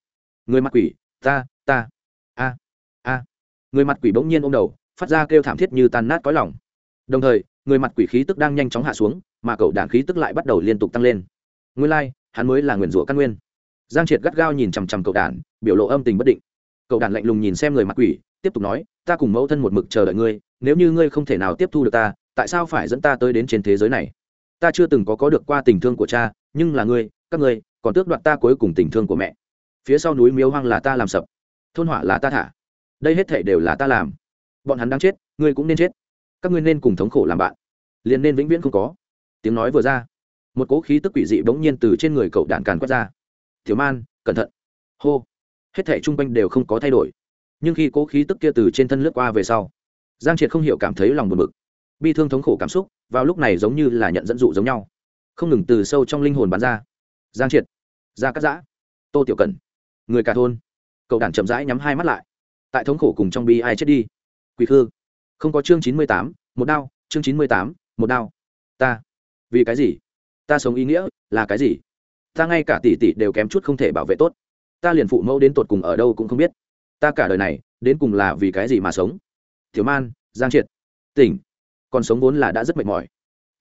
Người mặt quỷ ta ta. A a. Người mặt quỷ bỗng nhiên ôm đầu phát ra kêu thảm thiết như tan nát cõi lòng. Đồng thời người mặt quỷ khí tức đang nhanh chóng hạ xuống mà cậu đàn khí tức lại bắt đầu liên tục tăng lên. Nguyên lai、like, hắn mới là nguyền rủa căn nguyên. Giang triệt gắt gao nhìn chằm chằm cậu đàn biểu lộ âm tình bất định. Cậu đàn lạnh lùng nhìn xem người mặt quỷ tiếp tục nói ta cùng mẫu thân một mực chờ đợi ngươi nếu như ngươi không thể nào tiếp thu được ta tại sao phải dẫn ta tới đến trên thế giới này? Ta chưa từng có có được qua tình thương của cha nhưng là ngươi các ngươi còn tước đoạt ta cuối cùng tình thương của mẹ. Phía sau núi miếu hoang là ta làm sập, thôn hỏa là ta thả. Đây hết thể đều là ta làm. Bọn hắn đang chết, ngươi cũng nên chết. Các ngươi nên cùng thống khổ làm bạn. Liền nên vĩnh viễn không có. Tiếng nói vừa ra, một cỗ khí tức quỷ dị bỗng nhiên từ trên người cậu đạn càn quét ra. Thiếu man, cẩn thận. Hô. Hết thể chung quanh đều không có thay đổi. Nhưng khi cỗ khí tức kia từ trên thân lướt qua về sau, giang triệt không hiểu cảm thấy lòng buồn bực. Bi thương thống khổ cảm xúc, vào lúc này giống như là nhận dẫn dụ giống nhau. Không ngừng từ sâu trong linh hồn bắn ra giang triệt, Gia cắt giã, tô tiểu cần, người cả thôn. Cậu đàn chậm rãi nhắm hai mắt lại. Tại thống khổ cùng trong bi ai chết đi. Quỳ khư. Không có chương chín mươi tám, một đao, chương chín mươi tám, một đao. Ta. Vì cái gì? Ta sống ý nghĩa là cái gì? Ta ngay cả tỷ tỷ đều kém chút không thể bảo vệ tốt. Ta liền phụ mẫu đến tột cùng ở đâu cũng không biết. Ta cả đời này, đến cùng là vì cái gì mà sống? Thiếu man, giang triệt. Tỉnh. Còn sống vốn là đã rất mệt mỏi.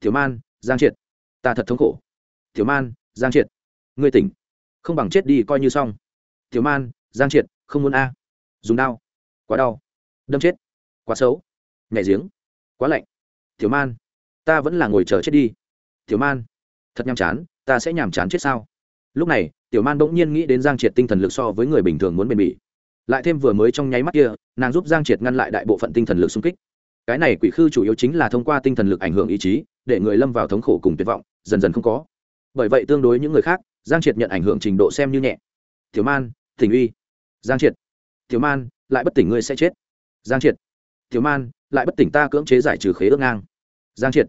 Thiếu man, giang triệt. Ta thật thống khổ. Thiếu man, giang triệt ngươi tỉnh. Không bằng chết đi, coi như xong. Thiếu man, giang triệt, không muốn a. Dùng đau quá đau. Đâm chết. Quá xấu. Nhảy giếng. Quá lạnh. Thiếu man, ta vẫn là ngồi chờ chết đi. Thiếu man, thật nhàm chán, ta sẽ nhàm chán chết sao? Lúc này, tiểu man bỗng nhiên nghĩ đến giang triệt tinh thần lực so với người bình thường muốn bền bỉ. Lại thêm vừa mới trong nháy mắt kia, nàng giúp giang triệt ngăn lại đại bộ phận tinh thần lực xung kích. Cái này quỷ khư chủ yếu chính là thông qua tinh thần lực ảnh hưởng ý chí, để người lâm vào thống khổ cùng tuyệt vọng, dần dần không có. Bởi vậy tương đối những người khác giang triệt nhận ảnh hưởng trình độ xem như nhẹ. Thiếu man Tỉnh uy. Giang triệt. Thiếu man, lại bất tỉnh ngươi sẽ chết. Giang triệt. Thiếu man, lại bất tỉnh ta cưỡng chế giải trừ khế ước ngang. Giang triệt.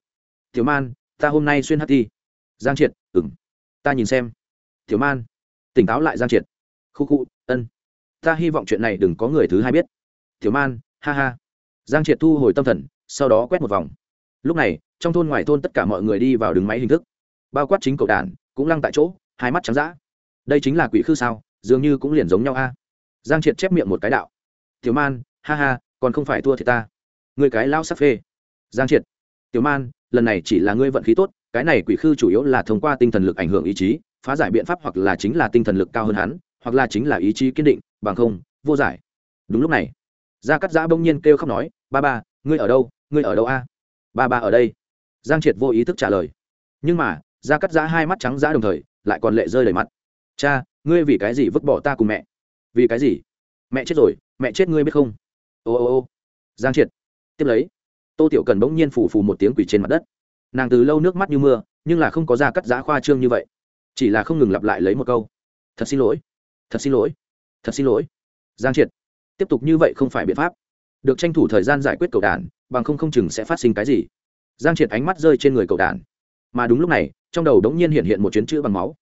Thiếu man, ta hôm nay xuyên hát thi giang triệt ừng ta nhìn xem. Thiếu man, tỉnh táo lại giang triệt. Khu khu, ân. Ta hy vọng chuyện này đừng có người thứ hai biết. Thiếu man, ha ha. Giang triệt thu hồi tâm thần, sau đó quét một vòng. Lúc này, trong thôn ngoài thôn tất cả mọi người đi vào đứng máy hình thức. Bao quát chính cậu đàn cũng lăng tại chỗ hai mắt trắng dã, đây chính là quỷ khư sao dường như cũng liền giống nhau a. Giang triệt chép miệng một cái đạo. Tiểu man ha ha còn không phải thua thì ta. Người cái lao sắc phê. Giang triệt. Tiểu man lần này chỉ là ngươi vận khí tốt cái này quỷ khư chủ yếu là thông qua tinh thần lực ảnh hưởng ý chí phá giải biện pháp hoặc là chính là tinh thần lực cao hơn hắn hoặc là chính là ý chí kiên định bằng không vô giải. Đúng lúc này gia cắt giã bỗng nhiên kêu khóc nói ba ba ngươi ở đâu? Ngươi ở đâu a? Ba ba ở đây. Giang triệt vô ý thức trả lời. Nhưng mà gia cắt giã hai mắt trắng giã đồng thời lại còn lệ rơi đầy mặt. Cha, ngươi vì cái gì vứt bỏ ta cùng mẹ? Vì cái gì? Mẹ chết rồi, mẹ chết ngươi biết không? Ô ô ô. Giang triệt. Tiếp lấy, tô tiểu cần bỗng nhiên phủ phù một tiếng quỷ trên mặt đất. Nàng từ lâu nước mắt như mưa, nhưng là không có ra cắt giá khoa trương như vậy. Chỉ là không ngừng lặp lại lấy một câu. Thật xin lỗi, thật xin lỗi, thật xin lỗi. Giang triệt. Tiếp tục như vậy không phải biện pháp. Được tranh thủ thời gian giải quyết cầu đàn, bằng không không chừng sẽ phát sinh cái gì. Giang triệt ánh mắt rơi trên người cầu đàn mà đúng lúc này, trong đầu đống nhiên hiện hiện một chuyến chữ bằng máu.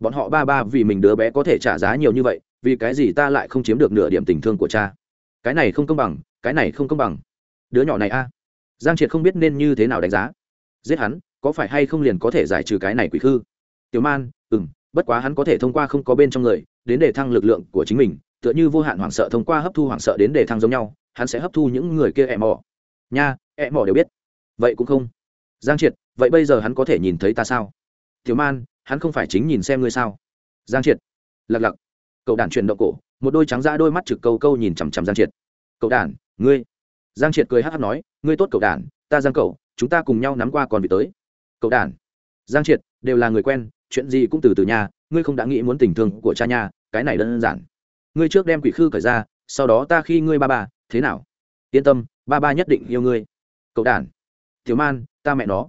Bọn họ ba ba vì mình đứa bé có thể trả giá nhiều như vậy, vì cái gì ta lại không chiếm được nửa điểm tình thương của cha? Cái này không công bằng, cái này không công bằng. Đứa nhỏ này a. Giang triệt không biết nên như thế nào đánh giá. Giết hắn, có phải hay không liền có thể giải trừ cái này quỷ khư? Tiểu man ừ m bất quá hắn có thể thông qua không có bên trong người, đến để thăng lực lượng của chính mình, tựa như vô hạn hoảng sợ thông qua hấp thu hoảng sợ đến để thăng giống nhau, hắn sẽ hấp thu những người kia ẹ mỏ nha, ẹ mỏ đều biết. Vậy cũng không. Giang triệt vậy bây giờ hắn có thể nhìn thấy ta sao? Tiểu man, hắn không phải chính nhìn xem ngươi sao? Giang triệt. Lặc lặc. Cậu đàn chuyển động cổ, một đôi trắng ra đôi mắt trực câu câu nhìn chằm chằm giang triệt. Cậu đàn ngươi. Giang triệt cười hát hát nói, ngươi tốt cậu đàn ta giang cậu, chúng ta cùng nhau nắm qua còn vị tới. Cậu đàn giang triệt, đều là người quen, chuyện gì cũng từ từ nhà ngươi không đã nghĩ muốn tình thương của cha nhà cái này đơn giản. Ngươi trước đem quỷ khư cởi ra, sau đó ta khi ngươi ba ba, thế nào? Yên tâm, ba ba nhất định yêu ngươi. Cậu đàn thiếu man, ta mẹ nó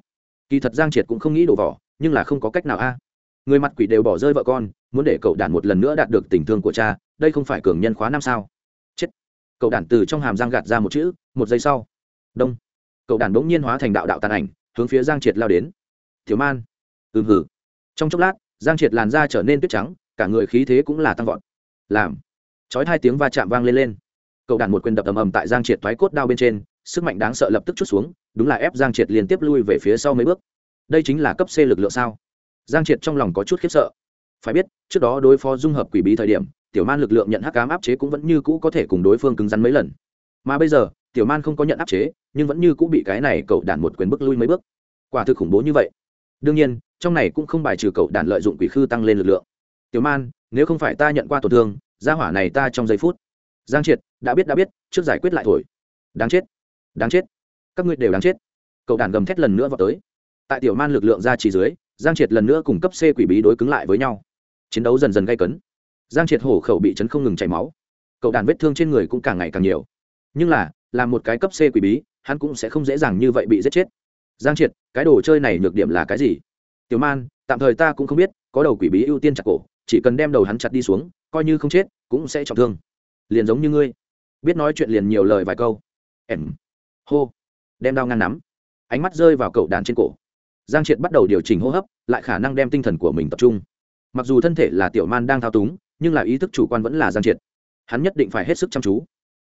kỳ thật giang triệt cũng không nghĩ đổ vỏ, nhưng là không có cách nào a. Người mặt quỷ đều bỏ rơi vợ con, muốn để cậu Đản một lần nữa đạt được tình thương của cha, đây không phải cường nhân khóa năm sao? Chết. Cậu Đản từ trong hàm giang gạt ra một chữ, một giây sau. Đông. Cậu Đản bỗng nhiên hóa thành đạo đạo tàn ảnh, hướng phía giang triệt lao đến. Thiếu man. Ừm hử. Trong chốc lát, giang triệt làn da trở nên tuyết trắng, cả người khí thế cũng là tăng vọt. Làm. Chói hai tiếng va chạm vang lên lên. Cậu đàn một quyền đập ầm ầm tại giang triệt thoái cốt đao bên trên sức mạnh đáng sợ lập tức chút xuống, đúng là ép giang triệt liên tiếp lui về phía sau mấy bước. Đây chính là cấp c lực lượng sao? Giang triệt trong lòng có chút khiếp sợ. Phải biết, trước đó đối phó dung hợp quỷ bí thời điểm, tiểu man lực lượng nhận hắc cám áp chế cũng vẫn như cũ có thể cùng đối phương cứng rắn mấy lần. Mà bây giờ, tiểu man không có nhận áp chế, nhưng vẫn như cũ bị cái này cậu đản một quyền bước lui mấy bước. Quả thực khủng bố như vậy. Đương nhiên, trong này cũng không bài trừ cậu đản lợi dụng quỷ khư tăng lên lực lượng. Tiểu man, nếu không phải ta nhận qua tổn thương ra hỏa này ta trong giây phút. Giang triệt, đã biết đã biết, trước giải quyết lại thổi. Đáng chết đáng chết. Các ngươi đều đáng chết. Cậu đàn gầm thét lần nữa vào tới. Tại tiểu man lực lượng ra chỉ dưới, giang triệt lần nữa cùng cấp c quỷ bí đối cứng lại với nhau. Chiến đấu dần dần gây cấn. Giang triệt hổ khẩu bị chấn không ngừng chảy máu. Cậu đàn vết thương trên người cũng càng ngày càng nhiều. Nhưng là, làm một cái cấp c quỷ bí, hắn cũng sẽ không dễ dàng như vậy bị giết chết. Giang triệt, cái đồ chơi này nhược điểm là cái gì? Tiểu man, tạm thời ta cũng không biết, có đầu quỷ bí ưu tiên chặt cổ, chỉ cần đem đầu hắn chặt đi xuống, coi như không chết, cũng sẽ trọng thương. Liền giống như ngươi. Biết nói chuyện liền nhiều lời vài câu. Em hô. Đem đao ngang nắm. Ánh mắt rơi vào cậu đàn trên cổ. Giang triệt bắt đầu điều chỉnh hô hấp, lại khả năng đem tinh thần của mình tập trung. Mặc dù thân thể là tiểu man đang thao túng, nhưng là ý thức chủ quan vẫn là giang triệt. Hắn nhất định phải hết sức chăm chú.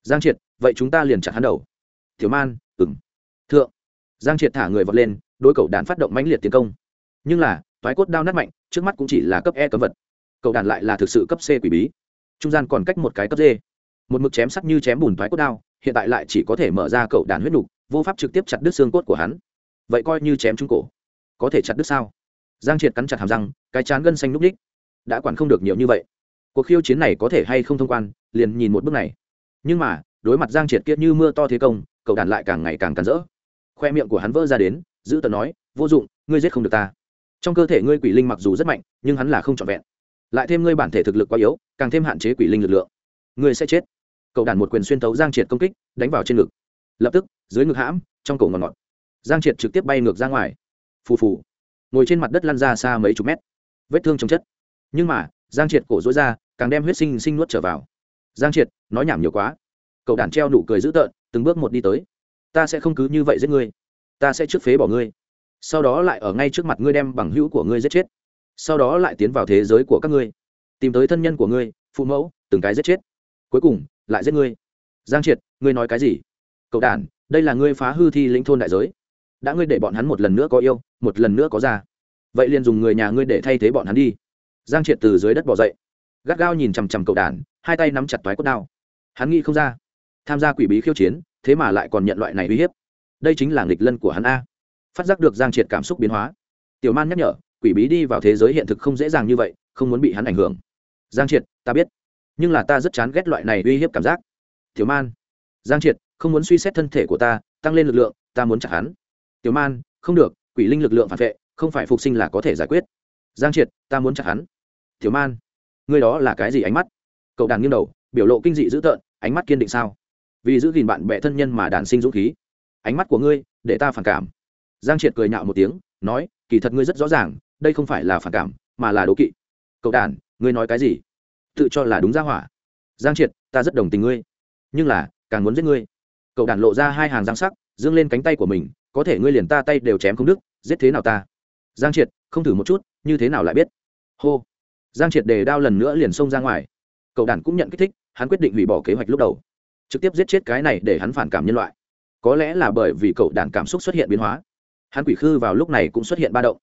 Giang triệt, vậy chúng ta liền chặt hắn đầu. Tiểu man ừng thượng. Giang triệt thả người vọt lên đôi cậu đàn phát động mãnh liệt tiến công. Nhưng là thoái cốt đao nát mạnh, trước mắt cũng chỉ là cấp e cấm vật. Cậu đàn lại là thực sự cấp c quỷ bí. Trung gian còn cách một cái cấp d. Một mực chém sắc như chém bùn thoái cốt đao hiện tại lại chỉ có thể mở ra cậu đàn huyết nục, vô pháp trực tiếp chặt đứt xương cốt của hắn. Vậy coi như chém trúng cổ. Có thể chặt đứt sao? Giang triệt cắn chặt hàm răng, cái chán gân xanh núp đích đã quản không được nhiều như vậy. Cuộc khiêu chiến này có thể hay không thông quan, liền nhìn một bước này. Nhưng mà, đối mặt giang triệt kiệt như mưa to thế công, cậu đàn lại càng ngày càng cắn rỡ. Khoe miệng của hắn vỡ ra đến, giữ tờ nói, vô dụng, ngươi giết không được ta. Trong cơ thể ngươi quỷ linh mặc dù rất mạnh, nhưng hắn là không trọn vẹn. Lại thêm ngươi bản thể thực lực quá yếu, càng thêm hạn chế quỷ linh lực lượng. Ngươi sẽ chết cậu đàn một quyền xuyên tấu giang triệt công kích, đánh vào trên ngực. Lập tức, dưới ngực hãm, trong cổ ngọt ngọt giang triệt trực tiếp bay ngược ra ngoài. Phù phù. Ngồi trên mặt đất lăn ra xa mấy chục mét. Vết thương chồng chất. Nhưng mà, giang triệt cổ dối ra, càng đem huyết sinh sinh nuốt trở vào. Giang triệt, nói nhảm nhiều quá. Cậu đàn treo nụ cười dữ tợn, từng bước một đi tới. Ta sẽ không cứ như vậy giết ngươi. Ta sẽ trước phế bỏ ngươi. Sau đó lại ở ngay trước mặt ngươi đem bằng hữu của ngươi giết chết. Sau đó lại tiến vào thế giới của các ngươi. Tìm tới thân nhân của ngươi, phụ mẫu, từng cái giết chết. Cuối cùng lại giết ngươi. Giang triệt, ngươi nói cái gì? Cậu đản, đây là ngươi phá hư thi lĩnh thôn đại giới. Đã ngươi để bọn hắn một lần nữa có yêu, một lần nữa có ra vậy liền dùng người nhà ngươi để thay thế bọn hắn đi. Giang triệt từ dưới đất bỏ dậy. Gắt gao nhìn chằm chằm cậu đản, hai tay nắm chặt toái cốt đao. Hắn nghĩ không ra, tham gia quỷ bí khiêu chiến, thế mà lại còn nhận loại này uy hiếp. Đây chính là nghịch lân của hắn a. Phát giác được giang triệt cảm xúc biến hóa, tiểu man nhắc nhở, quỷ bí đi vào thế giới hiện thực không dễ dàng như vậy, không muốn bị hắn ảnh hưởng. Giang triệt, ta biết nhưng là ta rất chán ghét loại này uy hiếp cảm giác. Tiểu man, giang triệt, không muốn suy xét thân thể của ta, tăng lên lực lượng, ta muốn chặt hắn. Tiểu man, không được, quỷ linh lực lượng phản vệ, không phải phục sinh là có thể giải quyết. Giang triệt, ta muốn chặt hắn. Tiểu man, ngươi đó là cái gì ánh mắt? Cậu đàn nghiêng đầu, biểu lộ kinh dị dữ tợn, ánh mắt kiên định sao? Vì giữ gìn bạn bè thân nhân mà đàn sinh dũng khí. Ánh mắt của ngươi, để ta phản cảm. Giang triệt cười nhạo một tiếng, nói, kỳ thật ngươi rất rõ ràng, đây không phải là phản cảm, mà là đố kỵ. Cậu đàn, ngươi nói cái gì? Tự cho là đúng ra hỏa. Giang triệt, ta rất đồng tình ngươi. Nhưng là, càng muốn giết ngươi. Cậu đàn lộ ra hai hàng giang sắc, dương lên cánh tay của mình, có thể ngươi liền ta tay đều chém không đứt, giết thế nào ta? Giang triệt, không thử một chút, như thế nào lại biết? Hô. Giang triệt đề đao lần nữa liền xông ra ngoài. Cậu đàn cũng nhận kích thích, hắn quyết định hủy bỏ kế hoạch lúc đầu. Trực tiếp giết chết cái này để hắn phản cảm nhân loại. Có lẽ là bởi vì cậu đàn cảm xúc xuất hiện biến hóa. Hắn quỷ khư vào lúc này cũng xuất hiện ba động.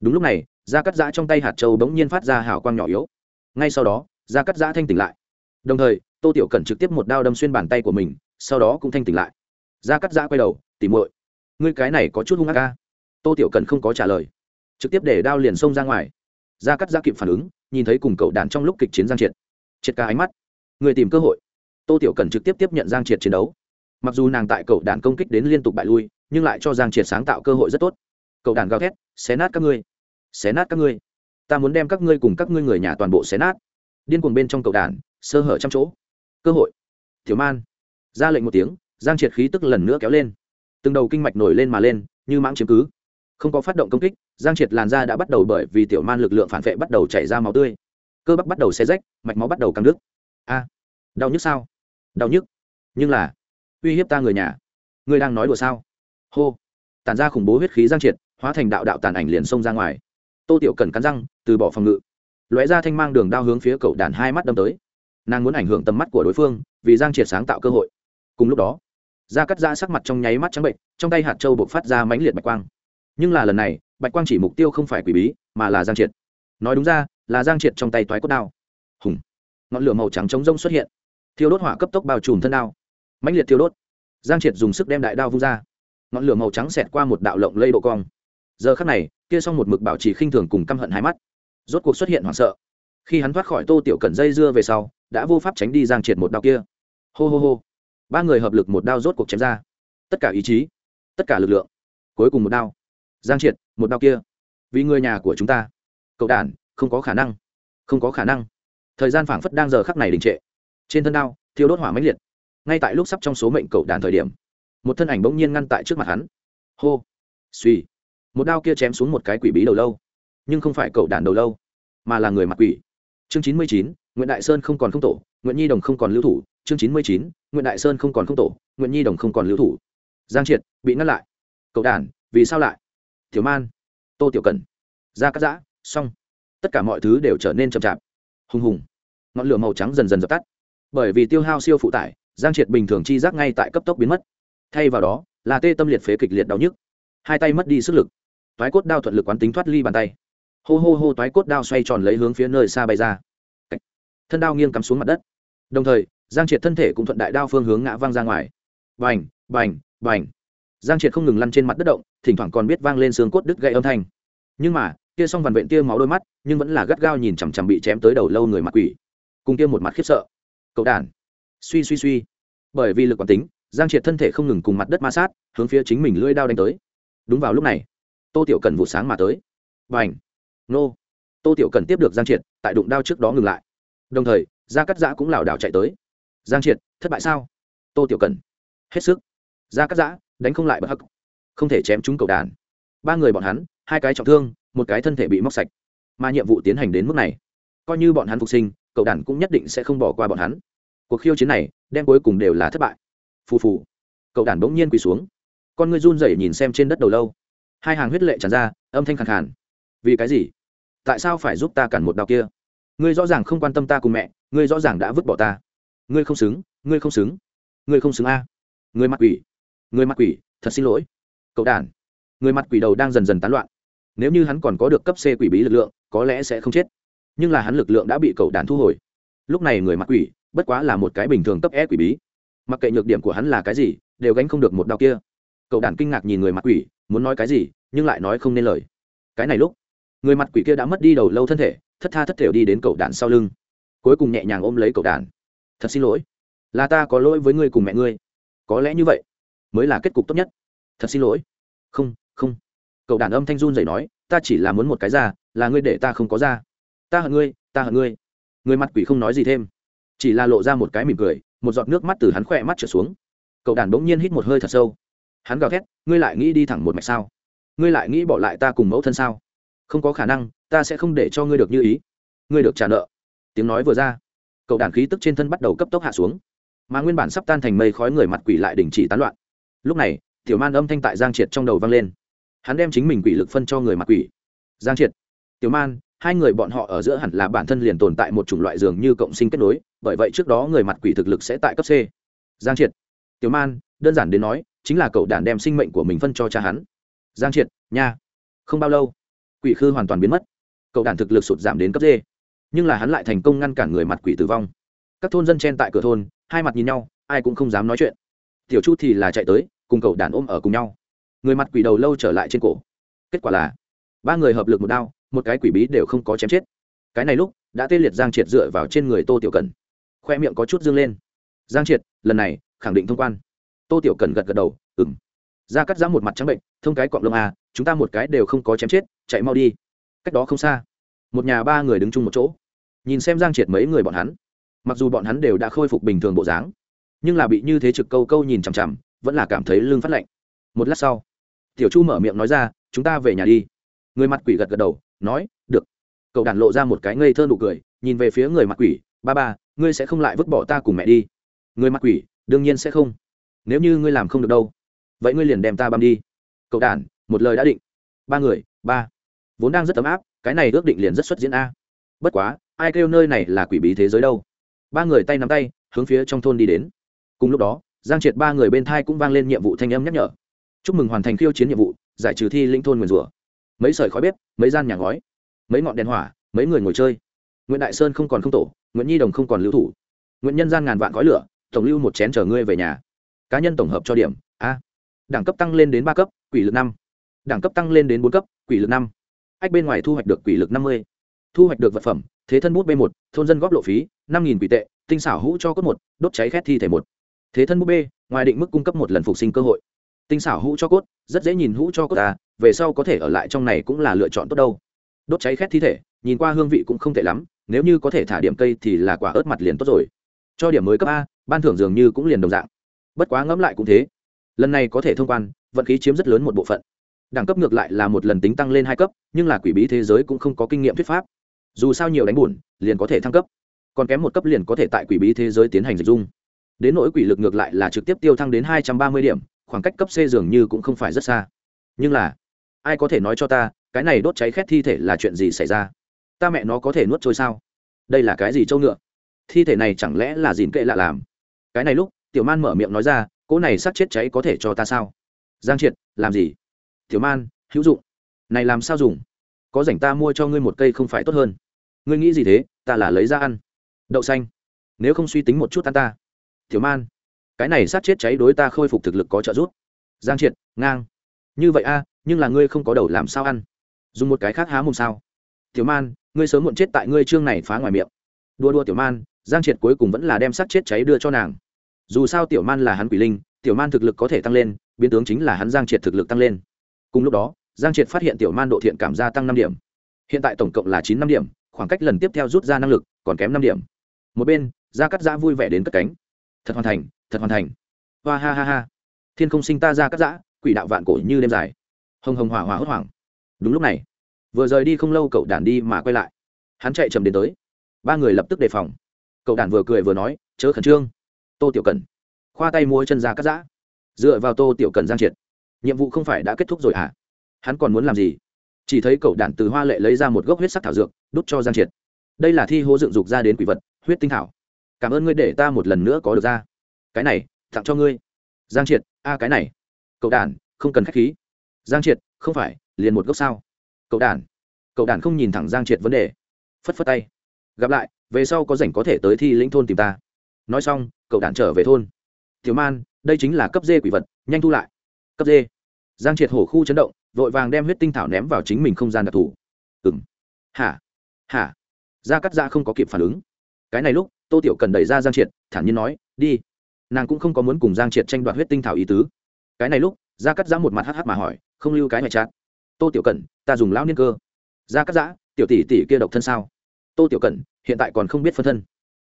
Đúng lúc này, da cắt giã trong tay hạt châu bỗng nhiên phát ra hào quang nhỏ yếu. Ngay sau đó Gia cắt giã thanh tỉnh lại. Đồng thời, tô tiểu cần trực tiếp một đao đâm xuyên bàn tay của mình, sau đó cũng thanh tỉnh lại. Gia cắt giã quay đầu tìm muội, ngươi cái này có chút hung ác ca tô tiểu cần không có trả lời, trực tiếp để đao liền xông ra ngoài. Gia cắt giã kịp phản ứng, nhìn thấy cùng cậu đàn trong lúc kịch chiến giang triệt. Triệt ca ánh mắt. Người tìm cơ hội. Tô tiểu cần trực tiếp tiếp nhận giang triệt chiến đấu. Mặc dù nàng tại cậu đàn công kích đến liên tục bại lui, nhưng lại cho giang triệt sáng tạo cơ hội rất tốt. Cậu đàn gào thét, xé nát các ngươi! Xé nát các ngươi! Ta muốn đem các ngươi cùng các ngươi người nhà toàn bộ xé nát! Điên cuồng bên trong cầu đàn, sơ hở trăm chỗ. Cơ hội. Thiếu man. Ra lệnh một tiếng, giang triệt khí tức lần nữa kéo lên. Từng đầu kinh mạch nổi lên mà lên, như mãng chiếm cứ. Không có phát động công kích, giang triệt làn da đã bắt đầu bởi vì tiểu man lực lượng phản vệ bắt đầu chảy ra máu tươi. Cơ bắp bắt đầu xe rách, mạch máu bắt đầu căng đứt. A. Đau nhức sao? Đau nhức. Nhưng là, uy hiếp ta người nhà. Ngươi đang nói đùa sao? Hô. Tàn ra khủng bố huyết khí giang triệt, hóa thành đạo đạo tàn ảnh liền xông ra ngoài. Tô tiểu cần cắn răng, từ bỏ phòng ngự lóe ra thanh mang đường đao hướng phía cậu đàn hai mắt đâm tới. Nàng muốn ảnh hưởng tầm mắt của đối phương, vì giang triệt sáng tạo cơ hội. Cùng lúc đó da cắt ra sắc mặt trong nháy mắt trắng bệnh, trong tay hạt châu buộc phát ra mãnh liệt bạch quang. Nhưng là lần này, bạch quang chỉ mục tiêu không phải quỷ bí, mà là giang triệt. Nói đúng ra, là giang triệt trong tay toái cốt đao. Hùng! Ngọn lửa màu trắng trống rông xuất hiện. Thiêu đốt hỏa cấp tốc bao trùm thân đao. Mãnh liệt thiêu đốt. Giang triệt dùng sức đem đại đao vung ra. Ngọn lửa màu trắng xẹt qua một đạo lộng lây độ cong. Giờ khắc này, kia xong một mực bảo trì khinh thường cùng căm hận hai mắt rốt cuộc xuất hiện hoảng sợ. Khi hắn thoát khỏi tô tiểu cần dây dưa về sau, đã vô pháp tránh đi giang triệt một đao kia. Hô hô hô. Ba người hợp lực một đao rốt cuộc chém ra. Tất cả ý chí, tất cả lực lượng, cuối cùng một đao. Giang triệt, một đao kia. Vì người nhà của chúng ta. Cậu đàn, không có khả năng. Không có khả năng. Thời gian phảng phất đang giờ khắc này đình trệ. Trên thân đao, thiêu đốt hỏa mãnh liệt. Ngay tại lúc sắp trong số mệnh cậu đàn thời điểm, một thân ảnh bỗng nhiên ngăn tại trước mặt hắn. Hô. Suy một đao kia chém xuống một cái quỷ bí đầu lâu. Nhưng không phải cậu đàn đầu lâu mà là người mặc quỷ. Chương chín mươi chín nguyễn đại sơn không còn không tổ nguyễn nhi đồng không còn lưu thủ. Chương chín mươi chín nguyễn đại sơn không còn không tổ nguyễn nhi đồng không còn lưu thủ. Giang triệt, bị ngăn lại. Cậu đàn vì sao lại? Thiếu man, tô tiểu cần ra cắt giã, xong. Tất cả mọi thứ đều trở nên chậm chạp. Hùng hùng. Ngọn lửa màu trắng dần dần dập tắt. Bởi vì tiêu hao siêu phụ tải, giang triệt bình thường chi giác ngay tại cấp tốc biến mất. Thay vào đó, là tê tâm liệt phế kịch liệt đau nhức. Hai tay mất đi sức lực. Thoái cốt đao thuận lực quán tính thoát ly bàn tay hô hô hô toái cốt đao xoay tròn lấy hướng phía nơi xa bay ra. Thân đao nghiêng cắm xuống mặt đất. Đồng thời, giang triệt thân thể cũng thuận đại đao phương hướng ngã văng ra ngoài. Bành bành bành. Giang triệt không ngừng lăn trên mặt đất động, thỉnh thoảng còn biết vang lên xương cốt đứt gãy âm thanh. Nhưng mà, kia xong vằn vện tia máu đôi mắt, nhưng vẫn là gắt gao nhìn chằm chằm bị chém tới đầu lâu người mặt quỷ. Cùng kia một mặt khiếp sợ. Cậu đản suy suy suy. Bởi vì lực quản tính, giang triệt thân thể không ngừng cùng mặt đất ma sát, hướng phía chính mình lưỡi đao đánh tới. Đúng vào lúc này, tô tiểu cần vụ sáng mà tới. Bành! Nô. Tô tiểu cần tiếp được giang triệt, tại đụng đao trước đó ngừng lại. Đồng thời, gia cắt giã cũng lảo đảo chạy tới. Giang triệt, thất bại sao? Tô tiểu cần. Hết sức. Gia cắt giã, đánh không lại bậc hắc. Không thể chém trúng cầu đàn. Ba người bọn hắn, hai cái trọng thương, một cái thân thể bị móc sạch. Mà nhiệm vụ tiến hành đến mức này. Coi như bọn hắn phục sinh cậu đàn cũng nhất định sẽ không bỏ qua bọn hắn. Cuộc khiêu chiến này, đem cuối cùng đều là thất bại. Phù phù. Cậu đàn bỗng nhiên quỳ xuống. Con ngươi run rẩy nhìn xem trên đất đầu lâu. Hai hàng huyết lệ tràn ra, âm thanh khàn khàn. Vì cái gì? Tại sao phải giúp ta cản một đau kia? Ngươi rõ ràng không quan tâm ta cùng mẹ, ngươi rõ ràng đã vứt bỏ ta. Ngươi không xứng, ngươi không xứng. Ngươi không xứng a. Ngươi mặt quỷ. Ngươi mặt quỷ, thật xin lỗi. Cậu đản. người mặt quỷ đầu đang dần dần tán loạn. Nếu như hắn còn có được cấp c quỷ bí lực lượng, có lẽ sẽ không chết. Nhưng là hắn lực lượng đã bị cậu đản thu hồi. Lúc này người mặt quỷ, bất quá là một cái bình thường cấp e quỷ bí. Mặc kệ nhược điểm của hắn là cái gì, đều gánh không được một đau kia. Cậu đản kinh ngạc nhìn người mặt quỷ, muốn nói cái gì, nhưng lại nói không nên lời. Cái này lúc người mặt quỷ kia đã mất đi đầu lâu thân thể, thất tha thất thểu đi đến cậu đàn sau lưng. Cuối cùng nhẹ nhàng ôm lấy cậu đàn. Thật xin lỗi. Là ta có lỗi với ngươi cùng mẹ ngươi. Có lẽ như vậy mới là kết cục tốt nhất. Thật xin lỗi. Không không. Cậu đàn âm thanh run dậy nói, ta chỉ là muốn một cái ra là ngươi để ta không có ra ta hận ngươi, ta hận ngươi. Người mặt quỷ không nói gì thêm. Chỉ là lộ ra một cái mỉm cười, một giọt nước mắt từ hắn khỏe mắt trở xuống. Cậu đàn bỗng nhiên hít một hơi thật sâu. Hắn gào thét, ngươi lại nghĩ đi thẳng một mạch sao? Ngươi lại nghĩ bỏ lại ta cùng mẫu thân sao? Không có khả năng, ta sẽ không để cho ngươi được như ý. Ngươi được trả nợ. Tiếng nói vừa ra, cậu đàn khí tức trên thân bắt đầu cấp tốc hạ xuống. Mà nguyên bản sắp tan thành mây khói người mặt quỷ lại đình chỉ tán loạn. Lúc này, tiểu man âm thanh tại giang triệt trong đầu vang lên. Hắn đem chính mình quỷ lực phân cho người mặt quỷ. Giang triệt, tiểu man, hai người bọn họ ở giữa hẳn là bản thân liền tồn tại một chủng loại dường như cộng sinh kết nối, bởi vậy trước đó người mặt quỷ thực lực sẽ tại cấp c. Giang triệt, tiểu man, đơn giản đến nói, chính là cậu đàn đem sinh mệnh của mình phân cho cha hắn. Giang triệt, nha, không bao lâu quỷ khư hoàn toàn biến mất. Cậu đàn thực lực sụt giảm đến cấp d. Nhưng là hắn lại thành công ngăn cản người mặt quỷ tử vong. Các thôn dân chen tại cửa thôn, hai mặt nhìn nhau, ai cũng không dám nói chuyện. Tiểu chu thì là chạy tới, cùng cậu đàn ôm ở cùng nhau. Người mặt quỷ đầu lâu trở lại trên cổ. Kết quả là, ba người hợp lực một đao, một cái quỷ bí đều không có chém chết. Cái này lúc, đã tê liệt giang triệt dựa vào trên người tô tiểu cần khoe miệng có chút dương lên. Giang triệt, lần này, khẳng định thông quan. Tô tiểu cần gật gật đầu ừng ra cắt giã một mặt trắng bệnh, thông cái cọng lông à chúng ta một cái đều không có chém chết, chạy mau đi. Cách đó không xa, một nhà ba người đứng chung một chỗ, nhìn xem giang triệt mấy người bọn hắn. Mặc dù bọn hắn đều đã khôi phục bình thường bộ dáng, nhưng là bị như thế trực câu câu nhìn chằm chằm, vẫn là cảm thấy lưng phát lạnh. Một lát sau, tiểu chu mở miệng nói ra, chúng ta về nhà đi. Người mặt quỷ gật gật đầu, nói, được. Cậu đàn lộ ra một cái ngây thơ nụ cười, nhìn về phía người mặt quỷ, ba ba, ngươi sẽ không lại vứt bỏ ta cùng mẹ đi. Người mặt quỷ, đương nhiên sẽ không. Nếu như ngươi làm không được đâu vậy ngươi liền đem ta băm đi. Cậu đàn một lời đã định. Ba người, ba. Vốn đang rất ấm áp, cái này ước định liền rất xuất diễn a. Bất quá, ai kêu nơi này là quỷ bí thế giới đâu? Ba người tay nắm tay, hướng phía trong thôn đi đến. Cùng lúc đó, giang triệt ba người bên thai cũng vang lên nhiệm vụ thanh âm nhắc nhở. Chúc mừng hoàn thành khiêu chiến nhiệm vụ, giải trừ thi linh thôn nguyền rủa. Mấy sợi khói bếp, mấy gian nhà ngói, mấy ngọn đèn hỏa, mấy người ngồi chơi. Nguyễn đại sơn không còn không tổ, nguyễn nhi đồng không còn lưu thủ. Nguyễn nhân gian ngàn vạn khói lửa, tổng lưu một chén chở ngươi về nhà. Cá nhân tổng hợp cho điểm, a đẳng cấp tăng lên đến ba cấp, quỷ lực năm. Đẳng cấp tăng lên đến bốn cấp, quỷ lực năm. Ách, bên ngoài thu hoạch được quỷ lực năm mươi. Thu hoạch được vật phẩm, thế thân bút b một, thôn dân góp lộ phí, năm nghìn quỷ tệ, tinh xảo hũ cho cốt một, đốt cháy khét thi thể một. Thế thân bút b, ngoài định mức cung cấp một lần phục sinh cơ hội. Tinh xảo hũ cho cốt, rất dễ nhìn hũ cho cốt ta về sau có thể ở lại trong này cũng là lựa chọn tốt đâu. Đốt cháy khét thi thể, nhìn qua hương vị cũng không tệ lắm, nếu như có thể thả điểm cây thì là quả ớt mặt liền tốt rồi. Cho điểm mới cấp a, ban thưởng dường như cũng liền đồng dạng. Bất quá ngẫm lại cũng thế lần này có thể thông quan, vận khí chiếm rất lớn một bộ phận. Đẳng cấp ngược lại là một lần tính tăng lên hai cấp, nhưng là quỷ bí thế giới cũng không có kinh nghiệm thuyết pháp. Dù sao nhiều đánh buồn, liền có thể thăng cấp. Còn kém một cấp liền có thể tại quỷ bí thế giới tiến hành dịch dung. Đến nỗi quỷ lực ngược lại là trực tiếp tiêu thăng đến hai trăm ba mươi điểm, khoảng cách cấp c dường như cũng không phải rất xa. Nhưng là, ai có thể nói cho ta, cái này đốt cháy khét thi thể là chuyện gì xảy ra? Ta mẹ nó có thể nuốt trôi sao? Đây là cái gì trâu ngựa? Thi thể này chẳng lẽ là dìn kệ lạ làm? Cái này lúc, tiểu man mở miệng nói ra cỗ này sát chết cháy có thể cho ta sao? Giang triệt, làm gì? Thiếu man, hữu dụng. Này làm sao dùng? Có rảnh ta mua cho ngươi một cây không phải tốt hơn. Ngươi nghĩ gì thế? Ta là lấy ra ăn. Đậu xanh. Nếu không suy tính một chút ăn ta. Thiếu man, cái này sát chết cháy đối ta khôi phục thực lực có trợ giúp. Giang triệt, ngang. Như vậy a, nhưng là ngươi không có đầu làm sao ăn. Dùng một cái khác há mồm sao? Tiểu man, ngươi sớm muộn chết tại ngươi trương này phá ngoài miệng. Đua đua tiểu man, giang triệt cuối cùng vẫn là đem sát chết cháy đưa cho nàng dù sao tiểu man là hắn quỷ linh, tiểu man thực lực có thể tăng lên, biến tướng chính là hắn giang triệt thực lực tăng lên. Cùng lúc đó, giang triệt phát hiện tiểu man độ thiện cảm gia tăng năm điểm. Hiện tại tổng cộng là chín năm điểm, khoảng cách lần tiếp theo rút ra năng lực còn kém năm điểm. Một bên, gia cắt giã vui vẻ đến cất cánh. Thật hoàn thành, thật hoàn thành. Hoa ha ha ha. Thiên không sinh ta ra cắt giã, quỷ đạo vạn cổ như đêm dài. Hồng hồng hỏa hỏa hốt hoảng. Đúng lúc này, vừa rời đi không lâu cậu đàn đi mà quay lại. Hắn chạy chậm đến tới. Ba người lập tức đề phòng. Cậu đàn vừa cười vừa nói, chớ khẩn trương tô tiểu cần. Khoa tay mua chân ra cắt giã. Dựa vào tô tiểu cần giang triệt. Nhiệm vụ không phải đã kết thúc rồi à hắn còn muốn làm gì? Chỉ thấy cậu Đản từ hoa lệ lấy ra một gốc huyết sắc thảo dược đút cho giang triệt. Đây là thi hô dựng dục ra đến quỷ vật huyết tinh thảo. Cảm ơn ngươi để ta một lần nữa có được ra. Cái này tặng cho ngươi. Giang triệt a cái này. Cậu Đản, không cần k h á c h khí. Giang triệt không phải liền một gốc sao? Cậu Đản, cậu Đản không nhìn thẳng giang triệt vấn đề. Phất phất tay. Gặp lại về sau có rảnh có thể tới thi lĩnh thôn tìm ta nói xong, cậu đàn trở về thôn. Thiếu man, đây chính là cấp dê quỷ vật, nhanh thu lại. Cấp dê giang triệt hổ khu chấn động, vội vàng đem huyết tinh thảo ném vào chính mình không gian đặc thù. Ừng hả? Hả? Gia cắt ra không có kịp phản ứng. Cái này lúc, tô tiểu cần đẩy ra giang triệt, thản nhiên nói, đi. Nàng cũng không có muốn cùng giang triệt tranh đoạt huyết tinh thảo ý tứ. Cái này lúc, gia cắt giã một mặt hh mà hỏi, không lưu cái mẹ chát. Tô tiểu cần, ta dùng lão niên cơ. Gia cắt giã tiểu tỷ tỷ kia độc thân sao? Tô tiểu cần, hiện tại còn không biết phân thân.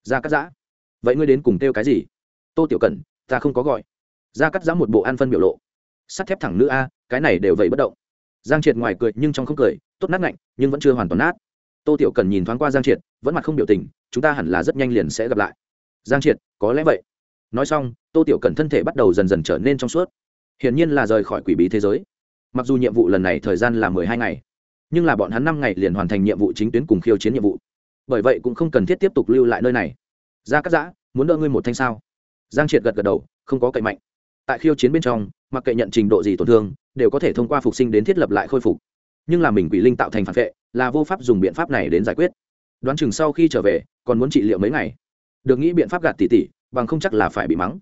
Gia cắt giã vậy ngươi đến cùng kêu cái gì? Tô tiểu cần ta không có gọi. Ra cắt giã một bộ an phân biểu lộ. Sắt thép thẳng nữ a, cái này đều vậy bất động. Giang triệt ngoài cười nhưng trong không cười, tốt nát ngạnh, nhưng vẫn chưa hoàn toàn nát. Tô tiểu cần nhìn thoáng qua giang triệt, vẫn mặt không biểu tình, chúng ta hẳn là rất nhanh liền sẽ gặp lại. Giang triệt, có lẽ vậy. Nói xong, tô tiểu cần thân thể bắt đầu dần dần trở nên trong suốt. Hiển nhiên là rời khỏi quỷ bí thế giới. Mặc dù nhiệm vụ lần này thời gian là mười hai ngày, nhưng là bọn hắn năm ngày liền hoàn thành nhiệm vụ chính tuyến cùng khiêu chiến nhiệm vụ. Bởi vậy cũng không cần thiết tiếp tục lưu lại nơi này ra cắt giã, muốn đỡ ngươi một thanh sao? Giang triệt gật gật đầu, không có cậy mạnh. Tại khiêu chiến bên trong, mặc kệ nhận trình độ gì tổn thương, đều có thể thông qua phục sinh đến thiết lập lại khôi phục. Nhưng là mình quỷ linh tạo thành phản vệ, là vô pháp dùng biện pháp này đến giải quyết. Đoán chừng sau khi trở về, còn muốn trị liệu mấy ngày. Được nghĩ biện pháp gạt tỉ tỉ bằng không chắc là phải bị mắng.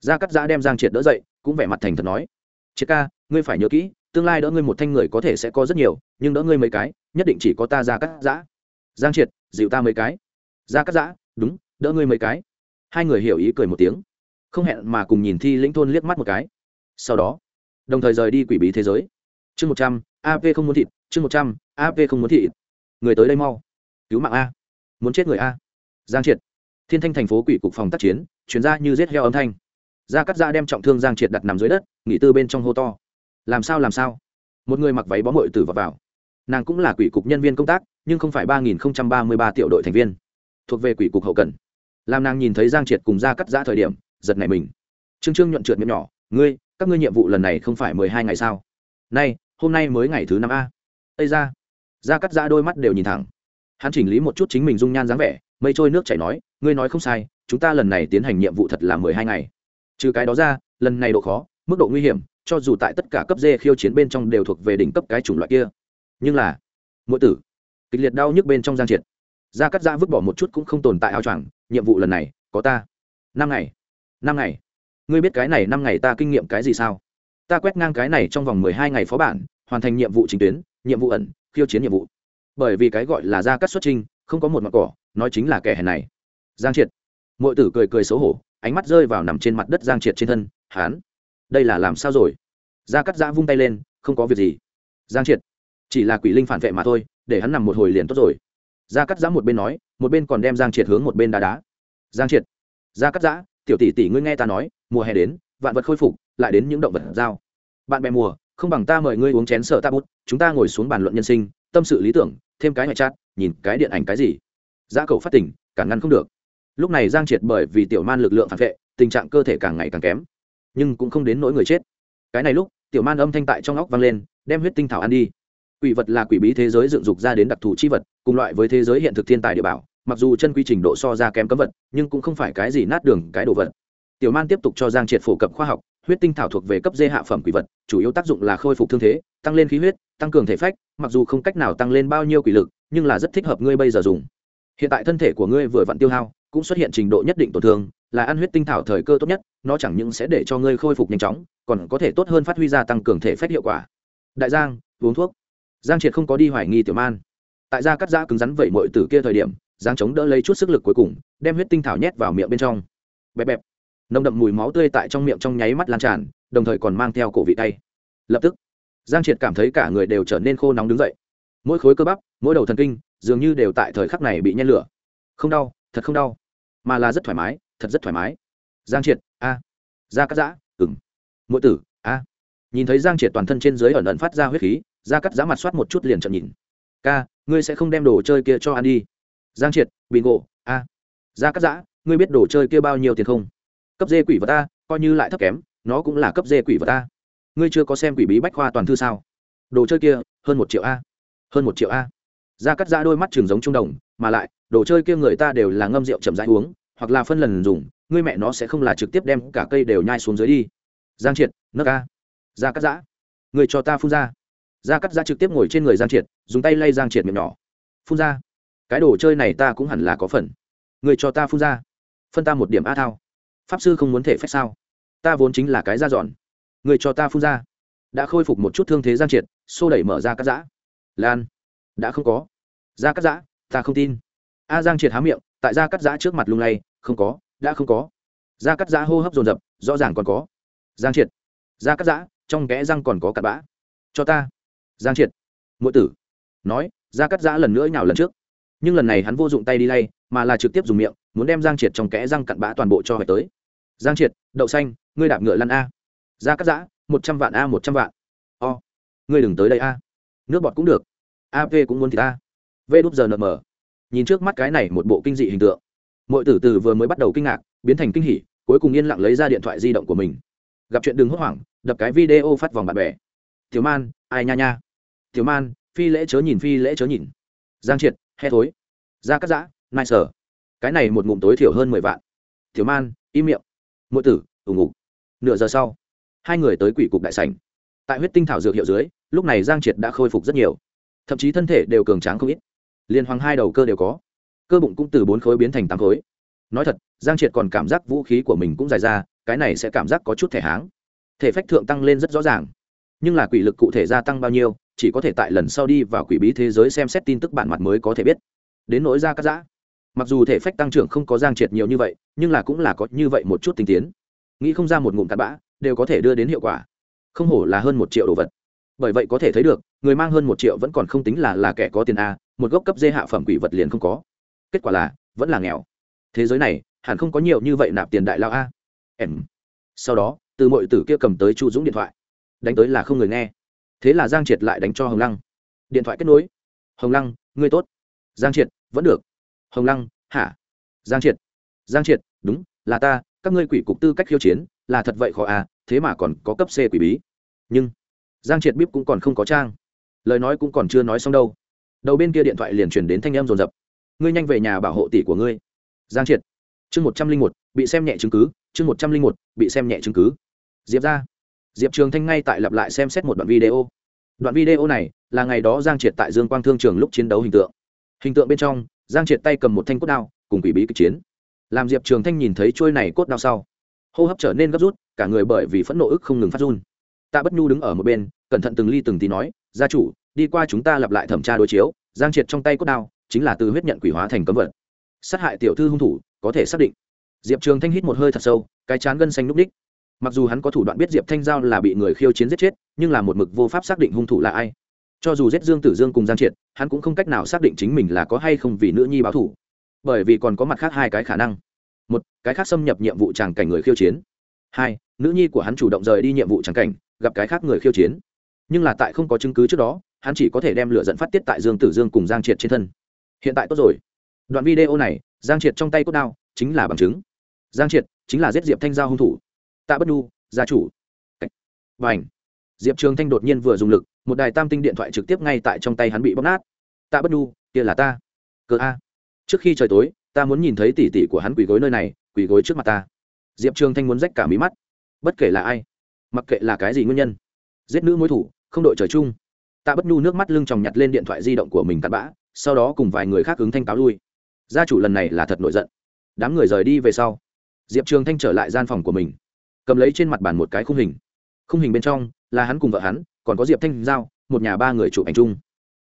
Gia cắt giã đem giang triệt đỡ dậy, cũng vẻ mặt thành thật nói. Triệt ca, ngươi phải nhớ kỹ, tương lai đỡ ngươi một thanh người có thể sẽ có rất nhiều, nhưng đỡ ngươi mấy cái, nhất định chỉ có ta gia cắt giã. Giang triệt, dịu ta mấy cái. Gia cắt giã, đúng đỡ ngươi mấy cái. Hai người hiểu ý cười một tiếng. Không hẹn mà cùng nhìn thi lĩnh thôn liếc mắt một cái. Sau đó đồng thời rời đi quỷ bí thế giới. Chương một trăm ap không muốn thịt. Chương một trăm ap không muốn thịt. Người tới đây mau. Cứu mạng a. Muốn chết người a. Giang triệt. Thiên thanh thành phố quỷ cục phòng tác chiến chuyển ra như rết heo âm thanh. Gia cắt ra đem trọng thương giang triệt đặt nằm dưới đất nghỉ tư bên trong hô to. Làm sao làm sao? Một người mặc váy bó mội tử vào, vào. Nàng cũng là quỷ cục nhân viên công tác nhưng không phải ba nghìn ba mươi ba triệu đội thành viên. Thuộc về quỷ cục hậu cần làm nàng nhìn thấy giang triệt cùng Ra cắt giã thời điểm, giật này mình. Trương trương nhuận trượt miệng nhỏ, ngươi, các ngươi nhiệm vụ lần này không phải mười hai ngày sao? Nay, hôm nay mới ngày thứ năm a. Ây ra Ra cắt giã đôi mắt đều nhìn thẳng. Hắn chỉnh lý một chút chính mình dung nhan dáng vẻ, mây trôi nước chảy nói, ngươi nói không sai, chúng ta lần này tiến hành nhiệm vụ thật là mười hai ngày. Trừ cái đó ra, lần này độ khó, mức độ nguy hiểm, cho dù tại tất cả cấp dê khiêu chiến bên trong đều thuộc về đỉnh cấp cái chủng loại kia. Nhưng là mỗi tử, kịch liệt đau nhức bên trong giang triệt. Da cắt da vứt bỏ một chút cũng không tồn tại áo choàng nhiệm vụ lần này có ta. Năm ngày. Năm ngày. Ngươi biết cái này năm ngày ta kinh nghiệm cái gì sao? Ta quét ngang cái này trong vòng mười hai ngày phó bản, hoàn thành nhiệm vụ chính tuyến, nhiệm vụ ẩn, khiêu chiến nhiệm vụ. Bởi vì cái gọi là gia cắt xuất trinh không có một mặt cỏ, nói chính là kẻ hèn này. Giang triệt. Mọi tử cười cười xấu hổ, ánh mắt rơi vào nằm trên mặt đất giang triệt trên thân, hán. Đây là làm sao rồi? Gia cắt giã vung tay lên, không có việc gì. Giang triệt. Chỉ là quỷ linh phản vệ mà thôi, để hắn nằm một hồi liền tốt rồi gia cắt giã một bên nói, một bên còn đem giang triệt hướng một bên đá đá. Giang triệt. Gia cắt giã, tiểu tỷ tỷ ngươi nghe ta nói, mùa hè đến, vạn vật khôi phục, lại đến những động vật giao. Bạn bè mùa, không bằng ta mời ngươi uống chén sợ ta bút, chúng ta ngồi xuống bàn luận nhân sinh, tâm sự lý tưởng, thêm cái ngoại chat nhìn cái điện ảnh cái gì. Giá cầu phát tỉnh cản ngăn không được. Lúc này giang triệt bởi vì tiểu man lực lượng phản vệ, tình trạng cơ thể càng ngày càng kém, nhưng cũng không đến nỗi người chết. Cái này lúc, tiểu man âm thanh tại trong óc vang lên, đem huyết tinh thảo ăn đi quỷ vật là quỷ bí thế giới dựng dục ra đến đặc thù chi vật, cùng loại với thế giới hiện thực thiên tài địa bảo, mặc dù chân quy trình độ so ra kém cấm vật, nhưng cũng không phải cái gì nát đường, cái đồ vật. Tiểu man tiếp tục cho giang triệt phổ cập khoa học, huyết tinh thảo thuộc về cấp dê hạ phẩm quỷ vật, chủ yếu tác dụng là khôi phục thương thế, tăng lên khí huyết, tăng cường thể phách, mặc dù không cách nào tăng lên bao nhiêu quỷ lực, nhưng là rất thích hợp ngươi bây giờ dùng. Hiện tại thân thể của ngươi vừa vặn tiêu hao, cũng xuất hiện trình độ nhất định tổn thương, là ăn huyết tinh thảo thời cơ tốt nhất, nó chẳng những sẽ để cho ngươi khôi phục nhanh chóng, còn có thể tốt hơn phát huy ra tăng cường thể phách hiệu quả. Đại giang, uống thuốc giang triệt không có đi hoài nghi tiểu man. Tại gia cắt giã cứng rắn vậy mọi từ kia thời điểm, giang chống đỡ lấy chút sức lực cuối cùng, đem huyết tinh thảo nhét vào miệng bên trong. Bẹp bẹp. Nồng đậm mùi máu tươi tại trong miệng trong nháy mắt lan tràn, đồng thời còn mang theo cổ vị tay. Lập tức, giang triệt cảm thấy cả người đều trở nên khô nóng đứng dậy. Mỗi khối cơ bắp, mỗi đầu thần kinh, dường như đều tại thời khắc này bị nhen lửa. Không đau, thật không đau, mà là rất thoải mái, thật rất thoải mái. Giang triệt, a. À. da cắt giã ừng mỗi tử, a. Nhìn thấy giang triệt toàn thân trên dưới ẩn ẩn phát ra huyết khí ra cắt giá mặt soát một chút liền chậm nhìn. Ca, ngươi sẽ không đem đồ chơi kia cho ăn đi. Giang triệt bingo a. À. da cắt giã, ngươi biết đồ chơi kia bao nhiêu tiền không? Cấp dê quỷ vật ta coi như lại thấp kém, nó cũng là cấp dê quỷ vật ta ngươi chưa có xem quỷ bí bách khoa toàn thư sao? Đồ chơi kia, hơn một triệu a. Hơn một triệu a. Ra cắt giã đôi mắt trường giống trung đồng, mà lại, đồ chơi kia người ta đều là ngâm rượu chậm rãi uống, hoặc là phân lần dùng, ngươi mẹ nó sẽ không là trực tiếp đem cả cây đều nhai xuống dưới đi. Giang triệt nước a. Ra cắt giã người cho ta phun ra da cắt ra trực tiếp ngồi trên người giang triệt, dùng tay lay giang triệt miệng nhỏ. Phun ra. Cái đồ chơi này ta cũng hẳn là có phần. Người cho ta phun ra. Phân ta một điểm a thao. Pháp sư không muốn thể phép sao? Ta vốn chính là cái da dọn. Người cho ta phun ra. Đã khôi phục một chút thương thế giang triệt, xô đẩy mở ra cắt giã lan. Đã không có. Da cắt giã ta không tin. A giang triệt há miệng, tại da cắt giã trước mặt lung lay, không có, đã không có. Da cắt giã hô hấp dồn dập, rõ ràng còn có. Giang triệt. Da cắt giã trong kẽ răng còn có cặn bã. Cho ta giang triệt. Mỗi tử. Nói ra cắt giã lần nữa nhào lần trước. Nhưng lần này hắn vô dụng tay đi lay, mà là trực tiếp dùng miệng, muốn đem giang triệt trong kẽ răng cặn bã toàn bộ cho hỏi tới. Giang triệt, đậu xanh, ngươi đạp ngựa lăn a. Ra cắt giã, một trăm vạn a, một trăm vạn. O. Ngươi đừng tới đây a. Nước bọt cũng được. Ap cũng muốn thì ta. V đúp giờ nm nhìn trước mắt cái này một bộ kinh dị hình tượng. Mọi tử từ vừa mới bắt đầu kinh ngạc, biến thành kinh hỉ, cuối cùng yên lặng lấy ra điện thoại di động của mình. Gặp chuyện đừng hốt hoảng, đập cái video phát vòng bạn bè. Thiếu man, ai nha nha? Thiếu man, phi lễ chớ nhìn, phi lễ chớ nhìn. Giang triệt he thối. Ra cắt giã, nai sở. Cái này một ngụm tối thiểu hơn mười vạn. Thiếu man, im miệng. Mỗi tử ủng ngục. Nửa giờ sau, hai người tới quỷ cục đại sảnh. Tại huyết tinh thảo dược hiệu dưới, lúc này giang triệt đã khôi phục rất nhiều. Thậm chí thân thể đều cường tráng không ít. Liên hoàng hai đầu cơ đều có. Cơ bụng cũng từ bốn khối biến thành tám khối. Nói thật, giang triệt còn cảm giác vũ khí của mình cũng dài ra, cái này sẽ cảm giác có chút thể háng. Thể phách thượng tăng lên rất rõ ràng. Nhưng là quỷ lực cụ thể gia tăng bao nhiêu chỉ có thể tại lần sau đi vào quỷ bí thế giới xem xét tin tức bản mặt mới có thể biết. Đến nỗi ra cắt giã. Mặc dù thể phách tăng trưởng không có giang triệt nhiều như vậy, nhưng là cũng là có như vậy một chút tinh tiến. Nghĩ không ra một ngụm cắt bã, đều có thể đưa đến hiệu quả. Không hổ là hơn một triệu đồ vật. Bởi vậy có thể thấy được, người mang hơn một triệu vẫn còn không tính là là kẻ có tiền a, một gốc cấp dê hạ phẩm quỷ vật liền không có. Kết quả là, vẫn là nghèo. Thế giới này, hẳn không có nhiều như vậy nạp tiền đại lao a. Em. Sau đó, từ mọi tử kia cầm tới chu dũng điện thoại. Đánh tới là không người nghe thế là giang triệt lại đánh cho hồng lăng. Điện thoại kết nối. Hồng lăng, ngươi tốt. Giang triệt, vẫn được. Hồng lăng, hả? Giang triệt. Giang triệt, đúng, là ta, các ngươi quỷ cục tư cách khiêu chiến, là thật vậy khó à thế mà còn có cấp c quỷ bí. Nhưng, giang triệt bíp cũng còn không có trang. Lời nói cũng còn chưa nói xong đâu. Đầu bên kia điện thoại liền chuyển đến thanh em rồn rập ngươi nhanh về nhà bảo hộ tỷ của ngươi. Giang triệt. Chương một trăm linh một, bị xem nhẹ chứng cứ. Chương một trăm linh một, bị xem nhẹ chứng cứ. Diệp ra diệp trường thanh ngay tại lặp lại xem xét một đoạn video. Đoạn video này là ngày đó giang triệt tại dương quang thương trường lúc chiến đấu hình tượng. Hình tượng bên trong, giang triệt tay cầm một thanh cốt đao, cùng quỷ bí kịch chiến. Làm diệp trường thanh nhìn thấy trôi này cốt đao sau, hô hấp trở nên gấp rút, cả người bởi vì phẫn nộ ức không ngừng phát run. Tạ bất nhu đứng ở một bên, cẩn thận từng ly từng tí nói, gia chủ, đi qua chúng ta lặp lại thẩm tra đối chiếu, giang triệt trong tay cốt đao chính là từ huyết nhận quỷ hóa thành cấm vật. Sát hại tiểu thư hung thủ, có thể xác định. Diệp trường thanh hít một hơi thật sâu, cái chán gân xanh núp đích mặc dù hắn có thủ đoạn biết diệp thanh giao là bị người khiêu chiến giết chết, nhưng là một mực vô pháp xác định hung thủ là ai. Cho dù giết dương tử dương cùng giang triệt, hắn cũng không cách nào xác định chính mình là có hay không vì nữ nhi báo thủ. Bởi vì còn có mặt khác hai cái khả năng. Một, cái khác xâm nhập nhiệm vụ tràng cảnh người khiêu chiến. Hai, nữ nhi của hắn chủ động rời đi nhiệm vụ tràng cảnh, gặp cái khác người khiêu chiến. Nhưng là tại không có chứng cứ trước đó, hắn chỉ có thể đem lửa dẫn phát tiết tại dương tử dương cùng giang triệt trên thân. Hiện tại tốt rồi. Đoạn video này, giang triệt trong tay cốt đao, chính là bằng chứng. Giang triệt chính là giết diệp thanh giao hung thủ tạ bất nhu, gia chủ. Và ảnh diệp trường thanh đột nhiên vừa dùng lực, một đài tam tinh điện thoại trực tiếp ngay tại trong tay hắn bị bóc nát. Tạ bất nhu, kia là ta. Cờ a. Trước khi trời tối, ta muốn nhìn thấy tỉ tỉ của hắn quỳ gối nơi này, quỳ gối trước mặt ta. Diệp trường thanh muốn rách cả mí mắt. Bất kể là ai, mặc kệ là cái gì nguyên nhân, giết nữ mối thủ, không đội trời chung. Tạ bất nhu nước mắt lưng tròng nhặt lên điện thoại di động của mình tạt bã, sau đó cùng vài người khác ứng thanh cáo lui. Gia chủ lần này là thật nổi giận. Đám người rời đi về sau, diệp trường thanh trở lại gian phòng của mình cầm lấy trên mặt bàn một cái khung hình. Khung hình bên trong là hắn cùng vợ hắn, còn có diệp thanh giao, một nhà ba người chụp ảnh chung.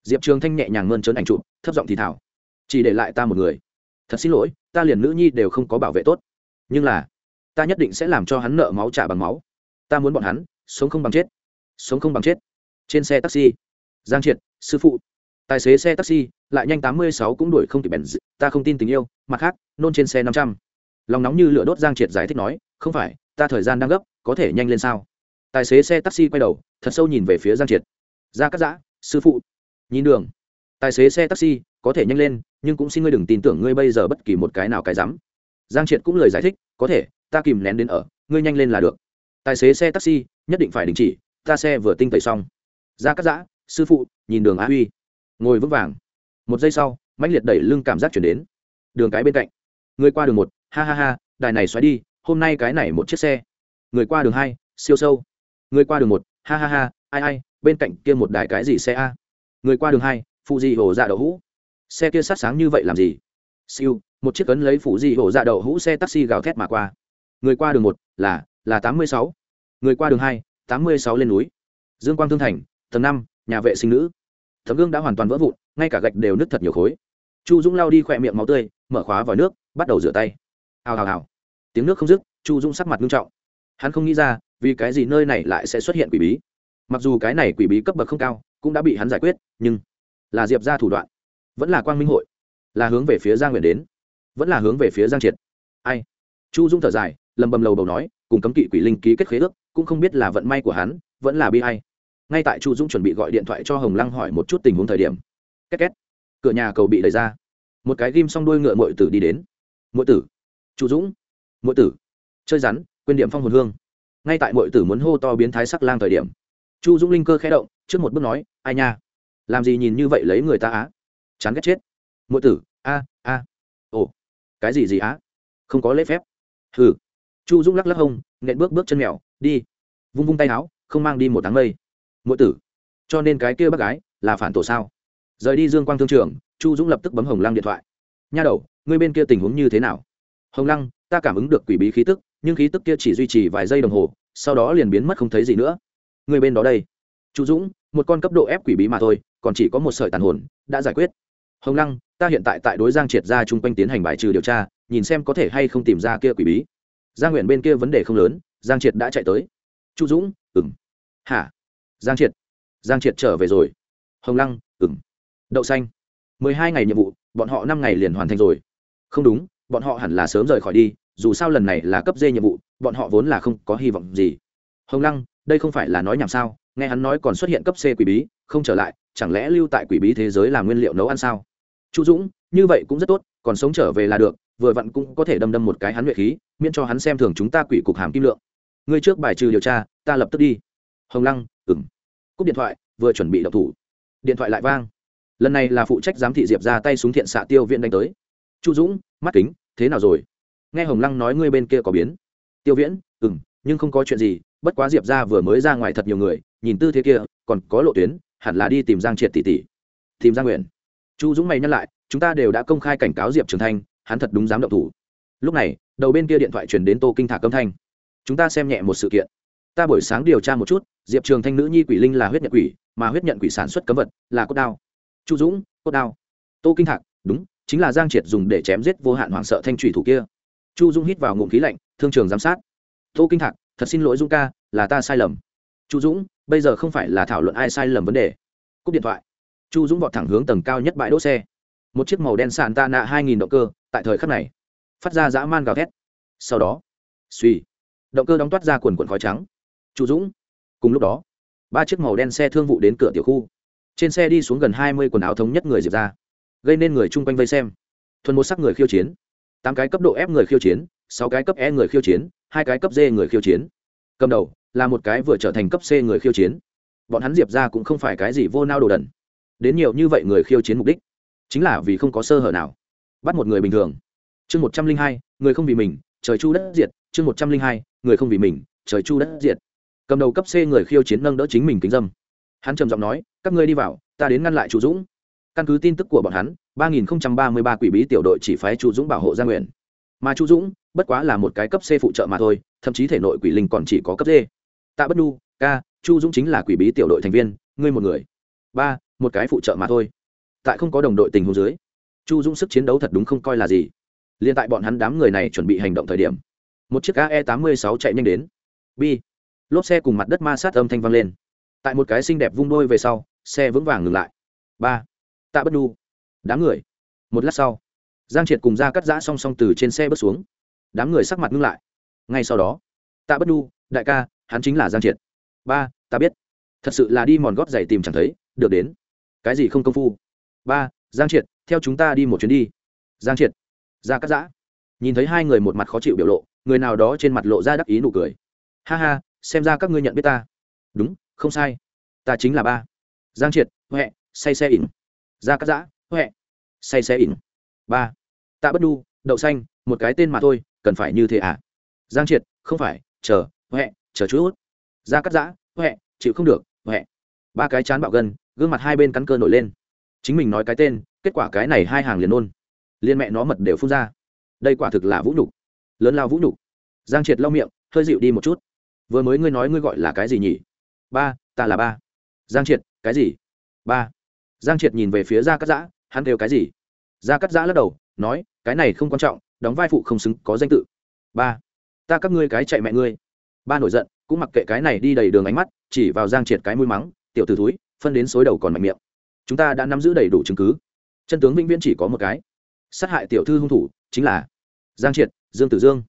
Diệp trường thanh nhẹ nhàng mơn trớn ảnh chụp, thấp giọng thì thảo chỉ để lại ta một người. Thật xin lỗi, ta liền nữ nhi đều không có bảo vệ tốt. Nhưng là, ta nhất định sẽ làm cho hắn nợ máu trả bằng máu. Ta muốn bọn hắn sống không bằng chết, sống không bằng chết. Trên xe taxi, giang triệt, sư phụ, tài xế xe taxi, lại nhanh tám mươi sáu cũng đuổi không kịp bèn ta không tin tình yêu, mặt khác, nôn trên xe năm trăm. Lòng nóng như lửa đốt, giang triệt giải thích nói, không phải ta thời gian đang gấp, có thể nhanh lên sao? Tài xế xe taxi quay đầu, thật sâu nhìn về phía giang triệt. Ra cắt giã, sư phụ. Nhìn đường. Tài xế xe taxi, có thể nhanh lên, nhưng cũng xin ngươi đừng tin tưởng ngươi bây giờ bất kỳ một cái nào cái dám. giang triệt cũng lời giải thích, có thể, ta kìm nén đến ở, ngươi nhanh lên là được. Tài xế xe taxi, nhất định phải đình chỉ, ta xe vừa tinh tẩy xong. Ra cắt giã, sư phụ, nhìn đường á huy. Ngồi vững vàng. Một giây sau, mãnh liệt đẩy lưng cảm giác chuyển đến. Đường cái bên cạnh. Người qua đường một, ha ha ha, đài này xoáy đi hôm nay cái này một chiếc xe. Người qua đường hai, siêu sâu. Người qua đường một, ha ha ha, ai ai, bên cạnh kia một đài cái gì xe a? Người qua đường hai phụ di hổ dạ đậu hũ xe kia sát sáng như vậy làm gì? Siêu, một chiếc cấn lấy phụ di hổ dạ đậu hũ xe taxi gào thét mà qua. Người qua đường một, là là tám mươi sáu. Người qua đường hai, tám mươi sáu lên núi. Dương quang thương thành, tầng năm, nhà vệ sinh nữ. Tấm gương đã hoàn toàn vỡ vụn, ngay cả gạch đều nứt thật nhiều khối. Chu dũng lao đi khỏe miệng máu tươi, mở khóa vòi nước, bắt đầu rửa tay. Hào hào hào tiếng nước không dứt, chu dũng sắc mặt nghiêm trọng. Hắn không nghĩ ra, vì cái gì nơi này lại sẽ xuất hiện quỷ bí. Mặc dù cái này quỷ bí cấp bậc không cao, cũng đã bị hắn giải quyết, nhưng là diệp ra thủ đoạn, vẫn là quang minh hội, là hướng về phía giang nguyện đến, vẫn là hướng về phía giang triệt. Ai? Chu dũng thở dài, lầm bầm lầu bầu nói, cùng cấm kỵ quỷ linh ký kết khế ước, cũng không biết là vận may của hắn, vẫn là bi hay ngay tại chu dũng chuẩn bị gọi điện thoại cho hồng lăng hỏi một chút tình huống thời điểm, két két, cửa nhà cầu bị đẩy ra. Một cái ghim xong đuôi ngựa mội tử đi đến. Mội tử. Chu dũng mỗi tử. Chơi rắn, quên điểm phong hồn hương. Ngay tại mỗi tử muốn hô to biến thái sắc lang thời điểm, chu dũng linh cơ khẽ động, trước một bước nói, ai nha? Làm gì nhìn như vậy lấy người ta á? Chán ghét chết. Mỗi tử, a a. Ồ, cái gì gì á? Không có lễ phép. Hừ. Chu dũng lắc lắc hông nện bước bước chân mèo, đi. Vung vung tay áo, không mang đi một tháng mây. Mỗi tử, cho nên cái kia bác gái là phản tổ sao? Rời đi dương quang thương trường, chu dũng lập tức bấm hồng lăng điện thoại. Nha đầu, ngươi bên kia tình huống như thế nào? Hồng lăng ta cảm ứng được quỷ bí khí tức, nhưng khí tức kia chỉ duy trì vài giây đồng hồ, sau đó liền biến mất không thấy gì nữa. Người bên đó đây. Chu dũng, một con cấp độ ép quỷ bí mà thôi, còn chỉ có một sợi tàn hồn, đã giải quyết. Hồng lăng, ta hiện tại tại đối giang triệt ra chung quanh tiến hành bài trừ điều tra, nhìn xem có thể hay không tìm ra kia quỷ bí. Gia nguyện bên kia vấn đề không lớn, giang triệt đã chạy tới. Chu dũng ừng hả? Giang triệt. Giang triệt trở về rồi. Hồng lăng ừng đậu xanh. Mười hai ngày nhiệm vụ, bọn họ năm ngày liền hoàn thành rồi. Không đúng, bọn họ hẳn là sớm rời khỏi đi dù sao lần này là cấp dê nhiệm vụ, bọn họ vốn là không có hy vọng gì. Hồng lăng, đây không phải là nói nhảm sao? Nghe hắn nói còn xuất hiện cấp c quỷ bí, không trở lại, chẳng lẽ lưu tại quỷ bí thế giới làm nguyên liệu nấu ăn sao? Chu dũng, như vậy cũng rất tốt, còn sống trở về là được, vừa vặn cũng có thể đâm đâm một cái hắn luyện khí, miễn cho hắn xem thường chúng ta quỷ cục hàm kim lượng. Ngươi trước bài trừ điều tra, ta lập tức đi. Hồng lăng ừng cúp điện thoại, vừa chuẩn bị đập thủ. Điện thoại lại vang. Lần này là phụ trách giám thị diệp ra tay súng thiện xạ tiêu viện đánh tới. Chu dũng, mắt kính, thế nào rồi? Nghe hồng lăng nói ngươi bên kia có biến. Tiêu viễn ừ m nhưng không có chuyện gì, bất quá diệp ra vừa mới ra ngoài thật nhiều người, nhìn tư thế kia, còn có lộ tuyến, hẳn là đi tìm giang triệt tỷ tỷ. Tìm giang nguyện chu dũng mày nhắc lại, chúng ta đều đã công khai cảnh cáo diệp trường thanh, hắn thật đúng dám động thủ. Lúc này, đầu bên kia điện thoại chuyển đến tô kinh thả câm thanh. Chúng ta xem nhẹ một sự kiện. Ta buổi sáng điều tra một chút, diệp trường thanh nữ nhi quỷ linh là huyết nhận quỷ, mà huyết nhận quỷ sản xuất cấm vật là cốt đao. Chu dũng, cốt đao. Tô kinh thạc, đúng, chính là giang triệt dùng để chém giết vô hạn hoảng sợ thanh trùy thủ kia chu Dung hít vào ngụm khí lạnh, thương trường giám sát. Tô kinh thạc, thật xin lỗi Dung ca, là ta sai lầm. Chu dũng, bây giờ không phải là thảo luận ai sai lầm vấn đề. Cúp điện thoại. Chu dũng vọt thẳng hướng tầng cao nhất bãi đỗ xe. Một chiếc màu đen sàn ta nạ hai nghìn động cơ, tại thời khắc này, phát ra dã man gào thét. Sau đó, suy, động cơ đóng toát ra quần quần khói trắng. Chu dũng, cùng lúc đó, ba chiếc màu đen xe thương vụ đến cửa tiểu khu. Trên xe đi xuống gần hai mươi quần áo thống nhất người diệp ra, gây nên người chung quanh vây xem. Thuần một sắc người khiêu chiến tám cái cấp độ f người khiêu chiến, sáu cái cấp e người khiêu chiến, hai cái cấp d người khiêu chiến. Cầm đầu là một cái vừa trở thành cấp c người khiêu chiến. Bọn hắn diệp ra cũng không phải cái gì vô nao đồ đần. Đến nhiều như vậy người khiêu chiến mục đích, chính là vì không có sơ hở nào. Bắt một người bình thường. Chương một trăm linh hai, người không vì mình, trời chu đất diệt. Chương một trăm linh hai, người không vì mình, trời chu đất diệt. Cầm đầu cấp c người khiêu chiến nâng đỡ chính mình kính dâm. Hắn trầm giọng nói, các ngươi đi vào, ta đến ngăn lại chủ dũng. Căn cứ tin tức của bọn hắn ba nghìn ba mươi ba quỷ bí tiểu đội chỉ phái chu dũng bảo hộ gia nguyện mà chu dũng bất quá là một cái cấp c phụ trợ mà thôi thậm chí thể nội quỷ linh còn chỉ có cấp d. Tạ bất nu ca chu dũng chính là quỷ bí tiểu đội thành viên ngươi một người. Ba một cái phụ trợ mà thôi. Tại không có đồng đội tình huống dưới chu dũng sức chiến đấu thật đúng không coi là gì. Liên tại bọn hắn đám người này chuẩn bị hành động thời điểm một chiếc ae tám mươi sáu chạy nhanh đến. Bi, lốp xe cùng mặt đất ma sát âm thanh vang lên. Tại một cái xinh đẹp vung đôi về sau xe vững vàng ngừng lại. Ba tạ bất nu đám người. Một lát sau giang triệt cùng ra cắt giã song song từ trên xe bước xuống. Đám người sắc mặt ngưng lại. Ngay sau đó tạ bất đu, đại ca hắn chính là giang triệt. Ba ta biết. Thật sự là đi mòn gót giày tìm chẳng thấy được đến. Cái gì không công phu? Ba giang triệt theo chúng ta đi một chuyến đi. Giang triệt ra cắt giã. Nhìn thấy hai người một mặt khó chịu biểu lộ người nào đó trên mặt lộ ra đắc ý nụ cười. Ha ha xem ra các ngươi nhận biết ta. Đúng không sai. Ta chính là ba. Giang triệt huệ say xe ỉn. Ra cắt giã huệ. Say xe ỉn. Ba. Tạ bất đu đậu xanh, một cái tên mà thôi, cần phải như thế à? Giang triệt, không phải, chờ, huệ, chờ chút. Ra cắt giã, huệ, chịu không được, huệ. Ba cái chán bạo gân, gương mặt hai bên cắn cơ nổi lên. Chính mình nói cái tên, kết quả cái này hai hàng liền ôn liên mẹ nó mật đều phun ra. Đây quả thực là vũ nhục. Lớn lao vũ nhục. Giang triệt lau miệng, hơi dịu đi một chút. Vừa mới ngươi nói ngươi gọi là cái gì nhỉ? Ba, ta là ba. Giang triệt, cái gì? Ba giang triệt nhìn về phía gia cắt giã, hắn kêu cái gì? Gia cắt giã lắc đầu, nói, cái này không quan trọng, đóng vai phụ không xứng, có danh tự. Ba, ta các ngươi cái chạy mẹ ngươi. Ba nổi giận, cũng mặc kệ cái này đi đầy đường ánh mắt, chỉ vào giang triệt cái mũi mắng, tiểu t ử thúi, phân đến xối đầu còn mạnh miệng. Chúng ta đã nắm giữ đầy đủ chứng cứ. Chân tướng vĩnh viễn chỉ có một cái. Sát hại tiểu thư hung thủ, chính là giang triệt, dương tử dương.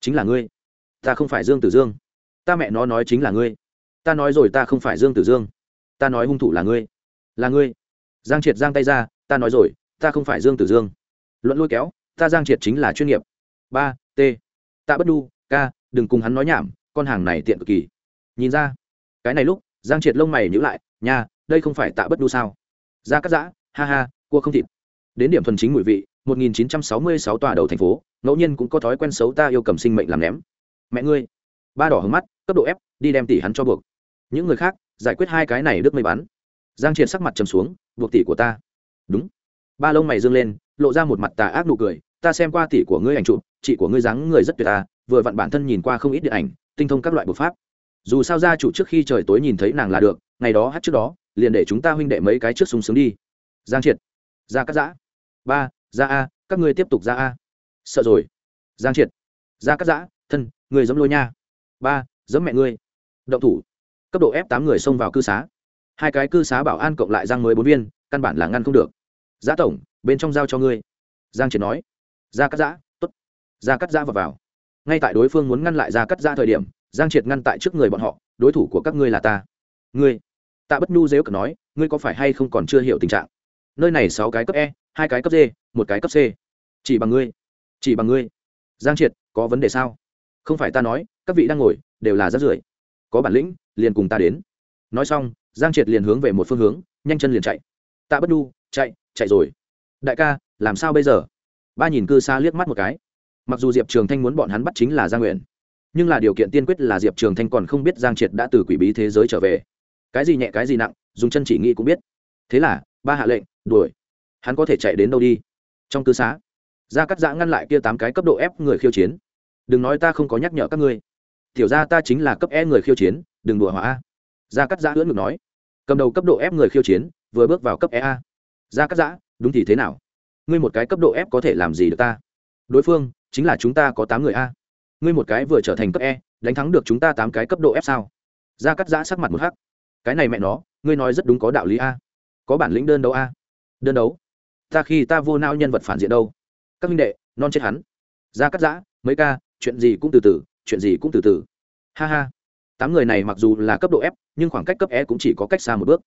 Chính là ngươi. Ta không phải dương tử dương. Ta mẹ nó nói chính là ngươi. Ta nói rồi ta không phải dương tử dương. Ta nói hung thủ là ngươi. Là ngươi giang triệt giang tay ra, ta nói rồi, ta không phải dương tử dương. Luận lôi kéo, ta giang triệt chính là chuyên nghiệp. Ba, t. Ta bất đu, ca, đừng cùng hắn nói nhảm, con hàng này tiện cực kỳ. Nhìn ra, cái này lúc, giang triệt lông mày nhữ lại, nha, đây không phải tạ bất đu sao? Ra cắt giã, ha ha, cua không thịt. Đến điểm thuần chính mùi vị 1966 tòa đầu thành phố, ngẫu nhiên cũng có thói quen xấu ta yêu cầm sinh mệnh làm ném. Mẹ ngươi. Ba đỏ hứng mắt, cấp độ ép đi đem tỷ hắn cho buộc. Những người khác, giải quyết hai cái này đứt mây bắn. Giang triệt sắc mặt trầm xuống buộc tỷ của ta. Đúng. Ba lông mày dương lên, lộ ra một mặt tà ác nụ cười, ta xem qua tỷ của ngươi ảnh chụp, chị của ngươi dáng người rất tuyệt ta, vừa vặn bản thân nhìn qua không ít điện ảnh, tinh thông các loại bộ pháp. Dù sao gia chủ trước khi trời tối nhìn thấy nàng là được, ngày đó hát trước đó, liền để chúng ta huynh đệ mấy cái trước sung sướng đi. Giang triệt. Ra cắt giã. Ba ra a, các ngươi tiếp tục ra a. Sợ rồi. Giang triệt. Ra cắt giã, thân, người dẫm lôi nha. Ba, dẫm mẹ ngươi. Động thủ. Cấp độ f tám người xông vào cư xá hai cái cư xá bảo an cộng lại giang mới bốn viên, căn bản là ngăn không được. Giá tổng, bên trong giao cho ngươi. Giang triệt nói. Ra cắt giã t ố t ra cắt giã vào vào. Ngay tại đối phương muốn ngăn lại ra cắt giã thời điểm, giang triệt ngăn tại trước người bọn họ, đối thủ của các ngươi là ta. Ngươi? Tạ bất nhu dếu cờ nói, ngươi có phải hay không còn chưa hiểu tình trạng? Nơi này sáu cái cấp e hai cái cấp d, một cái cấp c. Chỉ bằng ngươi, chỉ bằng ngươi. Giang triệt, có vấn đề sao? Không phải ta nói, các vị đang ngồi, đều là rát rưởi. Có bản lĩnh, liền cùng ta đến. Nói xong giang triệt liền hướng về một phương hướng, nhanh chân liền chạy. Tạ bất đu chạy chạy rồi. Đại ca, làm sao bây giờ? Ba nhìn cư xa liếc mắt một cái. Mặc dù diệp trường thanh muốn bọn hắn bắt chính là giang nguyện nhưng là điều kiện tiên quyết là diệp trường thanh còn không biết giang triệt đã từ quỷ bí thế giới trở về. Cái gì nhẹ, cái gì nặng, dùng chân chỉ nghĩ cũng biết. Thế là, ba hạ lệnh, đuổi. Hắn có thể chạy đến đâu đi? Trong cư xá gia cắt giã ngăn lại kia tám cái cấp độ ép người khiêu chiến. Đừng nói ta không có nhắc nhở các ngươi. Tiểu ra ta chính là cấp e người khiêu chiến, đừng đùa hỏa gia cắt giã ưỡn ngực nói, cầm đầu cấp độ ép người khiêu chiến, vừa bước vào cấp e gia cắt giã, đúng thì thế nào? Ngươi một cái cấp độ ép có thể làm gì được ta? Đối phương, chính là chúng ta có tám người a. Ngươi một cái vừa trở thành cấp e đánh thắng được chúng ta tám cái cấp độ ép sao? Gia cắt giã sắc mặt một hắc. Cái này mẹ nó, ngươi nói rất đúng có đạo lý a. Có bản lĩnh đơn đấu a. Đơn đấu? Ta khi ta vô nao nhân vật phản diện đâu? Các minh đệ, non chết hắn. Gia cắt giã, mấy ca, chuyện gì cũng từ từ, chuyện gì cũng từ từ. Ha ha tám người này mặc dù là cấp độ f, nhưng khoảng cách cấp e cũng chỉ có cách xa một bước.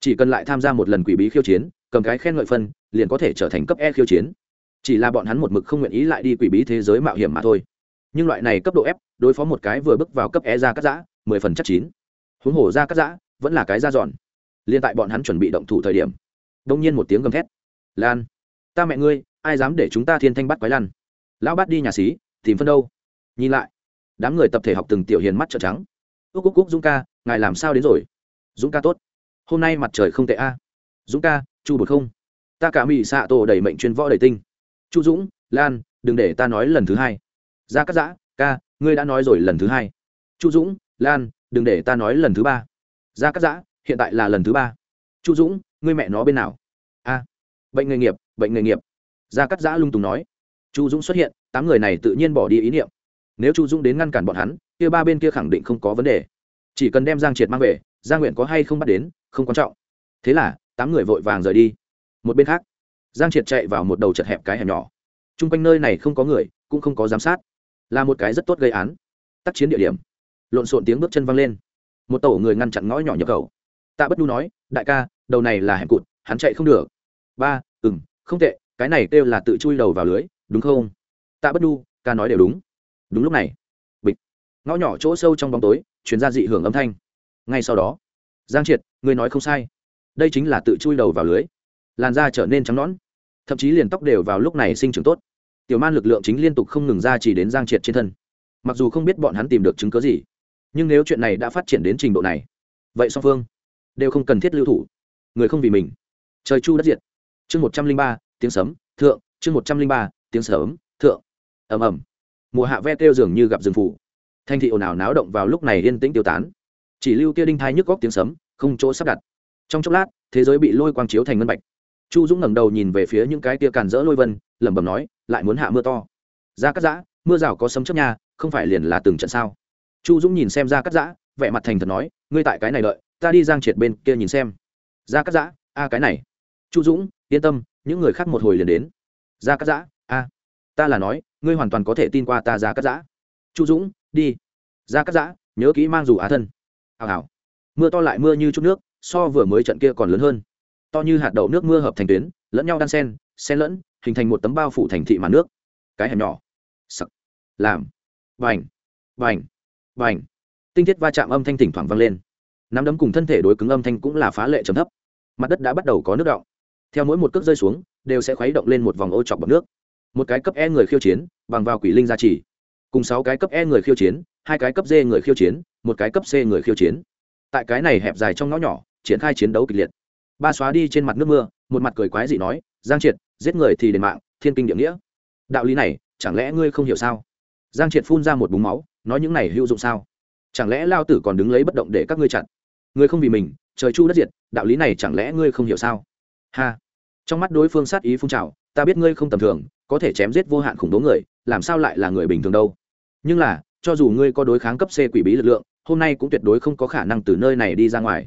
Chỉ cần lại tham gia một lần quỷ bí khiêu chiến, cầm cái khen ngợi phân, liền có thể trở thành cấp e khiêu chiến. Chỉ là bọn hắn một mực không nguyện ý lại đi quỷ bí thế giới mạo hiểm mà thôi. Nhưng loại này cấp độ f, đối phó một cái vừa bước vào cấp e ra cắt giã, mười phần chắc chín. Huống hồ ra cắt giã, vẫn là cái ra dọn. Liên tại bọn hắn chuẩn bị động thủ thời điểm, đông nhiên một tiếng gầm thét. Lan, ta mẹ ngươi, ai dám để chúng ta thiên thanh bắt quái lan lão bắt đi nhà xí, tìm phân đâu? Nhìn lại, đám người tập thể học từng tiểu hiền mắt trợn trắng úc úc úc, dũng ca, ngài làm sao đến rồi? Dũng ca tốt. Hôm nay mặt trời không tệ a. Dũng ca, chu bột không? Ta cả mỹ xạ tổ đẩy mệnh chuyên võ đầy tinh. Chu dũng, lan, đừng để ta nói lần thứ hai. Ra cắt giã, ca, ngươi đã nói rồi lần thứ hai. Chu dũng, lan, đừng để ta nói lần thứ ba. Ra cắt giã, hiện tại là lần thứ ba. Chu dũng, ngươi mẹ nó bên nào? A. Bệnh nghề nghiệp, bệnh nghề nghiệp. Ra cắt giã lung tùng nói. Chu dũng xuất hiện, tám người này tự nhiên bỏ đi ý niệm. Nếu chu dũng đến ngăn cản bọn hắn kia ba bên kia khẳng định không có vấn đề. Chỉ cần đem giang triệt mang về, giang nguyện có hay không bắt đến, không quan trọng. Thế là, tám người vội vàng rời đi. Một bên khác, giang triệt chạy vào một đầu chật hẹp cái hẻm nhỏ. T r u n g quanh nơi này không có người, cũng không có giám sát. Là một cái rất tốt gây án. Tác chiến địa điểm. Lộn xộn tiếng bước chân văng lên. Một tổ người ngăn chặn ngõ nhỏ nhập khẩu. Tạ bất nhu nói, đại ca, đầu này là hẻm cụt, hắn chạy không được. Ba ừ m không tệ, cái này kêu là tự chui đầu vào lưới, đúng không? Tạ bất nhu, ca nói đều đúng. Đúng lúc này ngõ nhỏ chỗ sâu trong bóng tối chuyển ra dị hưởng âm thanh. Ngay sau đó, giang triệt người nói không sai. Đây chính là tự chui đầu vào lưới. Làn da trở nên trắng nõn. Thậm chí liền tóc đều vào lúc này sinh trưởng tốt. Tiểu man lực lượng chính liên tục không ngừng ra chỉ đến giang triệt trên thân. Mặc dù không biết bọn hắn tìm được chứng cớ gì, nhưng nếu chuyện này đã phát triển đến trình độ này, vậy song phương đều không cần thiết lưu thủ. Người không vì mình. Trời chu đất diệt. Chương một trăm linh ba, tiếng sấm, thượng. Chương một trăm linh ba, tiếng sấm, thượng. Ầm ầm. Mùa hạ ve kêu dường như gặp rừng phủ thanh thị ồn ào náo động vào lúc này yên tĩnh tiêu tán. Chỉ lưu kia đinh thai nhức góc tiếng sấm, không chỗ sắp đặt. Trong chốc lát, thế giới bị lôi quang chiếu thành ngân bạch. Chu dũng ngẩng đầu nhìn về phía những cái tia càn rỡ lôi vân, lẩm bẩm nói, lại muốn hạ mưa to. Ra cắt giã, mưa rào có sấm chấp nha, không phải liền là từng trận sao? Chu dũng nhìn xem ra cắt giã, vẻ mặt thành thật nói, ngươi tại cái này đợi, ta đi giang triệt bên kia nhìn xem. Ra cắt giã, a, cái này. Chu dũng, yên tâm, những người khác một hồi liền đến. Ra cắt giã, a, ta là nói, ngươi hoàn toàn có thể tin qua ta ra cắt giã. Chu dũng đi. Ra cắt giã, nhớ kỹ mang dù á thân. Hào hào. Mưa to lại mưa như chút nước, so vừa mới trận kia còn lớn hơn. To như hạt đậu nước mưa hợp thành tuyến, lẫn nhau đan sen sen lẫn, hình thành một tấm bao phủ thành thị màn nước. Cái hẻm nhỏ. Sặc. Làm. Vành. Vành. Vành. Tinh thiết va chạm âm thanh thỉnh thoảng vang lên. Nắm đấm cùng thân thể đối cứng âm thanh cũng là phá lệ trầm thấp. Mặt đất đã bắt đầu có nước động theo mỗi một cước rơi xuống, đều sẽ khuấy động lên một vòng ô chọc bọc nước. Một cái cấp e người khiêu chiến, bằng vào quỷ linh gia trì cùng sáu cái cấp e người khiêu chiến, hai cái cấp d người khiêu chiến, một cái cấp c người khiêu chiến. Tại cái này hẹp dài trong ngõ nhỏ, triển khai chiến đấu kịch liệt. Ba xóa đi trên mặt nước mưa, một mặt cười quái dị nói, giang triệt, giết người thì đền mạng, thiên kinh địa nghĩa. Đạo lý này, chẳng lẽ ngươi không hiểu sao? Giang triệt phun ra một búng máu, nói những này hữu dụng sao? Chẳng lẽ lao tử còn đứng lấy bất động để các ngươi chặn? Ngươi không vì mình, trời chu đất diệt, đạo lý này chẳng lẽ ngươi không hiểu sao? Ha! Trong mắt đối phương sát ý phun trào, ta biết ngươi không tầm thường, có thể chém giết vô hạn khủng bố người, làm sao lại là người bình thường đâu? Nhưng là, cho dù ngươi có đối kháng cấp c quỷ bí lực lượng, hôm nay cũng tuyệt đối không có khả năng từ nơi này đi ra ngoài.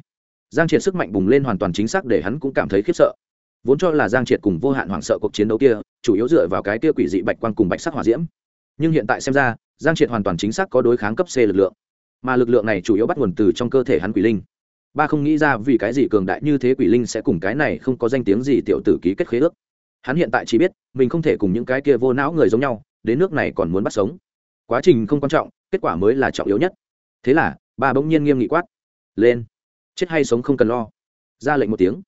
Giang triệt sức mạnh bùng lên hoàn toàn chính xác để hắn cũng cảm thấy khiếp sợ. Vốn cho là giang triệt cùng vô hạn hoảng sợ cuộc chiến đấu kia, chủ yếu dựa vào cái kia quỷ dị bạch quang cùng bạch sắc hỏa diễm. Nhưng hiện tại xem ra, giang triệt hoàn toàn chính xác có đối kháng cấp c lực lượng. Mà lực lượng này chủ yếu bắt nguồn từ trong cơ thể hắn quỷ linh. Ba không nghĩ ra vì cái gì cường đại như thế quỷ linh sẽ cùng cái này không có danh tiếng gì tiểu tử ký kết khế ước. Hắn hiện tại chỉ biết, mình không thể cùng những cái kia vô não người giống nhau, đến nước này còn muốn bắt sống quá trình không quan trọng, kết quả mới là trọng yếu nhất. Thế là bà bỗng nhiên nghiêm nghị quát. Lên. Chết hay sống không cần lo. Ra lệnh một tiếng.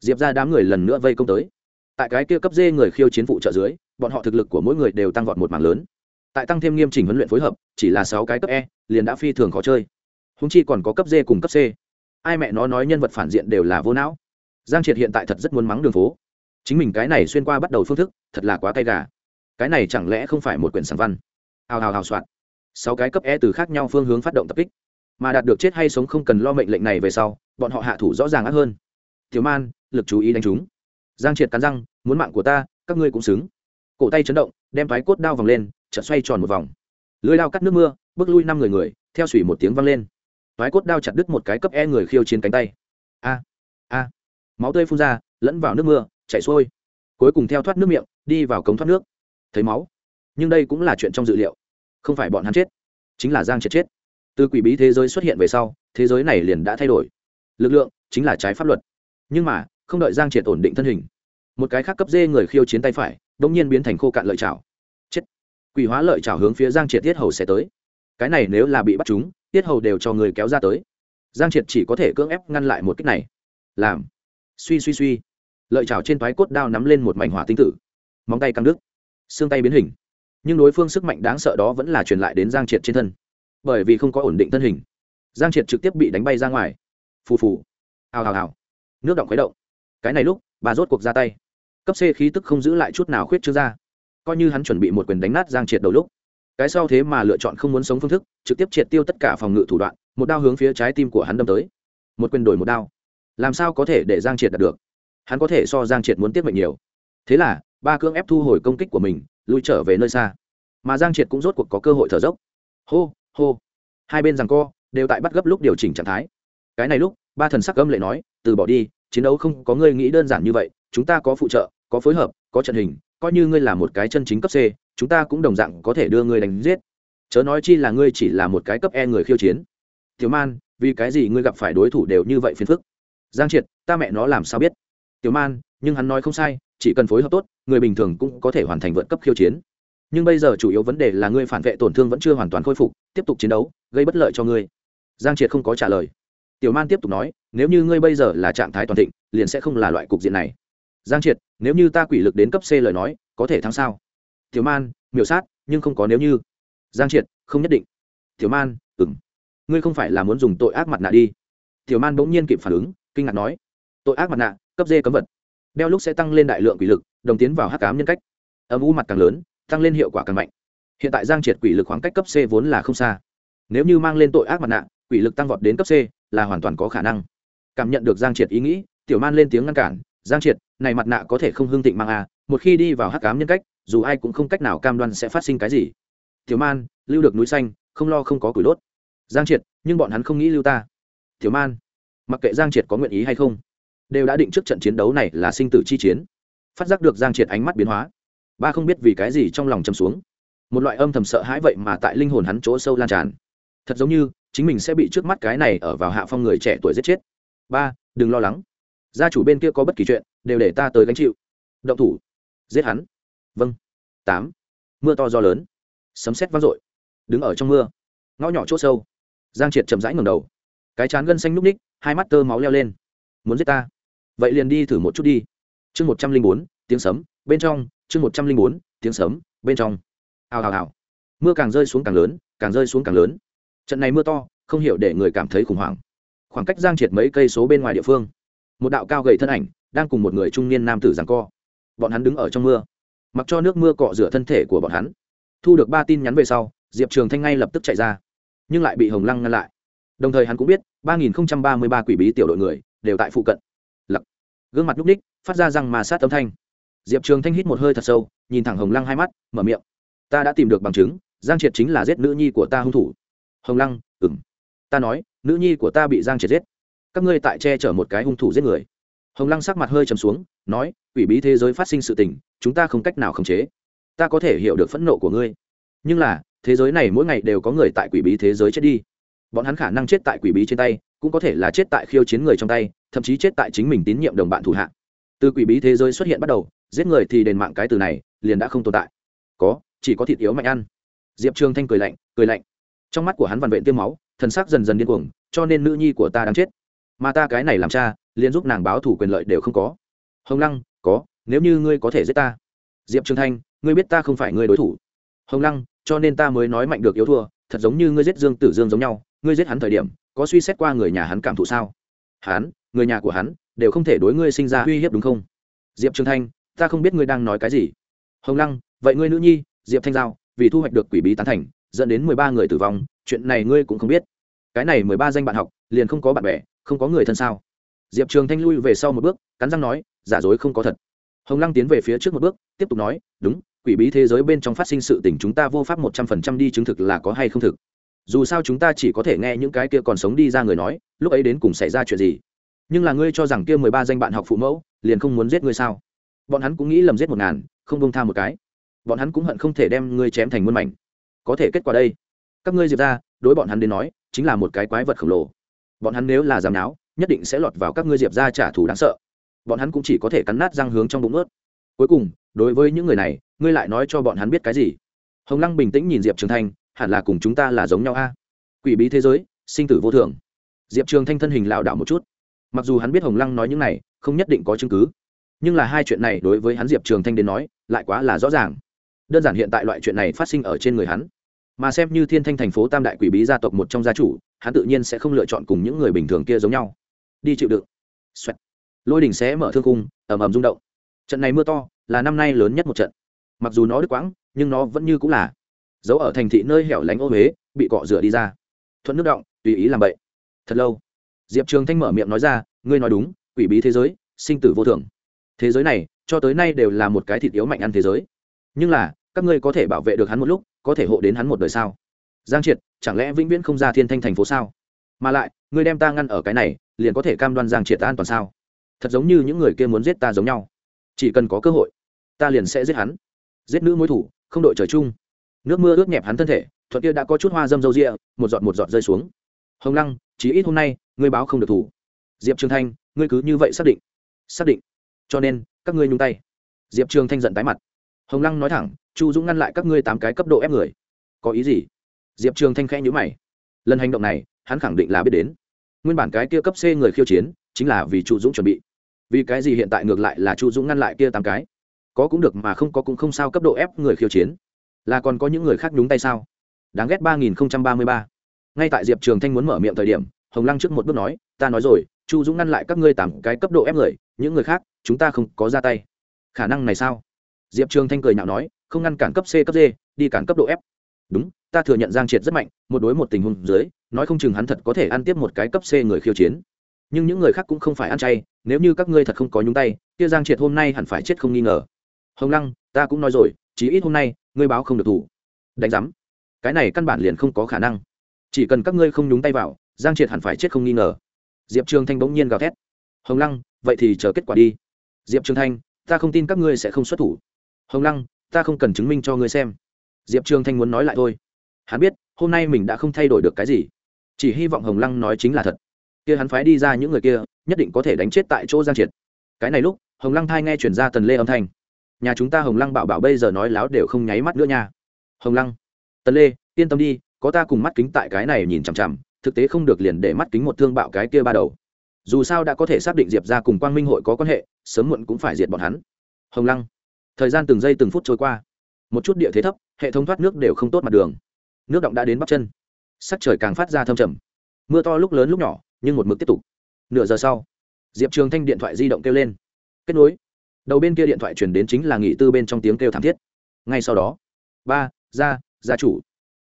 Diệp ra đám người lần nữa vây công tới. Tại cái kia cấp dê người khiêu chiến phụ trợ dưới, bọn họ thực lực của mỗi người đều tăng vọt một mảng lớn. Tại tăng thêm nghiêm chỉnh huấn luyện phối hợp, chỉ là sáu cái cấp e liền đã phi thường khó chơi. Húng chi còn có cấp d cùng cấp c. Ai mẹ nó nói nhân vật phản diện đều là vô não. Giang triệt hiện tại thật rất muốn mắng đường phố. Chính mình cái này xuyên qua bắt đầu phương thức, thật là quá cay gà. Cái này chẳng lẽ không phải một quyển sản văn? Hào hào hào soạn. Sáu cái cấp e từ khác nhau phương hướng phát động tập kích. Mà đạt được chết hay sống không cần lo mệnh lệnh này về sau, bọn họ hạ thủ rõ ràng ác hơn. Thiếu man, lực chú ý đánh chúng. Giang triệt cắn răng, muốn mạng của ta, các ngươi cũng xứng. Cổ tay chấn động, đem thoái cốt đao vòng lên, chợt xoay tròn một vòng. Lưới đao cắt nước mưa, bước lui năm người người, theo sủy một tiếng văng lên. Thoái cốt đao chặt đứt một cái cấp e người khiêu chiến cánh tay. A a. Máu tươi phun ra, lẫn vào nước mưa, chảy xuôi. Cuối cùng theo thoát nước miệng, đi vào cống thoát nước. Thấy máu nhưng đây cũng là chuyện trong dự liệu. Không phải bọn hắn chết, chính là giang triệt chết. Từ quỷ bí thế giới xuất hiện về sau, thế giới này liền đã thay đổi. Lực lượng chính là trái pháp luật. Nhưng mà, không đợi giang triệt ổn định thân hình, một cái khác cấp dê người khiêu chiến tay phải đ ỗ n g nhiên biến thành khô cạn lợi chảo. Chết. Quỷ hóa lợi chảo hướng phía giang triệt tiết hầu sẽ tới. Cái này nếu là bị bắt chúng, tiết hầu đều cho người kéo ra tới. Giang triệt chỉ có thể cưỡng ép ngăn lại một cách này. Làm. Suy suy suy. Lợi chảo trên toái cốt đao nắm lên một mảnh hỏa tinh tử. Móng tay căng đứt. Xương tay biến hình nhưng đối phương sức mạnh đáng sợ đó vẫn là truyền lại đến giang triệt trên thân. Bởi vì không có ổn định thân hình, giang triệt trực tiếp bị đánh bay ra ngoài. Phù phù. Hào hào hào. Nước động khuấy động. Cái này lúc, bà rốt cuộc ra tay. Cấp c khí tức không giữ lại chút nào khuyết chưa ra. Coi như hắn chuẩn bị một quyền đánh nát giang triệt đầu lúc, cái sau thế mà lựa chọn không muốn sống phương thức, trực tiếp triệt tiêu tất cả phòng ngự thủ đoạn, một đao hướng phía trái tim của hắn đâm tới. Một quyền đổi một đao. Làm sao có thể để giang triệt đạt được? Hắn có thể so giang triệt muốn tiếp mệnh nhiều. Thế là, ba cưỡng ép thu hồi công kích của mình lui trở về nơi xa. Mà giang triệt cũng rốt cuộc có cơ hội thở dốc. Hô hô. Hai bên rằng co đều tại bắt gấp lúc điều chỉnh trạng thái. Cái này lúc, ba thần sắc âm lệ nói, từ bỏ đi, chiến đấu không có ngươi nghĩ đơn giản như vậy, chúng ta có phụ trợ, có phối hợp, có trận hình, coi như ngươi là một cái chân chính cấp c, chúng ta cũng đồng dạng có thể đưa ngươi đánh giết. Chớ nói chi là ngươi chỉ là một cái cấp e người khiêu chiến. Tiểu man, vì cái gì ngươi gặp phải đối thủ đều như vậy phiền phức? Giang triệt, ta mẹ nó làm sao biết? Tiểu man, nhưng hắn nói không sai chỉ cần phối hợp tốt, người bình thường cũng có thể hoàn thành vượt cấp khiêu chiến. Nhưng bây giờ chủ yếu vấn đề là ngươi phản vệ tổn thương vẫn chưa hoàn toàn khôi phục, tiếp tục chiến đấu, gây bất lợi cho ngươi. Giang triệt không có trả lời. Tiểu man tiếp tục nói, nếu như ngươi bây giờ là trạng thái toàn thịnh, liền sẽ không là loại cục diện này. Giang triệt, nếu như ta quỷ lực đến cấp c lời nói, có thể thắng sao? Tiểu man, miểu sát, nhưng không có nếu như. Giang triệt, không nhất định. Tiểu man ừng ngươi không phải là muốn dùng tội ác mặt nạ đi. Tiểu man bỗng nhiên kịp phản ứng, kinh ngạc nói. Tội ác mặt nạ, cấp d cấm vật đeo lúc sẽ tăng lên đại lượng quỷ lực, đồng tiến vào hắc cám nhân cách. Âm u mặt càng lớn, tăng lên hiệu quả càng mạnh. Hiện tại giang triệt quỷ lực khoảng cách cấp c vốn là không xa. Nếu như mang lên tội ác mặt nạ, quỷ lực tăng vọt đến cấp c là hoàn toàn có khả năng. Cảm nhận được giang triệt ý nghĩ, tiểu man lên tiếng ngăn cản, giang triệt, này mặt nạ có thể không hương thịnh mang à một khi đi vào hắc cám nhân cách, dù ai cũng không cách nào cam đoan sẽ phát sinh cái gì. Tiểu man, lưu được núi xanh, không lo không có củi đốt. Giang triệt, nhưng bọn hắn không nghĩ lưu ta. Tiểu man, mặc kệ giang triệt có nguyện ý hay không đều đã định trước trận chiến đấu này là sinh tử chi chiến. Phát giác được giang triệt ánh mắt biến hóa, ba không biết vì cái gì trong lòng châm xuống. Một loại âm thầm sợ hãi vậy mà tại linh hồn hắn chỗ sâu lan tràn. Thật giống như, chính mình sẽ bị trước mắt cái này ở vào hạ phong người trẻ tuổi giết chết. Ba, đừng lo lắng. Gia chủ bên kia có bất kỳ chuyện, đều để ta tới gánh chịu. Động thủ. Giết hắn. Vâng. Tám, mưa to gió lớn. Sấm sét vang dội. Đứng ở trong mưa. Ngõ nhỏ chỗ sâu. Giang triệt chậm rãi ngầm đầu. Cái chán gân xanh núp ních, hai mắt tơ máu leo lên. Muốn giết ta? Vậy liền đi thử một chút đi. Chương một trăm linh bốn, tiếng sấm, bên trong. Chương một trăm linh bốn, tiếng sấm, bên trong. Hào hào hào. Mưa càng rơi xuống càng lớn, càng rơi xuống càng lớn. Trận này mưa to, không hiểu để người cảm thấy khủng hoảng. Khoảng cách giang triệt mấy cây số bên ngoài địa phương, một đạo cao gầy thân ảnh đang cùng một người trung niên nam tử giằng co. Bọn hắn đứng ở trong mưa, mặc cho nước mưa cọ rửa thân thể của bọn hắn. Thu được ba tin nhắn về sau, diệp trường thanh ngay lập tức chạy ra, nhưng lại bị hồng lăng ngăn lại. Đồng thời hắn cũng biết, ba nghìn ba mươi ba quỷ bí tiểu đội người đều tại phụ cận gương mặt núc ních phát ra răng mà sát âm thanh. Diệp trường thanh hít một hơi thật sâu, nhìn thẳng hồng lăng hai mắt, mở miệng. Ta đã tìm được bằng chứng, giang triệt chính là giết nữ nhi của ta hung thủ. Hồng lăng ừng ta nói, nữ nhi của ta bị giang triệt giết. Các ngươi tại che chở một cái hung thủ giết người. Hồng lăng sắc mặt hơi trầm xuống, nói, quỷ bí thế giới phát sinh sự tình, chúng ta không cách nào khống chế. Ta có thể hiểu được phẫn nộ của ngươi. Nhưng là, thế giới này mỗi ngày đều có người tại quỷ bí thế giới chết đi. Bọn hắn khả năng chết tại quỷ bí trên tay, cũng có thể là chết tại khiêu chiến người trong tay thậm chí chết tại chính mình tín nhiệm đồng bạn thủ hạ. Từ quỷ bí thế giới xuất hiện bắt đầu, giết người thì đền mạng cái từ này, liền đã không tồn tại. Có, chỉ có thịt yếu mạnh ăn. Diệp trường thanh cười lạnh cười lạnh. Trong mắt của hắn vằn vện tiêm máu, thần sắc dần dần điên cuồng, cho nên nữ nhi của ta đang chết. Mà ta cái này làm cha, liền giúp nàng báo thủ quyền lợi đều không có. Hồng lăng, có, nếu như ngươi có thể giết ta. Diệp trường thanh, ngươi biết ta không phải ngươi đối thủ. Hồng lăng, cho nên ta mới nói mạnh được yếu thua, thật giống như ngươi giết dương tử dương giống nhau, ngươi giết hắn thời điểm, có suy xét qua người nhà hắn cảm thụ sao? Hắn, người nhà của hắn, đều không thể đối ngươi sinh ra uy hiếp đúng không? Diệp trường thanh, ta không biết ngươi đang nói cái gì. Hồng lăng, vậy ngươi nữ nhi, diệp thanh giao, vì thu hoạch được quỷ bí tán thành, dẫn đến mười ba người tử vong, chuyện này ngươi cũng không biết. Cái này mười ba danh bạn học, liền không có bạn bè, không có người thân sao? Diệp trường thanh lui về sau một bước, cắn răng nói, giả dối không có thật. Hồng lăng tiến về phía trước một bước, tiếp tục nói, đúng, quỷ bí thế giới bên trong phát sinh sự tình chúng ta vô pháp một trăm phần trăm đi chứng thực là có hay không thực dù sao chúng ta chỉ có thể nghe những cái kia còn sống đi ra người nói, lúc ấy đến cùng xảy ra chuyện gì? Nhưng là ngươi cho rằng kia mười ba danh bạn học phụ mẫu, liền không muốn giết ngươi sao? Bọn hắn cũng nghĩ lầm giết một ngàn, không bông tha một cái. Bọn hắn cũng hận không thể đem ngươi chém thành muôn mảnh. Có thể kết quả đây, các ngươi diệp ra, đối bọn hắn đến nói, chính là một cái quái vật khổng lồ. Bọn hắn nếu là giảm náo, nhất định sẽ lọt vào các ngươi diệp ra trả thù đáng sợ. Bọn hắn cũng chỉ có thể cắn nát răng hướng trong bụng ướt. Cuối cùng, đối với những người này, ngươi lại nói cho bọn hắn biết cái gì? Hồng lăng bình tĩnh nhìn diệp trường thanh hẳn là cùng chúng ta là giống nhau a. Quỷ bí thế giới, sinh tử vô thường. Diệp trường thanh thân hình lảo đảo một chút. Mặc dù hắn biết hồng lăng nói những này, không nhất định có chứng cứ. Nhưng là hai chuyện này đối với hắn diệp trường thanh đến nói, lại quá là rõ ràng. Đơn giản hiện tại loại chuyện này phát sinh ở trên người hắn. Mà xem như thiên thanh thành phố tam đại quỷ bí gia tộc một trong gia chủ, hắn tự nhiên sẽ không lựa chọn cùng những người bình thường kia giống nhau. Đi chịu đựng. Xoẹt. lôi đình sẽ mở thương cung ầm ầm rung động. Trận này mưa to, là năm nay lớn nhất một trận. Mặc dù nó đứt quãng, nhưng nó vẫn như cũng là giấu ở thành thị nơi hẻo lánh ô huế, bị cọ rửa đi ra. Thuận nước động, tùy ý làm vậy thật lâu. Diệp trường thanh mở miệng nói ra, ngươi nói đúng, quỷ bí thế giới, sinh tử vô thường. Thế giới này, cho tới nay đều là một cái thịt yếu mạnh ăn thế giới. Nhưng là, các ngươi có thể bảo vệ được hắn một lúc, có thể hộ đến hắn một đời sao? Giang triệt, chẳng lẽ vĩnh viễn không ra thiên thanh thành phố sao? Mà lại, ngươi đem ta ngăn ở cái này, liền có thể cam đoan giang triệt ta an toàn sao? Thật giống như những người kia muốn giết ta giống nhau. Chỉ cần có cơ hội, ta liền sẽ giết hắn. Giết nữ mối thủ, không đội trời chung nước mưa ướt nhẹp hắn thân thể, thuận kia đã có chút hoa dâm dâu rịa một giọt một giọt rơi xuống. Hồng lăng, chí ít hôm nay, ngươi báo không được thủ. Diệp trường thanh, ngươi cứ như vậy xác định. Xác định. Cho nên, các ngươi nhung tay. Diệp trường thanh giận tái mặt. Hồng lăng nói thẳng, chu dũng ngăn lại các ngươi tám cái cấp độ ép người. Có ý gì? Diệp trường thanh khẽ nhữ mày. Lần hành động này, hắn khẳng định là biết đến. Nguyên bản cái kia cấp c người khiêu chiến, chính là vì chu dũng chuẩn bị. Vì cái gì hiện tại ngược lại là chu dũng ngăn lại kia tám cái? Có cũng được mà không có cũng không sao cấp độ ép người khiêu chiến là còn có những người khác nhúng tay sao? Đáng ghét ba nghìn ba mươi ba. Ngay tại diệp trường thanh muốn mở miệng thời điểm, hồng lăng trước một bước nói, ta nói rồi, chu dũng ngăn lại các ngươi tạm cái cấp độ ép người, những người khác, chúng ta không có ra tay. Khả năng này sao? Diệp trường thanh cười nhạo nói, không ngăn cản cấp c, cấp d, đi cản cấp độ f. Đúng, ta thừa nhận giang triệt rất mạnh, một đối một tình huống dưới, nói không chừng hắn thật có thể ăn tiếp một cái cấp c người khiêu chiến. Nhưng những người khác cũng không phải ăn chay, nếu như các ngươi thật không có nhúng tay, kia giang triệt hôm nay hẳn phải chết không nghi ngờ. Hồng lăng, ta cũng nói rồi, chí ít hôm nay ngươi báo không được thủ. Đánh giám. Cái này căn bản liền không có khả năng. Chỉ cần các ngươi không nhúng tay vào, giang triệt hẳn phải chết không nghi ngờ. Diệp trường thanh bỗng nhiên gào thét. Hồng lăng, vậy thì chờ kết quả đi. Diệp trường thanh, ta không tin các ngươi sẽ không xuất thủ. Hồng lăng, ta không cần chứng minh cho ngươi xem. Diệp trường thanh muốn nói lại thôi. Hắn biết, hôm nay mình đã không thay đổi được cái gì. Chỉ hy vọng hồng lăng nói chính là thật. Kia hắn phái đi ra những người kia, nhất định có thể đánh chết tại chỗ giang triệt. Cái này lúc, hồng lăng thai nghe chuyển ra tần lê âm thanh nhà chúng ta hồng lăng bảo bảo bây giờ nói láo đều không nháy mắt nữa nha. Hồng lăng, tần lê, yên tâm đi, có ta cùng mắt kính tại cái này nhìn chằm chằm, thực tế không được liền để mắt kính một thương bạo cái kia ba đầu. Dù sao đã có thể xác định diệp ra cùng quang minh hội có quan hệ, sớm muộn cũng phải diệt bọn hắn. Hồng lăng, thời gian từng giây từng phút trôi qua. Một chút địa thế thấp, hệ thống thoát nước đều không tốt mặt đường. Nước động đã đến bắp chân. Sắc trời càng phát ra thâm trầm. Mưa to lúc lớn lúc nhỏ, nhưng một mực tiếp tục. Nửa giờ sau, diệp trường thanh điện thoại di động kêu lên. Kết nối đầu bên kia điện thoại chuyển đến chính là nghị tư bên trong tiếng kêu thảm thiết. Ngay sau đó, ba, gia gia chủ.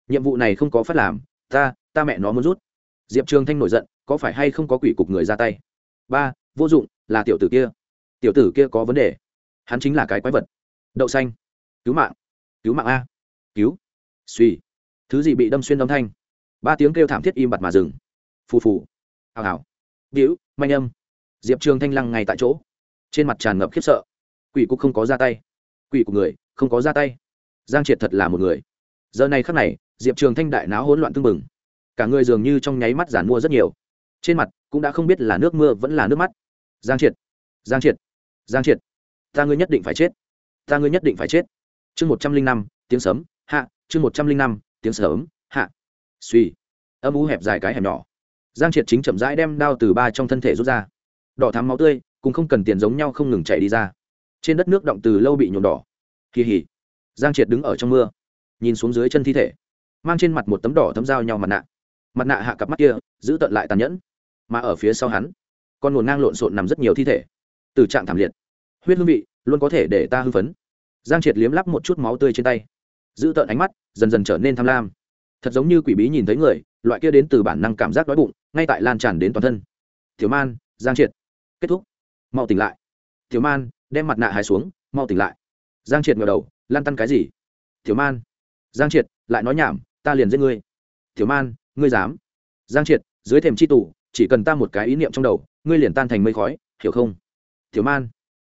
Nhiệm vụ này không có phát làm, ta ta mẹ nó muốn rút. Diệp trường thanh nổi giận, có phải hay không có quỷ cục người ra tay? Ba, vô dụng, là tiểu tử kia. Tiểu tử kia có vấn đề. Hắn chính là cái quái vật. Đậu xanh. Cứu mạng. Cứu mạng a. Cứu. Suy. Thứ gì bị đâm xuyên âm thanh? Ba tiếng kêu thảm thiết im bặt mà dừng. Phù phù. Hào hào. Víu manh âm. Diệp trường thanh lăng ngay tại chỗ. Trên mặt tràn ngập khiếp sợ quỷ cục không có ra tay. Quỷ của người, không có ra tay. Giang triệt thật là một người. Giờ này khắc này, diệp trường thanh đại náo hỗn loạn tưng bừng. Cả người dường như trong nháy mắt giản mua rất nhiều. Trên mặt, cũng đã không biết là nước mưa vẫn là nước mắt. Giang triệt giang triệt giang triệt, ta ngươi nhất định phải chết. Ta ngươi nhất định phải chết. Chương một trăm linh năm, tiếng sấm, hạ. Chương một trăm linh năm, tiếng sấm, hạ. Suy âm u hẹp dài cái hẻm nhỏ. Giang triệt chính chậm rãi đem đao từ ba trong thân thể rút ra. Đỏ thắm máu tươi cũng không cần tiền giống nhau không ngừng chạy đi ra trên đất nước động từ lâu bị nhuộm đỏ. Kỳ hỉ. Giang triệt đứng ở trong mưa, nhìn xuống dưới chân thi thể, mang trên mặt một tấm đỏ thấm dao nhau mặt nạ. Mặt nạ hạ cặp mắt kia, giữ tận lại tàn nhẫn, mà ở phía sau hắn, con nguồn ngang lộn xộn nằm rất nhiều thi thể. Từ trạng thảm liệt, huyết hương vị luôn có thể để ta hưng phấn. Giang triệt liếm lắp một chút máu tươi trên tay, giữ tợn ánh mắt dần dần trở nên tham lam. Thật giống như quỷ bí nhìn thấy người, loại kia đến từ bản năng cảm giác đói bụng, ngay tại lan tràn đến toàn thân. Thiếu man, giang triệt. Kết thúc. Mau tỉnh lại. Thiếu man đem mặt nạ hai xuống, mau tỉnh lại. Giang triệt ngờ đầu lan tăn cái gì? Thiếu man. Giang triệt, lại nói nhảm, ta liền giết ngươi. Thiếu man, ngươi dám? Giang triệt, dưới thềm c h i tủ chỉ cần ta một cái ý niệm trong đầu, ngươi liền tan thành mây khói, hiểu không? Thiếu man.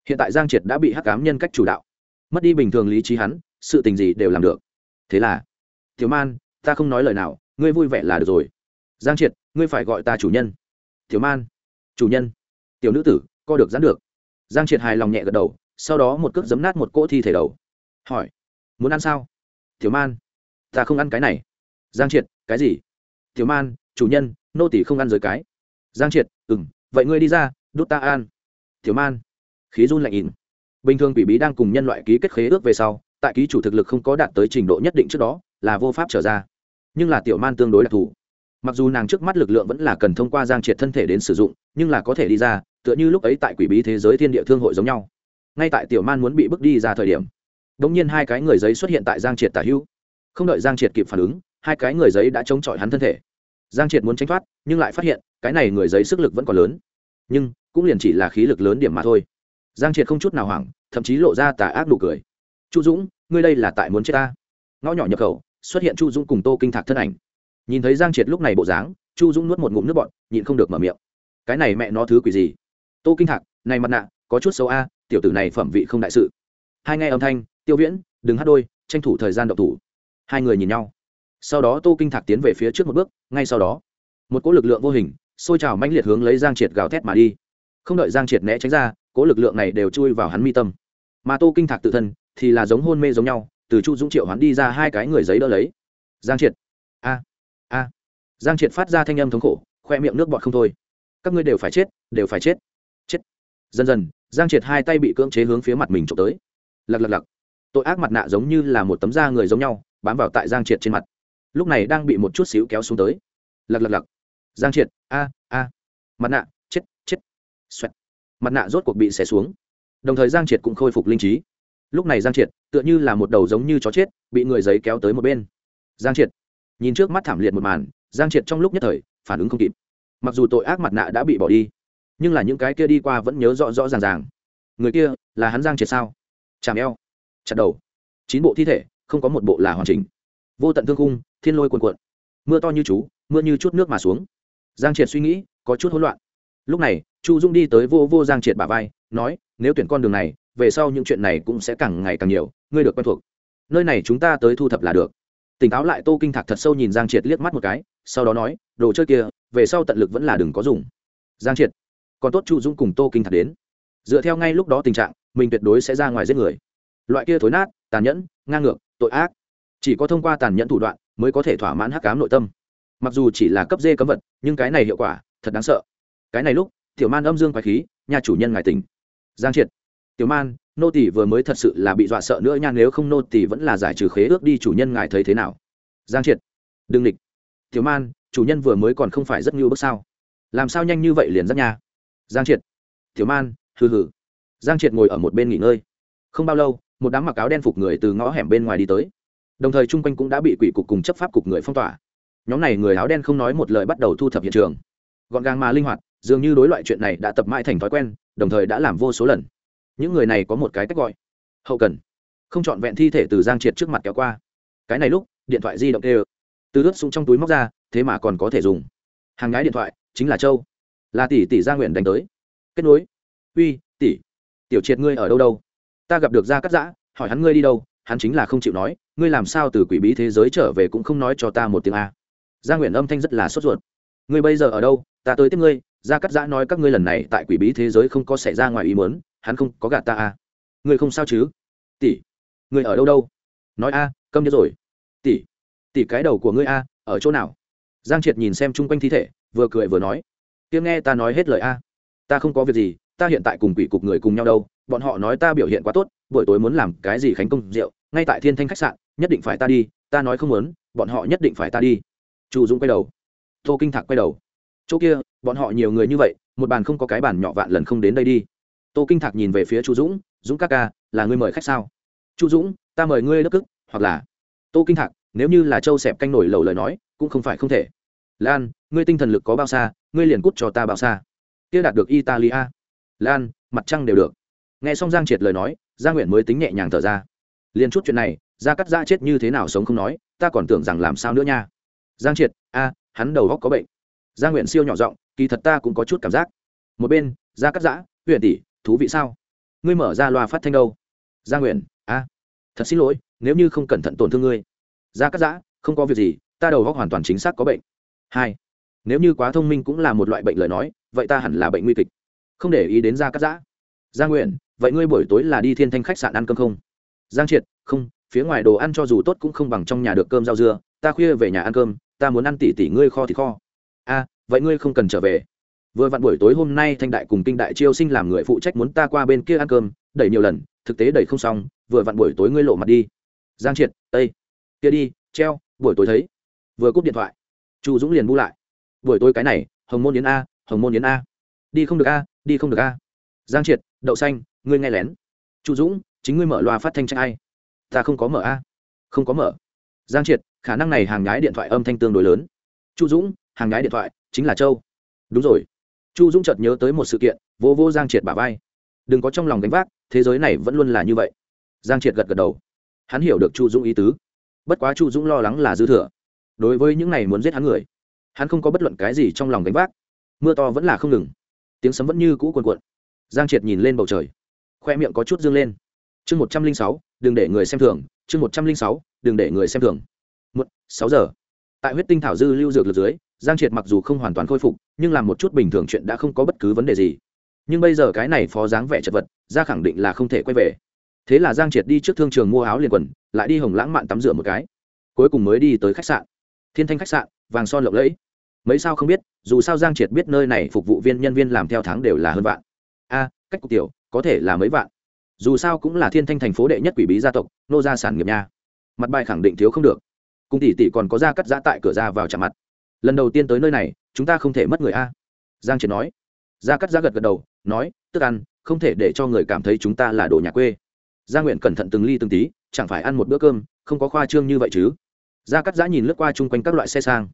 Hiện tại giang triệt đã bị hắc cám nhân cách chủ đạo. Mất đi bình thường lý trí hắn, sự tình gì đều làm được. Thế là thiếu man, ta không nói lời nào, ngươi vui vẻ là được rồi. Giang triệt, ngươi phải gọi ta chủ nhân. Thiếu man. Chủ nhân. Tiểu nữ tử, co được dán được giang triệt hài lòng nhẹ gật đầu, sau đó một cước giấm nát một cỗ thi thể đầu. Hỏi, muốn ăn sao? Thiếu man. Ta không ăn cái này. Giang triệt, cái gì? Thiếu man, chủ nhân, nô tỷ không ăn rời cái. Giang triệt ừ m vậy ngươi đi ra, đút ta ăn. Thiếu man. Khí run lạnh ỉn bình thường quỷ bí đang cùng nhân loại ký kết khế ước về sau, tại ký chủ thực lực không có đạt tới trình độ nhất định trước đó, là vô pháp trở ra. Nhưng là tiểu man tương đối đặc thù. Mặc dù nàng trước mắt lực lượng vẫn là cần thông qua giang triệt thân thể đến sử dụng, nhưng là có thể đi ra tựa như lúc ấy tại quỷ bí thế giới thiên địa thương hội giống nhau. Ngay tại tiểu man muốn bị bước đi ra thời điểm đ ỗ n g nhiên hai cái người giấy xuất hiện tại giang triệt tả hữu. Không đợi giang triệt kịp phản ứng, hai cái người giấy đã chống chọi hắn thân thể. Giang triệt muốn tránh thoát, nhưng lại phát hiện, cái này người giấy sức lực vẫn còn lớn. Nhưng, cũng liền chỉ là khí lực lớn điểm mà thôi. Giang triệt không chút nào hoảng, thậm chí lộ ra tà ác nụ cười. Chu dũng, ngươi đây là tại muốn chết ta? Ngõ nhỏ nhập khẩu, xuất hiện chu dũng cùng tô kinh thạc thân ảnh. Nhìn thấy giang triệt lúc này bộ dáng, chu dũng nuốt một ngụm nước bọn nhịn không được mở miệng. Cái này mẹ nó thứ quỷ gì? Tô kinh thạc, này mặt nạ, có chút xấu a, tiểu tử này phẩm vị không đại sự. Hai nghe âm thanh, tiêu viễn, đừng hát đôi, tranh thủ thời gian độc thủ. Hai người nhìn nhau. Sau đó tô kinh thạc tiến về phía trước một bước, ngay sau đó, một cỗ lực lượng vô hình xôi trào mãnh liệt hướng lấy giang triệt gào thét mà đi. Không đợi giang triệt né tránh ra, cỗ lực lượng này đều chui vào hắn mi tâm. Mà tô kinh thạc tự thân, thì là giống hôn mê giống nhau, từ chu dũng triệu hắn đi ra hai cái người giấy đỡ lấy. Giang triệt. A a. Giang triệt phát ra thanh âm thống khổ, khoe miệng nước bọt không thôi. Các ngươi đều phải chết, đều phải chết dần dần, giang triệt hai tay bị cưỡng chế hướng phía mặt mình trộm tới. Lặc lặc lặc. Tội ác mặt nạ giống như là một tấm da người giống nhau, bám vào tại giang triệt trên mặt. Lúc này đang bị một chút xíu kéo xuống tới. Lặc lặc lặc. Giang triệt, a a. Mặt nạ, chết chết. Xoẹt. Mặt nạ rốt cuộc bị xẻ xuống. Đồng thời giang triệt cũng khôi phục linh trí. Lúc này giang triệt, tựa như là một đầu giống như chó chết, bị người giấy kéo tới một bên. Giang triệt. Nhìn trước mắt thảm liệt một màn, giang triệt trong lúc nhất thời, phản ứng không kịp. Mặc dù tội ác mặt nạ đã bị bỏ đi nhưng là những cái kia đi qua vẫn nhớ rõ rõ ràng ràng. Người kia là hắn giang triệt sao? Chạm eo, chặt đầu. Chín bộ thi thể, không có một bộ là hoàn chỉnh. Vô tận thương cung thiên lôi cuồn cuộn. Mưa to như chú, mưa như chút nước mà xuống. Giang triệt suy nghĩ, có chút hỗn loạn. Lúc này, chu dung đi tới vô vô giang triệt bà vai, nói, nếu tuyển con đường này, về sau những chuyện này cũng sẽ càng ngày càng nhiều, ngươi được quen thuộc. Nơi này chúng ta tới thu thập là được. Tỉnh táo lại tô kinh thạc thật sâu nhìn giang triệt liếc mắt một cái, sau đó nói, đồ chơi kia, về sau tận lực vẫn là đừng có dùng. Giang triệt còn tốt chu dũng cùng tô kinh thạc đến dựa theo ngay lúc đó tình trạng mình tuyệt đối sẽ ra ngoài giết người loại kia thối nát tàn nhẫn ngang ngược tội ác chỉ có thông qua tàn nhẫn thủ đoạn mới có thể thỏa mãn hắc cám nội tâm mặc dù chỉ là cấp dê cấm vật nhưng cái này hiệu quả thật đáng sợ cái này lúc tiểu man âm dương quái khí nhà chủ nhân ngài tỉnh giang triệt tiểu man nô tỷ vừa mới thật sự là bị dọa sợ nữa nha nếu không nô tỷ vẫn là giải trừ khế ước đi chủ nhân ngài thấy thế nào giang triệt đừng địch tiểu man chủ nhân vừa mới còn không phải rất ngưu bước sao làm sao nhanh như vậy liền dắt nha giang triệt. Thiếu man, hừ hừ. Giang triệt ngồi ở một bên nghỉ ngơi. Không bao lâu, một đám mặc áo đen phục người từ ngõ hẻm bên ngoài đi tới. Đồng thời chung quanh cũng đã bị quỷ cục cùng chấp pháp cục người phong tỏa. Nhóm này người áo đen không nói một lời bắt đầu thu thập hiện trường. Gọn gàng mà linh hoạt, dường như đối loại chuyện này đã tập mãi thành thói quen, đồng thời đã làm vô số lần. Những người này có một cái cách gọi. Hậu cần. Không c h ọ n vẹn thi thể từ giang triệt trước mặt kéo qua. Cái này lúc, điện thoại di động tê từ ướt súng trong túi móc ra, thế mà còn có thể dùng. Hàng nhái điện thoại, chính là châu là tỷ tỷ gia nguyện đánh tới. Kết nối. Uy, tỷ, tiểu triệt ngươi ở đâu đâu? Ta gặp được gia cắt giã, hỏi hắn ngươi đi đâu, hắn chính là không chịu nói, ngươi làm sao từ quỷ bí thế giới trở về cũng không nói cho ta một tiếng a. Gia nguyện âm thanh rất là sốt ruột. Ngươi bây giờ ở đâu? Ta tới tiếp ngươi. Gia cắt giã nói các ngươi lần này tại quỷ bí thế giới không có xảy ra ngoài ý muốn, hắn không có gạt ta a. Ngươi không sao chứ? Tỷ, ngươi ở đâu đâu? Nói a, câm nhớ rồi. Tỷ tỷ cái đầu của ngươi a, ở chỗ nào? Giang triệt nhìn xem chung quanh thi thể, vừa cười vừa nói tiếng nghe ta nói hết lời a. Ta không có việc gì, ta hiện tại cùng quỷ cục người cùng nhau đâu, bọn họ nói ta biểu hiện quá tốt, buổi tối muốn làm cái gì khánh công rượu, ngay tại thiên thanh khách sạn, nhất định phải ta đi, ta nói không muốn, bọn họ nhất định phải ta đi. Chu dũng quay đầu. Tô kinh thạc quay đầu. Chỗ kia, bọn họ nhiều người như vậy, một bàn không có cái bàn nhỏ vạn lần không đến đây đi. Tô kinh thạc nhìn về phía chu dũng dũng ca ca, là ngươi mời khách sao? Chu dũng, ta mời ngươi đất cức, hoặc là tô kinh thạc, nếu như là châu xẹp canh nổi lầu lời nói, cũng không phải không thể lan, ngươi tinh thần lực có bao xa, ngươi liền cút cho ta bao xa. Kia đạt được italia. Lan, mặt trăng đều được. Nghe xong giang triệt lời nói, gia nguyện mới tính nhẹ nhàng thở ra. Liền chút chuyện này, gia cắt gia chết như thế nào sống không nói, ta còn tưởng rằng làm sao nữa nha. Giang triệt, a, hắn đầu góc có bệnh. Gia nguyện siêu nhỏ giọng, kỳ thật ta cũng có chút cảm giác. Một bên, gia cắt giã huyện tỷ, thú vị sao? Ngươi mở ra loa phát thanh đâu? Gia nguyện, a, thật xin lỗi, nếu như không cẩn thận tổn thương ngươi. Gia cắt giã, không có việc gì, ta đầu góc hoàn toàn chính xác có bệnh hai, nếu như quá thông minh cũng là một loại bệnh lời nói, vậy ta hẳn là bệnh nguy kịch. Không để ý đến gia cắt giã. Gia nguyện, vậy ngươi buổi tối là đi thiên thanh khách sạn ăn cơm không? Giang triệt, không, phía ngoài đồ ăn cho dù tốt cũng không bằng trong nhà được cơm rau dưa. Ta khuya về nhà ăn cơm, ta muốn ăn tỉ tỉ ngươi kho thì kho. A, vậy ngươi không cần trở về. Vừa vặn buổi tối hôm nay thanh đại cùng kinh đại chiêu sinh làm người phụ trách muốn ta qua bên kia ăn cơm, đẩy nhiều lần, thực tế đẩy không xong, vừa vặn buổi tối ngươi lộ mặt đi. Giang triệt ây kia đi, treo, buổi tối thấy. Vừa cúp điện thoại chu dũng liền bu lại. Buổi tối cái này, hồng môn yến a, hồng môn yến a. Đi không được a, đi không được a. Giang triệt, đậu xanh, ngươi nghe lén. Chu dũng, chính ngươi mở loa phát thanh tranh ai? Ta không có mở a. Không có mở. Giang triệt, khả năng này hàng nhái điện thoại âm thanh tương đối lớn. Chu dũng, hàng nhái điện thoại, chính là châu. Đúng rồi. Chu dũng chợt nhớ tới một sự kiện, vô vô giang triệt bả vai. Đừng có trong lòng đánh vác, thế giới này vẫn luôn là như vậy. Giang triệt gật gật đầu. Hắn hiểu được chu dũng ý tứ. Bất quá chu dũng lo lắng là dư thừa đối với những này muốn giết hắn người, hắn không có bất luận cái gì trong lòng đánh vác. Mưa to vẫn là không ngừng, tiếng sấm vẫn như cũ cuồn cuộn. Giang triệt nhìn lên bầu trời, khoe miệng có chút dương lên. Chương một trăm linh sáu, đừng để người xem thường, chương một trăm linh sáu, đừng để người xem thường. Một, sáu giờ. Tại huyết tinh thảo dư lưu dược lực dưới, giang triệt mặc dù không hoàn toàn khôi phục, nhưng làm một chút bình thường chuyện đã không có bất cứ vấn đề gì. Nhưng bây giờ cái này phó dáng vẻ chật vật ra khẳng định là không thể quay về. Thế là giang triệt đi trước thương trường mua áo liền quần, lại đi hồng lãng mạn tắm rửa một cái. Cuối cùng mới đi tới khách sạn thiên thanh khách sạn, vàng son lộng lẫy. Mấy sao không biết, dù sao giang triệt biết nơi này phục vụ viên nhân viên làm theo tháng đều là hơn vạn. A, cách cục tiểu, có thể là mấy vạn. Dù sao cũng là thiên thanh thành phố đệ nhất quỷ bí gia tộc, nô gia sản nghiệp nha. Mặt bài khẳng định thiếu không được. Cùng tỷ tỷ còn có ra cắt giã tại cửa ra vào chạm mặt. Lần đầu tiên tới nơi này, chúng ta không thể mất người a. Giang triệt nói. Ra cắt giã gật gật đầu, nói, tức ăn, không thể để cho người cảm thấy chúng ta là đồ nhà quê. Gia nguyện cẩn thận từng ly từng tí, chẳng phải ăn một bữa cơm, không có khoa trương như vậy chứ? Gia cắt giã nhìn lướt qua chung quanh các loại xe sang.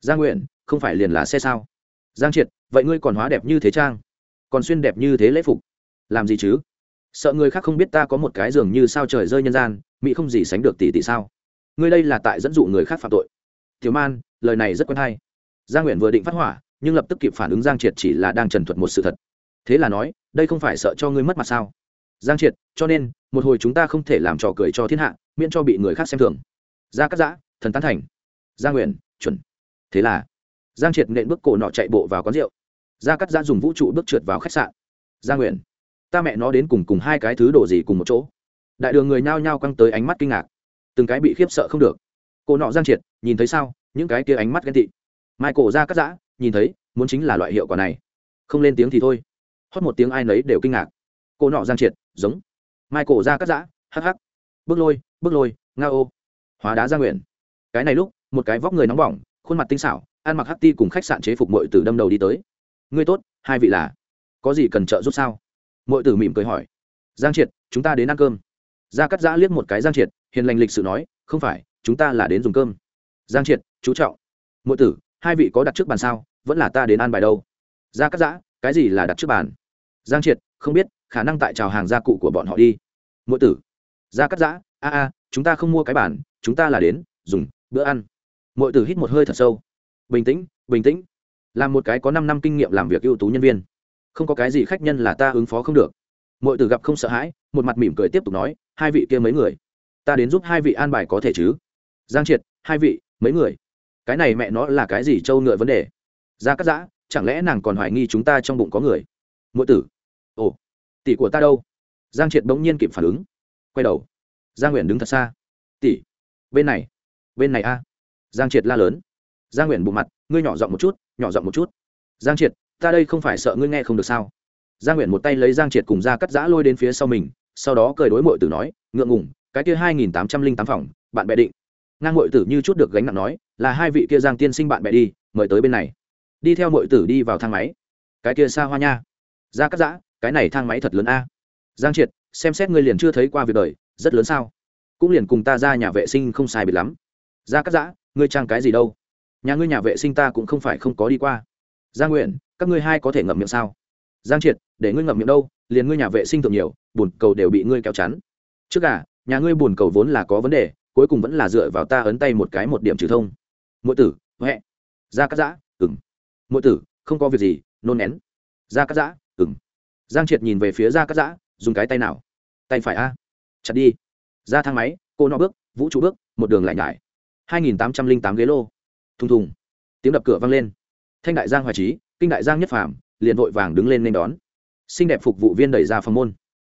Gia nguyện, không phải liền là xe sao? Giang triệt, vậy ngươi còn hóa đẹp như thế trang? Còn xuyên đẹp như thế lễ phục? Làm gì chứ? Sợ người khác không biết ta có một cái giường như sao trời rơi nhân gian mỹ không gì sánh được tỷ tỷ sao? Ngươi đây là tại dẫn dụ người khác phạm tội. Tiểu man, lời này rất quen hay. Gia nguyện vừa định phát hỏa, nhưng lập tức kịp phản ứng giang triệt chỉ là đang trần thuật một sự thật. Thế là nói, đây không phải sợ cho ngươi mất mặt sao? Giang triệt, cho nên, một hồi chúng ta không thể làm trò cười cho thiên hạ, miễn cho bị người khác xem thường. Gia cắt giã thần tán thành. Gia nguyện, chuẩn. Thế là, giang triệt nện bước cổ nọ chạy bộ vào quán rượu. Gia cắt giã dùng vũ trụ bước trượt vào khách sạn. Gia nguyện, ta mẹ nó đến cùng cùng hai cái thứ đồ gì cùng một chỗ? Đại đường người nhao nhao căng tới ánh mắt kinh ngạc. Từng cái bị khiếp sợ không được. Cô nọ giang triệt, nhìn thấy sao? Những cái kia ánh mắt ghen tị. Mai cổ gia cắt giã, nhìn thấy, muốn chính là loại hiệu quả này. Không lên tiếng thì thôi. Hót một tiếng ai nấy đều kinh ngạc. Cô nọ giang triệt, giống. Mai cổ ra cắt giã, hắc hắc. Bước lôi bước lôi, nga ô. Hóa đá gia nguyện cái này lúc, một cái vóc người nóng bỏng, khuôn mặt tinh xảo, ăn mặc hắc ti cùng khách sạn chế phục mội từ đâm đầu đi tới. Ngươi tốt, hai vị là, có gì cần trợ giúp sao? Mội tử mỉm cười hỏi. Giang triệt, chúng ta đến ăn cơm. Gia cắt giã liếc một cái giang triệt, hiền lành lịch sự nói, không phải, chúng ta là đến dùng cơm. Giang triệt, chú trọng. Mội tử, hai vị có đặt trước bàn sao? Vẫn là ta đến ăn bài đâu. Gia cắt giã, cái gì là đặt trước bàn? Giang triệt, không biết, khả năng tại trào hàng gia cụ của bọn họ đi. Mội tử. Gia cắt giã, a a, chúng ta không mua cái bàn, chúng ta là đến dùng bữa ăn. Mội tử hít một hơi thật sâu. Bình tĩnh bình tĩnh. Làm một cái có năm năm kinh nghiệm làm việc ưu tú nhân viên. Không có cái gì khách nhân là ta ứng phó không được. Mọi từ gặp không sợ hãi, một mặt mỉm cười tiếp tục nói, hai vị kia mấy người. Ta đến giúp hai vị an bài có thể chứ? Giang triệt, hai vị, mấy người? Cái này mẹ nó là cái gì trâu ngựa vấn đề? Ra cắt giã, chẳng lẽ nàng còn hoài nghi chúng ta trong bụng có người? Mỗi tử. Ồ, tỷ của ta đâu? Giang triệt bỗng nhiên kịp phản ứng. Quay đầu. Giang nguyện đứng thật xa. Tỷ, bên này bên này a. Giang triệt la lớn. Giang nguyện bụng mặt, ngươi nhỏ giọng một chút, nhỏ giọng một chút. Giang triệt, ta đây không phải sợ ngươi nghe không được sao? Giang nguyện một tay lấy giang triệt cùng ra cắt giã lôi đến phía sau mình, sau đó cười đối mội tử nói, ngượng ngùng, cái kia hai nghìn tám trăm linh tám phòng, bạn bè định. Ngang mội tử như chút được gánh nặng nói, là hai vị kia giang tiên sinh bạn bè đi, mời tới bên này. Đi theo mội tử đi vào thang máy. Cái kia xa hoa nha. Ra cắt giã, cái này thang máy thật lớn a. Giang triệt, xem xét ngươi liền chưa thấy qua việc đời, rất lớn sao? Cũng liền cùng ta ra nhà vệ sinh không sai biệt lắm ra cắt giã, ngươi trang cái gì đâu? Nhà ngươi nhà vệ sinh ta cũng không phải không có đi qua. Gia nguyện, các ngươi hai có thể ngậm miệng sao? Giang triệt, để ngươi ngậm miệng đâu, liền ngươi nhà vệ sinh thường nhiều, bùn cầu đều bị ngươi kéo chắn. Trước cả nhà ngươi bùn cầu vốn là có vấn đề, cuối cùng vẫn là dựa vào ta ấn tay một cái một điểm trừ thông. Mỗi tử, huệ. Gia cắt giã ừng mỗi tử, không có việc gì, nôn nén. Gia cắt giã ừng giang triệt nhìn về phía Gia cắt giã, dùng cái tay nào? Tay phải a. Chặt đi. Ra thang máy, cô nọ bước, vũ trụ bước, một đường lại nhải hai nghìn tám trăm linh tám ghế lô. Thùng thùng. Tiếng đập cửa vang lên. Thanh đại giang hoài trí, kinh đại giang nhất phàm, liền vội vàng đứng lên nên đón. Xinh đẹp phục vụ viên đẩy ra phòng môn.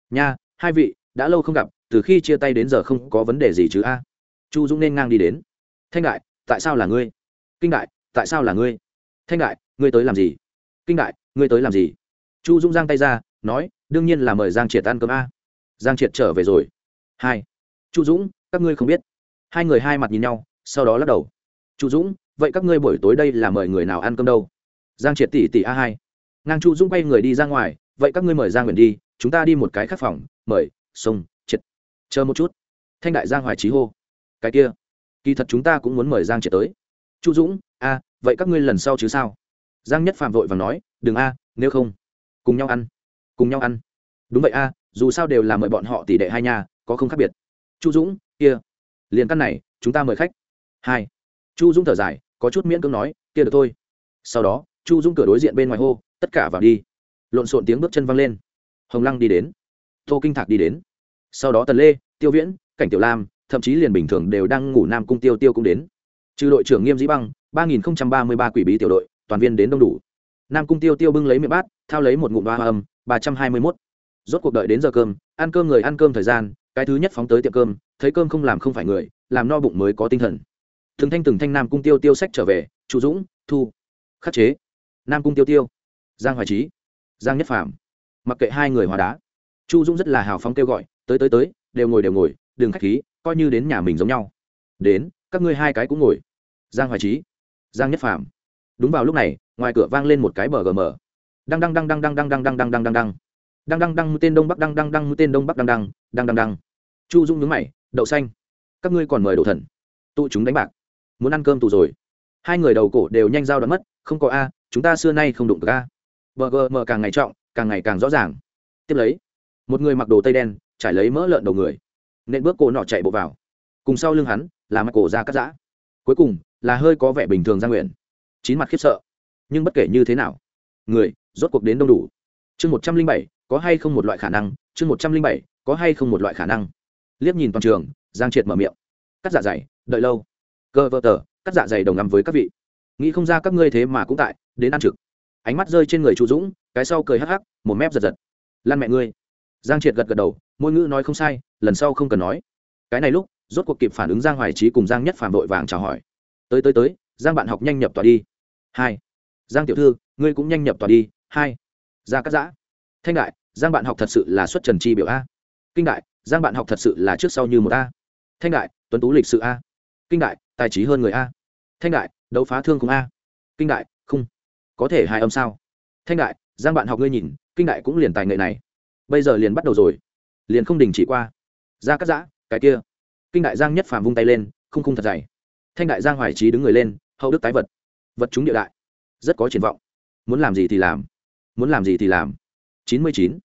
Nha, hai vị, đã lâu không gặp, từ khi chia tay đến giờ không có vấn đề gì chứ a. Chu dũng nên ngang đi đến. Thanh đại, tại sao là ngươi? Kinh đại, tại sao là ngươi? Thanh đại, ngươi tới làm gì? Kinh đại, ngươi tới làm gì? Chu dũng giang tay ra, nói, đương nhiên là mời giang triệt ăn cơm a. Giang triệt trở về rồi. Hai. Chu dũng, các ngươi không biết. Hai người hai mặt nhìn nhau sau đó lắc đầu. Chu dũng, vậy các ngươi buổi tối đây là mời người nào ăn cơm đâu? Giang triệt tỷ tỷ a hai. Ngang chu dũng quay người đi ra ngoài, vậy các ngươi mời giang nguyện đi, chúng ta đi một cái khắc phòng, mời sông triệt. Chờ một chút. Thanh đại giang hoài trí hô. Cái kia, kỳ thật chúng ta cũng muốn mời giang triệt tới. Chu dũng, a, vậy các ngươi lần sau chứ sao? Giang nhất phạm vội và nói, đừng a, nếu không, cùng nhau ăn, cùng nhau ăn. Đúng vậy a, dù sao đều là mời bọn họ tỷ đệ hai nhà, có không khác biệt. Chu dũng, kia, liền căn này, chúng ta mời khách hai, chu dũng thở dài, có chút miễn cưỡng nói, kia được thôi. Sau đó, chu dũng cửa đối diện bên ngoài hô, tất cả vào đi. Lộn xộn tiếng bước chân văng lên. Hồng lăng đi đến. Tô kinh thạc đi đến. Sau đó tần lê, tiêu viễn, cảnh tiểu lam, thậm chí liền bình thường đều đang ngủ nam cung tiêu tiêu cũng đến. Trừ đội trưởng nghiêm dĩ băng, ba nghìn ba mươi ba quỷ bí tiểu đội, toàn viên đến đông đủ. Nam cung tiêu tiêu bưng lấy miệng bát, thao lấy một ngụm ba âm, ba trăm hai mươi mốt. Rốt cuộc đợi đến giờ cơm, ăn cơm người ăn cơm thời gian, cái thứ nhất phóng tới tiệm cơm, thấy cơm không làm không phải người, làm no bụng mới có tinh thần từng thanh từng thanh nam cung tiêu tiêu sách trở về chu dũng thu khắc chế nam cung tiêu tiêu giang hoài trí giang nhất phạm mặc kệ hai người hòa đá chu dũng rất là hào phóng kêu gọi tới tới tới đều ngồi đều ngồi đừng khách khí coi như đến nhà mình giống nhau đến các ngươi hai cái cũng ngồi giang hoài trí giang nhất phạm đúng vào lúc này ngoài cửa vang lên một cái bờ gm đăng đăng đăng đăng đăng đăng đăng đăng đăng đăng đăng đăng đăng đăng đăng tên đông bắc đăng đăng đăng tên đông bắc đăng đăng đăng đăng đăng chu dung nhướng mày đậu xanh các ngươi còn mời đổ thần tụ chúng đánh bạc muốn ăn cơm tù rồi. Hai người đầu cổ đều nhanh giao đoán mất, không có a, chúng ta xưa nay không đụng được a. Bờ gm càng ngày trọng, càng ngày càng rõ ràng. Tiếp lấy, một người mặc đồ tây đen, trải lấy mỡ lợn đầu người nên bước cổ nọ chạy bộ vào. Cùng sau lưng hắn, là mặt cổ ra cắt giã. Cuối cùng, là hơi có vẻ bình thường gia nguyện chín mặt khiếp sợ. Nhưng bất kể như thế nào, người, rốt cuộc đến đông đủ. Chương một trăm linh bảy, có hay không một loại khả năng? Chương một trăm linh bảy, có hay không một loại khả năng? Liếc nhìn toàn trường, giang triệt mở miệng. Cắt giả dày, đợi lâu cơ vợ tờ, cắt dạ dày đồng ngắm với các vị. Nghĩ không ra các ngươi thế mà cũng tại, đến ăn trực. Ánh mắt rơi trên người chu dũng, cái sau cười hắc hắc, một mép giật giật. Lan mẹ ngươi. Giang triệt gật gật đầu môi ngữ nói không sai, lần sau không cần nói. Cái này lúc, rốt cuộc kịp phản ứng giang hoài trí cùng giang nhất phàm vội vàng chào hỏi. Tới tới tới, giang bạn học nhanh nhập tòa đi. Hai. Giang tiểu thư, ngươi cũng nhanh nhập tòa đi. Hai. Ra cắt giã. Thanh đại, giang bạn học thật sự là xuất trần chi biểu a. Kinh đại, giang bạn học thật sự là trước sau như một a. Thanh đại, tuấn tú lịch sự a. Kinh đại tài trí hơn người a. Thanh đại, đấu phá thương cùng a. Kinh đại không có thể hai âm sao? Thanh đại, giang bạn học ngươi nhìn, kinh đại cũng liền tài nghệ này. Bây giờ liền bắt đầu rồi. Liền không đình chỉ qua. Ra cắt giã, cái kia. Kinh đại giang nhất phàm vung tay lên không không thật dày. Thanh đại giang hoài trí đứng người lên, hậu đức tái vật. Vật chúng địa đại. Rất có triển vọng. Muốn làm gì thì làm. Muốn làm gì thì làm. Chín mươi chín.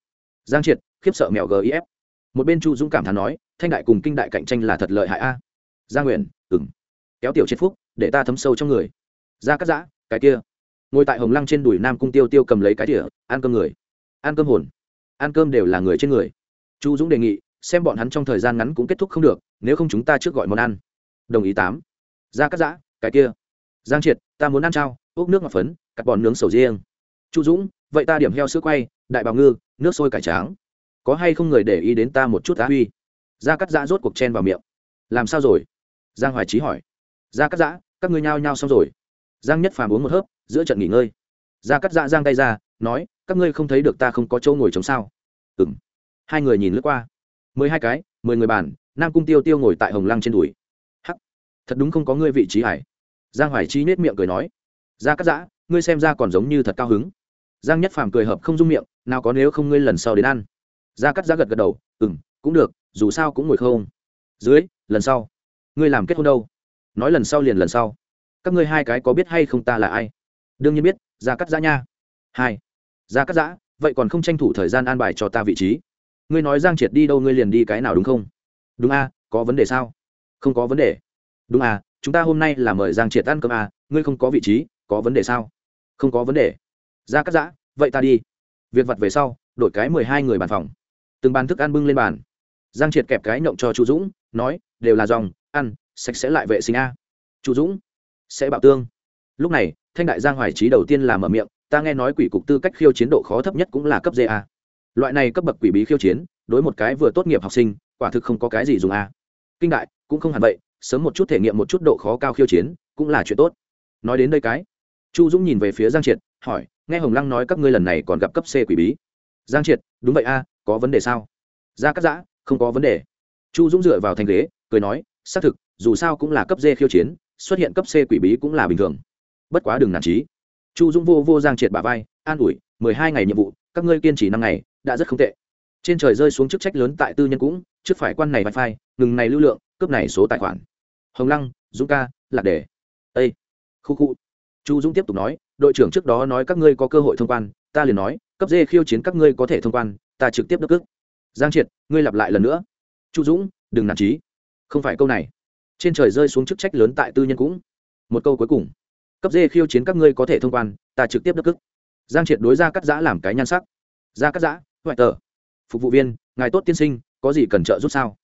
Giang triệt, khiếp sợ mèo gif một bên chu dũng cảm thán nói, thanh đại cùng kinh đại cạnh tranh là thật lợi hại a. Gia nguyện ừng kéo tiểu triệt phúc, để ta thấm sâu trong người. Ra cắt giã, cái kia. Ngồi tại hồng lăng trên đùi nam cung tiêu tiêu cầm lấy cái tỉa ăn cơm người. Ăn cơm hồn. Ăn cơm đều là người trên người. Chu dũng đề nghị, xem bọn hắn trong thời gian ngắn cũng kết thúc không được, nếu không chúng ta trước gọi món ăn. Đồng ý tám. Ra cắt giã, cái kia. Giang triệt, ta muốn ăn trao ốc nước ngọc phấn, cắt bòn nướng sầu riêng. Chu dũng, vậy ta điểm heo sữa quay, đại bào ngư, nước sôi cải tráng. Có hay không người để ý đến ta một chút á huy? Ra cắt giã rốt cuộc chen vào miệng. Làm sao rồi? Giang hoài trí hỏi ra cắt giã, các ngươi nhao nhao xong rồi. Giang nhất phàm uống một hớp, giữa trận nghỉ ngơi. Ra cắt giã giang tay ra, nói, các ngươi không thấy được ta không có chỗ ngồi chống sao? Ừng hai người nhìn lướt qua. Mười hai cái, mười người bàn, nam cung tiêu tiêu ngồi tại hồng lăng trên đùi. Hắc. Thật đúng không có ngươi vị trí hải giang hoài trí nết miệng cười nói. Ra cắt giã, ngươi xem ra còn giống như thật cao hứng. Giang nhất phàm cười hợp không dung miệng, nào có nếu không ngươi lần sau đến ăn. Ra cắt giã gật gật đầu ừ m cũng được, dù sao cũng ngồi không. Dưới, lần sau, ngươi làm kết hôn đâu? Nói lần sau liền lần sau. Các ngươi hai cái có biết hay không ta là ai? Đương nhiên biết ra cắt giã nha. Hai. Ra cắt giã, vậy còn không tranh thủ thời gian an bài cho ta vị trí. Ngươi nói giang triệt đi đâu ngươi liền đi cái nào đúng không? Đúng a, có vấn đề sao? Không có vấn đề. Đúng à chúng ta hôm nay là mời giang triệt ăn cơm à ngươi không có vị trí, có vấn đề sao? Không có vấn đề. Ra cắt giã, vậy ta đi. Việc vặt về sau, đổi cái mười hai người bàn phòng. Từng bàn thức ăn bưng lên bàn. Giang triệt kẹp cái nhộng cho chu dũng, nói, đều là dòng, ăn sạch sẽ lại vệ sinh a. Chu dũng, sẽ bảo tương. Lúc này, thanh đại giang hoài trí đầu tiên là mở miệng, ta nghe nói quỷ cục tư cách khiêu chiến độ khó thấp nhất cũng là cấp D a. Loại này cấp bậc quỷ bí khiêu chiến, đối một cái vừa tốt nghiệp học sinh, quả thực không có cái gì dùng a. Kinh đại, cũng không hẳn vậy, sớm một chút thể nghiệm một chút độ khó cao khiêu chiến, cũng là chuyện tốt. Nói đến đây cái, chu dũng nhìn về phía giang triệt, hỏi, nghe hồng lăng nói các ngươi lần này còn gặp cấp c quỷ bí. Giang triệt, đúng vậy a, có vấn đề sao? Ra cắt giã, không có vấn đề. Chu dũng dựa vào thành ghế, cười nói, xác thực dù sao cũng là cấp d khiêu chiến, xuất hiện cấp c quỷ bí cũng là bình thường. Bất quá đừng nản trí chu dũng vô vô giang triệt bà vai, an ủi, mười hai ngày nhiệm vụ, các ngươi kiên trì năm ngày, đã rất không tệ. Trên trời rơi xuống chức trách lớn tại tư nhân cũng, trước phải quan này wifi ngừng này lưu lượng, cướp này số tài khoản. Hồng lăng, dũng ca, lạc đề. Ây khu khu. Chu dũng tiếp tục nói, đội trưởng trước đó nói các ngươi có cơ hội thông quan, ta liền nói, cấp dê khiêu chiến các ngươi có thể thông quan, ta trực tiếp đốc cước giang triệt, ngươi lặp lại lần nữa. Chu dũng, đừng nản trí không phải câu này trên trời rơi xuống chức trách lớn tại tư nhân cũng. Một câu cuối cùng. Cấp dê khiêu chiến các ngươi có thể thông quan, ta trực tiếp đốc cức giang triệt đối ra cắt giã làm cái nhan sắc. Ra cắt giã hoại tờ. Phục vụ viên, ngài tốt tiên sinh, có gì cần trợ giúp sao?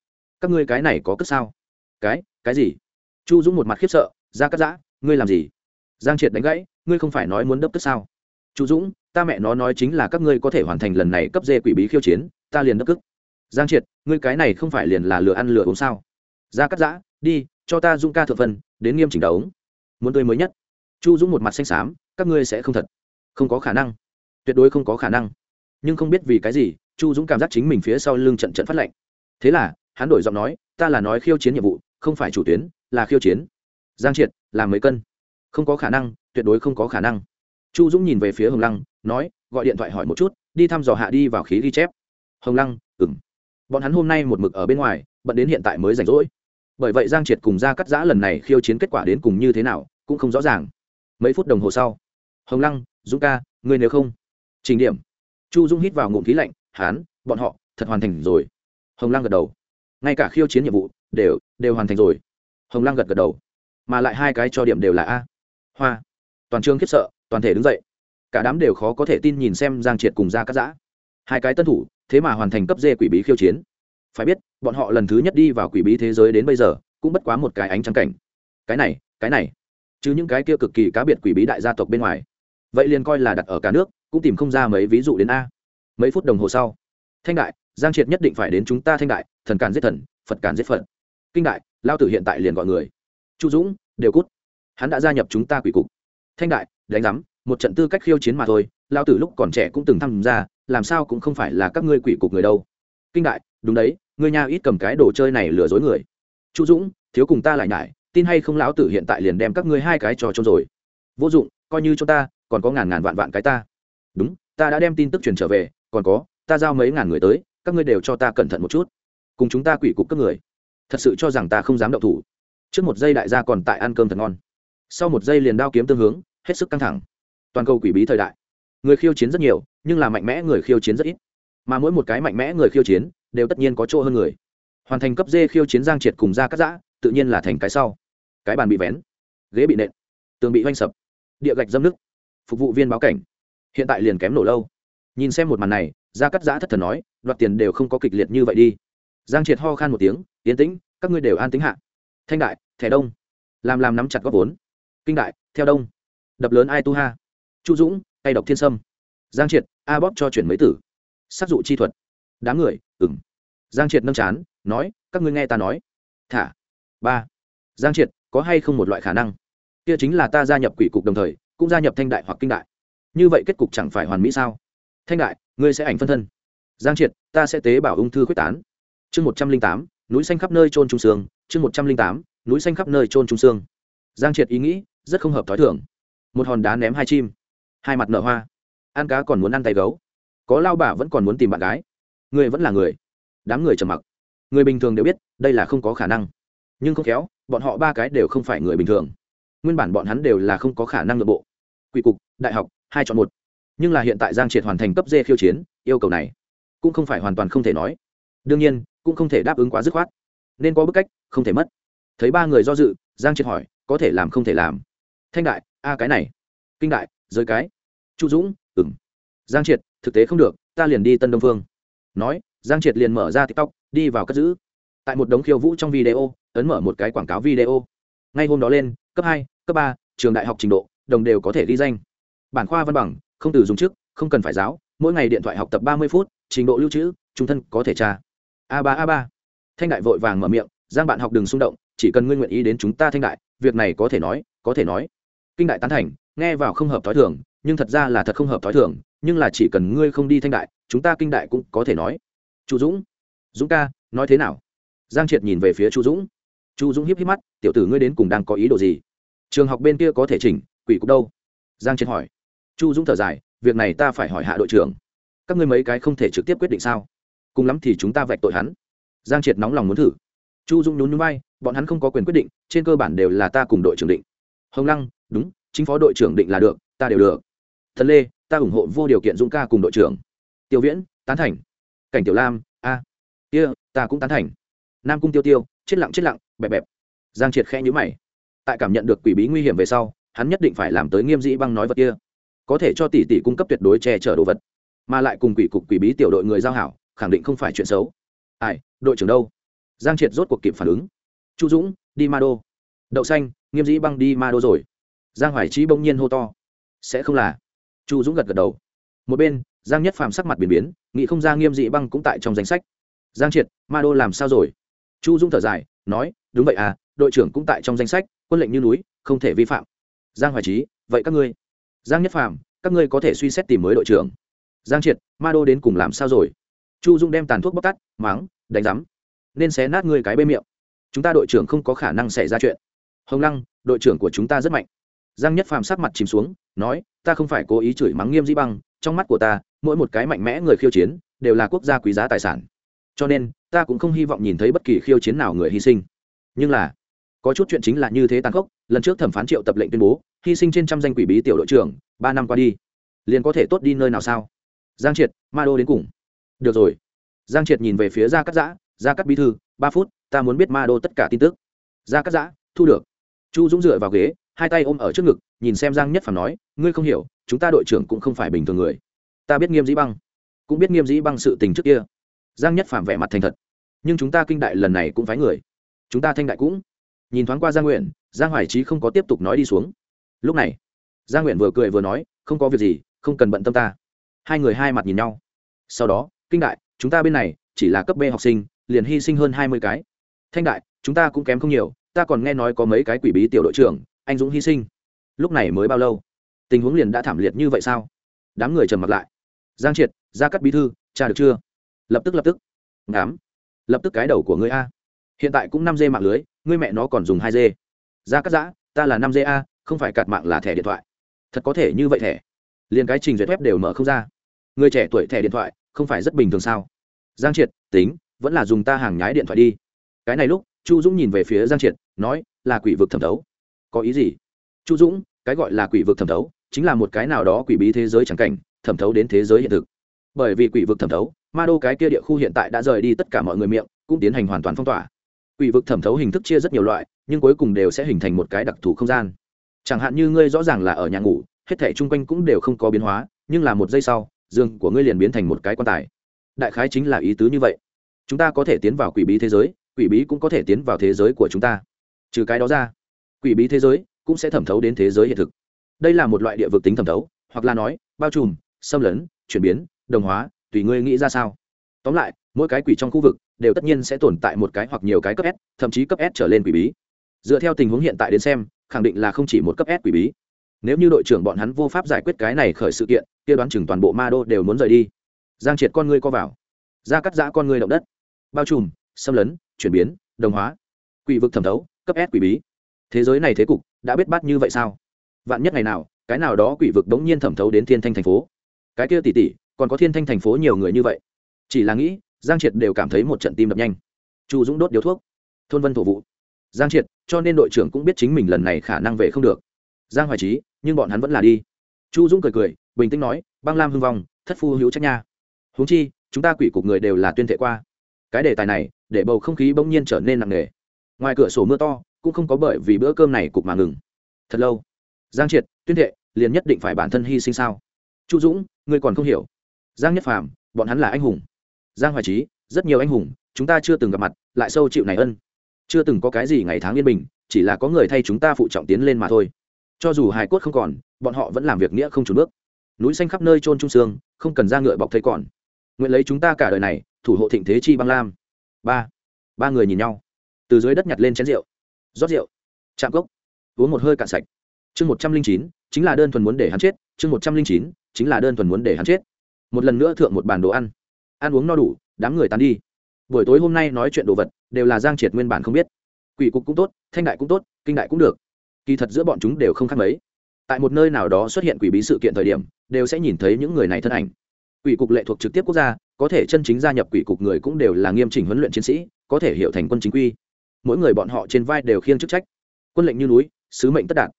Các ngươi cái này có cất sao? Cái cái gì? Chu dũng một mặt khiếp sợ ra cắt giã, ngươi làm gì? Giang triệt đánh gãy, ngươi không phải nói muốn đấp cất sao? Chu dũng, ta mẹ nó nói chính là các ngươi có thể hoàn thành lần này cấp dê quỷ bí khiêu chiến, ta liền đấp cức giang triệt, ngươi cái này không phải liền là lừa ăn lừa uống sao? Ra cắt giã, đi, cho ta dung ca thượng phân, đến nghiêm chỉnh đấu. Muốn tươi mới nhất. Chu dũng một mặt xanh xám, các ngươi sẽ không thật. Không có khả năng. Tuyệt đối không có khả năng. Nhưng không biết vì cái gì, chu dũng cảm giác chính mình phía sau lưng trận trận phát lệnh thế là, hắn đổi giọng nói, ta là nói khiêu chiến nhiệm vụ, không phải chủ tuyến, là khiêu chiến. Giang triệt, làm mấy cân. Không có khả năng, tuyệt đối không có khả năng. Chu dũng nhìn về phía hồng lăng, nói, gọi điện thoại hỏi một chút, đi thăm dò hạ đi vào khí ghi chép. Hồng lăng ừng bọn hắn hôm nay một mực ở bên ngoài, bận đến hiện tại mới rảnh rỗi bởi vậy giang triệt cùng ra cắt giã lần này khiêu chiến kết quả đến cùng như thế nào cũng không rõ ràng. Mấy phút đồng hồ sau, hồng lăng, dũng ca, ngươi nếu không. Trình điểm. Chu dung hít vào ngụm khí lạnh, hán, bọn họ thật hoàn thành rồi. Hồng lăng gật đầu. Ngay cả khiêu chiến nhiệm vụ đều đều hoàn thành rồi. Hồng lăng gật gật đầu. Mà lại hai cái cho điểm đều là a. Hoa. Toàn trường khiếp sợ, toàn thể đứng dậy. Cả đám đều khó có thể tin nhìn xem giang triệt cùng ra cắt giã. Hai cái tân thủ, thế mà hoàn thành cấp dê quỷ bí khiêu chiến phải biết, bọn họ lần thứ nhất đi vào quỷ bí thế giới đến bây giờ, cũng bất quá một cái ánh trăng cảnh. Cái này cái này. Chứ những cái kia cực kỳ cá biệt quỷ bí đại gia tộc bên ngoài. Vậy liền coi là đặt ở cả nước, cũng tìm không ra mấy ví dụ đến a. Mấy phút đồng hồ sau, thanh đại, giang triệt nhất định phải đến chúng ta thanh đại, thần càn giết thần, phật càn giết phật. Kinh đại, lao tử hiện tại liền gọi người. Chu dũng, đều cút. Hắn đã gia nhập chúng ta quỷ cục. Thanh đại, đánh giám, một trận tư cách khiêu chiến mà thôi, lao tử lúc còn trẻ cũng từng tham gia, làm sao cũng không phải là các ngươi quỷ cục người đâu. Kinh đại đúng đấy, ngươi nha ít cầm cái đồ chơi này lừa dối người. Chu dũng, thiếu cùng ta lại nhải, tin hay không lão tử hiện tại liền đem các ngươi hai cái trò trông rồi. Vô dụng, coi như cho ta, còn có ngàn ngàn vạn vạn cái ta. Đúng, ta đã đem tin tức truyền trở về, còn có, ta giao mấy ngàn người tới, các ngươi đều cho ta cẩn thận một chút. Cùng chúng ta quỷ cục các người. Thật sự cho rằng ta không dám động thủ. Trước một giây đại gia còn tại ăn cơm thật ngon. Sau một giây liền đao kiếm tương hướng, hết sức căng thẳng. Toàn cầu quỷ bí thời đại. Người khiêu chiến rất nhiều, nhưng là mạnh mẽ người khiêu chiến rất ít. Mà mỗi một cái mạnh mẽ người khiêu chiến đều tất nhiên có chỗ hơn người. Hoàn thành cấp dê khiêu chiến giang triệt cùng ra cắt giã, tự nhiên là thành cái sau. Cái bàn bị vén, ghế bị nện, tường bị oanh sập, địa gạch dâm nứt, phục vụ viên báo cảnh. Hiện tại liền kém nổ lâu. Nhìn xem một màn này ra cắt giã thất thần nói, đoạt tiền đều không có kịch liệt như vậy đi. Giang triệt ho khan một tiếng yến tĩnh, các ngươi đều an tính hạ. Thanh đại, thẻ đông. Làm làm nắm chặt góp vốn. Kinh đại, theo đông. Đập lớn ai tu ha. Chu dũng, tay độc thiên sâm. Giang triệt, a bóp cho chuyển mấy tử. Sát dụ chi thuật đám người ừng giang triệt nâng chán, nói, các ngươi nghe ta nói. Thả. Ba. Giang triệt, có hay không một loại khả năng? Kia chính là ta gia nhập quỷ cục đồng thời, cũng gia nhập thanh đại hoặc kinh đại. Như vậy kết cục chẳng phải hoàn mỹ sao? Thanh đại, ngươi sẽ ảnh phân thân. Giang triệt, ta sẽ tế bảo ung thư quyết tán. Chương một trăm linh tám, núi xanh khắp nơi trôn trung sương. Chương một trăm linh tám, núi xanh khắp nơi trôn trung sương. Giang triệt ý nghĩ, rất không hợp t h ó i thưởng một hòn đá ném hai chim. Hai mặt nở hoa. Ăn cá còn muốn ăn tay gấu. Có lao bà vẫn còn muốn tìm bạn gái người vẫn là người. Đám người trầm mặc. Người bình thường đều biết, đây là không có khả năng. Nhưng không khéo, bọn họ ba cái đều không phải người bình thường. Nguyên bản bọn hắn đều là không có khả năng nội bộ. Quỷ cục, đại học, hai chọn một. Nhưng là hiện tại giang triệt hoàn thành cấp dê khiêu chiến, yêu cầu này cũng không phải hoàn toàn không thể nói. Đương nhiên, cũng không thể đáp ứng quá dứt khoát. Nên có bức cách, không thể mất. Thấy ba người do dự, giang triệt hỏi, có thể làm không thể làm. Thanh đại, a cái này. Kinh đại, giới cái. Chu dũng ừng giang triệt, thực tế không được, ta liền đi tân đông phương nói, giang triệt liền mở ra tiktok, đi vào cất giữ. Tại một đống khiêu vũ trong video, ấn mở một cái quảng cáo video. Ngay hôm đó lên, cấp hai, cấp ba, trường đại học trình độ, đồng đều có thể ghi danh. Bản khoa văn bằng, không từ dùng trước, không cần phải giáo, mỗi ngày điện thoại học tập ba mươi phút, trình độ lưu trữ, trung thân có thể tra. A ba a ba. Thanh đại vội vàng mở miệng, giang bạn học đừng xung động, chỉ cần ngươi nguyện ý đến chúng ta thanh đại, việc này có thể nói, có thể nói. Kinh đại tán thành, nghe vào không hợp t h ó i thường, nhưng thật ra là thật không hợp t h ó i thường nhưng là chỉ cần ngươi không đi thanh đại, chúng ta kinh đại cũng có thể nói. Chu dũng dũng ca, nói thế nào? Giang triệt nhìn về phía chu dũng. Chu dũng hiếp hiếp mắt, tiểu tử ngươi đến cùng đang có ý đồ gì? Trường học bên kia có thể chỉnh, quỷ cục đâu? Giang triệt hỏi. Chu dũng thở dài, việc này ta phải hỏi hạ đội trưởng. Các ngươi mấy cái không thể trực tiếp quyết định sao? Cùng lắm thì chúng ta vạch tội hắn. Giang triệt nóng lòng muốn thử. Chu dũng nhún nhún bay bọn hắn không có quyền quyết định, trên cơ bản đều là ta cùng đội trưởng định. Hồng lăng, đúng, chính phó đội trưởng định là được, ta đều được. Thần lê ta ủng hộ vô điều kiện dũng ca cùng đội trưởng. Tiêu viễn tán thành. Cảnh tiểu lam a. À. kia、yeah, ta cũng tán thành. Nam cung tiêu tiêu chết lặng chết lặng bẹp bẹp. Giang triệt khẽ nhữ mày. Tại cảm nhận được quỷ bí nguy hiểm về sau hắn nhất định phải làm tới nghiêm dĩ băng nói vật kia. Có thể cho tỷ tỷ cung cấp tuyệt đối che chở đồ vật mà lại cùng quỷ cục quỷ bí tiểu đội người giao hảo khẳng định không phải chuyện xấu. Ai đội trưởng đâu? Giang triệt rốt cuộc kịp phản ứng. Chu dũng đi ma đô. Đậu xanh nghiêm dĩ băng đi ma đô rồi. Giang hoài trí bỗng nhiên hô to. Sẽ không là chu dũng gật gật đầu. Một bên, giang nhất phàm sắc mặt biển biến nghị không ra nghiêm dị băng cũng tại trong danh sách. Giang triệt, ma đô làm sao rồi? Chu dũng thở dài, nói, đúng vậy à đội trưởng cũng tại trong danh sách, quân lệnh như núi, không thể vi phạm. Giang hoài trí vậy các ngươi? Giang nhất phàm, các ngươi có thể suy xét tìm mới đội trưởng. Giang triệt, ma đô đến cùng làm sao rồi? Chu dung đem tàn thuốc bóc tắt máng đánh rắm nên xé nát ngươi cái bê miệng. Chúng ta đội trưởng không có khả năng xảy ra chuyện. Hồng lăng, đội trưởng của chúng ta rất mạnh giang nhất phàm sắc mặt chìm xuống, nói, ta không phải cố ý chửi mắng nghiêm dĩ băng, trong mắt của ta, mỗi một cái mạnh mẽ người khiêu chiến, đều là quốc gia quý giá tài sản. Cho nên, ta cũng không hy vọng nhìn thấy bất kỳ khiêu chiến nào người hy sinh. Nhưng là, có chút chuyện chính là như thế tàn khốc, lần trước thẩm phán triệu tập lệnh tuyên bố, hy sinh trên trăm danh quỷ bí tiểu đội trưởng, ba năm qua đi, liền có thể tốt đi nơi nào sao? Giang triệt, ma đô đến cùng. Được rồi. Giang triệt nhìn về phía gia cắt giã, gia cắt bí thư, ba phút, ta muốn biết ma đô tất cả tin tức. Gia cắt giã, thu được. Chu dũng dựa vào ghế hai tay ôm ở trước ngực, nhìn xem giang nhất phàm nói, ngươi không hiểu, chúng ta đội trưởng cũng không phải bình thường người. Ta biết nghiêm dĩ băng, cũng biết nghiêm dĩ băng sự tình trước kia. Giang nhất phàm vẻ mặt thành thật. Nhưng chúng ta kinh đại lần này cũng phái người. Chúng ta thanh đại cũng. Nhìn thoáng qua giang nguyện, giang hoài trí không có tiếp tục nói đi xuống. Lúc này, giang nguyện vừa cười vừa nói, không có việc gì, không cần bận tâm ta. Hai người hai mặt nhìn nhau. Sau đó, kinh đại, chúng ta bên này chỉ là cấp b học sinh, liền hy sinh hơn hai mươi cái. Thanh đại, chúng ta cũng kém không nhiều, ta còn nghe nói có mấy cái quỷ bí tiểu đội trưởng anh dũng hy sinh. Lúc này mới bao lâu? Tình huống liền đã thảm liệt như vậy sao? Đám người trầm mặt lại. Giang triệt ra cắt bí thư, cha được chưa? Lập tức lập tức. Ngám lập tức cái đầu của ngươi a. Hiện tại cũng năm d mạng lưới, ngươi mẹ nó còn dùng hai d ra cắt giã, ta là năm d a, không phải cạt mạng là thẻ điện thoại. Thật có thể như vậy thẻ? Liền cái trình duyệt web đều mở không ra. Người trẻ tuổi thẻ điện thoại, không phải rất bình thường sao? Giang triệt, tính, vẫn là dùng ta hàng nhái điện thoại đi. Cái này lúc, chu dũng nhìn về phía giang triệt, nói, là quỷ vực thẩm thấu có ý gì? Chu dũng, cái gọi là quỷ vực thẩm thấu, chính là một cái nào đó quỷ bí thế giới chẳng cảnh, thẩm thấu đến thế giới hiện thực. Bởi vì quỷ vực thẩm thấu, ma đô cái kia địa khu hiện tại đã rời đi tất cả mọi người miệng, cũng tiến hành hoàn toàn phong tỏa. Quỷ vực thẩm thấu hình thức chia rất nhiều loại, nhưng cuối cùng đều sẽ hình thành một cái đặc thù không gian. Chẳng hạn như ngươi rõ ràng là ở nhà ngủ, hết thẻ chung quanh cũng đều không có biến hóa, nhưng là một giây sau giường của ngươi liền biến thành một cái quan tài. Đại khái chính là ý tứ như vậy. Chúng ta có thể tiến vào quỷ bí thế giới, quỷ bí cũng có thể tiến vào thế giới của chúng ta. Trừ cái đó ra quỷ bí thế giới cũng sẽ thẩm thấu đến thế giới hiện thực. Đây là một loại địa vực tính thẩm thấu, hoặc là nói, bao trùm, xâm lấn, chuyển biến, đồng hóa, tùy ngươi nghĩ ra sao. Tóm lại, mỗi cái quỷ trong khu vực đều tất nhiên sẽ tồn tại một cái hoặc nhiều cái cấp s, thậm chí cấp s trở lên quỷ bí. Dựa theo tình huống hiện tại đến xem, khẳng định là không chỉ một cấp s quỷ bí. Nếu như đội trưởng bọn hắn vô pháp giải quyết cái này khởi sự kiện, kia đoán chừng toàn bộ ma đô đều muốn rời đi. Giang triệt con ngươi co vào. Ra cắt giã con ngươi động đất. Bao trùm, xâm lấn, chuyển biến, đồng hóa. Quỷ vực thẩm thấu, cấp s quỷ bí thế giới này thế cục đã biết bát như vậy sao? Vạn nhất ngày nào, cái nào đó quỷ vực đống nhiên thẩm thấu đến thiên thanh thành phố. Cái kia tỷ tỷ, còn có thiên thanh thành phố nhiều người như vậy. Chỉ là nghĩ, giang triệt đều cảm thấy một trận tim đập nhanh. Chu dũng đốt điếu thuốc. Thôn vân thổ vụ. Giang triệt, cho nên đội trưởng cũng biết chính mình lần này khả năng về không được. Giang hoài trí nhưng bọn hắn vẫn là đi. Chu dũng cười cười, bình tĩnh nói, băng lam hưng vong, thất phu hữu trách nha. Huống chi, chúng ta quỷ cục người đều là tuyên thệ qua. Cái đề tài này, để bầu không khí bỗng nhiên trở nên nặng nề. Ngoài cửa sổ mưa to cũng không có bởi vì bữa cơm này cục mà ngừng. Thật lâu. Giang triệt, tuyên thệ, liền nhất định phải bản thân hy sinh sao? Chu dũng, ngươi còn không hiểu. Giang nhất phàm, bọn hắn là anh hùng. Giang hoài trí rất nhiều anh hùng, chúng ta chưa từng gặp mặt, lại sâu chịu này ân. Chưa từng có cái gì ngày tháng yên bình, chỉ là có người thay chúng ta phụ trọng tiến lên mà thôi. Cho dù hài cốt không còn, bọn họ vẫn làm việc nghĩa không trùn bước. Núi xanh khắp nơi trôn trung sương, không cần ra ngựa bọc thấy còn. Nguyện lấy chúng ta cả đời này, thủ hộ thịnh thế chi băng lam. Ba. Ba người nhìn nhau. Từ dưới đất nhặt lên chén rượu rót rượu, chạm cốc, uống một hơi cạn sạch. Chương một trăm linh chín, chính là đơn thuần muốn để hắn chết. Chương một trăm linh chín, chính là đơn thuần muốn để hắn chết. Một lần nữa thượng một bàn đồ ăn. Ăn uống no đủ, đám người tán đi. Buổi tối hôm nay nói chuyện đồ vật, đều là giang triệt nguyên bản không biết. Quỷ cục cũng tốt, thanh đại cũng tốt, kinh đại cũng được. Kỳ thật giữa bọn chúng đều không khác mấy. Tại một nơi nào đó xuất hiện quỷ bí sự kiện thời điểm, đều sẽ nhìn thấy những người này thân ảnh. Quỷ cục lệ thuộc trực tiếp quốc gia, có thể chân chính gia nhập quỷ cục người cũng đều là nghiêm chỉnh huấn luyện chiến sĩ, có thể hiệu thành quân chính quy mỗi người bọn họ trên vai đều khiêng chức trách. Quân lệnh như núi, sứ mệnh tất đạt.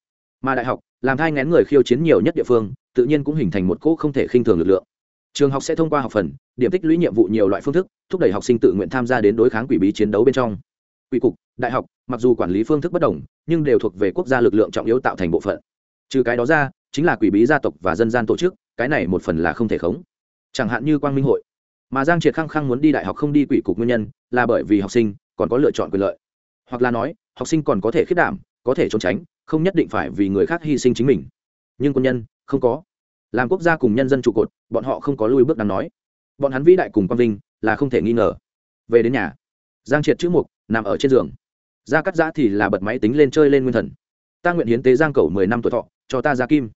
Mà đại học, làm thai ngén người khiêu chiến nhiều nhất địa phương, tự nhiên cũng hình thành một cỗ không thể khinh thường lực lượng. Trường học sẽ thông qua học phần, điểm tích lũy nhiệm vụ nhiều loại phương thức, thúc đẩy học sinh tự nguyện tham gia đến đối kháng quỷ bí chiến đấu bên trong. Quỷ cục, đại học, mặc dù quản lý phương thức bất đồng, nhưng đều thuộc về quốc gia lực lượng trọng yếu tạo thành bộ phận. Trừ cái đó ra, chính là quỷ bí gia tộc và dân gian tổ chức, cái này một phần là không thể khống. Chẳng hạn như quang minh hội. Mà giang triệt khăng khăng muốn đi đại học không đi quỷ cục nguyên nhân, là bởi vì học sinh còn có lựa chọn quyền lợi hoặc là nói, học sinh còn có thể khiết đảm, có thể trốn tránh, không nhất định phải vì người khác hy sinh chính mình. Nhưng quân nhân, không có. Làm quốc gia cùng nhân dân trụ cột, bọn họ không có lui bước đáng nói. Bọn hắn vĩ đại cùng quang vinh, là không thể nghi ngờ. Về đến nhà, giang triệt chữ mục, nằm ở trên giường. Gia cắt giã thì là bật máy tính lên chơi lên nguyên thần. Ta nguyện hiến tế giang cầu mười năm tuổi thọ, cho ta ra kim.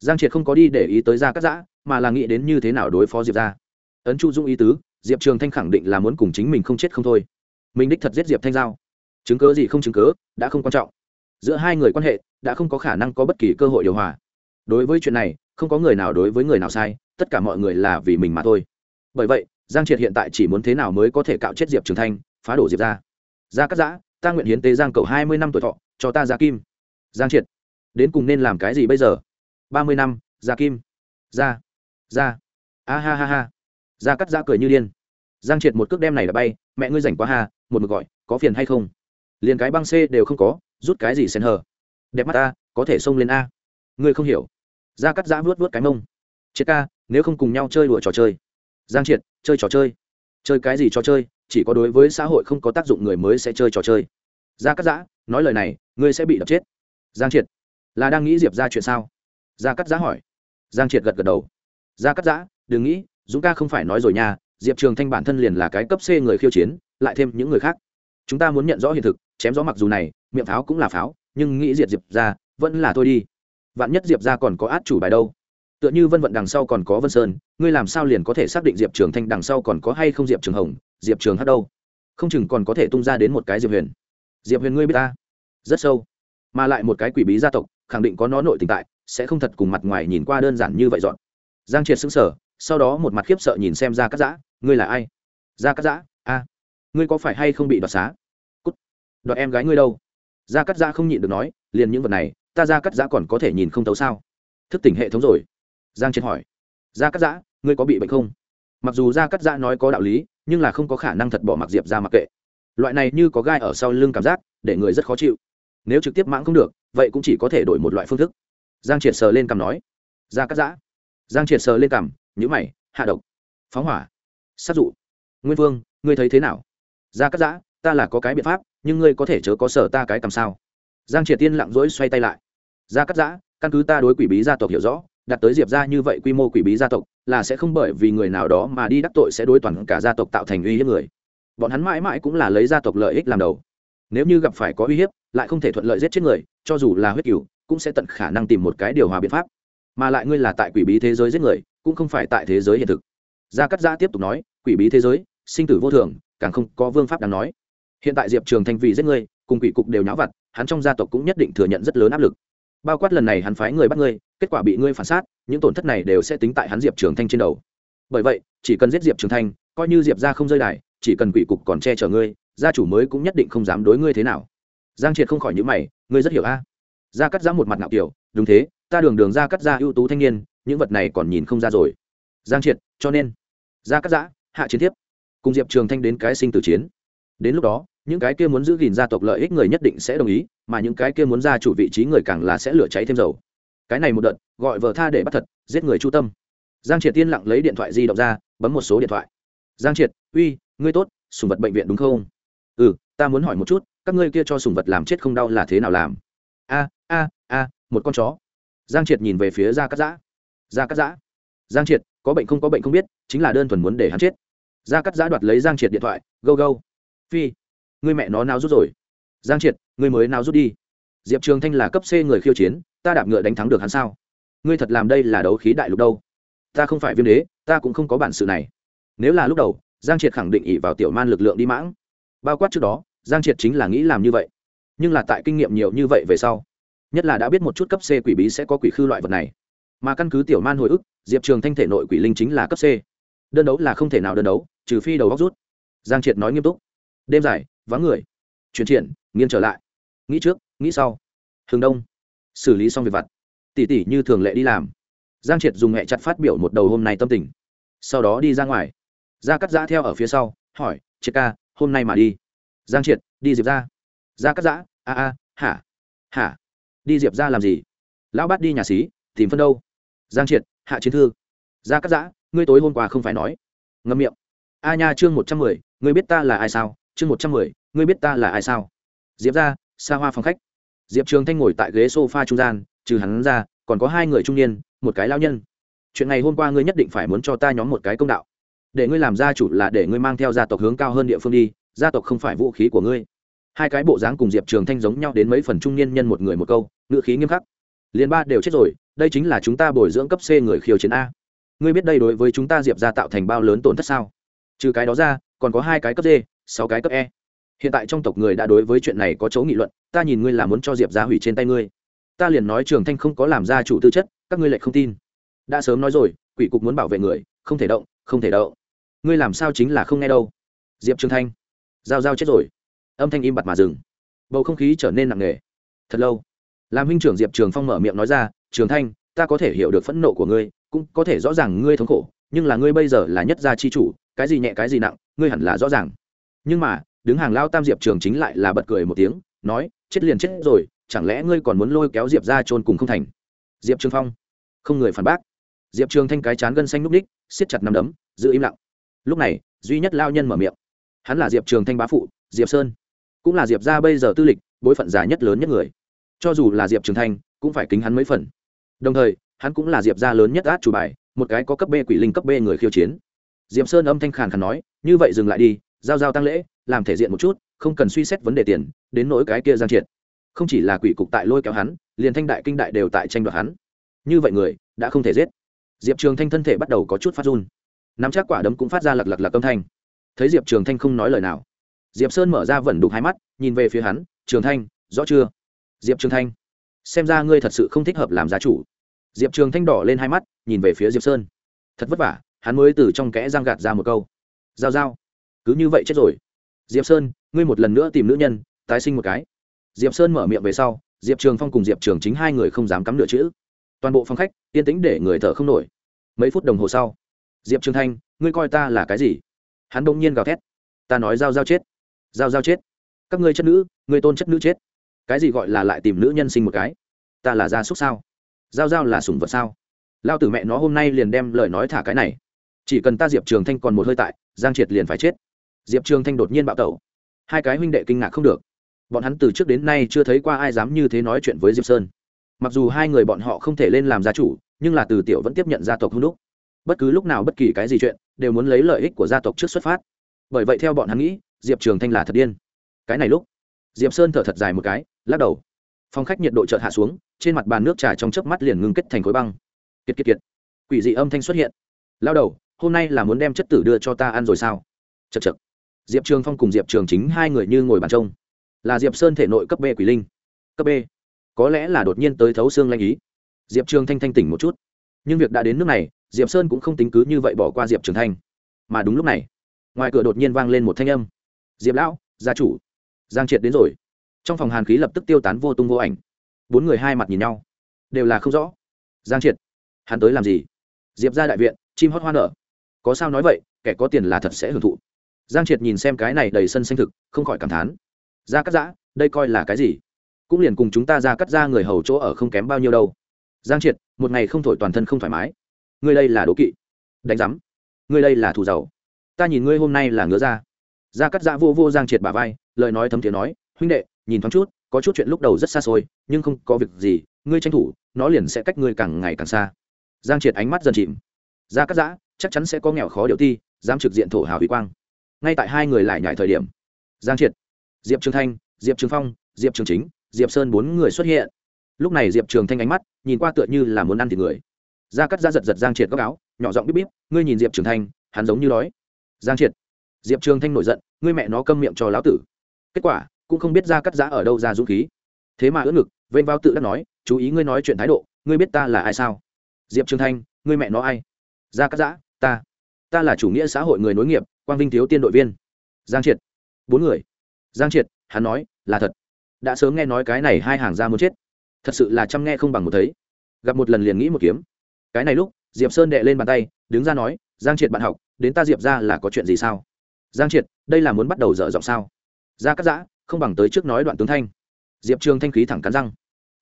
Giang triệt không có đi để ý tới gia cắt giã, mà là nghĩ đến như thế nào đối phó diệp ra ấn chu dung ý tứ, diệp trường thanh khẳng định là muốn cùng chính mình không chết không thôi. Mình đích thật giết diệp thanh giao chứng cớ gì không chứng cớ, đã không quan trọng. Giữa hai người quan hệ, đã không có khả năng có bất kỳ cơ hội điều hòa. Đối với chuyện này, không có người nào đối với người nào sai, tất cả mọi người là vì mình mà thôi. Bởi vậy, giang triệt hiện tại chỉ muốn thế nào mới có thể cạo chết diệp trường thanh, phá đổ diệp ra ra cắt giã, ta nguyện hiến tế giang cầu hai mươi năm tuổi thọ, cho ta ra kim. Giang triệt, đến cùng nên làm cái gì bây giờ? Ba mươi năm ra kim. Ra ra a ha ha ha. Ra cắt giã cười như điên. Giang triệt một cước đem này đã bay, mẹ ngươi rảnh quá ha, một mực gọi, có phiền hay không? Liền cái băng c đều không có, rút cái gì sen hờ. Đẹp mắt ta, có thể xông lên a. Ngươi không hiểu. Ra cắt giã vuốt vuốt cái mông. Triệt ca, nếu không cùng nhau chơi đùa trò chơi. Giang triệt, chơi trò chơi. Chơi cái gì trò chơi, chỉ có đối với xã hội không có tác dụng người mới sẽ chơi trò chơi. Ra cắt giã, nói lời này, ngươi sẽ bị đập chết. Giang triệt, là đang nghĩ diệp ra chuyện sao? Ra cắt giã hỏi. Giang triệt gật gật đầu. Ra cắt giã, đừng nghĩ, dũng ca không phải nói rồi nha, diệp trường thanh bản thân liền là cái cấp c người khiêu chiến, lại thêm những người khác. Chúng ta muốn nhận rõ hiện thực chém gió mặc dù này, miệng pháo cũng là pháo, nhưng nghĩ diệt diệp ra vẫn là thôi đi. Vạn nhất diệp ra còn có át chủ bài đâu? Tựa như vân vận đằng sau còn có vân sơn, ngươi làm sao liền có thể xác định diệp trường thanh đằng sau còn có hay không diệp trường hồng, diệp trường hát đâu? Không chừng còn có thể tung ra đến một cái diệp huyền. Diệp huyền ngươi biết ta? Rất sâu. Mà lại một cái quỷ bí gia tộc, khẳng định có nó nội tình tại, sẽ không thật cùng mặt ngoài nhìn qua đơn giản như vậy dọn. Giang triệt xứng sở sau đó một mặt khiếp sợ nhìn xem ra cắt giã, ngươi là ai? Ra cắt giã? A ngươi có phải hay không bị đoạt xá? Đoạt em gái ngươi đâu? Gia cắt giã không nhịn được nói, liền những vật này, ta Gia cắt giã còn có thể nhìn không tấu sao? Thức tỉnh hệ thống rồi. Giang triệt hỏi. Gia cắt giã, ngươi có bị bệnh không? Mặc dù Gia cắt giã nói có đạo lý, nhưng là không có khả năng thật bỏ mặc diệp ra mặc kệ. Loại này như có gai ở sau lưng cảm giác, để người rất khó chịu. Nếu trực tiếp mãng không được, vậy cũng chỉ có thể đổi một loại phương thức. Giang triệt sờ lên cằm nói. Gia cắt giã. Giang triệt sờ lên cằm nhữ mày, hạ độc. Phóng hỏa. Sát dụ. Nguyên vương, ngươi thấy thế nào? Gia cắt giã, ta là có cái biện pháp nhưng ngươi có thể chớ có sở ta cái cầm sao? Giang triệt tiên lặng rỗi xoay tay lại. Ra cắt giã, căn cứ ta đối quỷ bí gia tộc hiểu rõ, đặt tới diệp ra như vậy quy mô quỷ bí gia tộc, là sẽ không bởi vì người nào đó mà đi đắc tội sẽ đối toàn cả gia tộc tạo thành uy hiếp người. Bọn hắn mãi mãi cũng là lấy gia tộc lợi ích làm đầu. Nếu như gặp phải có uy hiếp, lại không thể thuận lợi giết chết người, cho dù là huyết cửu, cũng sẽ tận khả năng tìm một cái điều hòa biện pháp. Mà lại ngươi là tại quỷ bí thế giới giết người, cũng không phải tại thế giới hiện thực. Gia cắt giã tiếp tục nói, quỷ bí thế giới, sinh tử vô thường, càng không có vương pháp đáng nói hiện tại diệp trường thanh vì giết ngươi, cùng quỷ cục đều nháo vặt, hắn trong gia tộc cũng nhất định thừa nhận rất lớn áp lực. Bao quát lần này hắn phái người bắt ngươi, kết quả bị ngươi phản sát những tổn thất này đều sẽ tính tại hắn diệp trường thanh trên đầu. Bởi vậy, chỉ cần giết diệp trường thanh, coi như diệp ra không rơi đài, chỉ cần quỷ cục còn che chở ngươi, gia chủ mới cũng nhất định không dám đối ngươi thế nào. Giang triệt không khỏi những mày, ngươi rất hiểu a. Gia cắt giã một mặt ngạo kiểu, đúng thế, ta đường đường gia cắt ra ưu tú thanh niên, những vật này còn nhìn không ra rồi. Giang triệt, cho nên, gia cắt giã, hạ chiến tiếp cùng diệp trường thanh đến cái sinh tử chiến đến lúc đó, những cái kia muốn giữ gìn gia tộc lợi ích người nhất định sẽ đồng ý, mà những cái kia muốn ra chủ vị trí người càng là sẽ lửa cháy thêm dầu. Cái này một đợt, gọi vợ tha để bắt thật, giết người chu tâm. Giang triệt tiên lặng lấy điện thoại di động ra, bấm một số điện thoại. Giang triệt, uy, ngươi tốt, sùng vật bệnh viện đúng không? Ừ ta muốn hỏi một chút, các ngươi kia cho sùng vật làm chết không đau là thế nào làm? A a a, một con chó. Giang triệt nhìn về phía gia cắt giã. Gia cắt giã. Giang triệt, có bệnh không có bệnh không biết, chính là đơn thuần muốn để hắn chết. Gia cắt giã đoạt lấy giang triệt điện thoại, gâu gâu phi, người mẹ nó nào rút rồi. Giang triệt, người mới nào rút đi. Diệp trường thanh là cấp c người khiêu chiến, ta đạp ngựa đánh thắng được hắn sao? Ngươi thật làm đây là đấu khí đại lục đâu? Ta không phải viêm đế, ta cũng không có bản sự này. Nếu là lúc đầu, giang triệt khẳng định ỉ vào tiểu man lực lượng đi mãng. Bao quát trước đó, giang triệt chính là nghĩ làm như vậy. Nhưng là tại kinh nghiệm nhiều như vậy về sau, nhất là đã biết một chút cấp c quỷ bí sẽ có quỷ khư loại vật này. Mà căn cứ tiểu man hồi ức, diệp trường thanh thể nội quỷ linh chính là cấp c. Đơn đấu là không thể nào đơn đấu, trừ phi đầu góc rút. Giang triệt nói nghiêm túc đêm dài, vắng người. Chuyển triển, nghiêng trở lại. Nghĩ trước, nghĩ sau. Hướng đông. Xử lý xong việc vặt. Tỉ tỉ như thường lệ đi làm. Giang triệt dùng hẹ chặt phát biểu một đầu hôm nay tâm tình. Sau đó đi ra ngoài. Ra cắt giã theo ở phía sau, hỏi, triệt ca, hôm nay mà đi. Giang triệt, đi diệp ra. Ra cắt giã, a a, hả? Hả? Đi diệp ra làm gì? Lão bát đi nhà xí, tìm phân đâu. Giang triệt, hạ chiến thư. Ra cắt giã, ngươi tối hôm qua không phải nói. Ngâm miệng. A nha chương một trăm mười, ngươi biết ta là ai sao? Chương một trăm mười, ngươi biết ta là ai sao? Diệp ra, xa hoa phòng khách. Diệp trường thanh ngồi tại ghế s o f a trung gian, trừ hắn ra, còn có hai người trung niên, một cái lao nhân. Chuyện này hôm qua ngươi nhất định phải muốn cho ta nhóm một cái công đạo. Để ngươi làm gia chủ là để ngươi mang theo gia tộc hướng cao hơn địa phương đi, gia tộc không phải vũ khí của ngươi. Hai cái bộ dáng cùng diệp trường thanh giống nhau đến mấy phần trung niên nhân một người một câu, ngữ khí nghiêm khắc. Liền ba đều chết rồi, đây chính là chúng ta bồi dưỡng cấp c người khiêu chiến a. Ngươi biết đây đối với chúng ta diệp ra tạo thành bao lớn tổn thất sao? Trừ cái đó ra, còn có hai cái cấp d sáu cái cấp e. Hiện tại trong tộc người đã đối với chuyện này có chỗ nghị luận, ta nhìn ngươi là muốn cho diệp ra hủy trên tay ngươi. Ta liền nói trường thanh không có làm ra chủ tư chất, các ngươi lại không tin. Đã sớm nói rồi, quỷ cục muốn bảo vệ người, không thể động, không thể đậu ngươi làm sao chính là không nghe đâu? Diệp trường thanh. Giao giao chết rồi. Âm thanh im bặt mà dừng. Bầu không khí trở nên nặng nề. Thật lâu. Làm huynh trưởng diệp trường phong mở miệng nói ra, trường thanh, ta có thể hiểu được phẫn nộ của ngươi, cũng có thể rõ ràng ngươi thống khổ, nhưng là ngươi bây giờ là nhất gia chi chủ, cái gì nhẹ cái gì nặng, ngươi hẳn là rõ ràng nhưng mà, đứng hàng lao tam diệp trường chính lại là bật cười một tiếng, nói, chết liền chết rồi, chẳng lẽ ngươi còn muốn lôi kéo diệp ra trôn cùng không thành? Diệp trường phong, không người phản bác. Diệp trường thanh cái chán gân xanh núp ních, siết chặt nằm đấm, giữ im lặng. Lúc này, duy nhất lao nhân mở miệng. Hắn là diệp trường thanh bá phụ, diệp sơn. Cũng là diệp ra bây giờ tư lịch, bối phận giả nhất lớn nhất người. Cho dù là diệp trường thanh, cũng phải kính hắn mấy phần. Đồng thời, hắn cũng là diệp gia lớn nhất át chủ bài, một cái có cấp b quỷ linh cấp b người khiêu chiến. Diệp sơn âm thanh khàn khàn nói, như vậy dừng lại đi giao giao tăng lễ, làm thể diện một chút, không cần suy xét vấn đề tiền, đến nỗi cái kia giang triệt. Không chỉ là quỷ cục tại lôi kéo hắn, liền thanh đại kinh đại đều tại tranh đoạt hắn. Như vậy người, đã không thể giết. Diệp trường thanh thân thể bắt đầu có chút phát run. Nắm chắc quả đấm cũng phát ra lật lật lật âm thanh. Thấy diệp trường thanh không nói lời nào, diệp sơn mở ra vẩn đục hai mắt, nhìn về phía hắn, trường thanh, rõ chưa? Diệp trường thanh, xem ra ngươi thật sự không thích hợp làm giá chủ. Diệp trường thanh đỏ lên hai mắt, nhìn về phía diệp sơn. Thật vất vả, hắn mới từ trong kẽ giang gạt ra một câu. Giao giao cứ như vậy chết rồi. Diệp sơn, ngươi một lần nữa tìm nữ nhân, tái sinh một cái. Diệp sơn mở miệng về sau, diệp trường phong cùng diệp trường chính hai người không dám cắm nửa chữ. Toàn bộ phòng khách, yên tĩnh để người thở không nổi. Mấy phút đồng hồ sau, diệp trường thanh, ngươi coi ta là cái gì? Hắn đông nhiên gào thét. Ta nói giao giao chết. Giao giao chết. Các ngươi chất nữ, ngươi tôn chất nữ chết. Cái gì gọi là lại tìm nữ nhân sinh một cái? Ta là gia súc sao? Giao giao là sủng vật sao? Lao tử mẹ nó hôm nay liền đem lời nói thả cái này. Chỉ cần ta diệp trường thanh còn một hơi tại, giang triệt liền phải chết diệp trường thanh đột nhiên bạo tẩu. Hai cái huynh đệ kinh ngạc không được. Bọn hắn từ trước đến nay chưa thấy qua ai dám như thế nói chuyện với diệp sơn. Mặc dù hai người bọn họ không thể lên làm gia chủ, nhưng là từ tiểu vẫn tiếp nhận gia tộc hung đúc. Bất cứ lúc nào bất kỳ cái gì chuyện, đều muốn lấy lợi ích của gia tộc trước xuất phát. Bởi vậy theo bọn hắn nghĩ, diệp trường thanh là thật điên. Cái này lúc, diệp sơn thở thật dài một cái, lắc đầu. Phong khách nhiệt độ chợt hạ xuống, trên mặt bàn nước trà trong chớp mắt liền ngưng kết thành khối băng. Kiệt kiệt kiệt. Quỷ dị âm thanh xuất hiện. Lao đầu, hôm nay là muốn đem chất tử đưa cho ta ăn rồi sao? Chật chật diệp trường phong cùng diệp trường chính hai người như ngồi bàn trông. Là diệp sơn thể nội cấp b quỷ linh. Cấp b. Có lẽ là đột nhiên tới thấu xương lanh ý. Diệp trường thanh thanh tỉnh một chút. Nhưng việc đã đến nước này, diệp sơn cũng không tính cứ như vậy bỏ qua diệp trường thanh. Mà đúng lúc này, ngoài cửa đột nhiên vang lên một thanh âm. Diệp lão, gia chủ. Giang triệt đến rồi. Trong phòng hàn khí lập tức tiêu tán vô tung vô ảnh. Bốn người hai mặt nhìn nhau. Đều là không rõ. Giang triệt, hắn tới làm gì? Diệp ra đại viện, chim hót hoa nở. Có sao nói vậy, kẻ có tiền là thật sẽ hưởng thụ giang triệt nhìn xem cái này đầy sân xanh thực, không khỏi cảm thán. Ra cắt giã, đây coi là cái gì? Cũng liền cùng chúng ta ra cắt ra người hầu chỗ ở không kém bao nhiêu đâu. Giang triệt, một ngày không thổi toàn thân không thoải mái. Ngươi đây là đố kỵ. Đánh giám. Ngươi đây là thù giàu ta nhìn ngươi hôm nay là ngứa ra ra cắt giã vô vô giang triệt bà vai, lời nói thấm thiế nói, huynh đệ, nhìn thoáng chút, có chút chuyện lúc đầu rất xa xôi, nhưng không có việc gì, ngươi tranh thủ, nó liền sẽ cách ngươi càng ngày càng xa. Giang triệt ánh mắt dần chìm. Ra cắt giã, chắc chắn sẽ có nghèo khó điệu ti, dám trực diện thổ hào huy quang ngay tại hai người lại nhảy thời điểm. Giang triệt, diệp trường thanh, diệp trường phong, diệp trường chính, diệp sơn bốn người xuất hiện. Lúc này diệp trường thanh ánh mắt nhìn qua tựa như là muốn ăn thịt người. Da cắt ra giật giật giang triệt góc áo, nhỏ giọng bíp bíp, ngươi nhìn diệp trường thanh, hắn giống như đói. Giang triệt, diệp trường thanh nổi giận, ngươi mẹ nó câm miệng cho lão tử. Kết quả, cũng không biết da cắt giã ở đâu ra dũng khí. Thế mà ưỡn ngực, vênh vào tự đã nói, chú ý ngươi nói chuyện thái độ, ngươi biết ta là ai sao? Diệp trường thanh, ngươi mẹ nó ai? Gia cắt giã ta ta là chủ nghĩa xã hội người nối nghiệp quang vinh thiếu tiên đội viên. Giang triệt. Bốn người. Giang triệt, hắn nói, là thật. Đã sớm nghe nói cái này hai hàng ra muốn chết. Thật sự là chăm nghe không bằng một thấy. Gặp một lần liền nghĩ một kiếm. Cái này lúc, diệp sơn đệ lên bàn tay, đứng ra nói, giang triệt bạn học, đến ta diệp ra là có chuyện gì sao? Giang triệt, đây là muốn bắt đầu dở giọng sao? Ra cắt giã, không bằng tới trước nói đoạn tướng thanh. Diệp trường thanh khí thẳng cắn răng.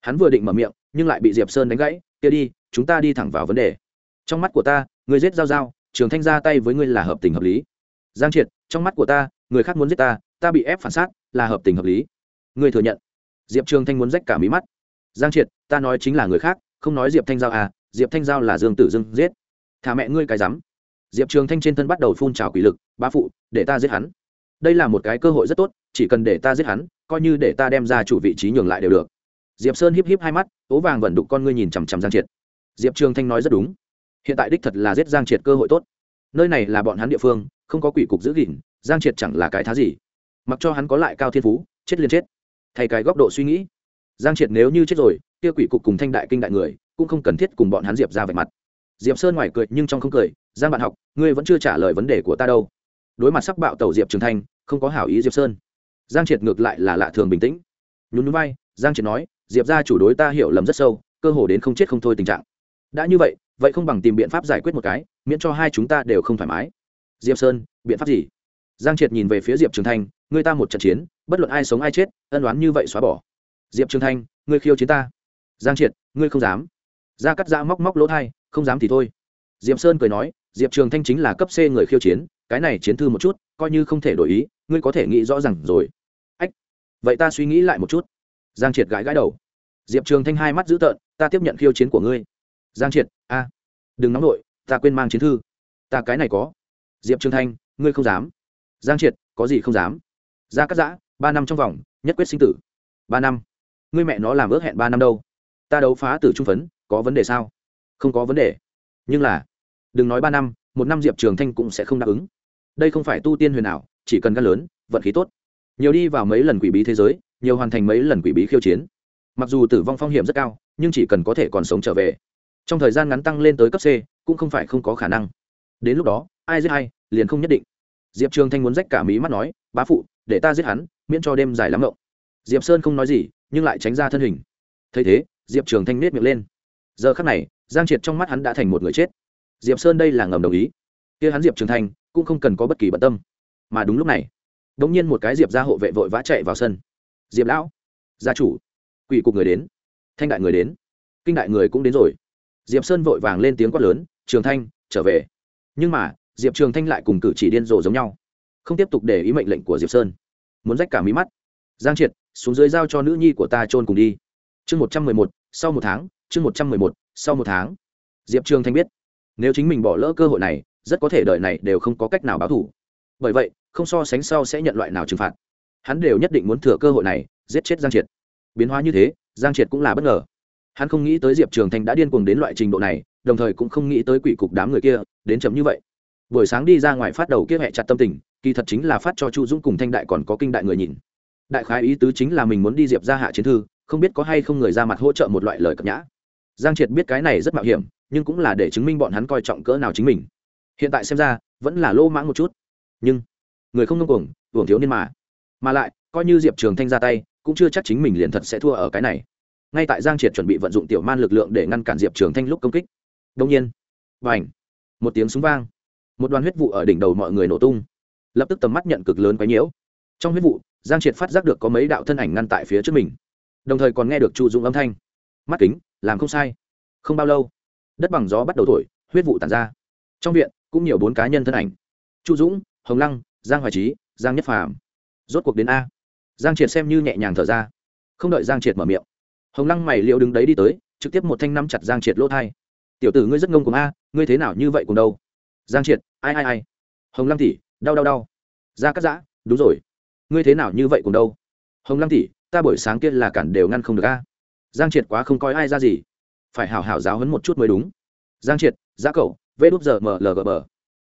Hắn vừa định mở miệng, nhưng lại bị diệp sơn đánh gãy, kia đi, chúng ta đi thẳng vào vấn đề. Trong mắt của ta người giết giao giao, trường thanh ra tay với ngươi là hợp tình hợp lý giang triệt, trong mắt của ta, người khác muốn giết ta ta bị ép phản xác, là hợp tình hợp lý. Ngươi thừa nhận. Diệp trường thanh muốn rách cả mí mắt. Giang triệt, ta nói chính là người khác, không nói diệp thanh giao à diệp thanh giao là dương tử dương giết. Thả mẹ ngươi cái rắm. Diệp trường thanh trên thân bắt đầu phun trào quỷ lực Ba phụ, để ta giết hắn. Đây là một cái cơ hội rất tốt, chỉ cần để ta giết hắn, coi như để ta đem ra chủ vị trí nhường lại đều được. Diệp sơn híp híp hai mắt, ố vàng vẫn đục con ngươi nhìn chằm chằm giang triệt. Diệp trường thanh nói rất đúng. Hiện tại đích thật là giết giang triệt cơ hội tốt. Nơi này là bọn hắn địa phương không có quỷ cục giữ gìn, giang triệt chẳng là cái thá gì. Mặc cho hắn có lại cao thiên phú, chết liền chết. Thay cái góc độ suy nghĩ, giang triệt nếu như chết rồi, kia quỷ cục cùng thanh đại kinh đại người cũng không cần thiết cùng bọn hắn diệp ra vạch mặt. Diệp sơn ngoài cười nhưng trong không cười, giang bạn học, ngươi vẫn chưa trả lời vấn đề của ta đâu. Đối mặt sắc bạo tẩu diệp trường thanh, không có hảo ý diệp sơn. Giang triệt ngược lại là lạ thường bình tĩnh. Nhún núi bay giang triệt nói, diệp ra chủ đối ta hiểu lầm rất sâu, cơ hồ đến không chết không thôi tình trạng. Đã như vậy vậy không bằng tìm biện pháp giải quyết một cái, miễn cho hai chúng ta đều không thoải mái diệp sơn, biện pháp gì? Giang triệt nhìn về phía diệp trường thanh, người ta một trận chiến, bất luận ai sống ai chết, ân đoán như vậy xóa bỏ. Diệp trường thanh ngươi khiêu chiến ta. Giang triệt, ngươi không dám. Ra cắt ra móc móc lỗ thai, không dám thì thôi. Diệp sơn cười nói, diệp trường thanh chính là cấp c người khiêu chiến, cái này chiến thư một chút, coi như không thể đổi ý, ngươi có thể nghĩ rõ r à n g rồi. Ách, vậy ta suy nghĩ lại một chút. Giang triệt gãi gãi đầu. Diệp trường thanh hai mắt dữ tợn, ta tiếp nhận khiêu chiến của ngươi. Giang triệt, a, đừng nóng nổi ta quên mang chiến thư. Ta cái này có diệp trường thanh, ngươi không dám. Giang triệt, có gì không dám? Ra cắt giã, ba năm trong vòng, nhất quyết sinh tử. Ba năm. Ngươi mẹ nó làm ước hẹn ba năm đâu? Ta đấu phá tử trung phấn, có vấn đề sao? Không có vấn đề. Nhưng là, đừng nói ba năm, một năm diệp trường thanh cũng sẽ không đáp ứng. Đây không phải tu tiên huyền ảo, chỉ cần gan lớn, vận khí tốt. Nhiều đi vào mấy lần quỷ bí thế giới, nhiều hoàn thành mấy lần quỷ bí khiêu chiến. Mặc dù tử vong phong hiểm rất cao, nhưng chỉ cần có thể còn sống trở về. Trong thời gian ngắn tăng lên tới cấp c, cũng không phải không có khả năng. Đến lúc đó ai giết hay liền không nhất định. Diệp trường thanh muốn rách cả mí mắt nói, bá phụ, để ta giết hắn, miễn cho đêm dài lắm ngộng diệp sơn không nói gì, nhưng lại tránh ra thân hình. Thấy thế, diệp trường thanh nết miệng lên. Giờ khắc này, giang triệt trong mắt hắn đã thành một người chết. Diệp sơn đây là ngầm đồng ý. Kia hắn diệp trường thanh, cũng không cần có bất kỳ bận tâm. Mà đúng lúc này đ ỗ n g nhiên một cái diệp ra hộ vệ vội vã chạy vào sân. Diệp lão, gia chủ, quỷ cục người đến, thanh đại người đến, kinh đại người cũng đến rồi. Diệp sơn vội vàng lên tiếng quát lớn, trường thanh, trở về. Nhưng mà diệp trường thanh lại cùng cử chỉ điên rồ giống nhau. Không tiếp tục để ý mệnh lệnh của diệp sơn. Muốn rách cả mí mắt. Giang triệt, xuống dưới giao cho nữ nhi của ta trôn cùng đi. Chương một trăm mười một, sau một tháng, chương một trăm mười một, sau một tháng. Diệp trường thanh biết, nếu chính mình bỏ lỡ cơ hội này, rất có thể đời này đều không có cách nào báo thủ. Bởi vậy, không so sánh sau sẽ nhận loại nào trừng phạt. Hắn đều nhất định muốn thừa cơ hội này, giết chết giang triệt. Biến hóa như thế, giang triệt cũng là bất ngờ. Hắn không nghĩ tới diệp trường thanh đã điên cuồng đến loại trình độ này, đồng thời cũng không nghĩ tới quỷ cục đám người kia, đến chấm như vậy buổi sáng đi ra ngoài phát đầu kia hẹ chặt tâm tình, kỳ thật chính là phát cho chu dũng cùng thanh đại còn có kinh đại người nhìn. Đại khái ý tứ chính là mình muốn đi diệp ra hạ chiến thư, không biết có hay không người ra mặt hỗ trợ một loại lời cập nhã. Giang triệt biết cái này rất mạo hiểm, nhưng cũng là để chứng minh bọn hắn coi trọng cỡ nào chính mình. Hiện tại xem ra, vẫn là lô mãng một chút. Nhưng, người không ngông cuồng, hưởng thiếu niên mà. Mà lại, coi như diệp trường thanh ra tay, cũng chưa chắc chính mình liền thật sẽ thua ở cái này. Ngay tại giang triệt chuẩn bị vận dụng tiểu man lực lượng để ngăn cản diệp trường thanh lúc công kích. Đông nhiên và ảnh một tiếng súng vang một đoàn huyết vụ ở đỉnh đầu mọi người nổ tung. Lập tức tầm mắt nhận cực lớn quấy nhiễu. Trong huyết vụ, giang triệt phát giác được có mấy đạo thân ảnh ngăn tại phía trước mình. Đồng thời còn nghe được chu dũng âm thanh. Mắt kính, làm không sai. Không bao lâu, đất bằng gió bắt đầu thổi, huyết vụ tàn ra. Trong viện, cũng nhiều bốn cá nhân thân ảnh. Chu dũng, hồng lăng, giang hoài trí giang nhất phàm. Rốt cuộc đến a. Giang triệt xem như nhẹ nhàng thở ra. Không đợi giang triệt mở miệng, hồng lăng mày liệu đứng đấy đi tới, trực tiếp một thanh năm chặt giang triệt lỗ thai. Tiểu tử ngươi rất ngông cùng a, ngươi thế nào như vậy cùng đâu? Giang triệt, ai ai ai? Hồng lăng tỷ, đau đau đau. Ra cắt giã, đúng rồi. Ngươi thế nào như vậy cùng đâu? Hồng lăng tỷ, ta buổi sáng kia là cản đều ngăn không được a. Giang triệt quá không coi ai ra gì. Phải hảo hảo giáo hấn một chút mới đúng. Giang triệt, giã cậu vê đúp giờ mlg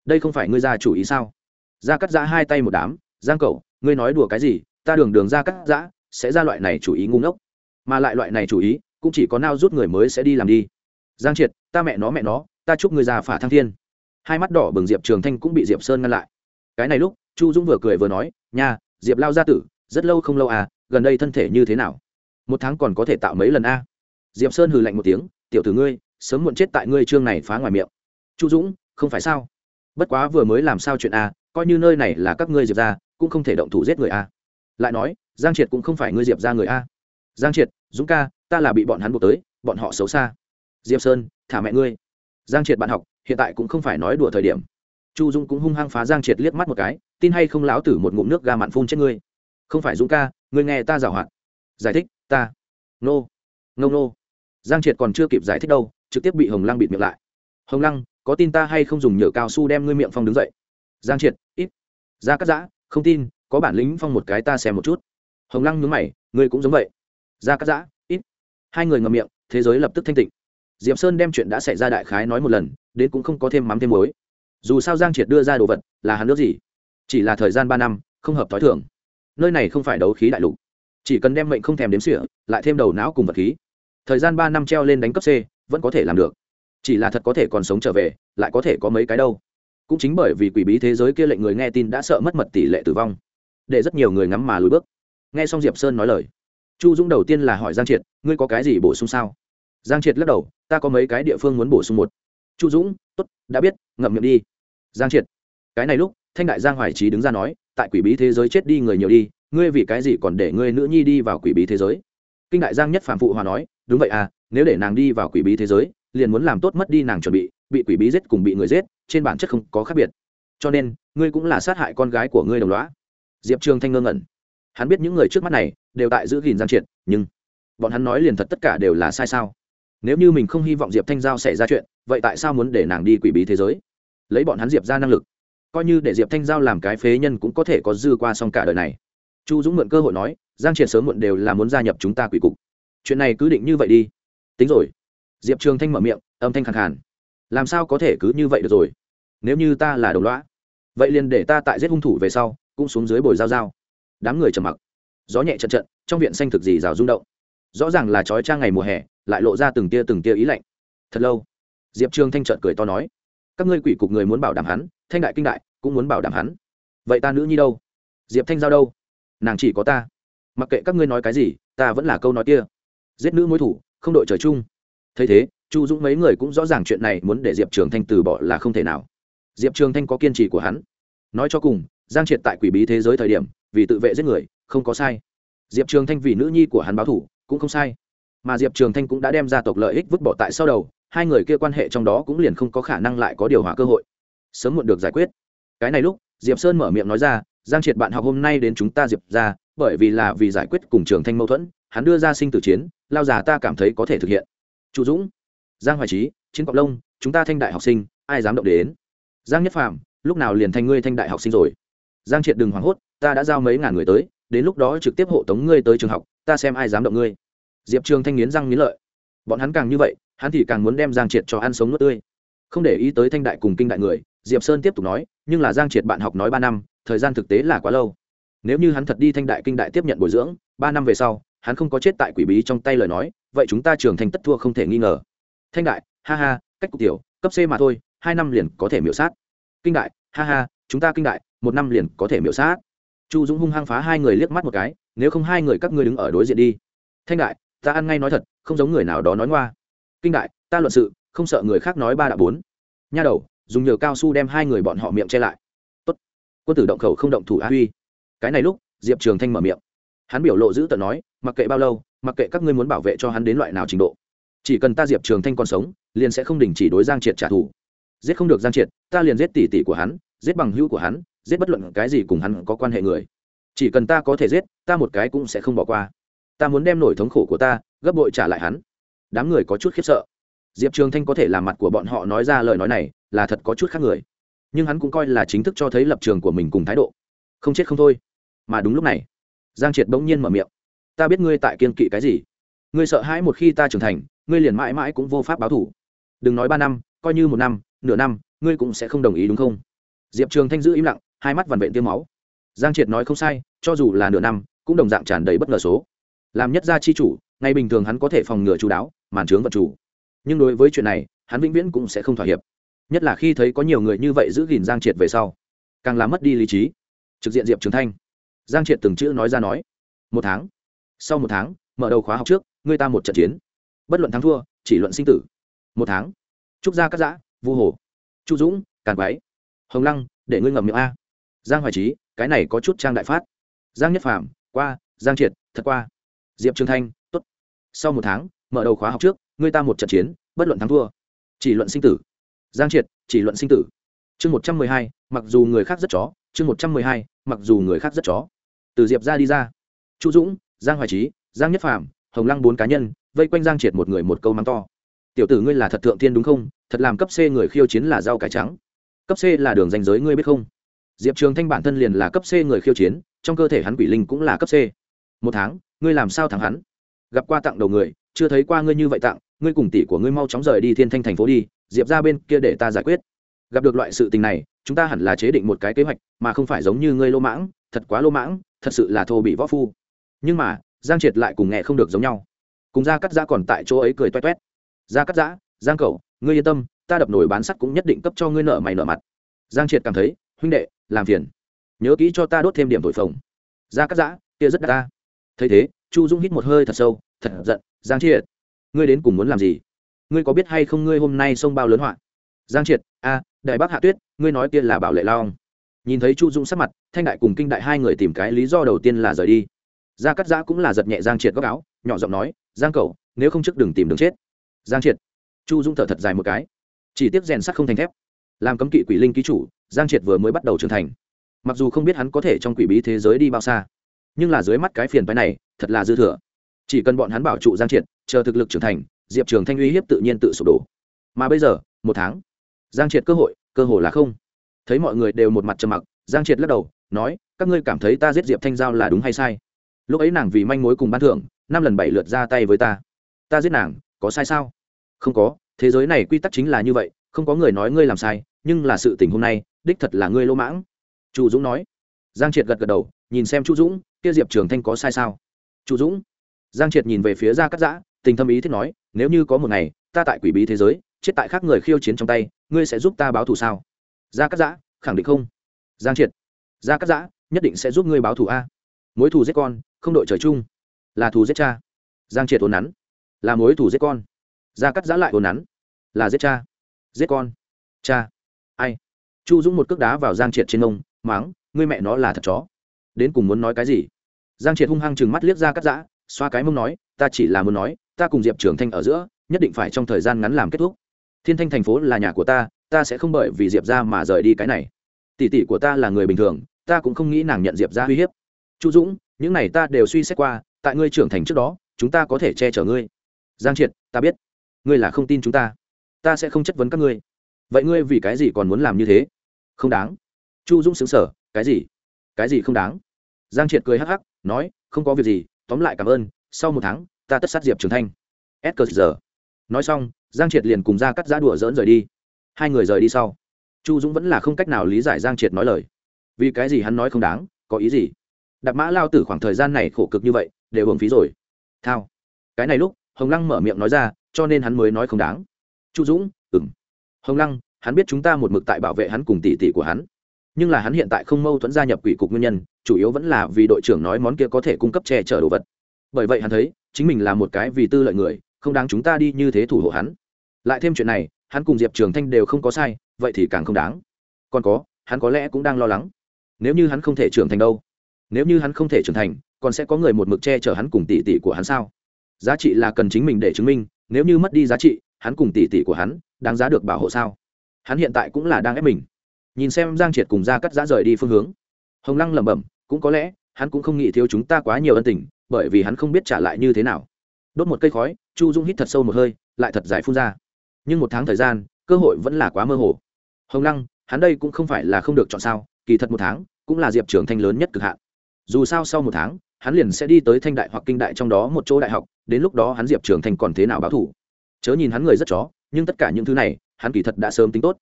đây không phải ngươi ra chủ ý sao? Ra cắt giã hai tay một đám. Giang cậu ngươi nói đùa cái gì? Ta đường đường ra cắt giã sẽ ra loại này chủ ý ngu ngốc. Mà lại loại này chủ ý, cũng chỉ có nao rút người mới sẽ đi làm đi. Giang triệt, ta mẹ nó mẹ nó, ta chúc ngươi già phả thăng thiên hai mắt đỏ bừng diệp trường thanh cũng bị diệp sơn ngăn lại. Cái này lúc, chu dũng vừa cười vừa nói, nha, diệp lao gia tử, rất lâu không lâu à gần đây thân thể như thế nào? Một tháng còn có thể tạo mấy lần a? Diệp sơn hừ lạnh một tiếng, tiểu tử ngươi, sớm muộn chết tại ngươi chương này phá ngoài miệng. Chu dũng, không phải sao? Bất quá vừa mới làm sao chuyện a, coi như nơi này là các ngươi diệp ra cũng không thể động thủ giết người a. Lại nói, giang triệt cũng không phải ngươi diệp ra người a. Giang triệt, dũng ca, ta là bị bọn hắn buộc tới, bọn họ xấu xa. Diệp sơn, thả mẹ ngươi. Giang triệt bạn học hiện tại cũng không phải nói đùa thời điểm. Chu dũng cũng hung hăng phá giang triệt liếc mắt một cái, tin hay không láo tử một ngụm nước ga mặn phun chết ngươi? Không phải dũng ca, ngươi nghe ta giảo hoạt. Giải thích, ta. Nô. Ngông nô giang triệt còn chưa kịp giải thích đâu, trực tiếp bị hồng lăng bịt miệng lại. Hồng lăng, có tin ta hay không dùng nhựa cao su đem ngươi miệng phong đứng dậy? Giang triệt, ít. Ra cắt giã, không tin, có bản lĩnh phong một cái ta xem một chút. Hồng lăng nhướng mày, ngươi cũng giống vậy. Ra cắt giã, ít. Hai người ngậm miệng, thế giới lập tức thanh tịnh. Diệp sơn đem chuyện đã xảy ra đại khái nói một lần đến cũng không có thêm mắm thêm muối. Dù sao giang triệt đưa ra đồ vật là hắn nước gì? Chỉ là thời gian ba năm, không hợp t h ó i nơi này không phải đấu khí đại lục. Chỉ cần đem mệnh không thèm đếm sỉa lại thêm đầu não cùng vật khí. Thời gian ba năm treo lên đánh cấp c, vẫn có thể làm được. Chỉ là thật có thể còn sống trở về, lại có thể có mấy cái đâu. Cũng chính bởi vì quỷ bí thế giới kia lệnh người nghe tin đã sợ mất mật tỷ lệ tử vong, để rất nhiều người ngắm mà lùi bước. Nghe xong diệp sơn nói lời, chu dũng đầu tiên là hỏi giang triệt, ngươi có cái gì bổ sung sao? Giang triệt lắc đầu, ta có mấy cái địa phương muốn bổ sung một chu dũng t ố t đã biết, ngậm miệng đi. Giang triệt. Cái này lúc, thanh đại giang hoài trí đứng ra nói, tại quỷ bí thế giới chết đi người nhiều đi, ngươi vì cái gì còn để ngươi nữ nhi đi vào quỷ bí thế giới? Kinh đại giang nhất phạm phụ hòa nói, đúng vậy à nếu để nàng đi vào quỷ bí thế giới, liền muốn làm tốt mất đi nàng chuẩn bị bị quỷ bí giết cùng bị người giết, trên bản chất không có khác biệt. Cho nên, ngươi cũng là sát hại con gái của ngươi đồng loá diệp trường thanh ngơ ngẩn. Hắn biết những người trước mắt này đều tại giữ gìn giang triệt, nhưng bọn hắn nói liền thật tất cả đều là sai sao? Nếu như mình không hy vọng diệp thanh giao xảy ra chuyện, vậy tại sao muốn để nàng đi quỷ bí thế giới? Lấy bọn hắn diệp ra năng lực, coi như để diệp thanh giao làm cái phế nhân cũng có thể có dư qua xong cả đời này. Chu dũng mượn cơ hội nói, giang triệt sớm muộn đều là muốn gia nhập chúng ta quỷ cục. Chuyện này cứ định như vậy đi. Tính rồi. Diệp trường thanh mở miệng, âm thanh khẳng khàn. Làm sao có thể cứ như vậy được rồi? Nếu như ta là đồng loã vậy liền để ta tại giết hung thủ về sau, cũng xuống dưới bồi giao giao. Đám người trầm mặc. Gió nhẹ trận trận trong viện xanh thực gì rào rung động. Rõ ràng là trói trang ngày mùa hè lại lộ ra từng tia từng tia ý lạnh. Thật lâu, diệp trường thanh trợn cười to nói, các ngươi quỷ cục người muốn bảo đảm hắn, thanh đại kinh đại, cũng muốn bảo đảm hắn. Vậy ta nữ nhi đâu? Diệp thanh giao đâu? Nàng chỉ có ta. Mặc kệ các ngươi nói cái gì, ta vẫn là câu nói kia. Giết nữ mối thủ, không đội trời chung. Thấy thế, chu dũng mấy người cũng rõ ràng chuyện này muốn để diệp trường thanh từ bỏ là không thể nào. Diệp trường thanh có kiên trì của hắn. Nói cho cùng, giang triệt tại quỷ bí thế giới thời điểm, vì tự vệ giết người, không có sai. Diệp trường thanh vì nữ nhi của hắn báo thủ, cũng không sai mà diệp trường thanh cũng đã đem ra tộc lợi ích vứt bỏ tại sau đầu, hai người kia quan hệ trong đó cũng liền không có khả năng lại có điều hòa cơ hội. Sớm muộn được giải quyết. Cái này lúc, diệp sơn mở miệng nói ra, giang triệt bạn học hôm nay đến chúng ta diệp ra bởi vì là vì giải quyết cùng trường thanh mâu thuẫn, hắn đưa ra sinh tử chiến, lao già ta cảm thấy có thể thực hiện. Chu dũng, giang hoài trí chiến cọc lông chúng ta thanh đại học sinh, ai dám động đến? Giang nhất phạm lúc nào liền thành ngươi thanh đại học sinh rồi? Giang triệt đừng hoảng hốt, ta đã giao mấy ngàn người tới, đến lúc đó trực tiếp hộ tống ngươi tới trường học, ta xem ai dám động ngươi diệp trường thanh nghiến răng nghiến lợi. Bọn hắn càng như vậy, hắn thì càng muốn đem giang triệt cho ăn sống nước tươi. Không để ý tới thanh đại cùng kinh đại người, diệp sơn tiếp tục nói, nhưng là giang triệt bạn học nói ba năm, thời gian thực tế là quá lâu. Nếu như hắn thật đi thanh đại kinh đại tiếp nhận bồi dưỡng, ba năm về sau, hắn không có chết tại quỷ bí trong tay lời nói, vậy chúng ta Trường thành tất thua không thể nghi ngờ. Thanh đại, ha ha, cách cục tiểu, cấp c mà thôi, hai năm liền có thể miểu sát. Kinh đại, ha ha, chúng ta kinh đại, một năm liền có thể miểu sát. Chu dũng hung hăng phá hai người liếc mắt một cái, nếu không hai người các ngươi đứng ở đối diện đi. Thanh đại ta ăn ngay nói thật, không giống người nào đó nói ngoa. Kinh đại, ta luận sự, không sợ người khác nói ba đã bốn. Nha đầu, dùng nhờ cao su đem hai người bọn họ miệng che lại. Tốt. Quân tử động khẩu không động thủ a huy. Cái này lúc, diệp trường thanh mở miệng. Hắn biểu lộ giữ tận nói, mặc kệ bao lâu, mặc kệ các ngươi muốn bảo vệ cho hắn đến loại nào trình độ. Chỉ cần ta diệp trường thanh còn sống, liền sẽ không đình chỉ đối giang triệt trả thù. Giết không được giang triệt, ta liền giết tỷ tỷ của hắn, giết bằng hữu của hắn, giết bất luận cái gì cùng hắn có quan hệ người. Chỉ cần ta có thể giết, ta một cái cũng sẽ không bỏ qua ta muốn đem nổi thống khổ của ta, gấp bội trả lại hắn. Đám người có chút khiếp sợ. Diệp trường thanh có thể làm mặt của bọn họ nói ra lời nói này, là thật có chút khác người. Nhưng hắn cũng coi là chính thức cho thấy lập trường của mình cùng thái độ. Không chết không thôi. Mà đúng lúc này, giang triệt bỗng nhiên mở miệng. Ta biết ngươi tại kiên kỵ cái gì. Ngươi sợ hãi một khi ta trưởng thành, ngươi liền mãi mãi cũng vô pháp báo thủ đừng nói ba năm, coi như một năm, nửa năm, ngươi cũng sẽ không đồng ý đúng không? Diệp trường thanh giữ im lặng, hai mắt vằn vện tiêm máu. Giang triệt nói không sai, cho dù là nửa năm, cũng đồng dạng tràn đầy bất ngờ số làm nhất gia chi chủ, ngày bình thường hắn có thể phòng ngừa chú đáo, màn trướng vật chủ. Nhưng đối với chuyện này, hắn vĩnh viễn cũng sẽ không thỏa hiệp. Nhất là khi thấy có nhiều người như vậy giữ gìn giang triệt về sau. Càng làm mất đi lý trí. Trực diện diệp trường thanh. Giang triệt từng chữ nói ra nói. Một tháng. Sau một tháng, mở đầu khóa học trước, người ta một trận chiến. Bất luận thắng thua, chỉ luận sinh tử. Một tháng. Trúc gia cắt giã, vu hồ. Chu dũng, càn quái. Hồng lăng, để ngươi ngậm miệng a. Giang hoài trí cái này có chút trang đại phát. Giang nhất phạm qua, giang triệt, thật qua diệp trường thanh t ố t sau một tháng, mở đầu khóa học trước, ngươi ta một trận chiến, bất luận thắng thua. Chỉ luận sinh tử. Giang triệt, chỉ luận sinh tử. Chương một trăm mười hai, mặc dù người khác rất chó, chương một trăm mười hai, mặc dù người khác rất chó. Từ diệp ra đi ra. Chu dũng, giang hoài trí giang nhất phạm hồng lăng bốn cá nhân, vây quanh giang triệt một người một câu mắng to. Tiểu tử ngươi là thật thượng tiên đúng không? Thật làm cấp c người khiêu chiến là rau cải trắng. Cấp c là đường danh giới ngươi biết không? Diệp trường thanh bản thân liền là cấp c người khiêu chiến, trong cơ thể hắn quỷ linh cũng là cấp c. Một tháng ngươi làm sao thắng hắn? Gặp qua tặng đầu người, chưa thấy qua ngươi như vậy tặng, ngươi cùng tỷ của ngươi mau chóng rời đi thiên thanh thành phố đi, diệp ra bên kia để ta giải quyết. Gặp được loại sự tình này, chúng ta hẳn là chế định một cái kế hoạch, mà không phải giống như ngươi lô mãng, thật quá lô mãng, thật sự là thô bị võ phu. Nhưng mà, giang triệt lại cùng nghe không được giống nhau. Cùng ra cắt giã còn tại chỗ ấy cười toét toét. Ra cắt giã, giang cầu ngươi yên tâm, ta đập nổi bán sắt cũng nhất định cấp cho ngươi nợ mày nợ mặt. Giang triệt cảm thấy, huynh đệ, làm phiền. Nhớ kỹ cho ta đốt thêm điểm thổi phồng. Ra cắt giã, kia rất đắt ta thấy thế, chu dung hít một hơi thật sâu, thật giận, giang triệt, ngươi đến cùng muốn làm gì? Ngươi có biết hay không ngươi hôm nay sông bao lớn họa? Giang triệt, a, đại bác hạ tuyết, ngươi nói kia là bảo lệ long. Nhìn thấy chu dung sắc mặt, thanh đại cùng kinh đại hai người tìm cái lý do đầu tiên là rời đi. Gia cắt giã cũng là giật nhẹ giang triệt góc áo, nhỏ giọng nói, giang cầu nếu không trước đừng tìm đường chết. Giang triệt. Chu dung thở thật dài một cái. Chỉ tiếp rèn sắt không thành thép. Làm cấm kỵ quỷ linh ký chủ, giang triệt vừa mới bắt đầu trưởng thành. Mặc dù không biết hắn có thể trong quỷ bí thế giới đi bao xa nhưng là dưới mắt cái phiền phái này thật là dư thừa. Chỉ cần bọn hắn bảo trụ giang triệt, chờ thực lực trưởng thành, diệp trường thanh uy hiếp tự nhiên tự sụp đổ. Mà bây giờ, một tháng, giang triệt cơ hội cơ hội là không. Thấy mọi người đều một mặt trầm mặc, giang triệt lắc đầu, nói, các ngươi cảm thấy ta giết diệp thanh giao là đúng hay sai? Lúc ấy nàng vì manh mối cùng ban thưởng, năm lần bảy lượt ra tay với ta. Ta giết nàng, có sai sao? Không có, thế giới này quy tắc chính là như vậy, không có người nói ngươi làm sai, nhưng là sự tình hôm nay, đích thật là ngươi lỗ mãng. Chu dũng nói. Giang triệt gật gật đầu, nhìn xem chu dũng kia diệp trường thanh có sai sao? Chu dũng. Giang triệt nhìn về phía gia cắt giã tình thâm ý thiết nói nếu như có một ngày ta tại quỷ bí thế giới chết tại khác người khiêu chiến trong tay ngươi sẽ giúp ta báo thù sao? Gia cắt giã khẳng định không. Giang triệt gia cắt giã nhất định sẽ giúp ngươi báo thù a. Mối thù giết con không đội trời chung. Là thù giết cha. Giang triệt ồn nắn. Là mối thù giết con. Gia cắt giã lại ồn nắn. Là giết cha. Giết con. Cha. Ai? Chu dũng một cước đá vào giang triệt trên ông, máng ngươi mẹ nó là thật chó đến cùng muốn nói cái gì? Giang triệt hung hăng chừng mắt liếc ra cắt giã, xoa cái mông nói, ta chỉ là muốn nói, ta cùng diệp trường thanh ở giữa, nhất định phải trong thời gian ngắn làm kết thúc. Thiên thanh thành phố là nhà của ta ta sẽ không bởi vì diệp ra mà rời đi cái này. Tỷ tỷ của ta là người bình thường, ta cũng không nghĩ nàng nhận diệp ra uy hiếp. Chu dũng, những này ta đều suy xét qua, tại ngươi trưởng thành trước đó, chúng ta có thể che chở ngươi. Giang triệt, ta biết. Ngươi là không tin chúng ta. Ta sẽ không chất vấn các ngươi. Vậy ngươi vì cái gì còn muốn làm như thế? Không đáng. Chu dũng xứng sở cái gì? Cái gì không đáng? Giang triệt cười hắc hắc, nói, không có việc gì, tóm lại cảm ơn, sau một tháng, ta tất sát diệp trường thanh. S cơ giờ. Nói xong, giang triệt liền cùng ra cắt giã đùa dỡn rời đi. Hai người rời đi sau, chu dũng vẫn là không cách nào lý giải giang triệt nói lời. Vì cái gì hắn nói không đáng, có ý gì? Đạp mã lao tử khoảng thời gian này khổ cực như vậy, đều hưởng phí rồi. Thao. Cái này lúc, hồng lăng mở miệng nói ra, cho nên hắn mới nói không đáng. Chu dũng ừng hồng lăng, hắn biết chúng ta một mực tại bảo vệ hắn cùng tỷ tỷ của hắn nhưng là hắn hiện tại không mâu thuẫn gia nhập quỷ cục nguyên nhân, chủ yếu vẫn là vì đội trưởng nói món kia có thể cung cấp che chở đồ vật. Bởi vậy hắn thấy, chính mình là một cái vì tư lợi người, không đáng chúng ta đi như thế thủ hộ hắn. Lại thêm chuyện này, hắn cùng diệp trường thanh đều không có sai, vậy thì càng không đáng. Còn có, hắn có lẽ cũng đang lo lắng. Nếu như hắn không thể trưởng thành đâu, nếu như hắn không thể trưởng thành, còn sẽ có người một mực che chở hắn cùng tỷ tỷ của hắn sao? Giá trị là cần chính mình để chứng minh, nếu như mất đi giá trị, hắn cùng tỷ tỷ của hắn, đáng giá được bảo hộ sao? Hắn hiện tại cũng là đang ép mình nhìn xem giang triệt cùng ra cắt giã rời đi phương hướng. Hồng lăng lẩm bẩm, cũng có lẽ, hắn cũng không nghĩ thiếu chúng ta quá nhiều ân tình, bởi vì hắn không biết trả lại như thế nào. Đốt một cây khói, chu dung hít thật sâu một hơi, lại thật giải phun ra. Nhưng một tháng thời gian, cơ hội vẫn là quá mơ hồ. Hồng lăng, hắn đây cũng không phải là không được chọn sao, kỳ thật một tháng, cũng là diệp trưởng thanh lớn nhất cực hạn. Dù sao sau một tháng, hắn liền sẽ đi tới thanh đại hoặc kinh đại trong đó một chỗ đại học, đến lúc đó hắn diệp trưởng thanh còn thế nào báo thủ? Chớ nhìn hắn người rất chó, nhưng tất cả những thứ này, hắn kỳ thật đã sớm tính tốt.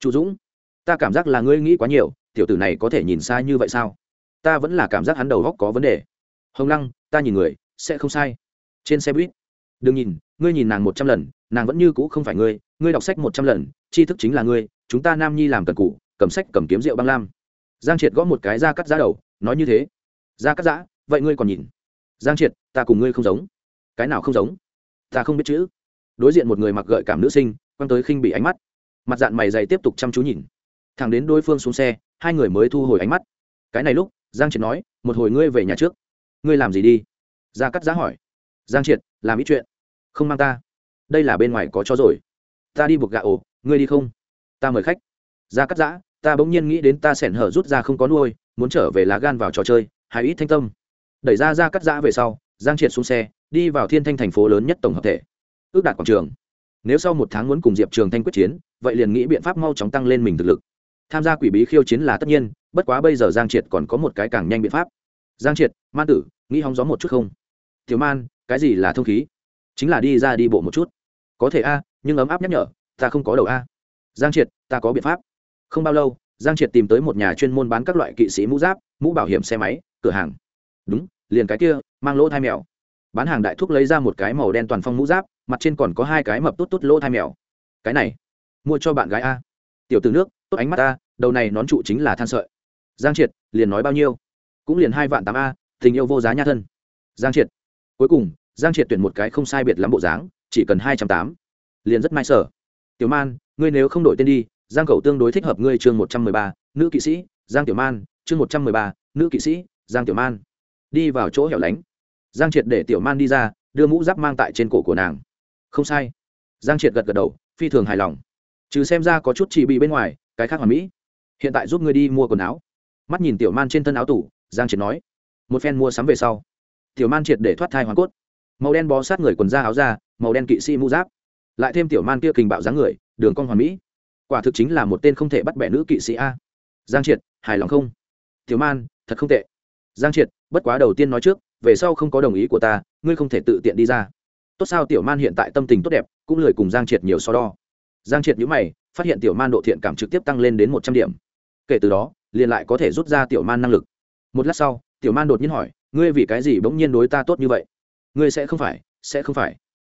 Chu dũng ta cảm giác là ngươi nghĩ quá nhiều, tiểu tử này có thể nhìn sai như vậy sao? Ta vẫn là cảm giác hắn đầu góc có vấn đề. Hồng lăng, ta nhìn người, sẽ không sai. Trên xe buýt, đừng nhìn, ngươi nhìn nàng một trăm lần, nàng vẫn như cũ không phải ngươi ngươi đọc sách một trăm lần, tri thức chính là ngươi, chúng ta nam nhi làm cần cụ cầm sách, cầm kiếm rượu băng lam. Giang triệt gõ một cái ra cắt giá đầu, nói như thế. Ra cắt giã vậy ngươi còn nhìn. Giang triệt, ta cùng ngươi không giống. Cái nào không giống? Ta không biết chữ. Đối diện một người mặc gợi cảm nữ sinh, quăng tới khinh bị ánh mắt. Mặt dạng mày dày tiếp tục chăm chú nhìn thẳng đến đối phương xuống xe, hai người mới thu hồi ánh mắt. Cái này lúc, giang triệt nói, một hồi ngươi về nhà trước. Ngươi làm gì đi? Ra cắt giá hỏi. Giang triệt, làm ít chuyện. Không mang ta. Đây là bên ngoài có cho rồi. Ta đi buộc gạ ổ, ngươi đi không? Ta mời khách. Ra cắt giã, ta bỗng nhiên nghĩ đến ta sẻn hở rút ra không có nuôi, muốn trở về lá gan vào trò chơi hay ít thanh tâm. Đẩy ra ra cắt giã về sau, giang triệt xuống xe, đi vào thiên thanh thành phố lớn nhất tổng hợp thể. Ước đạt quảng trường. Nếu sau một tháng muốn cùng diệp trường thanh quyết chiến, vậy liền nghĩ biện pháp mau chóng tăng lên mình thực lực tham gia quỷ bí khiêu chiến là tất nhiên, bất quá bây giờ giang triệt còn có một cái càng nhanh biện pháp. Giang triệt, man tử, nghĩ hóng gió một chút không? Thiếu man, cái gì là thông khí? Chính là đi ra đi bộ một chút. Có thể a, nhưng ấm áp nhắc nhở, ta không có đầu a. Giang triệt, ta có biện pháp. Không bao lâu, giang triệt tìm tới một nhà chuyên môn bán các loại kỵ sĩ mũ giáp, mũ bảo hiểm xe máy, cửa hàng. Đúng, liền cái kia, mang lỗ thai mèo. Bán hàng đại thúc lấy ra một cái màu đen toàn phong mũ giáp, mặt trên còn có hai cái mập tốt tốt lỗ thai mèo. Cái này, mua cho bạn gái a. Tiểu từ nước, tốt ánh mắt a đầu này nón trụ chính là than sợi. Giang triệt, liền nói bao nhiêu? Cũng liền hai vạn tám a, tình yêu vô giá nha thân. Giang triệt. Cuối cùng, giang triệt tuyển một cái không sai biệt lắm bộ dáng, chỉ cần hai trăm tám. Liền rất may sở. Tiểu man, ngươi nếu không đổi tên đi, giang cầu tương đối thích hợp ngươi chương một trăm mười ba, nữ kỵ sĩ. Giang tiểu man, chương một trăm mười ba, nữ kỵ sĩ. Giang tiểu man. Đi vào chỗ hẻo lánh. Giang triệt để tiểu man đi ra, đưa mũ giáp mang tại trên cổ của nàng. Không sai. Giang triệt gật gật đầu, phi thường hài lòng. Trừ xem ra có chút chỉ bị bên ngoài, cái khác hoàn mỹ hiện tại giúp ngươi đi mua quần áo. Mắt nhìn tiểu man trên thân áo tủ, giang triệt nói. Một phen mua sắm về sau, tiểu man triệt để thoát thai hoàn cốt. Màu đen bó sát người quần da áo da, màu đen kỵ sĩ mũ giáp. Lại thêm tiểu man kia kình bạo dáng người, đường cong hoàn mỹ. Quả thực chính là một tên không thể bắt bẻ nữ kỵ sĩ a. Giang triệt, hài lòng không? Tiểu man, thật không tệ. Giang triệt, bất quá đầu tiên nói trước, về sau không có đồng ý của ta, ngươi không thể tự tiện đi ra. Tốt sao tiểu man hiện tại tâm tình tốt đẹp, cũng lười cùng giang triệt nhiều so đo. Giang triệt nhữ mày, phát hiện tiểu man độ thiện cảm trực tiếp tăng lên đến một trăm điểm kể từ đó, liền lại có thể rút ra tiểu man năng lực. Một lát sau, tiểu man đột nhiên hỏi, ngươi vì cái gì bỗng nhiên đối ta tốt như vậy? Ngươi sẽ không phải, sẽ không phải.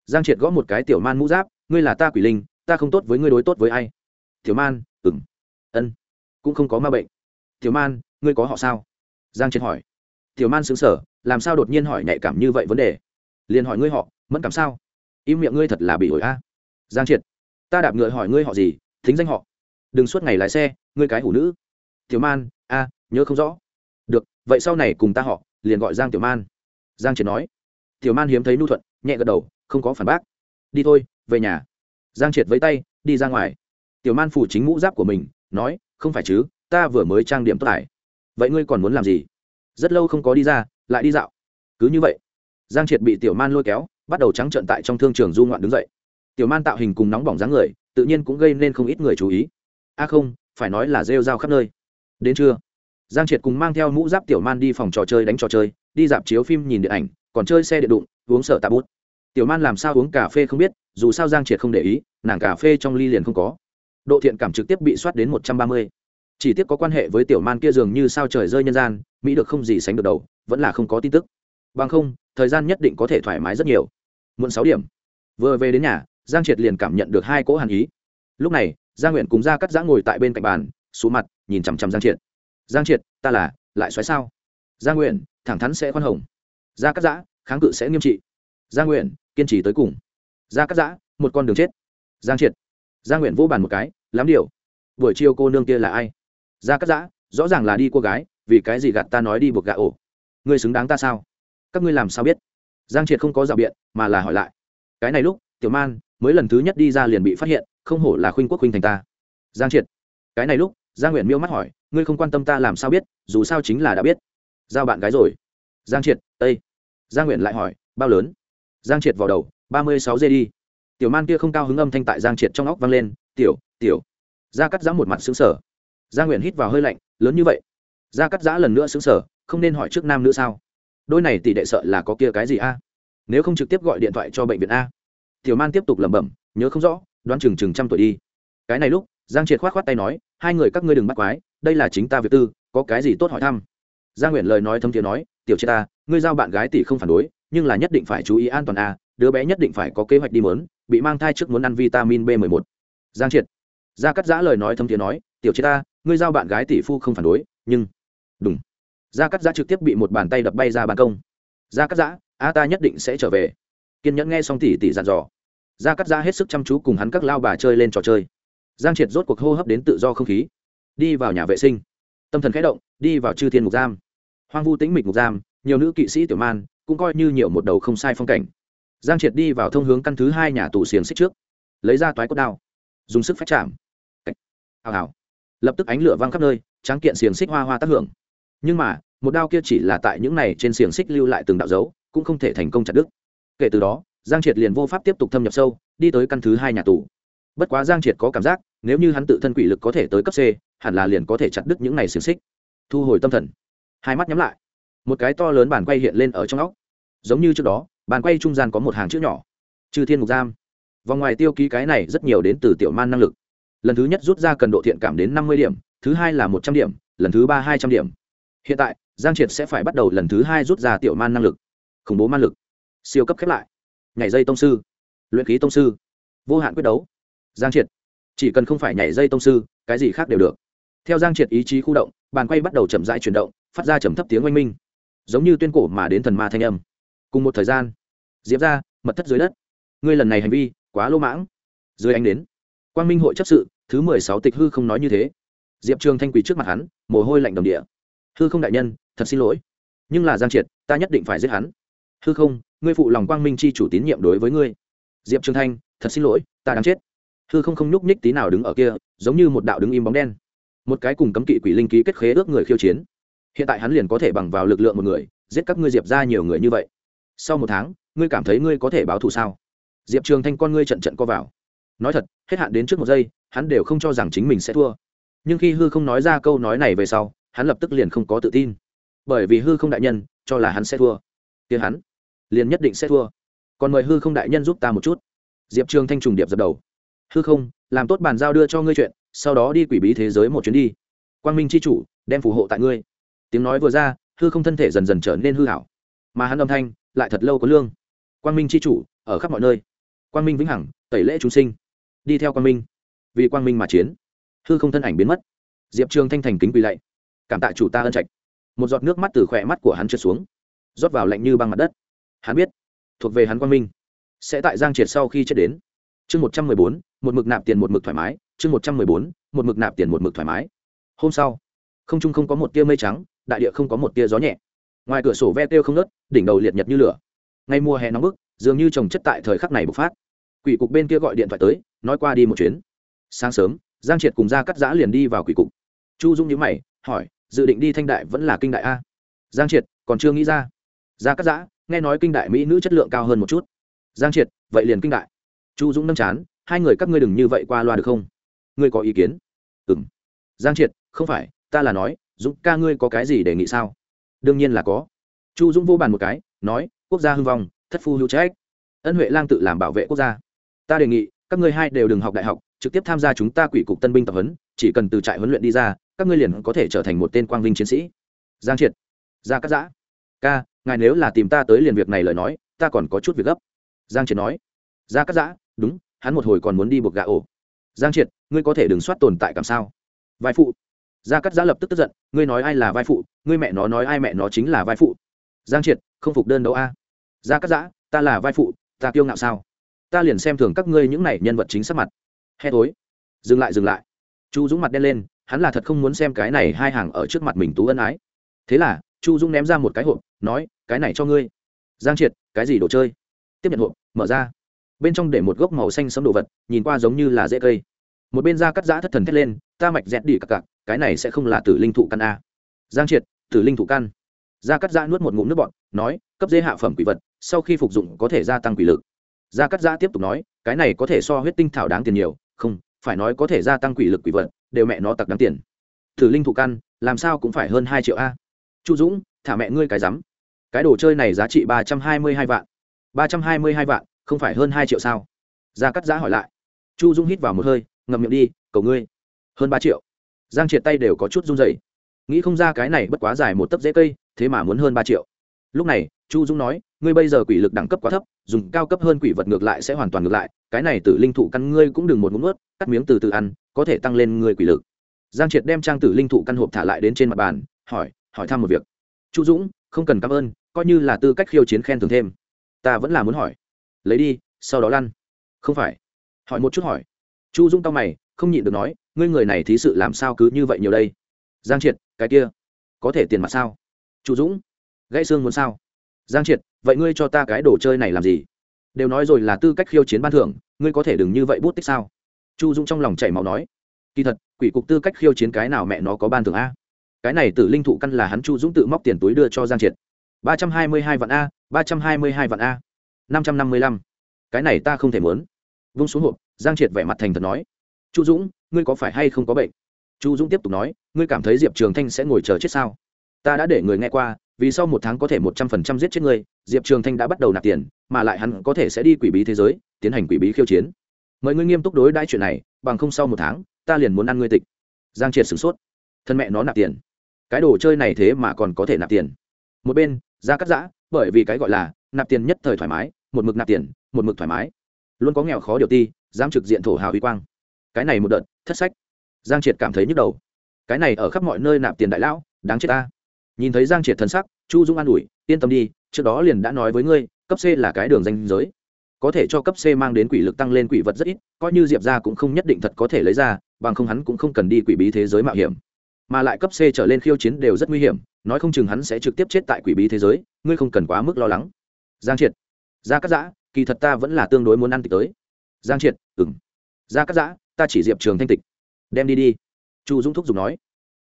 Giang triệt gõ một cái tiểu man mũ giáp, ngươi là ta quỷ linh, ta không tốt với ngươi đối tốt với ai? Tiểu man ừng ân, cũng không có ma bệnh. Tiểu man, ngươi có họ sao? Giang triệt hỏi. Tiểu man xứng sở làm sao đột nhiên hỏi nhạy cảm như vậy vấn đề? Liền hỏi ngươi họ, mẫn cảm sao? Im miệng ngươi thật là bị ổi a. Giang triệt, ta đạp ngựa hỏi ngươi họ gì, thính danh họ. Đừng suốt ngày lái xe, ngươi cái hủ nữ tiểu man, a, nhớ không rõ. Được, vậy sau này cùng ta họ, liền gọi giang tiểu man. Giang triệt nói. Tiểu man hiếm thấy nu thuận, nhẹ gật đầu, không có phản bác. Đi thôi, về nhà. Giang triệt với tay, đi ra ngoài. Tiểu man phủ chính mũ giáp của mình, nói, không phải chứ, ta vừa mới trang điểm tốt lại. Vậy ngươi còn muốn làm gì? Rất lâu không có đi ra, lại đi dạo. Cứ như vậy, giang triệt bị tiểu man lôi kéo, bắt đầu trắng trợn tại trong thương trường du ngoạn đứng dậy. Tiểu man tạo hình cùng nóng bỏng dáng người, tự nhiên cũng gây nên không ít người chú ý. A không, phải nói là rêu rao khắp nơi đến trưa giang triệt cùng mang theo mũ giáp tiểu man đi phòng trò chơi đánh trò chơi, đi dạp chiếu phim nhìn điện ảnh, còn chơi xe điện đụng, uống sợ tạ bút. Tiểu man làm sao uống cà phê không biết, dù sao giang triệt không để ý, nàng cà phê trong ly liền không có. Độ thiện cảm trực tiếp bị soát đến một trăm ba mươi. Chỉ tiếc có quan hệ với tiểu man kia dường như sao trời rơi nhân gian, mỹ được không gì sánh được đầu, vẫn là không có tin tức. Bằng không, thời gian nhất định có thể thoải mái rất nhiều. Muộn sáu điểm. Vừa về đến nhà, giang triệt liền cảm nhận được hai cỗ hàn ý. Lúc này Gia nguyện cùng ra cắt giã ngồi tại bên cạnh bàn xuống mặt nhìn chằm chằm giang triệt. Giang triệt, ta là, lại xoáy sao? Giang nguyện thẳng thắn sẽ khoan hồng. Gia cắt giã, kháng cự sẽ nghiêm trị. Giang nguyện kiên trì tới cùng. Gia cắt giã, một con đường chết. Giang triệt. Giang nguyện vô bàn một cái, lắm điều. Buổi chiều cô nương kia là ai? Gia cắt giã, rõ ràng là đi cô gái, vì cái gì gạt ta nói đi buộc gạ ổ? Ngươi xứng đáng ta sao? Các ngươi làm sao biết? Giang triệt không có rào biện, mà là hỏi lại. Cái này lúc, tiểu man, mới lần thứ nhất đi ra liền bị phát hiện, không hổ là khuynh quốc khuynh thành ta. Giang triệt. Cái này lúc giang nguyện miêu mắt hỏi, ngươi không quan tâm ta làm sao biết, dù sao chính là đã biết. Giao bạn gái rồi. Giang triệt tây giang nguyện lại hỏi, bao lớn? Giang triệt vào đầu, ba mươi sáu giây đi. Tiểu man kia không cao hứng âm thanh tại giang triệt trong óc vang lên, tiểu tiểu. Gia cắt giã một mặt xứng sở giang nguyện hít vào hơi lạnh, lớn như vậy? Gia cắt giã lần nữa xứng sở không nên hỏi trước nam nữa sao? Đôi này tỷ đệ sợ là có kia cái gì a? Nếu không trực tiếp gọi điện thoại cho bệnh viện a? Tiểu man tiếp tục lẩm bẩm, nhớ không rõ, đoán chừng chừng trăm tuổi đi. Cái này lúc giang triệt khoát khoát tay nói, hai người các ngươi đừng bắt quái, đây là chính ta việc tư, có cái gì tốt hỏi thăm? Giang nguyện lời nói thâm thiện nói, tiểu triệt ta ngươi giao bạn gái tỷ không phản đối, nhưng là nhất định phải chú ý an toàn a đứa bé nhất định phải có kế hoạch đi mớn, bị mang thai trước muốn ăn vitamin b 11 giang triệt. Gia cắt giã lời nói thâm thiền nói, tiểu triệt ta ngươi giao bạn gái tỷ phu không phản đối, nhưng đúng gia cắt giã trực tiếp bị một bàn tay đập bay ra ban công. Gia cắt giã, a ta nhất định sẽ trở về. Kiên nhẫn nghe xong tỷ tỷ dặn dò. Gia cắt giã hết sức chăm chú cùng hắn các lao bà chơi lên trò chơi giang triệt rốt cuộc hô hấp đến tự do không khí. Đi vào nhà vệ sinh. Tâm thần khẽ động, đi vào chư thiên mục giam. Hoang vu tĩnh mịch mục giam, nhiều nữ kỵ sĩ tiểu man, cũng coi như nhiều một đầu không sai phong cảnh. Giang triệt đi vào thông hướng căn thứ hai nhà tù xiềng xích trước. Lấy ra toái cốt đao. Dùng sức phách chạm. Hào hào. Lập tức ánh lửa văng khắp nơi, tráng kiện xiềng xích hoa hoa tác hưởng. Nhưng mà, một đao kia chỉ là tại những này trên xiềng xích lưu lại từng đạo dấu, cũng không thể thành công chặt đứt. Kể từ đó, giang triệt liền vô pháp tiếp tục thâm nhập sâu, đi tới căn thứ hai nhà tù bất quá giang triệt có cảm giác, nếu như hắn tự thân quỷ lực có thể tới cấp c, hẳn là liền có thể chặt đứt những này xiềng xích. Thu hồi tâm thần. Hai mắt nhắm lại. Một cái to lớn bàn quay hiện lên ở trong óc. Giống như trước đó, bàn quay trung gian có một hàng chữ nhỏ. Chư thiên mục giam. Vòng ngoài tiêu ký cái này rất nhiều đến từ tiểu man năng lực. Lần thứ nhất rút ra cần độ thiện cảm đến năm mươi điểm, thứ hai là một trăm điểm, lần thứ ba hai trăm điểm. Hiện tại, giang triệt sẽ phải bắt đầu lần thứ hai rút ra tiểu man năng lực. Khủng bố man lực. Siêu cấp khép lại. Nhảy dây tông sư. Luyện khí tông sư. Vô hạn quyết đấu giang triệt. Chỉ cần không phải nhảy dây tông sư, cái gì khác đều được. Theo giang triệt ý chí khu động, bàn quay bắt đầu chậm rãi chuyển động, phát ra trầm thấp tiếng oanh minh. Giống như tuyên cổ mà đến thần ma thanh âm. Cùng một thời gian, diệp ra, mật thất dưới đất. Ngươi lần này hành vi, quá lô mãng. Dưới ánh đến, quang minh hội chấp sự, thứ mười sáu tịch hư không nói như thế. Diệp trường thanh quỳ trước mặt hắn, mồ hôi lạnh đồng địa. Hư không đại nhân, thật xin lỗi. Nhưng là giang triệt, ta nhất định phải giết hắn. Hư không, ngươi phụ lòng quang minh chi chủ tín nhiệm đối với ngươi. Diệp trường thanh, thật xin lỗi, ta đáng chết hư không không nhúc nhích tí nào đứng ở kia, giống như một đạo đứng im bóng đen. Một cái cùng cấm kỵ quỷ linh ký kết khế ước người khiêu chiến. Hiện tại hắn liền có thể bằng vào lực lượng một người, giết các ngươi diệp ra nhiều người như vậy. Sau một tháng, ngươi cảm thấy ngươi có thể báo thù sao? Diệp trường thanh con ngươi trận trận co vào. Nói thật, hết hạn đến trước một giây, hắn đều không cho rằng chính mình sẽ thua. Nhưng khi hư không nói ra câu nói này về sau, hắn lập tức liền không có tự tin. Bởi vì hư không đại nhân, cho là hắn sẽ thua. Tiếng hắn, liền nhất định sẽ thua. Còn mời hư không đại nhân giúp ta một chút. Diệp trường thanh trùng điệp dập đầu hư không, làm tốt bàn giao đưa cho ngươi chuyện, sau đó đi quỷ bí thế giới một chuyến đi. Quang minh c h i chủ, đem phù hộ tại ngươi. Tiếng nói vừa ra, hư không thân thể dần dần trở nên hư hảo. Mà hắn âm thanh lại thật lâu có lương. Quang minh c h i chủ, ở khắp mọi nơi. Quang minh vĩnh hằng, tẩy lễ chúng sinh. Đi theo quang minh. Vì quang minh mà chiến, hư không thân ảnh biến mất. Diệp trường thanh thành kính quỳ lạy. Cảm tạ chủ ta ân trạch. Một giọt nước mắt từ khỏe mắt của hắn trượt xuống, rót vào lạnh như băng mặt đất. Hắn biết, thuộc về hắn quang minh, sẽ tại giang triệt sau khi chết đến. Chương một trăm mười bốn một mực nạp tiền một mực thoải mái, chương một trăm mười bốn, một mực nạp tiền một mực thoải mái. Hôm sau, không trung không có một tia mây trắng, đại địa không có một tia gió nhẹ. Ngoài cửa sổ ve têu không nớt đỉnh đầu liệt nhật như lửa. Ngay mùa hè nóng bức, dường như trồng chất tại thời khắc này bộc phát. Quỷ cục bên kia gọi điện thoại tới, nói qua đi một chuyến. Sáng sớm, giang triệt cùng ra cắt giã liền đi vào quỷ cục. Chu dung nhữ mày, hỏi, dự định đi thanh đại vẫn là kinh đại a? Giang triệt, còn chưa nghĩ ra. Ra cắt giã, nghe nói kinh đại mỹ nữ chất lượng cao hơn một chút. Giang triệt, vậy liền kinh đại. Chu dũng nâng chán hai người các ngươi đừng như vậy qua loa được không? Ngươi có ý kiến? Ừ m giang triệt, không phải, ta là nói, dũng ca ngươi có cái gì đề nghị sao? Đương nhiên là có. Chu dũng vô bàn một cái, nói, quốc gia hưng vong, thất phu hữu trách. Ân huệ lang tự làm bảo vệ quốc gia. Ta đề nghị, các ngươi hai đều đừng học đại học, trực tiếp tham gia chúng ta quỷ cục tân binh tập huấn, chỉ cần từ trại huấn luyện đi ra, các ngươi liền có thể trở thành một tên quang vinh chiến sĩ. Giang triệt gia cắt giã. Ca, ngài nếu là tìm ta tới liền việc này lời nói, ta còn có chút việc gấp. Giang triệt nói. Gia cắt giã, đúng hắn một hồi còn muốn đi buộc gà ổ. Giang triệt, ngươi có thể đừng soát tồn tại cảm sao? Vai phụ. Gia cắt giã lập tức tức giận, ngươi nói ai là vai phụ, ngươi mẹ nó nói ai mẹ nó chính là vai phụ. Giang triệt, không phục đơn đấu a. Gia cắt giã, ta là vai phụ, ta kiêu ngạo sao? Ta liền xem thường các ngươi những này nhân vật chính sắc mặt. Hè tối. Dừng lại dừng lại. Chu dũng mặt đen lên, hắn là thật không muốn xem cái này hai hàng ở trước mặt mình tú ân ái. Thế là, chu dũng ném ra một cái hộp, nói, cái này cho ngươi. Giang triệt, cái gì đồ chơi? Tiếp nhận hộp, mở ra bên trong để một gốc màu xanh sẫm đồ vật, nhìn qua giống như là rễ cây. Một bên da cắt giã thất thần thét lên, ta mạch dẹt đi cặc cặc, cái này sẽ không là tử linh thụ căn a. Giang triệt, tử linh thụ căn. Da cắt giã nuốt một ngụm nước bọn nói, cấp dê hạ phẩm quỷ vật, sau khi phục dụng có thể gia tăng quỷ lực. Da cắt giã tiếp tục nói, cái này có thể so huyết tinh thảo đáng tiền nhiều, không, phải nói có thể gia tăng quỷ lực quỷ vật, đều mẹ nó tặc đáng tiền. Tử linh thụ căn, làm sao cũng phải hơn hai triệu a. Chu dũng, thả mẹ ngươi cái rắm. Cái đồ chơi này giá trị ba trăm hai mươi hai vạn. Ba trăm hai mươi hai vạn không phải hơn hai triệu sao? Gia cắt giã hỏi lại. Chu dung hít vào một hơi, ngậm miệng đi, cầu ngươi, hơn ba triệu. Giang triệt tay đều có chút run dày nghĩ không ra cái này bất quá dài một tấc dễ cây, thế mà muốn hơn ba triệu. Lúc này, chu dung nói, ngươi bây giờ quỷ lực đẳng cấp quá thấp, dùng cao cấp hơn quỷ vật ngược lại sẽ hoàn toàn ngược lại, cái này tử linh thụ căn ngươi cũng đừng một ngụm ướt cắt miếng từ từ ăn, có thể tăng lên ngươi quỷ lực. Giang triệt đem trang tử linh thụ căn hộp thả lại đến trên mặt bàn, hỏi hỏi thăm một việc. Chu dũng, không cần cảm ơn, coi như là tư cách khiêu chiến khen thưởng thêm. Ta vẫn là muốn hỏi lấy đi, sau đó lăn. Không phải. Hỏi một chút hỏi. Chu dũng tao mày, không nhịn được nói, ngươi người này thí sự làm sao cứ như vậy nhiều đây? Giang triệt, cái kia, có thể tiền mặt sao? Chu dũng, gãy xương muốn sao? Giang triệt, vậy ngươi cho ta cái đồ chơi này làm gì? Đều nói rồi là tư cách khiêu chiến ban thưởng, ngươi có thể đừng như vậy bút tích sao? Chu dũng trong lòng chảy máu nói. Kỳ thật, quỷ cục tư cách khiêu chiến cái nào mẹ nó có ban thưởng a? Cái này tử linh thụ căn là hắn chu dũng tự móc tiền túi đưa cho giang triệt. Ba trăm hai mươi hai vạn a, ba trăm hai mươi hai vạn a năm trăm năm mươi lăm. Cái này ta không thể muốn. Vung xuống hộp, giang triệt vẻ mặt thành thật nói. Chu dũng, ngươi có phải hay không có bệnh? Chu dũng tiếp tục nói, ngươi cảm thấy diệp trường thanh sẽ ngồi chờ chết sao? Ta đã để người nghe qua, vì sau một tháng có thể một trăm phần trăm giết chết ngươi, diệp trường thanh đã bắt đầu nạp tiền, mà lại hắn có thể sẽ đi quỷ bí thế giới, tiến hành quỷ bí khiêu chiến. Mời ngươi nghiêm túc đối đãi chuyện này, bằng không sau một tháng, ta liền muốn ăn ngươi tịch. Giang triệt sửng sốt. Thân mẹ nó nạp tiền. Cái đồ chơi này thế mà còn có thể nạp tiền. Một bên ra cắt giã, bởi vì cái gọi là nạp tiền nhất thời thoải mái một mực nạp tiền, một mực thoải mái. Luôn có nghèo khó điều ti, dám trực diện thổ hào huy quang. Cái này một đợt, thất sách. Giang triệt cảm thấy nhức đầu. Cái này ở khắp mọi nơi nạp tiền đại lão, đáng chết ta. Nhìn thấy giang triệt thân sắc, chu dung an ủi, yên tâm đi, trước đó liền đã nói với ngươi, cấp c là cái đường danh giới. Có thể cho cấp c mang đến quỷ lực tăng lên quỷ vật rất ít, coi như diệp ra cũng không nhất định thật có thể lấy ra, bằng không hắn cũng không cần đi quỷ bí thế giới mạo hiểm. Mà lại cấp c trở lên khiêu chiến đều rất nguy hiểm, nói không chừng hắn sẽ trực tiếp chết tại quỷ bí thế giới, ngươi không cần quá mức lo lắng. Giang triệt Gia cắt giã, kỳ thật ta vẫn là tương đối muốn ăn tịch tới. Giang triệt ừng Gia cắt giã, ta chỉ diệp trường thanh tịch. Đem đi đi. Chu dũng thúc giục nói.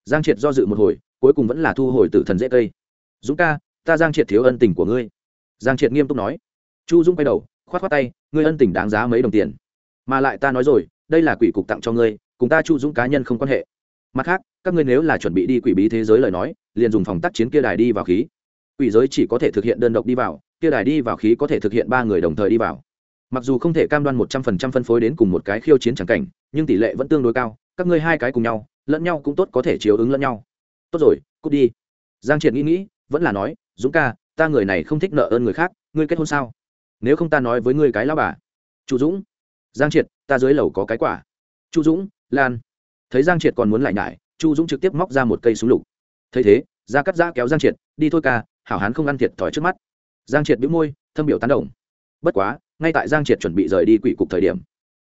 Giang triệt do dự một hồi, cuối cùng vẫn là thu hồi tử thần dễ cây. Dũng ca, ta giang triệt thiếu ân tình của ngươi. Giang triệt nghiêm túc nói. Chu dũng quay đầu k h o á t k h o á t tay, ngươi ân tình đáng giá mấy đồng tiền. Mà lại ta nói rồi, đây là quỷ cục tặng cho ngươi, cùng ta chu dũng cá nhân không quan hệ. Mặt khác, các ngươi nếu là chuẩn bị đi quỷ bí thế giới lời nói, liền dùng phòng tác chiến kia đài đi vào khí. Quỷ giới chỉ có thể thực hiện đơn độc đi vào kia đài đi vào khí có thể thực hiện ba người đồng thời đi vào. Mặc dù không thể cam đoan một trăm phần trăm phân phối đến cùng một cái khiêu chiến c cảnh, nhưng tỷ lệ vẫn tương đối cao, các ngươi hai cái cùng nhau, lẫn nhau cũng tốt có thể chiếu ứng lẫn nhau. Tốt rồi, cút đi. Giang triệt nghĩ nghĩ, vẫn là nói, dũng ca, ta người này không thích nợ ơn người khác, ngươi kết hôn sao? Nếu không ta nói với ngươi cái lao bà. Chu dũng. Giang triệt, ta dưới lầu có cái quả. Chu dũng, lan. Thấy giang triệt còn muốn lại nhải, chu dũng trực tiếp móc ra một cây súng lục. Thấy thế ra cắt giã kéo giang triệt, đi thôi ca, hảo hán không ăn thiệt thòi trước mắt giang triệt bĩu môi, thâm biểu tán đồng. Bất quá, ngay tại giang triệt chuẩn bị rời đi quỷ cục thời điểm,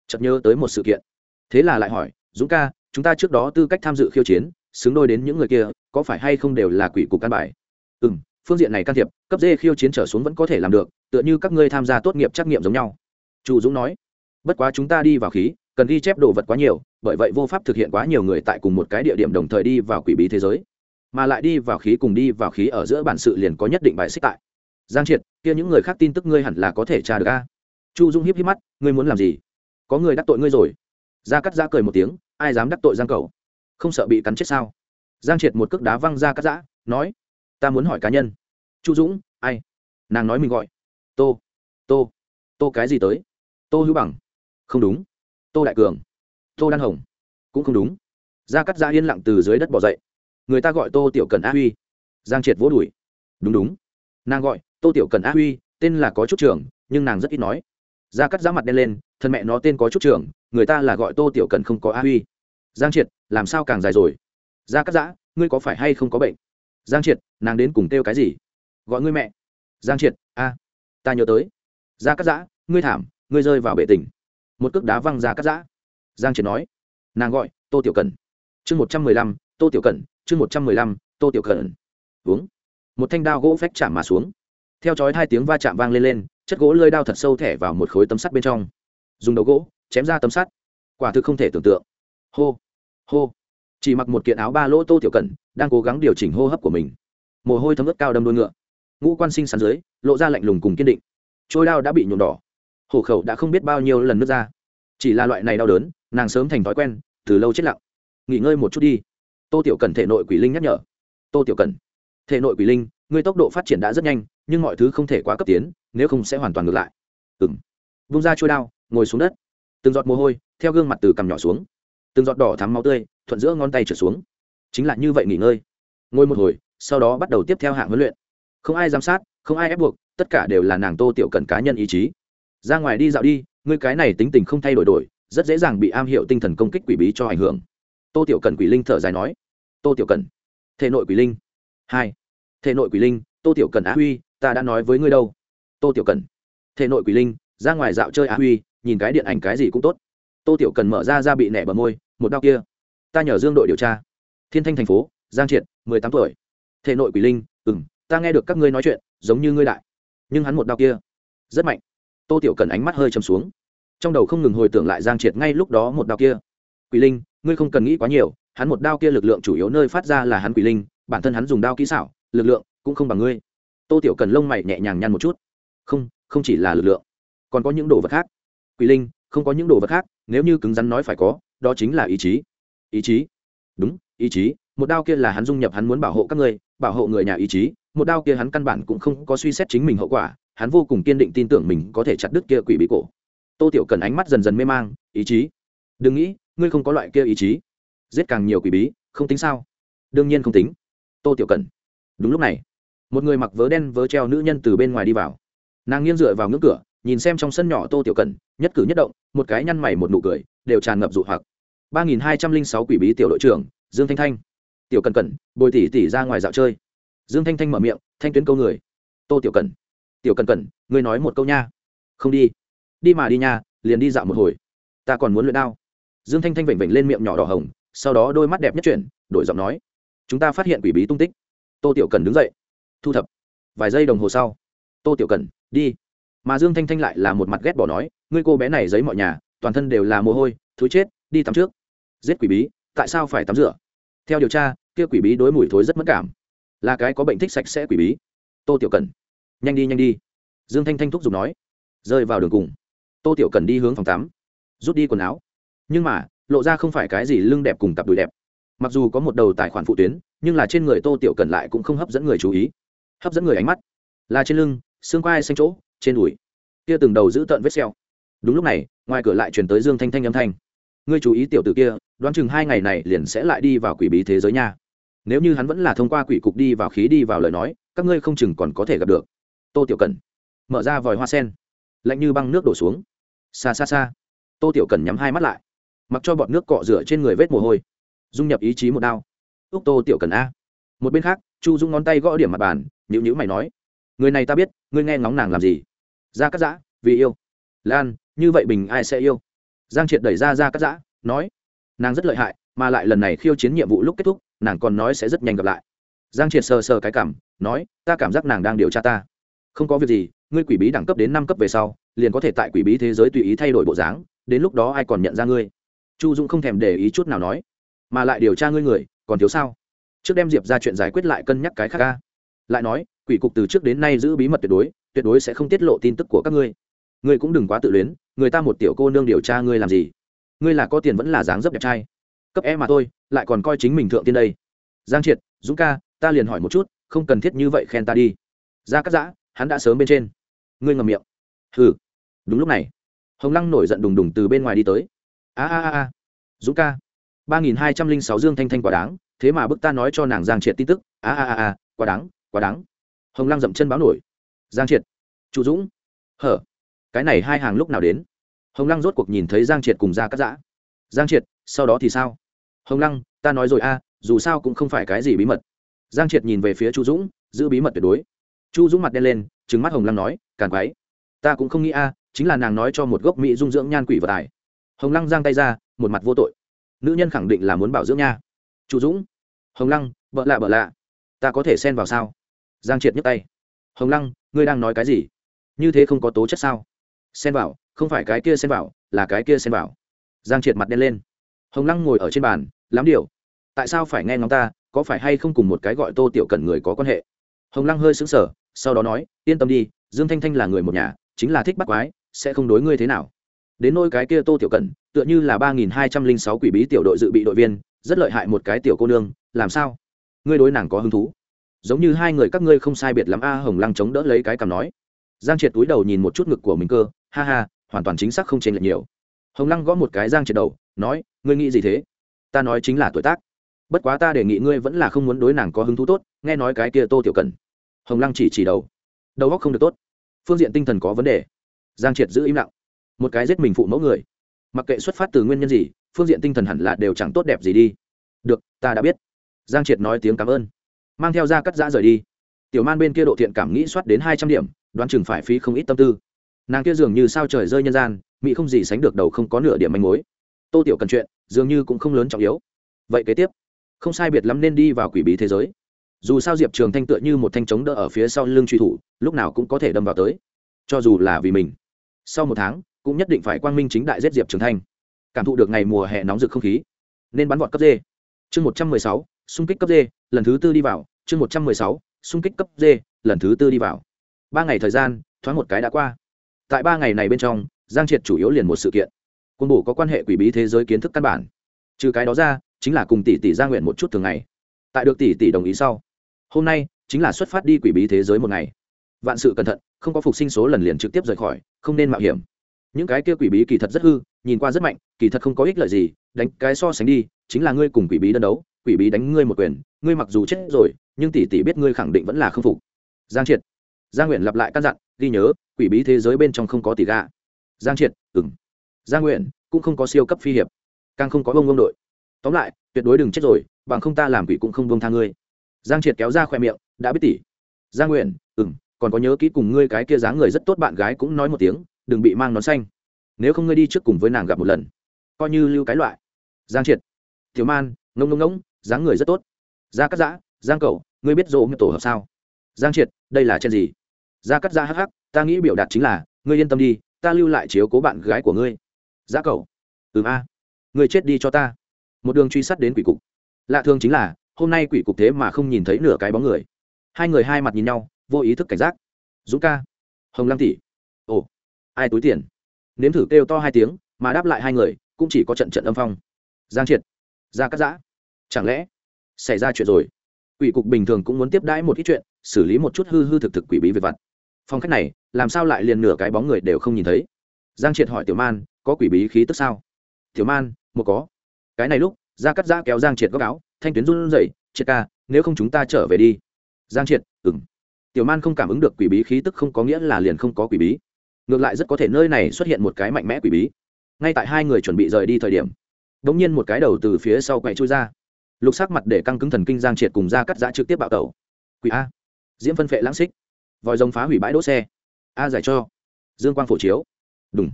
chợt nhớ tới một sự kiện. Thế là lại hỏi, dũng ca, chúng ta trước đó tư cách tham dự khiêu chiến, xứng đôi đến những người kia, có phải hay không đều là quỷ cục căn bài? Ừ m phương diện này can thiệp, cấp dê khiêu chiến trở xuống vẫn có thể làm được, tựa như các ngươi tham gia tốt nghiệp trắc nghiệm giống nhau. Chu dũng nói, bất quá chúng ta đi vào khí, cần ghi chép đồ vật quá nhiều, bởi vậy vô pháp thực hiện quá nhiều người tại cùng một cái địa điểm đồng thời đi vào quỷ bí thế giới. Mà lại đi vào khí cùng đi vào khí ở giữa bản sự liền có nhất định bài xích tại giang triệt, kia những người khác tin tức ngươi hẳn là có thể tra được a. Chu dung hiếp hiếp mắt, ngươi muốn làm gì? Có người đắc tội ngươi rồi. Gia cắt giã cười một tiếng, ai dám đắc tội giang cầu không sợ bị cắn chết sao? Giang triệt một cước đá văng ra cắt giã, nói, ta muốn hỏi cá nhân. Chu dũng, ai? Nàng nói mình gọi, tô tô tô cái gì tới? Tô hữu bằng. Không đúng. Tô đại cường. Tô đan hồng. Cũng không đúng. Gia cắt giã yên lặng từ dưới đất bỏ dậy. Người ta gọi tô tiểu cần a huy. Giang triệt vỗ đùi. Đúng đúng. Nàng gọi tô tiểu cần Á huy, tên là có chút trường nhưng nàng rất ít nói. Gia cắt giá mặt đen lên, thân mẹ nó tên có chút trường người ta là gọi tô tiểu cần không có Á huy. Giang triệt, làm sao càng dài rồi? Gia cắt giã, ngươi có phải hay không có bệnh? Giang triệt, nàng đến cùng kêu cái gì? Gọi ngươi mẹ. Giang triệt, a, ta nhớ tới. Gia cắt giã, ngươi thảm, ngươi rơi vào bệ tỉnh một cước đá văng Gia cắt giã. Giang triệt nói. Nàng gọi, tô tiểu cần. Chương một trăm mười lăm, tô tiểu cần. Chương một trăm mười lăm, tô tiểu cần. Uống. Một thanh đao gỗ phách chạm mà xuống theo chói hai tiếng va chạm vang lên lên, chất gỗ lơi đao thật sâu thẻ vào một khối tấm sắt bên trong. Dùng đầu gỗ, chém ra tấm sắt. Quả thực không thể tưởng tượng. Hô hô. Chỉ mặc một kiện áo ba lỗ tô tiểu cẩn, đang cố gắng điều chỉnh hô hấp của mình. Mồ hôi thấm ướt cao đâm đôi ngựa. Ngũ quan sinh sắn dưới, lộ ra lạnh lùng cùng kiên định. Trôi đao đã bị nhuộm đỏ. Hổ khẩu đã không biết bao nhiêu lần nước ra. Chỉ là loại này đau đớn, nàng sớm thành thói quen, từ lâu chết lặng. Nghỉ ngơi một chút đi. Tô tiểu cần thể nội quỷ linh nhắc nhở. Tô tiểu cần thể nội quỷ linh ngươi tốc độ phát triển đã rất nhanh, nhưng mọi thứ không thể quá cấp tiến, nếu không sẽ hoàn toàn ngược lại. Ừ m vung ra trôi đao, ngồi xuống đất. Từng giọt mồ hôi, theo gương mặt từ cằm nhỏ xuống. Từng giọt đỏ thắm máu tươi, thuận giữa ngón tay trở xuống. Chính là như vậy nghỉ ngơi. Ngồi một hồi, sau đó bắt đầu tiếp theo hạng huấn luyện. Không ai giám sát, không ai ép buộc, tất cả đều là nàng tô tiểu cần cá nhân ý chí. Ra ngoài đi dạo đi, ngươi cái này tính tình không thay đổi đổi, rất dễ dàng bị am hiểu tinh thần công kích quỷ bí cho ảnh hưởng. Tô tiểu cần quỷ linh thở dài nói. Tô tiểu cần thể nội quỷ linh. Hai thể nội quỷ linh, tô tiểu cần á huy, ta đã nói với ngươi đâu? Tô tiểu cần thể nội quỷ linh, ra ngoài dạo chơi á huy, nhìn cái điện ảnh cái gì cũng tốt. Tô tiểu cần mở ra ra bị nẻ bờ môi, một đau kia. Ta nhờ dương đội điều tra. Thiên thanh thành phố, giang triệt, mười tám tuổi. Thể nội quỷ linh ừ m ta nghe được các ngươi nói chuyện, giống như ngươi đại. Nhưng hắn một đau kia. Rất mạnh. Tô tiểu cần ánh mắt hơi chầm xuống. Trong đầu không ngừng hồi tưởng lại giang triệt ngay lúc đó một đao kia. Quỷ linh, ngươi không cần nghĩ quá nhiều, hắn một đao kia lực lượng chủ yếu nơi phát ra là hắn quỷ linh, bản thân hắn dùng đao kỹ xảo lực lượng cũng không bằng ngươi. Tô tiểu cần lông mày nhẹ nhàng nhăn một chút. Không không chỉ là lực lượng, còn có những đồ vật khác. Quỷ linh, không có những đồ vật khác, nếu như cứng rắn nói phải có, đó chính là ý chí. Ý chí? Đúng, ý chí. Một đao kia là hắn dung nhập, hắn muốn bảo hộ các ngươi, bảo hộ người nhà ý chí. Một đao kia hắn căn bản cũng không có suy xét chính mình hậu quả, hắn vô cùng kiên định tin tưởng mình có thể chặt đứt kia quỷ bí cổ. Tô tiểu cần ánh mắt dần dần mê mang, ý chí? Đừng nghĩ, ngươi không có loại kia ý chí. Giết càng nhiều quỷ bí, không tính sao? Đương nhiên không tính. Tô tiểu cần đúng lúc này, một người mặc vớ đen vớ treo nữ nhân từ bên ngoài đi vào. Nàng nghiêng dựa vào ngưỡng cửa, nhìn xem trong sân nhỏ tô tiểu cần, nhất cử nhất động, một cái nhăn mày một nụ cười, đều tràn ngập dụ hoặc. ba nghìn hai trăm linh sáu quỷ bí tiểu đội trưởng, dương thanh thanh. Tiểu cần cần, bồi tỷ tỷ ra ngoài dạo chơi. Dương thanh thanh mở miệng, thanh tuyến câu người. Tô tiểu cần. Tiểu cần cần, ngươi nói một câu nha. Không đi. Đi mà đi nha, liền đi dạo một hồi. Ta còn muốn luyện đao. Dương thanh thanh vểnh vểnh lên miệng nhỏ đỏ hồng, sau đó đôi mắt đẹp nhất chuyển, đổi giọng nói. Chúng ta phát hiện quỷ bí tung tích tô tiểu cần đứng dậy. Thu thập. Vài giây đồng hồ sau, tô tiểu cần đi. Mà dương thanh thanh lại là một mặt ghét bỏ nói, ngươi cô bé này giấy mọi nhà, toàn thân đều là mồ hôi thú chết, đi tắm trước. Giết quỷ bí, tại sao phải tắm rửa? Theo điều tra, kia quỷ bí đối mùi thối rất mất cảm. Là cái có bệnh thích sạch sẽ quỷ bí. Tô tiểu cần nhanh đi nhanh đi. Dương thanh thanh thúc giục nói. Rơi vào đường cùng. Tô tiểu cần đi hướng phòng tắm, rút đi quần áo. Nhưng mà, lộ ra không phải cái gì lưng đẹp cùng cặp đùi đẹp. Mặc dù có một đầu tài khoản phụ tuyến nhưng là trên người tô tiểu cần lại cũng không hấp dẫn người chú ý. Hấp dẫn người ánh mắt. Là trên lưng, xương quai xanh chỗ, trên đùi. Kia từng đầu giữ tợn vết xeo đúng lúc này, ngoài cửa lại truyền tới dương thanh thanh âm thanh. Ngươi chú ý tiểu t ử kia, đoán chừng hai ngày này liền sẽ lại đi vào quỷ bí thế giới nha. Nếu như hắn vẫn là thông qua quỷ cục đi vào khí đi vào lời nói, các ngươi không chừng còn có thể gặp được. Tô tiểu cần. Mở ra vòi hoa sen. Lạnh như băng nước đổ xuống. Xa xa xa. Tô tiểu cần nhắm hai mắt lại. Mặc cho bọt nước cọ rửa trên người vết mồ hôi. Dung nhập ý chí một đao úc tô tiểu cần a. Một bên khác, chu dung ngón tay gõ điểm mặt bàn nhữ nhữ mày nói, người này ta biết, ngươi nghe ngóng nàng làm gì? Ra cắt giã, vì yêu. Lan, như vậy bình ai sẽ yêu? Giang triệt đẩy ra ra cắt giã, nói, nàng rất lợi hại, mà lại lần này khiêu chiến nhiệm vụ lúc kết thúc, nàng còn nói sẽ rất nhanh gặp lại. Giang triệt sờ sờ cái cảm, nói, ta cảm giác nàng đang điều tra ta. Không có việc gì, ngươi quỷ bí đẳng cấp đến năm cấp về sau, liền có thể tại quỷ bí thế giới tùy ý thay đổi bộ dáng, đến lúc đó ai còn nhận ra ngươi? Chu dũng không thèm để ý chút nào nói, mà lại điều tra ngươi người còn thiếu sao? Trước đem diệp ra chuyện giải quyết lại cân nhắc cái khác ca lại nói, quỷ cục từ trước đến nay giữ bí mật tuyệt đối tuyệt đối sẽ không tiết lộ tin tức của các ngươi. Ngươi cũng đừng quá tự luyến, người ta một tiểu cô nương điều tra ngươi làm gì? Ngươi là có tiền vẫn là dáng dấp đẹp trai. Cấp e mà thôi, lại còn coi chính mình thượng tiên đây. Giang triệt, dũng ca, ta liền hỏi một chút, không cần thiết như vậy khen ta đi. Ra cắt giã, hắn đã sớm bên trên. Ngươi ngầm miệng. Hừ. Đúng lúc này, hồng lăng nổi giận đùng đùng từ bên ngoài đi tới. A a a a. Dũng ca ba nghìn hai trăm linh sáu dương thanh thanh quả đáng, thế mà bức ta nói cho nàng giang triệt tin tức. A a a a, quá đáng quá đáng. Hồng lăng dậm chân báo nổi. Giang triệt. Chủ dũng. Hở. Cái này hai hàng lúc nào đến? Hồng lăng rốt cuộc nhìn thấy giang triệt cùng ra cắt giã. Giang triệt, sau đó thì sao? Hồng lăng, ta nói rồi a, dù sao cũng không phải cái gì bí mật. Giang triệt nhìn về phía chu dũng, giữ bí mật tuyệt đối. Chu dũng mặt đen lên trứng mắt hồng lăng nói, càng quái. Ta cũng không nghĩ a, chính là nàng nói cho một gốc mỹ dung dưỡng nhan quỷ vật tài. Hồng lăng giang tay ra, một mặt vô tội nữ nhân khẳng định là muốn bảo dưỡng nha. Chủ dũng, hồng lăng, bợ lạ bợ lạ. Ta có thể xen vào sao? Giang triệt nhấc tay. Hồng lăng, ngươi đang nói cái gì? Như thế không có tố chất sao? Xen vào, không phải cái kia xen vào, là cái kia xen vào. Giang triệt mặt đen lên. Hồng lăng ngồi ở trên bàn, lắm điều. Tại sao phải nghe ngóng ta, có phải hay không cùng một cái gọi tô tiểu cần người có quan hệ? Hồng lăng hơi sững sờ, sau đó nói, yên tâm đi, dương thanh thanh là người một nhà, chính là thích bắt quái, sẽ không đối ngươi thế nào. Đến nôi cái kia tô tiểu cần tựa như là ba nghìn hai trăm linh sáu quỷ bí tiểu đội dự bị đội viên, rất lợi hại một cái tiểu cô nương, làm sao? Ngươi đối nàng có hứng thú? Giống như hai người các ngươi không sai biệt lắm a hồng lăng chống đỡ lấy cái cằm nói. Giang triệt túi đầu nhìn một chút ngực của mình cơ, ha ha, hoàn toàn chính xác không chênh lệch nhiều. Hồng lăng gõ một cái giang triệt đầu, nói, ngươi nghĩ gì thế? Ta nói chính là tuổi tác. Bất quá ta đề nghị ngươi vẫn là không muốn đối nàng có hứng thú tốt, nghe nói cái kia tô tiểu cần. Hồng lăng chỉ chỉ đầu. Đầu góc không được tốt. Phương diện tinh thần có vấn đề. Giang triệt giữ im lặng. Một cái giết mình phụ mẫu người mặc kệ xuất phát từ nguyên nhân gì, phương diện tinh thần hẳn là đều chẳng tốt đẹp gì đi. Được, ta đã biết. Giang triệt nói tiếng cảm ơn. Mang theo ra cắt giã rời đi. Tiểu man bên kia độ thiện cảm nghĩ soát đến hai trăm điểm, đoán chừng phải phí không ít tâm tư. Nàng kia dường như sao trời rơi nhân gian mỹ không gì sánh được đầu không có nửa điểm manh mối. Tô tiểu cần chuyện, dường như cũng không lớn trọng yếu. Vậy kế tiếp, không sai biệt lắm nên đi vào quỷ bí thế giới. Dù sao diệp trường thanh tựa như một thanh chống đỡ ở phía sau lưng truy thủ, lúc nào cũng có thể đâm vào tới. Cho dù là vì mình. Sau một tháng cũng nhất định phải quang minh chính đại giết diệp trường thanh. Cảm thụ được ngày mùa hè nóng rực không khí, nên bắn vọt cấp d. Chương một trăm mười sáu, xung kích cấp d, lần thứ tư đi vào. Chương một trăm mười sáu, xung kích cấp d, lần thứ tư đi vào. Ba ngày thời gian, thoáng một cái đã qua. Tại ba ngày này bên trong, giang triệt chủ yếu liền một sự kiện. Quân bổ có quan hệ quỷ bí thế giới kiến thức căn bản. Trừ cái đó ra, chính là cùng tỷ tỷ gia nguyện một chút thường ngày. Tại được tỷ tỷ đồng ý sau, hôm nay chính là xuất phát đi quỷ bí thế giới một ngày. Vạn sự cẩn thận, không có phục sinh số lần liền trực tiếp rời khỏi, không nên mạo hiểm những cái kia quỷ bí kỳ thật rất hư, nhìn qua rất mạnh, kỳ thật không có ích lợi gì, đánh cái so sánh đi, chính là ngươi cùng quỷ bí đơn đấu, quỷ bí đánh ngươi một quyền, ngươi mặc dù chết rồi, nhưng tỷ tỷ biết ngươi khẳng định vẫn là không phục. Giang triệt. Giang nguyện lặp lại căn dặn, ghi nhớ, quỷ bí thế giới bên trong không có tỷ gà. Giang triệt ừng giang nguyện cũng không có siêu cấp phi hiệp, càng không có bông bông đội. Tóm lại, tuyệt đối đừng chết rồi, bằng không ta làm quỷ cũng không bông tha ngươi. Giang triệt kéo ra khoe miệng, đã biết tỷ. Giang nguyện ừng còn có nhớ kỹ cùng ngươi cái kia dáng người rất tốt bạn gái cũng nói một tiếng đừng bị mang nón xanh. Nếu không ngươi đi trước cùng với nàng gặp một lần. Coi như lưu cái loại. Giang triệt. Thiếu man, ngông ngông ngỗng dáng người rất tốt. Gia cắt giã, giang cầu ngươi biết dỗ ngựa tổ hợp sao? Giang triệt, đây là trên gì? Gia cắt giã hắc hắc, ta nghĩ biểu đạt chính là, ngươi yên tâm đi, ta lưu lại chiếu cố bạn gái của ngươi. Giã cầu ừ a. Ngươi chết đi cho ta. Một đường truy sát đến quỷ cục. Lạ thường chính là, hôm nay quỷ cục thế mà không nhìn thấy nửa cái bóng người. Hai người hai mặt nhìn nhau, vô ý thức cảnh giác. Dũng ca. Hồng lăng tỷ ai túi tiền? Nếm thử kêu to hai tiếng, mà đáp lại hai người, cũng chỉ có trận trận âm phong. Giang triệt ra cắt giã. Chẳng lẽ xảy ra chuyện rồi? Quỷ cục bình thường cũng muốn tiếp đãi một ít chuyện, xử lý một chút hư hư thực thực quỷ bí về vặt. Phong cách này, làm sao lại liền nửa cái bóng người đều không nhìn thấy? Giang triệt hỏi tiểu man, có quỷ bí khí tức sao? Tiểu man, một có. Cái này lúc ra cắt giã kéo giang triệt góc áo, thanh tuyến run rẩy, triệt ca, nếu không chúng ta trở về đi. Giang triệt ừng tiểu man không cảm ứng được quỷ bí khí tức không có nghĩa là liền không có quỷ bí ngược lại rất có thể nơi này xuất hiện một cái mạnh mẽ quỷ bí. Ngay tại hai người chuẩn bị rời đi thời điểm đ ỗ n g nhiên một cái đầu từ phía sau quậy trôi ra. Lục sắc mặt để căng cứng thần kinh giang triệt cùng ra cắt giã trực tiếp bạo tẩu. Quỷ a. Diễm phân phệ lãng xích. Vòi rồng phá hủy bãi đỗ xe. A giải cho. Dương quang phổ chiếu. Đúng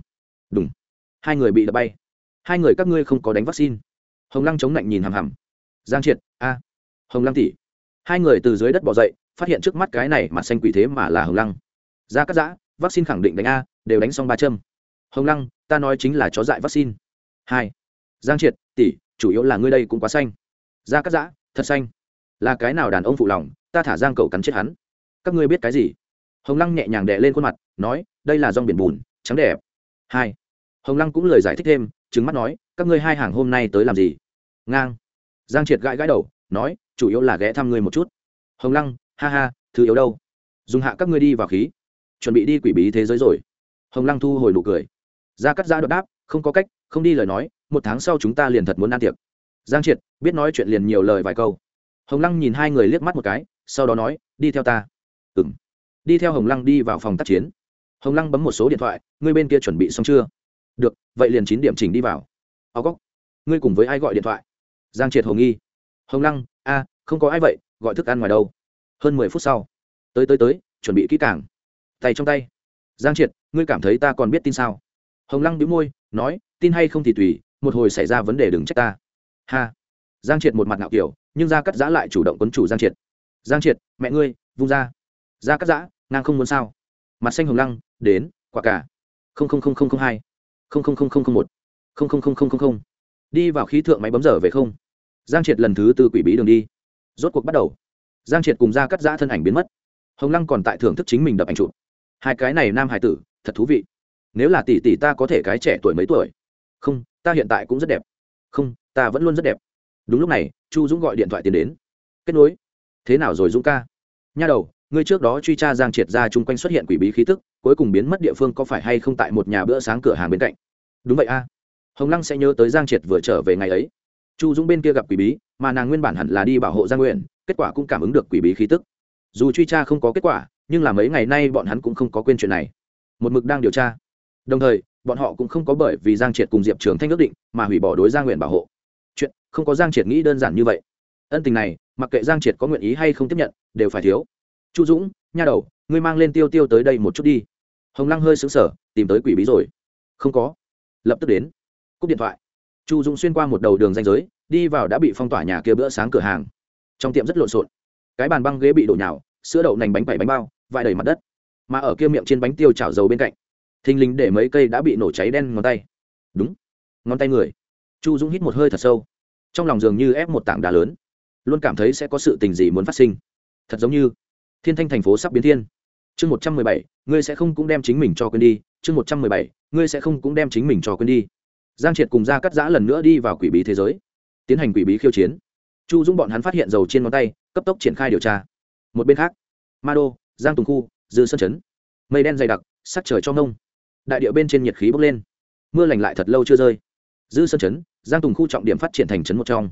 đúng hai người bị đập bay. Hai người các ngươi không có đánh vaccine. Hồng lăng chống lạnh nhìn hằm hằm. Giang triệt, a. Hồng lăng tỷ. Hai người từ dưới đất bỏ dậy, phát hiện trước mắt cái này mặt xanh quỷ thế mà là hồng lăng. Ra cắt giã vaccine khẳng định đánh a, đều đánh xong ba châm. Hồng lăng, ta nói chính là chó dại vaccine. Hai. Giang triệt, tỷ, chủ yếu là ngươi đây cũng quá xanh. Da cắt giã, thật xanh. Là cái nào đàn ông phụ lòng, ta thả giang cầu cắn chết hắn. Các ngươi biết cái gì? Hồng lăng nhẹ nhàng đè lên khuôn mặt, nói, đây là rong biển bùn, trắng đẹp. Hai. Hồng lăng cũng lời giải thích thêm trứng mắt nói, các ngươi hai hàng hôm nay tới làm gì? Ngang. Giang triệt gãi gãi đầu, nói, chủ yếu là ghé thăm ngươi một chút. Hồng lăng, ha ha, thứ yếu đâu? Dùng hạ các ngươi đi vào khí chuẩn bị đi quỷ bí thế giới rồi. Hồng lăng thu hồi nụ cười. Gia cắt ra đột đáp, không có cách, không đi lời nói, một tháng sau chúng ta liền thật muốn ăn tiệc. Giang triệt, biết nói chuyện liền nhiều lời vài câu. Hồng lăng nhìn hai người liếc mắt một cái, sau đó nói, đi theo ta. Ừ m đi theo hồng lăng đi vào phòng tác chiến. Hồng lăng bấm một số điện thoại, ngươi bên kia chuẩn bị xong chưa? Được, vậy liền chín điểm chỉnh đi vào. Ao góc ngươi cùng với ai gọi điện thoại? Giang triệt hồng nghi. Hồng lăng, a, không có ai vậy, gọi thức ăn ngoài đâu. Hơn mười phút sau, tới tới tới, chuẩn bị kỹ càng tay trong tay. Giang triệt, ngươi cảm thấy ta còn biết tin sao? Hồng lăng đĩu môi, nói, tin hay không thì tùy, một hồi xảy ra vấn đề đừng trách ta. Ha. Giang triệt một mặt ngạo kiểu, nhưng gia cắt giã lại chủ động quấn chủ giang triệt. Giang triệt, mẹ ngươi, vung ra. Gia cắt giã, ngang không muốn sao? Mặt xanh hồng lăng, đến, quả cả. Không không không không không hai. Không không không không không một. Không không không không không không. Đi vào khí thượng máy bấm giờ về không. Giang triệt lần thứ tư quỷ bí đường đi. Rốt cuộc bắt đầu. Giang triệt cùng gia cắt giã thân ảnh biến mất. Hồng lăng còn tại thưởng thức chính mình đập ảnh chụp hai cái này nam hải tử, thật thú vị. Nếu là tỷ tỷ ta có thể cái trẻ tuổi mấy tuổi. Không, ta hiện tại cũng rất đẹp. Không, ta vẫn luôn rất đẹp. Đúng lúc này, chu dũng gọi điện thoại tiến đến. Kết nối. Thế nào rồi dũng ca? Nha đầu, ngươi trước đó truy tra giang triệt ra chung quanh xuất hiện quỷ bí khí tức, cuối cùng biến mất địa phương có phải hay không tại một nhà bữa sáng cửa hàng bên cạnh? Đúng vậy a. Hồng lăng sẽ nhớ tới giang triệt vừa trở về ngày ấy. Chu dũng bên kia gặp quỷ bí, mà nàng nguyên bản hẳn là đi bảo hộ giang nguyện, kết quả cũng cảm ứng được quỷ bí khí tức. Dù truy tra không có kết quả nhưng là mấy ngày nay bọn hắn cũng không có quên chuyện này. Một mực đang điều tra. Đồng thời, bọn họ cũng không có bởi vì giang triệt cùng diệp trường thanh ước định mà hủy bỏ đối gia nguyện bảo hộ. Chuyện không có giang triệt nghĩ đơn giản như vậy. Ân tình này, mặc kệ giang triệt có nguyện ý hay không tiếp nhận, đều phải thiếu. Chu dũng, nha đầu, ngươi mang lên tiêu tiêu tới đây một chút đi. Hồng lăng hơi xứng sở tìm tới quỷ bí rồi. Không có. Lập tức đến. Cúp điện thoại. Chu dũng xuyên qua một đầu đường danh giới, đi vào đã bị phong tỏa nhà kia bữa sáng cửa hàng. Trong tiệm rất lộn xộn. Cái bàn băng ghế bị đổ nhào sữa đậu nành bánh bảy bánh bao vại đầy mặt đất. Mà ở kia miệng trên bánh tiêu chảo dầu bên cạnh, thình lình để mấy cây đã bị nổ cháy đen ngón tay. Đúng, ngón tay người. Chu dũng hít một hơi thật sâu. Trong lòng dường như ép một tảng đá lớn. Luôn cảm thấy sẽ có sự tình gì muốn phát sinh. Thật giống như thiên thanh thành phố sắp biến thiên. Chương một trăm mười bảy, ngươi sẽ không cũng đem chính mình cho quên đi. Chương một trăm mười bảy, ngươi sẽ không cũng đem chính mình cho quên đi. Giang triệt cùng ra cắt giã lần nữa đi vào quỷ bí thế giới, tiến hành quỷ bí khiêu chiến. Chu dũng bọn hắn phát hiện dầu trên ngón tay, cấp tốc triển khai điều tra một bên khác, ma đô, giang tùng khu, dư sơn chấn mây đen dày đặc, sắc trời cho ngông đại điệu bên trên nhiệt khí bốc lên. Mưa lành lại thật lâu chưa rơi. Dư sơn chấn giang tùng khu trọng điểm phát triển thành trấn một trong.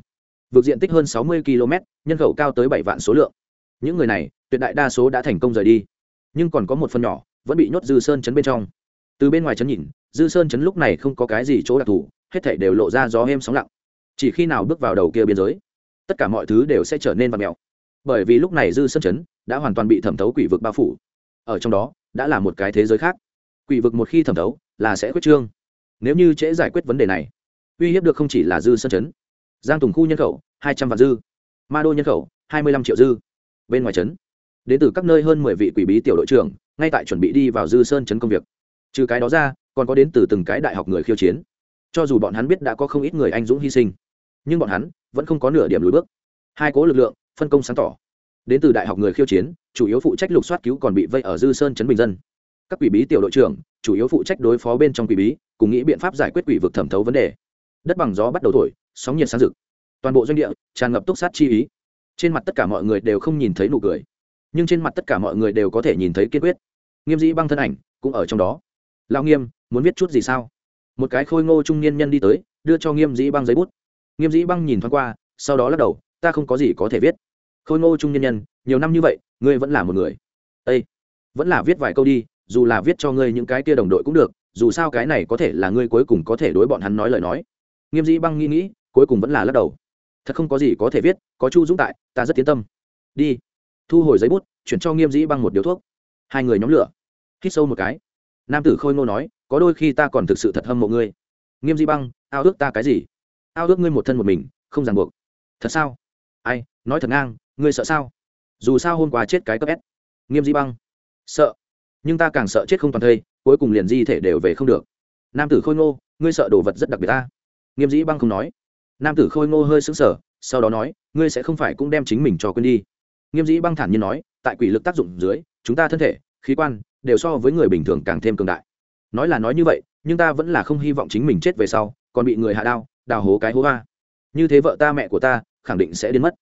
Vượt diện tích hơn sáu mươi km, nhân khẩu cao tới bảy vạn số lượng. Những người này, tuyệt đại đa số đã thành công rời đi. Nhưng còn có một phần nhỏ, vẫn bị nhốt dư sơn chấn bên trong. Từ bên ngoài chấn nhìn, dư sơn chấn lúc này không có cái gì chỗ đặc thù, hết thảy đều lộ ra gió êm sóng lặng. Chỉ khi nào bước vào đầu kia biên giới, tất cả mọi thứ đều sẽ trở nên vặn mèo bởi vì lúc này dư sơn chấn đã hoàn toàn bị thẩm thấu quỷ vực bao phủ. Ở trong đó, đã là một cái thế giới khác. Quỷ vực một khi thẩm thấu, là sẽ quyết trương. Nếu như trễ giải quyết vấn đề này, uy hiếp được không chỉ là dư sơn chấn. Giang tùng khu nhân khẩu, hai trăm vạn dư. Ma đô nhân khẩu, hai mươi lăm triệu dư. Bên ngoài trấn đến từ các nơi hơn mười vị quỷ bí tiểu đội trưởng, ngay tại chuẩn bị đi vào dư sơn chấn công việc. Trừ cái đó ra, còn có đến từ từng cái đại học người khiêu chiến. Cho dù bọn hắn biết đã có không ít người anh dũng hy sinh, nhưng bọn hắn vẫn không có nửa điểm lùi bước. Hai cố lực lượng phân công sáng tỏ. Đến từ đại học người khiêu chiến, chủ yếu phụ trách lục soát cứu còn bị vây ở dư sơn chấn bình dân. Các quỷ bí tiểu đội trưởng, chủ yếu phụ trách đối phó bên trong quỷ bí, cùng nghĩ biện pháp giải quyết quỷ vực thẩm thấu vấn đề. Đất bằng gió bắt đầu thổi, sóng nhiệt sáng rực. Toàn bộ doanh địa tràn ngập túc sát chi ý. Trên mặt tất cả mọi người đều không nhìn thấy nụ cười. Nhưng trên mặt tất cả mọi người đều có thể nhìn thấy kiên quyết. Nghiêm dĩ băng thân ảnh cũng ở trong đó. Lao nghiêm, muốn viết chút gì sao? Một cái khôi ngô trung niên nhân đi tới, đưa cho nghiêm dĩ băng giấy bút. Nghiêm dĩ băng nhìn thoáng qua, sau đó lắc đầu, ta không có gì có thể viết khôi ngô trung Nhân nhân, nhiều năm như vậy, ngươi vẫn là một người. Ây vẫn là viết vài câu đi, dù là viết cho ngươi những cái kia đồng đội cũng được, dù sao cái này có thể là ngươi cuối cùng có thể đối bọn hắn nói lời nói. Nghiêm dĩ băng nghĩ nghĩ, cuối cùng vẫn là lắc đầu. Thật không có gì có thể viết, có chu dũng tại, ta rất tiến tâm. Đi. Thu hồi giấy bút, chuyển cho nghiêm dĩ băng một điếu thuốc. Hai người nhóm lửa. Hít sâu một cái. Nam tử khôi ngô nói, có đôi khi ta còn thực sự thật hâm mộ ngươi. Nghiêm dĩ băng, ao ước ta cái gì? Ao ước ngươi một thân một mình, không ràng buộc. Thật sao? Ai, nói thật ngang ngươi sợ sao? Dù sao hôm qua chết cái cấp s. Nghiêm Di băng. Sợ. Nhưng ta càng sợ chết không toàn thây, cuối cùng liền di thể đều về không được. Nam tử khôi ngô, ngươi sợ đồ vật rất đặc biệt ta. Nghiêm dĩ băng không nói. Nam tử khôi ngô hơi sững sờ, sau đó nói, ngươi sẽ không phải cũng đem chính mình cho quên đi. Nghiêm dĩ băng thản nhiên nói, tại quỷ lực tác dụng dưới, chúng ta thân thể, khí quan đều so với người bình thường càng thêm cường đại. Nói là nói như vậy, nhưng ta vẫn là không hy vọng chính mình chết về sau, còn bị người hạ đao, đào hố cái hố ga như thế vợ ta mẹ của ta, khẳng định sẽ đến mất.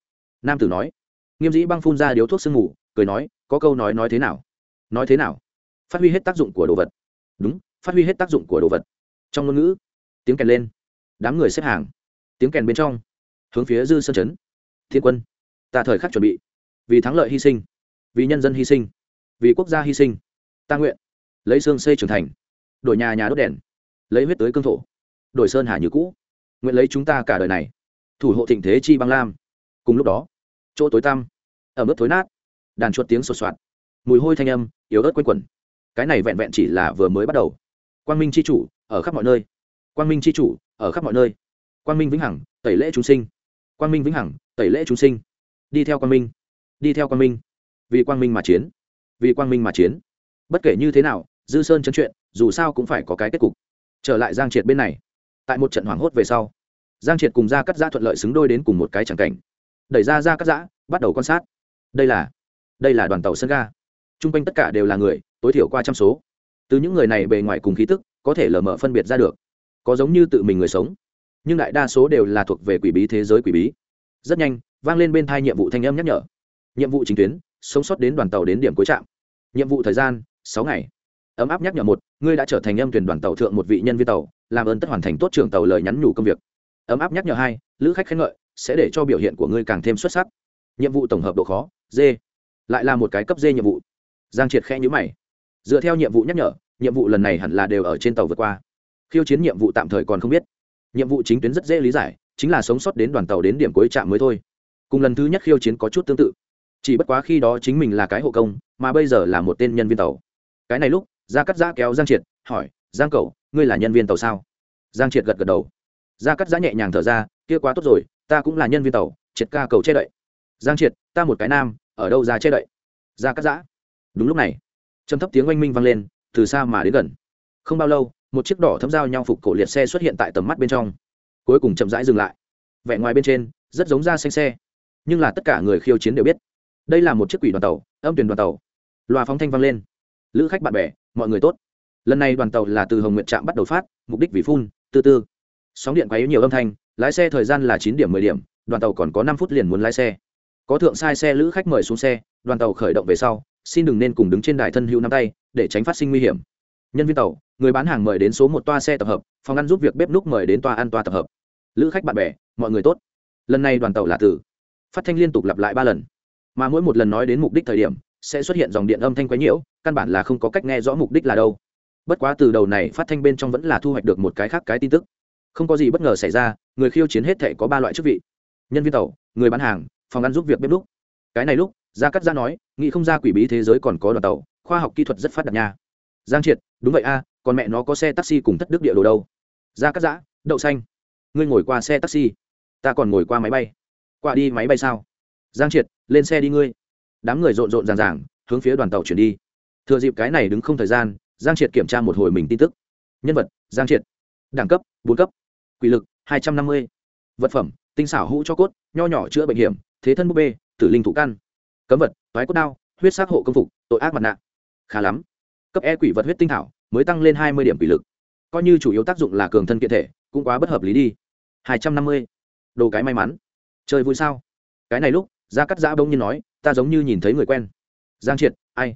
Nam tử nói nghiêm dĩ băng phun ra điếu thuốc sương ngủ cười nói, có câu nói nói thế nào? Nói thế nào? Phát huy hết tác dụng của đồ vật. Đúng, phát huy hết tác dụng của đồ vật. Trong ngôn ngữ, tiếng kèn lên. Đám người xếp hàng. Tiếng kèn bên trong, hướng phía dư sơn chấn. Thiên quân, ta thời khắc chuẩn bị. Vì thắng lợi hy sinh, vì nhân dân hy sinh, vì quốc gia hy sinh, ta nguyện lấy xương xây trưởng thành, đổi nhà nhà đốt đèn, lấy huyết tới cương thổ, đổi sơn hà như cũ. Nguyện lấy chúng ta cả đời này, thủ hộ thịnh thế chi băng lam. Cùng lúc đó chỗ tối tăm, ở mức thối nát, đàn chuột tiếng sột soạt, mùi hôi thanh âm, yếu ớt quanh quẩn. Cái này vẹn vẹn chỉ là vừa mới bắt đầu. Quang minh c h i chủ, ở khắp mọi nơi. Quang minh c h i chủ, ở khắp mọi nơi. Quang minh vĩnh hằng, tẩy lễ chúng sinh. Quang minh vĩnh hằng, tẩy lễ chúng sinh. Đi theo quang minh, đi theo quang minh. Vì quang minh mà chiến, vì quang minh mà chiến. Bất kể như thế nào, dư sơn chấn chuyện, dù sao cũng phải có cái kết cục. Trở lại giang triệt bên này. Tại một trận hoảng hốt về sau, giang triệt cùng ra cắt gia thuận lợi xứng đôi đến cùng một cái chẳng cảnh đẩy ra ra các giã, bắt đầu quan sát. Đây là đây là đoàn tàu sân ga. T r u n g quanh tất cả đều là người, tối thiểu qua trăm số. Từ những người này bề ngoài cùng khí tức, có thể lờ mờ phân biệt ra được. Có giống như tự mình người sống. Nhưng đại đa số đều là thuộc về quỷ bí thế giới quỷ bí. Rất nhanh, vang lên bên thai nhiệm vụ thanh âm nhắc nhở. Nhiệm vụ chính tuyến, sống sót đến đoàn tàu đến điểm cuối trạm. Nhiệm vụ thời gian, sáu ngày. Ấm áp nhắc nhở một, ngươi đã trở thành âm thuyền đoàn tàu thượng một vị nhân viên tàu, làm ơn tất hoàn thành tốt trường tàu lời nhắn nhủ công việc. Ấm áp nhắc nhở hai, lữ khách khen ngợi sẽ để cho biểu hiện của ngươi càng thêm xuất sắc. Nhiệm vụ tổng hợp độ khó, d. Lại là một cái cấp d nhiệm vụ. Giang triệt khẽ nhữ mày. Dựa theo nhiệm vụ nhắc nhở, nhiệm vụ lần này hẳn là đều ở trên tàu vượt qua. Khiêu chiến nhiệm vụ tạm thời còn không biết. Nhiệm vụ chính tuyến rất dễ lý giải, chính là sống sót đến đoàn tàu đến điểm cuối trạm mới thôi. Cùng lần thứ nhất khiêu chiến có chút tương tự. Chỉ bất quá khi đó chính mình là cái hộ công, mà bây giờ là một tên nhân viên tàu. Cái này lúc, gia cắt giã kéo giang triệt, hỏi, giang cậu, ngươi là nhân viên tàu sao? Giang triệt gật gật đầu. Gia cắt giã nhẹ nhàng thở ra, kia quá tốt rồi ta cũng là nhân viên tàu, triệt ca cầu che đậy. Giang triệt, ta một cái nam, ở đâu ra che đậy? Ra cắt giã. Đúng lúc này, trầm thấp tiếng oanh minh vang lên, từ xa mà đến gần. Không bao lâu, một chiếc đỏ thấm dao nhau phục cổ liệt xe xuất hiện tại tầm mắt bên trong. Cuối cùng chậm rãi dừng lại. Vẻ ngoài bên trên, rất giống da xanh xe. Nhưng là tất cả người khiêu chiến đều biết, đây là một chiếc quỷ đoàn tàu, âm tuyển đoàn tàu. Loa phóng thanh vang lên. Lữ khách bạn bè, mọi người tốt. Lần này đoàn tàu là từ hồng nguyện trạm bắt đầu phát, mục đích vì phun tư tư sóng điện quấy nhiều âm thanh lái xe thời gian là chín điểm mười điểm, đoàn tàu còn có năm phút liền muốn lái xe. Có thượng sai xe lữ khách mời xuống xe, đoàn tàu khởi động về sau, xin đừng nên cùng đứng trên đài thân hữu nắm tay, để tránh phát sinh nguy hiểm. Nhân viên tàu, người bán hàng mời đến số một toa xe tập hợp, phòng ăn giúp việc bếp núc mời đến toa ăn toa tập hợp. Lữ khách bạn bè, mọi người tốt. Lần này đoàn tàu là từ phát thanh liên tục lặp lại ba lần. Mà mỗi một lần nói đến mục đích thời điểm, sẽ xuất hiện dòng điện âm thanh quấy nhiễu, căn bản là không có cách nghe rõ mục đích là đâu. Bất quá từ đầu này, phát thanh bên trong vẫn là thu hoạch được một cái khác cái tin tức không có gì bất ngờ xảy ra, người khiêu chiến hết thể có ba loại chức vị. Nhân viên tàu, người bán hàng, phòng ăn giúp việc bếp lúc cái này lúc, gia cắt gia nói, nghĩ không ra quỷ bí thế giới còn có đoàn tàu, khoa học kỹ thuật rất phát đạt nha. Giang triệt, đúng vậy a, còn mẹ nó có xe taxi cùng thất đức địa đồ đâu. Gia cắt giã, đậu xanh. Ngươi ngồi qua xe taxi. Ta còn ngồi qua máy bay. Qua đi máy bay sao? Giang triệt, lên xe đi ngươi. Đám người rộn rộn ràng ràng, hướng phía đoàn tàu chuyển đi. Thừa dịp cái này đứng không thời gian, giang triệt kiểm tra một hồi mình tin tức. Nhân vật, giang triệt đẳng cấp, bốn cấp, quỷ lực, hai trăm năm mươi, vật phẩm, tinh xảo hũ cho cốt, nho nhỏ chữa bệnh hiểm, thế thân búp bê, tử linh thủ căn cấm vật, toái cốt đao, huyết sát hộ công phục, tội ác mặt nạ. Khá lắm. Cấp e quỷ vật huyết tinh thảo, mới tăng lên hai mươi điểm quỷ lực. Coi như chủ yếu tác dụng là cường thân kiện thể, cũng quá bất hợp lý đi. hai trăm năm mươi. Đồ cái may mắn. Chơi vui sao? Cái này lúc, gia cắt giã bỗng nhiên nói, ta giống như nhìn thấy người quen. Giang triệt, ai?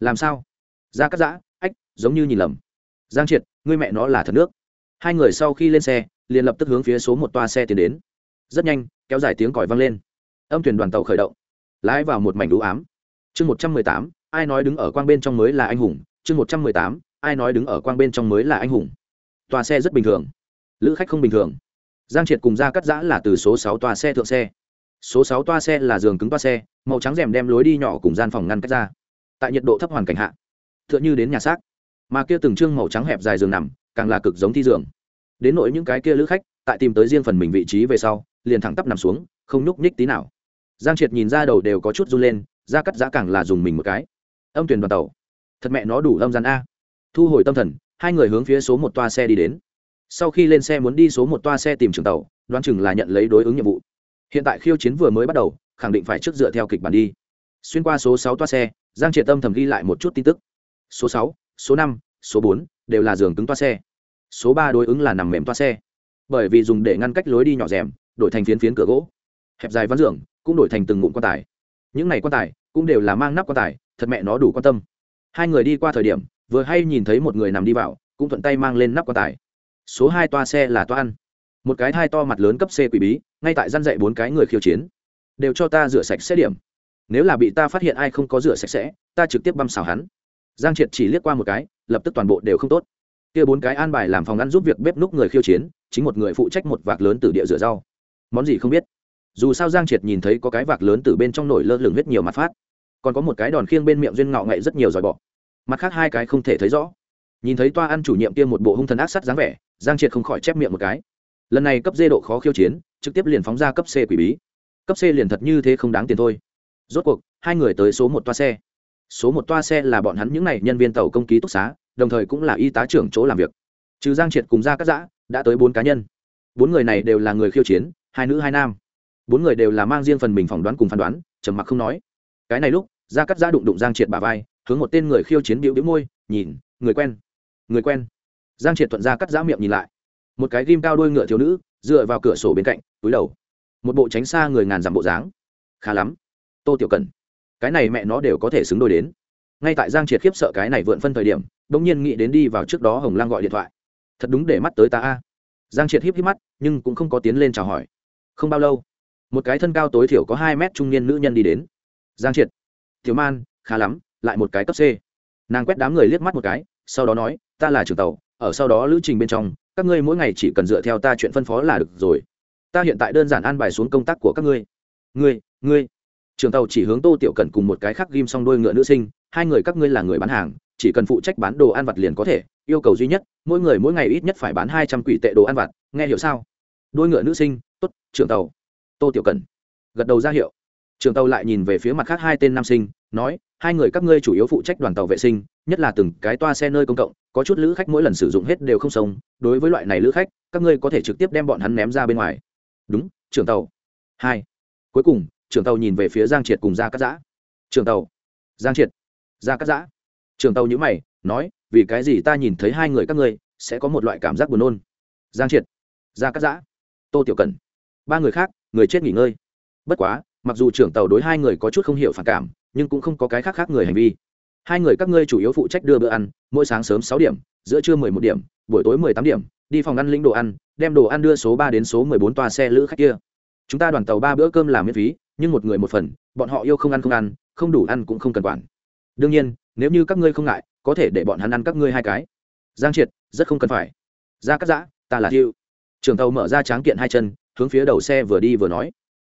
Làm sao? Gia cắt giã, ách, giống như nhìn lầm. Giang triệt, ngươi mẹ nó là thật nước hai người sau khi lên xe, liền lập tức hướng phía số một toa xe tiến đến. Rất nhanh, kéo dài tiếng còi vang lên. Âm thuyền đoàn tàu khởi động. Lái vào một mảnh đũ ám. Chương một trăm mười tám, ai nói đứng ở quang bên trong mới là anh hùng? Chương một trăm mười tám, ai nói đứng ở quang bên trong mới là anh hùng? Toa xe rất bình thường. Lữ khách không bình thường. Giang triệt cùng ra cắt giã là từ số sáu toa xe thượng xe. Số sáu toa xe là giường cứng toa xe, màu trắng rèm đem lối đi nhỏ cùng gian phòng ngăn cách ra. Tại nhiệt độ thấp hoàn cảnh hạ t h ư ợ n h ư đến nhà xác. Mà kia từng chương màu trắng hẹp dài giường nằm, càng là cực giống thi giường đến nỗi những cái kia lữ khách, tại tìm tới riêng phần mình vị trí về sau, liền thẳng tắp nằm xuống, không nhúc nhích tí nào. Giang triệt nhìn ra đầu đều có chút run lên, ra cắt giã càng là dùng mình một cái. Âm tuyển đoàn tàu. Thật mẹ nó đủ âm gian a. Thu hồi tâm thần, hai người hướng phía số một toa xe đi đến. Sau khi lên xe muốn đi số một toa xe tìm trường tàu, đoán chừng là nhận lấy đối ứng nhiệm vụ. Hiện tại khiêu chiến vừa mới bắt đầu, khẳng định phải trước dựa theo kịch bản đi. Xuyên qua số sáu toa xe, giang triệt tâm thầm ghi lại một chút tin tức. Số sáu, số năm, số bốn đều là giường cứng toa xe số ba đối ứng là nằm mềm toa xe. Bởi vì dùng để ngăn cách lối đi nhỏ rèm, đổi thành phiến phiến cửa gỗ. Hẹp dài ván giường, cũng đổi thành từng ngụm quan tài. Những này quan tài cũng đều là mang nắp quan tài, thật mẹ nó đủ quan tâm. Hai người đi qua thời điểm, vừa hay nhìn thấy một người nằm đi vào, cũng thuận tay mang lên nắp quan tài. Số hai toa xe là toa ăn. Một cái thai to mặt lớn cấp c quỷ bí, ngay tại gian dạy bốn cái người khiêu chiến. Đều cho ta rửa sạch xe điểm. Nếu là bị ta phát hiện ai không có rửa sạch sẽ, ta trực tiếp băm xào hắn. Giang triệt chỉ liếc qua một cái, lập tức toàn bộ đều không tốt kia bốn cái an bài làm phòng ngăn giúp việc bếp núc người khiêu chiến, chính một người phụ trách một vạc lớn từ địa rửa rau. Món gì không biết. Dù sao giang triệt nhìn thấy có cái vạc lớn từ bên trong nổi lơ lửng huyết nhiều mặt phát. Còn có một cái đòn khiêng bên miệng duyên ngọ ngậy rất nhiều dòi bọ. Mặt khác hai cái không thể thấy rõ. Nhìn thấy toa ăn chủ nhiệm kia một bộ hung thần ác sắt dáng vẻ, giang triệt không khỏi chép miệng một cái. Lần này cấp d độ khó khiêu chiến, trực tiếp liền phóng ra cấp c quỷ bí. Cấp c liền thật như thế không đáng tiền thôi. Rốt cuộc, hai người tới số một toa xe. Số một toa xe là bọn hắn những n à y nhân viên tàu công ký túc xá đồng thời cũng là y tá trưởng chỗ làm việc. Trừ giang triệt cùng ra các giã, đã tới bốn cá nhân. Bốn người này đều là người khiêu chiến, hai nữ hai nam. Bốn người đều là mang riêng phần mình phỏng đoán cùng phán đoán, trầm mặc không nói. Cái này lúc ra cắt giã đụng đụng giang triệt bà vai, hướng một tên người khiêu chiến biểu biểu môi, nhìn, người quen người quen. Giang triệt thuận ra cắt giã miệng nhìn lại. Một cái ghim cao đôi ngựa thiếu nữ, dựa vào cửa sổ bên cạnh, túi đầu. Một bộ tránh xa người ngàn dặm bộ dáng. Khá lắm. Tô tiểu cần. Cái này mẹ nó đều có thể xứng đôi đến. Ngay tại giang triệt khiếp sợ cái này vượn phân thời điểm đ ỗ n g nhiên nghĩ đến đi vào trước đó hồng lang gọi điện thoại. Thật đúng để mắt tới ta a. Giang triệt híp híp mắt, nhưng cũng không có tiến lên chào hỏi. Không bao lâu, một cái thân cao tối thiểu có hai mét trung niên nữ nhân đi đến. Giang triệt thiếu man, khá lắm, lại một cái cấp c. Nàng quét đám người liếc mắt một cái, sau đó nói, ta là trưởng tàu, ở sau đó lữ trình bên trong, các ngươi mỗi ngày chỉ cần dựa theo ta chuyện phân phó là được rồi. Ta hiện tại đơn giản an bài xuống công tác của các ngươi. Ngươi ngươi. Trưởng tàu chỉ hướng tô tiểu cần cùng một cái khác ghim xong đôi ngựa nữ sinh, hai người các ngươi là người bán hàng chỉ cần phụ trách bán đồ ăn vặt liền có thể, yêu cầu duy nhất, mỗi người mỗi ngày ít nhất phải bán hai trăm quỷ tệ đồ ăn vặt, nghe hiểu sao? Đôi ngựa nữ sinh t ố t trưởng tàu. Tô tiểu cần gật đầu ra hiệu. Trưởng tàu lại nhìn về phía mặt khác hai tên nam sinh, nói, hai người các ngươi chủ yếu phụ trách đoàn tàu vệ sinh, nhất là từng cái toa xe nơi công cộng, có chút lữ khách mỗi lần sử dụng hết đều không sống đối với loại này lữ khách, các ngươi có thể trực tiếp đem bọn hắn ném ra bên ngoài. Đúng, trưởng tàu. Hai. Cuối cùng, trưởng tàu nhìn về phía giang triệt cùng ra cắt giã. Trưởng tàu. Giang triệt. Ra cắt giã trưởng tàu nhữ mày, nói, vì cái gì ta nhìn thấy hai người các ngươi, sẽ có một loại cảm giác buồn nôn? Giang triệt, Gia cắt giã, tô tiểu cần ba người khác, người chết nghỉ ngơi. Bất quá, mặc dù trưởng tàu đối hai người có chút không hiểu phản cảm, nhưng cũng không có cái khác khác người hành vi. Hai người các ngươi chủ yếu phụ trách đưa bữa ăn, mỗi sáng sớm sáu điểm, giữa trưa mười một điểm, buổi tối mười tám điểm, đi phòng ăn lĩnh đồ ăn, đem đồ ăn đưa số ba đến số mười bốn toa xe lữ khách kia. Chúng ta đoàn tàu ba bữa cơm làm miễn phí, nhưng một người một phần, bọn họ yêu không ăn không ăn, không đủ ăn cũng không cần quản. Đương nhiên nếu như các ngươi không ngại, có thể để bọn hắn ăn các ngươi hai cái. Giang triệt, rất không cần phải. Ra cắt giã, ta là thiêu trưởng tàu mở ra tráng kiện hai chân, hướng phía đầu xe vừa đi vừa nói.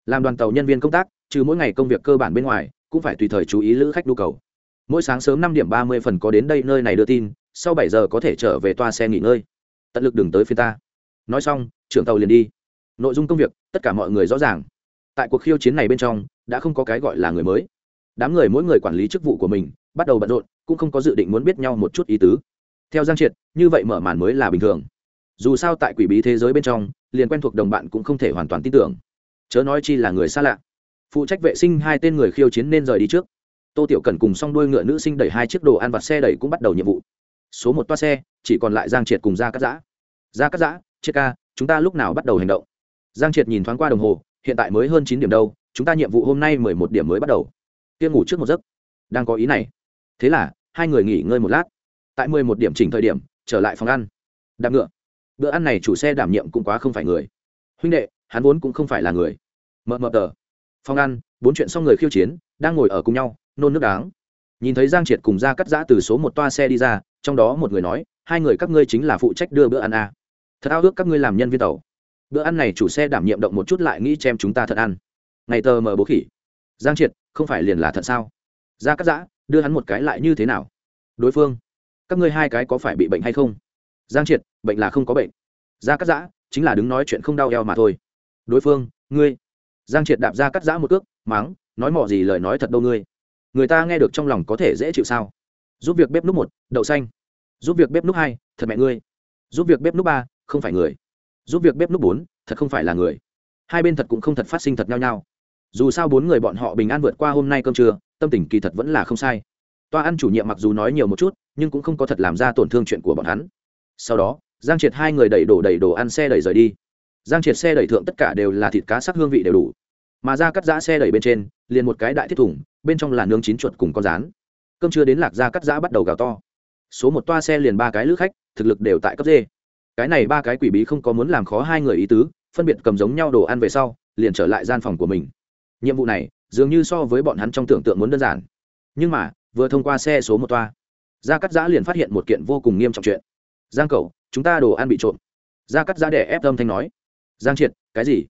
Làm đoàn tàu nhân viên công tác, trừ mỗi ngày công việc cơ bản bên ngoài, cũng phải tùy thời chú ý lữ khách nhu cầu. Mỗi sáng sớm năm điểm ba mươi phần có đến đây nơi này đưa tin, sau bảy giờ có thể trở về toa xe nghỉ ngơi. Tận lực đừng tới phía ta. Nói xong, trưởng tàu liền đi. Nội dung công việc, tất cả mọi người rõ ràng. Tại cuộc khiêu chiến này bên trong, đã không có cái gọi là người mới. Đám người mỗi người quản lý chức vụ của mình bắt đầu bận rộn, cũng không có dự định muốn biết nhau một chút ý tứ. Theo giang triệt, như vậy mở màn mới là bình thường. Dù sao tại quỷ bí thế giới bên trong, liền quen thuộc đồng bạn cũng không thể hoàn toàn tin tưởng. Chớ nói chi là người xa lạ. Phụ trách vệ sinh hai tên người khiêu chiến nên rời đi trước. Tô tiểu cần cùng xong đuôi ngựa nữ sinh đẩy hai chiếc đồ ăn vặt xe đẩy cũng bắt đầu nhiệm vụ. Số một toa xe, chỉ còn lại giang triệt cùng ra cắt giã. Ra cắt giã, triệt ca, chúng ta lúc nào bắt đầu hành động? Giang triệt nhìn thoáng qua đồng hồ, hiện tại mới hơn chín điểm đâu, chúng ta nhiệm vụ hôm nay mười một điểm mới bắt đầu. Tiêm ngủ trước một giấc. Đang có ý này thế là, hai người nghỉ ngơi một lát. Tại mười một điểm chỉnh thời điểm, trở lại phòng ăn. Đạp ngựa. Bữa ăn này chủ xe đảm nhiệm cũng quá không phải người. Huynh đệ, hắn vốn cũng không phải là người. Mờ mờ tờ. Phòng ăn, bốn chuyện xong người khiêu chiến, đang ngồi ở cùng nhau, nôn nước đáng nhìn thấy giang triệt cùng ra cắt giã từ số một toa xe đi ra, trong đó một người nói, hai người các ngươi chính là phụ trách đưa bữa ăn à. thật ao ước các ngươi làm nhân viên tàu. Bữa ăn này chủ xe đảm nhiệm động một chút lại nghĩ chém chúng ta thật ăn. Ngày tờ mờ bố khỉ. Giang triệt, không phải liền là thật sao? Ra cắt giã đưa hắn một cái lại như thế nào? Đối phương, các ngươi hai cái có phải bị bệnh hay không? Giang triệt, bệnh là không có bệnh. Gia cắt giã, chính là đứng nói chuyện không đau eo mà thôi. Đối phương, ngươi. Giang triệt đạp ra cắt giã một cước, mắng, nói mỏ gì lời nói thật đâu ngươi. Người ta nghe được trong lòng có thể dễ chịu sao? Giúp việc bếp núc một, đậu xanh. Giúp việc bếp núc hai, thật mẹ ngươi. Giúp việc bếp núc ba, không phải người. Giúp việc bếp núc bốn, thật không phải là người. Hai bên thật cũng không thật phát sinh thật nhau nhau dù sao bốn người bọn họ bình an vượt qua hôm nay cơm trưa, tâm tình kỳ thật vẫn là không sai. Toa ăn chủ nhiệm mặc dù nói nhiều một chút, nhưng cũng không có thật làm ra tổn thương chuyện của bọn hắn. Sau đó, giang triệt hai người đẩy đổ đầy đồ ăn xe đẩy rời đi. Giang triệt xe đẩy thượng tất cả đều là thịt cá sắc hương vị đều đủ. Mà ra cắt giã xe đẩy bên trên, liền một cái đại thiết thủng bên trong là nướng chín chuột cùng con rán. Cơm chưa đến lạc ra cắt giã bắt đầu gào to. Số một toa xe liền ba cái lữ khách, thực lực đều tại cấp d. Cái này ba cái quỷ bí không có muốn làm khó hai người ý tứ, phân biệt cầm giống nhau đồ ăn về sau, liền trở lại gian phòng của mình nhiệm vụ này, dường như so với bọn hắn trong tưởng tượng muốn đơn giản. Nhưng mà, vừa thông qua xe số một toa, gia cắt giã liền phát hiện một kiện vô cùng nghiêm trọng chuyện. Giang cầu chúng ta đồ ăn bị trộm. Gia cắt giã đẻ ép âm thanh nói. Giang triệt, cái gì?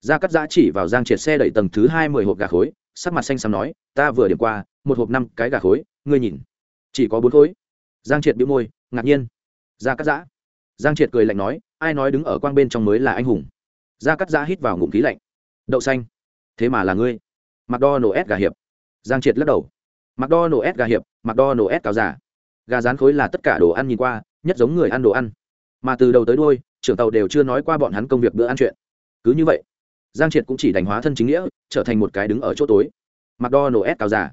Gia cắt giã chỉ vào giang triệt xe đẩy tầng thứ hai mười hộp gà khối, sắc mặt xanh xăm nói, ta vừa điểm qua, một hộp năm cái gà khối, ngươi nhìn. Chỉ có bốn khối. Giang triệt bị môi, ngạc nhiên. Gia cắt giã. Giang triệt cười lạnh nói, ai nói đứng ở quang bên trong mới là anh hùng? Gia cắt giã hít vào ngụm khí lạnh. Đậu xanh thế mà là ngươi. Mặc đo nổ s gà hiệp. Giang triệt lắc đầu. Mặc đo nổ s gà hiệp mặc đo nổ s cáo giả gà rán khối là tất cả đồ ăn nhìn qua, nhất giống người ăn đồ ăn. Mà từ đầu tới đôi trưởng tàu đều chưa nói qua bọn hắn công việc bữa ăn chuyện. Cứ như vậy, giang triệt cũng chỉ đánh hóa thân chính nghĩa, trở thành một cái đứng ở chỗ tối. Mặc đo nổ s cáo giả